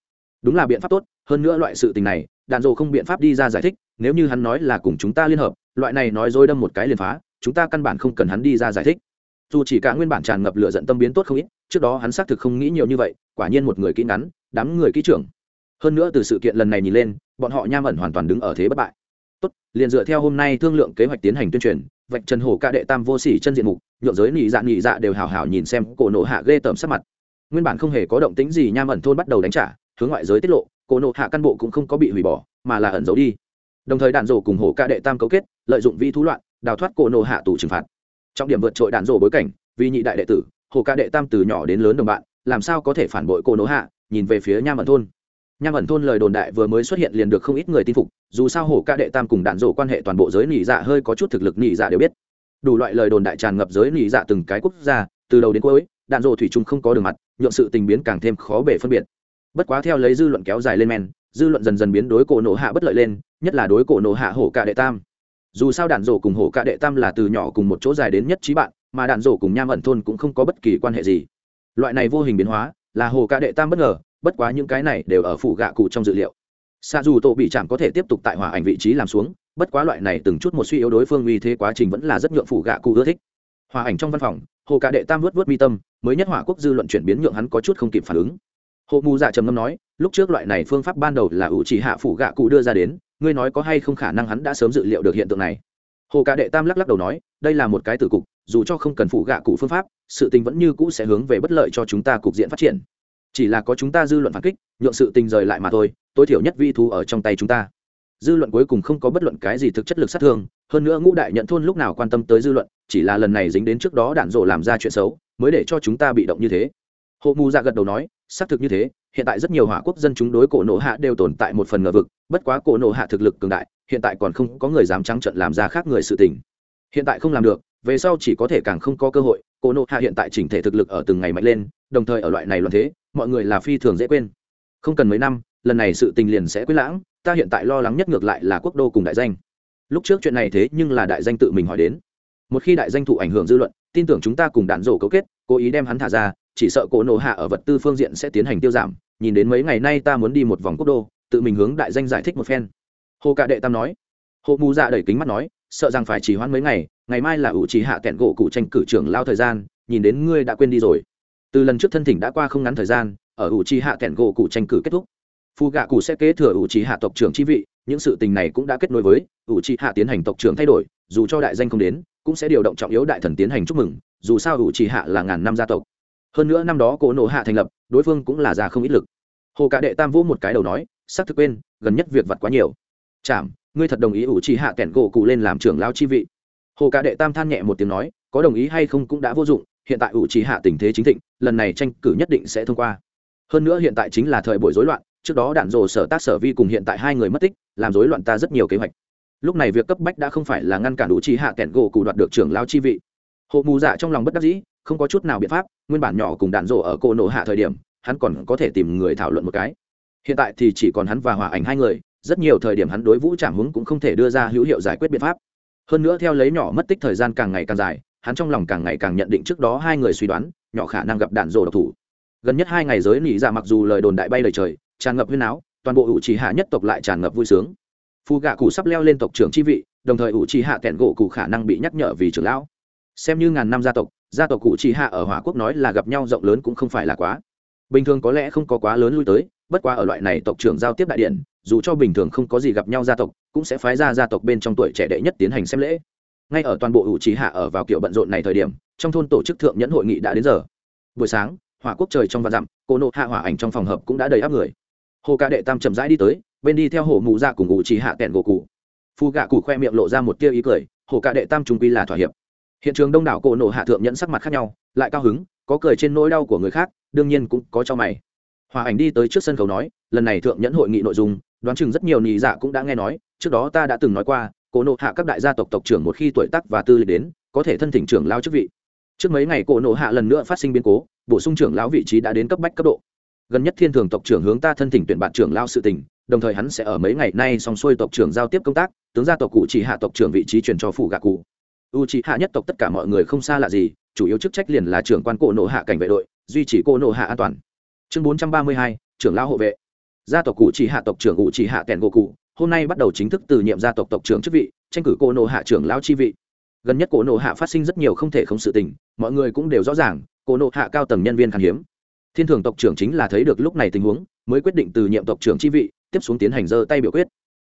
Đúng là biện pháp tốt, hơn nữa loại sự tình này, đạn dồ không biện pháp đi ra giải thích, nếu như hắn nói là cùng chúng ta liên hợp, loại này nói dối đâm một cái liền phá, chúng ta căn bản không cần hắn đi ra giải thích. Dù chỉ cả nguyên bản tràn ngập lửa giận tâm biến tốt không ít, trước đó hắn xác thực không nghĩ nhiều như vậy, quả nhiên một người kỹ ngắn, đám người kỹ trưởng hơn nữa từ sự kiện lần này nhìn lên, bọn họ nham ẩn hoàn toàn đứng ở thế bất bại. Tốt, liền dựa theo hôm nay thương lượng kế hoạch tiến hành tuyên truyền, vạch trần hổ ca đệ tam vô sỉ chân diện mục, nhượng giới nị dạ nị dạ đều hào hào nhìn xem cổ nộ hạ ghê tởm sắc mặt. Nguyên bản không hề có động tính gì nham ẩn thôn bắt đầu đánh trả, hướng ngoại giới tiết lộ, cổ nộ hạ căn bộ cũng không có bị hủy bỏ, mà là ẩn giấu đi. Đồng thời đạn rổ cùng hổ ca đệ tam cấu kết, lợi dụng vi thú loạn, đào thoát cổ nộ hạ tù trừng phạt. Trọng điểm vượt trội đạn rổ bối cảnh, vì nhị đại đệ tử hổ ca đệ tam từ nhỏ đến lớn đồng bạn, làm sao có thể phản bội cổ nộ hạ, nhìn về phía nham ẩn thôn nham ẩn thôn lời đồn đại vừa mới xuất hiện liền được không ít người tin phục, dù sao hổ ca đệ tam cùng đạn rổ quan hệ toàn bộ giới nỉ dạ hơi có chút thực lực nỉ dạ đều biết. Đủ loại lời đồn đại tràn ngập giới nỉ dạ từng cái quốc gia, từ đầu đến cuối, đạn rổ thủy chung không có đường mặt, nhượng sự tình biến càng thêm khó bể phân biệt. Bất quá theo lấy dư luận kéo dài lên men, dư luận dần dần biến đối cổ nổ hạ bất lợi lên, nhất là đối cổ nổ hạ hổ ca đệ tam. Dù sao đạn rổ cùng hổ ca đệ tam là từ nhỏ cùng một chỗ dài đến nhất trí bạn, mà đạn rổ cùng nham ẩn thôn cũng không có bất kỳ quan hệ gì. Loại này vô hình biến hóa, là hổ ca đệ tam bất ngờ bất quá những cái này đều ở phủ gạ cụ trong dự liệu. Xa dù tổ bị chạm có thể tiếp tục tại hỏa ảnh vị trí làm xuống, bất quá loại này từng chút một suy yếu đối phương uy thế quá trình vẫn là rất nhượng phủ gạ cụ ưa thích. Hòa ảnh trong văn phòng, hồ cả đệ tam vớt vớt mi tâm, mới nhất hỏa quốc dư luận chuyển biến nhượng hắn có chút không kịp phản ứng. Hộ mù dạ trầm ngâm nói, lúc trước loại này phương pháp ban đầu là ủ chỉ hạ phủ gạ cụ đưa ra đến, ngươi nói có hay không khả năng hắn đã sớm dự liệu được hiện tượng này? Hồ cả đệ tam lắc lắc đầu nói, đây là một cái tử cục, dù cho không cần phủ gạ cụ phương pháp, sự tình vẫn như cũ sẽ hướng về bất lợi cho chúng ta cục diện phát triển chỉ là có chúng ta dư luận phản kích, nhượng sự tình rời lại mà thôi, tối thiểu nhất vi thu ở trong tay chúng ta. Dư luận cuối cùng không có bất luận cái gì thực chất lực sát thương, hơn nữa ngũ đại nhận thôn lúc nào quan tâm tới dư luận, chỉ là lần này dính đến trước đó đạn rộ làm ra chuyện xấu, mới để cho chúng ta bị động như thế. Hộ mù ra gật đầu nói, xác thực như thế, hiện tại rất nhiều hỏa quốc dân chúng đối cổ nổ hạ đều tồn tại một phần ngờ vực, bất quá cổ nổ hạ thực lực cường đại, hiện tại còn không có người dám trắng trận làm ra khác người sự tình. Hiện tại không làm được, về sau chỉ có thể càng không có cơ hội, cổ nộ hạ hiện tại chỉnh thể thực lực ở từng ngày mạnh lên đồng thời ở loại này loạn thế, mọi người là phi thường dễ quên. Không cần mấy năm, lần này sự tình liền sẽ quyết lãng, ta hiện tại lo lắng nhất ngược lại là quốc đô cùng đại danh. Lúc trước chuyện này thế nhưng là đại danh tự mình hỏi đến. Một khi đại danh thụ ảnh hưởng dư luận, tin tưởng chúng ta cùng đạn rổ cấu kết, cố ý đem hắn thả ra, chỉ sợ cổ nổ hạ ở vật tư phương diện sẽ tiến hành tiêu giảm. Nhìn đến mấy ngày nay ta muốn đi một vòng quốc đô, tự mình hướng đại danh giải thích một phen. Hồ cạ đệ tam nói. Hồ mù dạ đẩy kính mắt nói, sợ rằng phải chỉ hoãn mấy ngày ngày mai là ủ trì hạ kẹn gỗ cụ tranh cử trưởng lao thời gian, nhìn đến ngươi đã quên đi rồi từ lần trước thân thỉnh đã qua không ngắn thời gian, ở ủ trì hạ kẹn gỗ cụ tranh cử kết thúc. Phù gạ cụ sẽ kế thừa ủ trì hạ tộc trưởng chi vị, những sự tình này cũng đã kết nối với ủ trì hạ tiến hành tộc trưởng thay đổi, dù cho đại danh không đến, cũng sẽ điều động trọng yếu đại thần tiến hành chúc mừng, dù sao ủ trì hạ là ngàn năm gia tộc. Hơn nữa năm đó cổ nộ hạ thành lập, đối phương cũng là già không ít lực. Hồ cả đệ tam vũ một cái đầu nói xác thực quên, gần nhất việc vặt quá nhiều. Chảm, ngươi thật đồng ý ủ trì hạ kẹn gỗ cụ lên làm trưởng lao chi vị? Hồ cả đệ tam than nhẹ một tiếng nói, có đồng ý hay không cũng đã vô dụng hiện tại ủ trí hạ tình thế chính thịnh, lần này tranh cử nhất định sẽ thông qua. Hơn nữa hiện tại chính là thời buổi rối loạn, trước đó đạn rồ sở tác sở vi cùng hiện tại hai người mất tích, làm rối loạn ta rất nhiều kế hoạch. Lúc này việc cấp bách đã không phải là ngăn cản ủ trí hạ kẹn gỗ cụ đoạt được trưởng lao chi vị. Hộ mù dạ trong lòng bất đắc dĩ, không có chút nào biện pháp, nguyên bản nhỏ cùng đạn rộ ở cô nổ hạ thời điểm, hắn còn có thể tìm người thảo luận một cái. Hiện tại thì chỉ còn hắn và hòa ảnh hai người, rất nhiều thời điểm hắn đối vũ trảm húng cũng không thể đưa ra hữu hiệu giải quyết biện pháp. Hơn nữa theo lấy nhỏ mất tích thời gian càng ngày càng dài hắn trong lòng càng ngày càng nhận định trước đó hai người suy đoán, nhỏ khả năng gặp đạn rồ độc thủ. Gần nhất hai ngày giới nỉ ra dạ mặc dù lời đồn đại bay lời trời, tràn ngập huyên áo, toàn bộ ủ trì hạ nhất tộc lại tràn ngập vui sướng. Phù gạ cụ sắp leo lên tộc trưởng chi vị, đồng thời ủ trì hạ kẹn gỗ cụ khả năng bị nhắc nhở vì trưởng lão. Xem như ngàn năm gia tộc gia tộc cụ trì hạ ở hỏa quốc nói là gặp nhau rộng lớn cũng không phải là quá. Bình thường có lẽ không có quá lớn lui tới, bất quá ở loại này tộc trưởng giao tiếp đại điện, dù cho bình thường không có gì gặp nhau gia tộc, cũng sẽ phái ra gia tộc bên trong tuổi trẻ đệ nhất tiến hành xem lễ ngay ở toàn bộ ủ trí hạ ở vào kiểu bận rộn này thời điểm, trong thôn tổ chức thượng nhẫn hội nghị đã đến giờ. Buổi sáng, hỏa quốc trời trong vạn dặm, cô nộ hạ hỏa ảnh trong phòng hợp cũng đã đầy áp người. Hồ ca đệ tam chậm rãi đi tới, bên đi theo hồ mụ dạ cùng ủ trí hạ kẹn gỗ cụ. Phu gạ cụ khoe miệng lộ ra một tia ý cười, hồ ca đệ tam trung quy là thỏa hiệp. Hiện trường đông đảo cổ nộ hạ thượng nhẫn sắc mặt khác nhau, lại cao hứng, có cười trên nỗi đau của người khác, đương nhiên cũng có cho mày. Hòa ảnh đi tới trước sân khấu nói, lần này thượng nhẫn hội nghị nội dung, đoán chừng rất nhiều nhị dạ cũng đã nghe nói, trước đó ta đã từng nói qua cổ nộ hạ các đại gia tộc tộc trưởng một khi tuổi tác và tư lịch đến, có thể thân thỉnh trưởng lao chức vị. Trước mấy ngày cổ nộ hạ lần nữa phát sinh biến cố, bổ sung trưởng lão vị trí đã đến cấp bách cấp độ. Gần nhất thiên thường tộc trưởng hướng ta thân thỉnh tuyển bạn trưởng lao sự tình, đồng thời hắn sẽ ở mấy ngày nay xong xuôi tộc trưởng giao tiếp công tác, tướng gia tộc cụ chỉ hạ tộc trưởng vị trí chuyển cho phủ gạ cụ. U chỉ hạ nhất tộc tất cả mọi người không xa lạ gì, chủ yếu chức trách liền là trưởng quan cổ nộ hạ cảnh vệ đội, duy trì cổ nộ hạ an toàn. Chương bốn trăm ba mươi hai, trưởng lao hộ vệ. Gia tộc cụ chỉ hạ tộc trưởng cụ chỉ hạ kèn gỗ cụ hôm nay bắt đầu chính thức từ nhiệm gia tộc tộc trưởng chức vị, tranh cử cô nộ hạ trưởng lao chi vị. Gần nhất cổ nộ hạ phát sinh rất nhiều không thể không sự tình, mọi người cũng đều rõ ràng cổ nộ hạ cao tầng nhân viên khan hiếm. Thiên thường tộc trưởng chính là thấy được lúc này tình huống, mới quyết định từ nhiệm tộc trưởng chi vị, tiếp xuống tiến hành dơ tay biểu quyết.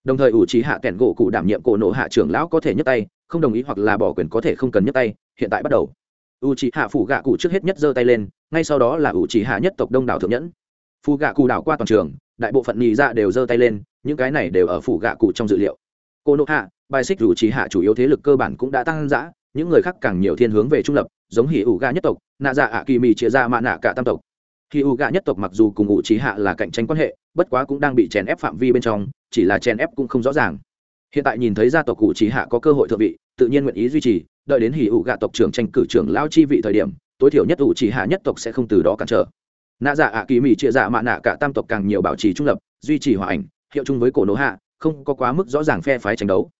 Đồng thời ủ trí hạ kẻn gỗ cụ đảm nhiệm cổ nộ hạ trưởng lão có thể nhấc tay, không đồng ý hoặc là bỏ quyền có thể không cần nhấc tay, hiện tại bắt đầu. U trí hạ phủ gạ cụ trước hết nhất giơ tay lên, ngay sau đó là ủ trí hạ nhất tộc đông đảo thượng nhẫn. Phù gạ cụ đảo qua toàn trường, đại bộ phận nhì dạ đều giơ tay lên những cái này đều ở phủ gạ cụ trong dự liệu. Cô nộp hạ, bài xích rủ trí hạ chủ yếu thế lực cơ bản cũng đã tăng giã những người khác càng nhiều thiên hướng về trung lập, giống hỉ ủ gạ nhất tộc, nạ dạ ạ kỳ mì chia ra dạ mạ nạ cả tam tộc. Khi u gạ nhất tộc mặc dù cùng ủ trí hạ là cạnh tranh quan hệ, bất quá cũng đang bị chèn ép phạm vi bên trong, chỉ là chèn ép cũng không rõ ràng. Hiện tại nhìn thấy gia tộc cụ trí hạ có cơ hội thượng vị, tự nhiên nguyện ý duy trì, đợi đến hỉ ủ gạ tộc trưởng tranh cử trưởng lao chi vị thời điểm, tối thiểu nhất ủ trí hạ nhất tộc sẽ không từ đó cản trở. Nạ dạ ạ kỳ mỹ chia dạ mạ nạ cả tam tộc càng nhiều bảo trì trung lập, duy trì hòa ảnh hiệu chung với cổ nỗ hạ, không có quá mức rõ ràng phe phái tranh đấu.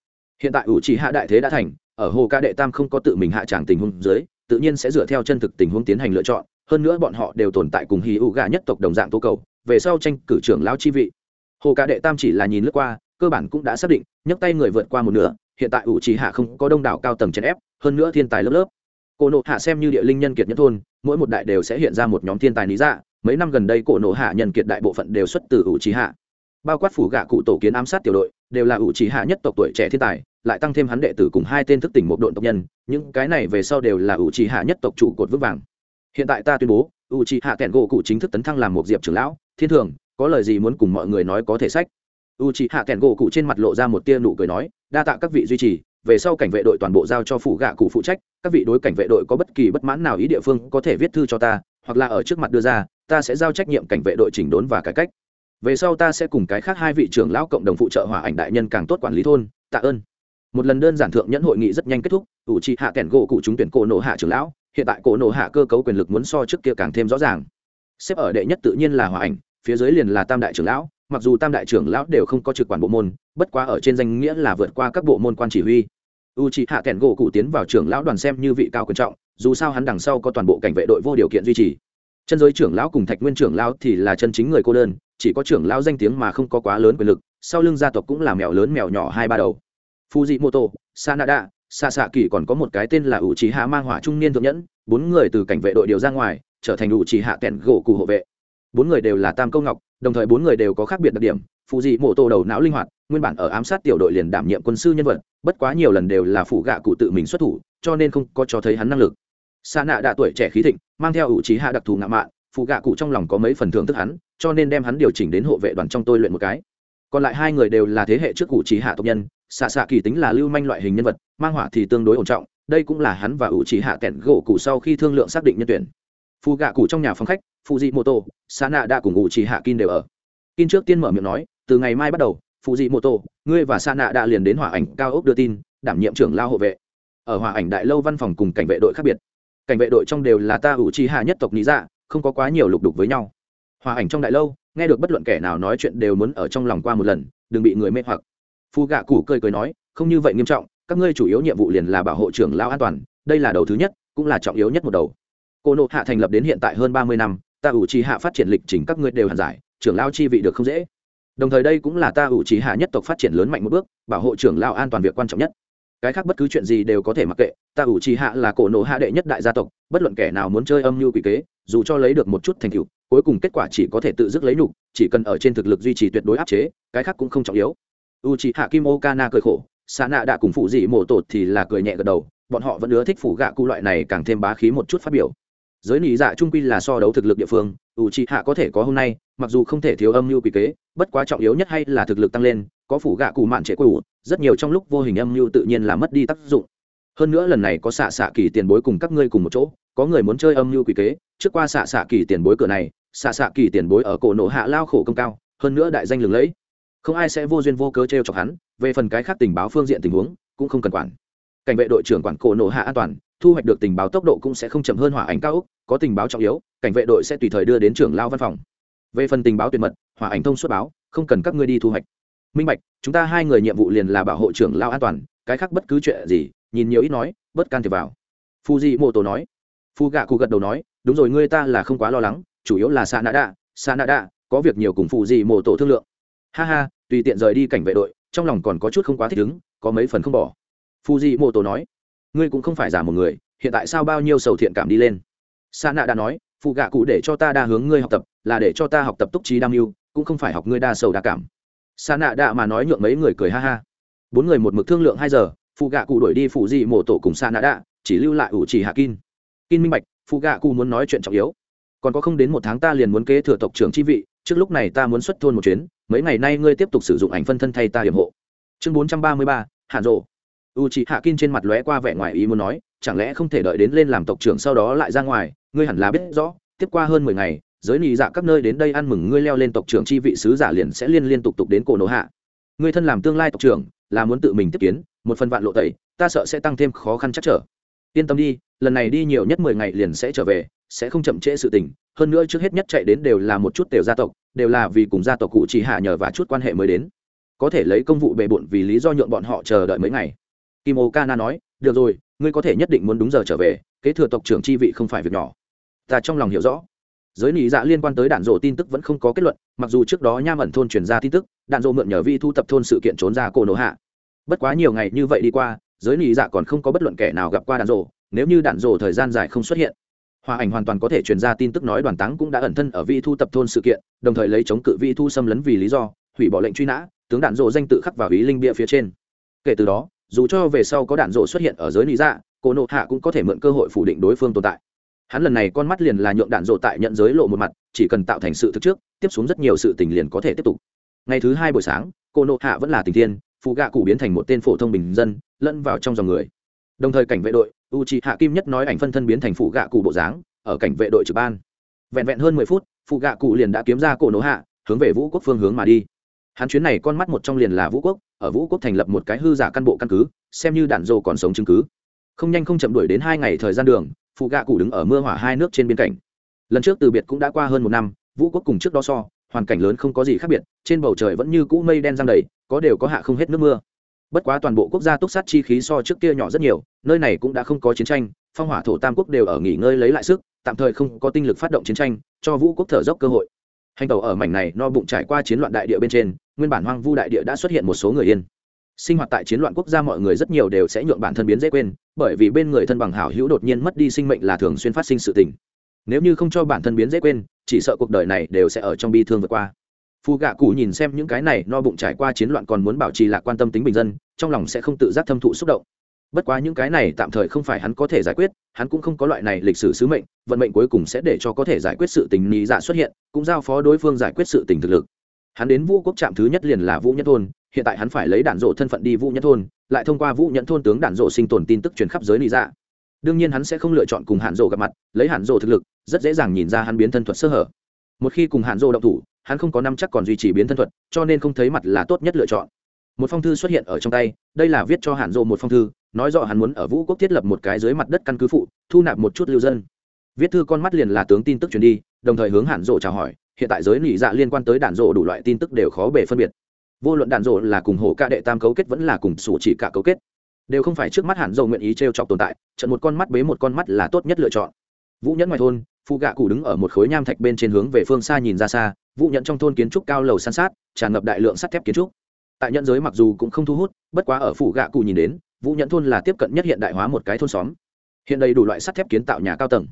Hiện tại ủ chỉ hạ đại thế đã thành, ở hồ ca đệ tam không có tự mình hạ tràng tình huống dưới, tự nhiên sẽ dựa theo chân thực tình huống tiến hành lựa chọn, hơn nữa bọn họ đều tồn tại cùng hì ủ gà nhất tộc đồng dạng tố cầu, về sau tranh cử trưởng lao chi vị. Hồ ca đệ tam chỉ là nhìn lướt qua, cơ bản cũng đã xác định, nhấc tay người vượt qua một nửa, hiện tại ủ trì hạ không có đông đảo cao tầng chèn ép, hơn nữa thiên tài lớp lớp. Cổ nộ hạ xem như địa linh nhân kiệt nhất thôn, mỗi một đại đều sẽ hiện ra một nhóm thiên tài lý dạ mấy năm gần đây cổ nộ hạ nhân kiệt đại bộ phận đều xuất từ ủ trì hạ bao quát phủ gạ cụ tổ kiến ám sát tiểu đội, đều là ủ trì hạ nhất tộc tuổi trẻ thiên tài, lại tăng thêm hắn đệ tử cùng hai tên thức tỉnh một đội tộc nhân, những cái này về sau đều là ủ trì hạ nhất tộc trụ cột vững vàng. Hiện tại ta tuyên bố u trí hạ kẹn gỗ cụ chính thức tấn thăng làm một diệp trưởng lão, thiên thường, có lời gì muốn cùng mọi người nói có thể sách? U c hạ kẹn gỗ cụ trên mặt lộ ra một tia nụ cười nói, đa tạ các vị duy trì, về sau cảnh vệ đội toàn bộ giao cho phủ gạ cụ phụ trách, các vị đối cảnh vệ đội có bất kỳ bất mãn nào ý địa phương có thể viết thư cho ta, hoặc là ở trước mặt đưa ra, ta sẽ giao trách nhiệm cảnh vệ đội chỉnh đốn và cải cách về sau ta sẽ cùng cái khác hai vị trưởng lão cộng đồng phụ trợ hỏa ảnh đại nhân càng tốt quản lý thôn, tạ ơn. Một lần đơn giản thượng nhẫn hội nghị rất nhanh kết thúc, ủ trị hạ kẻn gỗ cụ chúng tuyển cổ nộ hạ trưởng lão, hiện tại cổ nộ hạ cơ cấu quyền lực muốn so trước kia càng thêm rõ ràng. Xếp ở đệ nhất tự nhiên là hòa ảnh, phía dưới liền là tam đại trưởng lão, mặc dù tam đại trưởng lão đều không có trực quản bộ môn, bất quá ở trên danh nghĩa là vượt qua các bộ môn quan chỉ huy. U c hạ kẻn gỗ cụ tiến vào trưởng lão đoàn xem như vị cao quan trọng, dù sao hắn đằng sau có toàn bộ cảnh vệ đội vô điều kiện duy trì chân giới trưởng lão cùng thạch nguyên trưởng lão thì là chân chính người cô đơn, chỉ có trưởng lão danh tiếng mà không có quá lớn quyền lực, sau lưng gia tộc cũng là mèo lớn mèo nhỏ hai ba đầu. Fuji moto sanada xa xạ kỳ còn có một cái tên là ủ trí hạ mang hỏa trung niên thượng nhẫn, bốn người từ cảnh vệ đội điều ra ngoài, trở thành ủ trí hạ kẹn gỗ cụ hộ vệ. Bốn người đều là tam câu ngọc, đồng thời bốn người đều có khác biệt đặc điểm. Phụ dị mộ tô đầu não linh hoạt, nguyên bản ở ám sát tiểu đội liền đảm nhiệm quân sư nhân vật, bất quá nhiều lần đều là phụ gạ cụ tự mình xuất thủ, cho nên không có cho thấy hắn năng lực. Xa nạ đã tuổi trẻ khí thịnh mang theo ủ trí hạ đặc thù ngạo mạn phụ gạ cụ trong lòng có mấy phần thưởng thức hắn, cho nên đem hắn điều chỉnh đến hộ vệ đoàn trong tôi luyện một cái. Còn lại hai người đều là thế hệ trước ủ trí hạ tộc nhân, xạ xạ kỳ tính là lưu manh loại hình nhân vật, mang hỏa thì tương đối ổn trọng, đây cũng là hắn và ủ trí hạ kẹn gỗ cụ sau khi thương lượng xác định nhân tuyển. Phụ gạ cụ trong nhà phòng khách phụ dị mô tô xạ nạ đã cùng ủ trí hạ kin đều ở. Kin trước tiên mở miệng nói, từ ngày mai bắt đầu phụ dị mô tô ngươi và xạ nạ đã liền đến hỏa ảnh cao ốc đưa tin, đảm nhiệm trưởng lao hộ vệ. Ở hỏa ảnh đại lâu văn phòng cùng cảnh vệ đội khác biệt cảnh vệ đội trong đều là ta ủ trì hạ nhất tộc lý dạ không có quá nhiều lục đục với nhau. Hòa ảnh trong đại lâu, nghe được bất luận kẻ nào nói chuyện đều muốn ở trong lòng qua một lần, đừng bị người mê hoặc. Phu gạ Củ cười cười nói, không như vậy nghiêm trọng, các ngươi chủ yếu nhiệm vụ liền là bảo hộ trưởng lao an toàn, đây là đầu thứ nhất, cũng là trọng yếu nhất một đầu. Cô nộ hạ thành lập đến hiện tại hơn ba mươi năm, ta ủ trì hạ phát triển lịch trình các ngươi đều hàn giải, trưởng lao chi vị được không dễ. Đồng thời đây cũng là ta ủ trì hạ nhất tộc phát triển lớn mạnh một bước, bảo hộ trưởng lao an toàn việc quan trọng nhất cái khác bất cứ chuyện gì đều có thể mặc kệ, ta ủ trì hạ là cổ nộ hạ đệ nhất đại gia tộc, bất luận kẻ nào muốn chơi âm mưu quỷ kế, dù cho lấy được một chút thành tựu, cuối cùng kết quả chỉ có thể tự dứt lấy nhục, chỉ cần ở trên thực lực duy trì tuyệt đối áp chế, cái khác cũng không trọng yếu. U trì hạ kim okana cười khổ xa nạ đã cùng phụ dị mổ tột thì là cười nhẹ gật đầu, bọn họ vẫn ưa thích phủ gạ cụ loại này càng thêm bá khí một chút phát biểu. Giới nỉ dạ trung quy là so đấu thực lực địa phương u trì hạ có thể có hôm nay, mặc dù không thể thiếu âm mưu quỷ kế, bất quá trọng yếu nhất hay là thực lực tăng lên có phủ gạ cụ mạn trệ cụ rất nhiều trong lúc vô hình âm mưu tự nhiên là mất đi tác dụng. Hơn nữa lần này có xạ xạ kỳ tiền bối cùng các ngươi cùng một chỗ, có người muốn chơi âm mưu quỷ kế, trước qua xạ xạ kỳ tiền bối cửa này, xạ xạ kỳ tiền bối ở cổ nổ hạ lao khổ công cao, hơn nữa đại danh lừng lẫy. Không ai sẽ vô duyên vô cớ t r e o chọc hắn, về phần cái khác tình báo phương diện tình huống, cũng không cần quản. Cảnh vệ đội trưởng quản cổ nổ hạ an toàn, thu hoạch được tình báo tốc độ cũng sẽ không chậm hơn hỏa ảnh cao úc có tình báo trọng yếu, cảnh vệ đội sẽ tùy thời đưa đến trưởng lao văn phòng. Về phần tình báo tuyệt mật, hỏa ảnh thông suất báo, không cần các ngươi đi thu hoạch minh bạch, chúng ta hai người nhiệm vụ liền là bảo hộ trưởng lao an toàn, cái khác bất cứ chuyện gì, nhìn nhiều ít nói, bất can thiệp vào. Fuji mô tô nói. Phu gạ cụ gật đầu nói, đúng rồi, ngươi ta là không quá lo lắng, chủ yếu là sa Nã đạ sa Nã đạ có việc nhiều cùng phụ Di mô tổ thương lượng. Ha ha, tùy tiện rời đi cảnh vệ đội, trong lòng còn có chút không quá thích ứng, có mấy phần không bỏ. Phu di mô tổ nói. Ngươi cũng không phải giả một người, hiện tại sao bao nhiêu sầu thiện cảm đi lên? Sa nạ đã nói phụ gạ cụ để cho ta đa hướng ngươi học tập, là để cho ta học tập túc trí đam mưu, cũng không phải học ngươi đa sầu đa cảm sa nạ đạ mà nói nhượng mấy người cười ha ha. Bốn người một mực thương lượng hai giờ phụ gạ cụ đuổi đi phụ gì mổ tổ cùng sa nạ đạ, chỉ lưu lại ủ chỉ hạ kin kin minh bạch phụ gạ cụ muốn nói chuyện trọng yếu. Còn có không đến một tháng ta liền muốn kế thừa tộc trưởng chi vị, trước lúc này ta muốn xuất thôn một chuyến, mấy ngày nay ngươi tiếp tục sử dụng ảnh phân thân thay ta hiểm hộ. Chương bốn trăm ba mươi ba hạn rộ u chị hạ kin trên mặt lóe qua vẻ ngoài ý muốn nói, chẳng lẽ không thể đợi đến lên làm tộc trưởng sau đó lại ra ngoài, ngươi hẳn là biết rõ, tiếp qua hơn mười ngày giới nị dạ các nơi đến đây ăn mừng ngươi leo lên tộc trưởng chi vị sứ giả liền sẽ liên liên tục tục đến cổ nổ hạ. Ngươi thân làm tương lai tộc trưởng, là muốn tự mình tiếp kiến, một phần vạn lộ tẩy, ta sợ sẽ tăng thêm khó khăn chắc trở. Yên tâm đi, lần này đi nhiều nhất mười ngày liền sẽ trở về, sẽ không chậm trễ sự tình. Hơn nữa trước hết nhất chạy đến đều là một chút tiểu gia tộc, đều là vì cùng gia tộc cụ chỉ hạ nhờ và chút quan hệ mới đến. Có thể lấy công vụ bề bộn vì lý do nhượng bọn họ chờ đợi mấy ngày. Kim ô kana nói, được rồi, ngươi có thể nhất định muốn đúng giờ trở về, kế thừa tộc trưởng chi vị không phải việc nhỏ. Ta trong lòng hiểu rõ giới nị dạ liên quan tới đạn dộ tin tức vẫn không có kết luận, mặc dù trước đó nham ẩn thôn truyền ra tin tức, đạn dộ mượn nhờ vi thu tập thôn sự kiện trốn ra cổ nổ hạ. Bất quá nhiều ngày như vậy đi qua, giới nị dạ còn không có bất luận kẻ nào gặp qua đạn dộ nếu như đạn dộ thời gian dài không xuất hiện, hòa ảnh hoàn toàn có thể truyền ra tin tức nói đoàn táng cũng đã ẩn thân ở vi thu tập thôn sự kiện, đồng thời lấy chống cự vi thu xâm lấn vì lý do, hủy bỏ lệnh truy nã, tướng đạn dộ danh tự khắc vào ý linh bia phía trên. Kể từ đó, dù cho về sau có đạn dộ xuất hiện ở giới lý dạ cô nộ hạ cũng có thể mượn cơ hội phủ định đối phương tồn tại hắn lần này con mắt liền là nhượng đạn dộ tại nhận giới lộ một mặt, chỉ cần tạo thành sự thực trước, tiếp xuống rất nhiều sự tình liền có thể tiếp tục. Ngày thứ hai buổi sáng, cô nộ hạ vẫn là tình thiên phụ gạ cụ biến thành một tên phổ thông bình dân, lẫn vào trong dòng người. Đồng thời cảnh vệ đội u c hạ kim nhất nói ảnh phân thân biến thành phụ gạ cụ bộ dáng, ở cảnh vệ đội trực ban. Vẹn vẹn hơn mười phút phụ gạ cụ liền đã kiếm ra cổ nổ hạ, hướng về vũ quốc phương hướng mà đi. Hắn chuyến này con mắt một trong liền là vũ quốc, ở vũ quốc thành lập một cái hư giả căn bộ căn cứ, xem như đạn dộ còn sống chứng cứ. Không nhanh không chậm đuổi đến hai ngày thời gian đường phụ gạ cụ đứng ở mưa hỏa hai nước trên biên cảnh. Lần trước từ biệt cũng đã qua hơn một năm, vũ quốc cùng trước đó so, hoàn cảnh lớn không có gì khác biệt, trên bầu trời vẫn như cũ mây đen giăng đầy, có đều có hạ không hết nước mưa. Bất quá toàn bộ quốc gia túc sát chi khí so trước kia nhỏ rất nhiều, nơi này cũng đã không có chiến tranh, phong hỏa thổ tam quốc đều ở nghỉ ngơi lấy lại sức, tạm thời không có tinh lực phát động chiến tranh, cho vũ quốc thở dốc cơ hội. Hành tàu ở mảnh này no bụng trải qua chiến loạn đại địa bên trên, nguyên bản hoang vu đại địa đã xuất hiện một số người yên sinh hoạt tại chiến loạn quốc gia mọi người rất nhiều đều sẽ nhượng bản thân biến dễ quên, bởi vì bên người thân bằng hảo hữu đột nhiên mất đi sinh mệnh là thường xuyên phát sinh sự tình. Nếu như không cho bản thân biến dễ quên, chỉ sợ cuộc đời này đều sẽ ở trong bi thương vượt qua. Phù gạ cụ nhìn xem những cái này no bụng trải qua chiến loạn còn muốn bảo trì lạc quan tâm tính bình dân, trong lòng sẽ không tự giác thâm thụ xúc động. Bất quá những cái này tạm thời không phải hắn có thể giải quyết, hắn cũng không có loại này lịch sử sứ mệnh, vận mệnh cuối cùng sẽ để cho có thể giải quyết sự tình lý dạ xuất hiện, cũng giao phó đối phương giải quyết sự tình thực lực. Hắn đến vũ quốc trạm thứ nhất liền là vũ nhất thôn hiện tại hắn phải lấy đạn rộ thân phận đi vũ nhẫn thôn, lại thông qua vũ nhẫn thôn tướng đạn rộ sinh tồn tin tức truyền khắp giới lý dạ. Đương nhiên hắn sẽ không lựa chọn cùng hạn rộ gặp mặt, lấy hạn rộ thực lực, rất dễ dàng nhìn ra hắn biến thân thuật sơ hở. Một khi cùng hạn rộ động thủ, hắn không có năm chắc còn duy trì biến thân thuật, cho nên không thấy mặt là tốt nhất lựa chọn. Một phong thư xuất hiện ở trong tay, đây là viết cho hạn rộ một phong thư, nói rõ hắn muốn ở vũ quốc thiết lập một cái dưới mặt đất căn cứ phụ, thu nạp một chút lưu dân. Viết thư con mắt liền là tướng tin tức truyền đi, đồng thời hướng hạn rộ chào hỏi, hiện tại giới nỉ dạ liên quan tới đạn rộ đủ loại tin tức đều khó bể phân biệt vô luận đạn rộ là cùng hổ ca đệ tam cấu kết vẫn là cùng sủ chỉ cả cấu kết, đều không phải trước mắt hẳn dầu nguyện ý t r e o chọc tồn tại, trận một con mắt bế một con mắt là tốt nhất lựa chọn. Vũ nhẫn ngoài thôn phụ gạ cụ đứng ở một khối nham thạch bên trên hướng về phương xa nhìn ra xa, vũ nhẫn trong thôn kiến trúc cao lầu san sát, tràn ngập đại lượng sắt thép kiến trúc. Tại Nhẫn giới mặc dù cũng không thu hút, bất quá ở phủ gạ cụ nhìn đến, vũ nhẫn thôn là tiếp cận nhất hiện đại hóa một cái thôn xóm. Hiện đầy đủ loại sắt thép kiến tạo nhà cao tầng.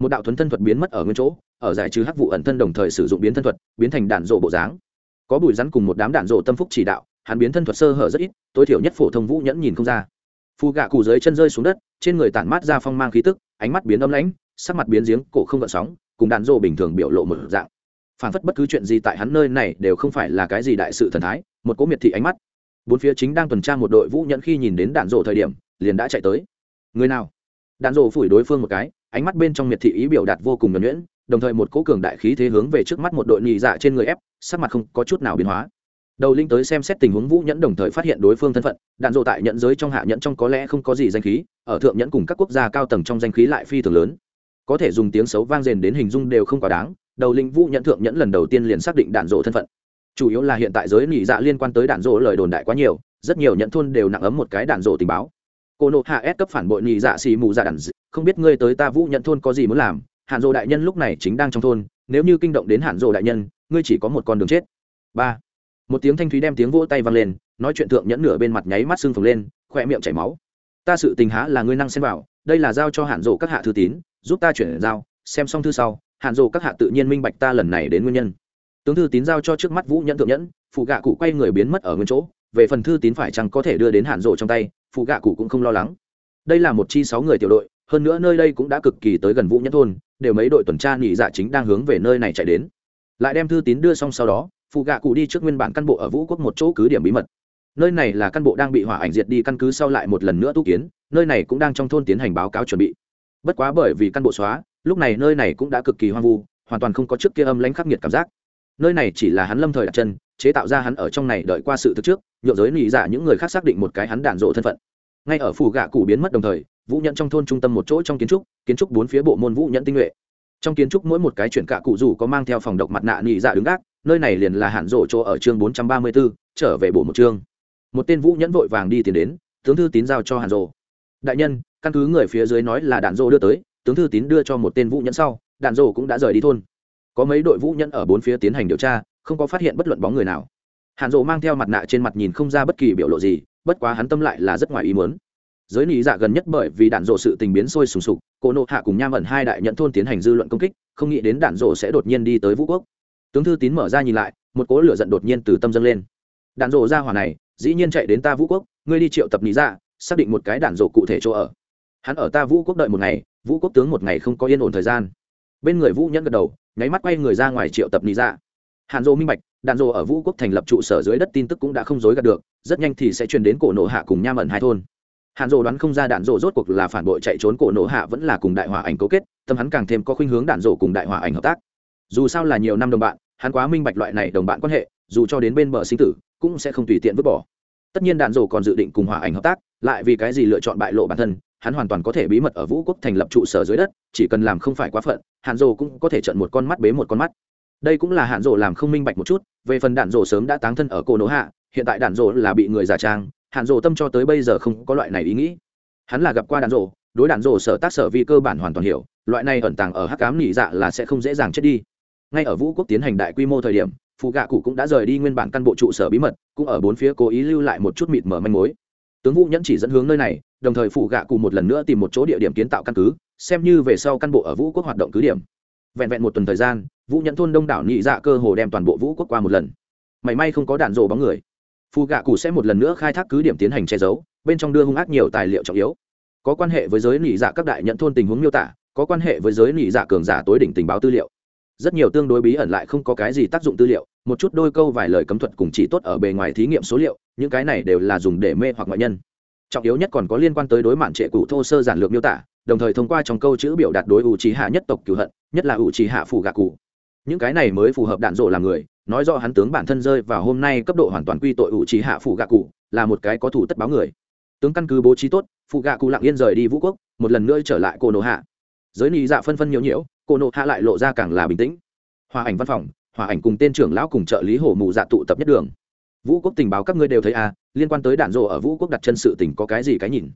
Một đạo thuấn thân thuật biến mất ở nguyên chỗ, ở giải trừ hắc vụ ẩn thân đồng thời sử dụng biến thân thuật, biến thành đạn rộ bộ dáng có bùi rắn cùng một đám đạn rộ tâm phúc chỉ đạo, hắn biến thân thuật sơ hở rất ít, tối thiểu nhất phổ thông vũ nhẫn nhìn không ra. Phù gạ cụ dưới chân rơi xuống đất, trên người tản mát ra phong mang khí tức, ánh mắt biến âm lãnh, sắc mặt biến giếng, cổ không gợn sóng, cùng đạn rộ bình thường biểu lộ một dạng. Phản phất bất cứ chuyện gì tại hắn nơi này đều không phải là cái gì đại sự thần thái, một cỗ miệt thị ánh mắt. Bốn phía chính đang tuần tra một đội vũ nhẫn khi nhìn đến đạn rộ thời điểm, liền đã chạy tới. Người nào? Đạn rộ phủi đối phương một cái, ánh mắt bên trong miệt thị ý biểu đạt vô cùng nhuẩn nhuyễn đồng thời một cỗ cường đại khí thế hướng về trước mắt một đội nhị dạ trên người ép, sắc mặt không có chút nào biến hóa. Đầu linh tới xem xét tình huống vũ nhẫn đồng thời phát hiện đối phương thân phận, đạn dộ tại nhận giới trong hạ nhẫn trong có lẽ không có gì danh khí, ở thượng nhẫn cùng các quốc gia cao tầng trong danh khí lại phi thường lớn. Có thể dùng tiếng xấu vang rền đến hình dung đều không quá đáng, đầu linh vũ nhẫn thượng nhẫn lần đầu tiên liền xác định đạn dộ thân phận. Chủ yếu là hiện tại giới nhị dạ liên quan tới đạn dộ lời đồn đại quá nhiều, rất nhiều nhẫn thôn đều nặng ấm một cái đạn dộ tình báo. Cô nộ hạ ép cấp phản bội nhị dạ xì mù dạ đạn không biết ngươi tới ta vũ nhẫn thôn có gì muốn làm hạn dộ đại nhân lúc này chính đang trong thôn, nếu như kinh động đến hạn dộ đại nhân, ngươi chỉ có một con đường chết. Ba. Một tiếng thanh thúy đem tiếng vỗ tay vang lên, nói chuyện thượng nhẫn nửa bên mặt nháy mắt xương phồng lên, khỏe miệng chảy máu. Ta sự tình há là ngươi năng xem vào, đây là giao cho hạn dộ các hạ thư tín, giúp ta chuyển giao, xem xong thư sau hạn dộ các hạ tự nhiên minh bạch ta lần này đến nguyên nhân. Tướng thư tín giao cho trước mắt vũ nhẫn thượng nhẫn, phụ gạ cụ quay người biến mất ở nguyên chỗ, về phần thư tín phải chăng có thể đưa đến hạn dộ trong tay, phụ gạ cụ cũng không lo lắng. Đây là một chi sáu người tiểu đội hơn nữa nơi đây cũng đã cực kỳ tới gần vũ nhẫn thôn, đều mấy đội tuần tra nghỉ dạ chính đang hướng về nơi này chạy đến. Lại đem thư tín đưa xong sau đó phụ gạ cụ đi trước nguyên bản căn bộ ở vũ quốc một chỗ cứ điểm bí mật. Nơi này là căn bộ đang bị hỏa ảnh diệt đi căn cứ sau lại một lần nữa tu kiến, nơi này cũng đang trong thôn tiến hành báo cáo chuẩn bị. Bất quá bởi vì căn bộ xóa, lúc này nơi này cũng đã cực kỳ hoang vu, hoàn toàn không có trước kia âm lãnh khắc nghiệt cảm giác. Nơi này chỉ là hắn lâm thời đặt chân, chế tạo ra hắn ở trong này đợi qua sự thực trước nhộn giới nghỉ dạ những người khác xác định một cái hắn đạn rộ thân phận. Ngay ở phủ gạ cụ biến mất đồng thời vũ nhẫn trong thôn trung tâm một chỗ trong kiến trúc kiến trúc bốn phía bộ môn vũ nhẫn tinh nhuệ. Trong kiến trúc mỗi một cái chuyển cạ cụ rủ có mang theo phòng độc mặt nạ nị dạ đứng gác nơi này liền là hạn rộ chỗ ở chương bốn trăm ba mươi 434, trở về bộ một chương. Một tên vũ nhẫn vội vàng đi tiến đến tướng thư tín giao cho hạn rộ. Đại nhân căn cứ người phía dưới nói là đạn rộ đưa tới tướng thư tín đưa cho một tên vũ nhẫn sau đạn rộ cũng đã rời đi thôn. Có mấy đội vũ nhẫn ở bốn phía tiến hành điều tra không có phát hiện bất luận bóng người nào. Hạn rộ mang theo mặt nạ trên mặt nhìn không ra bất kỳ biểu lộ gì bất quá hắn tâm lại là rất ngoài ý muốn giới nị dạ gần nhất bởi vì đạn rộ sự tình biến sôi sùng sục cỗ nộ hạ cùng nham ẩn hai đại nhận thôn tiến hành dư luận công kích, không nghĩ đến đạn rộ sẽ đột nhiên đi tới vũ quốc. Tướng thư tín mở ra nhìn lại, một cỗ lửa giận đột nhiên từ tâm dâng lên. Đạn rộ ra hỏa này, dĩ nhiên chạy đến ta vũ quốc, ngươi đi triệu tập nị dạ xác định một cái đạn rộ cụ thể chỗ ở. Hắn ở ta vũ quốc đợi một ngày, vũ quốc tướng một ngày không có yên ổn thời gian. Bên người vũ nhẫn gật đầu, nháy mắt quay người ra ngoài triệu tập nị dạ. Hàn dô minh bạch, đạn rộ ở vũ quốc thành lập trụ sở dưới đất tin tức cũng đã không dối gạt được, rất nhanh thì sẽ truyền đến cổ nộ hạ cùng nham ẩn hai thôn hàn dô đoán không ra đạn dô rốt cuộc là phản bội chạy trốn cổ nổ hạ vẫn là cùng đại hòa ảnh cấu kết, tâm hắn càng thêm có khuynh hướng đạn dô cùng đại hòa ảnh hợp tác. Dù sao là nhiều năm đồng bạn, hắn quá minh bạch loại này đồng bạn quan hệ, dù cho đến bên bờ sinh tử, cũng sẽ không tùy tiện vứt bỏ. Tất nhiên đạn rổ còn dự định cùng hòa ảnh hợp tác, lại vì cái gì lựa chọn bại lộ bản thân, hắn hoàn toàn có thể bí mật ở vũ quốc thành lập trụ sở dưới đất, chỉ cần làm không phải quá phận hạn rổ cũng có thể trận một con mắt bế một con mắt. Đây cũng là hạn rổ làm không minh bạch một chút, về phần đạn rổ sớm đã táng thân ở cổ nỗ hạ, hiện tại đạn rổ là bị người giả trang hạn rổ tâm cho tới bây giờ không có loại này ý nghĩ. Hắn là gặp qua đạn rổ đối đạn rổ sở tác sở vi cơ bản hoàn toàn hiểu, loại này ẩn tàng ở hắc cám nỉ dạ là sẽ không dễ dàng chết đi. Ngay ở vũ quốc tiến hành đại quy mô thời điểm phụ gạ cụ cũng đã rời đi nguyên bản căn bộ trụ sở bí mật, cũng ở bốn phía cố ý lưu lại một chút mịt mở manh mối. Tướng vũ nhẫn chỉ dẫn hướng nơi này, đồng thời phụ gạ cụ một lần nữa tìm một chỗ địa điểm kiến tạo căn cứ, xem như về sau căn bộ ở vũ quốc hoạt động cứ điểm. Vẹn vẹn một tuần thời gian, vũ nhẫn thôn đông đảo nhị dạ cơ hồ đem toàn bộ vũ quốc qua một lần. May may không có đạn rổ bóng người phù gạ cụ sẽ một lần nữa khai thác cứ điểm tiến hành che giấu, bên trong đưa hung ác nhiều tài liệu trọng yếu. Có quan hệ với giới nhị dạ các đại nhận thôn tình huống miêu tả, có quan hệ với giới nhị dạ cường giả tối đỉnh tình báo tư liệu. Rất nhiều tương đối bí ẩn lại không có cái gì tác dụng tư liệu, một chút đôi câu vài lời cấm thuật cùng chỉ tốt ở bề ngoài thí nghiệm số liệu, những cái này đều là dùng để mê hoặc ngoại nhân. Trọng yếu nhất còn có liên quan tới đối mạn trệ cụ thô sơ giản lược miêu tả, đồng thời thông qua trong câu chữ biểu đạt đối ủ trí hạ nhất tộc cửu hận, nhất là ủ trí hạ phủ gạ cụ. Những cái này mới phù hợp đạn rộ làm người nói do hắn tướng bản thân rơi vào hôm nay cấp độ hoàn toàn quy tội ủ trí hạ phụ gạ cụ, là một cái có thủ tất báo người. Tướng căn cứ bố trí tốt, phụ gạ cụ lặng yên rời đi vũ quốc, một lần nữa trở lại cô nộ hạ. Giới nị dạ phân phân nhiễu nhiễu cô nộ hạ lại lộ ra càng là bình tĩnh. Hòa ảnh văn phòng, hòa ảnh cùng tên trưởng lão cùng trợ lý hổ mù dạ tụ tập nhất đường. Vũ quốc tình báo các ngươi đều thấy à liên quan tới đạn rộ ở vũ quốc đặt chân sự tình có cái gì cái nhìn?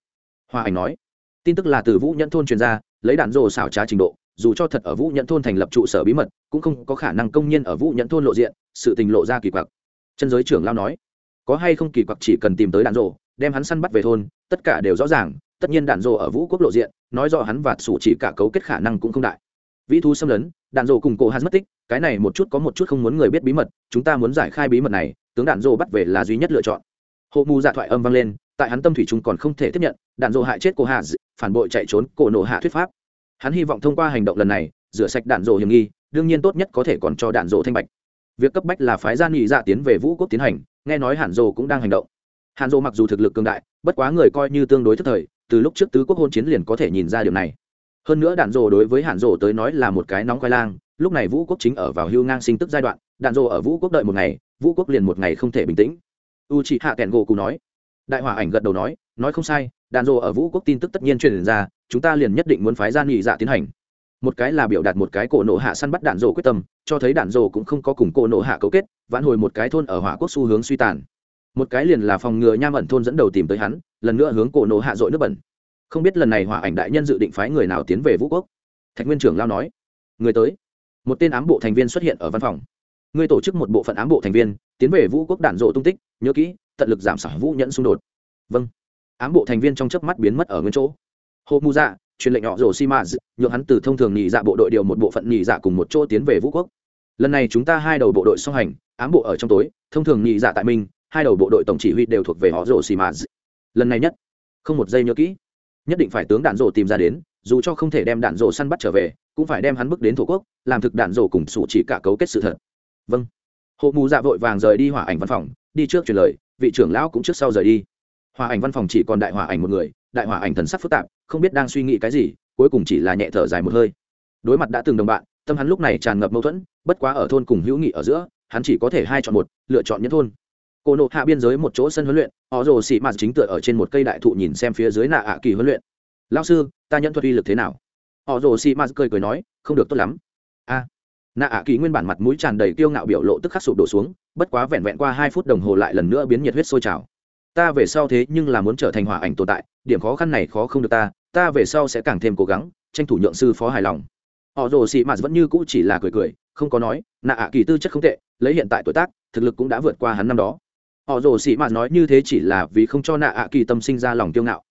Hòa ảnh nói, tin tức là từ vũ nhẫn thôn truyền ra, lấy đạn rộ xảo trá trình độ dù cho thật ở vũ nhẫn thôn thành lập trụ sở bí mật, cũng không có khả năng công nhân ở vũ nhẫn thôn lộ diện, sự tình lộ ra kỳ quặc. Chân giới trưởng lao nói, có hay không kỳ quặc chỉ cần tìm tới đạn rộ đem hắn săn bắt về thôn, tất cả đều rõ ràng, tất nhiên đạn rộ ở vũ quốc lộ diện, nói rõ hắn và sủ chỉ cả cấu kết khả năng cũng không đại. Vĩ thu xâm lấn, đạn rộ cùng cổ hắn mất tích, cái này một chút có một chút không muốn người biết bí mật, chúng ta muốn giải khai bí mật này, tướng đạn rộ bắt về là duy nhất lựa chọn. Hộ mù dạ thoại âm vang lên, tại hắn tâm thủy chung còn không thể tiếp nhận, đạn rộ hại chết cô hạ phản bội chạy trốn cổ nổ hạ thuyết pháp hắn hy vọng thông qua hành động lần này, rửa sạch đạn rộ hiểm nghi, đương nhiên tốt nhất có thể còn cho đạn rộ thanh bạch. Việc cấp bách là phái gia nghị dạ tiến về vũ quốc tiến hành, nghe nói hàn rộ cũng đang hành động. Hàn rộ mặc dù thực lực cường đại, bất quá người coi như tương đối thức thời, từ lúc trước tứ quốc hôn chiến liền có thể nhìn ra điều này. Hơn nữa đạn rộ đối với hàn rộ tới nói là một cái nóng khoai lang, lúc này vũ quốc chính ở vào hưu ngang sinh tức giai đoạn, đạn rộ ở vũ quốc đợi một ngày, vũ quốc liền một ngày không thể bình tĩnh. U chị hạ kẹn gỗ cụ nói. Đại hòa ảnh gật đầu nói nói không sai, đạn rộ ở vũ quốc tin tức tất nhiên truyền ra, chúng ta liền nhất định muốn phái ra nghị dạ tiến hành. Một cái là biểu đạt một cái cổ nộ hạ săn bắt đạn rộ quyết tâm, cho thấy đạn rộ cũng không có cùng cổ nộ hạ cấu kết, vãn hồi một cái thôn ở hỏa quốc xu hướng suy tàn. Một cái liền là phòng ngừa nham ẩn thôn dẫn đầu tìm tới hắn, lần nữa hướng cổ nộ hạ dội nước bẩn. Không biết lần này hỏa ảnh đại nhân dự định phái người nào tiến về vũ quốc? Thạch nguyên trưởng lao nói. Người tới. Một tên ám bộ thành viên xuất hiện ở văn phòng. Ngươi tổ chức một bộ phận ám bộ thành viên, tiến về vũ quốc đạn rộ tung tích, nhớ kỹ, tận lực giảm xả vũ nhẫn xung đột. Vâng ám bộ thành viên trong chớp mắt biến mất ở nguyên chỗ. Hô mu dạ truyền lệnh họ rổ si ma nhượng hắn từ thông thường nhị dạ bộ đội điều một bộ phận nhị dạ cùng một chỗ tiến về vũ quốc. Lần này chúng ta hai đầu bộ đội song hành, ám bộ ở trong tối, thông thường nhị dạ tại minh hai đầu bộ đội tổng chỉ huy đều thuộc về họ rổ si ma lần này nhất, không một giây nhớ kỹ. Nhất định phải tướng đạn rổ tìm ra đến, dù cho không thể đem đạn rổ săn bắt trở về, cũng phải đem hắn bước đến thổ quốc, làm thực đạn rổ cùng sủ chỉ cả cấu kết sự thật. Vâng. Hộ mù dạ vội vàng rời đi hỏa ảnh văn phòng, đi trước truyền lời, vị trưởng lão cũng trước sau rời đi hòa ảnh văn phòng chỉ còn đại hòa ảnh một người, đại hòa ảnh thần sắc phức tạp, không biết đang suy nghĩ cái gì, cuối cùng chỉ là nhẹ thở dài một hơi. Đối mặt đã từng đồng bạn, tâm hắn lúc này tràn ngập mâu thuẫn, bất quá ở thôn cùng hữu nghị ở giữa, hắn chỉ có thể hai chọn một, lựa chọn nhất thôn. Cô nộ hạ biên giới một chỗ sân huấn luyện, họ rồ xị mạt chính tựa ở trên một cây đại thụ nhìn xem phía dưới nạ ạ kỳ huấn luyện. Lao sư, ta nhận thuật uy lực thế nào? Họ rồ xị mạt cười cười nói, không được tốt lắm. A. Nạ ạ kỳ nguyên bản mặt mũi tràn đầy kiêu ngạo biểu lộ tức khắc sụp đổ xuống, bất quá vẹn vẹn qua hai phút đồng hồ lại lần nữa biến nhiệt huyết sôi trào ta về sau thế nhưng là muốn trở thành hỏa ảnh tồn tại, điểm khó khăn này khó không được ta ta về sau sẽ càng thêm cố gắng, tranh thủ nhượng sư phó hài lòng. Họ rồ xị mạt vẫn như cũ chỉ là cười cười, không có nói, nạ ạ, kỳ tư chất không tệ, lấy hiện tại tuổi tác, thực lực cũng đã vượt qua hắn năm đó. Họ rồ xị mạt nói như thế chỉ là vì không cho nạ ạ, kỳ tâm sinh ra lòng kiêu ngạo.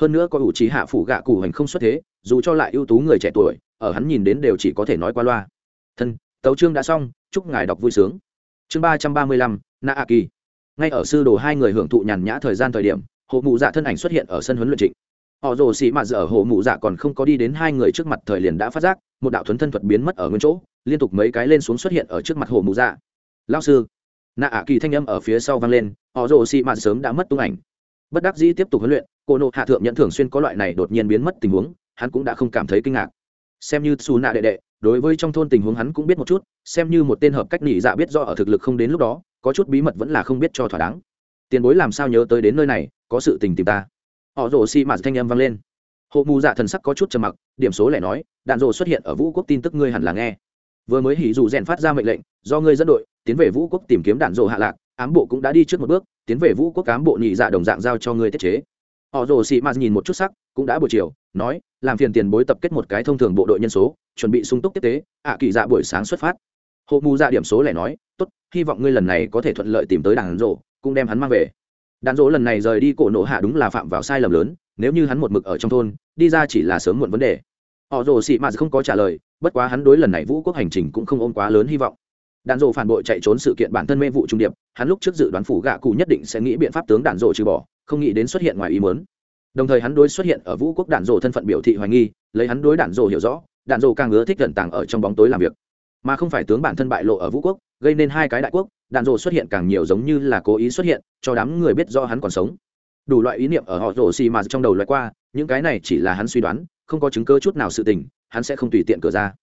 Hơn nữa có ủ trí hạ phủ gạ cụ hành không xuất thế, dù cho lại ưu tú người trẻ tuổi, ở hắn nhìn đến đều chỉ có thể nói qua loa. Thân, tấu chương đã xong, chúc ngài đọc vui sướng. Chương ba trăm ba mươi lăm na a kỳ ngay ở sư đồ hai người hưởng thụ nhàn nhã thời gian thời điểm hộ mụ dạ thân ảnh xuất hiện ở sân huấn luyện trịnh. Họ rồ xì mạt giờ hộ mụ dạ còn không có đi đến hai người trước mặt thời liền đã phát giác, một đạo thuấn thân thuật biến mất ở nguyên chỗ, liên tục mấy cái lên xuống xuất hiện ở trước mặt hộ mụ dạ. Lao sư. Nạ ạ kỳ thanh âm ở phía sau vang lên, họ rồ xì mạt sớm đã mất tung ảnh. Bất đắc dĩ tiếp tục huấn luyện, cô nộ hạ thượng nhận thường xuyên có loại này đột nhiên biến mất tình huống, hắn cũng đã không cảm thấy kinh ngạc. Xem như xù nạ đệ đệ, đối với trong thôn tình huống hắn cũng biết một chút, xem như một tên hợp cách nhị dạ biết do ở thực lực không đến lúc đó có chút bí mật vẫn là không biết cho thỏa đáng. Tiền bối làm sao nhớ tới đến nơi này, có sự tình tìm ta. Họ rồ Si mạt thanh âm vang lên. Hộ mù dạ thần sắc có chút trầm mặc, điểm số lẻ nói, đạn rồ xuất hiện ở vũ quốc tin tức ngươi hẳn là nghe. Vừa mới hỉ dù rèn phát ra mệnh lệnh, do ngươi dẫn đội, tiến về vũ quốc tìm kiếm đạn rồ hạ lạc, ám bộ cũng đã đi trước một bước, tiến về vũ quốc cám bộ nhị dạ đồng dạng giao cho ngươi tiết chế. Họ rồ Si mạt nhìn một chút sắc, cũng đã buổi chiều, nói, làm phiền tiền bối tập kết một cái thông thường bộ đội nhân số, chuẩn bị sung túc tiếp tế, ạ kỳ dạ buổi sáng xuất phát. Hộ mù dạ điểm số lẻ nói, tốt hy vọng ngươi lần này có thể thuận lợi tìm tới đàn rộ, cũng đem hắn mang về. Đàn rộ lần này rời đi cổ nộ hạ đúng là phạm vào sai lầm lớn, nếu như hắn một mực ở trong thôn, đi ra chỉ là sớm muộn vấn đề. Họ rồ xị mạt không có trả lời, bất quá hắn đối lần này vũ quốc hành trình cũng không ôm quá lớn hy vọng. Đàn rộ phản bội chạy trốn sự kiện bản thân mê vụ trung điệp, hắn lúc trước dự đoán phủ gạ cụ nhất định sẽ nghĩ biện pháp tướng đàn rộ trừ bỏ, không nghĩ đến xuất hiện ngoài ý muốn. Đồng thời hắn đối xuất hiện ở vũ quốc đạn rỗ thân phận biểu thị hoài nghi, lấy hắn đối đạn rỗ hiểu rõ đạn rỗ càng ưa thích gần tàng ở trong bóng tối làm việc mà không phải tướng bản thân bại lộ ở vũ quốc, gây nên hai cái đại quốc, đạn rồ xuất hiện càng nhiều giống như là cố ý xuất hiện, cho đám người biết do hắn còn sống. Đủ loại ý niệm ở họ rồ xì mà trong đầu loại qua, những cái này chỉ là hắn suy đoán, không có chứng cơ chút nào sự tình, hắn sẽ không tùy tiện cửa ra.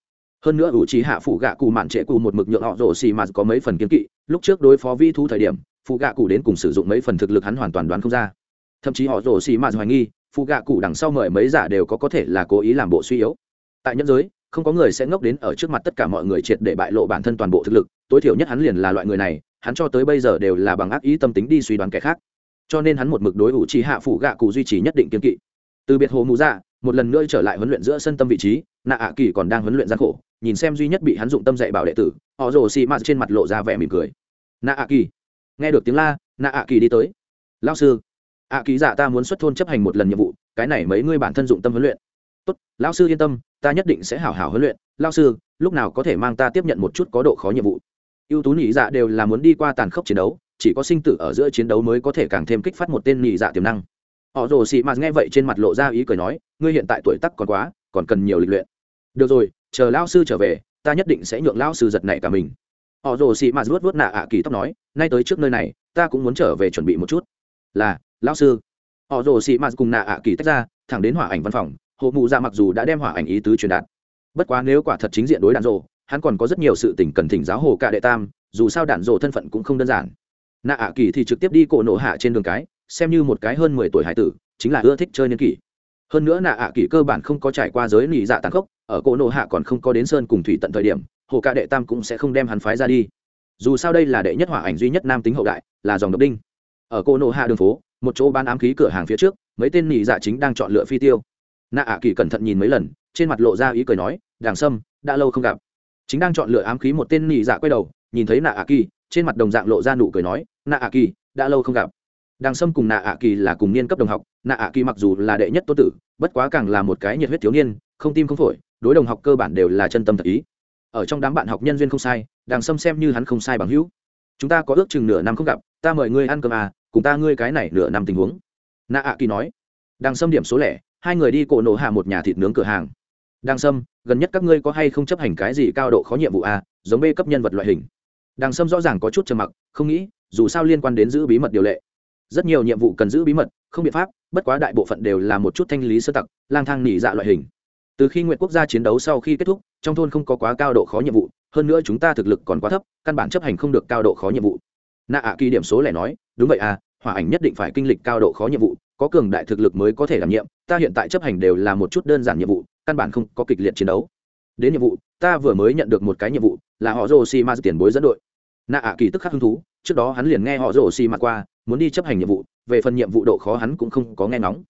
Hơn nữa ủ trí hạ phụ gạ cụ mạn trệ cụ một mực nhượng họ rồ xì mà có mấy phần kiến kỵ, lúc trước đối phó vi thu thời điểm, phụ gạ cụ đến cùng sử dụng mấy phần thực lực hắn hoàn toàn đoán không ra. Thậm chí họ rồ xì mà hoài nghi, phụ gạ cụ đằng sau mời mấy giả đều có có thể là cố ý làm bộ suy yếu. Tại nhân giới không có người sẽ ngốc đến ở trước mặt tất cả mọi người triệt để bại lộ bản thân toàn bộ thực lực, tối thiểu nhất hắn liền là loại người này, hắn cho tới bây giờ đều là bằng ác ý tâm tính đi suy đoán kẻ khác. Cho nên hắn một mực đối ủ trì hạ phủ gạ cụ duy trì nhất định kiên kỵ. Từ biệt hồ mù dạ một lần nữa trở lại huấn luyện giữa sân tâm vị trí, nạ ạ kỳ còn đang huấn luyện gian khổ, nhìn xem duy nhất bị hắn dụng tâm dạy bảo đệ tử, họ rồ xì mạt trên mặt lộ ra vẻ mỉm cười. Nạ ạ kỳ, nghe được tiếng la, nạ ạ kỳ đi tới. Lao sư, ạ kỳ dạ ta muốn xuất thôn chấp hành một lần nhiệm vụ, cái này mấy ngươi bản thân dụng tâm huấn luyện tốt lao sư yên tâm, ta nhất định sẽ hảo hảo huấn luyện. Lao sư, lúc nào có thể mang ta tiếp nhận một chút có độ khó nhiệm vụ? Ưu tú nhị dạ đều là muốn đi qua tàn khốc chiến đấu, chỉ có sinh tử ở giữa chiến đấu mới có thể càng thêm kích phát một tên nhị dạ tiềm năng. Họ rồ xì mạt nghe vậy trên mặt lộ ra ý cười nói, ngươi hiện tại tuổi tắc còn quá, còn cần nhiều lịch luyện. Được rồi, chờ lao sư trở về, ta nhất định sẽ nhượng lao sư giật này cả mình. Họ rồ xì mạt vuốt vuốt nạ ạ kỳ tóc nói, nay tới trước nơi này, ta cũng muốn trở về chuẩn bị một chút. Là lao sư. Họ rồ xì mạt cùng nạ ạ kỳ tách ra, thẳng đến hỏa ảnh văn phòng hộ mụ dạ mặc dù đã đem hỏa ảnh ý tứ truyền đạt, bất quá nếu quả thật chính diện đối đạn rồ, hắn còn có rất nhiều sự tình cần thỉnh giáo hồ cả đệ tam, dù sao đạn rồ thân phận cũng không đơn giản. Nạ ạ kỳ thì trực tiếp đi cổ nộ hạ trên đường cái, xem như một cái hơn mười tuổi hải tử, chính là ưa thích chơi niên kỷ. Hơn nữa nạ ạ kỳ cơ bản không có trải qua giới nỉ dạ tàn khốc, ở cổ nộ hạ còn không có đến sơn cùng thủy tận thời điểm, hồ cả đệ tam cũng sẽ không đem hắn phái ra đi. Dù sao đây là đệ nhất hỏa ảnh duy nhất nam tính hậu đại, là dòng độc đinh. Ở cổ nộ hạ đường phố, một chỗ bán ám khí cửa hàng phía trước, mấy tên nỉ dạ chính đang chọn lựa phi tiêu nạ ạ kỳ cẩn thận nhìn mấy lần, trên mặt lộ ra ý cười nói, đàng sâm, đã lâu không gặp. Chính đang chọn lựa ám khí một tên nị dạ quay đầu, nhìn thấy nạ ạ kỳ, trên mặt đồng dạng lộ ra nụ cười nói, nạ ạ kỳ, đã lâu không gặp. Đàng sâm cùng nạ ạ kỳ là cùng niên cấp đồng học, nạ ạ kỳ mặc dù là đệ nhất tô tử, bất quá càng là một cái nhiệt huyết thiếu niên, không tim không phổi, đối đồng học cơ bản đều là chân tâm thật ý. Ở trong đám bạn học nhân duyên không sai, đàng sâm xem như hắn không sai bằng hữu. Chúng ta có ước chừng nửa năm không gặp, ta mời ngươi ăn cơm à cùng ta ngươi cái này nửa năm tình huống. Nạ ạ kỳ nói. Đàng sâm điểm số lẻ hai người đi cổ nổ hạ một nhà thịt nướng cửa hàng. Đang sâm, gần nhất các ngươi có hay không chấp hành cái gì cao độ khó nhiệm vụ a, giống b cấp nhân vật loại hình? Đang sâm rõ ràng có chút trầm mặc, không nghĩ, dù sao liên quan đến giữ bí mật điều lệ. Rất nhiều nhiệm vụ cần giữ bí mật, không biện pháp, bất quá đại bộ phận đều là một chút thanh lý sơ tặc, lang thang nỉ dạ loại hình. Từ khi nguyện quốc gia chiến đấu sau khi kết thúc, trong thôn không có quá cao độ khó nhiệm vụ, hơn nữa chúng ta thực lực còn quá thấp, căn bản chấp hành không được cao độ khó nhiệm vụ. Nạ ạ kỳ điểm số lẻ nói, đúng vậy à hỏa ảnh nhất định phải kinh lịch cao độ khó nhiệm vụ có cường đại thực lực mới có thể đảm nhiệm, ta hiện tại chấp hành đều là một chút đơn giản nhiệm vụ, căn bản không có kịch liệt chiến đấu. Đến nhiệm vụ, ta vừa mới nhận được một cái nhiệm vụ, là họ rồ si ma tiền bối dẫn đội. Nạ ạ kỳ tức khắc hứng thú, trước đó hắn liền nghe họ rồ si ma qua, muốn đi chấp hành nhiệm vụ, về phần nhiệm vụ độ khó hắn cũng không có nghe ngóng.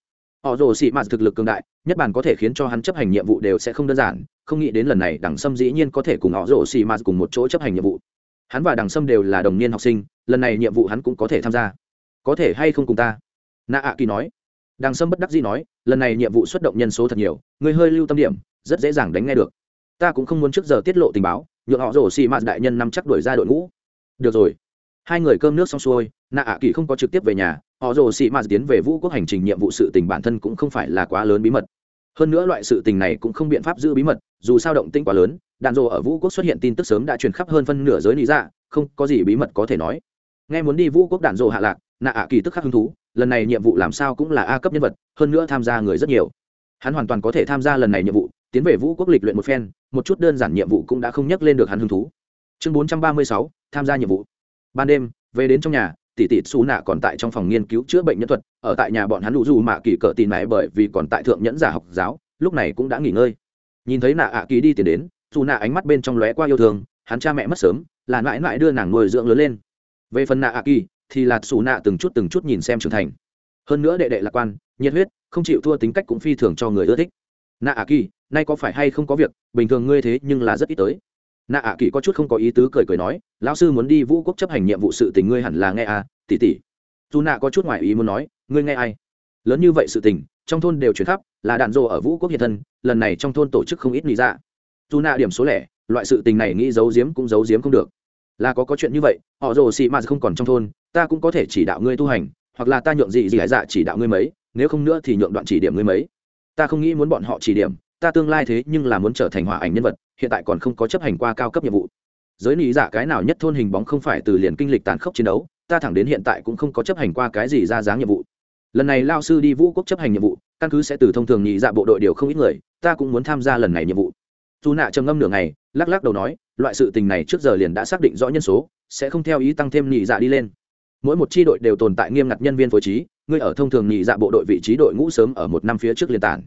Họ rồ si ma thực lực cường đại, nhất bản có thể khiến cho hắn chấp hành nhiệm vụ đều sẽ không đơn giản, không nghĩ đến lần này đằng sâm dĩ nhiên có thể cùng họ rồ si ma cùng một chỗ chấp hành nhiệm vụ. Hắn và đằng sâm đều là đồng niên học sinh, lần này nhiệm vụ hắn cũng có thể tham gia. Có thể hay không cùng ta? Nạ ạ kỳ nói. Đằng sâm bất đắc dĩ nói, lần này nhiệm vụ xuất động nhân số thật nhiều, người hơi lưu tâm điểm, rất dễ dàng đánh nghe được. Ta cũng không muốn trước giờ tiết lộ tình báo, nhượng họ rổ xì mạt đại nhân nắm chắc đuổi ra đội ngũ. Được rồi. Hai người cơm nước xong xuôi nạ ạ kỳ không có trực tiếp về nhà, họ rồ xì mạt tiến về vũ quốc hành trình nhiệm vụ sự tình bản thân cũng không phải là quá lớn bí mật. Hơn nữa loại sự tình này cũng không biện pháp giữ bí mật, dù sao động tinh quá lớn, đạn rồ ở vũ quốc xuất hiện tin tức sớm đã truyền khắp hơn phân nửa giới lý dạ không có gì bí mật có thể nói. Nghe muốn đi vũ quốc đạn rồ hạ lạc nạ ạ kỳ tức khắc hứng thú lần này nhiệm vụ làm sao cũng là a cấp nhân vật, hơn nữa tham gia người rất nhiều. Hắn hoàn toàn có thể tham gia lần này nhiệm vụ, tiến về vũ quốc lịch luyện một phen, một chút đơn giản nhiệm vụ cũng đã không nhắc lên được hắn hứng thú. Chương bốn trăm ba mươi sáu, tham gia nhiệm vụ. Ban đêm, về đến trong nhà, tỷ tỷ xù nạ còn tại trong phòng nghiên cứu chữa bệnh nhân thuật, ở tại nhà bọn hắn đủ dù mạ kỳ cỡ tì mẹ bởi vì còn tại thượng nhẫn giả học giáo, lúc này cũng đã nghỉ ngơi. Nhìn thấy nạ ạ kỳ đi tiền đến dù nạ ánh mắt bên trong lóe qua yêu thương, hắn cha mẹ mất sớm, là mãi mãi đưa nàng nuôi dưỡng lớn lên. Về phần nạ ạ kỳ thì là xù nạ từng chút từng chút nhìn xem trưởng thành. Hơn nữa đệ đệ lạc quan, nhiệt huyết, không chịu thua tính cách cũng phi thường cho người ưa thích. Nạ ạ kỳ, nay có phải hay không có việc? Bình thường ngươi thế nhưng là rất ít tới. Nạ ạ kỳ có chút không có ý tứ cười cười nói, lão sư muốn đi vũ quốc chấp hành nhiệm vụ sự tình ngươi hẳn là nghe à tỉ tỉ dù nạ có chút ngoại ý muốn nói, ngươi nghe ai? Lớn như vậy sự tình, trong thôn đều chuyển khắp, là đạn rộ ở vũ quốc hiện thân, lần này trong thôn tổ chức không ít lý ra dạ. dù nạ điểm số lẻ, loại sự tình này nghĩ giấu giếm cũng giấu giếm không được. Là có có chuyện như vậy, họ rồ xị mà không còn trong thôn ta cũng có thể chỉ đạo ngươi tu hành, hoặc là ta nhượng gì gì hải dạ chỉ đạo ngươi mấy, nếu không nữa thì nhượng đoạn chỉ điểm ngươi mấy. Ta không nghĩ muốn bọn họ chỉ điểm, ta tương lai thế nhưng là muốn trở thành hòa ảnh nhân vật, hiện tại còn không có chấp hành qua cao cấp nhiệm vụ. Giới lý giả dạ cái nào nhất thôn hình bóng không phải từ liền kinh lịch tàn khốc chiến đấu, ta thẳng đến hiện tại cũng không có chấp hành qua cái gì ra dáng nhiệm vụ. Lần này lao sư đi vũ quốc chấp hành nhiệm vụ, căn cứ sẽ từ thông thường nhị dạ bộ đội điều không ít người, ta cũng muốn tham gia lần này nhiệm vụ. Dù nạ trầm ngâm nửa ngày, lắc lắc đầu nói, loại sự tình này trước giờ liền đã xác định rõ nhân số, sẽ không theo ý tăng thêm nhị dạ đi lên mỗi một tri đội đều tồn tại nghiêm ngặt nhân viên phối trí, ngươi ở thông thường nhị dạ bộ đội vị trí đội ngũ sớm ở một năm phía trước liên tản.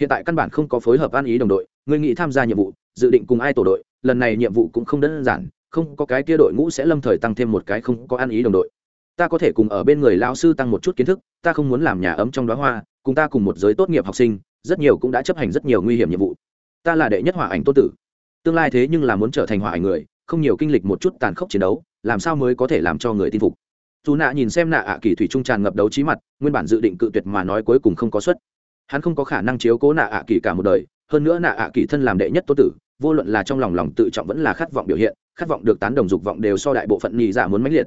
Hiện tại căn bản không có phối hợp an ý đồng đội, ngươi nghĩ tham gia nhiệm vụ, dự định cùng ai tổ đội, lần này nhiệm vụ cũng không đơn giản, không có cái kia đội ngũ sẽ lâm thời tăng thêm một cái không có an ý đồng đội. Ta có thể cùng ở bên người lao sư tăng một chút kiến thức, ta không muốn làm nhà ấm trong đó hoa, cùng ta cùng một giới tốt nghiệp học sinh, rất nhiều cũng đã chấp hành rất nhiều nguy hiểm nhiệm vụ. Ta là đệ nhất hỏa ảnh tô tử. Tương lai thế nhưng là muốn trở thành hỏa ảnh người, không nhiều kinh lịch một chút tàn khốc chiến đấu, làm sao mới có thể làm cho người tin phục? Dù nạ nhìn xem nạ ạ kỳ thủy trung tràn ngập đấu trí mặt, nguyên bản dự định cự tuyệt mà nói cuối cùng không có suất. Hắn không có khả năng chiếu cố nạ ạ kỳ cả một đời, hơn nữa nạ ạ kỳ thân làm đệ nhất tô tử, vô luận là trong lòng lòng tự trọng vẫn là khát vọng biểu hiện, khát vọng được tán đồng dục vọng đều so đại bộ phận nhị giả muốn mãnh liệt.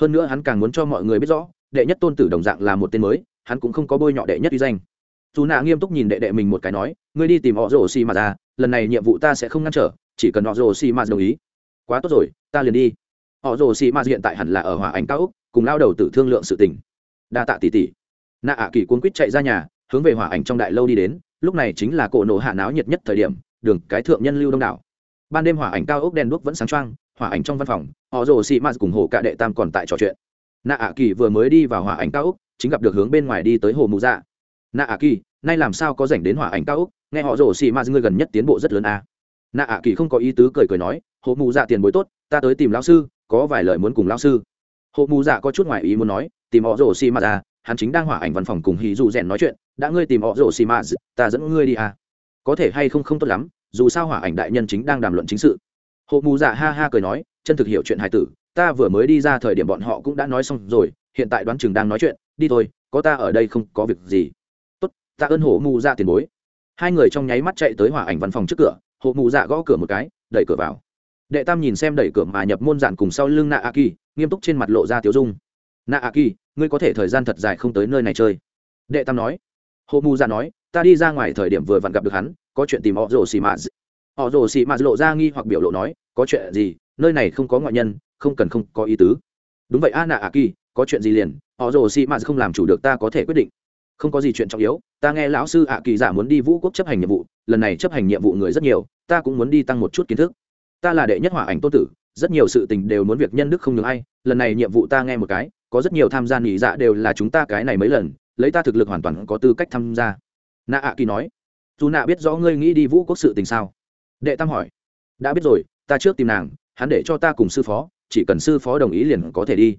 Hơn nữa hắn càng muốn cho mọi người biết rõ, đệ nhất tôn tử đồng dạng là một tên mới, hắn cũng không có bôi nhọ đệ nhất uy danh. Dù nạ nghiêm túc nhìn đệ đệ mình một cái nói, ngươi đi tìm họ rồ xì mà ra, lần này nhiệm vụ ta sẽ không ngăn trở, chỉ cần họ rồ xì mà đồng ý. Quá tốt rồi, ta liền đi. Họ rồ xì mà hiện tại hẳn là ở hỏa ảnh cao úc cùng lao đầu tử thương lượng sự tình. Đa tạ tỷ tỷ. Nạ ạ kỳ cuốn quýt chạy ra nhà, hướng về hỏa ảnh trong đại lâu đi đến, lúc này chính là cổ nổ hạ náo nhiệt nhất thời điểm, đường, cái thượng nhân lưu đông đảo. Ban đêm hỏa ảnh cao ốc đen đuốc vẫn sáng trăng hỏa ảnh trong văn phòng, họ rồ xị mạt cùng hồ cạ đệ tam còn tại trò chuyện. Nạ ạ kỳ vừa mới đi vào hỏa ảnh cao ốc, chính gặp được hướng bên ngoài đi tới hồ mù dạ. Nạ ạ kỳ, nay làm sao có dành đến hỏa ảnh cao ốc? Nghe họ rồ xị mạt ngươi gần nhất tiến bộ rất lớn à. nạ ạ kỳ không có ý tứ cười cười nói, hồ mù dạ tiền bối tốt, ta tới tìm lão sư, có vài lời muốn cùng lão sư. Hộ mù dạ có chút ngoài ý muốn nói, tìm họ rổ xị mạt à dạ, hắn chính đang hỏa ảnh văn phòng cùng hì dù rèn nói chuyện, đã ngươi tìm họ rổ xị mạt dạ, ta dẫn ngươi đi à? Có thể hay không không tốt lắm, dù sao hỏa ảnh đại nhân chính đang đàm luận chính sự. Hộ mù dạ ha ha cười nói, chân thực hiểu chuyện hài tử, ta vừa mới đi ra thời điểm bọn họ cũng đã nói xong rồi, hiện tại đoán chừng đang nói chuyện, đi thôi, có ta ở đây không có việc gì. Tốt, ta ơn hộ mù dạ tiền bối. Hai người trong nháy mắt chạy tới hỏa ảnh văn phòng trước cửa hộ mù dạ gõ cửa một cái, đẩy cửa vào. Đệ tam nhìn xem đẩy cửa mà nhập môn giản cùng sau lưng nạ a kỳ nghiêm túc trên mặt lộ ra tiếu dung. Nạ a kỳ, ngươi có thể thời gian thật dài không tới nơi này chơi. Đệ tam nói. Hộ mù ra nói, ta đi ra ngoài thời điểm vừa vặn gặp được hắn, có chuyện tìm họ rồ xì mã họ rồ xì mã lộ ra nghi hoặc biểu lộ nói, có chuyện gì? Nơi này không có ngoại nhân, không cần không có ý tứ. Đúng vậy a, nạ a kỳ, có chuyện gì liền? Họ rồ xì mã không làm chủ được ta có thể quyết định. Không có gì chuyện trọng yếu, ta nghe lão sư ạ kỳ giả muốn đi vũ quốc chấp hành nhiệm vụ, lần này chấp hành nhiệm vụ người rất nhiều, ta cũng muốn đi tăng một chút kiến thức. Ta là đệ nhất hỏa ảnh tô tử rất nhiều sự tình đều muốn việc nhân đức không ngừng ai, lần này nhiệm vụ ta nghe một cái, có rất nhiều tham gia nghỉ dạ đều là chúng ta cái này mấy lần, lấy ta thực lực hoàn toàn có tư cách tham gia. Nạ ạ kỳ nói, dù nạ biết rõ ngươi nghĩ đi vũ quốc sự tình sao? Đệ tam hỏi, đã biết rồi, ta trước tìm nàng, hắn để cho ta cùng sư phó, chỉ cần sư phó đồng ý liền có thể đi.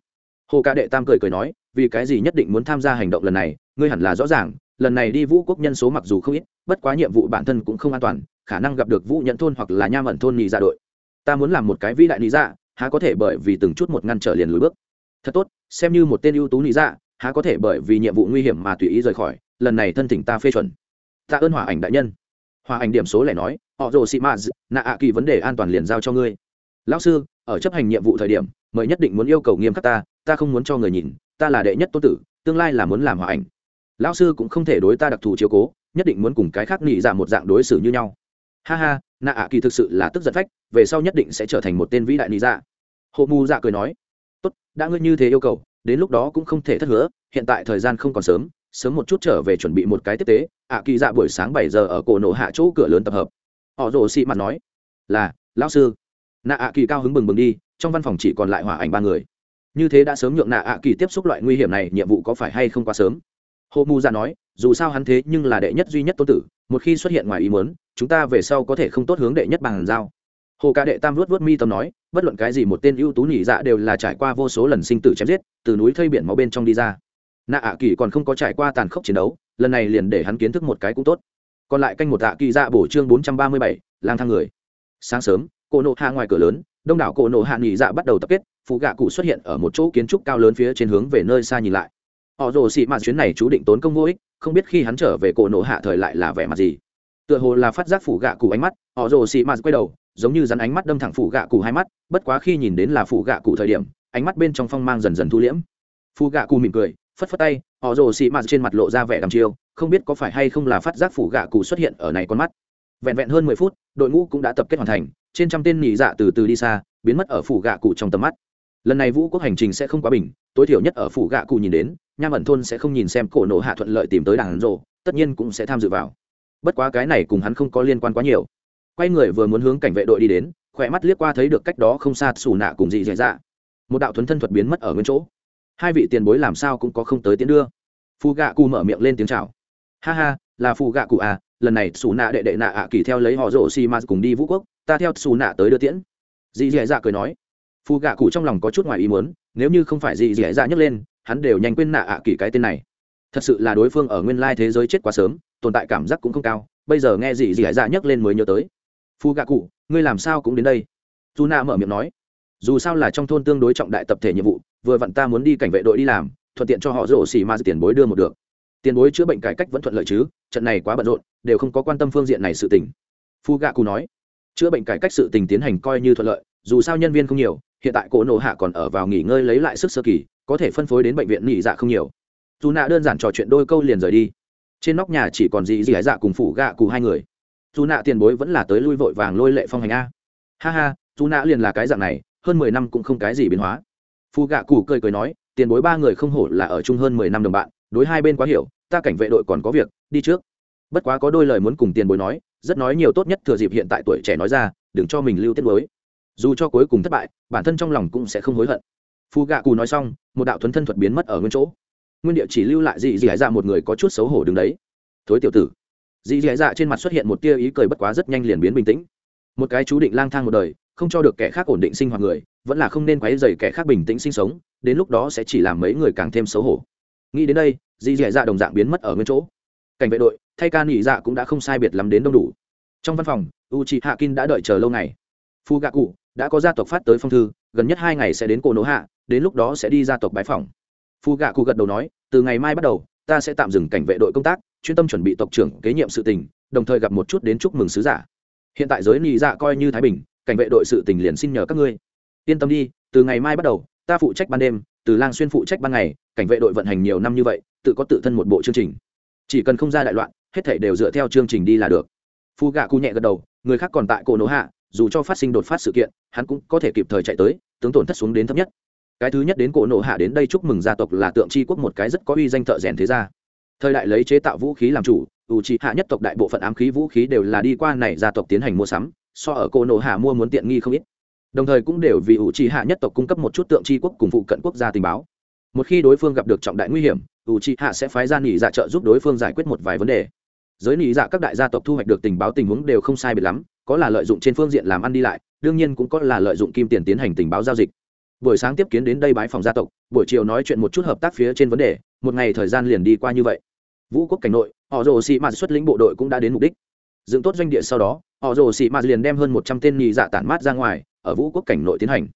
Hồ ca đệ tam cười cười nói, vì cái gì nhất định muốn tham gia hành động lần này, ngươi hẳn là rõ ràng, lần này đi vũ quốc nhân số mặc dù không ít, bất quá nhiệm vụ bản thân cũng không an toàn, khả năng gặp được vũ nhận thôn hoặc là nham ẩn thôn nghỉ dạ đội ta muốn làm một cái vĩ đại lý dạ há có thể bởi vì từng chút một ngăn trở liền lùi bước. Thật tốt, xem như một tên ưu tú lý dạ há có thể bởi vì nhiệm vụ nguy hiểm mà tùy ý rời khỏi, lần này thân thỉnh ta phê chuẩn. Tạ ơn hòa ảnh đại nhân. Hòa ảnh điểm số lại nói, họ rồ sĩ maz nạ ạ kỳ vấn đề an toàn liền giao cho ngươi. Lão sư, ở chấp hành nhiệm vụ thời điểm, mời nhất định muốn yêu cầu nghiêm khắc ta ta không muốn cho người nhìn, ta là đệ nhất tôn tử, tương lai là muốn làm hòa ảnh. Lão sư cũng không thể đối ta đặc thù chiếu cố, nhất định muốn cùng cái khác nghĩ ra dạ một dạng đối xử như nhau. Ha ha nạ ạ kỳ thực sự là tức giận phách, về sau nhất định sẽ trở thành một tên vĩ đại lý dạ. Hộ mù dạ cười nói, tốt, đã ngươi như thế yêu cầu, đến lúc đó cũng không thể thất hứa, hiện tại thời gian không còn sớm sớm một chút trở về chuẩn bị một cái tiếp tế. Ạ kỳ dạ buổi sáng bảy giờ ở cổ nổ hạ chỗ cửa lớn tập hợp. Họ rồ xị mặt nói, là, lão sư. Nạ ạ kỳ cao hứng bừng bừng đi, trong văn phòng chỉ còn lại hỏa ảnh ba người. Như thế đã sớm nhượng nạ ạ kỳ tiếp xúc loại nguy hiểm này, nhiệm vụ có phải hay không quá sớm? Hộ mù dạ nói, dù sao hắn thế nhưng là đệ nhất duy nhất tôn tử, một khi xuất hiện ngoài ý muốn chúng ta về sau có thể không tốt hướng đệ nhất bằng giao. Hồ ca đệ tam luốt vớt mi tâm nói, bất luận cái gì một tên ưu tú nhị dạ đều là trải qua vô số lần sinh tử chém giết, từ núi thây biển máu bên trong đi ra. Nạ ạ kỳ còn không có trải qua tàn khốc chiến đấu, lần này liền để hắn kiến thức một cái cũng tốt. Còn lại canh một dạ kỳ dạ bổ chương bốn trăm ba mươi bảy, lang thang người. Sáng sớm, cổ nộ hạ ngoài cửa lớn, đông đảo cổ nộ hạ nhị dạ bắt đầu tập kết phụ gạ cụ xuất hiện ở một chỗ kiến trúc cao lớn phía trên hướng về nơi xa nhìn lại. Họ rồ xị mạt chuyến này chú định tốn công vô ích, không biết khi hắn trở về cổ nộ hạ thời lại là vẻ mặt gì tựa hồ là phát giác phủ gạ cụ ánh mắt, họ rồ xị mạt quay đầu, giống như rắn ánh mắt đâm thẳng phủ gạ cụ hai mắt, bất quá khi nhìn đến là phủ gạ cụ thời điểm, ánh mắt bên trong phong mang dần dần thu liễm. Phù gạ cụ mỉm cười, phất phất tay, họ rồ xị mạt trên mặt lộ ra vẻ đăm chiêu, không biết có phải hay không là phát giác phủ gạ cụ xuất hiện ở này con mắt. Vẹn vẹn hơn mười phút, đội ngũ cũng đã tập kết hoàn thành, trên trăm tên nhị dạ từ từ đi xa, biến mất ở phủ gạ cụ trong tầm mắt. Lần này vũ quốc hành trình sẽ không quá bình, tối thiểu nhất ở phủ gạ cụ nhìn đến, nham ẩn thôn sẽ không nhìn xem cổ nổ hạ thuận lợi tìm tới đảng rộ tất nhiên cũng sẽ tham dự vào bất quá cái này cùng hắn không có liên quan quá nhiều. Quay người vừa muốn hướng cảnh vệ đội đi đến, khỏe mắt liếc qua thấy được cách đó không xa xù nạ cùng dị dạy dạ. Một đạo thuấn thân thuật biến mất ở nguyên chỗ. Hai vị tiền bối làm sao cũng có không tới tiến đưa. Phù gạ cụ mở miệng lên tiếng chào. Ha ha, là phù gạ cụ à lần này xù nạ đệ đệ nạ ạ kỳ theo lấy họ rổ xi ma cùng đi vũ quốc, ta theo xù nạ tới đưa tiễn. Dì dì dạ, dạ cười nói. Phù gạ cụ trong lòng có chút ngoài ý muốn, nếu như không phải dì dì dạ, dạ nhấc lên, hắn đều nhanh quên nạ ạ kỳ cái tên này. Thật sự là đối phương ở nguyên lai thế giới chết quá sớm tồn tại cảm giác cũng không cao, bây giờ nghe dì dì dạ nhấc lên mới nhớ tới. Phu gạ cụ, ngươi làm sao cũng đến đây. Dù nạ mở miệng nói. Dù sao là trong thôn tương đối trọng đại tập thể nhiệm vụ, vừa vặn ta muốn đi cảnh vệ đội đi làm, thuận tiện cho họ rổ xì ma tiền bối đưa một được. Tiền bối chữa bệnh cải cách vẫn thuận lợi chứ, trận này quá bận rộn, đều không có quan tâm phương diện này sự tình. Phu gạ cụ nói. Chữa bệnh cải cách sự tình tiến hành coi như thuận lợi, dù sao nhân viên không nhiều, hiện tại cỗ nổ hạ còn ở vào nghỉ ngơi lấy lại sức sơ kỳ, có thể phân phối đến bệnh viện nghỉ dạ không nhiều. Dù nạ đơn giản trò chuyện đôi câu liền rời đi trên nóc nhà chỉ còn gì gì dạ cùng phủ gạ cụ hai người. Dù nạ tiền bối vẫn là tới lui vội vàng lôi lệ phong hành a. Ha ha, dù nạ liền là cái dạng này, hơn mười năm cũng không cái gì biến hóa. Phù gạ cụ cười cười nói, tiền bối ba người không hổ là ở chung hơn mười năm đồng bạn, đối hai bên quá hiểu, ta cảnh vệ đội còn có việc, đi trước. Bất quá có đôi lời muốn cùng tiền bối nói, rất nói nhiều tốt nhất thừa dịp hiện tại tuổi trẻ nói ra, đừng cho mình lưu tiết mới. Dù cho cuối cùng thất bại, bản thân trong lòng cũng sẽ không hối hận. Phù gạ cù nói xong, một đạo thuấn thân thuật biến mất ở nguyên chỗ nguyên địa chỉ lưu lại dị dị dạ một người có chút xấu hổ đứng đấy. Thối tiểu tử. Dị dị dạ trên mặt xuất hiện một tia ý cười bất quá rất nhanh liền biến bình tĩnh. Một cái chú định lang thang một đời, không cho được kẻ khác ổn định sinh hoạt người, vẫn là không nên quấy dày kẻ khác bình tĩnh sinh sống, đến lúc đó sẽ chỉ làm mấy người càng thêm xấu hổ. Nghĩ đến đây, dị dị dạ đồng dạng biến mất ở nguyên chỗ. Cảnh vệ đội, thay ca nghỉ dạ cũng đã không sai biệt lắm đến đông đủ. Trong văn phòng u c hạ kin đã đợi chờ lâu ngày. Phu gạ cụ đã có gia tộc phát tới phong thư, gần nhất hai ngày sẽ đến cổ nỗ hạ đến lúc đó sẽ đi gia tộc bái phòng phu gạ cụ gật đầu nói, từ ngày mai bắt đầu, ta sẽ tạm dừng cảnh vệ đội công tác, chuyên tâm chuẩn bị tộc trưởng kế nhiệm sự tình, đồng thời gặp một chút đến chúc mừng sứ giả. Hiện tại giới nị dạ coi như thái bình, cảnh vệ đội sự tình liền xin nhờ các ngươi. Yên tâm đi, từ ngày mai bắt đầu, ta phụ trách ban đêm, từ lang xuyên phụ trách ban ngày, cảnh vệ đội vận hành nhiều năm như vậy, tự có tự thân một bộ chương trình. Chỉ cần không ra đại loạn, hết thảy đều dựa theo chương trình đi là được. Phu gạ cụ nhẹ gật đầu, người khác còn tại cổ nổ hạ, dù cho phát sinh đột phát sự kiện, hắn cũng có thể kịp thời chạy tới, tướng tổn thất xuống đến thấp nhất cái thứ nhất đến cổ nộ hạ đến đây chúc mừng gia tộc là tượng tri quốc một cái rất có uy danh thợ rèn thế gia. Thời đại lấy chế tạo vũ khí làm chủ U trị hạ nhất tộc đại bộ phận ám khí vũ khí đều là đi qua này gia tộc tiến hành mua sắm, so ở cổ nộ hạ mua muốn tiện nghi không ít. Đồng thời cũng đều vì U trị hạ nhất tộc cung cấp một chút tượng tri quốc cùng phụ cận quốc gia tình báo. Một khi đối phương gặp được trọng đại nguy hiểm U trị hạ sẽ phái ra nghỉ dạ trợ giúp đối phương giải quyết một vài vấn đề. Giới nghỉ dạ các đại gia tộc thu hoạch được tình báo tình huống đều không sai biệt lắm, có là lợi dụng trên phương diện làm ăn đi lại, đương nhiên cũng có là lợi dụng kim tiền tiến hành tình báo giao dịch buổi sáng tiếp kiến đến đây bái phòng gia tộc, buổi chiều nói chuyện một chút hợp tác phía trên vấn đề, một ngày thời gian liền đi qua như vậy. Vũ quốc cảnh nội, họ rồ sĩ mạt xuất lĩnh bộ đội cũng đã đến mục đích. Dựng tốt doanh địa sau đó, họ rồ sĩ mạt liền đem hơn một trăm tên nhị dạ tản mát ra ngoài, ở vũ quốc cảnh nội tiến hành.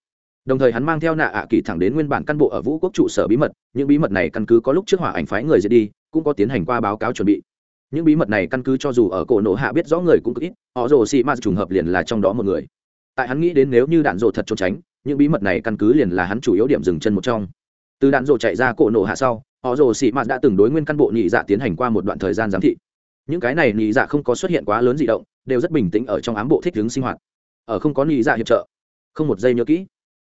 Đồng thời hắn mang theo nạ ạ kỳ thẳng đến nguyên bản căn bộ ở vũ quốc trụ sở bí mật, những bí mật này căn cứ có lúc trước hỏa ảnh phái người diệt đi, cũng có tiến hành qua báo cáo chuẩn bị. Những bí mật này căn cứ cho dù ở cổ nổ hạ biết rõ người cũng cực ít, họ rồ sĩ mạt trùng hợp liền là trong đó một người. Tại hắn nghĩ đến nếu như đạn rồ thật trốn tránh những bí mật này căn cứ liền là hắn chủ yếu điểm dừng chân một trong. Từ đạn rồ chạy ra cổ nổ hạ sau, họ rồ xị mạt đã từng đối nguyên căn bộ nhị dạ tiến hành qua một đoạn thời gian giám thị. Những cái này nhị dạ không có xuất hiện quá lớn di động, đều rất bình tĩnh ở trong ám bộ thích ứng sinh hoạt. Ở không có nhị dạ hiệp trợ, không một giây nhớ kỹ.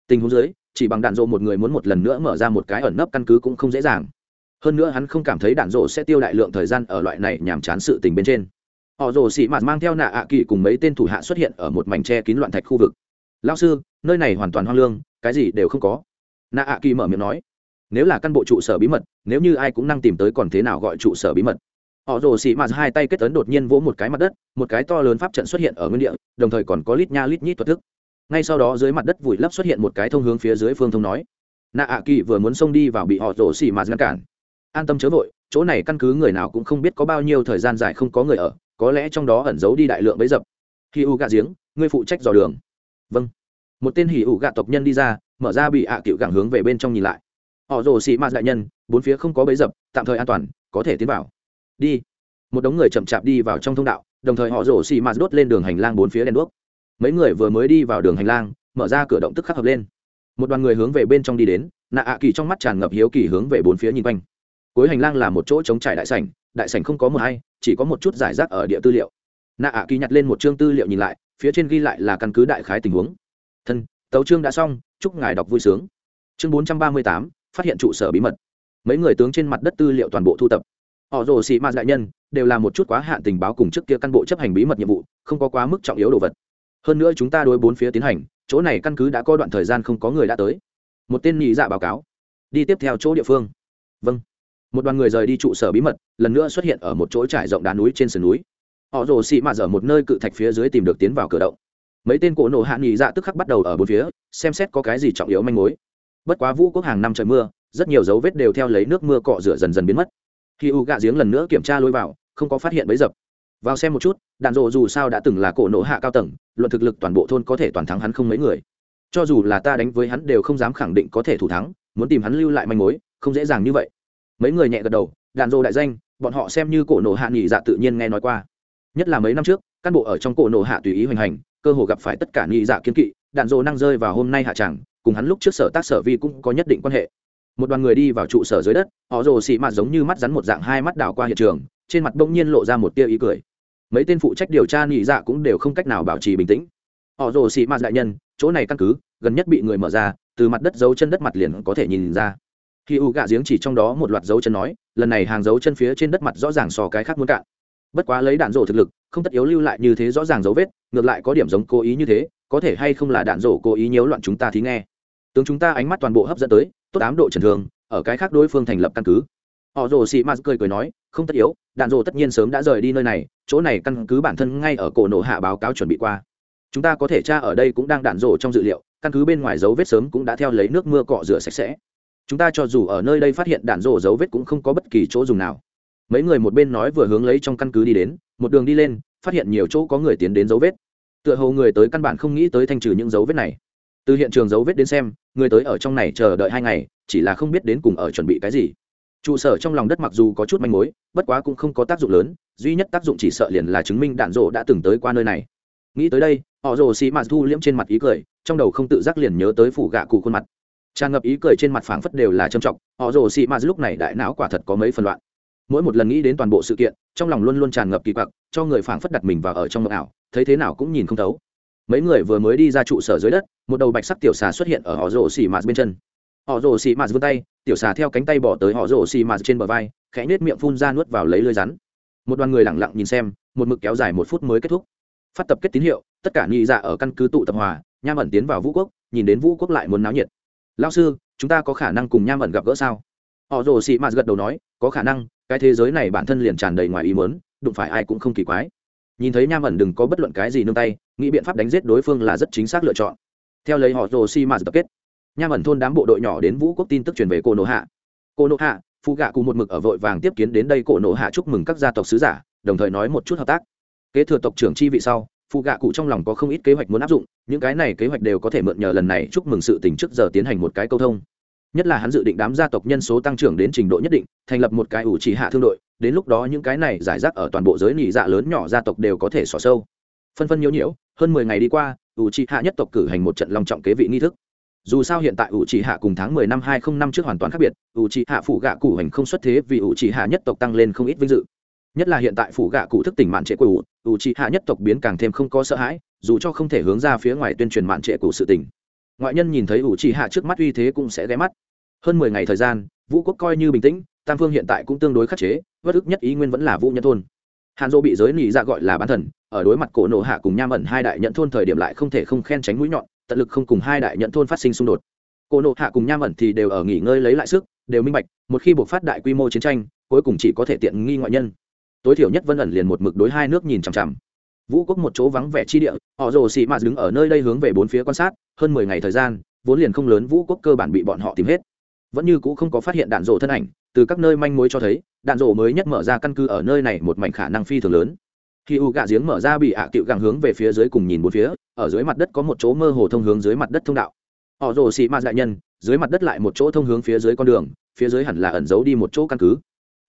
Tình huống dưới, chỉ bằng đạn dộ một người muốn một lần nữa mở ra một cái ẩn nấp căn cứ cũng không dễ dàng. Hơn nữa hắn không cảm thấy đạn dộ sẽ tiêu đại lượng thời gian ở loại này nhàm chán sự tình bên trên. Họ rồ xị mạt mang theo nạ ạ kỳ cùng mấy tên thủ hạ xuất hiện ở một mảnh tre kín loạn thạch khu vực lao sư, nơi này hoàn toàn hoang lương, cái gì đều không có. Nạ ạ kỳ mở miệng nói, nếu là căn bộ trụ sở bí mật, nếu như ai cũng năng tìm tới còn thế nào gọi trụ sở bí mật? Họ rồ xị mạt hai tay kết tấn đột nhiên vỗ một cái mặt đất, một cái to lớn pháp trận xuất hiện ở nguyên địa, đồng thời còn có lít nha lít nhít thuật thức. Ngay sau đó dưới mặt đất vùi lấp xuất hiện một cái thông hướng phía dưới phương thông nói, nạ ạ kỳ vừa muốn xông đi vào bị họ rồ xị mạt ngăn cản. An tâm chớ vội, chỗ này căn cứ người nào cũng không biết có bao nhiêu thời gian dài không có người ở, có lẽ trong đó ẩn giấu đi đại lượng bấy dập. Khi u gạ giếng ngươi phụ trách dò đường vâng. Một tên hỉ ủ gạ tộc nhân đi ra, mở ra bị ạ à cựu gẳng hướng về bên trong nhìn lại. Họ rồ xị mạt đại nhân, bốn phía không có bấy dập, tạm thời an toàn, có thể tiến vào. Đi. Một đống người chậm chạp đi vào trong thông đạo, đồng thời họ rồ xị mạt đốt lên đường hành lang bốn phía đèn đuốc. Mấy người vừa mới đi vào đường hành lang, mở ra cửa động tức khắc hợp lên. Một đoàn người hướng về bên trong đi đến, nạ ạ kỳ trong mắt tràn ngập hiếu kỳ hướng về bốn phía nhìn quanh. Cuối hành lang là một chỗ trống trải đại sảnh đại sảnh không có một hay, chỉ có một chút giải rác ở địa tư liệu. Nạ ạ kỳ nhặt lên một chương tư liệu nhìn lại phía trên ghi lại là căn cứ đại khái tình huống. Thân, tấu chương đã xong, chúc ngài đọc vui sướng. Chương bốn trăm ba mươi tám, phát hiện trụ sở bí mật. Mấy người tướng trên mặt đất tư liệu toàn bộ thu tập. Họ rồ xị ma đại nhân, đều là một chút quá hạn tình báo cùng trước kia căn bộ chấp hành bí mật nhiệm vụ, không có quá mức trọng yếu đồ vật. Hơn nữa chúng ta đối bốn phía tiến hành, chỗ này căn cứ đã có đoạn thời gian không có người đã tới. Một tên nhị dạ báo cáo. Đi tiếp theo chỗ địa phương. Vâng. Một đoàn người rời đi trụ sở bí mật, lần nữa xuất hiện ở một chỗ trải rộng đá núi trên sườn núi họ rồ xị mạ dở một nơi cự thạch phía dưới tìm được tiến vào cửa động. Mấy tên cổ nổ hạ nghỉ dạ tức khắc bắt đầu ở bốn phía, xem xét có cái gì trọng yếu manh mối. Bất quá vũ quốc hàng năm trời mưa, rất nhiều dấu vết đều theo lấy nước mưa cọ rửa dần dần biến mất. Khi u gạ giếng lần nữa kiểm tra lối vào, không có phát hiện bấy dập. Vào xem một chút, đạn dộ dù sao đã từng là cổ nổ hạ cao tầng, luận thực lực toàn bộ thôn có thể toàn thắng hắn không mấy người. Cho dù là ta đánh với hắn đều không dám khẳng định có thể thủ thắng, muốn tìm hắn lưu lại manh mối, không dễ dàng như vậy. Mấy người nhẹ gật đầu, đạn dộ đại danh, bọn họ xem như cổ nổ hạ nghỉ dạ tự nhiên nghe nói qua nhất là mấy năm trước, cán bộ ở trong cổ nổ hạ tùy ý hoành hành, cơ hồ gặp phải tất cả nghi dạ kiến kỵ, đạn dỗ năng rơi vào hôm nay hạ tràng, cùng hắn lúc trước sở tác sở vi cũng có nhất định quan hệ. Một đoàn người đi vào trụ sở dưới đất, họ rồ xị mạt giống như mắt rắn một dạng hai mắt đảo qua hiện trường, trên mặt bỗng nhiên lộ ra một tia ý cười. Mấy tên phụ trách điều tra nghỉ dạ cũng đều không cách nào bảo trì bình tĩnh. Họ rồ xị mạt đại nhân, chỗ này căn cứ, gần nhất bị người mở ra, từ mặt đất dấu chân đất mặt liền có thể nhìn ra. Khi u gạ giếng chỉ trong đó một loạt dấu chân nói, lần này hàng dấu chân phía trên đất mặt rõ ràng so cái khác muốn cạn bất quá lấy đạn rổ thực lực, không tất yếu lưu lại như thế rõ ràng dấu vết, ngược lại có điểm giống cố ý như thế, có thể hay không là đạn rổ cố ý nhiễu loạn chúng ta thì nghe. Tướng chúng ta ánh mắt toàn bộ hấp dẫn tới, tốt ám độ trần thường, ở cái khác đối phương thành lập căn cứ. Họ rồ xị mạt cười cười nói, không tất yếu, đạn rổ tất nhiên sớm đã rời đi nơi này, chỗ này căn cứ bản thân ngay ở cổ nổ hạ báo cáo chuẩn bị qua. Chúng ta có thể tra ở đây cũng đang đạn rổ trong dự liệu, căn cứ bên ngoài dấu vết sớm cũng đã theo lấy nước mưa cọ rửa sạch sẽ. Chúng ta cho dù ở nơi đây phát hiện đạn rổ dấu vết cũng không có bất kỳ chỗ dùng nào mấy người một bên nói vừa hướng lấy trong căn cứ đi đến, một đường đi lên, phát hiện nhiều chỗ có người tiến đến dấu vết. Tựa hồ người tới căn bản không nghĩ tới thanh trừ những dấu vết này. Từ hiện trường dấu vết đến xem, người tới ở trong này chờ đợi hai ngày, chỉ là không biết đến cùng ở chuẩn bị cái gì. Trụ sở trong lòng đất mặc dù có chút manh mối, bất quá cũng không có tác dụng lớn, duy nhất tác dụng chỉ sợ liền là chứng minh đạn rộ đã từng tới qua nơi này. Nghĩ tới đây, họ rồ xì mạt thu liễm trên mặt ý cười, trong đầu không tự giác liền nhớ tới phủ gạ cụ khuôn mặt. Tràn ngập ý cười trên mặt phảng phất đều là trầm trọng, họ rồ xì mạt lúc này đại não quả thật có mấy phần loạn mỗi một lần nghĩ đến toàn bộ sự kiện, trong lòng luôn luôn tràn ngập kỳ quặc, cho người phảng phất đặt mình vào ở trong mộng ảo, thấy thế nào cũng nhìn không thấu. Mấy người vừa mới đi ra trụ sở dưới đất, một đầu bạch sắc tiểu xà xuất hiện ở họ rồ xì mạt bên chân. Họ rồ xì mạt vươn tay, tiểu xà theo cánh tay bỏ tới họ rồ xì mạt trên bờ vai, khẽ nết miệng phun ra nuốt vào lấy lưới rắn. Một đoàn người lẳng lặng nhìn xem, một mực kéo dài một phút mới kết thúc. Phát tập kết tín hiệu, tất cả nghi dạ ở căn cứ tụ tập hòa, nham ẩn tiến vào vũ quốc, nhìn đến vũ quốc lại muốn náo nhiệt. Lao sư, chúng ta có khả năng cùng nham ẩn gặp gỡ sao? Họ rồ xì mạt gật đầu nói, có khả năng cái thế giới này bản thân liền tràn đầy ngoài ý mớn đụng phải ai cũng không kỳ quái. Nhìn thấy nham ẩn đừng có bất luận cái gì nương tay, nghĩ biện pháp đánh giết đối phương là rất chính xác lựa chọn. Theo lấy họ rồ si mà tập kết, nham ẩn thôn đám bộ đội nhỏ đến vũ quốc tin tức truyền về cô nộ hạ. Cô nộ hạ phụ gạ cùng một mực ở vội vàng tiếp kiến đến đây cổ nộ hạ chúc mừng các gia tộc sứ giả, đồng thời nói một chút hợp tác. Kế thừa tộc trưởng chi vị sau phụ gạ cụ trong lòng có không ít kế hoạch muốn áp dụng, những cái này kế hoạch đều có thể mượn nhờ lần này chúc mừng sự tỉnh trước giờ tiến hành một cái câu thông nhất là hắn dự định đám gia tộc nhân số tăng trưởng đến trình độ nhất định, thành lập một cái ủ trì hạ thương đội, đến lúc đó những cái này giải rác ở toàn bộ giới nhị dạ lớn nhỏ gia tộc đều có thể xỏ sâu. Phân phân nhiễu nhiễu, hơn mười ngày đi qua, ủ trì hạ nhất tộc cử hành một trận long trọng kế vị nghi thức. Dù sao hiện tại ủ trì hạ cùng tháng mười năm hai không năm trước hoàn toàn khác biệt, ủ trì hạ phủ gạ cụ hành không xuất thế vì ủ trì hạ nhất tộc tăng lên không ít vinh dự. Nhất là hiện tại phủ gạ cụ thức tỉnh mạn trệ cụ ủ trì hạ nhất tộc biến càng thêm không có sợ hãi, dù cho không thể hướng ra phía ngoài tuyên truyền mạn trệ cụ sự tỉnh. Ngoại nhân nhìn thấy ủ trì hạ trước mắt uy thế cũng sẽ ghé mắt hơn mười ngày thời gian, vũ quốc coi như bình tĩnh, tam phương hiện tại cũng tương đối khắc chế, bất ức nhất ý nguyên vẫn là vũ nhân thôn. Hàn dô bị giới nỉ ra dạ gọi là bán thần, ở đối mặt cổ nộ hạ cùng nham ẩn hai đại nhận thôn thời điểm lại không thể không khen tránh mũi nhọn, tận lực không cùng hai đại nhận thôn phát sinh xung đột. Cổ nộ hạ cùng nham ẩn thì đều ở nghỉ ngơi lấy lại sức, đều minh bạch, một khi buộc phát đại quy mô chiến tranh, cuối cùng chỉ có thể tiện nghi ngoại nhân. Tối thiểu nhất vân ẩn liền một mực đối hai nước nhìn chằm chằm. Vũ quốc một chỗ vắng vẻ chi địa, họ rồ xị mạt đứng ở nơi đây hướng về bốn phía quan sát, hơn mười ngày thời gian, vốn liền không lớn vũ quốc cơ bản bị bọn họ tìm hết vẫn như c ũ không có phát hiện đạn rộ thân ảnh, từ các nơi manh mối cho thấy, đạn rộ mới nhất mở ra căn cứ ở nơi này một mảnh khả năng phi thường lớn. Khi u gạ giếng mở ra bị ạ à cựu gàng hướng về phía dưới cùng nhìn bốn phía, ở dưới mặt đất có một chỗ mơ hồ thông hướng dưới mặt đất thông đạo. Họ rồ xị ma đại nhân, dưới mặt đất lại một chỗ thông hướng phía dưới con đường, phía dưới hẳn là ẩn giấu đi một chỗ căn cứ.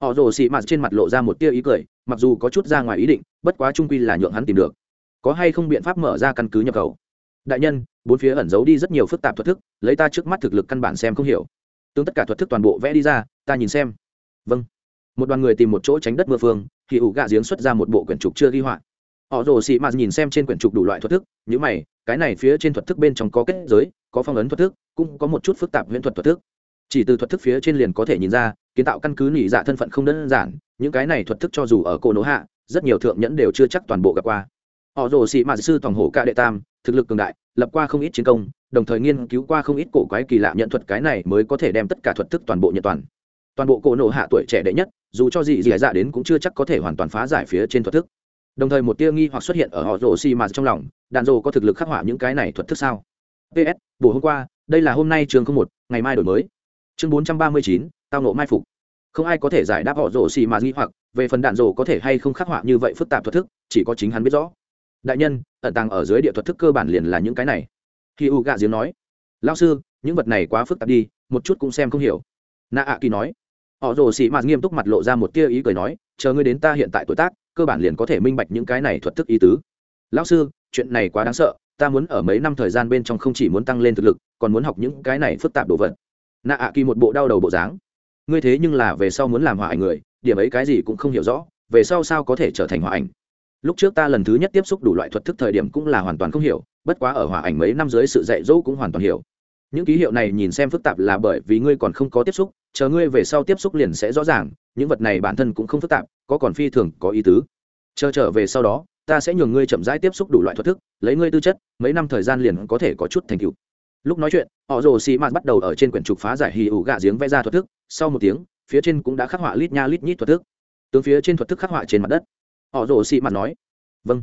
Họ rồ xị ma trên mặt lộ ra một tia ý cười, mặc dù có chút ra ngoài ý định, bất quá trung quy là nhượng hắn tìm được. Có hay không biện pháp mở ra căn cứ nhập khẩu? Đại nhân, bốn phía ẩn giấu đi rất nhiều phức tạp thuật thức, lấy ta trước mắt thực lực căn bản xem không hiểu tương tất cả thuật thức toàn bộ vẽ đi ra, ta nhìn xem. Vâng. Một đoàn người tìm một chỗ tránh đất mưa phương, thì ủ gạ giếng xuất ra một bộ quyển trục chưa ghi họa. Họ rồ xị mạt nhìn xem trên quyển trục đủ loại thuật thức những mày, cái này phía trên thuật thức bên trong có kết giới, có phong ấn thuật thức, cũng có một chút phức tạp huyễn thuật thuật thức. Chỉ từ thuật thức phía trên liền có thể nhìn ra, kiến tạo căn cứ nỉ dạ thân phận không đơn giản, những cái này thuật thức cho dù ở cổ nỗ hạ, rất nhiều thượng nhẫn đều chưa chắc toàn bộ gặp qua. Họ rồ xị mạt sư tổng hổ ca đệ tam thực lực cường đại, lập qua không ít chiến công, đồng thời nghiên cứu qua không ít cổ quái kỳ lạ nhận thuật cái này mới có thể đem tất cả thuật thức toàn bộ nhận toàn. Toàn bộ cổ nổ hạ tuổi trẻ đệ nhất, dù cho gì gì dạ đến cũng chưa chắc có thể hoàn toàn phá giải phía trên thuật thức. Đồng thời một tia nghi hoặc xuất hiện ở họ rồ xi mà trong lòng, đạn rồ có thực lực khắc họa những cái này thuật thức sao? Ps buổi hôm qua, đây là hôm nay trường không một, ngày mai đổi mới. Chương bốn trăm ba mươi chín, tao nộ mai phục. Không ai có thể giải đáp họ rồ xi mà nghi hoặc về phần đạn rồ có thể hay không khắc họa như vậy phức tạp thuật thức, chỉ có chính hắn biết rõ đại nhân, ẩn tàng ở dưới địa thuật thức cơ bản liền là những cái này. Khi u gạ giếng nói lao sư, những vật này quá phức tạp đi, một chút cũng xem không hiểu. Nạ ạ kỳ nói, họ rồ xì mạt nghiêm túc mặt lộ ra một tia ý cười nói, chờ ngươi đến ta hiện tại tuổi tác, cơ bản liền có thể minh bạch những cái này thuật thức ý tứ. Lão sư, chuyện này quá đáng sợ, ta muốn ở mấy năm thời gian bên trong không chỉ muốn tăng lên thực lực, còn muốn học những cái này phức tạp đồ vật. Nạ ạ kỳ một bộ đau đầu bộ dáng, ngươi thế nhưng là về sau muốn làm hòa ảnh người, điểm ấy cái gì cũng không hiểu rõ, về sau sao có thể trở thành hòa ảnh? Lúc trước ta lần thứ nhất tiếp xúc đủ loại thuật thức thời điểm cũng là hoàn toàn không hiểu, bất quá ở hỏa ảnh mấy năm dưới sự dạy dỗ cũng hoàn toàn hiểu. Những ký hiệu này nhìn xem phức tạp là bởi vì ngươi còn không có tiếp xúc, chờ ngươi về sau tiếp xúc liền sẽ rõ ràng, những vật này bản thân cũng không phức tạp, có còn phi thường, có ý tứ. Chờ trở về sau đó, ta sẽ nhường ngươi chậm rãi tiếp xúc đủ loại thuật thức, lấy ngươi tư chất, mấy năm thời gian liền có thể có chút thành tựu. Lúc nói chuyện, họ rồ xì mạt bắt đầu ở trên quyển trục phá giải hì ủ gạ giếng vẽ ra thuật thức, sau một tiếng, phía trên cũng đã khắc họa lít nha lít nhít thuật thức. Tướng phía trên thuật thức khắc họa trên mặt đất họ rồ xị mặt nói. Vâng.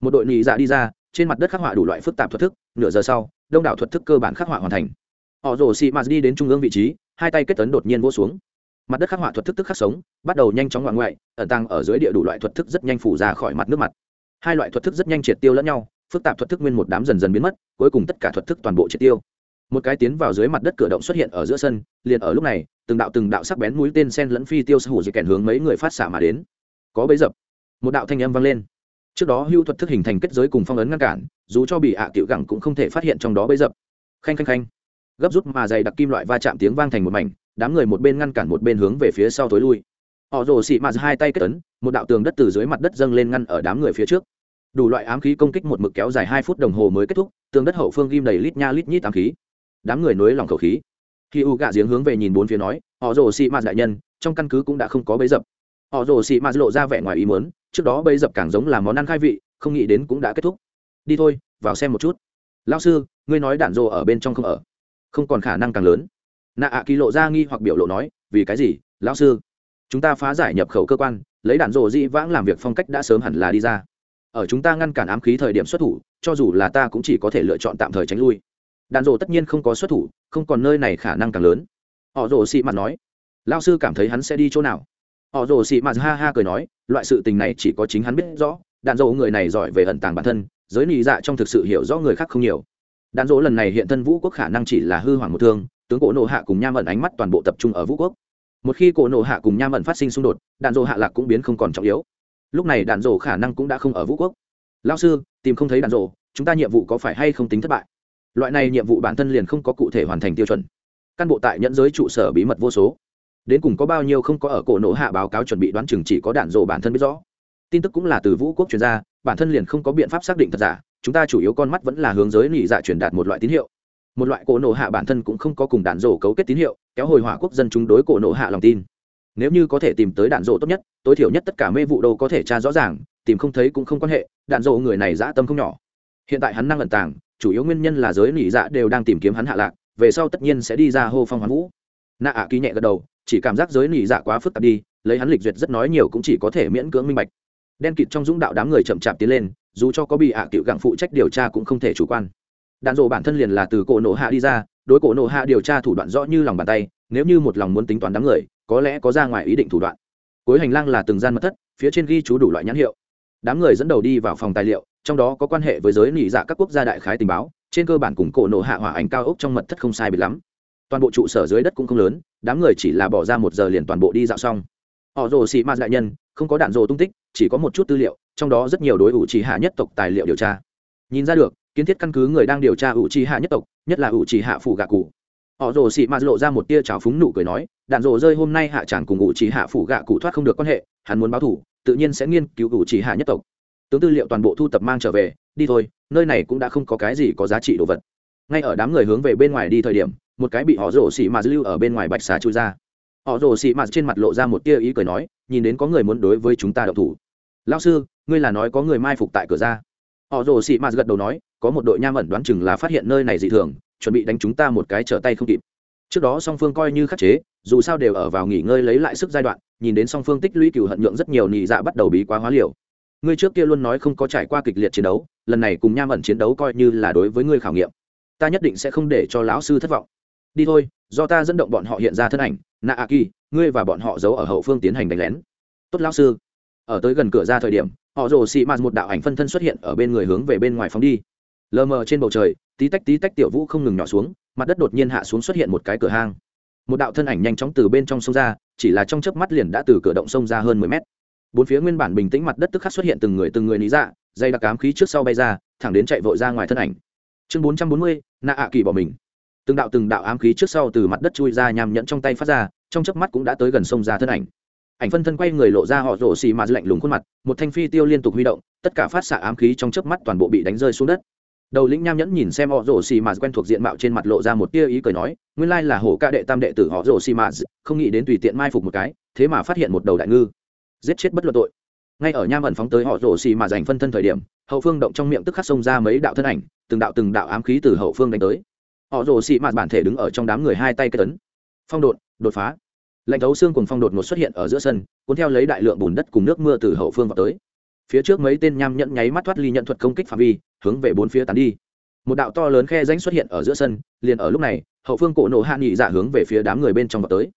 Một đội nhị dạ đi ra, trên mặt đất khắc họa đủ loại phức tạp thuật thức, nửa giờ sau, đông đảo thuật thức cơ bản khắc họa hoàn thành. Họ rồ xị mặt đi đến trung ương vị trí, hai tay kết tấn đột nhiên vỗ xuống. Mặt đất khắc họa thuật thức tức khắc sống, bắt đầu nhanh chóng ngoạn ngoại, ẩn tăng ở dưới địa đủ loại thuật thức rất nhanh phủ ra khỏi mặt nước mặt. Hai loại thuật thức rất nhanh triệt tiêu lẫn nhau, phức tạp thuật thức nguyên một đám dần dần biến mất, cuối cùng tất cả thuật thức toàn bộ triệt tiêu. Một cái tiến vào dưới mặt đất cửa động xuất hiện ở giữa sân, liền ở lúc này, từng đạo từng đạo sắc bén mũi tên sen lẫn phi tiêu sở hữu di kèn hướng mấy người phát xạ mà đến. Có bấy dập một đạo thanh âm vang lên. Trước đó hưu thuật thức hình thành kết giới cùng phong ấn ngăn cản, dù cho bị ạ à tiểu gẳng cũng không thể phát hiện trong đó bấy dập. Khanh khanh khanh. Gấp rút mà dày đặc kim loại va chạm tiếng vang thành một mảnh, đám người một bên ngăn cản một bên hướng về phía sau tối lui. Họ rồ xị mạt hai tay kết ấn, một đạo tường đất từ dưới mặt đất dâng lên ngăn ở đám người phía trước. Đủ loại ám khí công kích một mực kéo dài hai phút đồng hồ mới kết thúc, tường đất hậu phương ghim đầy lít nha lít nhít ám khí. Đám người nối lòng khẩu khí. Khi u gạ giếng hướng về nhìn bốn phía nói, họ rồ xị mạt đại nhân, trong căn cứ cũng đã không có bấy dập. Họ rồ xị mạt lộ ra vẻ ngoài ý muốn trước đó bây dập càng giống là món ăn khai vị, không nghĩ đến cũng đã kết thúc. Đi thôi, vào xem một chút. Lao sư, ngươi nói đạn rồ ở bên trong không ở? Không còn khả năng càng lớn. Nạ ạ kỳ lộ ra nghi hoặc biểu lộ nói, vì cái gì, lão sư? Chúng ta phá giải nhập khẩu cơ quan, lấy đạn rồ dĩ vãng làm việc phong cách đã sớm hẳn là đi ra. Ở chúng ta ngăn cản ám khí thời điểm xuất thủ, cho dù là ta cũng chỉ có thể lựa chọn tạm thời tránh lui. Đạn rồ tất nhiên không có xuất thủ, không còn nơi này khả năng càng lớn. Họ rồ xị mặt nói. Lao sư cảm thấy hắn sẽ đi chỗ nào? Họ rồ xị mặt ha ha cười nói loại sự tình này chỉ có chính hắn biết rõ, đạn dỗ người này giỏi về ẩn tàng bản thân, giới nị dạ trong thực sự hiểu rõ người khác không nhiều. Đạn dỗ lần này hiện thân vũ quốc khả năng chỉ là hư hoàng một thương, tướng cổ nộ hạ cùng nham ẩn ánh mắt toàn bộ tập trung ở vũ quốc. Một khi cổ nộ hạ cùng nham ẩn phát sinh xung đột, đạn dỗ hạ lạc cũng biến không còn trọng yếu. Lúc này đạn dỗ khả năng cũng đã không ở vũ quốc. Lao sư, tìm không thấy đạn dỗ, chúng ta nhiệm vụ có phải hay không tính thất bại? Loại này nhiệm vụ bản thân liền không có cụ thể hoàn thành tiêu chuẩn. Căn bộ tại nhẫn giới trụ sở bí mật vô số đến cùng có bao nhiêu không có ở cổ nổ hạ báo cáo chuẩn bị đoán chừng chỉ có đạn rộ bản thân biết rõ. Tin tức cũng là từ vũ quốc truyền ra, bản thân liền không có biện pháp xác định thật giả, chúng ta chủ yếu con mắt vẫn là hướng giới nỉ dạ truyền đạt một loại tín hiệu. Một loại cổ nổ hạ bản thân cũng không có cùng đạn rổ cấu kết tín hiệu, kéo hồi hỏa quốc dân chúng đối cổ nổ hạ lòng tin. Nếu như có thể tìm tới đạn rổ tốt nhất, tối thiểu nhất tất cả mê vụ đâu có thể tra rõ ràng, tìm không thấy cũng không quan hệ, đạn rổ người này dã tâm không nhỏ. Hiện tại hắn năng ẩn tàng, chủ yếu nguyên nhân là giới nỉ dạ đều đang tìm kiếm hắn hạ lạc, về sau tất nhiên sẽ đi ra hô phong hoán vũ. Nạ ạ ký nhẹ gật đầu chỉ cảm giác giới nỉ dạ quá phức tạp đi, lấy hắn lịch duyệt rất nói nhiều cũng chỉ có thể miễn cưỡng minh bạch. Đen kịt trong dũng đạo đám người chậm chạp tiến lên, dù cho có bị ạ à cựu gặng phụ trách điều tra cũng không thể chủ quan. Đạn dộ bản thân liền là từ cổ nổ hạ đi ra, đối cổ nổ hạ điều tra thủ đoạn rõ như lòng bàn tay, nếu như một lòng muốn tính toán đám người, có lẽ có ra ngoài ý định thủ đoạn. Cuối hành lang là từng gian mật thất, phía trên ghi chú đủ loại nhãn hiệu. Đám người dẫn đầu đi vào phòng tài liệu, trong đó có quan hệ với giới nỉ dạ các quốc gia đại khái tình báo, trên cơ bản cùng cổ nổ hạ hỏa ảnh cao ốc trong mật thất không sai bị lắm. Toàn bộ trụ sở dưới đất cũng không lớn đám người chỉ là bỏ ra một giờ liền toàn bộ đi dạo xong. Họ rồ xị ma đại nhân, không có đạn rồ tung tích, chỉ có một chút tư liệu, trong đó rất nhiều đối ủ trì hạ nhất tộc tài liệu điều tra. Nhìn ra được, kiến thiết căn cứ người đang điều tra ủ trì hạ nhất tộc, nhất là ủ trì hạ phủ gạ cụ. Họ rồ xị ma lộ ra một tia trào phúng nụ cười nói, đạn rồ rơi hôm nay hạ tràn cùng ủ trì hạ phủ gạ cụ thoát không được quan hệ, hắn muốn báo thủ tự nhiên sẽ nghiên cứu ủ trì hạ nhất tộc. Tướng tư liệu toàn bộ thu tập mang trở về, đi thôi, nơi này cũng đã không có cái gì có giá trị đồ vật. Ngay ở đám người hướng về bên ngoài đi thời điểm một cái bị họ rổ xỉ mà lưu ở bên ngoài bạch xà chui ra. Họ rồ xỉ mạt trên mặt lộ ra một tia ý cười nói, nhìn đến có người muốn đối với chúng ta đậu thủ. Lao sư, ngươi là nói có người mai phục tại cửa ra. Họ rồ xị mạt gật đầu nói, có một đội nham ẩn đoán chừng là phát hiện nơi này dị thường, chuẩn bị đánh chúng ta một cái trở tay không kịp. Trước đó song phương coi như khắc chế, dù sao đều ở vào nghỉ ngơi lấy lại sức giai đoạn, nhìn đến song phương tích lũy cựu hận nhượng rất nhiều nị dạ bắt đầu bí quá hóa liều. Ngươi trước kia luôn nói không có trải qua kịch liệt chiến đấu, lần này cùng nham ẩn chiến đấu coi như là đối với ngươi khảo nghiệm. Ta nhất định sẽ không để cho lão sư thất vọng đi thôi, do ta dẫn động bọn họ hiện ra thân ảnh nạ a kỳ ngươi và bọn họ giấu ở hậu phương tiến hành đánh lén. Tốt lão sư. Ở tới gần cửa ra thời điểm, họ rồ xị mạt một đạo ảnh phân thân xuất hiện ở bên người hướng về bên ngoài phóng đi. Lờ mờ trên bầu trời, tí tách tí tách tiểu vũ không ngừng nhỏ xuống, mặt đất đột nhiên hạ xuống xuất hiện một cái cửa hang. Một đạo thân ảnh nhanh chóng từ bên trong sông ra, chỉ là trong chớp mắt liền đã từ cửa động sông ra hơn mười mét. Bốn phía nguyên bản bình tĩnh mặt đất tức khắc xuất hiện từng người từng người lý dạ dây đặc cám khí trước sau bay ra, thẳng đến chạy vội ra ngoài thân ảnh. Chương bốn trăm bốn mươi nạ ạ kỳ bỏ mình từng đạo từng đạo ám khí trước sau từ mặt đất chui ra nhằm nhẫn trong tay phát ra, trong chớp mắt cũng đã tới gần sông ra thân ảnh. Ảnh phân thân quay người lộ ra họ rổ xì mà lạnh lùng khuôn mặt, một thanh phi tiêu liên tục huy động, tất cả phát xạ ám khí trong chớp mắt toàn bộ bị đánh rơi xuống đất. Đầu lĩnh nham nhẫn nhìn xem họ rổ xì mà quen thuộc diện mạo trên mặt lộ ra một tia ý cười nói, nguyên lai là hổ ca đệ tam đệ tử họ rổ xì mà, không nghĩ đến tùy tiện mai phục một cái, thế mà phát hiện một đầu đại ngư. Giết chết bất luận tội. Ngay ở nham ẩn phóng tới họ rổ xì mà giành phân thân thời điểm, hậu phương động trong miệng tức khắc xông ra mấy đạo thân ảnh, từng đạo từng đạo ám khí từ hậu phương đánh tới họ rồ xị mạt bản thể đứng ở trong đám người hai tay cây tấn. Phong đột đột phá. Lạnh thấu xương cùng phong đột một xuất hiện ở giữa sân, cuốn theo lấy đại lượng bùn đất cùng nước mưa từ hậu phương vào tới. Phía trước mấy tên nham nhẫn nháy mắt thoát ly nhận thuật công kích phạm vi, hướng về bốn phía tán đi. Một đạo to lớn khe ránh xuất hiện ở giữa sân, liền ở lúc này, hậu phương cổ nổ hạ nghị giả dạ hướng về phía đám người bên trong vào tới.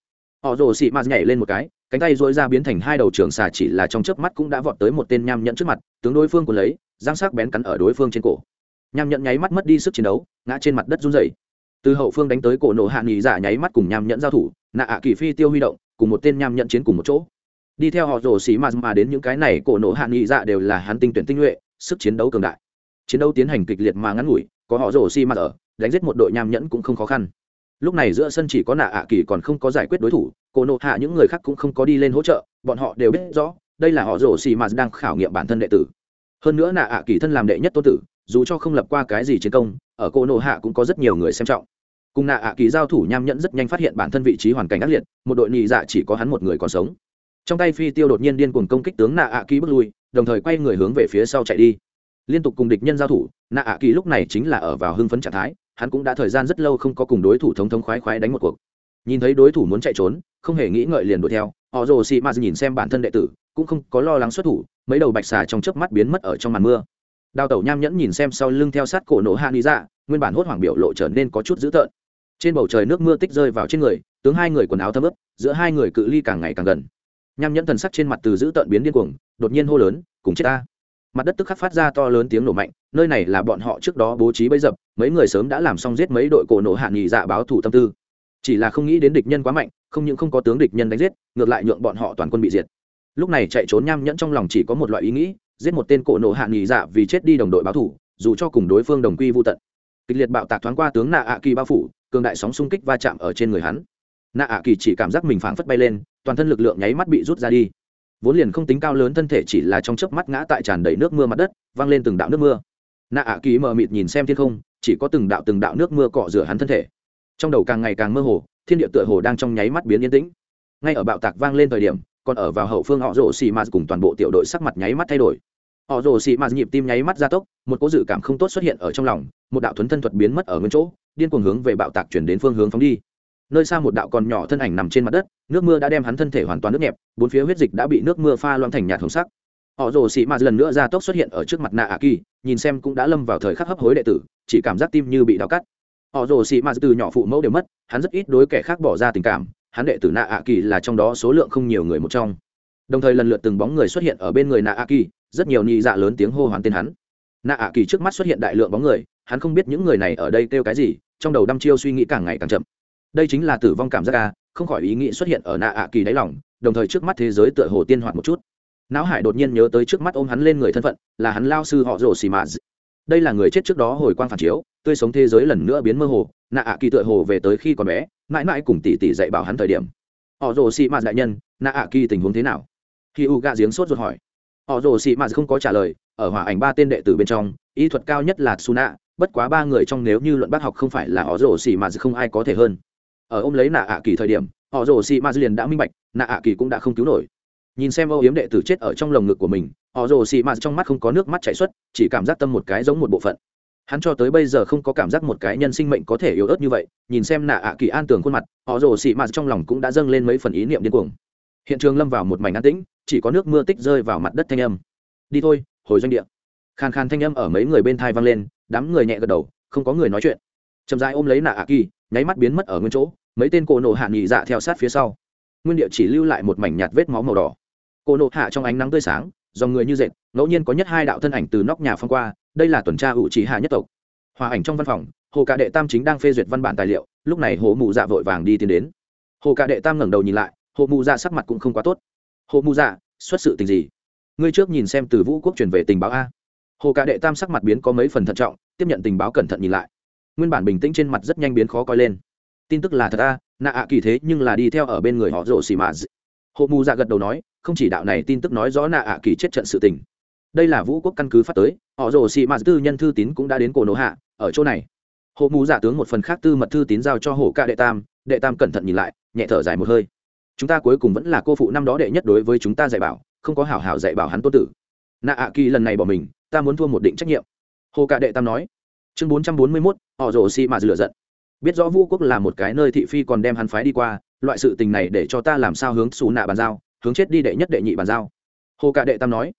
Họ rồ xị mạt nhảy lên một cái, cánh tay dối ra biến thành hai đầu trường xà chỉ là trong chớp mắt cũng đã vọt tới một tên nham nhẫn trước mặt, tướng đối phương của lấy, giang sắc bén cắn ở đối phương trên cổ. Nham nhẫn nháy mắt mất đi sức chiến đấu, ngã trên mặt đất run rẩy từ hậu phương đánh tới cổ nổ hạ nghỉ giả nháy mắt cùng nham nhẫn giao thủ, nạ ạ kỳ phi tiêu huy động, cùng một tên nham nhẫn chiến cùng một chỗ. Đi theo họ rổ xì mà mà đến những cái này, cổ nổ hạ nghỉ dạ đều là hắn tinh tuyển tinh nhuệ, sức chiến đấu cường đại. Chiến đấu tiến hành kịch liệt mà ngắn ngủi, có họ rổ xì mà ở, đánh giết một đội nham nhẫn cũng không khó khăn. Lúc này giữa sân chỉ có nạ ạ kỳ còn không có giải quyết đối thủ, cổ nộ hạ những người khác cũng không có đi lên hỗ trợ, bọn họ đều biết rõ, đây là họ rổ xì mà đang khảo nghiệm bản thân đệ tử. Hơn nữa nạ ạ kỳ thân làm đệ nhất tôn tử, dù cho không lập qua cái gì chiến công, ở cổ nộ hạ cũng có rất nhiều người xem trọng cùng nạ ạ kỳ giao thủ nham nhẫn rất nhanh phát hiện bản thân vị trí hoàn cảnh ác liệt, một đội nhị dạ chỉ có hắn một người còn sống. Trong tay phi tiêu đột nhiên điên cuồng công kích tướng nạ ạ kỳ bước lui, đồng thời quay người hướng về phía sau chạy đi. Liên tục cùng địch nhân giao thủ, nạ ạ kỳ lúc này chính là ở vào hưng phấn trạng thái, hắn cũng đã thời gian rất lâu không có cùng đối thủ thống thống khoái khoái đánh một cuộc. Nhìn thấy đối thủ muốn chạy trốn, không hề nghĩ ngợi liền đuổi theo, họ rồ xị m nhìn xem bản thân đệ tử, cũng không có lo lắng xuất thủ, mấy đầu bạch xà trong chớp mắt biến mất ở trong màn mưa. Đào tẩu nham nhẫn nhìn xem sau lưng theo sát cổ nổ hạ lý dạ nguyên bản hốt hoảng biểu lộ trở nên có chút dữ tợn trên bầu trời nước mưa tích rơi vào trên người, tướng hai người quần áo thấm ướp giữa hai người cự ly càng ngày càng gần. Nham nhẫn thần sắc trên mặt từ giữ tợn biến điên cuồng, đột nhiên hô lớn, cùng chết ta! Mặt đất tức khắc phát ra to lớn tiếng nổ mạnh, nơi này là bọn họ trước đó bố trí bấy dập, mấy người sớm đã làm xong giết mấy đội cổ nổ hạ nghỉ dạ báo thủ tâm tư. Chỉ là không nghĩ đến địch nhân quá mạnh, không những không có tướng địch nhân đánh giết, ngược lại nhượng bọn họ toàn quân bị diệt. Lúc này chạy trốn nham nhẫn trong lòng chỉ có một loại ý nghĩ, giết một tên cổ nổ hạ nghỉ dạ vì chết đi đồng đội báo thủ, dù cho cùng đối phương đồng quy vô tận. Kịch liệt bạo tạc thoáng qua tướng nạ ạ kỳ bao phủ cường đại sóng xung kích va chạm ở trên người hắn. Nạ ạ kỳ chỉ cảm giác mình phảng phất bay lên, toàn thân lực lượng nháy mắt bị rút ra đi. Vốn liền không tính cao lớn thân thể chỉ là trong chớp mắt ngã tại tràn đầy nước mưa mặt đất văng lên từng đạo nước mưa. Nạ ạ kỳ mờ mịt nhìn xem thiên không, chỉ có từng đạo từng đạo nước mưa cọ rửa hắn thân thể. Trong đầu càng ngày càng mơ hồ, thiên địa tựa hồ đang trong nháy mắt biến yên tĩnh. Ngay ở bạo tạc vang lên thời điểm, còn ở vào hậu phương họ rổ xì mạt cùng toàn bộ tiểu đội sắc mặt nháy mắt thay đổi. Họ rồ xì mạt nhịp tim nháy mắt gia tốc, một cố dự cảm không tốt xuất hiện ở trong lòng, một đạo thuấn thân thuật biến mất ở nguyên chỗ điên cuồng hướng về bạo tạc chuyển đến phương hướng phóng đi. Nơi xa một đạo còn nhỏ thân ảnh nằm trên mặt đất, nước mưa đã đem hắn thân thể hoàn toàn nước nhẹp, bốn phía huyết dịch đã bị nước mưa pha loãng thành nhạt hồng sắc. Họ rồ xị mạt lần nữa ra tốc xuất hiện ở trước mặt nạ ạ kỳ nhìn xem cũng đã lâm vào thời khắc hấp hối đệ tử, chỉ cảm giác tim như bị đau cắt. Họ rồ xị mạt từ nhỏ phụ mẫu đều mất, hắn rất ít đối kẻ khác bỏ ra tình cảm, hắn đệ tử nạ ạ kỳ là trong đó số lượng không nhiều người một trong. Đồng thời lần lượt từng bóng người xuất hiện ở bên người nạ ạ kỳ rất nhiều nhị dạ lớn tiếng hô hoán tên hắn. Nạ ạ kỳ trước mắt xuất hiện đại lượng bóng người, hắn không biết những người này ở đây kêu cái gì trong đầu đăm chiêu suy nghĩ càng ngày càng chậm. Đây chính là tử vong cảm giác a, không khỏi ý nghĩ xuất hiện ở nạ ạ kỳ đáy lòng, đồng thời trước mắt thế giới tựa hồ tiên hoạt một chút. Não hải đột nhiên nhớ tới trước mắt ôm hắn lên người thân phận, là hắn lao sư họ rồ xì mạt. Đây là người chết trước đó hồi quang phản chiếu, tươi sống thế giới lần nữa biến mơ hồ nạ ạ kỳ tựa hồ về tới khi còn bé, mãi mãi cùng tỷ tỷ dạy bảo hắn thời điểm. Họ rồ xì mạt đại nhân nạ ạ kỳ tình huống thế nào? Khi u gà giếng sốt ruột hỏi. Họ rồ xì mạt không có trả lời, ở hỏa ảnh ba tên đệ tử bên trong, y thuật cao nhất là suna bất quá ba người trong nếu như luận bác học không phải là họ rồ xì mà không ai có thể hơn. Ở ôm lấy nạ ạ kỳ thời điểm, họ rồ xì mà liền đã minh bạch, nạ ạ kỳ cũng đã không cứu nổi. Nhìn xem âu yếm đệ tử chết ở trong lồng ngực của mình, họ rồ xì mà trong mắt không có nước mắt chảy xuất, chỉ cảm giác tâm một cái giống một bộ phận. Hắn cho tới bây giờ không có cảm giác một cái nhân sinh mệnh có thể yếu ớt như vậy, nhìn xem nạ ạ kỳ an tường khuôn mặt, họ rồ xì mà trong lòng cũng đã dâng lên mấy phần ý niệm điên cuồng. Hiện trường lâm vào một mảnh an tĩnh, chỉ có nước mưa tích rơi vào mặt đất thanh âm. Đi thôi, hồi doanh địa khàn khàn thanh âm ở mấy người bên thai vang lên, đám người nhẹ gật đầu, không có người nói chuyện. Chậm dài ôm lấy nạ ạ kỳ, nháy mắt biến mất ở nguyên chỗ, mấy tên cổ nộ hạ nghỉ dạ theo sát phía sau. Nguyên địa chỉ lưu lại một mảnh nhạt vết máu màu đỏ. Cổ nộ hạ trong ánh nắng tươi sáng, dòng người như dệt, ngẫu nhiên có nhất hai đạo thân ảnh từ nóc nhà phong qua, đây là tuần tra ủ trí hạ nhất tộc. Hòa ảnh trong văn phòng, hồ cạ đệ tam chính đang phê duyệt văn bản tài liệu, lúc này hồ mụ dạ vội vàng đi tiến đến. Hồ cạ đệ tam ngẩng đầu nhìn lại, hồ mụ dạ sắc mặt cũng không quá tốt. Hồ mụ dạ xuất sự tình gì? Ngươi trước nhìn xem từ vũ quốc truyền về tình báo a hồ Cả đệ tam sắc mặt biến có mấy phần thận trọng, tiếp nhận tình báo cẩn thận nhìn lại. Nguyên bản bình tĩnh trên mặt rất nhanh biến khó coi lên. Tin tức là thật a, nạ ạ kỳ thế nhưng là đi theo ở bên người họ rổ xì mà. hộ mù dạ gật đầu nói, không chỉ đạo này tin tức nói rõ nạ ạ kỳ chết trận sự tình. Đây là vũ quốc căn cứ phát tới, họ rổ xì mà tư nhân thư tín cũng đã đến cổ nổ hạ, ở chỗ này. Hộ mù dạ tướng một phần khác tư mật thư tín giao cho hồ ca đệ tam đệ tam cẩn thận nhìn lại, nhẹ thở dài một hơi. Chúng ta cuối cùng vẫn là cô phụ năm đó đệ nhất đối với chúng ta dạy bảo, không có hảo hảo dạy bảo hắn tô tử. Nạ ạ kỳ lần này bỏ mình ta muốn thua một định trách nhiệm. Hồ cạ đệ tam nói. Chương bốn trăm bốn mươi mốt, họ rồ xi mà rửa giận. Biết rõ vũ quốc là một cái nơi thị phi còn đem hắn phái đi qua, loại sự tình này để cho ta làm sao hướng xù nạ bàn giao, hướng chết đi đệ nhất đệ nhị bàn giao. Hồ cạ đệ tam nói.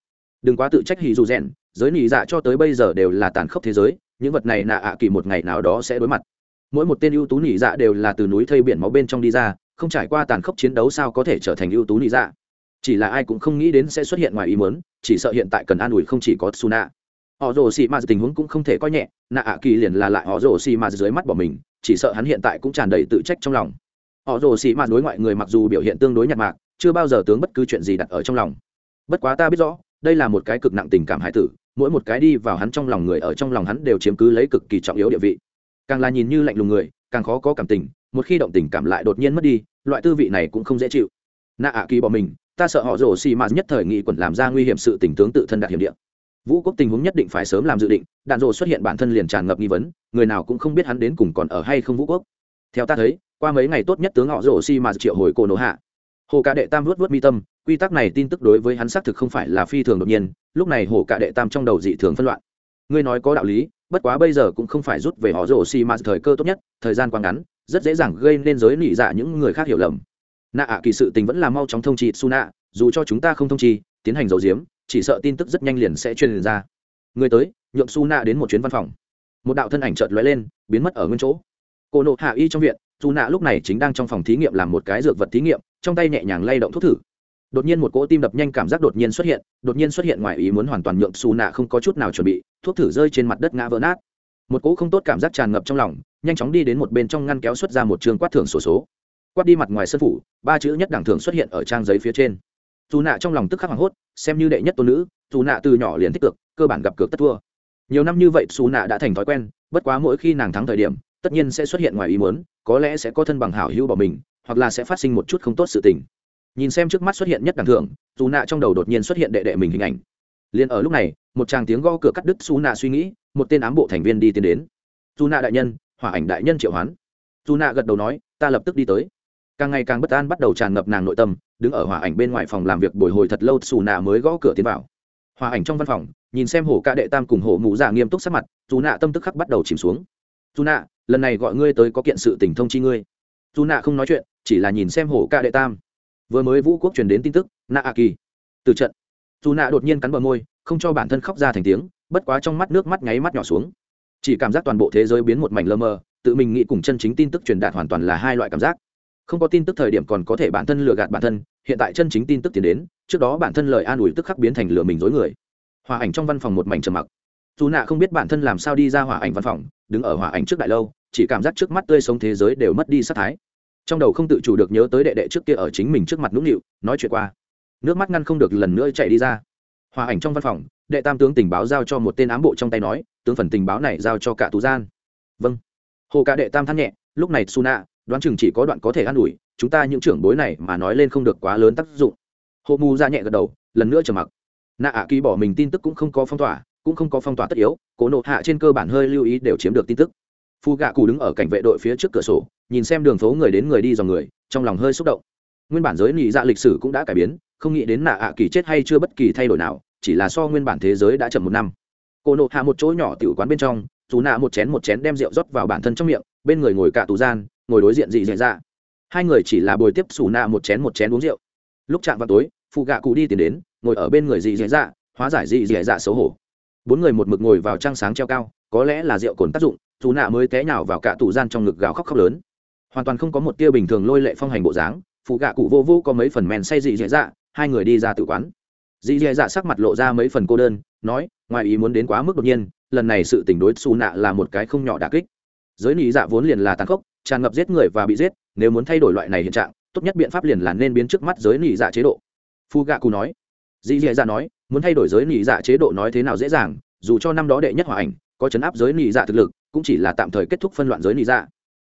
Đừng quá tự trách hì dù rèn, giới nỉ dạ cho tới bây giờ đều là tàn khốc thế giới, những vật này nạ ạ kỳ một ngày nào đó sẽ đối mặt. Mỗi một tên ưu tú nỉ dạ đều là từ núi thây biển máu bên trong đi ra, không trải qua tàn khốc chiến đấu sao có thể trở thành ưu tú nỉ dạ? Chỉ là ai cũng không nghĩ đến sẽ xuất hiện ngoài ý muốn chỉ sợ hiện tại cần an ủi không chỉ có Suna, họ rồ xì mà tình huống cũng không thể coi nhẹ nạ ạ kỳ liền là lại họ rồ xì mà dưới mắt bỏ mình chỉ sợ hắn hiện tại cũng tràn đầy tự trách trong lòng. Họ rồ xì mà đối ngoại người mặc dù biểu hiện tương đối nhạt mạc chưa bao giờ tướng bất cứ chuyện gì đặt ở trong lòng. Bất quá ta biết rõ đây là một cái cực nặng tình cảm hải tử mỗi một cái đi vào hắn trong lòng người ở trong lòng hắn đều chiếm cứ lấy cực kỳ trọng yếu địa vị. Càng là nhìn như lạnh lùng người càng khó có cảm tình một khi động tình cảm lại đột nhiên mất đi loại tư vị này cũng không dễ chịu nạ ạ kỳ bỏ mình, ta sợ họ rổ xì mạt nhất thời nghị quẩn làm ra nguy hiểm sự tình tướng tự thân đạt hiểm địa. Vũ quốc tình huống nhất định phải sớm làm dự định, đạn rổ xuất hiện bản thân liền tràn ngập nghi vấn, người nào cũng không biết hắn đến cùng còn ở hay không vũ quốc. Theo ta thấy, qua mấy ngày tốt nhất tướng họ rổ xi mạt triệu hồi cô nổ hạ. Hồ cả đệ tam vớt vớt mi tâm, quy tắc này tin tức đối với hắn xác thực không phải là phi thường đột nhiên, lúc này hồ cả đệ tam trong đầu dị thường phân loạn. Ngươi nói có đạo lý, bất quá bây giờ cũng không phải rút về họ rổ xi mạt thời cơ tốt nhất, thời gian quá ngắn, rất dễ dàng gây nên giới nị dạ những người khác hiểu lầm nạ ạ kỳ sự tình vẫn là mau chóng thông trị su nạ dù cho chúng ta không thông chi, tiến hành dầu diếm, chỉ sợ tin tức rất nhanh liền sẽ truyền ra. Người tới, nhượng su nạ đến một chuyến văn phòng. Một đạo thân ảnh chợt lóe lên, biến mất ở nguyên chỗ. Cô nộ hạ y trong viện su nạ lúc này chính đang trong phòng thí nghiệm làm một cái dược vật thí nghiệm, trong tay nhẹ nhàng lay động thuốc thử. Đột nhiên một cỗ tim đập nhanh cảm giác đột nhiên xuất hiện, đột nhiên xuất hiện ngoài ý muốn hoàn toàn nhượng su nạ không có chút nào chuẩn bị, thuốc thử rơi trên mặt đất ngã vỡ nát. Một cỗ không tốt cảm giác tràn ngập trong lòng, nhanh chóng đi đến một bên trong ngăn kéo xuất ra một trường quát thưởng sổ số quát đi mặt ngoài sân phủ, ba chữ nhất đẳng thưởng xuất hiện ở trang giấy phía trên. Dù nạ trong lòng tức khắc hoảng hốt, xem như đệ nhất tôn nữ, dù nạ từ nhỏ liền tích cực cơ bản gặp cược tất thua. Nhiều năm như vậy xù nạ đã thành thói quen, bất quá mỗi khi nàng thắng thời điểm, tất nhiên sẽ xuất hiện ngoài ý muốn, có lẽ sẽ có thân bằng hảo hữu bỏ mình, hoặc là sẽ phát sinh một chút không tốt sự tình. Nhìn xem trước mắt xuất hiện nhất đẳng thưởng, dù nạ trong đầu đột nhiên xuất hiện đệ đệ mình hình ảnh. Liền ở lúc này, một tràng tiếng go cửa cắt đứt xù nạ suy nghĩ, một tên ám bộ thành viên đi tiến đến. Dù nạ đại nhân, hỏa ảnh đại nhân triệu hoán. Dù nạ gật đầu nói, ta lập tức đi tới càng ngày càng bất an bắt đầu tràn ngập nàng nội tâm, đứng ở hòa ảnh bên ngoài phòng làm việc bồi hồi thật lâu xù nạ mới gõ cửa tiến vào. Hòa ảnh trong văn phòng, nhìn xem hổ ca đệ tam cùng hổ mụ già nghiêm túc sắc mặt dù nạ tâm tức khắc bắt đầu chìm xuống. Dù nạ, lần này gọi ngươi tới có kiện sự tình thông chi ngươi. Dù nạ không nói chuyện, chỉ là nhìn xem hổ ca đệ tam. Vừa mới vũ quốc truyền đến tin tức, nạ a kỳ. Từ trận dù nạ đột nhiên cắn bờ môi, không cho bản thân khóc ra thành tiếng, bất quá trong mắt nước mắt nháy mắt nhỏ xuống. Chỉ cảm giác toàn bộ thế giới biến một mảnh lơ mơ tự mình nghĩ cùng chân chính tin tức truyền đạt hoàn toàn là hai loại cảm giác không có tin tức thời điểm còn có thể bản thân lừa gạt bản thân, hiện tại chân chính tin tức tiến đến, trước đó bản thân lời an ủi tức khắc biến thành lừa mình dối người. Hòa ảnh trong văn phòng một mảnh trầm mặc. Dù nạ không biết bản thân làm sao đi ra hòa ảnh văn phòng, đứng ở hòa ảnh trước đại lâu, chỉ cảm giác trước mắt tươi sống thế giới đều mất đi sát thái. Trong đầu không tự chủ được nhớ tới đệ đệ trước kia ở chính mình trước mặt nũng nịu, nói chuyện qua. Nước mắt ngăn không được lần nữa chạy đi ra. Hòa ảnh trong văn phòng, đệ tam tướng tình báo giao cho một tên ám bộ trong tay nói, tướng phần tình báo này giao cho cả tù gian. Vâng. Hồ cả đệ tam than nhẹ, lúc này suna đoán chừng chỉ có đoạn có thể an ủi, chúng ta những trưởng bối này mà nói lên không được quá lớn tác dụng. Hộ mù ra nhẹ gật đầu, lần nữa trầm mặc. Nạ ạ kỳ bỏ mình tin tức cũng không có phong tỏa, cũng không có phong tỏa tất yếu, cố nộ hạ trên cơ bản hơi lưu ý đều chiếm được tin tức. Phu gạ cù đứng ở cảnh vệ đội phía trước cửa sổ, nhìn xem đường phố người đến người đi dòng người, trong lòng hơi xúc động. Nguyên bản giới nhị dạ lịch sử cũng đã cải biến, không nghĩ đến nạ ạ kỳ chết hay chưa bất kỳ thay đổi nào, chỉ là so nguyên bản thế giới đã chậm một năm. Cô nộ hạ một chỗ nhỏ tiểu quán bên trong, dù nạ một chén một chén đem rượu rót vào bản thân trong miệng bên người ngồi cả tù gian, ngồi đối diện dị dạy dạ. Hai người chỉ là bồi tiếp xù nạ một chén một chén uống rượu. Lúc chạm vào tối, phụ gạ cụ đi tìm đến, ngồi ở bên người dị dạy dạ hóa giải dị dạy dạ xấu hổ. Bốn người một mực ngồi vào trăng sáng treo cao, có lẽ là rượu cồn tác dụng, xù nạ mới té nhào vào cả tù gian trong ngực gào khóc khóc lớn. Hoàn toàn không có một tia bình thường lôi lệ phong hành bộ dáng, phụ gạ cụ vô vô có mấy phần men say dị dạy dạ hai người đi ra tự quán. Dị dạy dạ sắc mặt lộ ra mấy phần cô đơn, nói, ngoài ý muốn đến quá mức đột nhiên, lần này sự tình đối xù nạ là một cái không nhỏ đà kích giới nị dạ vốn liền là tàn khốc, tràn ngập giết người và bị giết, nếu muốn thay đổi loại này hiện trạng, tốt nhất biện pháp liền là nên biến trước mắt giới nị dạ chế độ. Phu gạ cụ nói dì dì dạ, dạ nói, muốn thay đổi giới nị dạ chế độ nói thế nào dễ dàng, dù cho năm đó đệ nhất hòa ảnh, có chấn áp giới nị dạ thực lực, cũng chỉ là tạm thời kết thúc phân loạn giới nị dạ.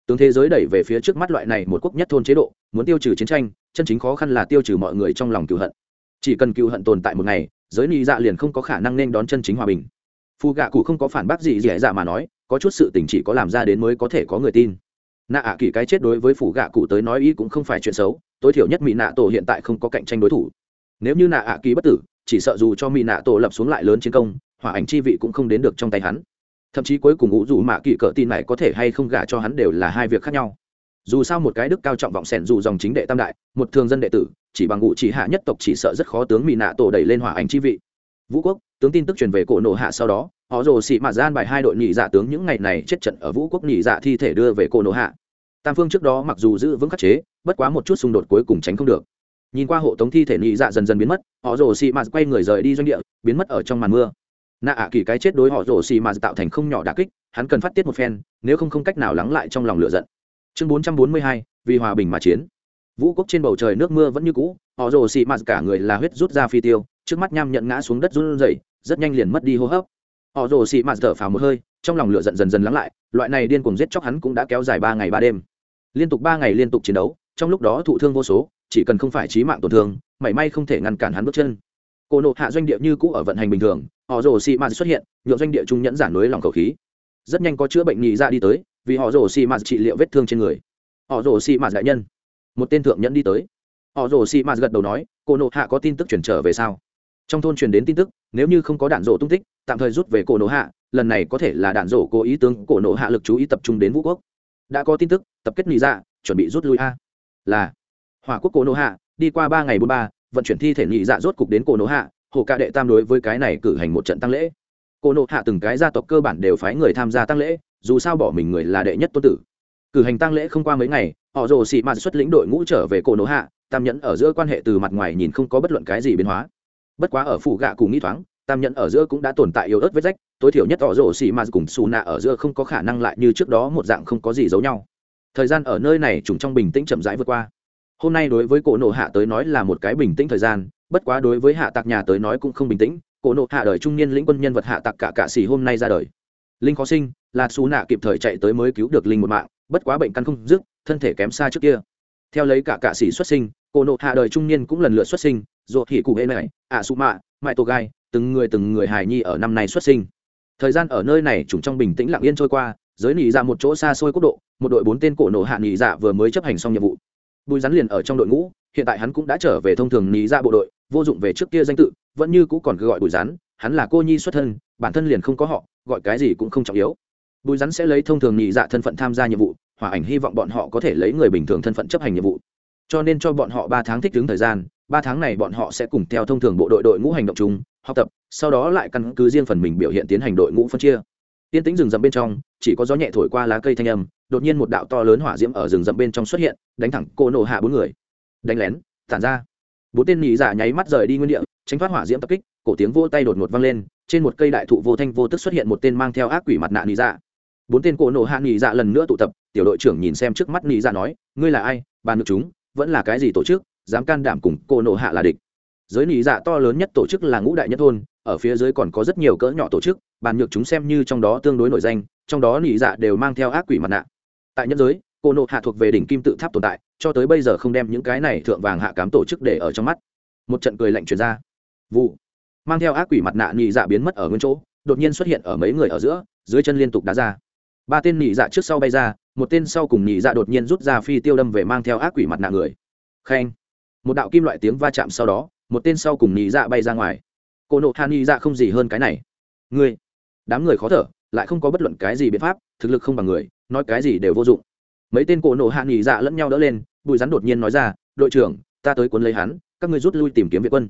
Tướng thế giới đẩy về phía trước mắt loại này một quốc nhất thôn chế độ, muốn tiêu trừ chiến tranh, chân chính khó khăn là tiêu trừ mọi người trong lòng cựu hận. Chỉ cần cựu hận tồn tại một ngày, giới nị dạ liền không có khả năng nên đón chân chính hòa bình. Phù gạ cụ không có phản bác gì dì dạ, dạ mà nói có chút sự tình chỉ có làm ra đến mới có thể có người tin. Nạ ạ kỳ cái chết đối với phủ gạ cụ tới nói ý cũng không phải chuyện xấu, tối thiểu nhất mỹ nạ tổ hiện tại không có cạnh tranh đối thủ. Nếu như nạ ạ kỳ bất tử, chỉ sợ dù cho mỹ nạ tổ lập xuống lại lớn chiến công, hỏa ảnh chi vị cũng không đến được trong tay hắn. Thậm chí cuối cùng ngũ dù mạ kỳ cỡ tin này có thể hay không gả cho hắn đều là hai việc khác nhau. Dù sao một cái đức cao trọng vọng sẻn dù dòng chính đệ tam đại, một thường dân đệ tử, chỉ bằng ngụ chỉ hạ nhất tộc chỉ sợ rất khó tướng mỹ nạ tổ đẩy lên hỏa ảnh chi vị. Vũ quốc, tướng tin tức truyền về cổ nộ hạ sau đó họ rồ xị mạt gian bài hai đội nhị dạ tướng những ngày này chết trận ở vũ quốc nhị dạ thi thể đưa về cô nô hạ. Tam phương trước đó mặc dù giữ vững khắc chế, bất quá một chút xung đột cuối cùng tránh không được. Nhìn qua hộ tống thi thể nhị dạ dần dần biến mất, họ rồ xị mạt quay người rời đi doanh địa, biến mất ở trong màn mưa. Nạ ạ kỳ cái chết đối họ rồ xì mạt tạo thành không nhỏ đà kích, hắn cần phát tiết một phen, nếu không không cách nào lắng lại trong lòng lửa giận. Chương bốn trăm bốn mươi hai, vì hòa bình mà chiến. Vũ quốc trên bầu trời nước mưa vẫn như cũ, họ rồ xì mạt cả người là huyết rút ra phi tiêu, trước mắt nham nhận ngã xuống đất run rẩy, rất nhanh liền mất đi hô hấp họ rồ xị mạt thở phào một hơi, trong lòng lửa giận dần dần lắng lại, loại này điên cuồng giết chóc hắn cũng đã kéo dài ba ngày ba đêm. Liên tục ba ngày liên tục chiến đấu, trong lúc đó thụ thương vô số, chỉ cần không phải trí mạng tổn thương, mảy may không thể ngăn cản hắn bước chân. Cô nộp hạ doanh địa như cũ ở vận hành bình thường, họ rồ xị mạt xuất hiện, nhượng doanh địa trung nhẫn giản nối lòng khẩu khí. Rất nhanh có chữa bệnh nhị ra đi tới, vì họ rồ xị mạt trị liệu vết thương trên người. Họ rồ xị mạt đại nhân. Một tên thượng nhẫn đi tới. Họ rồ xị mạt gật đầu nói cô nộp hạ có tin tức chuyển trở về sao? Trong thôn truyền đến tin tức, nếu như không có đạn rộ tung tích tạm thời rút về cổ nổ hạ, lần này có thể là đạn rổ cố ý tướng cổ nổ hạ lực chú ý tập trung đến vũ quốc. Đã có tin tức, tập kết nghỉ dạ chuẩn bị rút lui a. Là, hỏa quốc cổ nổ hạ, đi qua ba ngày bốn ba, vận chuyển thi thể nghỉ dạ rốt cục đến cổ nổ hạ, hồ ca đệ tam đối với cái này cử hành một trận tăng lễ. Cổ nổ hạ từng cái gia tộc cơ bản đều phái người tham gia tăng lễ, dù sao bỏ mình người là đệ nhất tôn tử. Cử hành tăng lễ không qua mấy ngày, họ rồ xị mạt xuất lĩnh đội ngũ trở về cổ nổ hạ, tam nhẫn ở giữa quan hệ từ mặt ngoài nhìn không có bất luận cái gì biến hóa. Bất quá ở phủ gạ cùng nghĩ thoáng tam nhẫn ở giữa cũng đã tồn tại yếu ớt vết rách, tối thiểu nhất tỏ rổ xì mà cùng xù nạ ở giữa không có khả năng lại như trước đó một dạng không có gì giấu nhau. Thời gian ở nơi này trùng trong bình tĩnh chậm rãi vượt qua. Hôm nay đối với cổ nộ hạ tới nói là một cái bình tĩnh thời gian, bất quá đối với hạ tạc nhà tới nói cũng không bình tĩnh, cổ nộ hạ đời trung niên lĩnh quân nhân vật hạ tạc cả cạ xỉ hôm nay ra đời. Linh khó sinh, là xù nạ kịp thời chạy tới mới cứu được linh một mạng, bất quá bệnh căn không dứt, thân thể kém xa trước kia. Theo lấy cả cạ xỉ xuất sinh, cổ nộ hạ đời trung niên cũng lần lượt xuất sinh ruột hỉ cụ hệ này, ạ su mạ mãi tô gai từng người từng người hài nhi ở năm nay xuất sinh. Thời gian ở nơi này trùng trong bình tĩnh lặng yên trôi qua, giới nỉ dạ một chỗ xa xôi quốc độ, một đội bốn tên cổ nổ hạ nỉ dạ vừa mới chấp hành xong nhiệm vụ. Bùi rắn liền ở trong đội ngũ, hiện tại hắn cũng đã trở về thông thường nỉ dạ bộ đội, vô dụng về trước kia danh tự, vẫn như cũ còn cứ gọi bùi rắn hắn là cô nhi xuất thân, bản thân liền không có họ, gọi cái gì cũng không trọng yếu. Bùi rắn sẽ lấy thông thường nhị dạ thân phận tham gia nhiệm vụ hỏa ảnh hy vọng bọn họ có thể lấy người bình thường thân phận chấp hành nhiệm vụ. Cho nên cho bọn họ ba tháng thích ứng thời gian, ba tháng này bọn họ sẽ cùng theo thông thường bộ đội đội ngũ hành động chung học tập, sau đó lại căn cứ riêng phần mình biểu hiện tiến hành đội ngũ phân chia. Tiên tĩnh rừng rậm bên trong, chỉ có gió nhẹ thổi qua lá cây thanh âm, đột nhiên một đạo to lớn hỏa diễm ở rừng rậm bên trong xuất hiện, đánh thẳng cô nổ hạ bốn người. Đánh lén, tản ra. Bốn tên nhị giả nháy mắt rời đi nguyên địa, tránh thoát hỏa diễm tập kích, cổ tiếng vô tay đột ngột vang lên, trên một cây đại thụ vô thanh vô tức xuất hiện một tên mang theo ác quỷ mặt nạ nhị dạ bốn tên cổ nổ hạ nhị dạ lần nữa tụ tập, tiểu đội trưởng nhìn xem trước mắt nhị dạ nói, ngươi là ai? Bàn được chúng, vẫn là cái gì tổ chức? Dám can đảm cùng cổ nổ hạ là địch? Giới nị dạ to lớn nhất tổ chức là ngũ đại nhất thôn, ở phía dưới còn có rất nhiều cỡ nhỏ tổ chức, bàn nhược chúng xem như trong đó tương đối nổi danh, trong đó nị dạ đều mang theo ác quỷ mặt nạ. Tại nhân giới, cô nộ hạ thuộc về đỉnh kim tự tháp tồn tại, cho tới bây giờ không đem những cái này thượng vàng hạ cám tổ chức để ở trong mắt. Một trận cười lạnh truyền ra. Vụ. Mang theo ác quỷ mặt nạ nị dạ biến mất ở nguyên chỗ, đột nhiên xuất hiện ở mấy người ở giữa, dưới chân liên tục đá ra. Ba tên nị dạ trước sau bay ra, một tên sau cùng nị dạ đột nhiên rút ra phi tiêu đâm về mang theo ác quỷ mặt nạ người. Khen. Một đạo kim loại tiếng va chạm sau đó một tên sau cùng nhị dạ bay ra ngoài. Cô nộ hạ nhị dạ không gì hơn cái này. Ngươi, đám người khó thở, lại không có bất luận cái gì biện pháp, thực lực không bằng người, nói cái gì đều vô dụng. Mấy tên cổ nộ hạ nghỉ dạ lẫn nhau đỡ lên bùi rắn đột nhiên nói ra, đội trưởng, ta tới cuốn lấy hắn, các ngươi rút lui tìm kiếm việt quân.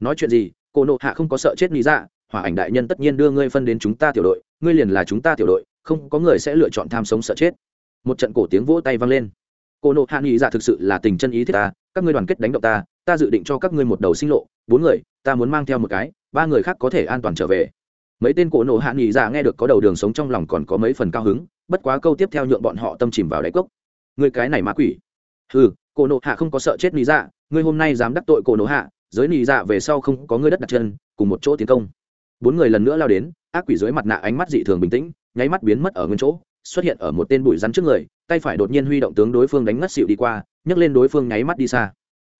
Nói chuyện gì cổ nộ hạ không có sợ chết nghỉ dạ hỏa ảnh đại nhân tất nhiên đưa ngươi phân đến chúng ta tiểu đội, ngươi liền là chúng ta tiểu đội, không có người sẽ lựa chọn tham sống sợ chết. Một trận cổ tiếng vỗ tay vang lên. Cổ nộ hạ nghỉ dạ thực sự là tình chân ý thiết ta, các ngươi đoàn kết đánh động ta ta dự định cho các ngươi một đầu sinh lộ, bốn người, ta muốn mang theo một cái, ba người khác có thể an toàn trở về. Mấy tên cổ nộ hạ nghỉ dạ nghe được có đầu đường sống trong lòng còn có mấy phần cao hứng, bất quá câu tiếp theo nhượng bọn họ tâm chìm vào đáy cốc. Người cái này ma quỷ. Ừ cổ nộ hạ không có sợ chết nghỉ dạ ngươi hôm nay dám đắc tội cổ nộ hạ, giới nghỉ dạ về sau không có ngươi đất đặt chân, cùng một chỗ tiến công. Bốn người lần nữa lao đến, ác quỷ dưới mặt nạ ánh mắt dị thường bình tĩnh, nháy mắt biến mất ở nguyên chỗ, xuất hiện ở một tên bụi rắn trước người, tay phải đột nhiên huy động tướng đối phương đánh ngất xịu đi qua, nhấc lên đối phương nháy mắt đi xa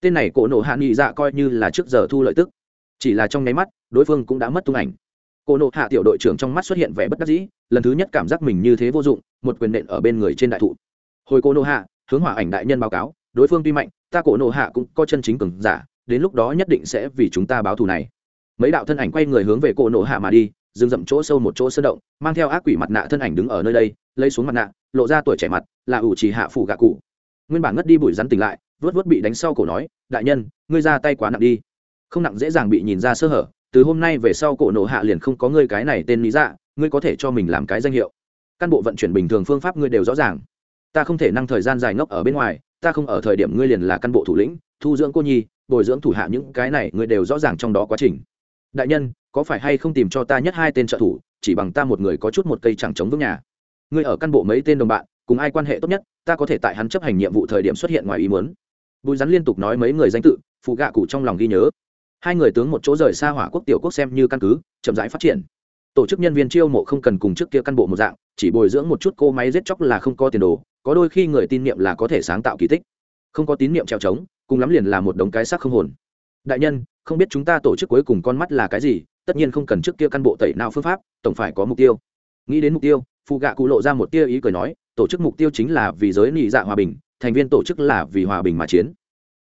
tên này cổ nộ hạ nghị dạ coi như là trước giờ thu lợi tức. Chỉ là trong nháy mắt, đối phương cũng đã mất tung ảnh. Cổ nộ hạ tiểu đội trưởng trong mắt xuất hiện vẻ bất đắc dĩ, lần thứ nhất cảm giác mình như thế vô dụng, một quyền nện ở bên người trên đại thụ. Hồi cổ nộ hạ, hướng hỏa ảnh đại nhân báo cáo, đối phương tuy mạnh, ta cổ nộ hạ cũng có chân chính cường giả, đến lúc đó nhất định sẽ vì chúng ta báo thù này. Mấy đạo thân ảnh quay người hướng về cổ nộ hạ mà đi, dừng dậm chỗ sâu một chỗ sơn động, mang theo ác quỷ mặt nạ thân ảnh đứng ở nơi đây, lấy xuống mặt nạ, lộ ra tuổi trẻ mặt, là ủ trì hạ phủ gạ cụ. Nguyên bản ngất đi bụi rắn tỉnh lại vớt vớt bị đánh sau cổ nói, đại nhân, ngươi ra tay quá nặng đi. Không nặng dễ dàng bị nhìn ra sơ hở, từ hôm nay về sau cổ nộ hạ liền không có ngươi cái này tên lý dạ ngươi có thể cho mình làm cái danh hiệu. Căn bộ vận chuyển bình thường phương pháp ngươi đều rõ ràng. Ta không thể năng thời gian dài ngốc ở bên ngoài, ta không ở thời điểm ngươi liền là căn bộ thủ lĩnh, thu dưỡng cô nhi, bồi dưỡng thủ hạ những cái này ngươi đều rõ ràng trong đó quá trình. Đại nhân, có phải hay không tìm cho ta nhất hai tên trợ thủ, chỉ bằng ta một người có chút một cây chẳng chống vững nhà. Ngươi ở căn bộ mấy tên đồng bạn, cùng ai quan hệ tốt nhất, ta có thể tại hắn chấp hành nhiệm vụ thời điểm xuất hiện ngoài ý muốn bùi rắn liên tục nói mấy người danh tự phụ gạ cụ trong lòng ghi nhớ. Hai người tướng một chỗ rời xa hỏa quốc tiểu quốc xem như căn cứ, chậm rãi phát triển. Tổ chức nhân viên chiêu mộ không cần cùng trước kia căn bộ một dạng, chỉ bồi dưỡng một chút cô máy giết chóc là không có tiền đồ, có đôi khi người tin niệm là có thể sáng tạo kỳ tích. Không có tín niệm treo trống, cùng lắm liền là một đống cái xác không hồn. Đại nhân, không biết chúng ta tổ chức cuối cùng con mắt là cái gì, tất nhiên không cần trước kia căn bộ tẩy nào phương pháp, tổng phải có mục tiêu. Nghĩ đến mục tiêu phụ gạ cụ lộ ra một tia ý cười nói, tổ chức mục tiêu chính là vì giới nị dạ hòa bình thành viên tổ chức là vì hòa bình mà chiến.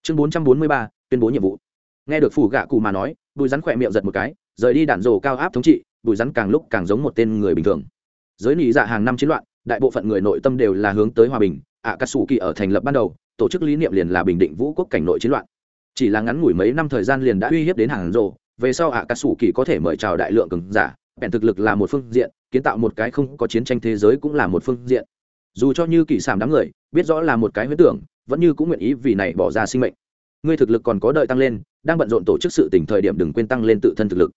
Chương bốn trăm bốn mươi ba, tuyên bố nhiệm vụ. Nghe được phủ gạ cụ mà nói, bùi rắn khỏe miệng giật một cái, rời đi đạn rồ cao áp thống trị, bùi rắn càng lúc càng giống một tên người bình thường. Giới nị dạ hàng năm chiến loạn, đại bộ phận người nội tâm đều là hướng tới hòa bình ạ cà sủ kỳ ở thành lập ban đầu, tổ chức lý niệm liền là bình định vũ quốc cảnh nội chiến loạn. Chỉ là ngắn ngủi mấy năm thời gian liền đã uy hiếp đến hàng rồ, về sau ạ cà sủ kỳ có thể mời chào đại lượng cường giả, bèn thực lực là một phương diện, kiến tạo một cái không có chiến tranh thế giới cũng là một phương diện. Dù cho như kỳ sảm đám người biết rõ là một cái huyễn tưởng, vẫn như cũng nguyện ý vì này bỏ ra sinh mệnh. Ngươi thực lực còn có đợi tăng lên, đang bận rộn tổ chức sự tỉnh thời điểm đừng quên tăng lên tự thân thực lực.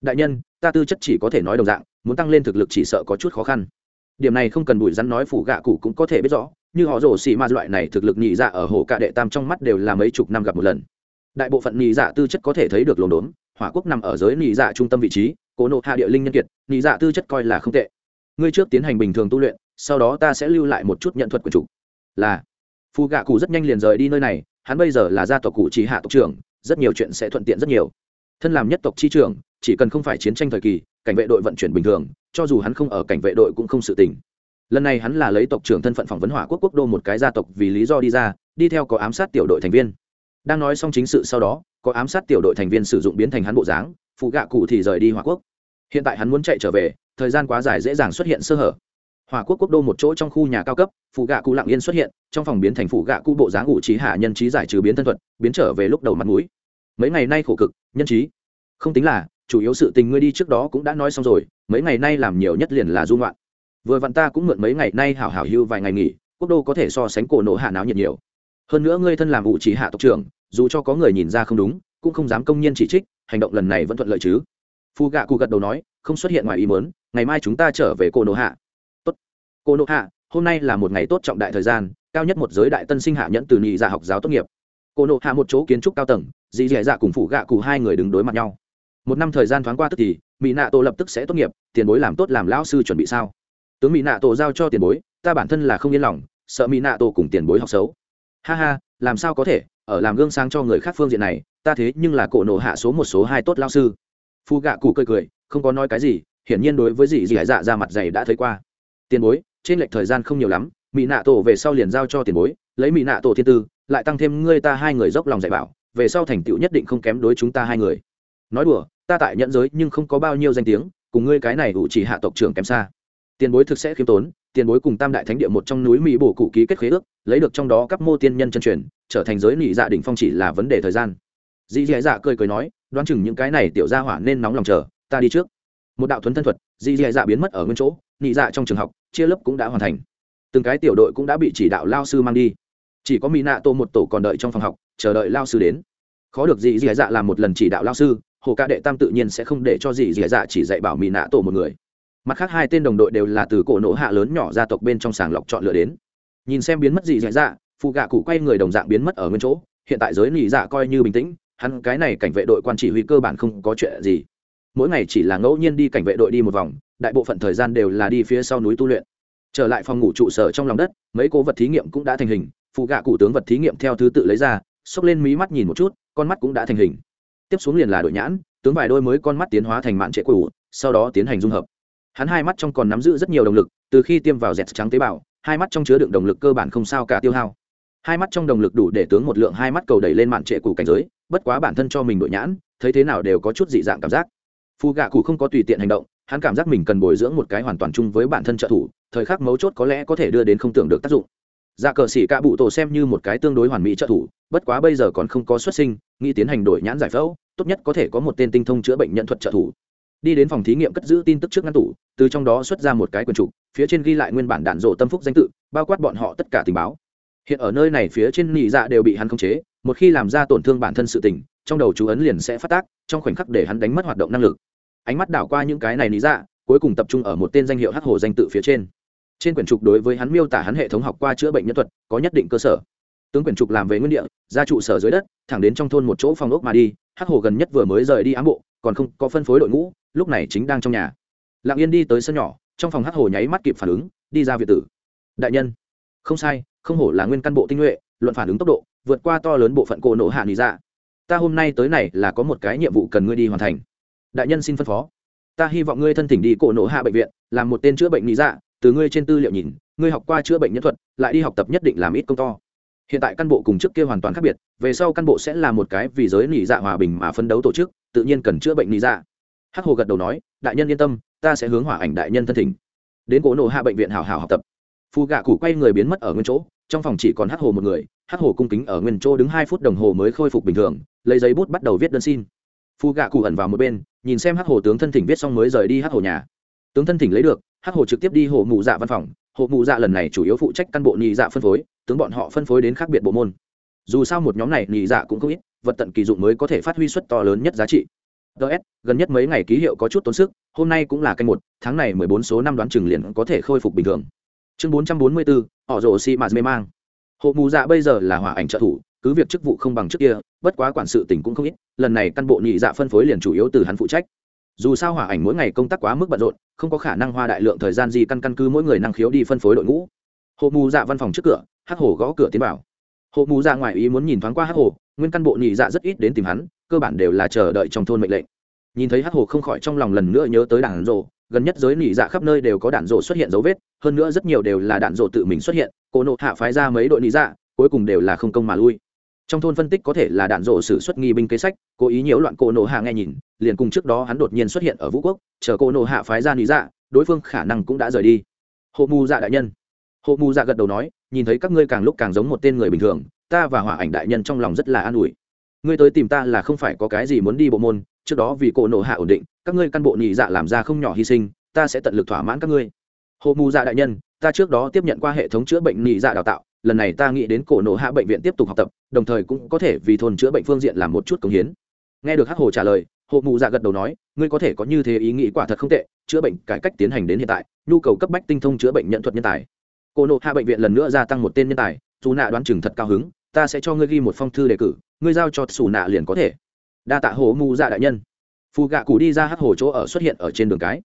Đại nhân, ta tư chất chỉ có thể nói đồng dạng, muốn tăng lên thực lực chỉ sợ có chút khó khăn. Điểm này không cần bụi rắn nói phủ gạ cụ cũng có thể biết rõ, như họ rổ xì ma loại này thực lực nhị dạ ở hồ cạ đệ tam trong mắt đều là mấy chục năm gặp một lần. Đại bộ phận nhị dạ tư chất có thể thấy được lồn đốn, hỏa quốc nằm ở giới nhị dạ trung tâm vị trí, cố nộ hạ địa linh nhân kiệt, nhị dạ tư chất coi là không tệ. Ngươi trước tiến hành bình thường tu luyện, sau đó ta sẽ lưu lại một chút nhận thuật của chủ là phù gạ cụ rất nhanh liền rời đi nơi này, hắn bây giờ là gia tộc cụ chỉ hạ tộc trưởng, rất nhiều chuyện sẽ thuận tiện rất nhiều. Thân làm nhất tộc chi trưởng, chỉ cần không phải chiến tranh thời kỳ, cảnh vệ đội vận chuyển bình thường, cho dù hắn không ở cảnh vệ đội cũng không sự tình. Lần này hắn là lấy tộc trưởng thân phận phỏng vấn hỏa quốc quốc đô một cái gia tộc vì lý do đi ra, đi theo có ám sát tiểu đội thành viên. Đang nói xong chính sự sau đó, có ám sát tiểu đội thành viên sử dụng biến thành hắn bộ dáng phụ gạ cụ thì rời đi hỏa quốc. Hiện tại hắn muốn chạy trở về, thời gian quá dài dễ dàng xuất hiện sơ hở hỏa quốc quốc đô một chỗ trong khu nhà cao cấp phụ gạ cụ lặng yên xuất hiện, trong phòng biến thành phụ gạ cụ bộ dáng ủ trí hạ nhân trí giải trừ biến thân thuật, biến trở về lúc đầu mặt mũi. Mấy ngày nay khổ cực, nhân trí. Không tính là, chủ yếu sự tình ngươi đi trước đó cũng đã nói xong rồi, mấy ngày nay làm nhiều nhất liền là dung loạn vừa vặn ta cũng mượn mấy ngày nay hảo hảo hưu vài ngày nghỉ, quốc đô có thể so sánh cổ nổ hạ náo nhiệt nhiều. Hơn nữa ngươi thân làm ủ trí hạ tộc trưởng, dù cho có người nhìn ra không đúng, cũng không dám công nhiên chỉ trích, hành động lần này vẫn thuận lợi chứ. Phu gạ cụ gật đầu nói, không xuất hiện ngoài ý mớn ngày mai chúng ta trở về cổ nổ hạ. Cô cổ hạ, hôm nay là một ngày tốt trọng đại thời gian, cao nhất một giới đại tân sinh hạ nhẫn từ nhị dạ học giáo tốt nghiệp. Cô nổ hạ một chỗ kiến trúc cao tầng, dì dì dạ cùng phủ gạ cụ hai người đứng đối mặt nhau. Một năm thời gian thoáng qua tức thì mỹ nạ tổ lập tức sẽ tốt nghiệp, tiền bối làm tốt làm lão sư chuẩn bị sao? Tướng mỹ nạ tổ giao cho tiền bối, ta bản thân là không yên lòng, sợ mỹ nạ tổ cùng tiền bối học xấu. Ha ha, làm sao có thể, ở làm gương sáng cho người khác phương diện này, ta thế nhưng là cổ nộ hạ số một số hai tốt lao sư. Phu gạ cụ cười cười, không có nói cái gì, hiển nhiên đối với dì dì dạ ra mặt dày đã thấy qua. Tiền bối trên lệch thời gian không nhiều lắm mỹ nạ tổ về sau liền giao cho tiền bối, lấy mỹ nạ tổ thiên tư, lại tăng thêm ngươi ta hai người dốc lòng dạy bảo, về sau thành tựu nhất định không kém đối chúng ta hai người. Nói đùa, ta tại nhận giới nhưng không có bao nhiêu danh tiếng, cùng ngươi cái này ủ chỉ hạ tộc trưởng kém xa. Tiền bối thực sẽ khiêm tốn, tiền bối cùng tam đại thánh địa một trong núi mỹ bổ cụ ký kết khế ước, lấy được trong đó các mô tiên nhân chân truyền, trở thành giới nị dạ đỉnh phong chỉ là vấn đề thời gian. Dì dì dạ cười cười nói, đoán chừng những cái này tiểu gia hỏa nên nóng lòng chờ, ta đi trước. Một đạo thuấn thân thuật dì dì dạ biến mất ở nguyên chỗ, nị dạ trong trường học chia lớp cũng đã hoàn thành. Từng cái tiểu đội cũng đã bị chỉ đạo lao sư mang đi. Chỉ có mỹ nạ tô một tổ còn đợi trong phòng học, chờ đợi lao sư đến. Khó được dì dì dạ làm một lần chỉ đạo lao sư, hồ ca đệ tam tự nhiên sẽ không để cho dì dì dạ chỉ dạy bảo mỹ nạ tổ một người. Mặt khác hai tên đồng đội đều là từ cổ nổ hạ lớn nhỏ gia tộc bên trong sàng lọc chọn lựa đến. Nhìn xem biến mất dì dì dạ phụ gạ cụ quay người đồng dạng biến mất ở nguyên chỗ. Hiện tại giới nỉ dạ coi như bình tĩnh, hắn cái này cảnh vệ đội quan chỉ huy cơ bản không có chuyện gì mỗi ngày chỉ là ngẫu nhiên đi cảnh vệ đội đi một vòng, đại bộ phận thời gian đều là đi phía sau núi tu luyện. Trở lại phòng ngủ trụ sở trong lòng đất, mấy cố vật thí nghiệm cũng đã thành hình, phụ gạ cụ tướng vật thí nghiệm theo thứ tự lấy ra, xốc lên mí mắt nhìn một chút, con mắt cũng đã thành hình. Tiếp xuống liền là đội nhãn, tướng vài đôi mới con mắt tiến hóa thành mạn trệ cũ sau đó tiến hành dung hợp. Hắn hai mắt trong còn nắm giữ rất nhiều động lực, từ khi tiêm vào dẹt trắng tế bào, hai mắt trong chứa đựng động lực cơ bản không sao cả tiêu hao. Hai mắt trong động lực đủ để tướng một lượng hai mắt cầu đẩy lên mạn trệ cũ cảnh giới, bất quá bản thân cho mình đội nhãn, thấy thế nào đều có chút dị dạng cảm giác phù gạ cụ không có tùy tiện hành động, hắn cảm giác mình cần bồi dưỡng một cái hoàn toàn chung với bản thân trợ thủ, thời khắc mấu chốt có lẽ có thể đưa đến không tưởng được tác dụng. Dạ cờ xỉ cạ bụ tổ xem như một cái tương đối hoàn mỹ trợ thủ, bất quá bây giờ còn không có xuất sinh, nghĩ tiến hành đổi nhãn giải phẫu, tốt nhất có thể có một tên tinh thông chữa bệnh nhận thuật trợ thủ. Đi đến phòng thí nghiệm cất giữ tin tức trước ngăn tủ, từ trong đó xuất ra một cái quần trục, phía trên ghi lại nguyên bản đạn rộ tâm phúc danh tự, bao quát bọn họ tất cả tình báo. Hiện ở nơi này phía trên nị dạ đều bị hắn khống chế, một khi làm ra tổn thương bản thân sự tình, trong đầu chú ấn liền sẽ phát tác trong khoảnh khắc để hắn đánh mất hoạt động năng lực. Ánh mắt đảo qua những cái này lý dạ cuối cùng tập trung ở một tên danh hiệu hắc hồ danh tự phía trên. Trên quyển trục đối với hắn miêu tả hắn hệ thống học qua chữa bệnh nhân thuật, có nhất định cơ sở. Tướng quyển trục làm về nguyên địa ra trụ sở dưới đất, thẳng đến trong thôn một chỗ phòng ốc mà đi, hắc hồ gần nhất vừa mới rời đi ám bộ, còn không có phân phối đội ngũ, lúc này chính đang trong nhà. Lặng yên đi tới sân nhỏ, trong phòng hắc hồ nháy mắt kịp phản ứng, đi ra việt tử. Đại nhân, không sai, không hổ là nguyên căn bộ tinh nhuệ, luận phản ứng tốc độ, vượt qua to lớn bộ phận cổ nộ hạ lý dạ ta hôm nay tới này là có một cái nhiệm vụ cần ngươi đi hoàn thành. Đại nhân xin phân phó. Ta hy vọng ngươi thân thỉnh đi cổ nổ hạ bệnh viện, làm một tên chữa bệnh lý dạ từ ngươi trên tư liệu nhìn, ngươi học qua chữa bệnh nhân thuật, lại đi học tập nhất định làm ít công to. Hiện tại căn bộ cùng trước kia hoàn toàn khác biệt, về sau căn bộ sẽ là một cái vì giới lý dạ hòa bình mà phấn đấu tổ chức, tự nhiên cần chữa bệnh lý dạ. Hắc hồ gật đầu nói, đại nhân yên tâm, ta sẽ hướng hỏa ảnh đại nhân thân thỉnh. Đến cổ nổ hạ bệnh viện hào hào học tập. Phù gạ cụ quay người biến mất ở nguyên chỗ, trong phòng chỉ còn hắc hồ một người, hắc hồ cung kính ở nguyên chỗ đứng hai phút đồng hồ mới khôi phục bình thường lấy giấy bút bắt đầu viết đơn xin. Phu gạ cụ ẩn vào một bên, nhìn xem hắc hồ tướng thân thỉnh viết xong mới rời đi hắc hồ nhà. Tướng thân thỉnh lấy được, hắc hồ trực tiếp đi hồ mụ dạ văn phòng. Hồ mụ dạ lần này chủ yếu phụ trách căn bộ nhị dạ phân phối, tướng bọn họ phân phối đến khác biệt bộ môn. Dù sao một nhóm này nhị dạ cũng không ít, vật tận kỳ dụng mới có thể phát huy suất to lớn nhất giá trị. Ts gần nhất mấy ngày ký hiệu có chút tốn sức, hôm nay cũng là canh một, tháng này mười bốn số năm đoán chừng liền có thể khôi phục bình thường. Chương bốn trăm bốn mươi bốn, họ rồ xi mạt mê mang. Hộ mù dạ bây giờ là hỏa ảnh trợ thủ cứ việc chức vụ không bằng trước kia, bất quá quản sự tỉnh cũng không ít, lần này căn bộ nhị dạ phân phối liền chủ yếu từ hắn phụ trách. Dù sao hỏa ảnh mỗi ngày công tác quá mức bận rộn, không có khả năng hoa đại lượng thời gian gì căn căn cứ mỗi người năng khiếu đi phân phối đội ngũ. Hộ mù dạ văn phòng trước cửa, hắc hổ gõ cửa tiến vào. Hộ mù dạ ngoài ý muốn nhìn thoáng qua hắc hổ, nguyên căn bộ nhị dạ rất ít đến tìm hắn, cơ bản đều là chờ đợi trong thôn mệnh lệnh. Nhìn thấy hắc hổ không khỏi trong lòng lần nữa nhớ tới đảng rộ, gần nhất giới nhị dạ khắp nơi đều có đạn rộ xuất hiện dấu vết, hơn nữa rất nhiều đều là đạn rộ tự mình xuất hiện cô nộ hạ phái ra mấy đội nhị dạ cuối cùng đều là không công mà lui trong thôn phân tích có thể là đạn rộ xử xuất nghi binh kế sách, cố ý nhiễu loạn cô nộ hạ nghe nhìn, liền cùng trước đó hắn đột nhiên xuất hiện ở vũ quốc, chờ cô nộ hạ phái ra lý dạ đối phương khả năng cũng đã rời đi. Hộ mù dạ đại nhân. Hộ mù dạ gật đầu nói, nhìn thấy các ngươi càng lúc càng giống một tên người bình thường, ta và hỏa ảnh đại nhân trong lòng rất là an ủi. Ngươi tới tìm ta là không phải có cái gì muốn đi bộ môn, trước đó vì cổ nộ hạ ổn định, các ngươi căn bộ nhị dạ làm ra không nhỏ hy sinh, ta sẽ tận lực thỏa mãn các ngươi. Hộ mù dạ đại nhân, ta trước đó tiếp nhận qua hệ thống chữa bệnh nhị dạ đào tạo lần này ta nghĩ đến cổ nộ hạ bệnh viện tiếp tục học tập, đồng thời cũng có thể vì thôn chữa bệnh phương diện làm một chút công hiến. Nghe được hắc hồ trả lời hộ mù dạ gật đầu nói, ngươi có thể có như thế ý nghĩ quả thật không tệ, chữa bệnh cải cách tiến hành đến hiện tại, nhu cầu cấp bách tinh thông chữa bệnh nhận thuật nhân tài. Cổ nộ hạ bệnh viện lần nữa gia tăng một tên nhân tài dù nạ đoán chừng thật cao hứng, ta sẽ cho ngươi ghi một phong thư đề cử, ngươi giao cho xù nạ liền có thể. Đa tạ hồ mù dạ đại nhân. Phù gạ cụ đi ra hắc hồ chỗ ở xuất hiện ở trên đường cái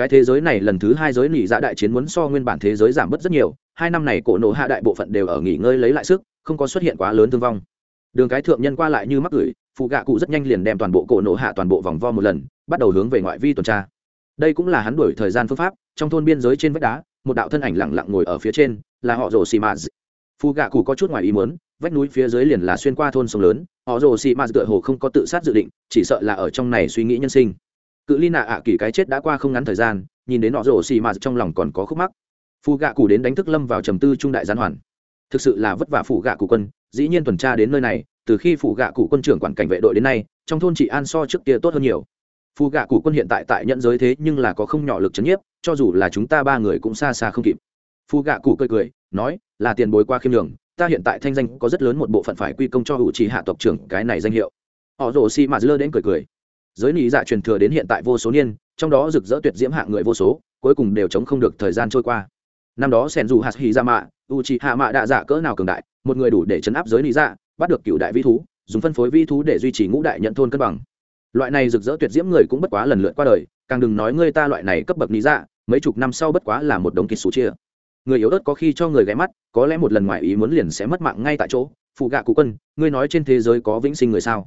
cái thế giới này lần thứ hai giới nỉ dạ đại chiến muốn so nguyên bản thế giới giảm bớt rất nhiều, hai năm này cổ nộ hạ đại bộ phận đều ở nghỉ ngơi lấy lại sức, không có xuất hiện quá lớn thương vong. Đường cái thượng nhân qua lại như mắc gửi, phụ gạ cụ rất nhanh liền đem toàn bộ cổ nộ hạ toàn bộ vòng vo một lần, bắt đầu hướng về ngoại vi tuần tra. Đây cũng là hắn đuổi thời gian phương pháp, trong thôn biên giới trên vách đá, một đạo thân ảnh lặng lặng ngồi ở phía trên, là họ rồ xì mạt phụ gạ cụ có chút ngoài ý muốn, vách núi phía dưới liền là xuyên qua thôn sông lớn, họ rồ xì mạt tựa hồ không có tự sát dự định, chỉ sợ là ở trong này suy nghĩ nhân sinh cự ly nạ ạ kỳ cái chết đã qua không ngắn thời gian, nhìn đến họ rổ xì mạt trong lòng còn có khúc mắc. Phụ gạ cụ đến đánh thức lâm vào trầm tư trung đại gián hoàn. Thực sự là vất vả phụ gạ cụ quân, dĩ nhiên tuần tra đến nơi này, từ khi phụ gạ cụ quân trưởng quản cảnh vệ đội đến nay, trong thôn chị an so trước kia tốt hơn nhiều. Phụ gạ cụ quân hiện tại tại nhận giới thế nhưng là có không nhỏ lực c h ấ n nhiếp, cho dù là chúng ta ba người cũng xa xa không kịp. Phụ gạ cụ cười cười, nói, là tiền bối qua khiêm đường ta hiện tại thanh danh có rất lớn một bộ phận phải quy công cho hữu trí hạ tộc trưởng cái này danh hiệu. Họ rồ xì mà lơ đến cười cười giới nị dạ truyền thừa đến hiện tại vô số niên, trong đó rực rỡ tuyệt diễm hạng người vô số, cuối cùng đều chống không được thời gian trôi qua. Năm đó sen dù hạt hy ra mạ u c hạ mạ đạ dạ cỡ nào cường đại, một người đủ để chấn áp giới nị dạ bắt được cựu đại vi thú, dùng phân phối vi thú để duy trì ngũ đại nhận thôn cân bằng. Loại này rực rỡ tuyệt diễm người cũng bất quá lần lượt qua đời, càng đừng nói ngươi ta loại này cấp bậc lý dạ mấy chục năm sau bất quá là một đống kịch số chia. Người yếu ớt có khi cho người ghé mắt, có lẽ một lần ngoài ý muốn liền sẽ mất mạng ngay tại chỗ. Phụ gạ cụ quân, ngươi nói trên thế giới có vĩnh sinh người sao?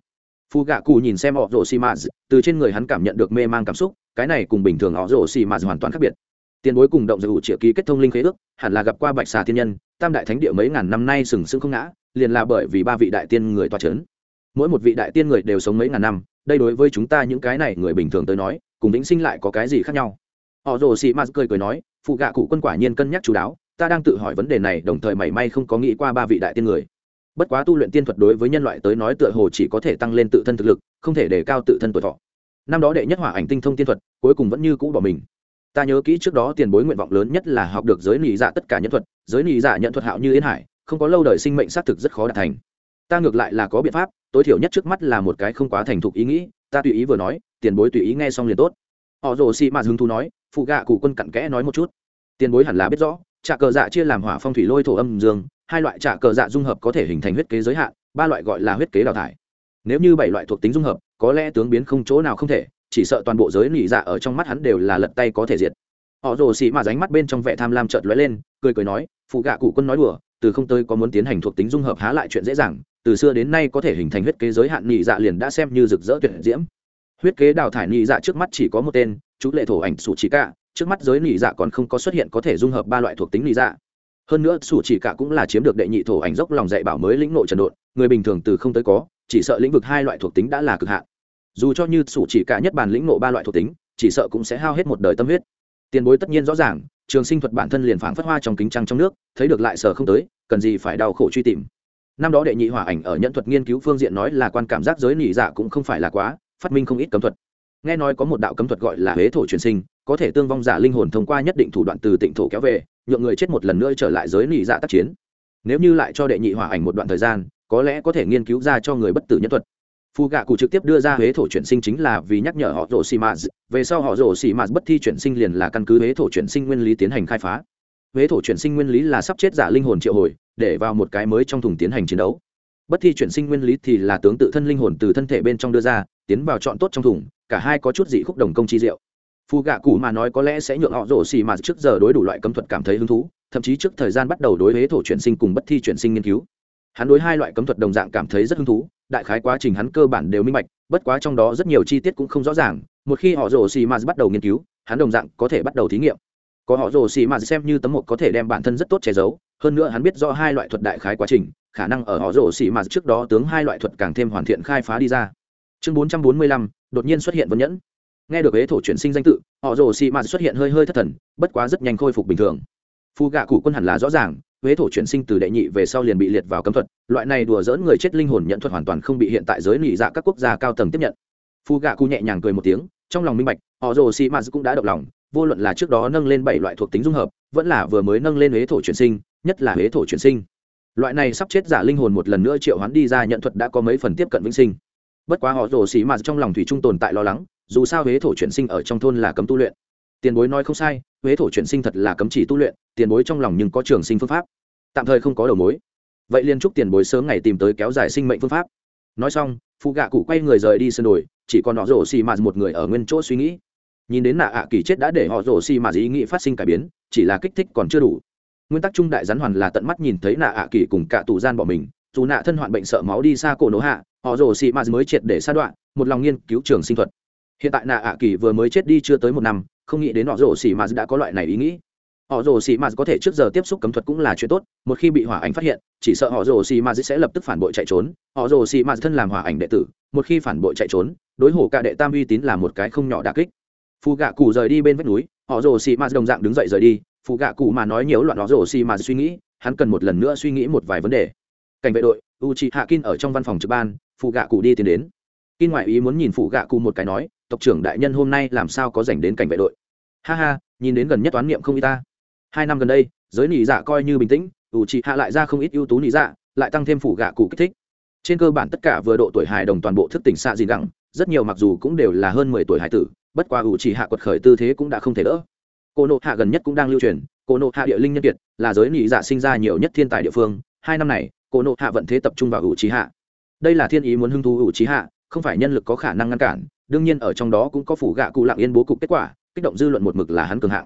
Phu gạ cụ nhìn xem họ Rồ xì mạt từ trên người hắn cảm nhận được mê man cảm xúc, cái này cùng bình thường họ Rồ xì mạt hoàn toàn khác biệt. Tiền bối cùng động dự triệu ký kết thông linh khế ước, hẳn là gặp qua bạch xà thiên nhân, tam đại thánh địa mấy ngàn năm nay sừng sững không ngã, liền là bởi vì ba vị đại tiên người toa c h ấ n mỗi một vị đại tiên người đều sống mấy ngàn năm, đây đối với chúng ta những cái này người bình thường tới nói, cùng vĩnh sinh lại có cái gì khác nhau? Họ rồ Xì maz cười cười nói phụ gạ cụ quân quả nhiên cân nhắc chú đáo, ta đang tự hỏi vấn đề này, đồng thời mảy may không có nghĩ qua ba vị đại tiên người bất quá tu luyện tiên thuật đối với nhân loại tới nói tựa hồ chỉ có thể tăng lên tự thân thực lực, không thể đề cao tự thân tuổi thọ. Năm đó đệ nhất hỏa ảnh tinh thông tiên thuật, cuối cùng vẫn như cũ bỏ mình. Ta nhớ kỹ trước đó tiền bối nguyện vọng lớn nhất là học được giới nị dạ tất cả nhân thuật, giới nị dạ nhận thuật hạo như yến hải, không có lâu đời sinh mệnh xác thực rất khó đạt thành. Ta ngược lại là có biện pháp, tối thiểu nhất trước mắt là một cái không quá thành thục ý nghĩ, ta tùy ý vừa nói, tiền bối tùy ý nghe xong liền tốt. Họ rồ xị mạt hứng thú nói, phụ gạ cụ quân cặn kẽ nói một chút. Tiền bối hẳn là biết rõ trà cờ dạ chia làm hỏa phong thủy lôi thổ âm dương hai loại trả cờ dạ dung hợp có thể hình thành huyết kế giới hạn, ba loại gọi là huyết kế đào thải. Nếu như bảy loại thuộc tính dung hợp, có lẽ tướng biến không chỗ nào không thể, chỉ sợ toàn bộ giới nỉ dạ ở trong mắt hắn đều là lật tay có thể diệt. Họ rồ xị mà ránh mắt bên trong vẻ tham lam chợt lóe lên, cười cười nói, phụ gạ cụ quân nói đùa, từ không tới có muốn tiến hành thuộc tính dung hợp há lại chuyện dễ dàng, từ xưa đến nay có thể hình thành huyết kế giới hạn nhị dạ liền đã xem như rực rỡ tuyệt diễm. Huyết kế đào thải nhị dạ trước mắt chỉ có một tên, chú lệ thổ ảnh sủ chỉ cả trước mắt giới nhị dạ còn không có xuất hiện có thể dung hợp ba loại thuộc tính nhị dạ hơn nữa, sủ chỉ cả cũng là chiếm được đệ nhị thổ ảnh dốc lòng dạy bảo mới lĩnh nội trần độn, người bình thường từ không tới có, chỉ sợ lĩnh vực hai loại thuộc tính đã là cực hạn. Dù cho như sủ chỉ cả nhất bản lĩnh nộ ba loại thuộc tính, chỉ sợ cũng sẽ hao hết một đời tâm huyết. Tiền bối tất nhiên rõ ràng, trường sinh thuật bản thân liền phảng phất hoa trong kính trăng trong nước, thấy được lại sở không tới, cần gì phải đau khổ truy tìm. Năm đó đệ nhị hỏa ảnh ở nhận thuật nghiên cứu phương diện nói là quan cảm giác giới nỉ dạ cũng không phải là quá, phát minh không ít cấm thuật. Nghe nói có một đạo cấm thuật gọi là huế thổ truyền sinh có thể tương vong giả linh hồn thông qua nhất định thủ đoạn từ tịnh thổ kéo về, nhượng người chết một lần nữa trở lại giới nỉ dạ tác chiến. Nếu như lại cho đệ nhị hỏa ảnh một đoạn thời gian, có lẽ có thể nghiên cứu ra cho người bất tử nhân thuật. Phù gạ cụ trực tiếp đưa ra huế thổ chuyển sinh chính là vì nhắc nhở họ rổ xì mạt về sau họ rổ xì mạt bất thi chuyển sinh liền là căn cứ huế thổ chuyển sinh nguyên lý tiến hành khai phá. Huế thổ chuyển sinh nguyên lý là sắp chết giả linh hồn triệu hồi, để vào một cái mới trong thùng tiến hành chiến đấu. Bất thi chuyển sinh nguyên lý thì là tướng tự thân linh hồn từ thân thể bên trong đưa ra, tiến vào chọn tốt trong thùng, cả hai có chút dị khúc đồng công chi diệu phù gạ cụ mà nói có lẽ sẽ nhượng họ rổ xì mà trước giờ đối đủ loại cấm thuật cảm thấy hứng thú, thậm chí trước thời gian bắt đầu đối huế thổ chuyển sinh cùng bất thi chuyển sinh nghiên cứu. Hắn đối hai loại cấm thuật đồng dạng cảm thấy rất hứng thú, đại khái quá trình hắn cơ bản đều minh bạch, bất quá trong đó rất nhiều chi tiết cũng không rõ ràng, một khi họ rổ xì mà bắt đầu nghiên cứu, hắn đồng dạng có thể bắt đầu thí nghiệm. Có họ rồ xì mà xem như tấm một có thể đem bản thân rất tốt che giấu, hơn nữa hắn biết rõ hai loại thuật đại khái quá trình, khả năng ở họ rồ xì mà trước đó tướng hai loại thuật càng thêm hoàn thiện khai phá đi ra. Chương bốn trăm bốn mươi lăm, đột nhiên xuất hiện vân nhẫn nghe được ế thổ chuyển sinh danh tự, họ rồ xì mạt xuất hiện hơi hơi thất thần, bất quá rất nhanh khôi phục bình thường. Phù gạ cụ quân hẳn là rõ ràng huế thổ chuyển sinh từ đệ nhị về sau liền bị liệt vào cấm thuật, loại này đùa dỡn người chết linh hồn nhận thuật hoàn toàn không bị hiện tại giới nỉ dạ các quốc gia cao tầng tiếp nhận. Phù gạ cụ nhẹ nhàng cười một tiếng, trong lòng minh bạch, họ rồ xì mạt cũng đã động lòng, vô luận là trước đó nâng lên bảy loại thuộc tính dung hợp, vẫn là vừa mới nâng lên huế thổ chuyển sinh, nhất là huế thổ chuyển sinh. Loại này sắp chết giả linh hồn một lần nữa triệu hoán đi ra nhận thuật đã có mấy phần tiếp cận vĩnh sinh. Bất quá họ rồ xì mạt trong lòng thủy trung tồn tại lo lắng dù sao huế thổ chuyển sinh ở trong thôn là cấm tu luyện. Tiền bối nói không sai, huế thổ chuyển sinh thật là cấm chỉ tu luyện, tiền bối trong lòng nhưng có trường sinh phương pháp. Tạm thời không có đầu mối. Vậy liên chúc tiền bối sớm ngày tìm tới kéo dài sinh mệnh phương pháp. Nói xong phụ gạ cụ quay người rời đi sân đồi, chỉ còn họ rổ xì mạt một người ở nguyên chỗ suy nghĩ. Nhìn đến nạ ạ kỳ chết đã để họ rổ xì mạt ý nghĩ phát sinh cải biến, chỉ là kích thích còn chưa đủ. Nguyên tắc trung đại rắn hoàn là tận mắt nhìn thấy nạ ạ kỳ cùng cả tù gian bỏ mình, dù nạ thân hoạn bệnh sợ máu đi xa cổ nổ hạ, họ rổ xì mạt mới triệt để sa đoạn, một lòng nghiên cứu trường sinh thuật hiện tại nạ ạ kỳ vừa mới chết đi chưa tới một năm, không nghĩ đến họ rổ xỉ mạt đã có loại này ý nghĩ. Họ rồ xì m có thể trước giờ tiếp xúc cấm thuật cũng là chuyện tốt, một khi bị hỏa ảnh phát hiện, chỉ sợ họ rồ xì m sẽ lập tức phản bội chạy trốn. Họ rồ xì m thân làm hỏa ảnh đệ tử, một khi phản bội chạy trốn, đối hổ cả đệ tam uy tín là một cái không nhỏ đà kích. Phù gạ cụ rời đi bên vách núi, họ rồ xì m đồng dạng đứng dậy rời đi. Phù gạ cụ mà nói nhiều loạn, họ rồ xì m suy nghĩ, hắn cần một lần nữa suy nghĩ một vài vấn đề. Cảnh vệ đội u chị hạ kin ở trong văn phòng trực ban, phù gạ cụ đi tiến đến. Kin ngoại ý muốn nhìn phù gạ cụ một cái nói tộc trưởng đại nhân hôm nay làm sao có dành đến cảnh vệ đội? Ha ha, nhìn đến gần nhất toán niệm không y ta. Hai năm gần đây, giới nỉ dạ coi như bình tĩnh, ủ trị hạ lại ra không ít ưu tú nỉ dạ lại tăng thêm phủ gạ cụ kích thích. Trên cơ bản tất cả vừa độ tuổi hài đồng toàn bộ thức tỉnh xạ gì gẳng, rất nhiều mặc dù cũng đều là hơn mười tuổi hải tử, bất qua ủ chỉ hạ quật khởi tư thế cũng đã không thể đỡ. Cô nộ hạ gần nhất cũng đang lưu truyền, cô nộ hạ địa linh nhân kiệt, là giới nỉ dạ sinh ra nhiều nhất thiên tài địa phương. Hai năm này, cô nộ hạ vận thế tập trung vào ủ trí hạ. Đây là thiên ý muốn hưng thu ủ trí hạ, không phải nhân lực có khả năng ngăn cản đương nhiên ở trong đó cũng có phủ gạ cụ lặng yên bố cục kết quả kích động dư luận một mực là hắn cường hạng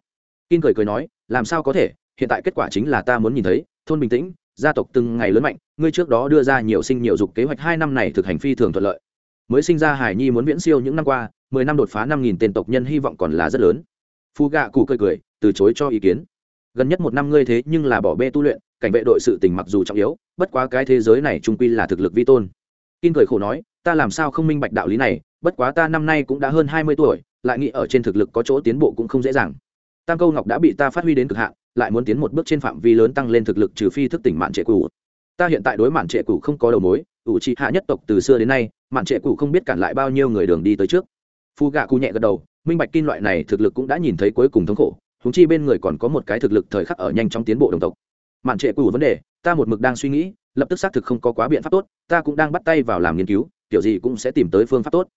kiên cười cười nói, làm sao có thể, hiện tại kết quả chính là ta muốn nhìn thấy, thôn bình tĩnh, gia tộc từng ngày lớn mạnh, ngươi trước đó đưa ra nhiều sinh nhiều dục kế hoạch hai năm này thực hành phi thường thuận lợi. Mới sinh ra Hải Nhi muốn viễn siêu những năm qua, mười năm đột phá năm nghìn tên tộc nhân hy vọng còn là rất lớn. Phu gạ cụ cười cười, từ chối cho ý kiến. Gần nhất một năm ngươi thế nhưng là bỏ bê tu luyện, cảnh vệ đội sự tình mặc dù trọng yếu, bất quá cái thế giới này trung quy là thực lực vi tôn. kiên cười khổ nói, ta làm sao không minh bạch đạo lý này, bất quá ta năm nay cũng đã hơn hai mươi tuổi, lại nghĩ ở trên thực lực có chỗ tiến bộ cũng không dễ dàng. Tam câu ngọc đã bị ta phát huy đến cực hạn lại muốn tiến một bước trên phạm vi lớn tăng lên thực lực trừ phi thức tỉnh mạn trệ cũ. ta hiện tại đối mạn trệ cũ không có đầu mối ủ trị hạ nhất tộc từ xưa đến nay mạn trệ cũ không biết cản lại bao nhiêu người đường đi tới trước. Phu gạ cụ nhẹ gật đầu minh bạch kim loại này thực lực cũng đã nhìn thấy cuối cùng thống khổ húng chi bên người còn có một cái thực lực thời khắc ở nhanh trong tiến bộ đồng tộc. Mạn trệ cũ vấn đề ta một mực đang suy nghĩ lập tức xác thực không có quá biện pháp tốt ta cũng đang bắt tay vào làm nghiên cứu kiểu gì cũng sẽ tìm tới phương pháp tốt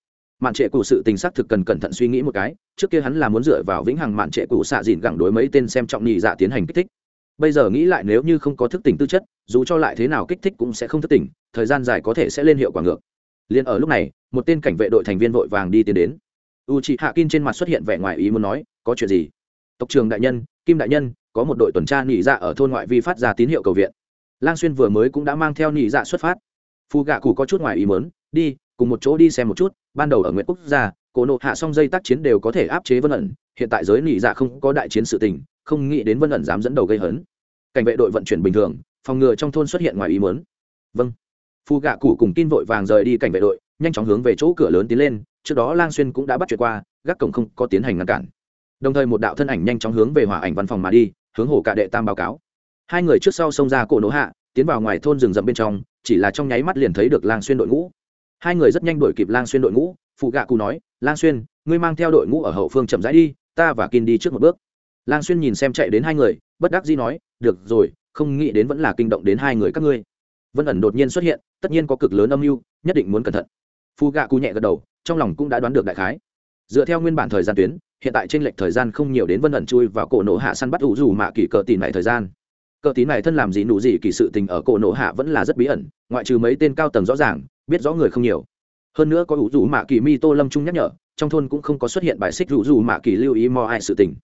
mạn trệ cụ sự tình xác thực cần cẩn thận suy nghĩ một cái, trước kia hắn là muốn dựa vào vĩnh hằng mạn trệ cụ xạ dìn gẳng đối mấy tên xem trọng nhị dạ tiến hành kích thích. Bây giờ nghĩ lại nếu như không có thức tỉnh tư chất, dù cho lại thế nào kích thích cũng sẽ không thức tỉnh, thời gian dài có thể sẽ lên hiệu quả ngược. Liền ở lúc này, một tên cảnh vệ đội thành viên vội vàng đi tiến đến. U chị hạ kim trên mặt xuất hiện vẻ ngoài ý muốn nói, có chuyện gì? Tộc trường đại nhân, kim đại nhân, có một đội tuần tra nhị dạ ở thôn ngoại vi phát ra tín hiệu cầu viện. Lang xuyên vừa mới cũng đã mang theo nhị dạ xuất phát. Phù gạ cụ có chút ngoài ý mớn đi cùng một chỗ đi xem một chút, ban đầu ở nguyễn quốc gia, cổ nộ hạ xong dây tác chiến đều có thể áp chế vân ẩn, hiện tại giới nỉ dạ không có đại chiến sự tình, không nghĩ đến vân ẩn dám dẫn đầu gây hấn. Cảnh vệ đội vận chuyển bình thường, phòng ngừa trong thôn xuất hiện ngoài ý mớn vâng. Phu gạ cụ cùng tin vội vàng rời đi cảnh vệ đội, nhanh chóng hướng về chỗ cửa lớn tiến lên, trước đó lang xuyên cũng đã bắt chuyện qua, gác cổng không có tiến hành ngăn cản. Đồng thời một đạo thân ảnh nhanh chóng hướng về hỏa ảnh văn phòng mà đi, hướng hồ cả đệ tam báo cáo. Hai người trước sau xông ra cổ nỗ hạ, tiến vào ngoài thôn rừng rậm bên trong, chỉ là trong nháy mắt liền thấy được lang xuyên đội ngũ hai người rất nhanh đuổi kịp lang xuyên đội ngũ phụ gạ cụ nói, lang xuyên, ngươi mang theo đội ngũ ở hậu phương chậm rãi đi, ta và kin đi trước một bước. Lang xuyên nhìn xem chạy đến hai người, bất đắc dĩ nói, được rồi, không nghĩ đến vẫn là kinh động đến hai người các ngươi. Vân ẩn đột nhiên xuất hiện, tất nhiên có cực lớn âm mưu, nhất định muốn cẩn thận. Phụ gạ cụ nhẹ gật đầu, trong lòng cũng đã đoán được đại khái. Dựa theo nguyên bản thời gian tuyến, hiện tại trên lệch thời gian không nhiều đến vân ẩn chui vào cổ nổ hạ săn bắt ủ dù mạ kỳ cờ tìm lại thời gian. Cờ tín này thân làm gì nụ gì kỳ sự tình ở cổ nổ hạ vẫn là rất bí ẩn, ngoại trừ mấy tên cao tầng rõ ràng biết rõ người không nhiều. Hơn nữa có ủ dù mạ kỳ mi tô lâm trung nhắc nhở, trong thôn cũng không có xuất hiện bài xích ủ dù mạ kỳ lưu ý mò ai sự tình.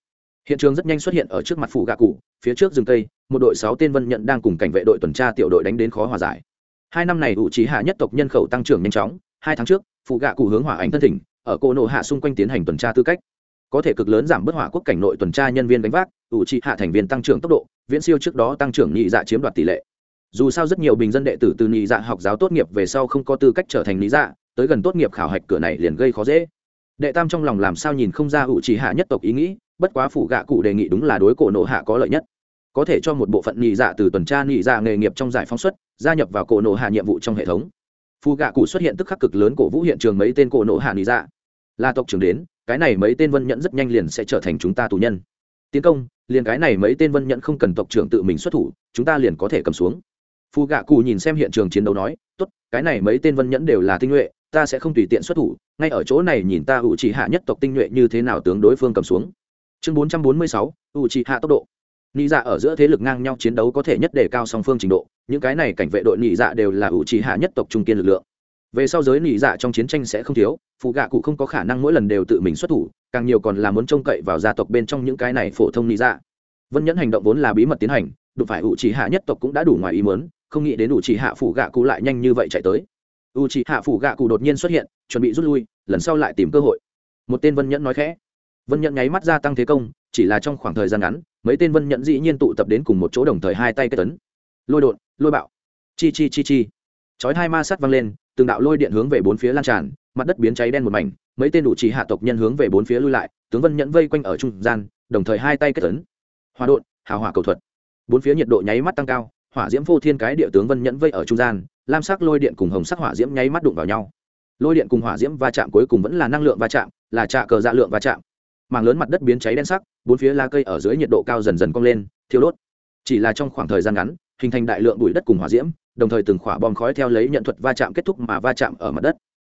Hiện trường rất nhanh xuất hiện ở trước mặt phủ gạ cụ, phía trước rừng cây, một đội sáu tên vân nhận đang cùng cảnh vệ đội tuần tra tiểu đội đánh đến khó hòa giải. Hai năm này ủ trí hạ nhất tộc nhân khẩu tăng trưởng nhanh chóng, hai tháng trước phụ gạ cụ hướng hỏa ảnh thân thỉnh, ở cô nộ hạ xung quanh tiến hành tuần tra tư cách. Có thể cực lớn giảm bớt hỏa quốc cảnh nội tuần tra nhân viên đánh vác, ủ trị hạ thành viên tăng trưởng tốc độ, viễn siêu trước đó tăng trưởng nhị dạ chiếm đoạt tỷ lệ dù sao rất nhiều bình dân đệ tử từ nhị dạ học giáo tốt nghiệp về sau không có tư cách trở thành lý dạ tới gần tốt nghiệp khảo hạch cửa này liền gây khó dễ. Đệ tam trong lòng làm sao nhìn không ra ủ chỉ hạ nhất tộc ý nghĩ, bất quá phủ gạ cụ đề nghị đúng là đối cổ nộ hạ có lợi nhất. Có thể cho một bộ phận nhị dạ từ tuần tra nhị dạ nghề nghiệp trong giải phóng xuất, gia nhập vào cổ nộ hạ nhiệm vụ trong hệ thống. Phù gạ cụ xuất hiện tức khắc cực lớn cổ vũ hiện trường mấy tên cổ nộ hạ nhị dạ. Là tộc trưởng đến, cái này mấy tên vân nhẫn rất nhanh liền sẽ trở thành chúng ta tù nhân. Tiến công, liền cái này mấy tên vân nhẫn không cần tộc trưởng tự mình xuất thủ, chúng ta liền có thể cầm xuống phù gạ cụ nhìn xem hiện trường chiến đấu nói, tốt, cái này mấy tên vân nhẫn đều là tinh nhuệ, ta sẽ không tùy tiện xuất thủ, ngay ở chỗ này nhìn ta ủ chỉ hạ nhất tộc tinh nhuệ như thế nào tướng đối phương cầm xuống. Chương bốn trăm bốn mươi sáu, ủ chỉ hạ tốc độ. Nị dạ ở giữa thế lực ngang nhau chiến đấu có thể nhất đề cao song phương trình độ, những cái này cảnh vệ đội nị dạ đều là ủ chỉ hạ nhất tộc trung kiên lực lượng. Về sau giới nị dạ trong chiến tranh sẽ không thiếu phụ gạ cụ không có khả năng mỗi lần đều tự mình xuất thủ, càng nhiều còn là muốn trông cậy vào gia tộc bên trong những cái này phổ thông nị dạ. Vân nhẫn hành động vốn là bí mật tiến hành, đụng phải ủ chỉ hạ nhất tộc cũng đã đủ ngoài ý mớn không nghĩ đến ủ chỉ hạ phủ gạ cụ lại nhanh như vậy chạy tới. U chỉ hạ phủ gạ cụ đột nhiên xuất hiện, chuẩn bị rút lui, lần sau lại tìm cơ hội. Một tên vân nhẫn nói khẽ. Vân nhẫn nháy mắt gia tăng thế công, chỉ là trong khoảng thời gian ngắn, mấy tên vân nhẫn dĩ nhiên tụ tập đến cùng một chỗ đồng thời hai tay kết tấn lôi đột, lôi bạo. Chi chi chi chi. Chói hai ma sắt văng lên, từng đạo lôi điện hướng về bốn phía lan tràn, mặt đất biến cháy đen một mảnh, mấy tên đủ chỉ hạ tộc nhân hướng về bốn phía lui lại, tướng vân nhẫn vây quanh ở trung gian, đồng thời hai tay kết tấn hòa đột, hào hỏa cầu thuật. Bốn phía nhiệt độ nháy mắt tăng cao hỏa diễm vô thiên cái địa tướng vân nhẫn vây ở trung gian, lam sắc lôi điện cùng hồng sắc hỏa diễm nháy mắt đụng vào nhau. Lôi điện cùng hỏa diễm va chạm cuối cùng vẫn là năng lượng va chạm, là trạ cờ dạ lượng va chạm. Mảng lớn mặt đất biến cháy đen sắc, bốn phía lá cây ở dưới nhiệt độ cao dần dần cong lên, thiêu đốt. Chỉ là trong khoảng thời gian ngắn, hình thành đại lượng bụi đất cùng hỏa diễm, đồng thời từng khỏa bom khói theo lấy nhận thuật va chạm kết thúc mà va chạm ở mặt đất.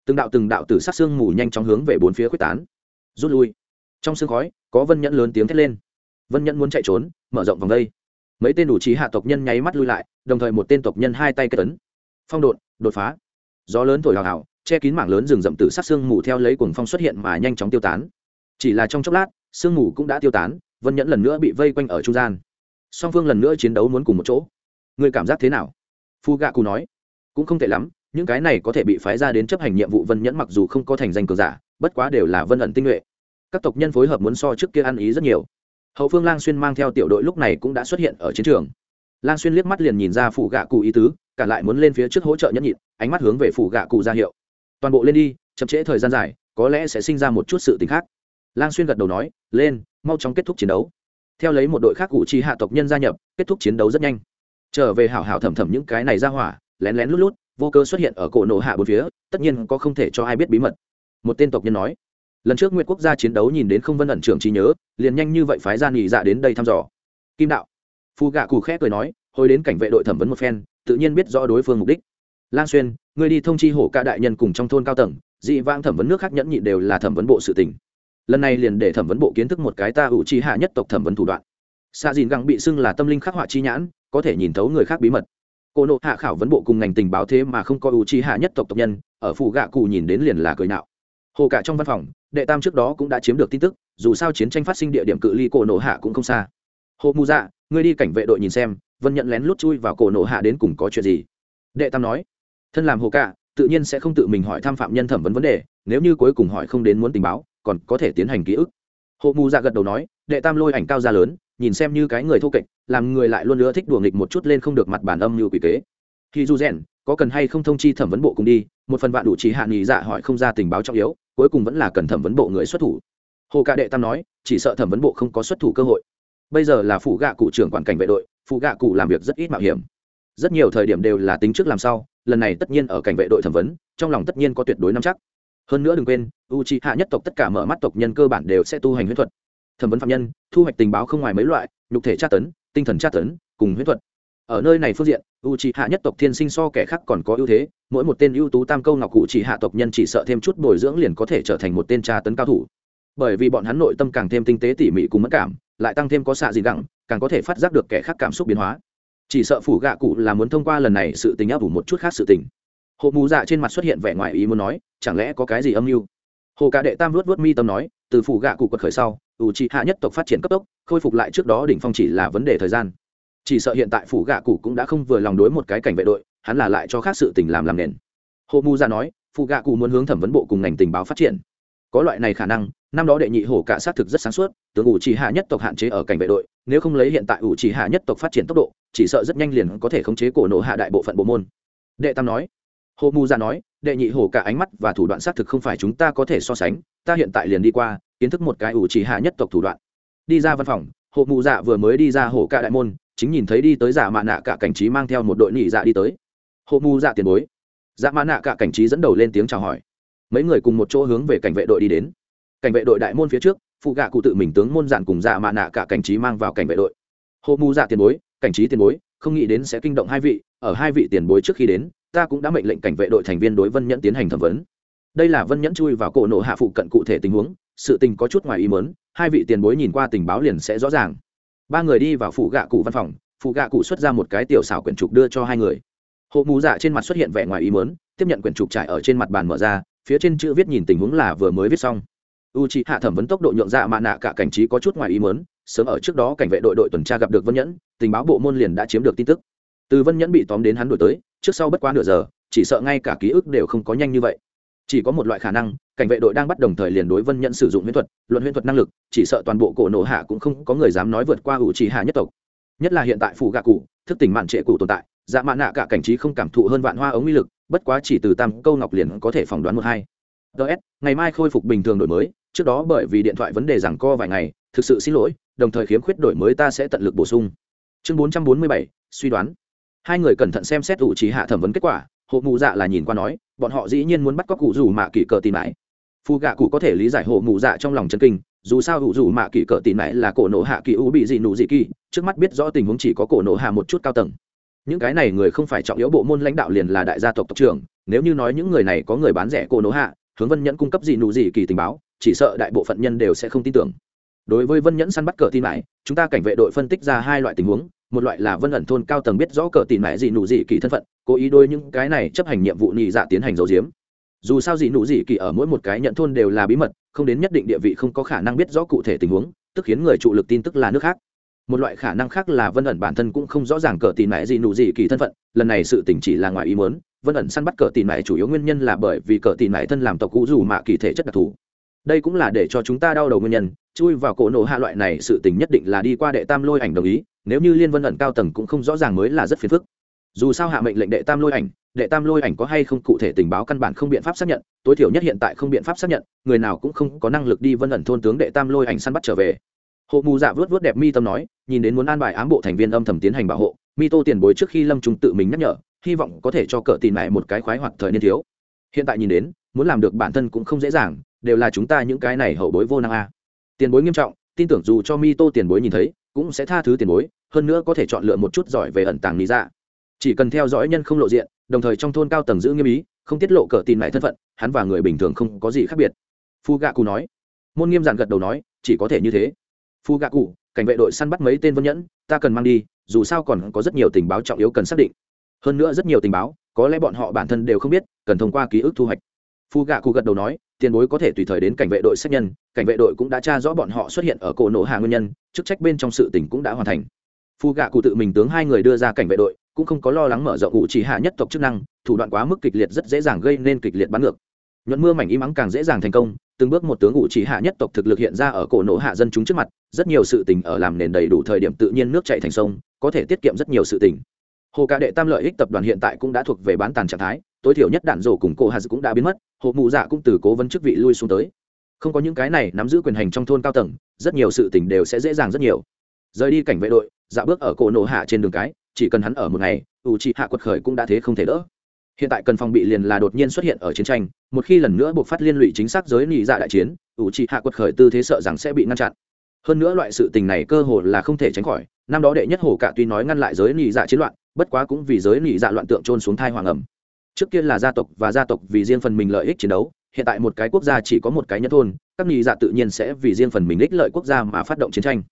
Từng đạo từng đạo từ sát xương mù nhanh chóng hướng về bốn phía quyết tán. Rút lui. Trong sương khói, có vân nhẫn lớn tiếng thét lên. Vân nhẫn muốn chạy trốn, mở rộng vòng đây mấy tên đủ trí hạ tộc nhân nháy mắt lui lại, đồng thời một tên tộc nhân hai tay kết tấn phong đột đột phá. Gió lớn thổi hào hào, che kín mảng lớn rừng rậm tử sát xương mù theo lấy cuồng phong xuất hiện mà nhanh chóng tiêu tán. Chỉ là trong chốc lát, sương mù cũng đã tiêu tán, vân nhẫn lần nữa bị vây quanh ở trung gian. Song phương lần nữa chiến đấu muốn cùng một chỗ. Người cảm giác thế nào? Phu gạ cù nói. Cũng không tệ lắm, những cái này có thể bị phái ra đến chấp hành nhiệm vụ vân nhẫn mặc dù không có thành danh cường giả, bất quá đều là vân ẩn tinh nhuệ. Các tộc nhân phối hợp muốn so trước kia ăn ý rất nhiều hậu phương lang xuyên mang theo tiểu đội lúc này cũng đã xuất hiện ở chiến trường. Lang xuyên liếc mắt liền nhìn ra phủ gạ cụ ý tứ, cả lại muốn lên phía trước hỗ trợ nhẫn nhịn, ánh mắt hướng về phủ gạ cụ ra hiệu. Toàn bộ lên đi, chậm trễ thời gian dài, có lẽ sẽ sinh ra một chút sự t khác. Lang xuyên gật đầu nói, lên, mau chóng kết thúc chiến đấu. Theo lấy một đội khác cụ chi hạ tộc nhân gia nhập, kết thúc chiến đấu rất nhanh. Trở về hảo hảo thẩm thẩm những cái này ra hỏa, lén lén lút lút, vô cơ xuất hiện ở cổ nổ hạ bốn phía, tất nhiên có không thể cho ai biết bí mật. Một tên tộc nhân nói lần trước nguyệt quốc gia chiến đấu nhìn đến không vân ẩn trưởng trí nhớ, liền nhanh như vậy phái ra nghỉ dạ đến đây thăm dò. Kim đạo. Phù gạ cù khẽ cười nói, hồi đến cảnh vệ đội thẩm vấn một phen, tự nhiên biết rõ đối phương mục đích. Lang xuyên người đi thông chi hổ ca đại nhân cùng trong thôn cao tầng, dị vãng thẩm vấn nước khác nhẫn nhị đều là thẩm vấn bộ sự tình. Lần này liền để thẩm vấn bộ kiến thức một cái ta ủ chi hạ nhất tộc thẩm vấn thủ đoạn. Xạ dìn găng bị xưng là tâm linh khắc họa chi nhãn, có thể nhìn thấu người khác bí mật. Cô nộ hạ khảo vấn bộ cùng ngành tình báo thế mà không có ủ chi hạ nhất tộc tộc nhân, ở phụ gạ cụ nhìn đến liền là cười nạo. Hồ cả trong văn phòng đệ tam trước đó cũng đã chiếm được tin tức, dù sao chiến tranh phát sinh địa điểm cự ly cổ nổ hạ cũng không xa. Hồ mù dạ ngươi đi cảnh vệ đội nhìn xem, vân nhận lén lút chui vào cổ nổ hạ đến cùng có chuyện gì? Đệ tam nói, thân làm hồ cả tự nhiên sẽ không tự mình hỏi tham phạm nhân thẩm vấn vấn đề, nếu như cuối cùng hỏi không đến muốn tình báo, còn có thể tiến hành ký ức. Hộ mù dạ gật đầu nói, đệ tam lôi ảnh cao ra lớn, nhìn xem như cái người thô kệch, làm người lại luôn nữa thích đùa nghịch một chút lên không được mặt bản âm như quỷ kế. Khi du rèn có cần hay không thông chi thẩm vấn bộ cùng đi, một phần bạn đủ trí hạ nghỉ dạ hỏi không ra tình báo trọng yếu cuối cùng vẫn là cần thẩm vấn bộ người xuất thủ. Hồ ca đệ tam nói, chỉ sợ thẩm vấn bộ không có xuất thủ cơ hội. Bây giờ là phụ gạ cụ trưởng quản cảnh vệ đội phụ gạ cụ làm việc rất ít mạo hiểm. Rất nhiều thời điểm đều là tính trước làm sau, lần này tất nhiên ở cảnh vệ đội thẩm vấn, trong lòng tất nhiên có tuyệt đối nắm chắc. Hơn nữa đừng quên u c h i hạ nhất tộc tất cả mở mắt tộc nhân cơ bản đều sẽ tu hành huyết thuật. Thẩm vấn phạm nhân, thu hoạch tình báo không ngoài mấy loại, nhục thể tra tấn, tinh thần tra tấn, cùng huyết thuật. Ở nơi này phương diện u c h i hạ nhất tộc thiên sinh so kẻ khác còn có ưu thế mỗi một tên ưu tú tam câu ngọc cụ chỉ hạ tộc nhân chỉ sợ thêm chút bồi dưỡng liền có thể trở thành một tên tra tấn cao thủ. Bởi vì bọn hắn nội tâm càng thêm tinh tế tỉ mỉ cùng mất cảm, lại tăng thêm có xạ gì gẳng càng có thể phát giác được kẻ khác cảm xúc biến hóa. Chỉ sợ phủ gạ cụ là muốn thông qua lần này sự tình áp ủ một chút khác sự tình. Hộ mù dạ trên mặt xuất hiện vẻ ngoài ý muốn nói, chẳng lẽ có cái gì âm mưu? Hồ cả đệ tam luốt vớt mi tâm nói, từ phủ gạ cụ quật khởi sau, ủ trị hạ nhất tộc phát triển cấp tốc, khôi phục lại trước đó đỉnh phong chỉ là vấn đề thời gian chỉ sợ hiện tại phủ gạ cụ cũng đã không vừa lòng đối một cái cảnh vệ đội, hắn là lại cho khác sự tình làm làm nền. Hộ mu ra nói phụ gạ cụ muốn hướng thẩm vấn bộ cùng ngành tình báo phát triển. Có loại này khả năng, năm đó đệ nhị hổ cả xác thực rất sáng suốt, tướng ủ chỉ hạ nhất tộc hạn chế ở cảnh vệ đội, nếu không lấy hiện tại ủ chỉ hạ nhất tộc phát triển tốc độ, chỉ sợ rất nhanh liền có thể khống chế cổ nộ hạ đại bộ phận bộ môn. Đệ tam nói. Hồ mu ra dạ nói, đệ nhị hổ cả ánh mắt và thủ đoạn xác thực không phải chúng ta có thể so sánh, ta hiện tại liền đi qua, kiến thức một cái ủ chỉ hạ nhất tộc thủ đoạn. Đi ra văn phòng hộ mu dạ vừa mới đi ra hổ cả đại môn chính nhìn thấy đi tới giả mạ nạ cả cảnh trí mang theo một đội nị dạ đi tới. Hộ mù dạ tiền bối. Dạ mạ nạ cả cảnh trí dẫn đầu lên tiếng chào hỏi. Mấy người cùng một chỗ hướng về cảnh vệ đội đi đến. Cảnh vệ đội đại môn phía trước, phụ gạ cụ tự mình tướng môn dạn cùng dạ mạ nạ cả cảnh trí mang vào cảnh vệ đội. Hộ mù dạ tiền bối, cảnh trí tiền bối, không nghĩ đến sẽ kinh động hai vị, ở hai vị tiền bối trước khi đến, ta cũng đã mệnh lệnh cảnh vệ đội thành viên đối vân nhẫn tiến hành thẩm vấn. Đây là vân nhẫn chui vào cổ nộ hạ phụ cận cụ thể tình huống, sự tình có chút ngoài ý mớn hai vị tiền bối nhìn qua tình báo liền sẽ rõ ràng ba người đi vào phụ gạ cụ văn phòng phụ gạ cụ xuất ra một cái tiểu xảo quyển trục đưa cho hai người. Hộ mù dạ trên mặt xuất hiện vẻ ngoài ý mớn tiếp nhận quyển trục trải ở trên mặt bàn mở ra, phía trên chữ viết nhìn tình huống là vừa mới viết xong. U c hạ thẩm vấn tốc độ nhượng dạ mạ nạ cả cảnh trí có chút ngoài ý mớn sớm ở trước đó cảnh vệ đội đội tuần tra gặp được vân nhẫn, tình báo bộ môn liền đã chiếm được tin tức. Từ vân nhẫn bị tóm đến hắn đổi tới, trước sau bất quá nửa giờ, chỉ sợ ngay cả ký ức đều không có nhanh như vậy. Chỉ có một loại khả năng cảnh vệ đội đang bắt đồng thời liền đối vân nhận sử dụng huyễn thuật, luận huyễn thuật năng lực, chỉ sợ toàn bộ cổ nổ hạ cũng không có người dám nói vượt qua ủ trì hạ nhất tộc. Nhất là hiện tại phủ gạ cụ, thức tỉnh mạn trệ cụ tồn tại dạ mạn nạ cả cảnh trí không cảm thụ hơn vạn hoa ống uy lực, bất quá chỉ từ tam câu ngọc liền có thể phỏng đoán một hai. Ts ngày mai khôi phục bình thường đổi mới, trước đó bởi vì điện thoại vấn đề rằng co vài ngày, thực sự xin lỗi, đồng thời khiếm khuyết đổi mới ta sẽ tận lực bổ sung. Chương bốn trăm bốn mươi bảy, suy đoán. Hai người cẩn thận xem xét ủ trí hạ thẩm vấn kết quả, hộ mụ dạ là nhìn qua nói, bọn họ dĩ nhiên muốn bắt cóc cụ rủ mạ kỳ cờ tìm mãi phù gạ cụ có thể lý giải hộ mụ dạ trong lòng chân kinh, dù sao hữu rủ mạ kỳ cỡ tỉ mãi là cổ nộ hạ kỳ u bị dị nụ dị kỳ, trước mắt biết rõ tình huống chỉ có cổ nộ hạ một chút cao tầng. Những cái này người không phải trọng yếu bộ môn lãnh đạo liền là đại gia tộc tộc trưởng, nếu như nói những người này có người bán rẻ cổ nộ hạ, hướng vân nhẫn cung cấp dị nụ dị kỳ tình báo, chỉ sợ đại bộ phận nhân đều sẽ không tin tưởng. Đối với vân nhẫn săn bắt cờ tin mãi, chúng ta cảnh vệ đội phân tích ra hai loại tình huống, một loại là vân ẩn thôn cao tầng biết rõ cờ tin mãi dị nụ dị kỳ thân phận, cố ý đôi những cái này chấp hành nhiệm vụ nhị dạ tiến hành giấu giếm dù sao gì nụ gì kỳ ở mỗi một cái nhận thôn đều là bí mật, không đến nhất định địa vị không có khả năng biết rõ cụ thể tình huống, tức khiến người trụ lực tin tức là nước khác. Một loại khả năng khác là vân ẩn bản thân cũng không rõ ràng cờ tìm mẹ gì nụ gì kỳ thân phận, lần này sự tình chỉ là ngoài ý muốn, vân ẩn săn bắt cờ tìm mẹ chủ yếu nguyên nhân là bởi vì cờ tìm mẹ thân làm tộc cũ dù mạ kỳ thể chất đặc thù. Đây cũng là để cho chúng ta đau đầu nguyên nhân, chui vào cổ nổ hạ loại này sự tình nhất định là đi qua đệ tam lôi ảnh đồng ý, nếu như liên vân ẩn cao tầng cũng không rõ ràng mới là rất phiền phức dù sao hạ mệnh lệnh đệ tam lôi ảnh, đệ tam lôi ảnh có hay không cụ thể tình báo căn bản không biện pháp xác nhận, tối thiểu nhất hiện tại không biện pháp xác nhận, người nào cũng không có năng lực đi vân ẩn thôn tướng đệ tam lôi ảnh săn bắt trở về. Hộ mù dạ vớt vớt đẹp mi tâm nói, nhìn đến muốn an bài ám bộ thành viên âm thầm tiến hành bảo hộ, mi tô tiền bối trước khi lâm trung tự mình nhắc nhở, hy vọng có thể cho cỡ tìm lại một cái khoái hoặc thời niên thiếu. Hiện tại nhìn đến, muốn làm được bản thân cũng không dễ dàng, đều là chúng ta những cái này hậu bối vô năng a. Tiền bối nghiêm trọng, tin tưởng dù cho mi tô tiền bối nhìn thấy, cũng sẽ tha thứ tiền bối, hơn nữa có thể chọn lựa một chút giỏi về ẩn tàng lý dạ chỉ cần theo dõi nhân không lộ diện, đồng thời trong thôn cao tầng giữ nghiêm ý, không tiết lộ cờ tin lại thân phận, hắn và người bình thường không có gì khác biệt. Phu gạ cụ nói. Môn nghiêm giản gật đầu nói, chỉ có thể như thế. Phu gạ cụ cảnh vệ đội săn bắt mấy tên vân nhẫn, ta cần mang đi, dù sao còn có rất nhiều tình báo trọng yếu cần xác định. Hơn nữa rất nhiều tình báo, có lẽ bọn họ bản thân đều không biết, cần thông qua ký ức thu hoạch. Phu gạ cụ gật đầu nói, tiền bối có thể tùy thời đến cảnh vệ đội xác nhân cảnh vệ đội cũng đã tra rõ bọn họ xuất hiện ở cổ nổ hạ nguyên nhân, chức trách bên trong sự tỉnh cũng đã hoàn thành. Phu gạ cụ tự mình tướng hai người đưa ra cảnh vệ đội cũng không có lo lắng mở rộng ủ chỉ hạ nhất tộc chức năng, thủ đoạn quá mức kịch liệt rất dễ dàng gây nên kịch liệt bắn ngược. Nhuận mưa mảnh im ắng càng dễ dàng thành công, từng bước một tướng ủ chỉ hạ nhất tộc thực lực hiện ra ở cổ nổ hạ dân chúng trước mặt, rất nhiều sự tình ở làm nền đầy đủ thời điểm tự nhiên nước chạy thành sông, có thể tiết kiệm rất nhiều sự tình. Hồ cả đệ tam lợi ích tập đoàn hiện tại cũng đã thuộc về bán tàn trạng thái, tối thiểu nhất đạn rổ cùng cổ hà cũng đã biến mất hộ mụ dạ cũng từ cố vấn chức vị lui xuống tới. Không có những cái này nắm giữ quyền hành trong thôn cao tầng, rất nhiều sự tình đều sẽ dễ dàng rất nhiều. Rời đi cảnh vệ đội dạ bước ở cổ nổ hạ trên đường cái chỉ cần hắn ở một ngày, ủ trị hạ quật khởi cũng đã thế không thể đỡ. Hiện tại cần phòng bị liền là đột nhiên xuất hiện ở chiến tranh, một khi lần nữa buộc phát liên lụy chính xác giới nị dạ đại chiến, ủ trị hạ quật khởi tư thế sợ rằng sẽ bị ngăn chặn. Hơn nữa loại sự tình này cơ hồ là không thể tránh khỏi, năm đó đệ nhất hồ cả tuy nói ngăn lại giới nị dạ chiến loạn, bất quá cũng vì giới nị dạ loạn tượng trôn xuống thai hoàng ẩm. Trước kia là gia tộc và gia tộc vì riêng phần mình lợi ích chiến đấu, hiện tại một cái quốc gia chỉ có một cái nhất thôn, các nghị dạ tự nhiên sẽ vì riêng phần mình ích lợi quốc gia mà phát động chiến tranh.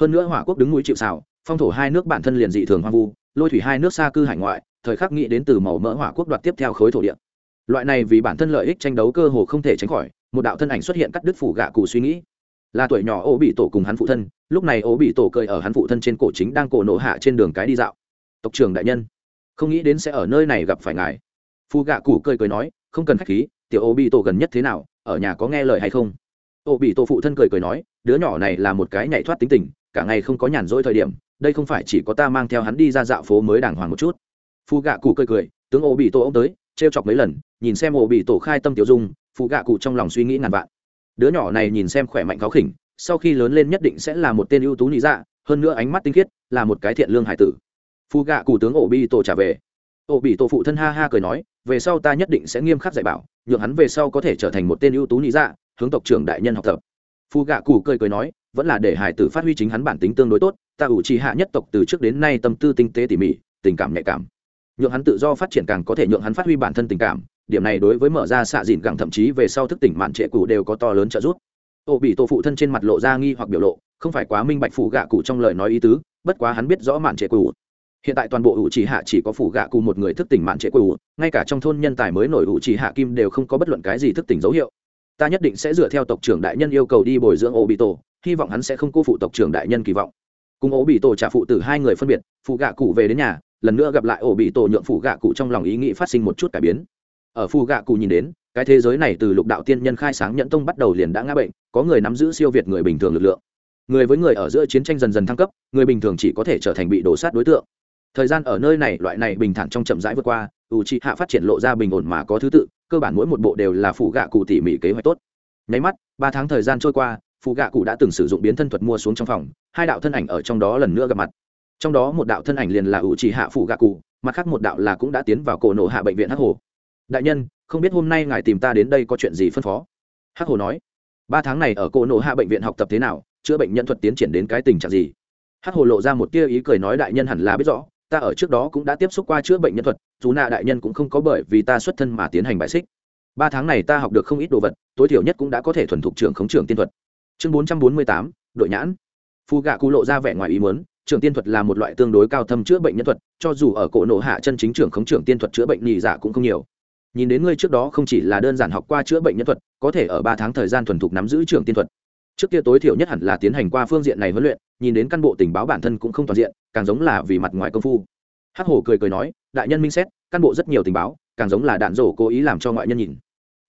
Hơn nữa hỏa quốc đứng núi chịu xào phong thổ hai nước bản thân liền dị thường hoang vu, lôi thủy hai nước xa cư hải ngoại, thời khắc nghĩ đến từ màu mỡ hỏa quốc đoạt tiếp theo khối thổ địa. Loại này vì bản thân lợi ích tranh đấu cơ hồ không thể tránh khỏi, một đạo thân ảnh xuất hiện cắt đứt phủ gạ cụ suy nghĩ. Là tuổi nhỏ ô bị tổ cùng hắn phụ thân, lúc này ô bị tổ cơi ở hắn phụ thân trên cổ chính đang cổ nổ hạ trên đường cái đi dạo. Tộc trường đại nhân, không nghĩ đến sẽ ở nơi này gặp phải ngài. Phù gạ cụ cười cười nói, không cần khách khí, tiểu ô bị tổ gần nhất thế nào, ở nhà có nghe lời hay không? Ô bị tổ phụ thân cười cười nói, đứa nhỏ này là một cái nhảy thoát tính tình, cả ngày không có nhàn rỗi thời điểm đây không phải chỉ có ta mang theo hắn đi ra dạo phố mới đàng hoàng một chút. Phù gạ cụ cười cười, tướng ô bị tổ ông tới, trêu chọc mấy lần, nhìn xem ô bị tổ khai tâm tiểu dung phù gạ cụ trong lòng suy nghĩ ngàn vạn. Đứa nhỏ này nhìn xem khỏe mạnh khó khỉnh, sau khi lớn lên nhất định sẽ là một tên ưu tú lý dạ hơn nữa ánh mắt tinh khiết, là một cái thiện lương hải tử. Phu gạ cụ tướng Ô bị tổ trả về. Ô bị tổ phụ thân ha ha cười nói, về sau ta nhất định sẽ nghiêm khắc dạy bảo, nhượng hắn về sau có thể trở thành một tên ưu tú lý dạ hướng tộc trưởng đại nhân học tập. Phu gạ cụ cười cười nói, vẫn là để hải tử phát huy chính hắn bản tính tương đối tốt ta ủ trì hạ nhất tộc từ trước đến nay tâm tư tinh tế tỉ mỉ, tình cảm nhạy cảm. Nhượng hắn tự do phát triển càng có thể nhượng hắn phát huy bản thân tình cảm, điểm này đối với mở ra xạ dìn càng thậm chí về sau thức tỉnh mạn trệ cụ đều có to lớn trợ giúp. Ô bị tổ phụ thân trên mặt lộ ra nghi hoặc biểu lộ, không phải quá minh bạch phủ gạ cụ trong lời nói ý tứ, bất quá hắn biết rõ mạn trệ cụ hiện tại toàn bộ ủ trì hạ chỉ có phủ gạ cụ một người thức tỉnh mạn trệ cụ ngay cả trong thôn nhân tài mới nổi ủ trì hạ kim đều không có bất luận cái gì thức tỉnh dấu hiệu. Ta nhất định sẽ dựa theo tộc trưởng đại nhân yêu cầu đi bồi dưỡng ô bị tổ, hy vọng hắn sẽ không cô phụ tộc trưởng đại nhân kỳ vọng cùng Ổ bị tổ trả phụ tử hai người phân biệt, phụ gạ cụ về đến nhà, lần nữa gặp lại ổ bị tổ nhượng phụ gạ cụ trong lòng ý nghĩ phát sinh một chút cải biến. Ở phụ gạ cụ nhìn đến, cái thế giới này từ lục đạo tiên nhân khai sáng nhẫn tông bắt đầu liền đã ngã bệnh, có người nắm giữ siêu việt người bình thường lực lượng. Người với người ở giữa chiến tranh dần dần thăng cấp, người bình thường chỉ có thể trở thành bị đổ sát đối tượng. Thời gian ở nơi này, loại này bình thản trong chậm rãi vượt qua, ủ trị hạ phát triển lộ ra bình ổn mà có thứ tự, cơ bản mỗi một bộ đều là phụ gạ cụ tỉ mỉ kế hoạch tốt. Nháy mắt, ba tháng thời gian trôi qua phụ gạ cụ đã từng sử dụng biến thân thuật mua xuống trong phòng, hai đạo thân ảnh ở trong đó lần nữa gặp mặt. Trong đó một đạo thân ảnh liền là ủ trì hạ phụ gạ cụ, mặt khác một đạo là cũng đã tiến vào cổ nổ hạ bệnh viện hắc hồ. Đại nhân, không biết hôm nay ngài tìm ta đến đây có chuyện gì phân phó? Hắc hồ nói. Ba tháng này ở cổ nổ hạ bệnh viện học tập thế nào, chữa bệnh nhân thuật tiến triển đến cái tình trạng gì? Hắc hồ lộ ra một tia ý cười nói, đại nhân hẳn là biết rõ, ta ở trước đó cũng đã tiếp xúc qua chữa bệnh nhân thuật, dù nạ đại nhân cũng không có bởi vì ta xuất thân mà tiến hành bài xích. Ba tháng này ta học được không ít đồ vật, tối thiểu nhất cũng đã có thể thuần thục trưởng khống trưởng tiên thuật chương bốn trăm bốn mươi tám, đội nhãn. Phù gạ cụ lộ ra vẻ ngoài ý muốn, trưởng tiên thuật là một loại tương đối cao thâm chữa bệnh nhân thuật, cho dù ở cổ nộ hạ chân chính trưởng khống trưởng tiên thuật chữa bệnh nhì giả dạ cũng không nhiều. Nhìn đến ngươi trước đó không chỉ là đơn giản học qua chữa bệnh nhân thuật, có thể ở ba tháng thời gian thuần thục nắm giữ trưởng tiên thuật. Trước kia tối thiểu nhất hẳn là tiến hành qua phương diện này huấn luyện, nhìn đến căn bộ tình báo bản thân cũng không toàn diện, càng giống là vì mặt ngoài công phu. Hắc hổ cười cười nói, đại nhân minh xét, căn bộ rất nhiều tình báo, càng giống là đạn rổ cố ý làm cho ngoại nhân nhìn.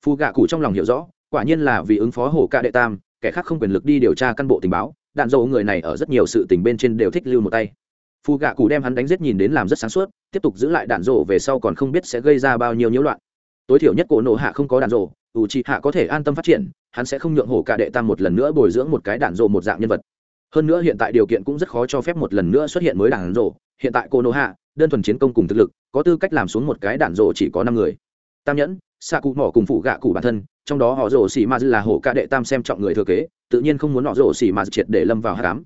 Phù gạ cụ trong lòng hiểu rõ, quả nhiên là vì ứng phó hổ ca đệ tam kẻ khác không quyền lực đi điều tra căn bộ tình báo, đạn dầu người này ở rất nhiều sự tình bên trên đều thích lưu một tay. Phù gạ cụ đem hắn đánh giết nhìn đến làm rất sáng suốt, tiếp tục giữ lại đạn dộ về sau còn không biết sẽ gây ra bao nhiêu nhiễu loạn. Tối thiểu nhất cổ nộ hạ không có đạn dộ ủ trị hạ có thể an tâm phát triển, hắn sẽ không nhượng hổ cả đệ tam một lần nữa bồi dưỡng một cái đạn dộ một dạng nhân vật. Hơn nữa hiện tại điều kiện cũng rất khó cho phép một lần nữa xuất hiện mới đạn dộ hiện tại cổ nộ hạ, đơn thuần chiến công cùng thực lực, có tư cách làm xuống một cái đạn dộ chỉ có năm người. Tam nhẫn xạ cụ mỏ cùng phụ gạ cụ bản thân, trong đó họ rổ xỉ ma là hổ ca đệ tam xem trọng người thừa kế, tự nhiên không muốn họ rổ xỉ ma triệt để lâm vào hạ cám.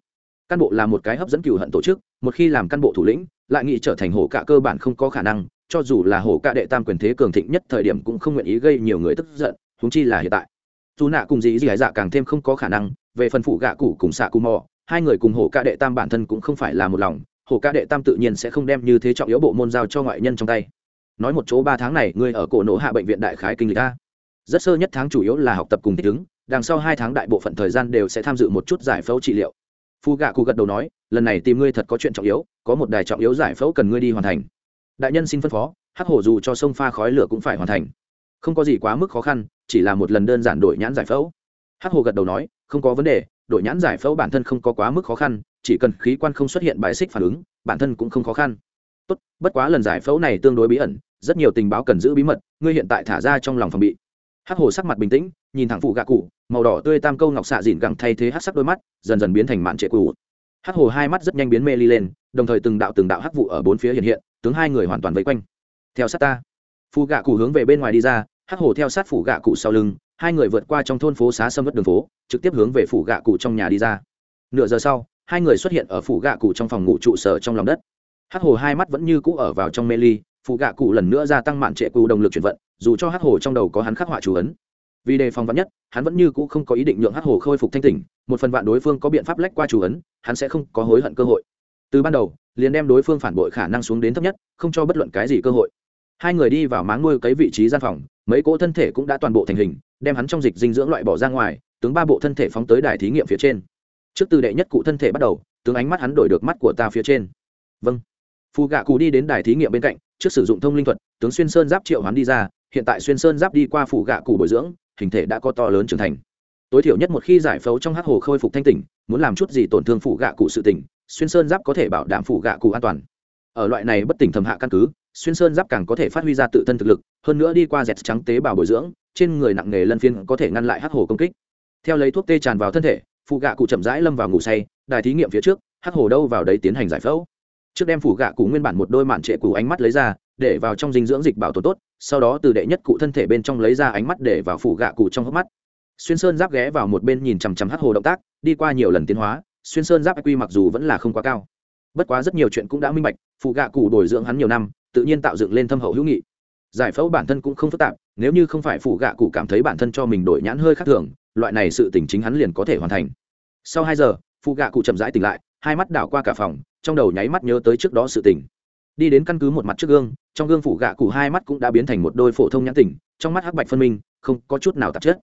Căn bộ là một cái hấp dẫn cựu hận tổ chức, một khi làm căn bộ thủ lĩnh, lại nghĩ trở thành hổ cạ cơ bản không có khả năng, cho dù là hổ cạ đệ tam quyền thế cường thịnh nhất thời điểm cũng không nguyện ý gây nhiều người tức giận húng chi là hiện tại. Dù nạ cùng dĩ dĩ hải dạ càng thêm không có khả năng, về phần phụ gạ cụ cùng xạ cụ mò hai người cùng hổ cạ đệ tam bản thân cũng không phải là một lòng, hổ cạ đệ tam tự nhiên sẽ không đem như thế trọng yếu bộ môn giao cho ngoại nhân trong tay nói một chỗ ba tháng này ngươi ở cổ nổ hạ bệnh viện đại khái kinh lịch a rất sơ nhất tháng chủ yếu là học tập cùng thích ứng, đằng sau hai tháng đại bộ phận thời gian đều sẽ tham dự một chút giải phẫu trị liệu. Phu gạ cụ gật đầu nói, lần này tìm ngươi thật có chuyện trọng yếu, có một đài trọng yếu giải phẫu cần ngươi đi hoàn thành. Đại nhân xin phân phó, hắc hổ dù cho sông pha khói lửa cũng phải hoàn thành. Không có gì quá mức khó khăn, chỉ là một lần đơn giản đổi nhãn giải phẫu. Hắc hổ gật đầu nói, không có vấn đề, đổi nhãn giải phẫu bản thân không có quá mức khó khăn, chỉ cần khí quan không xuất hiện bài xích phản ứng, bản thân cũng không khó khăn. Tốt, bất quá lần giải phẫu này tương đối bí ẩn rất nhiều tình báo cần giữ bí mật, ngươi hiện tại thả ra trong lòng phòng bị. Hắc hồ sắc mặt bình tĩnh, nhìn thẳng phụ gạ cụ, màu đỏ tươi tam câu ngọc xạ dịn gẳng thay thế hắc sắc đôi mắt, dần dần biến thành mạn trệ cụ hắc hồ hai mắt rất nhanh biến mê ly lên, đồng thời từng đạo từng đạo hắc vụ ở bốn phía hiện hiện, tướng hai người hoàn toàn vây quanh. Theo sát ta. Phụ gạ cụ hướng về bên ngoài đi ra, hắc hồ theo sát phủ gạ cụ sau lưng, hai người vượt qua trong thôn phố xá sâm vất đường phố, trực tiếp hướng về phủ gạ cụ trong nhà đi ra. Nửa giờ sau, hai người xuất hiện ở phủ gạ cụ trong phòng ngủ trụ sở trong lòng đất. Hắc hồ hai mắt vẫn như cũ ở vào trong mê ly phụ gạ cụ lần nữa gia tăng mạn trệ cụ động lực chuyển vận, dù cho hắc hồ trong đầu có hắn khắc họa chú ấn. Vì đề phòng vắn nhất, hắn vẫn như cũ không có ý định nhượng hắc hồ khôi phục thanh tỉnh, một phần vạn đối phương có biện pháp lách qua chú ấn, hắn sẽ không có hối hận cơ hội. Từ ban đầu, liền đem đối phương phản bội khả năng xuống đến thấp nhất, không cho bất luận cái gì cơ hội. Hai người đi vào máng nuôi cấy vị trí gian phòng, mấy cỗ thân thể cũng đã toàn bộ thành hình, đem hắn trong dịch dinh dưỡng loại bỏ ra ngoài, tướng ba bộ thân thể phóng tới đài thí nghiệm phía trên. Trước từ đệ nhất cụ thân thể bắt đầu, tướng ánh mắt hắn đổi được mắt của ta phía trên. Vâng. Phù gạ cụ đi đến đài thí nghiệm bên cạnh trước sử dụng thông linh thuật, tướng xuyên sơn giáp triệu hoán đi ra, hiện tại xuyên sơn giáp đi qua phủ gạ cụ bồi dưỡng, hình thể đã có to lớn trưởng thành. Tối thiểu nhất một khi giải phẫu trong hắc hồ khôi phục thanh tỉnh, muốn làm chút gì tổn thương phủ gạ cụ sự tỉnh, xuyên sơn giáp có thể bảo đảm phủ gạ cụ an toàn. Ở loại này bất tỉnh thầm hạ căn cứ, xuyên sơn giáp càng có thể phát huy ra tự thân thực lực, hơn nữa đi qua dẹt trắng tế bào bồi dưỡng, trên người nặng nghề lân phiên có thể ngăn lại hắc hồ công kích. Theo lấy thuốc tê tràn vào thân thể phụ gạ cụ chậm rãi lâm vào ngủ say, đài thí nghiệm phía trước, hắc hồ đâu vào đấy tiến hành giải phẫu trước đem phủ gạ cụ nguyên bản một đôi mạn trệ cụ ánh mắt lấy ra, để vào trong dinh dưỡng dịch bảo tồn tốt, sau đó từ đệ nhất cụ thân thể bên trong lấy ra ánh mắt để vào phủ gạ cụ trong hốc mắt. Xuyên sơn giáp ghé vào một bên nhìn chằm chằm hắc hồ động tác, đi qua nhiều lần tiến hóa, xuyên sơn giáp quy mặc dù vẫn là không quá cao. Bất quá rất nhiều chuyện cũng đã minh bạch phụ gạ cụ đổi dưỡng hắn nhiều năm, tự nhiên tạo dựng lên thâm hậu hữu nghị. Giải phẫu bản thân cũng không phức tạp, nếu như không phải phụ gạ cụ cảm thấy bản thân cho mình đổi nhãn hơi khác thường, loại này sự tỉnh chính hắn liền có thể hoàn thành. Sau hai giờ phụ gạ cụ chậm rãi tỉnh lại hai mắt đảo qua cả phòng, trong đầu nháy mắt nhớ tới trước đó sự tỉnh đi đến căn cứ một mặt trước gương, trong gương phủ gạ cụ hai mắt cũng đã biến thành một đôi phổ thông nhãn tỉnh trong mắt hắc bạch phân minh, không có chút nào tạp chất.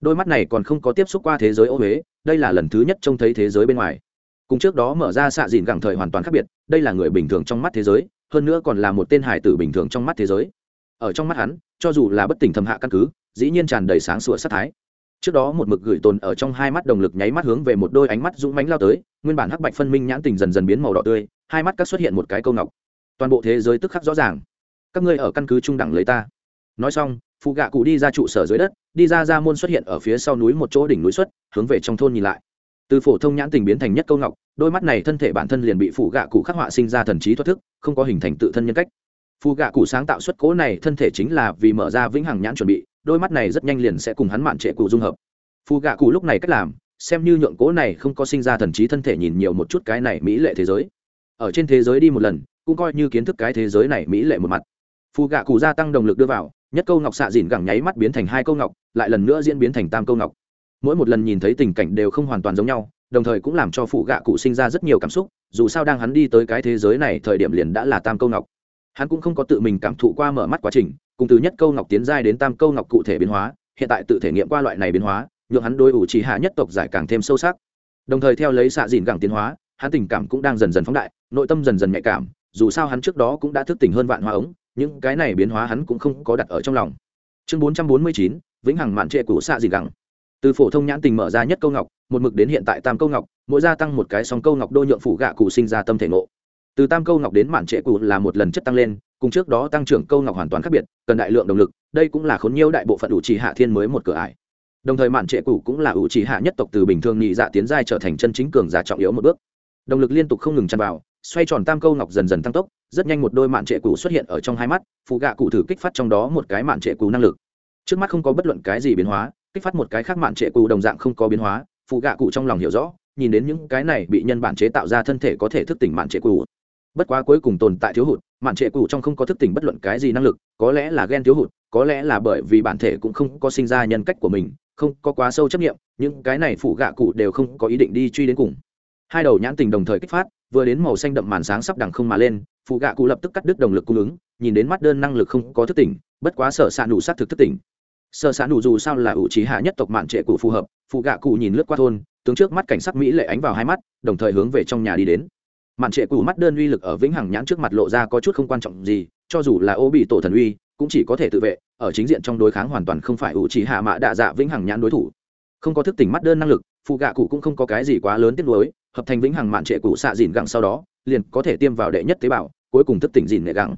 Đôi mắt này còn không có tiếp xúc qua thế giới ô huế đây là lần thứ nhất trông thấy thế giới bên ngoài. Cùng trước đó mở ra xạ dìn gẳng thời hoàn toàn khác biệt, đây là người bình thường trong mắt thế giới, hơn nữa còn là một tên hải tử bình thường trong mắt thế giới. Ở trong mắt hắn, cho dù là bất tỉnh thầm hạ căn cứ, dĩ nhiên tràn đầy sáng sủa sát thái. Trước đó một mực gửi tồn ở trong hai mắt đồng lực nháy mắt hướng về một đôi ánh mắt dũng mánh lao tới nguyên bản hắc bạch phân minh nhãn tình dần dần biến màu đỏ tươi, hai mắt các xuất hiện một cái câu ngọc. Toàn bộ thế giới tức khắc rõ ràng. Các ngươi ở căn cứ trung đẳng lấy ta. Nói xong phụ gạ cụ đi ra trụ sở dưới đất, đi ra ra môn xuất hiện ở phía sau núi một chỗ đỉnh núi xuất, hướng về trong thôn nhìn lại. Từ phổ thông nhãn tình biến thành nhất câu ngọc, đôi mắt này thân thể bản thân liền bị phụ gạ cụ khắc họa sinh ra thần trí thoát thức, không có hình thành tự thân nhân cách. Phụ gạ cụ sáng tạo xuất cố này thân thể chính là vì mở ra vĩnh hằng nhãn chuẩn bị, đôi mắt này rất nhanh liền sẽ cùng hắn mạn trệ cụ dung hợp. Phụ gạ cụ lúc này cách làm xem như nhượng cố này không có sinh ra thần trí thân thể nhìn nhiều một chút cái này mỹ lệ thế giới. Ở trên thế giới đi một lần, cũng coi như kiến thức cái thế giới này mỹ lệ một mặt. Phù gạ cụ gia tăng động lực đưa vào, nhất câu ngọc xạ dìn gẳng nháy mắt biến thành hai câu ngọc, lại lần nữa diễn biến thành tam câu ngọc. Mỗi một lần nhìn thấy tình cảnh đều không hoàn toàn giống nhau, đồng thời cũng làm cho phụ gạ cụ sinh ra rất nhiều cảm xúc, dù sao đang hắn đi tới cái thế giới này thời điểm liền đã là tam câu ngọc. Hắn cũng không có tự mình cảm thụ qua mở mắt quá trình, cùng từ nhất câu ngọc tiến giai đến tam câu ngọc cụ thể biến hóa, hiện tại tự thể nghiệm qua loại này biến hóa nhượng hắn đôi ủ trì hạ nhất tộc giải càng thêm sâu sắc. Đồng thời theo lấy xạ dìn gẳng tiến hóa, hắn tình cảm cũng đang dần dần phóng đại, nội tâm dần dần nhạy cảm, dù sao hắn trước đó cũng đã thức tỉnh hơn vạn hoa ống, những cái này biến hóa hắn cũng không có đặt ở trong lòng. Chương bốn trăm bốn mươi chín, vĩnh hằng mạn trệ của xạ dìn gẳng. Từ phổ thông nhãn tình mở ra nhất câu ngọc, một mực đến hiện tại tam câu ngọc, mỗi gia tăng một cái song câu ngọc đô nhượng phủ gạ cụ sinh ra tâm thể ngộ. Từ tam câu ngọc đến mạn trệ cụ là một lần chất tăng lên, cùng trước đó tăng trưởng câu ngọc hoàn toàn khác biệt, cần đại lượng động lực, đây cũng là khốn nhiêu đại bộ phận ủ trì hạ thiên mới một cửa ải đồng thời mạn trệ cụ cũng là ủ trì hạ nhất tộc từ bình thường nhị dạ tiến giai trở thành chân chính cường giả trọng yếu một bước. Động lực liên tục không ngừng tràn vào, xoay tròn tam câu ngọc dần dần tăng tốc, rất nhanh một đôi mạn trệ cụ xuất hiện ở trong hai mắt phụ gạ cụ thử kích phát trong đó một cái mạn trệ cụ năng lực. Trước mắt không có bất luận cái gì biến hóa, kích phát một cái khác mạn trệ cụ đồng dạng không có biến hóa phụ gạ cụ trong lòng hiểu rõ, nhìn đến những cái này bị nhân bản chế tạo ra thân thể có thể thức tỉnh mạn trệ cụ bất quá cuối cùng tồn tại thiếu hụt, mạn trệ cụ trong không có thức tỉnh bất luận cái gì năng lực, có lẽ là ghen thiếu hụt, có lẽ là bởi vì bản thể cũng không có sinh ra nhân cách của mình không có quá sâu chấp nghiệm, những cái này phụ gạ cụ đều không có ý định đi truy đến cùng. Hai đầu nhãn tình đồng thời kích phát, vừa đến màu xanh đậm màn sáng sắp đằng không mà lên phụ gạ cụ lập tức cắt đứt động lực cung ứng, nhìn đến mắt đơn năng lực không có thức tỉnh, bất quá sở s ạ nụ s á t thực thức tỉnh. Sở s ạ nụ dù sao là ủ trí hạ nhất tộc mạn trệ cụ phù hợp phụ gạ cụ nhìn lướt qua thôn, tướng trước mắt cảnh sắc mỹ lệ ánh vào hai mắt, đồng thời hướng về trong nhà đi đến. Mạn trệ cụ mắt đơn uy lực ở vĩnh hằng nhãn trước mặt lộ ra có chút không quan trọng gì cho dù là ô bị tổ thần uy, cũng chỉ có thể tự vệ, ở chính diện trong đối kháng hoàn toàn không phải ủ chỉ hạ mạ đạ dạ vĩnh hằng nhãn đối thủ. Không có thức tỉnh mắt đơn năng lực, phụ gạ cụ cũng không có cái gì quá lớn tiếp nối hợp thành vĩnh hằng mạn trệ cụ xạ dìn gẳng sau đó, liền có thể tiêm vào đệ nhất tế bào, cuối cùng thức tỉnh dìn nệ gẳng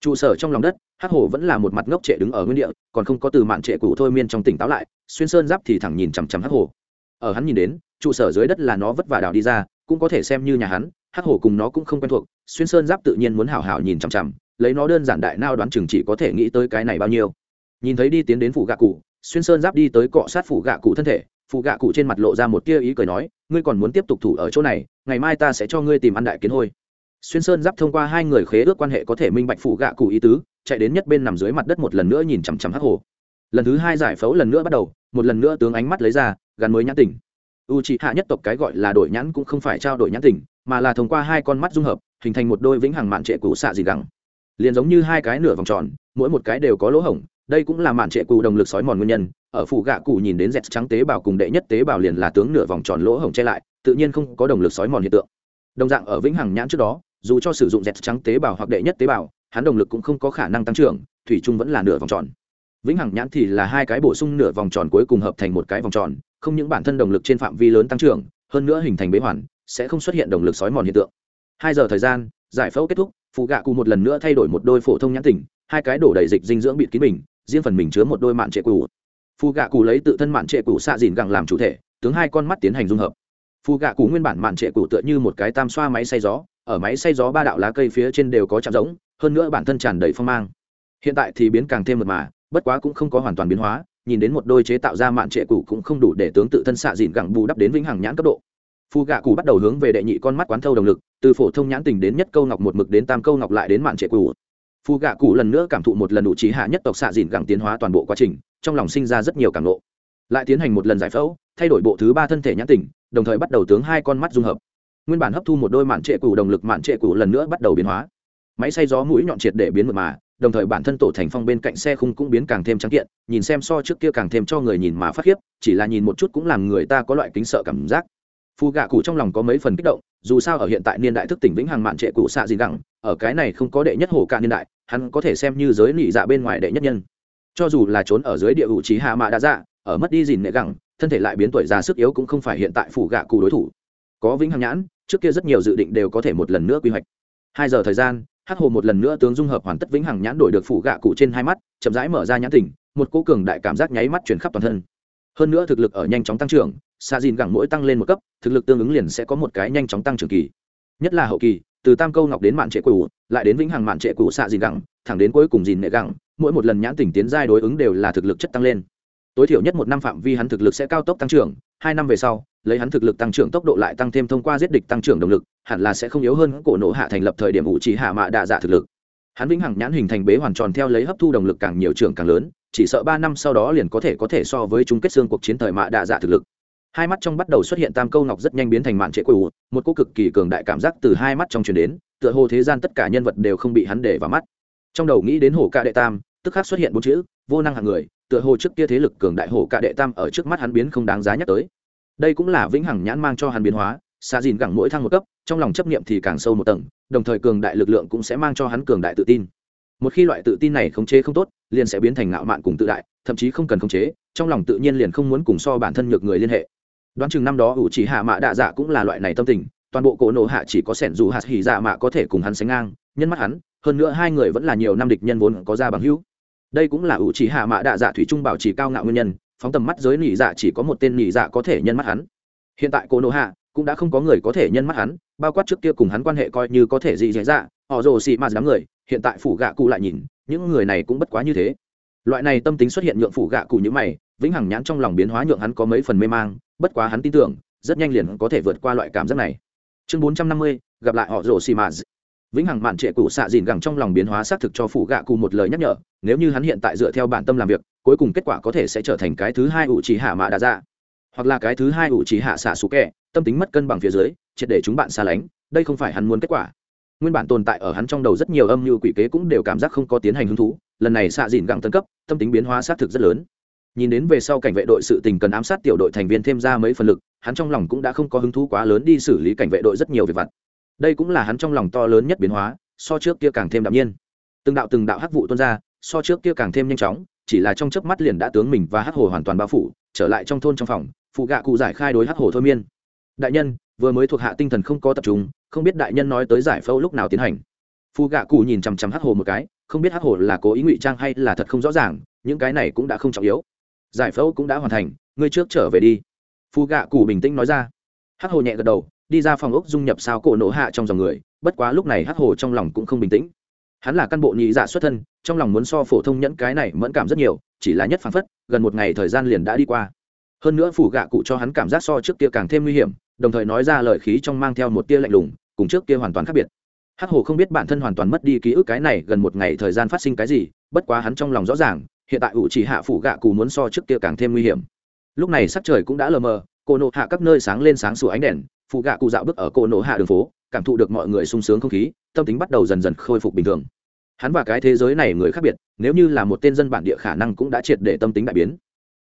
trụ sở trong lòng đất, hắc hổ vẫn là một mặt ngốc trệ đứng ở nguyên địa, còn không có từ mạn trệ cụ thôi miên trong tỉnh táo lại, xuyên sơn giáp thì thẳng nhìn chằm chằm hắc hổ. Ở hắn nhìn đến, trụ sở dưới đất là nó vất vả đào đi ra, cũng có thể xem như nhà hắn, hắc hổ cùng nó cũng không quen thuộc, xuyên sơn giáp tự nhiên muốn hảo hảo nhìn chằm chằm lấy nó đơn giản đại nao đoán chừng chỉ có thể nghĩ tới cái này bao nhiêu. Nhìn thấy đi tiến đến phủ gạ cụ, xuyên sơn giáp đi tới cọ sát phủ gạ cụ thân thể phụ gạ cụ trên mặt lộ ra một tia ý cười nói, ngươi còn muốn tiếp tục thủ ở chỗ này, ngày mai ta sẽ cho ngươi tìm ăn đại kiến hôi. Xuyên sơn giáp thông qua hai người khế ước quan hệ có thể minh bạch phụ gạ cụ ý tứ, chạy đến nhất bên nằm dưới mặt đất một lần nữa nhìn chằm chằm hắc hồ. Lần thứ hai giải phẫu lần nữa bắt đầu, một lần nữa tướng ánh mắt lấy ra, gắn mới nhãn tỉnh u trị hạ nhất tộc cái gọi là đổi nhãn cũng không phải trao đổi nhãn tỉnh mà là thông qua hai con mắt dung hợp, hình thành một đôi vĩnh hằng mạn trệ cụ xạ gì gẳng liền giống như hai cái nửa vòng tròn, mỗi một cái đều có lỗ hổng, đây cũng là mạn trệ cụ động lực sói mòn nguyên nhân, ở phụ gạ cụ nhìn đến dẹt trắng tế bào cùng đệ nhất tế bào liền là tướng nửa vòng tròn lỗ hổng che lại, tự nhiên không có động lực sói mòn hiện tượng. Đồng dạng ở vĩnh hằng nhãn trước đó, dù cho sử dụng dẹt trắng tế bào hoặc đệ nhất tế bào, hắn động lực cũng không có khả năng tăng trưởng, thủy chung vẫn là nửa vòng tròn. Vĩnh hằng nhãn thì là hai cái bổ sung nửa vòng tròn cuối cùng hợp thành một cái vòng tròn, không những bản thân động lực trên phạm vi lớn tăng trưởng, hơn nữa hình thành bế hoàn, sẽ không xuất hiện động lực sói mòn hiện tượng. Hai giờ thời gian, giải phẫu kết thúc phụ gạ cụ một lần nữa thay đổi một đôi phổ thông nhãn tỉnh hai cái đổ đầy dịch dinh dưỡng bịt kín mình, riêng phần mình chứa một đôi mạn trệ cụ phụ gạ cụ lấy tự thân mạn trệ cụ xạ dìn gẳng làm chủ thể, tướng hai con mắt tiến hành dung hợp. Phụ gạ cụ nguyên bản mạn trệ cụ tựa như một cái tam xoa máy xay gió, ở máy xay gió ba đạo lá cây phía trên đều có chạm giống, hơn nữa bản thân tràn đầy phong mang. Hiện tại thì biến càng thêm mật mà, bất quá cũng không có hoàn toàn biến hóa, nhìn đến một đôi chế tạo ra mạn trệ cụ cũng không đủ để tướng tự thân xạ dìn gẳng bù đắp đến vĩnh hằng nhãn cấp độ phù gạ cụ bắt đầu hướng về đệ nhị con mắt quán thâu động lực, từ phổ thông nhãn tình đến nhất câu ngọc một mực đến tam câu ngọc lại đến mạn trệ cụ phù gạ cụ lần nữa cảm thụ một lần đủ trí hạ nhất tộc xạ dìn gẳng tiến hóa toàn bộ quá trình, trong lòng sinh ra rất nhiều cảm lộ lại tiến hành một lần giải phẫu, thay đổi bộ thứ ba thân thể nhãn tình, đồng thời bắt đầu tướng hai con mắt dung hợp. Nguyên bản hấp thu một đôi mạn trệ cụ động lực, mạn trệ cụ lần nữa bắt đầu biến hóa. Máy xay gió mũi nhọn triệt để biến mật mà, đồng thời bản thân tổ thành phong bên cạnh xe khung cũng biến càng thêm trắng kiện, nhìn xem so trước kia càng thêm cho người nhìn mà phát khiếp, chỉ là nhìn một chút cũng làm người ta có loại kính sợ cảm giác phù gạ cụ trong lòng có mấy phần kích động, dù sao ở hiện tại niên đại thức tỉnh vĩnh hằng mạn trệ cụ xạ gì gẳng, ở cái này không có đệ nhất hồ cả niên đại, hắn có thể xem như giới nị dạ bên ngoài đệ nhất nhân. Cho dù là trốn ở dưới địa hữu trí hạ mạ đã dạ ở mất đi dìn nệ gẳng, thân thể lại biến tuổi già sức yếu cũng không phải hiện tại phủ gạ cụ đối thủ. Có vĩnh hằng nhãn, trước kia rất nhiều dự định đều có thể một lần nữa quy hoạch. Hai giờ thời gian, hắc hồ một lần nữa tướng dung hợp hoàn tất vĩnh hằng nhãn đổi được phủ gạ cụ trên hai mắt, chậm rãi mở ra nhãn tỉnh, một cố cường đại cảm giác nháy mắt chuyển khắp toàn thân. Hơn nữa thực lực ở nhanh chóng tăng trưởng xạ dìn gẳng mỗi tăng lên một cấp, thực lực tương ứng liền sẽ có một cái nhanh chóng tăng trưởng kỳ. Nhất là hậu kỳ, từ tam câu ngọc đến mạn trệ cũ lại đến vĩnh hằng mạn trệ cũ xạ dìn gẳng, thẳng đến cuối cùng dìn nệ gẳng, mỗi một lần nhãn tỉnh tiến giai đối ứng đều là thực lực chất tăng lên. Tối thiểu nhất một năm phạm vi hắn thực lực sẽ cao tốc tăng trưởng, hai năm về sau, lấy hắn thực lực tăng trưởng tốc độ lại tăng thêm thông qua giết địch tăng trưởng động lực, hẳn là sẽ không yếu hơn cổ nổ hạ thành lập thời điểm ủ chỉ hạ mạ đạ dạ thực lực. Hắn vĩnh hằng nhãn hình thành bế hoàn tròn theo lấy hấp thu động lực càng nhiều trưởng càng lớn, chỉ sợ ba năm sau đó liền có thể có thể so với chung kết xương cuộc chiến thời mạ đạ dạ thực lực hai mắt trong bắt đầu xuất hiện tam câu ngọc rất nhanh biến thành mạn trệ quỷ một cô cực kỳ cường đại cảm giác từ hai mắt trong truyền đến, tựa hồ thế gian tất cả nhân vật đều không bị hắn để vào mắt. Trong đầu nghĩ đến hổ ca đệ tam, tức khắc xuất hiện bốn chữ, vô năng hạng người, tựa hồ trước kia thế lực cường đại hổ ca đệ tam ở trước mắt hắn biến không đáng giá nhắc tới. Đây cũng là vĩnh hằng nhãn mang cho hắn biến hóa, xa dìn gẳng mỗi thăng một cấp, trong lòng chấp niệm thì càng sâu một tầng, đồng thời cường đại lực lượng cũng sẽ mang cho hắn cường đại tự tin. Một khi loại tự tin này khống chế không tốt, liền sẽ biến thành ngạo mạn cùng tự đại, thậm chí không cần khống chế, trong lòng tự nhiên liền không muốn cùng so bản thân nhược người liên hệ đoán chừng năm đó ủ chỉ hạ mạ đạ dạ cũng là loại này tâm tình, toàn bộ cổ nộ hạ chỉ có sẻn dù hạt hỉ dạ mạ có thể cùng hắn sánh ngang. Nhân mắt hắn, hơn nữa hai người vẫn là nhiều năm địch nhân vốn có ra bằng hữu. Đây cũng là ủ chỉ hạ mạ đạ dạ thủy trung bảo trì cao ngạo nguyên nhân, phóng tầm mắt giới nỉ dạ chỉ có một tên nỉ dạ có thể nhân mắt hắn. Hiện tại cổ nộ hạ cũng đã không có người có thể nhân mắt hắn, bao quát trước kia cùng hắn quan hệ coi như có thể dị dễ dạ họ rồ xị ma đám người, hiện tại phủ gạ cụ lại nhìn, những người này cũng bất quá như thế loại này tâm tính xuất hiện nhượng phủ gạ cụ như mày, vĩnh hằng nhãn trong lòng biến hóa nhượng hắn có mấy phần mê mang, bất quá hắn tin tưởng, rất nhanh liền có thể vượt qua loại cảm giác này. Chương bốn trăm năm mươi, gặp lại họ rồ xì mà vĩnh hằng mạn trệ cụ xạ dìn gẳng trong lòng biến hóa xác thực cho phủ gạ cụ một lời nhắc nhở, nếu như hắn hiện tại dựa theo bản tâm làm việc, cuối cùng kết quả có thể sẽ trở thành cái thứ hai ủ trì hạ mạ đa dạ. Hoặc là cái thứ hai ủ trì hạ xạ xú kẹ, tâm tính mất cân bằng phía dưới, triệt để chúng bạn xa lánh, đây không phải hắn muốn kết quả. Nguyên bản tồn tại ở hắn trong đầu rất nhiều âm như quỷ kế cũng đều cảm giác không có tiến hành hứng thú lần này xạ dìn gẳng tân cấp, tâm tính biến hóa xác thực rất lớn. Nhìn đến về sau cảnh vệ đội sự tình cần ám sát tiểu đội thành viên thêm ra mấy phần lực, hắn trong lòng cũng đã không có hứng thú quá lớn đi xử lý cảnh vệ đội rất nhiều việc vặt. Đây cũng là hắn trong lòng to lớn nhất biến hóa, so trước kia càng thêm đạm nhiên. Từng đạo từng đạo hắc vụ tuôn ra, so trước kia càng thêm nhanh chóng, chỉ là trong chớp mắt liền đã tướng mình và hắc hồ hoàn toàn bao phủ, trở lại trong thôn trong phòng, phụ gạ cụ giải khai đối hắc hồ thôi miên. Đại nhân, vừa mới thuộc hạ tinh thần không có tập trung, không biết đại nhân nói tới giải phẫu lúc nào tiến hành. Phụ gạ cụ nhìn chằm chằm hắc hồ một cái không biết hắc hồ là cố ý ngụy trang hay là thật không rõ ràng, những cái này cũng đã không trọng yếu. Giải phẫu cũng đã hoàn thành, ngươi trước trở về đi. Phù gạ cụ bình tĩnh nói ra. Hắc hồ nhẹ gật đầu, đi ra phòng ốc dung nhập sao cổ nổ hạ trong dòng người, bất quá lúc này hắc hồ trong lòng cũng không bình tĩnh. Hắn là căn bộ nhị dạ xuất thân, trong lòng muốn so phổ thông nhẫn cái này mẫn cảm rất nhiều, chỉ là nhất phán phất, gần một ngày thời gian liền đã đi qua. Hơn nữa phủ gạ cụ cho hắn cảm giác so trước kia càng thêm nguy hiểm, đồng thời nói ra lời khí trong mang theo một tia lạnh lùng, cùng trước kia hoàn toàn khác biệt hắc hồ không biết bản thân hoàn toàn mất đi ký ức cái này gần một ngày thời gian phát sinh cái gì, bất quá hắn trong lòng rõ ràng, hiện tại ủ chỉ hạ phủ gạ cù muốn so trước kia càng thêm nguy hiểm. Lúc này sắc trời cũng đã lờ mờ, cô nộ hạ các nơi sáng lên sáng sủa ánh đèn phụ gạ cụ dạo bước ở cô nộ hạ đường phố, cảm thụ được mọi người sung sướng không khí, tâm tính bắt đầu dần dần khôi phục bình thường. Hắn và cái thế giới này người khác biệt, nếu như là một tên dân bản địa khả năng cũng đã triệt để tâm tính đại biến.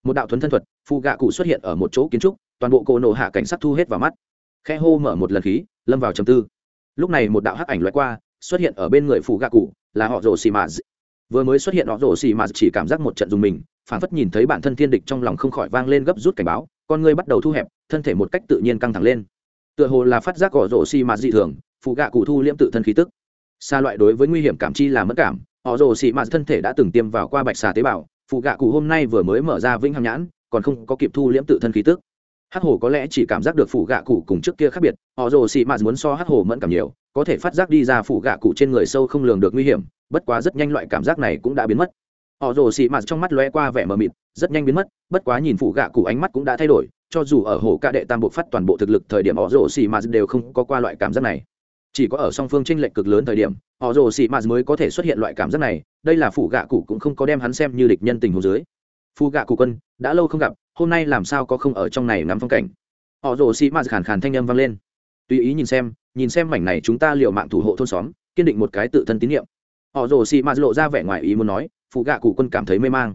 Một đạo thuấn thân thuật phụ gạ cụ xuất hiện ở một chỗ kiến trúc, toàn bộ cô nộ hạ cảnh sát thu hết vào mắt. Khe hô mở một lần khí, lâm vào trầm tư lúc này một đạo hắc ảnh loại qua, xuất hiện ở bên người phụ gạ cụ, là họ rồ xì mã vừa mới xuất hiện, họ rồ xì mà chỉ cảm giác một trận dùng mình phản phất nhìn thấy bản thân thiên địch trong lòng không khỏi vang lên gấp rút cảnh báo, con người bắt đầu thu hẹp, thân thể một cách tự nhiên căng thẳng lên. Tựa hồ là phát giác họ rồ xì mà dị thường phụ gạ cụ thu liễm tự thân khí tức. Xa loại đối với nguy hiểm cảm chi là mất cảm, họ rồ xì mà thân thể đã từng tiêm vào qua bạch xà tế bào phụ gạ cụ hôm nay vừa mới mở ra vĩnh hằng nhãn, còn không có kịp thu liễm tự thân khí tức hắc hồ có lẽ chỉ cảm giác được phủ gạ cụ cùng trước kia khác biệt, họ rồ xì mạt muốn so hắc hồ mẫn cảm nhiều, có thể phát giác đi ra phủ gạ cụ trên người sâu không lường được nguy hiểm, bất quá rất nhanh loại cảm giác này cũng đã biến mất. Họ rồ xì mạt trong mắt lóe qua vẻ mờ mịt, rất nhanh biến mất, bất quá nhìn phủ gạ cụ ánh mắt cũng đã thay đổi, cho dù ở hồ ca đệ tam bộ phát toàn bộ thực lực thời điểm họ rồ xì mạt đều không có qua loại cảm giác này. Chỉ có ở song phương tranh lệch cực lớn thời điểm, họ rồ xì mạt mới có thể xuất hiện loại cảm giác này, đây là phủ gạ cụ cũng không có đem hắn xem như địch nhân tình hồ dưới. Phu gạ cụ quân, đã lâu không gặp hôm nay làm sao có không ở trong này ngắm phong cảnh? Họ rồ xì mạt khàn khàn thanh âm vang lên. Tùy ý nhìn xem nhìn xem mảnh này chúng ta liệu mạng thủ hộ thôn xóm, kiên định một cái tự thân tín nhiệm. Họ rồ xì mạt lộ ra vẻ ngoài ý muốn nói, phụ gạ cụ quân cảm thấy mê mang.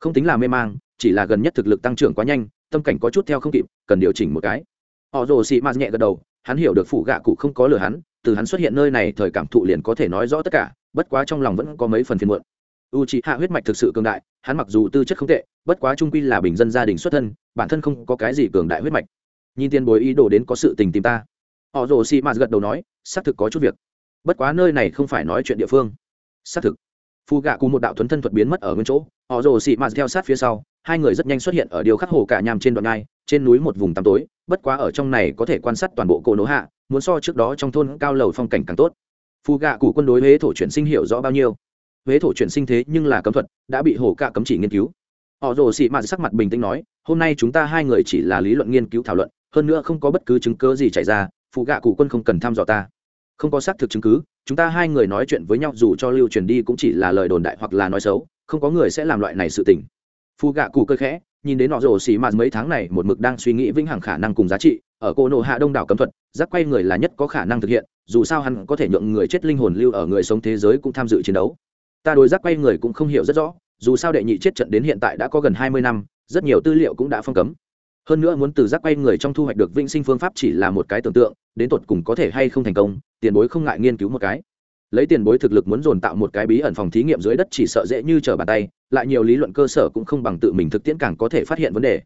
Không tính là mê mang, chỉ là gần nhất thực lực tăng trưởng quá nhanh, tâm cảnh có chút theo không kịp, cần điều chỉnh một cái. Họ rồ xì mạt nhẹ gật đầu, hắn hiểu được phụ gạ cụ không có lừa hắn, từ hắn xuất hiện nơi này thời cảm thụ liền có thể nói rõ tất cả, bất quá trong lòng vẫn có mấy phần phiền muộn u c h ị hạ huyết mạch thực sự cường đại, hắn mặc dù tư chất không tệ, bất quá trung quy là bình dân gia đình xuất thân, bản thân không có cái gì cường đại huyết mạch. Nhìn tiền bối ý đồ đến có sự tình tìm ta. Họ rồ xì mạt gật đầu nói, xác thực có chút việc. Bất quá nơi này không phải nói chuyện địa phương. Xác thực. Phù gạ cùng một đạo thuấn thân thuật biến mất ở nguyên chỗ. Họ rồ xì mạt theo sát phía sau, hai người rất nhanh xuất hiện ở điều khắc hồ cả nhàm trên đoạn ngai, trên núi một vùng tăm tối, bất quá ở trong này có thể quan sát toàn bộ cỗ nỗ hạ, muốn so trước đó trong thôn cao lầu phong cảnh càng tốt. Phù gạ cụ quân đối huế thổ chuyển sinh hiểu rõ bao nhiêu huế thổ chuyển sinh thế nhưng là cấm thuật, đã bị hổ cạ cấm chỉ nghiên cứu. Họ rồ xị mạt sắc mặt bình tĩnh nói, hôm nay chúng ta hai người chỉ là lý luận nghiên cứu thảo luận, hơn nữa không có bất cứ chứng cớ gì chạy ra, phụ gạ cụ quân không cần thăm dò ta. Không có xác thực chứng cứ, chúng ta hai người nói chuyện với nhau dù cho lưu truyền đi cũng chỉ là lời đồn đại hoặc là nói xấu, không có người sẽ làm loại này sự tình. Phụ gạ cụ cơ khẽ, nhìn đến họ rồ xì mạt mấy tháng này một mực đang suy nghĩ vĩnh hằng khả năng cùng giá trị, ở cô nộ hạ đông đảo cấm thuật giác quay người là nhất có khả năng thực hiện, dù sao hắn có thể nhượng người chết linh hồn lưu ở người sống thế giới cũng tham dự chiến đấu ta đối giác quay người cũng không hiểu rất rõ, dù sao đệ nhị chết trận đến hiện tại đã có gần hai mươi năm, rất nhiều tư liệu cũng đã phong cấm. Hơn nữa muốn từ giác quay người trong thu hoạch được vĩnh sinh phương pháp chỉ là một cái tưởng tượng, đến tột cùng có thể hay không thành công, tiền bối không ngại nghiên cứu một cái. Lấy tiền bối thực lực muốn dồn tạo một cái bí ẩn phòng thí nghiệm dưới đất chỉ sợ dễ như trở bàn tay, lại nhiều lý luận cơ sở cũng không bằng tự mình thực tiễn càng có thể phát hiện vấn đề.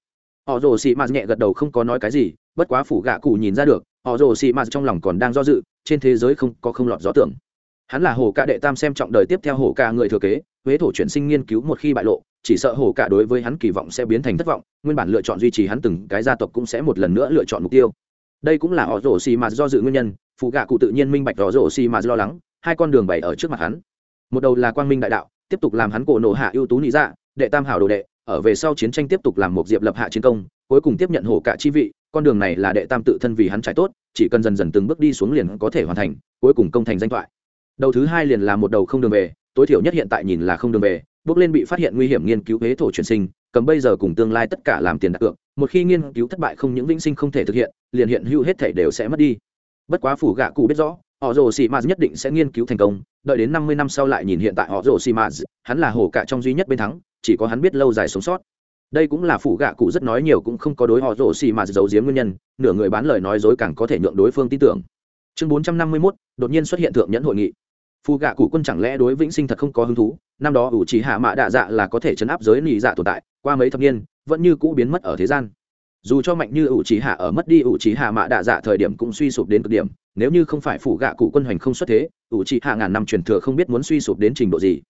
Họ rồ xị mạt nhẹ gật đầu không có nói cái gì, bất quá phủ gạ cụ nhìn ra được, họ rồ xị mạt trong lòng còn đang do dự, trên thế giới không có không lọt gió tưởng hắn là hồ ca đệ tam xem trọng đời tiếp theo hồ ca người thừa kế, huế thổ chuyển sinh nghiên cứu một khi bại lộ, chỉ sợ hồ ca đối với hắn kỳ vọng sẽ biến thành thất vọng, nguyên bản lựa chọn duy trì hắn từng cái gia tộc cũng sẽ một lần nữa lựa chọn mục tiêu. Đây cũng là họ rổ xì mà do dự nguyên nhân, phụ gạ cụ tự nhiên minh bạch rõ rổ xì mà lo lắng, hai con đường bày ở trước mặt hắn. Một đầu là quang minh đại đạo, tiếp tục làm hắn cổ nổ hạ ưu tú nị dạ đệ tam hảo đồ đệ, ở về sau chiến tranh tiếp tục làm một diệp lập hạ chiến công, cuối cùng tiếp nhận hổ cả chi vị, con đường này là đệ tam tự thân vì hắn trải tốt, chỉ cần dần dần từng bước đi xuống liền có thể hoàn thành, cuối cùng công thành danh thoại đầu thứ hai liền là một đầu không đường về, tối thiểu nhất hiện tại nhìn là không đường về, bước lên bị phát hiện nguy hiểm nghiên cứu huế thổ chuyển sinh, cầm bây giờ cùng tương lai tất cả làm tiền đặt cược, một khi nghiên cứu thất bại không những vĩnh sinh không thể thực hiện, liền hiện hữu hết thể đều sẽ mất đi. Bất quá phủ gạ cụ biết rõ họ rồ xì mạt nhất định sẽ nghiên cứu thành công, đợi đến năm mươi năm sau lại nhìn hiện tại họ rồ xì mạt hắn là hổ cả trong duy nhất bên thắng, chỉ có hắn biết lâu dài sống sót. Đây cũng là phủ gạ cụ rất nói nhiều cũng không có đối họ rồ xì mạt giấu giếm nguyên nhân, nửa người bán lời nói dối càng có thể nhượng đối phương tin tưởng. Chương bốn trăm năm mươi mốt, đột nhiên xuất hiện thượng nhẫn hội nghị phù gạ cụ quân chẳng lẽ đối vĩnh sinh thật không có hứng thú? Năm đó ủ chỉ hạ mạ đạ dạ là có thể chấn áp giới nị dạ tồn tại, qua mấy thập niên, vẫn như cũ biến mất ở thế gian. Dù cho mạnh như ủ chỉ hạ ở mất đi ủ chỉ hạ mạ đạ dạ thời điểm cũng suy sụp đến cực điểm, nếu như không phải phủ gạ cụ quân hoành không xuất thế, ủ chỉ hạ ngàn năm truyền thừa không biết muốn suy sụp đến trình độ gì.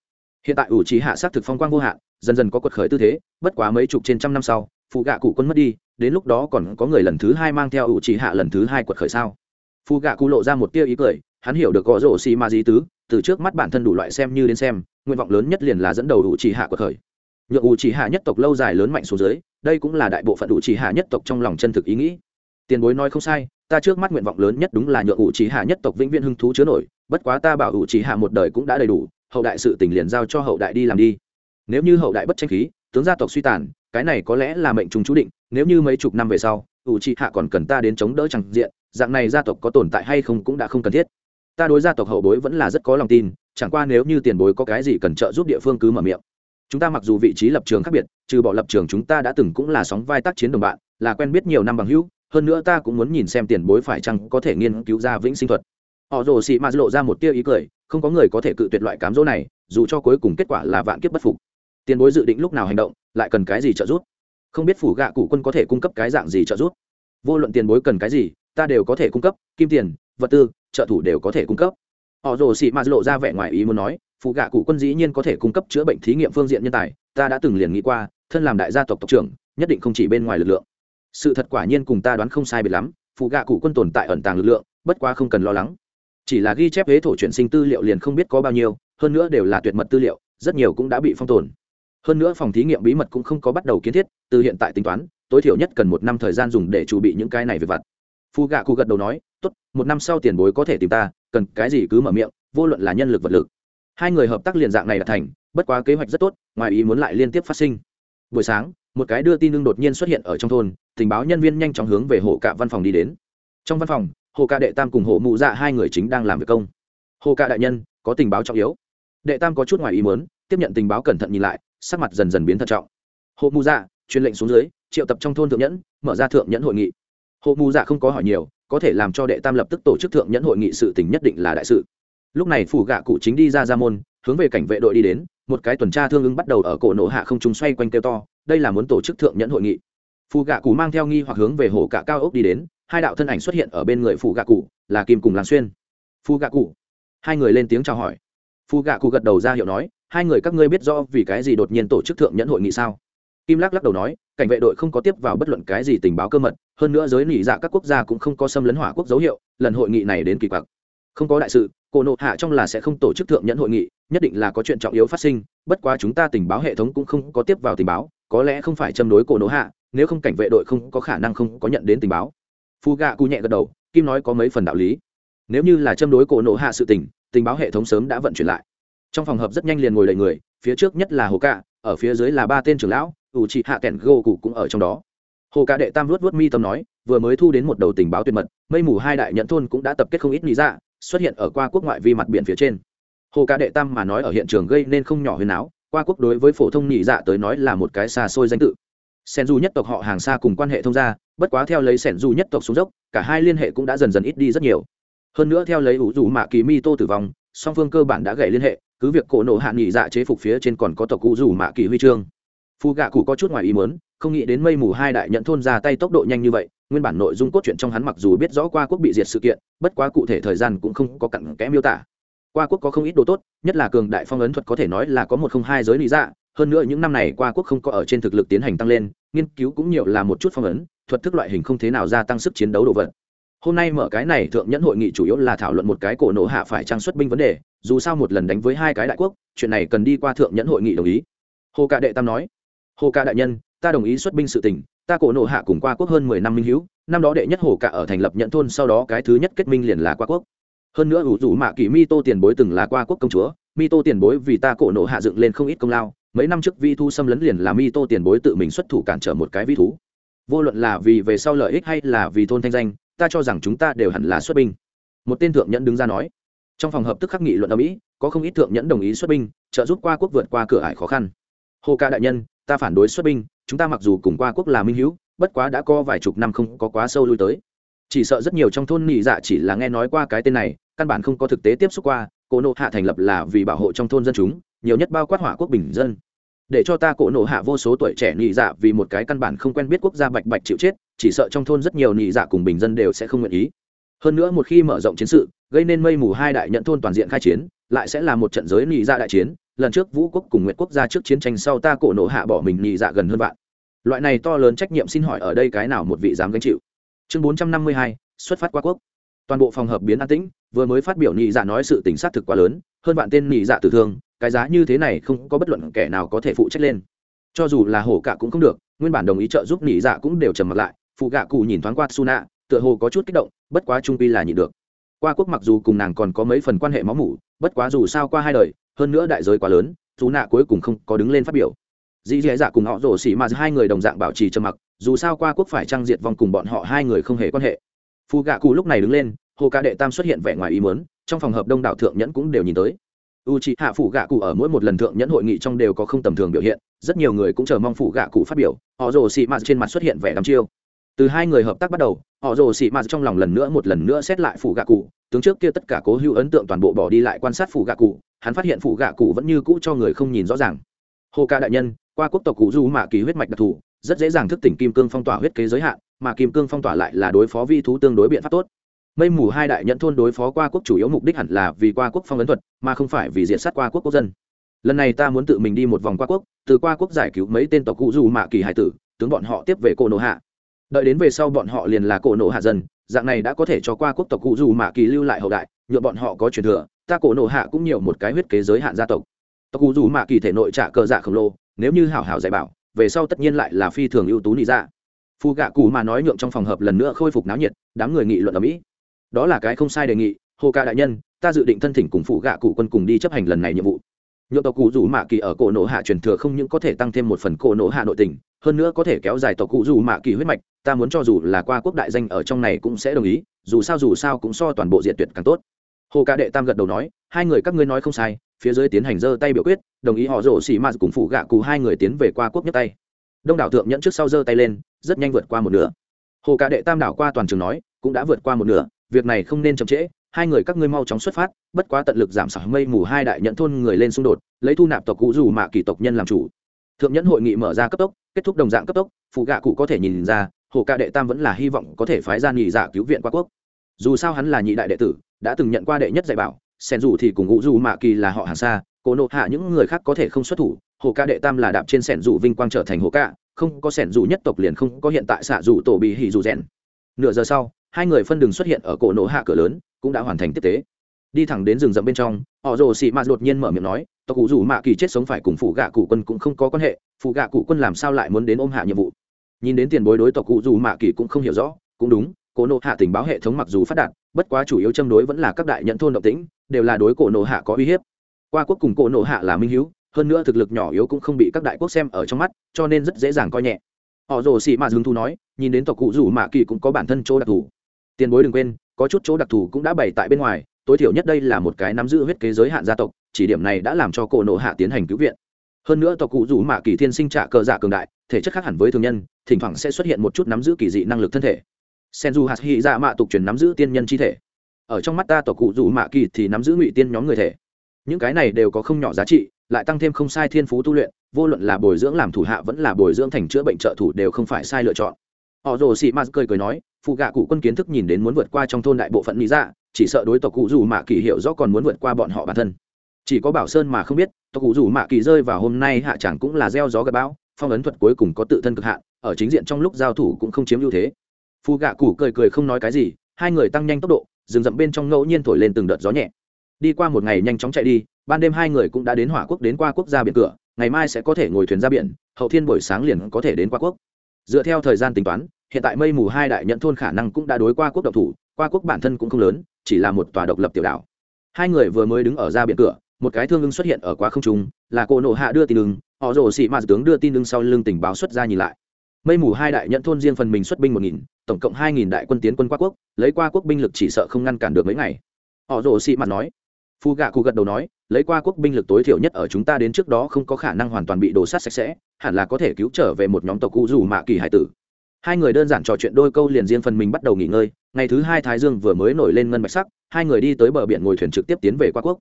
Hiện tại ủ chỉ hạ xác thực phong quang vô hạn, dần dần có quật khởi tư thế, bất quá mấy chục trên trăm năm sau phụ gạ cụ quân mất đi, đến lúc đó còn có người lần thứ hai mang theo ủ chỉ hạ lần thứ hai quật khởi sao? Phụ gạ cụ lộ ra một tia ý cười, hắn hiểu được gõ rổ xì ma di tứ từ trước mắt bản thân đủ loại xem như đến xem, nguyện vọng lớn nhất liền là dẫn đầu ủ chỉ hạ của khởi nhượng ủ chỉ hạ nhất tộc lâu dài lớn mạnh xuống dưới, đây cũng là đại bộ phận ủ chỉ hạ nhất tộc trong lòng chân thực ý nghĩ. Tiền bối nói không sai, ta trước mắt nguyện vọng lớn nhất đúng là nhượng ủ chỉ hạ nhất tộc vĩnh viễn hưng thú chứa nổi, bất quá ta bảo ủ chỉ hạ một đời cũng đã đầy đủ, hậu đại sự tình liền giao cho hậu đại đi làm đi. Nếu như hậu đại bất tranh khí, tướng gia tộc suy tàn, cái này có lẽ là mệnh trùng chú định, nếu như mấy chục năm về sau ủ chỉ hạ còn cần ta đến chống đỡ chẳng diện, dạng này gia tộc có tồn tại hay không cũng đã không cần thiết ta đối gia tộc hậu bối vẫn là rất có lòng tin, chẳng qua nếu như tiền bối có cái gì cần trợ giúp địa phương cứ mở miệng. Chúng ta mặc dù vị trí lập trường khác biệt, trừ bỏ lập trường chúng ta đã từng cũng là sóng vai tác chiến đồng bạn, là quen biết nhiều năm bằng hữu, hơn nữa ta cũng muốn nhìn xem tiền bối phải chăng có thể nghiên cứu ra vĩnh sinh thuật. Họ rồ xị mạt lộ ra một tia ý cười, không có người có thể cự tuyệt loại cám dỗ này, dù cho cuối cùng kết quả là vạn kiếp bất phục. Tiền bối dự định lúc nào hành động, lại cần cái gì trợ giúp? Không biết phủ gạ cụ quân có thể cung cấp cái dạng gì trợ giúp? Vô luận tiền bối cần cái gì, ta đều có thể cung cấp, kim tiền vật tư, trợ thủ đều có thể cung cấp. Họ rồ xị mạt lộ ra vẻ ngoài ý muốn nói, phụ gạ cụ quân dĩ nhiên có thể cung cấp chữa bệnh thí nghiệm phương diện nhân tài, ta đã từng liền nghĩ qua, thân làm đại gia tộc tộc trưởng, nhất định không chỉ bên ngoài lực lượng. Sự thật quả nhiên cùng ta đoán không sai biệt lắm, phụ gạ cụ quân tồn tại ẩn tàng lực lượng, bất quá không cần lo lắng. Chỉ là ghi chép huế thổ chuyển sinh tư liệu liền không biết có bao nhiêu, hơn nữa đều là tuyệt mật tư liệu, rất nhiều cũng đã bị phong tồn. Hơn nữa phòng thí nghiệm bí mật cũng không có bắt đầu kiến thiết, từ hiện tại tính toán, tối thiểu nhất cần một năm thời gian dùng để chuẩn bị những cái này về vặt. Phu gạ cụ gật đầu nói, tốt, một năm sau tiền bối có thể tìm ta, cần cái gì cứ mở miệng, vô luận là nhân lực vật lực. Hai người hợp tác liền dạng này đã thành, bất quá kế hoạch rất tốt, ngoài ý muốn lại liên tiếp phát sinh. Buổi sáng, một cái đưa tin lưng đột nhiên xuất hiện ở trong thôn, tình báo nhân viên nhanh chóng hướng về hồ cạ văn phòng đi đến. Trong văn phòng, hồ cạ đệ tam cùng hồ mụ dạ hai người chính đang làm việc công. Hồ cạ đại nhân, có tình báo trọng yếu. Đệ tam có chút ngoài ý muốn, tiếp nhận tình báo cẩn thận nhìn lại, sắc mặt dần dần biến thận trọng. Hồ mụ dạ truyền lệnh xuống dưới, triệu tập trong thôn thượng nhẫn, mở ra thượng nhẫn hội nghị. Hộ mù dạ không có hỏi nhiều, có thể làm cho đệ tam lập tức tổ chức thượng nhẫn hội nghị sự tình nhất định là đại sự. Lúc này phủ gạ cụ chính đi ra ra môn, hướng về cảnh vệ đội đi đến, một cái tuần tra thương ứng bắt đầu ở cổ nổ hạ không trung xoay quanh kêu to, đây là muốn tổ chức thượng nhẫn hội nghị. Phù gạ cụ mang theo nghi hoặc hướng về hồ cạ cao ốc đi đến, hai đạo thân ảnh xuất hiện ở bên người phù gạ cụ, là kim cùng làng xuyên. Phù gạ cụ. Hai người lên tiếng chào hỏi. Phù gạ cụ gật đầu ra hiệu nói, hai người các ngươi biết rõ vì cái gì đột nhiên tổ chức thượng nhẫn hội nghị sao? Kim lắc lắc đầu nói, cảnh vệ đội không có tiếp vào bất luận cái gì tình báo cơ mật, hơn nữa giới nỉ dạ các quốc gia cũng không có xâm lấn hỏa quốc dấu hiệu, lần hội nghị này đến kỳ quặc. Không có đại sự, cổ nộ hạ trong là sẽ không tổ chức thượng nhẫn hội nghị, nhất định là có chuyện trọng yếu phát sinh, bất quá chúng ta tình báo hệ thống cũng không có tiếp vào tình báo, có lẽ không phải châm đối cổ nộ hạ, nếu không cảnh vệ đội không có khả năng không có nhận đến tình báo. Phu gạ cụ nhẹ gật đầu, kim nói có mấy phần đạo lý. Nếu như là châm đối cổ nộ hạ sự tình tình báo hệ thống sớm đã vận chuyển lại. Trong phòng hợp rất nhanh liền ngồi đầy người, phía trước nhất là hồ cạ, ở phía dưới là ba tên trưởng lão ủ trị hạ kèn gô cụ cũng ở trong đó. Hồ Cả đệ tam luốt vuốt mi tâm nói, vừa mới thu đến một đầu tình báo tuyệt mật, mây mù hai đại nhận thôn cũng đã tập kết không ít lý dạ xuất hiện ở qua quốc ngoại vi mặt biển phía trên. Hồ Cả đệ tam mà nói ở hiện trường gây nên không nhỏ huyền áo, qua quốc đối với phổ thông nhị dạ tới nói là một cái xa xôi danh tự. Sen du nhất tộc họ hàng xa cùng quan hệ thông gia, bất quá theo lấy sen du nhất tộc xuống dốc, cả hai liên hệ cũng đã dần dần ít đi rất nhiều. Hơn nữa theo lấy ủ dù mạ kỳ mi tô tử vong, song phương cơ bản đã gãy liên hệ, cứ việc cổ nổ hạ nhị dạ chế phục phía trên còn có tộc cụ dù mạ kỳ huy chương phù gạ cụ có chút ngoài ý muốn, không nghĩ đến mây mù hai đại nhận thôn ra tay tốc độ nhanh như vậy, nguyên bản nội dung cốt truyện trong hắn mặc dù biết rõ qua quốc bị diệt sự kiện, bất quá cụ thể thời gian cũng không có cặn kẽ miêu tả. Qua quốc có không ít đồ tốt, nhất là cường đại phong ấn thuật có thể nói là có một không hai giới lý dạ hơn nữa những năm này qua quốc không có ở trên thực lực tiến hành tăng lên, nghiên cứu cũng nhiều là một chút phong ấn, thuật thức loại hình không thế nào gia tăng sức chiến đấu đồ vật. Hôm nay mở cái này thượng nhẫn hội nghị chủ yếu là thảo luận một cái cổ nổ hạ phải trang xuất binh vấn đề, dù sao một lần đánh với hai cái đại quốc, chuyện này cần đi qua thượng nhẫn hội nghị đồng ý. Hồ cạ đệ tam nói hồ ca đại nhân, ta đồng ý xuất binh sự tỉnh. ta cổ nổ hạ cùng qua quốc hơn mười năm minh hữu năm đó đệ nhất hồ cả ở thành lập nhận thôn, sau đó cái thứ nhất kết minh liền là qua quốc. Hơn nữa ủ rủ mạ kỳ mi tô tiền bối từng là qua quốc công chúa, mi tô tiền bối vì ta cổ nộ hạ dựng lên không ít công lao, mấy năm trước vi thu xâm lấn liền là mi tô tiền bối tự mình xuất thủ cản trở một cái vi thú. Vô luận là vì về sau lợi ích hay là vì thôn thanh danh, ta cho rằng chúng ta đều hẳn là xuất binh. Một tên thượng nhẫn đứng ra nói. Trong phòng hợp tức khắc nghị luận ở mỹ, có không ít thượng nhẫn đồng ý xuất binh, trợ giúp qua quốc vượt qua cửa ải khó khăn. Hồ ca đại nhân ta phản đối xuất binh, chúng ta mặc dù cùng qua quốc là minh hữu, bất quá đã có vài chục năm không có quá sâu lui tới. Chỉ sợ rất nhiều trong thôn nhị dạ chỉ là nghe nói qua cái tên này, căn bản không có thực tế tiếp xúc qua, cổ nộ hạ thành lập là vì bảo hộ trong thôn dân chúng, nhiều nhất bao quát hỏa quốc bình dân. Để cho ta cổ nộ hạ vô số tuổi trẻ nhị dạ vì một cái căn bản không quen biết quốc gia bạch bạch chịu chết, chỉ sợ trong thôn rất nhiều nhị dạ cùng bình dân đều sẽ không nguyện ý. Hơn nữa một khi mở rộng chiến sự, gây nên mây mù hai đại nhận thôn toàn diện khai chiến, lại sẽ là một trận giới nhị dạ đại chiến lần trước vũ quốc cùng nguyện quốc gia trước chiến tranh sau ta cổ nổ hạ bỏ mình nhị dạ gần hơn vạn. Loại này to lớn trách nhiệm xin hỏi ở đây cái nào một vị dám gánh chịu? Chương bốn trăm năm mươi hai, xuất phát qua quốc. Toàn bộ phòng hợp biến an tĩnh, vừa mới phát biểu nhị dạ nói sự tính xác thực quá lớn, hơn vạn tên nhị dạ tử thương, cái giá như thế này không có bất luận kẻ nào có thể phụ trách lên. Cho dù là hổ cả cũng không được, nguyên bản đồng ý trợ giúp nhị dạ cũng đều trầm mặt lại, phụ gạ cụ nhìn thoáng qua suna, tựa hồ có chút kích động, bất quá trung pi là nhịn được. Qua quốc mặc dù cùng nàng còn có mấy phần quan hệ máu mủ, bất quá dù sao qua hai đời hơn nữa đại giới quá lớn, dù nạ cuối cùng không có đứng lên phát biểu. Dì dì dạ cùng họ rổ xỉ mà hai người đồng dạng bảo trì trầm mặc, dù sao qua quốc phải trang diệt vong cùng bọn họ hai người không hề quan hệ. Phù gạ cụ lúc này đứng lên, hồ ca đệ tam xuất hiện vẻ ngoài ý mớn trong phòng hợp đông đảo thượng nhẫn cũng đều nhìn tới. U c h ị hạ phủ gạ cụ ở mỗi một lần thượng nhẫn hội nghị trong đều có không tầm thường biểu hiện, rất nhiều người cũng chờ mong phủ gạ cụ phát biểu, họ rồ xị mạt trên mặt xuất hiện vẻ đắm chiêu từ hai người hợp tác bắt đầu, họ rồ xị mạt trong lòng lần nữa một lần nữa xét lại phủ gạ cụ. Tướng trước kia tất cả cố hữu ấn tượng toàn bộ bỏ đi lại quan sát phủ gạ cụ, hắn phát hiện phủ gạ cụ vẫn như cũ cho người không nhìn rõ ràng. Hồ ca đại nhân, qua quốc tộc cụ du mạ kỳ huyết mạch đặc thù, rất dễ dàng thức tỉnh kim cương phong tỏa huyết kế giới hạn, mà kim cương phong tỏa lại là đối phó vi thú tương đối biện pháp tốt. Mây mù hai đại nhận thôn đối phó qua quốc chủ yếu mục đích hẳn là vì qua quốc phong ấn thuật, mà không phải vì diện sát qua quốc quốc dân. Lần này ta muốn tự mình đi một vòng qua quốc, từ qua quốc giải cứu mấy tên tộc cụ dù mạ kỳ hải tử, tướng bọn họ tiếp về cô nô hạ đợi đến về sau bọn họ liền là cổ nộ hạ dân, dạng này đã có thể cho qua quốc tộc cụ dù mạ kỳ lưu lại hậu đại nhuộm bọn họ có truyền thừa, ta cổ nộ hạ cũng nhiều một cái huyết kế giới hạn gia tộc. Tộc cụ dù mạ kỳ thể nội trả cờ dạ khổng lồ, nếu như hảo hảo dạy bảo, về sau tất nhiên lại là phi thường ưu tú nị dạ. Phù gạ cụ mà nói nhượng trong phòng hợp lần nữa khôi phục náo nhiệt, đám người nghị luận ở mỹ. Đó là cái không sai đề nghị, hồ ca đại nhân, ta dự định thân thỉnh cùng phụ gạ cụ quân cùng đi chấp hành lần này nhiệm vụ. Nhượng tộc cụ dù mạ kỳ ở cổ nổ hạ truyền thừa không những có thể tăng thêm một phần cổ nổ hạ nội tình, hơn nữa có thể kéo dài tộc cụ dù mạ kỳ huyết mạch ta muốn cho dù là qua quốc đại danh ở trong này cũng sẽ đồng ý, dù sao dù sao cũng so toàn bộ diện tuyệt càng tốt. Hồ ca đệ tam gật đầu nói, hai người các ngươi nói không sai, phía dưới tiến hành giơ tay biểu quyết, đồng ý họ rổ xỉ mạt cùng phụ gạ cụ hai người tiến về qua quốc nhất tay. Đông đảo thượng nhẫn trước sau giơ tay lên, rất nhanh vượt qua một nửa. Hồ ca đệ tam đảo qua toàn trường nói, cũng đã vượt qua một nửa, việc này không nên chậm trễ, hai người các ngươi mau chóng xuất phát, bất quá tận lực giảm sảng mây mù hai đại nhận thôn người lên xung đột, lấy thu nạp tộc cụ dù mạ kỳ tộc nhân làm chủ. Thượng nhẫn hội nghị mở ra cấp tốc, kết thúc đồng dạng cấp tốc, phụ gạ cụ có thể nhìn ra hồ ca đệ tam vẫn là hy vọng có thể phái ra nhị giả cứu viện qua quốc. Dù sao hắn là nhị đại đệ tử, đã từng nhận qua đệ nhất dạy bảo, sen dù thì cùng ngũ dù mạ kỳ là họ hàng xa cổ nộ hạ những người khác có thể không xuất thủ, hồ ca đệ tam là đạp trên sẻn dù vinh quang trở thành hồ ca, không có sẻn dù nhất tộc liền không có hiện tại xạ dù tổ bị hỉ dù rèn. Nửa giờ sau, hai người phân đường xuất hiện ở cổ nộ hạ cửa lớn, cũng đã hoàn thành tiếp tế. Đi thẳng đến rừng rậm bên trong, họ rồ xị mạt đột nhiên mở miệng nói, tộc cụ rủ mạ kỳ chết sống phải cùng phụ gạ cụ quân cũng không có quan hệ, phụ gạ cụ quân làm sao lại muốn đến ôm hạ nhiệm vụ? Nhìn đến tiền bối đối tộc cụ rủ mạ kỳ cũng không hiểu rõ, cũng đúng, cổ nộ hạ tình báo hệ thống mặc dù phát đạt, bất quá chủ yếu châm đối vẫn là các đại nhận thôn động tĩnh, đều là đối cổ nộ hạ có uy hiếp. Qua quốc cùng cổ nộ hạ là minh hữu hơn nữa thực lực nhỏ yếu cũng không bị các đại quốc xem ở trong mắt, cho nên rất dễ dàng coi nhẹ. Họ rồ xị mà dừng thu nói, nhìn đến tộc cụ rủ mạ kỳ cũng có bản thân chỗ đặc thù. Tiền bối đừng quên, có chút chỗ đặc thù cũng đã bày tại bên ngoài, tối thiểu nhất đây là một cái nắm giữ huyết kế giới hạn gia tộc, chỉ điểm này đã làm cho cổ nộ hạ tiến hành cứu viện. Hơn nữa tộc cụ rủ mạ kỳ thiên sinh trạ cờ giả cường đại thể chất khác hẳn với thường nhân, thỉnh thoảng sẽ xuất hiện một chút nắm giữ kỳ dị năng lực thân thể. Sen du hạt hy dạ mạ tục truyền nắm giữ tiên nhân chi thể. Ở trong mắt ta tổ cụ rủ mạ kỳ thì nắm giữ ngụy tiên nhóm người thể. Những cái này đều có không nhỏ giá trị, lại tăng thêm không sai thiên phú tu luyện, vô luận là bồi dưỡng làm thủ hạ vẫn là bồi dưỡng thành chữa bệnh trợ thủ đều không phải sai lựa chọn. Họ rồ sĩ m cười cười nói, phụ gạ cụ quân kiến thức nhìn đến muốn vượt qua trong thôn đại bộ phận lý dạ chỉ sợ đối tộc cụ dù mạ kỳ hiểu rõ còn muốn vượt qua bọn họ bản thân. Chỉ có bảo sơn mà không biết, tộc cụ dù mạ kỳ rơi vào hôm nay hạ chẳng cũng là gieo gió gặp bão phong ấn thuật cuối cùng có tự thân cực hạn, ở chính diện trong lúc giao thủ cũng không chiếm ưu thế. Phù gạ cụ cười cười không nói cái gì, hai người tăng nhanh tốc độ, rừng rậm bên trong ngẫu nhiên thổi lên từng đợt gió nhẹ. Đi qua một ngày nhanh chóng chạy đi, ban đêm hai người cũng đã đến hỏa quốc đến qua quốc gia biển cửa, ngày mai sẽ có thể ngồi thuyền ra biển, hậu thiên buổi sáng liền có thể đến qua quốc. Dựa theo thời gian tính toán, hiện tại mây mù hai đại nhận thôn khả năng cũng đã đối qua quốc độc thủ, qua quốc bản thân cũng không lớn, chỉ là một tòa độc lập tiểu đảo. Hai người vừa mới đứng ở ra biển cửa một cái thương ưng xuất hiện ở quá không trung, là cô nộ hạ đưa tin ưng họ rồ xị mạt tướng đưa tin ưng sau lưng tình báo xuất ra nhìn lại. Mây mù hai đại nhận thôn riêng phần mình xuất binh một nghìn, tổng cộng hai nghìn đại quân tiến quân qua quốc, lấy qua quốc binh lực chỉ sợ không ngăn cản được mấy ngày. Họ rồ xị mạt nói. Phu gạ cụ gật đầu nói, lấy qua quốc binh lực tối thiểu nhất ở chúng ta đến trước đó không có khả năng hoàn toàn bị đổ sát sạch sẽ, hẳn là có thể cứu trở về một nhóm tộc cụ dù mạ kỳ hải tử. Hai người đơn giản trò chuyện đôi câu liền riêng phần mình bắt đầu nghỉ ngơi, ngày thứ hai thái dương vừa mới nổi lên ngân bạch sắc, hai người đi tới bờ biển ngồi thuyền trực tiếp tiến về qua quốc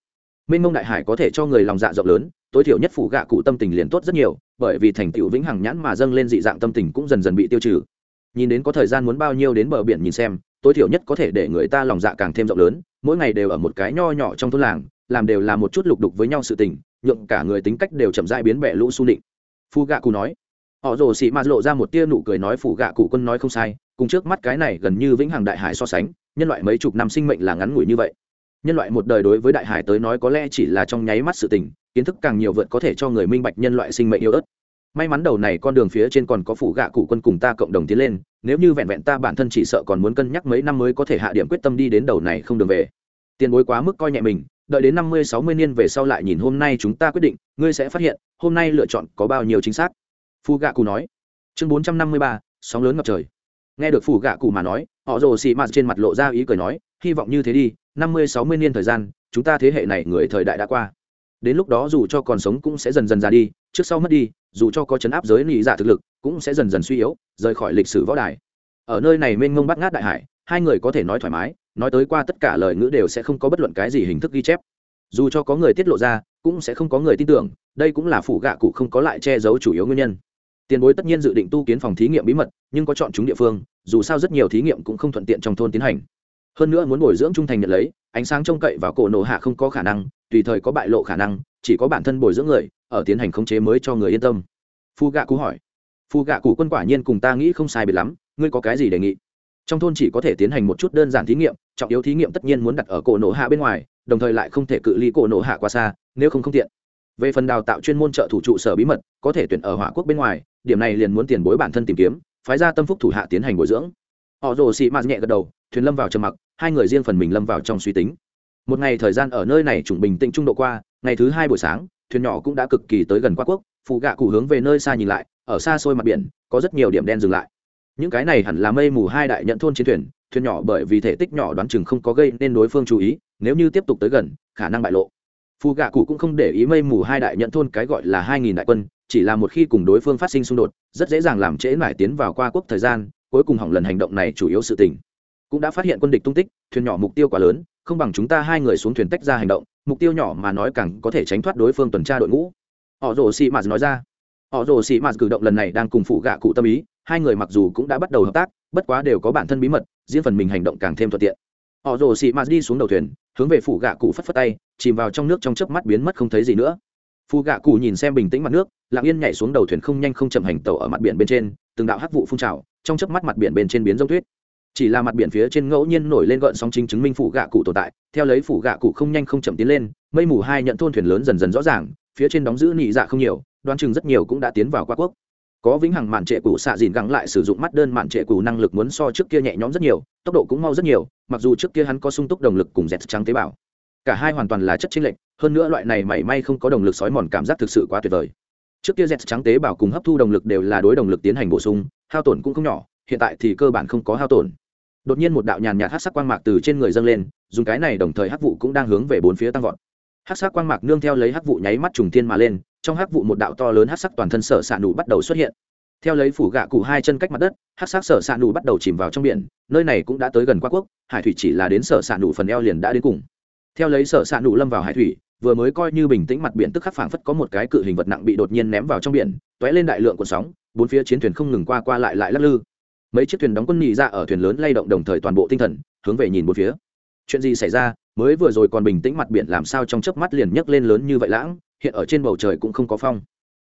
minh mông đại hải có thể cho người lòng dạ rộng lớn, tối thiểu nhất phủ gạ cụ tâm tình liền tốt rất nhiều, bởi vì thành tựu vĩnh hằng nhãn mà dâng lên dị dạng tâm tình cũng dần dần bị tiêu trừ. Nhìn đến có thời gian muốn bao nhiêu đến bờ biển nhìn xem, tối thiểu nhất có thể để người ta lòng dạ càng thêm rộng lớn, mỗi ngày đều ở một cái nho nhỏ trong thôn làng, làm đều là một chút lục đục với nhau sự tình, nhượng cả người tính cách đều chậm dãi biến bẻ lũ su nịnh. Phu gạ cụ nói, họ rồ xị mạt lộ ra một tia nụ cười nói phủ gạ cụ quân nói không sai, cùng trước mắt cái này gần như vĩnh hằng đại hải so sánh, nhân loại mấy chục năm sinh mệnh là ngắn ngủi như vậy nhân loại một đời đối với đại hải tới nói có lẽ chỉ là trong nháy mắt sự tình, kiến thức càng nhiều vượt có thể cho người minh bạch nhân loại sinh mệnh yêu ớt. May mắn đầu này con đường phía trên còn có phủ gạ cụ quân cùng ta cộng đồng tiến lên, nếu như vẹn vẹn ta bản thân chỉ sợ còn muốn cân nhắc mấy năm mới có thể hạ điểm quyết tâm đi đến đầu này không đường về. Tiền bối quá mức coi nhẹ mình, đợi đến năm mươi, sáu mươi niên về sau lại nhìn hôm nay chúng ta quyết định, ngươi sẽ phát hiện, hôm nay lựa chọn có bao nhiêu chính xác. Phu gạ cụ nói. Chương bốn trăm năm mươi ba, sóng lớn ngập trời. Nghe được phù gạ cụ mà nói, họ rồ xì mạt trên mặt lộ ra ý cười nói hy vọng như thế đi, năm mươi, sáu mươi niên thời gian, chúng ta thế hệ này người thời đại đã qua. Đến lúc đó dù cho còn sống cũng sẽ dần dần ra đi, trước sau mất đi, dù cho có chấn áp giới nị giả thực lực, cũng sẽ dần dần suy yếu, rời khỏi lịch sử võ đài. Ở nơi này mênh mông bắt ngát đại hải, hai người có thể nói thoải mái, nói tới qua tất cả lời ngữ đều sẽ không có bất luận cái gì hình thức ghi chép. Dù cho có người tiết lộ ra, cũng sẽ không có người tin tưởng, đây cũng là phủ gạ cụ không có lại che giấu chủ yếu nguyên nhân. Tiền bối tất nhiên dự định tu kiến phòng thí nghiệm bí mật, nhưng có chọn chúng địa phương, dù sao rất nhiều thí nghiệm cũng không thuận tiện trong thôn tiến hành hơn nữa muốn bồi dưỡng trung thành nhận lấy, ánh sáng trông cậy vào cổ nổ hạ không có khả năng, tùy thời có bại lộ khả năng, chỉ có bản thân bồi dưỡng người, ở tiến hành khống chế mới cho người yên tâm. Phu gạ cụ hỏi. Phu gạ cụ quân quả nhiên cùng ta nghĩ không sai biệt lắm, ngươi có cái gì đề nghị? Trong thôn chỉ có thể tiến hành một chút đơn giản thí nghiệm, trọng yếu thí nghiệm tất nhiên muốn đặt ở cổ nổ hạ bên ngoài, đồng thời lại không thể cự ly cổ nổ hạ quá xa, nếu không không tiện. Về phần đào tạo chuyên môn trợ thủ trụ sở bí mật, có thể tuyển ở hỏa quốc bên ngoài, điểm này liền muốn tiền bối bản thân tìm kiếm, phái ra tâm phúc thủ hạ tiến hành bồi dưỡng họ rồ xị mạt nhẹ gật đầu, thuyền lâm vào trầm mặc, hai người riêng phần mình lâm vào trong suy tính. Một ngày thời gian ở nơi này trùng bình tĩnh trung độ qua, ngày thứ hai buổi sáng, thuyền nhỏ cũng đã cực kỳ tới gần qua quốc phụ gạ cụ hướng về nơi xa nhìn lại, ở xa xôi mặt biển, có rất nhiều điểm đen dừng lại. Những cái này hẳn là mây mù hai đại nhận thôn chiến thuyền thuyền nhỏ bởi vì thể tích nhỏ đoán chừng không có gây nên đối phương chú ý, nếu như tiếp tục tới gần, khả năng bại lộ. Phù gạ cụ cũng không để ý mây mù hai đại nhận thôn cái gọi là hai nghìn đại quân, chỉ là một khi cùng đối phương phát sinh xung đột, rất dễ dàng làm trễ mải tiến vào qua quốc thời gian cuối cùng hỏng lần hành động này chủ yếu sự tình. Cũng đã phát hiện quân địch tung tích, thuyền nhỏ mục tiêu quá lớn, không bằng chúng ta hai người xuống thuyền tách ra hành động, mục tiêu nhỏ mà nói càng có thể tránh thoát đối phương tuần tra đội ngũ. Họ rồ sĩ mạt nói ra. Họ rồ sĩ mạt cử động lần này đang cùng phụ gạ cụ tâm ý, hai người mặc dù cũng đã bắt đầu hợp tác, bất quá đều có bản thân bí mật, riêng phần mình hành động càng thêm thuận tiện. Họ rồ sĩ mạt đi xuống đầu thuyền, hướng về phủ gạ cụ phất phất tay, chìm vào trong nước trong chớp mắt biến mất không thấy gì nữa. Phụ gạ cụ nhìn xem bình tĩnh mặt nước, lặng yên nhảy xuống đầu thuyền không nhanh không chậm hành tàu ở mặt biển bên trên, từng đạo hắc vụ phun trào trong chớp mắt mặt biển bên trên biến giống tuyết. Chỉ là mặt biển phía trên ngẫu nhiên nổi lên gợn sóng chính chứng minh phủ gạ cụ tồn tại. Theo lấy phủ gạ cụ không nhanh không chậm tiến lên, mây mù hai nhận thôn thuyền lớn dần dần rõ ràng, phía trên đóng giữ nị dạ không nhiều, đoán chừng rất nhiều cũng đã tiến vào qua quốc. Có vĩnh hằng mạn trệ cụ xạ dìn gắng lại sử dụng mắt đơn mạn trệ cụ năng lực muốn so trước kia nhẹ nhõm rất nhiều, tốc độ cũng mau rất nhiều, mặc dù trước kia hắn có sung túc đồng lực cùng dẹt trắng tế bào. Cả hai hoàn toàn là chất chênh lệch, hơn nữa loại này mảy may không có đồng lực sói mòn cảm giác thực sự quá tuyệt vời. Trước kia dẹt trắng tế bào cùng hấp thu đồng lực đều là đối đồng lực tiến hành bổ sung hao tổn cũng không nhỏ, hiện tại thì cơ bản không có hao tổn. Đột nhiên một đạo nhàn nhạt hát sắc quang mạc từ trên người dâng lên, dùng cái này đồng thời hắc vụ cũng đang hướng về bốn phía tăng vọt. Hát sắc quang mạc nương theo lấy hắc vụ nháy mắt trùng thiên mà lên, trong hắc vụ một đạo to lớn hát sắc toàn thân sở s ạ nụ bắt đầu xuất hiện. Theo lấy phủ gạ cụ hai chân cách mặt đất hát sắc sở s ạ nụ bắt đầu chìm vào trong biển, nơi này cũng đã tới gần qua quốc, hải thủy chỉ là đến sở s ạ nụ phần eo liền đã đến cùng. Theo lấy sở s ạ nụ lâm vào hải thủy, vừa mới coi như bình tĩnh mặt biển tức khắc phảng phất có một cái cự hình vật nặng bị đột nhiên ném vào trong biển t ó é lên đại lượng cuộn sóng bốn phía chiến thuyền không ngừng qua qua lại lại lắc lư. Mấy chiếc thuyền đóng quân nhị ra ở thuyền lớn lay động đồng thời toàn bộ tinh thần, hướng về nhìn bốn phía. Chuyện gì xảy ra? Mới vừa rồi còn bình tĩnh mặt biển làm sao trong chớp mắt liền nhấc lên lớn như vậy lãng, hiện ở trên bầu trời cũng không có phong.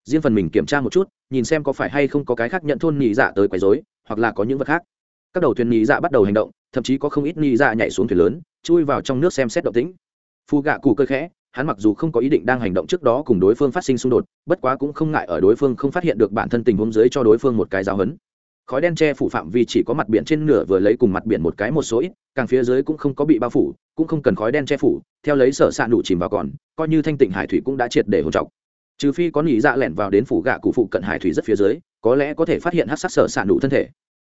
Riêng phần mình kiểm tra một chút, nhìn xem có phải hay không có cái khác nhận thôn nhị dạ tới quấy rối, hoặc là có những vật khác. Các đầu thuyền nhị dạ bắt đầu hành động, thậm chí có không ít nhị dạ nhảy xuống thuyền lớn, chui vào trong nước xem xét động tĩnh. Phu gạ cụ cơ khẽ hắn mặc dù không có ý định đang hành động trước đó cùng đối phương phát sinh xung đột, bất quá cũng không ngại ở đối phương không phát hiện được bản thân tình huống dưới cho đối phương một cái giáo hấn khói đen che phủ phạm vi chỉ có mặt biển trên nửa vừa lấy cùng mặt biển một cái một số ít, càng phía dưới cũng không có bị bao phủ, cũng không cần khói đen che phủ, theo lấy sở s ạ nụ chìm vào còn, coi như thanh tịnh hải thủy cũng đã triệt để hồn trọc. Trừ phi có nỉ dạ lẻn vào đến phủ gạ cụ phụ cận hải thủy rất phía dưới, có lẽ có thể phát hiện hát sắc sở s ạ nụ thân thể.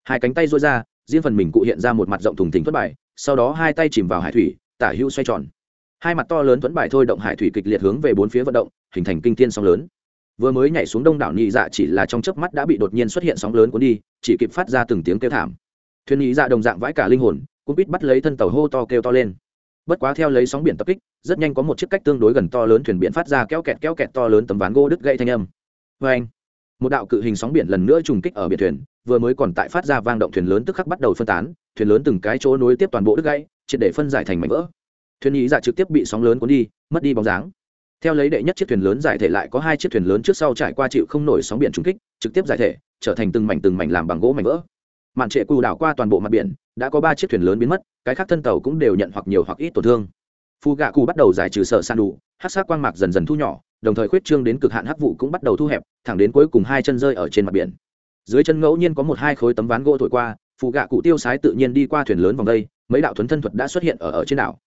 Hai cánh tay rối ra, riêng phần mình cụ hiện ra một mặt rộng thùng thình thất bài sau đó hai tay chìm vào hải thủy, tả hữu xoay tròn hai mặt to lớn thuẫn bài thôi động hải thủy kịch liệt hướng về bốn phía vận động, hình thành kinh thiên sóng lớn. Vừa mới nhảy xuống đông đảo nhị dạ chỉ là trong chớp mắt đã bị đột nhiên xuất hiện sóng lớn cuốn đi, chỉ kịp phát ra từng tiếng kêu thảm. Thuyền nhị dạ đồng dạng vãi cả linh hồn cũng biết bắt lấy thân tàu hô to kêu to lên. Bất quá theo lấy sóng biển tập kích, rất nhanh có một chiếc cách tương đối gần to lớn thuyền biển phát ra kéo kẹt kéo kẹt to lớn tấm ván gỗ đứt gãy thanh âm. Vê anh. Một đạo cự hình sóng biển lần nữa trùng kích ở biển thuyền, vừa mới còn tại phát ra vang động thuyền lớn tức khắc bắt đầu phân tán, thuyền lớn từng cái chỗ nối tiếp toàn bộ đứt gãy, triệt để phân giải thành mảnh vỡ thuyền nhị dạ trực tiếp bị sóng lớn cuốn đi, mất đi bóng dáng. Theo lấy đệ nhất chiếc thuyền lớn giải thể lại có hai chiếc thuyền lớn trước sau trải qua chịu không nổi sóng biển trung kích, trực tiếp giải thể, trở thành từng mảnh từng mảnh làm bằng gỗ mảnh vỡ. Màn trệ cù đảo qua toàn bộ mặt biển, đã có ba chiếc thuyền lớn biến mất, cái khác thân tàu cũng đều nhận hoặc nhiều hoặc ít tổn thương. Phu gạ cù bắt đầu giải trừ sợ san đủ, hát sát quang mạc dần dần thu nhỏ, đồng thời khuyết trương đến cực hạn hắc vụ cũng bắt đầu thu hẹp, thẳng đến cuối cùng hai chân rơi ở trên mặt biển. Dưới chân ngẫu nhiên có một hai khối tấm ván gỗ thổi qua, phu gạ cụ tiêu sái tự nhiên đi qua thuyền lớn vòng đây, mấy đạo thuấn thân thuật đã xuất hiện ở ở trên đảo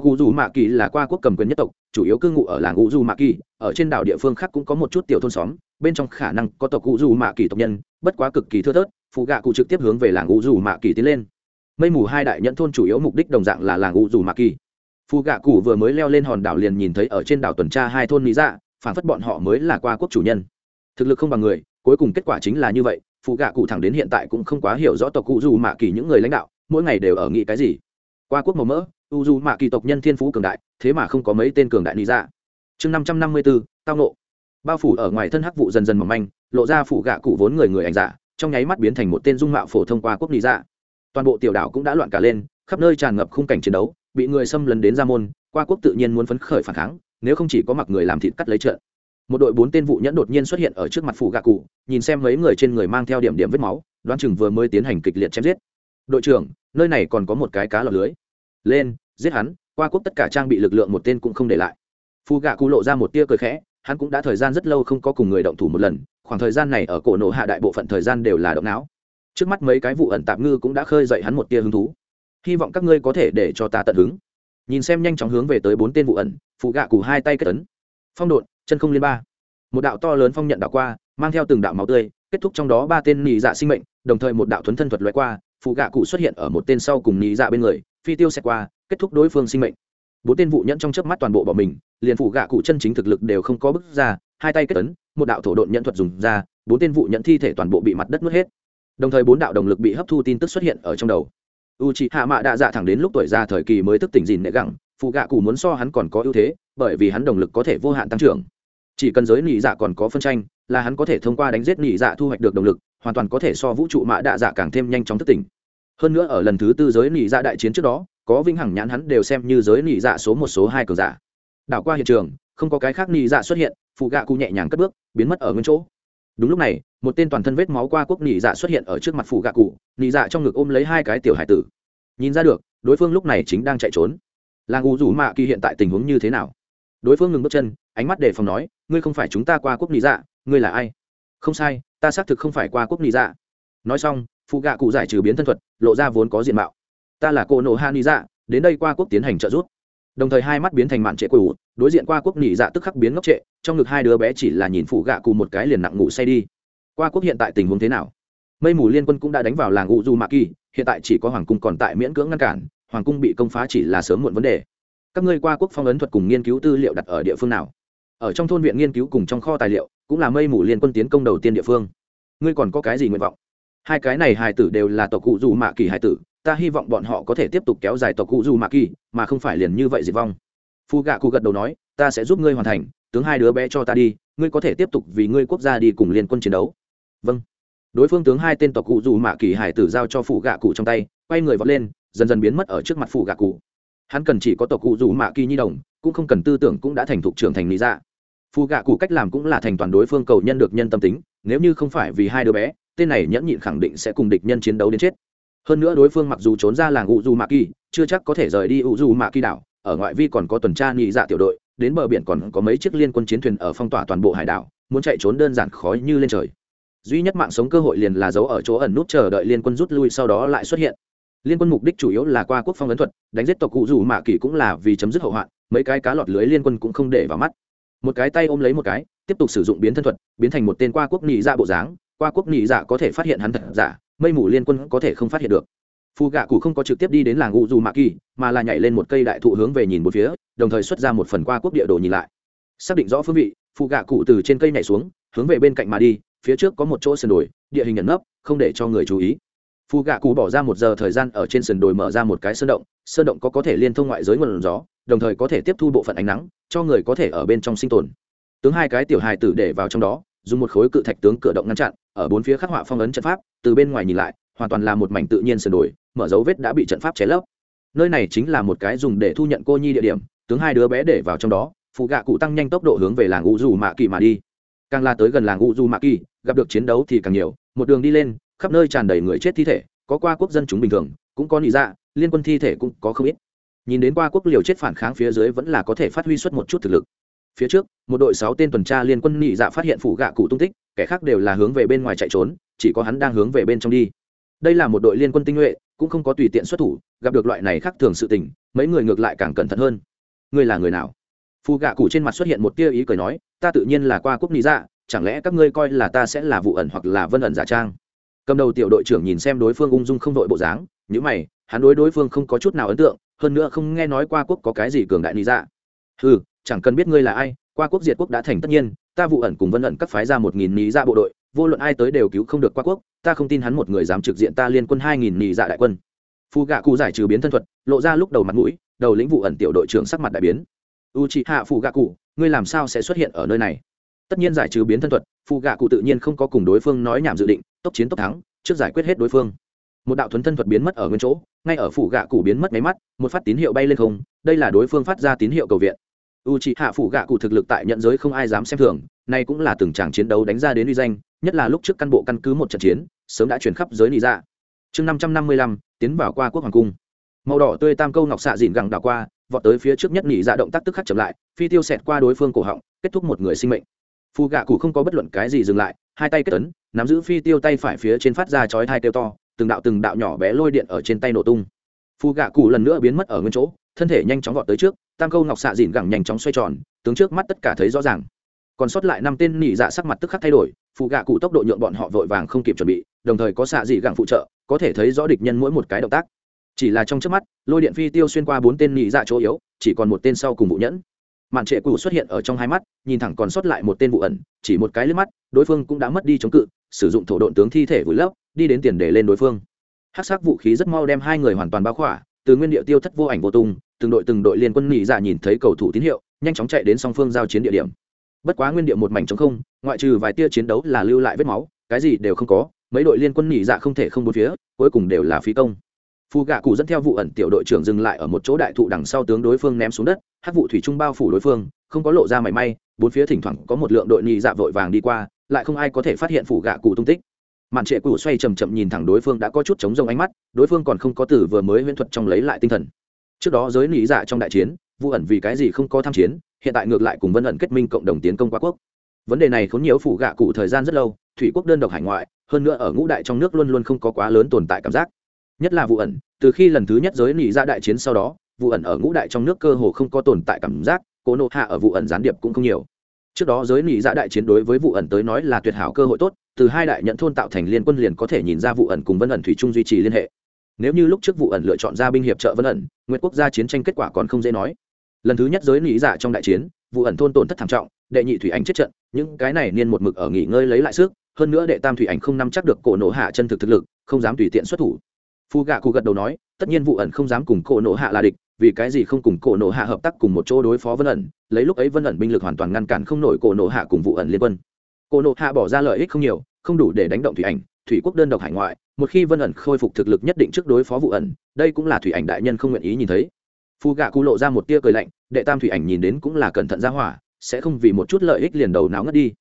tộc u dù mạ kỳ là qua quốc cầm quyền nhất tộc, chủ yếu cư ngụ ở làng u dù mạ kỳ, ở trên đảo địa phương khác cũng có một chút tiểu thôn xóm, bên trong khả năng có tộc u dù mạ kỳ tộc nhân, bất quá cực kỳ thưa thớt, phụ gạ cụ trực tiếp hướng về làng u dù mạ kỳ tiến lên. Mây mù hai đại nhận thôn chủ yếu mục đích đồng dạng là làng u dù mạ kỳ. Phụ gạ cụ vừa mới leo lên hòn đảo liền nhìn thấy ở trên đảo tuần tra hai thôn lý dạ phản phất bọn họ mới là qua quốc chủ nhân. Thực lực không bằng người, cuối cùng kết quả chính là như vậy, phụ gạ cụ thẳng đến hiện tại cũng không quá hiểu rõ tộc cụ dù mạ kỳ những người lãnh đạo, mỗi ngày đều ở nghĩ cái gì qua quốc màu mỡ, u du mạ kỳ tộc nhân thiên phú cường đại, thế mà không có mấy tên cường đại lý ra dạ. chương năm trăm năm mươi bốn tao nộ. Bao phủ ở ngoài thân hắc vụ dần dần mỏng manh, lộ ra phủ gạ cụ vốn người người ảnh giả trong nháy mắt biến thành một tên dung mạo phổ thông qua quốc lý ra dạ. toàn bộ tiểu đảo cũng đã loạn cả lên, khắp nơi tràn ngập khung cảnh chiến đấu, bị người xâm lấn đến ra môn, qua quốc tự nhiên muốn phấn khởi phản kháng, nếu không chỉ có mặc người làm thịt cắt lấy trợ một đội bốn tên vụ nhẫn đột nhiên xuất hiện ở trước mặt phủ gạ cụ, nhìn xem mấy người trên người mang theo điểm điểm vết máu, đoán chừng vừa mới tiến hành kịch liệt chém giết đội trưởng, nơi này còn có một cái cá lọc lưới. Lên, giết hắn, qua quốc tất cả trang bị lực lượng một tên cũng không để lại. Phù gạ cụ lộ ra một tia cười khẽ, hắn cũng đã thời gian rất lâu không có cùng người động thủ một lần, khoảng thời gian này ở cổ nổ hạ đại bộ phận thời gian đều là động não. Trước mắt mấy cái vụ ẩn tạm ngư cũng đã khơi dậy hắn một tia hứng thú. Hy vọng các ngươi có thể để cho ta tận hứng. Nhìn xem nhanh chóng hướng về tới bốn tên vụ ẩn phụ gạ cù hai tay kết tấn phong độn, chân không liên ba. Một đạo to lớn phong nhận đạo qua, mang theo từng đạo máu tươi, kết thúc trong đó ba tên nỉ dạ sinh mệnh, đồng thời một đạo thuấn thân thuật loại qua phụ gạ cụ xuất hiện ở một tên sau cùng nhị dạ bên người, phi tiêu xẹt qua, kết thúc đối phương sinh mệnh. Bốn tên vụ nhẫn trong chớp mắt toàn bộ bỏ mình, liền phụ gạ cụ chân chính thực lực đều không có bước ra, hai tay kết tấn một đạo thổ độn nhận thuật dùng ra, bốn tên vụ nhẫn thi thể toàn bộ bị mặt đất mất hết. Đồng thời bốn đạo động lực bị hấp thu tin tức xuất hiện ở trong đầu. U c h ị hạ mạ đạ dạ thẳng đến lúc tuổi già thời kỳ mới thức tỉnh dìn nệ gẳng phụ gạ cụ muốn so hắn còn có ưu thế, bởi vì hắn động lực có thể vô hạn tăng trưởng. Chỉ cần giới nỉ dạ còn có phân tranh, là hắn có thể thông qua đánh giết nỉ dạ thu hoạch được động lực hoàn toàn có thể so vũ trụ mạ đạ dạ càng thêm nhanh chóng thức tỉnh. Hơn nữa ở lần thứ tư giới nỉ dạ đại chiến trước đó, có vinh hằng nhãn hắn đều xem như giới nỉ dạ số một, số hai cường giả. Đảo qua hiện trường, không có cái khác nỉ dạ xuất hiện, phụ gạ cụ nhẹ nhàng cất bước, biến mất ở nguyên chỗ. Đúng lúc này, một tên toàn thân vết máu qua quốc nỉ dạ xuất hiện ở trước mặt phụ gạ cụ nỉ dạ trong ngực ôm lấy hai cái tiểu hải tử. Nhìn ra được, đối phương lúc này chính đang chạy trốn. Làng u rủ mạ kỳ hiện tại tình huống như thế nào? Đối phương ngừng bước chân, ánh mắt đề phòng nói, ngươi không phải chúng ta qua quốc nỉ dạ ngươi là ai? Không sai ta xác thực không phải qua quốc nỉ dạ. Nói xong phụ gạ cụ giải trừ biến thân thuật, lộ ra vốn có diện mạo. Ta là cô nộ Han nỉ dạ đến đây qua quốc tiến hành trợ giúp. Đồng thời hai mắt biến thành mạn trệ quỷ, đối diện qua quốc nỉ dạ tức khắc biến ngốc trệ, trong ngực hai đứa bé chỉ là nhìn phụ gạ cụ một cái liền nặng ngủ say đi. Qua quốc hiện tại tình huống thế nào? Mây mù liên quân cũng đã đánh vào làng u du mạ kỳ, hiện tại chỉ có hoàng cung còn tại miễn cưỡng ngăn cản, hoàng cung bị công phá chỉ là sớm muộn vấn đề. Các ngươi qua quốc phong ấn thuật cùng nghiên cứu tư liệu đặt ở địa phương nào? Ở trong thôn viện nghiên cứu cùng trong kho tài liệu cũng là mây mù liên quân tiến công đầu tiên địa phương. Ngươi còn có cái gì nguyện vọng? Hai cái này hài tử đều là tộc cụ dù mạ kỳ hài tử, ta hy vọng bọn họ có thể tiếp tục kéo dài tộc cụ dù mạ kỳ, mà không phải liền như vậy diệt vong. Phu gạ cụ gật đầu nói, ta sẽ giúp ngươi hoàn thành, tướng hai đứa bé cho ta đi, ngươi có thể tiếp tục vì ngươi quốc gia đi cùng liên quân chiến đấu. Vâng. Đối phương tướng hai tên tộc cụ dù mạ kỳ hải tử giao cho phụ gạ cụ trong tay, quay người vọt lên, dần dần biến mất ở trước mặt phụ gạ cụ. Hắn cần chỉ có tộc cụ dù mạ kỳ nhi đồng, cũng không cần tư tưởng cũng đã thành thục trưởng thành lý dạ phù gạ cụ cách làm cũng là thành toàn đối phương cầu nhân được nhân tâm tính, nếu như không phải vì hai đứa bé, tên này nhẫn nhịn khẳng định sẽ cùng địch nhân chiến đấu đến chết. Hơn nữa đối phương mặc dù trốn ra làng u du mạ kỳ, chưa chắc có thể rời đi u du mạ kỳ đảo, ở ngoại vi còn có tuần tra nhị dạ tiểu đội, đến bờ biển còn có mấy chiếc liên quân chiến thuyền ở phong tỏa toàn bộ hải đảo, muốn chạy trốn đơn giản khó như lên trời. Duy nhất mạng sống cơ hội liền là giấu ở chỗ ẩn nút chờ đợi liên quân rút lui sau đó lại xuất hiện. Liên quân mục đích chủ yếu là qua quốc phong ấn thuật, đánh giết tộc cụ dù mạ kỳ cũng là vì chấm dứt hậu hoạn, mấy cái cá lọt lưới liên quân cũng không để vào mắt một cái tay ôm lấy một cái, tiếp tục sử dụng biến thân thuật, biến thành một tên qua quốc nhị dạ bộ dáng. Qua quốc nhị dạ có thể phát hiện hắn thật giả, mây mù liên quân có thể không phát hiện được. Phù gạ cụ không có trực tiếp đi đến làng u dù mạ kỳ mà là nhảy lên một cây đại thụ hướng về nhìn một phía, đồng thời xuất ra một phần qua quốc địa đồ nhìn lại. Xác định rõ phương vị, phù gạ cụ từ trên cây nhảy xuống, hướng về bên cạnh mà đi, phía trước có một chỗ sườn đồi, địa hình nhận nấp, không để cho người chú ý. Phù gạ cụ bỏ ra một giờ thời gian ở trên sườn đồi mở ra một cái sơn động sơn động có có thể liên thông ngoại giới nguồn gió đồng thời có thể tiếp thu bộ phận ánh nắng, cho người có thể ở bên trong sinh tồn. Tướng hai cái tiểu hài tử để vào trong đó, dùng một khối cự thạch tướng cửa động ngăn chặn, ở bốn phía khắc họa phong ấn trận pháp, từ bên ngoài nhìn lại, hoàn toàn là một mảnh tự nhiên sườn đồi, mở dấu vết đã bị trận pháp cháy lấp. Nơi này chính là một cái dùng để thu nhận cô nhi địa điểm, tướng hai đứa bé để vào trong đó, phụ gạ cụ tăng nhanh tốc độ hướng về làng u dù mạ kỳ mà đi. Càng la tới gần làng u du mạ kỳ, gặp được chiến đấu thì càng nhiều, một đường đi lên, khắp nơi tràn đầy người chết thi thể, có qua quốc dân chúng bình thường, cũng có nị dạ liên quân thi thể cũng có không ít nhìn đến qua quốc liều chết phản kháng phía dưới vẫn là có thể phát huy xuất một chút thực lực. Phía trước, một đội sáu tên tuần tra liên quân nhị dạ phát hiện phủ gạ cụ tung tích, kẻ khác đều là hướng về bên ngoài chạy trốn, chỉ có hắn đang hướng về bên trong đi. Đây là một đội liên quân tinh nhuệ, cũng không có tùy tiện xuất thủ, gặp được loại này khác thường sự tình, mấy người ngược lại càng cẩn thận hơn. Ngươi là người nào? Phù gạ cụ trên mặt xuất hiện một tia ý cười nói, ta tự nhiên là qua quốc lý dạ chẳng lẽ các ngươi coi là ta sẽ là vụ ẩn hoặc là vân ẩn giả trang? Cầm đầu tiểu đội trưởng nhìn xem đối phương ung dung không đội bộ dáng những mày, hắn đối đối phương không có chút nào ấn tượng, hơn nữa không nghe nói qua quốc có cái gì cường đại lý dạ. Ừ chẳng cần biết ngươi là ai, qua quốc diệt quốc đã thành tất nhiên, ta vụ ẩn cùng vân ẩn các phái ra một nghìn lý dạ bộ đội, vô luận ai tới đều cứu không được qua quốc, ta không tin hắn một người dám trực diện ta liên quân hai nghìn lý dạ đại quân. Phù gạ cụ giải trừ biến thân thuật, lộ ra lúc đầu mặt mũi, đầu lĩnh vụ ẩn tiểu đội trưởng sắc mặt đại biến. U c hạ phụ gạ cụ, ngươi làm sao sẽ xuất hiện ở nơi này? Tất nhiên giải trừ biến thân thuật phụ gạ cụ tự nhiên không có cùng đối phương nói nhảm dự định, tốc chiến tốc thắng, trước giải quyết hết đối phương một đạo thuấn thân thuật biến mất ở nguyên chỗ, ngay ở phủ gạ cụ biến mất máy mắt, một phát tín hiệu bay lên không, đây là đối phương phát ra tín hiệu cầu viện. U c h ị hạ phủ gạ cụ thực lực tại nhận giới không ai dám xem thường, nay cũng là từng tràng chiến đấu đánh ra đến uy danh, nhất là lúc trước căn bộ căn cứ một trận chiến, sớm đã chuyển khắp giới nị dạ. Chương năm trăm năm mươi lăm, tiến vào qua quốc hoàng cung. Màu đỏ tươi tam câu ngọc xạ dịn gẳng đảo qua, vọt tới phía trước nhất nị dạ động tác tức khắc chậm lại, phi tiêu xẹt qua đối phương cổ họng, kết thúc một người sinh mệnh. Phù gạ cụ không có bất luận cái gì dừng lại, hai tay kết tấn nắm giữ phi tiêu tay phải phía trên phát ra chói thai tiêu to từng đạo từng đạo nhỏ bé lôi điện ở trên tay nổ tung. Phù gạ cụ lần nữa biến mất ở nguyên chỗ, thân thể nhanh chóng vọt tới trước, tam câu ngọc xạ dìn gẳng nhanh chóng xoay tròn, tướng trước mắt tất cả thấy rõ ràng. Còn sót lại năm tên nỉ dạ sắc mặt tức khắc thay đổi phụ gạ cụ tốc độ nhượng bọn họ vội vàng không kịp chuẩn bị, đồng thời có xạ dị gẳng phụ trợ, có thể thấy rõ địch nhân mỗi một cái động tác. Chỉ là trong trước mắt, lôi điện phi tiêu xuyên qua bốn tên nỉ dạ chỗ yếu, chỉ còn một tên sau cùng vụ nhẫn. Màn trệ cụ xuất hiện ở trong hai mắt, nhìn thẳng còn sót lại một tên vụ ẩn, chỉ một cái lướt mắt, đối phương cũng đã mất đi chống cự, sử dụng thổ độn tướng thi thể vùi lấp đi đến tiền để lên đối phương. Hát sắc vũ khí rất mau đem hai người hoàn toàn bao khỏa, từ nguyên địa tiêu thất vô ảnh vô tung, từng đội từng đội liên quân nghỉ dạ nhìn thấy cầu thủ tín hiệu, nhanh chóng chạy đến song phương giao chiến địa điểm. Bất quá nguyên địa một mảnh trống không, ngoại trừ vài tia chiến đấu là lưu lại vết máu, cái gì đều không có, mấy đội liên quân nghỉ dạ không thể không bốn phía, cuối cùng đều là phí công. Phù gạ cụ dẫn theo vụ ẩn tiểu đội trưởng dừng lại ở một chỗ đại thụ đằng sau tướng đối phương ném xuống đất hát vụ thủy trung bao phủ đối phương, không có lộ ra mảy may, bốn phía thỉnh thoảng có một lượng đội nỉ dạ vội vàng đi qua, lại không ai có thể phát hiện phủ gạ cụ tung tích màn trệ cụ xoay chầm chậm nhìn thẳng đối phương đã có chút chống rông ánh mắt, đối phương còn không có từ vừa mới huyễn thuật trong lấy lại tinh thần. Trước đó giới lý dạ trong đại chiến, vu ẩn vì cái gì không có tham chiến, hiện tại ngược lại cùng vân ẩn kết minh cộng đồng tiến công qua quốc. Vấn đề này khốn nhiều phủ gạ cụ thời gian rất lâu, thủy quốc đơn độc hải ngoại, hơn nữa ở ngũ đại trong nước luôn luôn không có quá lớn tồn tại cảm giác. Nhất là vụ ẩn, từ khi lần thứ nhất giới lý ra dạ đại chiến sau đó vụ ẩn ở ngũ đại trong nước cơ hồ không có tồn tại cảm giác, cố nộ hạ ở vụ ẩn gián điệp cũng không nhiều trước đó giới lý ra dạ đại chiến đối với vụ ẩn tới nói là tuyệt hảo cơ hội tốt, từ hai đại nhận thôn tạo thành liên quân liền có thể nhìn ra vụ ẩn cùng vân ẩn thủy trung duy trì liên hệ. Nếu như lúc trước vụ ẩn lựa chọn ra binh hiệp trợ vân ẩn nguyện quốc gia chiến tranh kết quả còn không dễ nói. Lần thứ nhất giới lý dạ trong đại chiến, vụ ẩn thôn tổn thất thảm trọng, đệ nhị thủy ảnh chết trận, những cái này niên một mực ở nghỉ ngơi lấy lại sức, hơn nữa đệ tam thủy ảnh không nắm chắc được cổ nổ hạ chân thực thực lực, không dám tùy tiện xuất thủ. Phu gạ cụ gật đầu nói, tất nhiên vụ ẩn không dám cùng cổ nổ hạ là địch vì cái gì không cùng cổ nổ hạ hợp tác cùng một chỗ đối phó vân ẩn, lấy lúc ấy vân ẩn binh lực hoàn toàn ngăn cản không nổi cổ nổ hạ cùng vụ ẩn liên quân. Cổ nổ hạ bỏ ra lợi ích không nhiều, không đủ để đánh động thủy ảnh, thủy quốc đơn độc hải ngoại, một khi vân ẩn khôi phục thực lực nhất định trước đối phó vụ ẩn, đây cũng là thủy ảnh đại nhân không nguyện ý nhìn thấy. Phu gạ cụ lộ ra một tia cười lạnh, đệ tam thủy ảnh nhìn đến cũng là cẩn thận ra hỏa, sẽ không vì một chút lợi ích liền đầu náo ngất đi.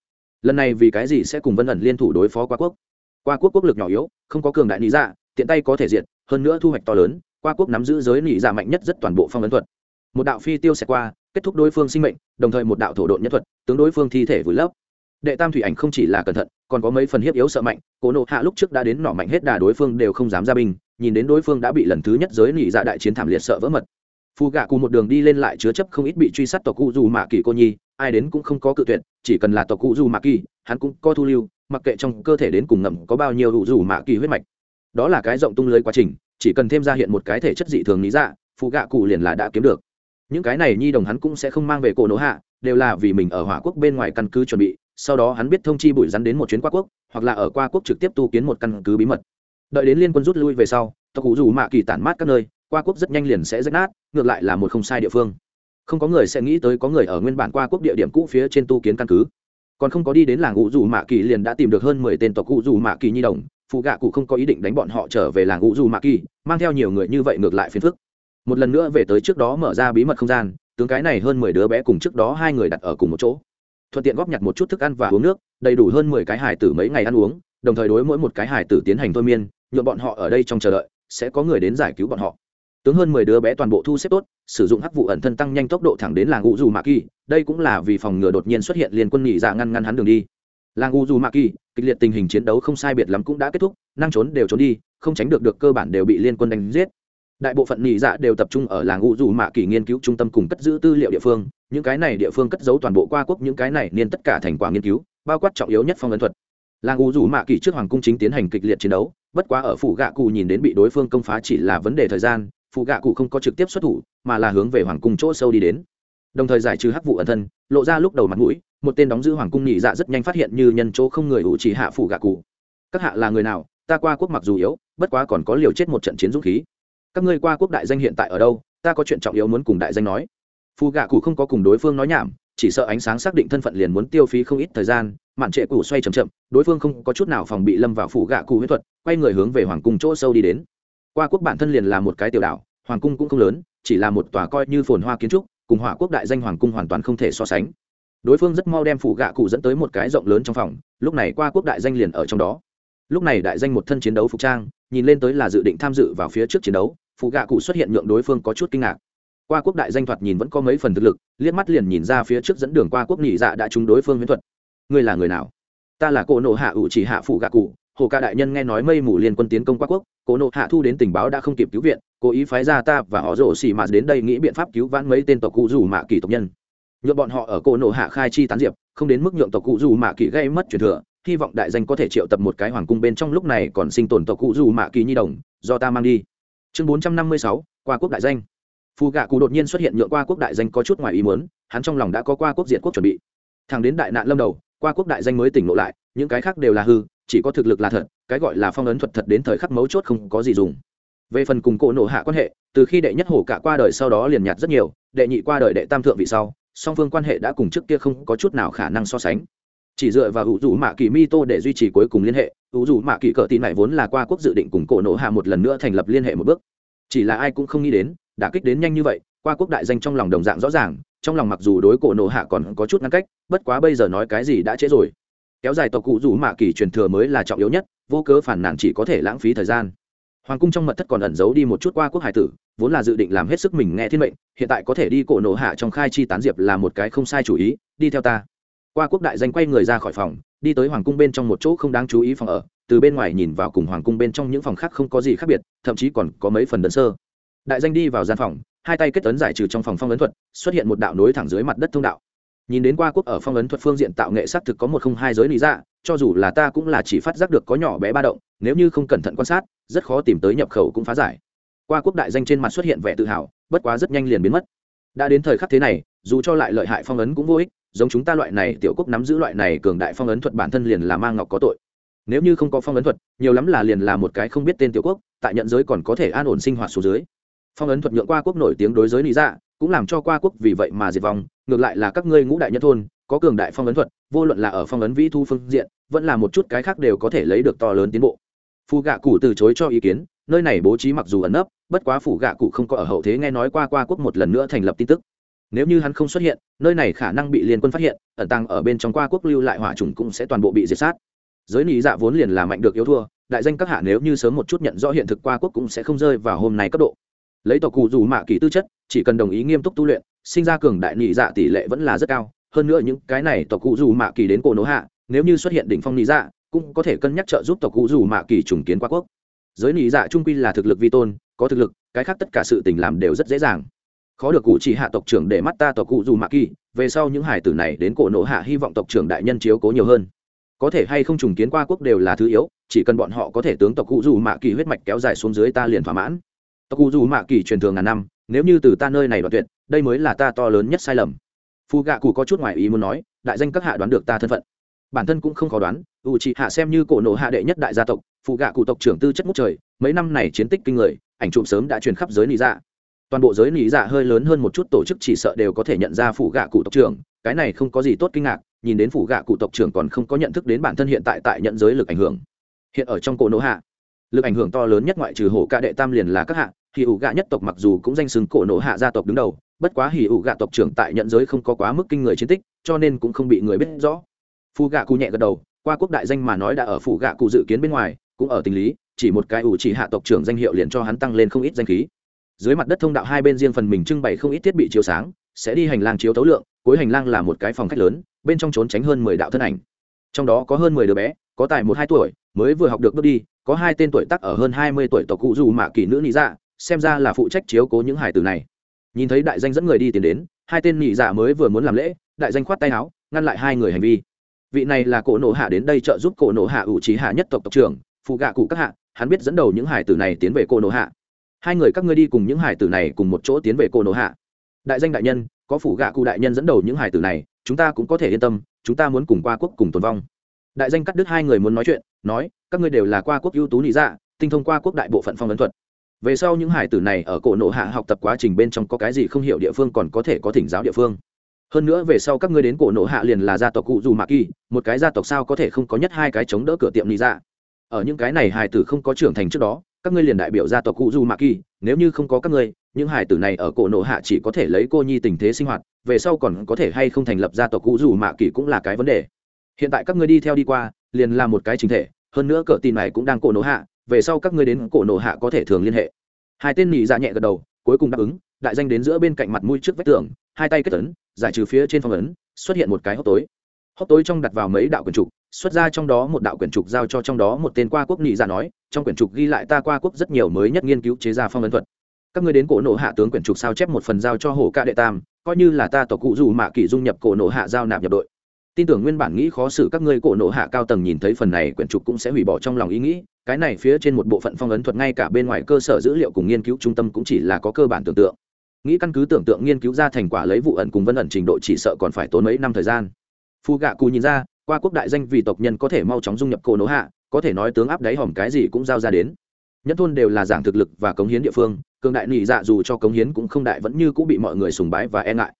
Lần này vì cái gì sẽ cùng vân ẩn liên thủ đối phó qua quốc? Qua quốc quốc lực nhỏ yếu, không có cường đại lý dạ tiện tay có thể diệt, hơn nữa thu hoạch to lớn qua quốc nắm giữ giới lý dạ mạnh nhất rất toàn bộ phong ấn thuật. Một đạo phi tiêu sẽ qua, kết thúc đối phương sinh mệnh, đồng thời một đạo thổ độn nhất thuật, tướng đối phương thi thể vùi lấp. Đệ tam thủy ảnh không chỉ là cẩn thận, còn có mấy phần hiếp yếu sợ mạnh, Cố nộ hạ lúc trước đã đến nỏ mạnh hết đà đối phương đều không dám ra binh, nhìn đến đối phương đã bị lần thứ nhất giới nỉ dạ đại chiến thảm liệt sợ vỡ mật. Phù gạ cùng một đường đi lên lại chứa chấp không ít bị truy sát tộc cụ dù mạ kỳ cô nhi, ai đến cũng không có cự tuyệt, chỉ cần là tộc cụ dù mạ kỳ, hắn cũng có thu lưu, mặc kệ trong cơ thể đến cùng ngầm có bao nhiêu đủ dù mạ kỳ huyết mạch. Đó là cái rộng tung lưới quá trình chỉ cần thêm ra hiện một cái thể chất dị thường lý dạ phù gạ cụ liền là đã kiếm được. Những cái này nhi đồng hắn cũng sẽ không mang về cổ nổ hạ, đều là vì mình ở hỏa quốc bên ngoài căn cứ chuẩn bị, sau đó hắn biết thông chi bụi rắn đến một chuyến qua quốc, hoặc là ở qua quốc trực tiếp tu kiến một căn cứ bí mật. Đợi đến liên quân rút lui về sau, tộc cụ dù mạ kỳ tản mát các nơi, qua quốc rất nhanh liền sẽ rách nát, ngược lại là một không sai địa phương. Không có người sẽ nghĩ tới có người ở nguyên bản qua quốc địa điểm cũ phía trên tu kiến căn cứ. Còn không có đi đến làng cụ dù mạ kỳ liền đã tìm được hơn mười tên tộc cụ dù mạ kỳ nhi đồng phụ gạ cụ không có ý định đánh bọn họ trở về làng u du mạ kỳ mang theo nhiều người như vậy ngược lại phiền phức. Một lần nữa về tới trước đó mở ra bí mật không gian, tướng cái này hơn mười đứa bé cùng trước đó hai người đặt ở cùng một chỗ. Thuận tiện góp nhặt một chút thức ăn và uống nước, đầy đủ hơn mười cái hải tử mấy ngày ăn uống, đồng thời đối mỗi một cái hải tử tiến hành thôi miên nhuộm bọn họ ở đây trong chờ đợi, sẽ có người đến giải cứu bọn họ. Tướng hơn mười đứa bé toàn bộ thu xếp tốt, sử dụng hắc vụ ẩn thân tăng nhanh tốc độ thẳng đến làng u dù mạ kỳ đây cũng là vì phòng ngừa đột nhiên xuất hiện liên quân nhị dạ ngăn ngăn hắn đường đi làng u dù mạ kỳ, kịch liệt tình hình chiến đấu không sai biệt lắm cũng đã kết thúc, năng trốn đều trốn đi, không tránh được được cơ bản đều bị liên quân đánh giết. Đại bộ phận nhị dạ đều tập trung ở làng u dù mạ kỳ nghiên cứu trung tâm cùng cất giữ tư liệu địa phương, những cái này địa phương cất giấu toàn bộ qua quốc, những cái này nên tất cả thành quả nghiên cứu, bao quát trọng yếu nhất phong ấn thuật. Làng u dù mạ kỳ trước hoàng cung chính tiến hành kịch liệt chiến đấu, bất quá ở phủ gạ cụ nhìn đến bị đối phương công phá chỉ là vấn đề thời gian, phụ gạ cụ không có trực tiếp xuất thủ, mà là hướng về hoàng cung chỗ sâu đi đến. Đồng thời giải trừ hắc vụ ẩn thân, lộ ra lúc đầu mặt mũi một tên đóng giữ hoàng cung nhị dạ rất nhanh phát hiện như nhân chỗ không người ủ chỉ hạ phủ gạ cụ. Các hạ là người nào? Ta qua quốc mặc dù yếu, bất quá còn có liều chết một trận chiến dũng khí. Các ngươi qua quốc đại danh hiện tại ở đâu? Ta có chuyện trọng yếu muốn cùng đại danh nói. Phù gạ cụ không có cùng đối phương nói nhảm, chỉ sợ ánh sáng xác định thân phận liền muốn tiêu phí không ít thời gian, mạn trệ cụ xoay c h ậ m chậm, đối phương không có chút nào phòng bị lâm vào phủ gạ cụ huyết thuật, quay người hướng về hoàng cung chỗ sâu đi đến. Qua quốc bản thân liền là một cái tiểu đảo, hoàng cung cũng không lớn, chỉ là một tòa coi như phồn hoa kiến trúc, cùng hỏa quốc đại danh hoàng cung hoàn toàn không thể so sánh đối phương rất mau đem phụ gạ cụ dẫn tới một cái rộng lớn trong phòng, lúc này qua quốc đại danh liền ở trong đó. Lúc này đại danh một thân chiến đấu phục trang, nhìn lên tới là dự định tham dự vào phía trước chiến đấu phụ gạ cụ xuất hiện nhượng đối phương có chút kinh ngạc. Qua quốc đại danh thoạt nhìn vẫn có mấy phần thực lực, liếc mắt liền nhìn ra phía trước dẫn đường qua quốc nhị dạ đã trúng đối phương huyễn thuật. Ngươi là người nào? Ta là cổ nộ hạ ủ chỉ hạ phụ gạ cụ, hồ ca đại nhân nghe nói mây mù liên quân tiến công qua quốc, cổ nộ hạ thu đến tình báo đã không kịp cứu viện, cố ý phái ra ta và họ rổ xì mà đến đây nghĩ biện pháp cứu vãn mấy tên tộc cụ rủ mạ kỳ tộc nhân nhượng bọn họ ở cổ nổ hạ khai chi tán diệp, không đến mức nhượng tộc cụ dù mạ kỳ gây mất truyền thừa, hy vọng đại danh có thể triệu tập một cái hoàng cung bên trong lúc này còn sinh tồn tộc cụ dù mạ kỳ nhi đồng, do ta mang đi. Chương bốn trăm năm mươi sáu, qua quốc đại danh. Phù gạ cụ đột nhiên xuất hiện nhượng qua quốc đại danh có chút ngoài ý muốn, hắn trong lòng đã có qua quốc diện quốc chuẩn bị. Thằng đến đại nạn lâm đầu, qua quốc đại danh mới tỉnh ngộ lại, những cái khác đều là hư, chỉ có thực lực là thật, cái gọi là phong ấn thuật thật đến thời khắc mấu chốt không có gì dùng. Về phần cùng cổ nổ hạ quan hệ, từ khi đệ nhất hổ cả qua đời sau đó liền nhạt rất nhiều, đệ nhị qua đời đệ tam thượng vị sau song phương quan hệ đã cùng trước kia không có chút nào khả năng so sánh. Chỉ dựa vào ủ rủ mạ kỳ mi tô để duy trì cuối cùng liên hệ ủ rủ mạ kỳ cỡ tin này vốn là qua quốc dự định cùng cổ nộ hạ một lần nữa thành lập liên hệ một bước. Chỉ là ai cũng không nghĩ đến đã kích đến nhanh như vậy, qua quốc đại danh trong lòng đồng dạng rõ ràng, trong lòng mặc dù đối cổ nộ hạ còn có chút ngăn cách, bất quá bây giờ nói cái gì đã trễ rồi. Kéo dài tộc cụ rủ mạ kỳ truyền thừa mới là trọng yếu nhất, vô cớ phản nản chỉ có thể lãng phí thời gian hoàng cung trong mật thất còn ẩn giấu đi một chút qua quốc hải tử, vốn là dự định làm hết sức mình nghe thiên mệnh, hiện tại có thể đi cổ nổ hạ trong khai chi tán diệp là một cái không sai chủ ý, đi theo ta. Qua quốc đại danh quay người ra khỏi phòng, đi tới hoàng cung bên trong một chỗ không đáng chú ý phòng ở, từ bên ngoài nhìn vào cùng hoàng cung bên trong những phòng khác không có gì khác biệt, thậm chí còn có mấy phần đơn sơ. Đại danh đi vào gian phòng, hai tay kết tấn giải trừ trong phòng phong ấn thuật, xuất hiện một đạo nối thẳng dưới mặt đất thông đạo. Nhìn đến qua quốc ở phong ấn thuật phương diện tạo nghệ s thực có một không hai giới lý dạ cho dù là ta cũng là chỉ phát giác được có nhỏ bé ba động nếu như không cẩn thận quan sát, rất khó tìm tới nhập khẩu cũng phá giải. Qua quốc đại danh trên mặt xuất hiện vẻ tự hào, bất quá rất nhanh liền biến mất. Đã đến thời khắc thế này, dù cho lại lợi hại phong ấn cũng vô ích, giống chúng ta loại này tiểu quốc nắm giữ loại này cường đại phong ấn thuật bản thân liền là mang ngọc có tội. Nếu như không có phong ấn thuật, nhiều lắm là liền là một cái không biết tên tiểu quốc, tại nhận giới còn có thể an ổn sinh hoạt xuống dưới. Phong ấn thuật nhượng qua quốc nổi tiếng đối giới lý dạ cũng làm cho qua quốc vì vậy mà diệt vong, ngược lại là các ngươi ngũ đại nhân thôn, có cường đại phong ấn thuật, vô luận là ở phong ấn vĩ thu phương diện, vẫn là một chút cái khác đều có thể lấy được to lớn tiến bộ phù gạ cụ từ chối cho ý kiến, nơi này bố trí mặc dù ẩn nấp, bất quá phủ gạ cụ không có ở hậu thế nghe nói qua qua quốc một lần nữa thành lập tin tức. Nếu như hắn không xuất hiện, nơi này khả năng bị liên quân phát hiện, ẩn tăng ở bên trong qua quốc lưu lại hỏa trùng cũng sẽ toàn bộ bị diệt sát. Giới nị dạ vốn liền là mạnh được yếu thua, đại danh các hạ nếu như sớm một chút nhận rõ hiện thực qua quốc cũng sẽ không rơi vào hôm nay cấp độ. Lấy tộc cụ dù mạ kỳ tư chất, chỉ cần đồng ý nghiêm túc tu luyện, sinh ra cường đại nị dạ tỷ lệ vẫn là rất cao. Hơn nữa những cái này tộc cụ dù mạ kỳ đến cổ nỗ hạ, nếu như xuất hiện đỉnh phong nị dạ cũng có thể cân nhắc trợ giúp tộc cụ dù mạ kỳ trùng kiến qua quốc. Giới nị dạ trung quy là thực lực vi tôn, có thực lực, cái khác tất cả sự tình làm đều rất dễ dàng. Khó được cụ chỉ hạ tộc trưởng để mắt ta tộc cụ dù mạ kỳ, về sau những hải tử này đến cổ nộ hạ hy vọng tộc trưởng đại nhân chiếu cố nhiều hơn. Có thể hay không trùng kiến qua quốc đều là thứ yếu, chỉ cần bọn họ có thể tướng tộc cụ dù mạ kỳ huyết mạch kéo dài xuống dưới ta liền thỏa mãn. Tộc cụ dù mạ kỳ truyền thường ngàn năm, nếu như từ ta nơi này đoạn tuyệt, đây mới là ta to lớn nhất sai lầm. Phù gạ cụ có chút ngoài ý muốn nói, đại danh các hạ đoán được ta thân phận bản thân cũng không khó đoán, u chị hạ xem như cổ nộ hạ đệ nhất đại gia tộc, phụ gạ cụ tộc trưởng tư chất ngút trời, mấy năm này chiến tích kinh người, ảnh chụp sớm đã truyền khắp giới lý dạ. Toàn bộ giới lý dạ hơi lớn hơn một chút tổ chức chỉ sợ đều có thể nhận ra phụ gạ cụ tộc trưởng, cái này không có gì tốt kinh ngạc, nhìn đến phụ gạ cụ tộc trưởng còn không có nhận thức đến bản thân hiện tại tại nhận giới lực ảnh hưởng. Hiện ở trong cổ nộ hạ, lực ảnh hưởng to lớn nhất ngoại trừ hổ ca đệ tam liền là các hạ hỉ ủ gạ nhất tộc mặc dù cũng danh xứng cổ nộ hạ gia tộc đứng đầu, bất quá hỉ ủ gạ tộc trưởng tại nhận giới không có quá mức kinh người chiến tích, cho nên cũng không bị người biết rõ. Phụ gạ cụ nhẹ gật đầu, qua quốc đại danh mà nói đã ở phụ gạ cụ dự kiến bên ngoài, cũng ở tình lý, chỉ một cái ủ chỉ hạ tộc trưởng danh hiệu liền cho hắn tăng lên không ít danh khí. Dưới mặt đất thông đạo hai bên riêng phần mình trưng bày không ít thiết bị chiếu sáng, sẽ đi hành lang chiếu tấu lượng, cuối hành lang là một cái phòng khách lớn, bên trong trốn tránh hơn mười đạo thân ảnh. Trong đó có hơn mười đứa bé, có tài một hai tuổi, mới vừa học được bước đi, có hai tên tuổi tác ở hơn hai mươi tuổi tộc cụ dù mạ kỳ nữ nị dạ xem ra là phụ trách chiếu cố những hải tử này. Nhìn thấy đại danh dẫn người đi tiến đến, hai tên nị dạ mới vừa muốn làm lễ, đại danh khoát tay áo, ngăn lại hai người hành vi vị này là cổ nộ hạ đến đây trợ giúp cổ nộ hạ ủ trí hạ nhất tộc tộc trưởng phụ gạ cụ các hạ, hắn biết dẫn đầu những hải tử này tiến về cổ nộ hạ. Hai người các ngươi đi cùng những hải tử này cùng một chỗ tiến về cổ nộ hạ. Đại danh đại nhân, có phụ gạ cụ đại nhân dẫn đầu những hải tử này, chúng ta cũng có thể yên tâm, chúng ta muốn cùng qua quốc cùng tồn vong. Đại danh cắt đứt hai người muốn nói chuyện, nói, các ngươi đều là qua quốc ưu tú lý dạ tinh thông qua quốc đại bộ phận phong ấn thuật. Về sau những hải tử này ở cổ nộ hạ học tập quá trình bên trong có cái gì không hiểu địa phương còn có thể có thỉnh giáo địa phương hơn nữa về sau các ngươi đến cổ nộ hạ liền là gia tộc cụ dù mạ kỳ, một cái gia tộc sao có thể không có nhất hai cái chống đỡ cửa tiệm lý dạ? Ở những cái này hài tử không có trưởng thành trước đó, các ngươi liền đại biểu gia tộc cụ du mạ kỳ, nếu như không có các ngươi, những hải tử này ở cổ nộ hạ chỉ có thể lấy cô nhi tình thế sinh hoạt, về sau còn có thể hay không thành lập gia tộc cụ du mạ kỳ cũng là cái vấn đề. Hiện tại các ngươi đi theo đi qua, liền là một cái chính thể, hơn nữa cỡ tin này cũng đang cổ nộ hạ, về sau các ngươi đến cổ nộ hạ có thể thường liên hệ. Hai tên nhị dạ nhẹ gật đầu, cuối cùng đáp ứng, đại danh đến giữa bên cạnh mặt mũi trước vách tường hai tay kết ấn, giải trừ phía trên phong ấn, xuất hiện một cái hốc tối. Hốc tối trong đặt vào mấy đạo quyển trục, xuất ra trong đó một đạo quyển trục giao cho trong đó một tên qua quốc nghị giả nói, trong quyển trục ghi lại ta qua quốc rất nhiều mới nhất nghiên cứu chế ra phong ấn thuật. Các ngươi đến cổ nộ hạ tướng quyển trục sao chép một phần giao cho hổ ca đệ tam, coi như là ta tộc cụ dù mạ kỷ dung nhập cổ nộ hạ giao nạp nhập đội. Tin tưởng nguyên bản nghĩ khó xử các ngươi cổ nộ hạ cao tầng nhìn thấy phần này quyển trục cũng sẽ hủy bỏ trong lòng ý nghĩ, cái này phía trên một bộ phận phong ấn thuật ngay cả bên ngoài cơ sở dữ liệu cùng nghiên cứu trung tâm cũng chỉ là có cơ bản tưởng tượng nghĩ căn cứ tưởng tượng nghiên cứu ra thành quả lấy vụ ẩn cùng vân ẩn trình độ chỉ sợ còn phải tốn mấy năm thời gian. Phu gạ cù nhìn ra, qua quốc đại danh vì tộc nhân có thể mau chóng dung nhập cổ nỗ hạ, có thể nói tướng áp đáy hòm cái gì cũng giao ra đến. Nhất thôn đều là giảng thực lực và cống hiến địa phương, cường đại nị dạ dù cho cống hiến cũng không đại vẫn như cũng bị mọi người sùng bái và e ngại.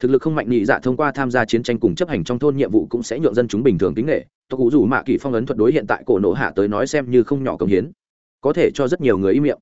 Thực lực không mạnh nị dạ thông qua tham gia chiến tranh cùng chấp hành trong thôn nhiệm vụ cũng sẽ nhượng dân chúng bình thường tính nghệ tộc cụ dù mạ kỳ phong ấn thuật đối hiện tại cổ nỗ hạ tới nói xem như không nhỏ cống hiến. Có thể cho rất nhiều người im miệng.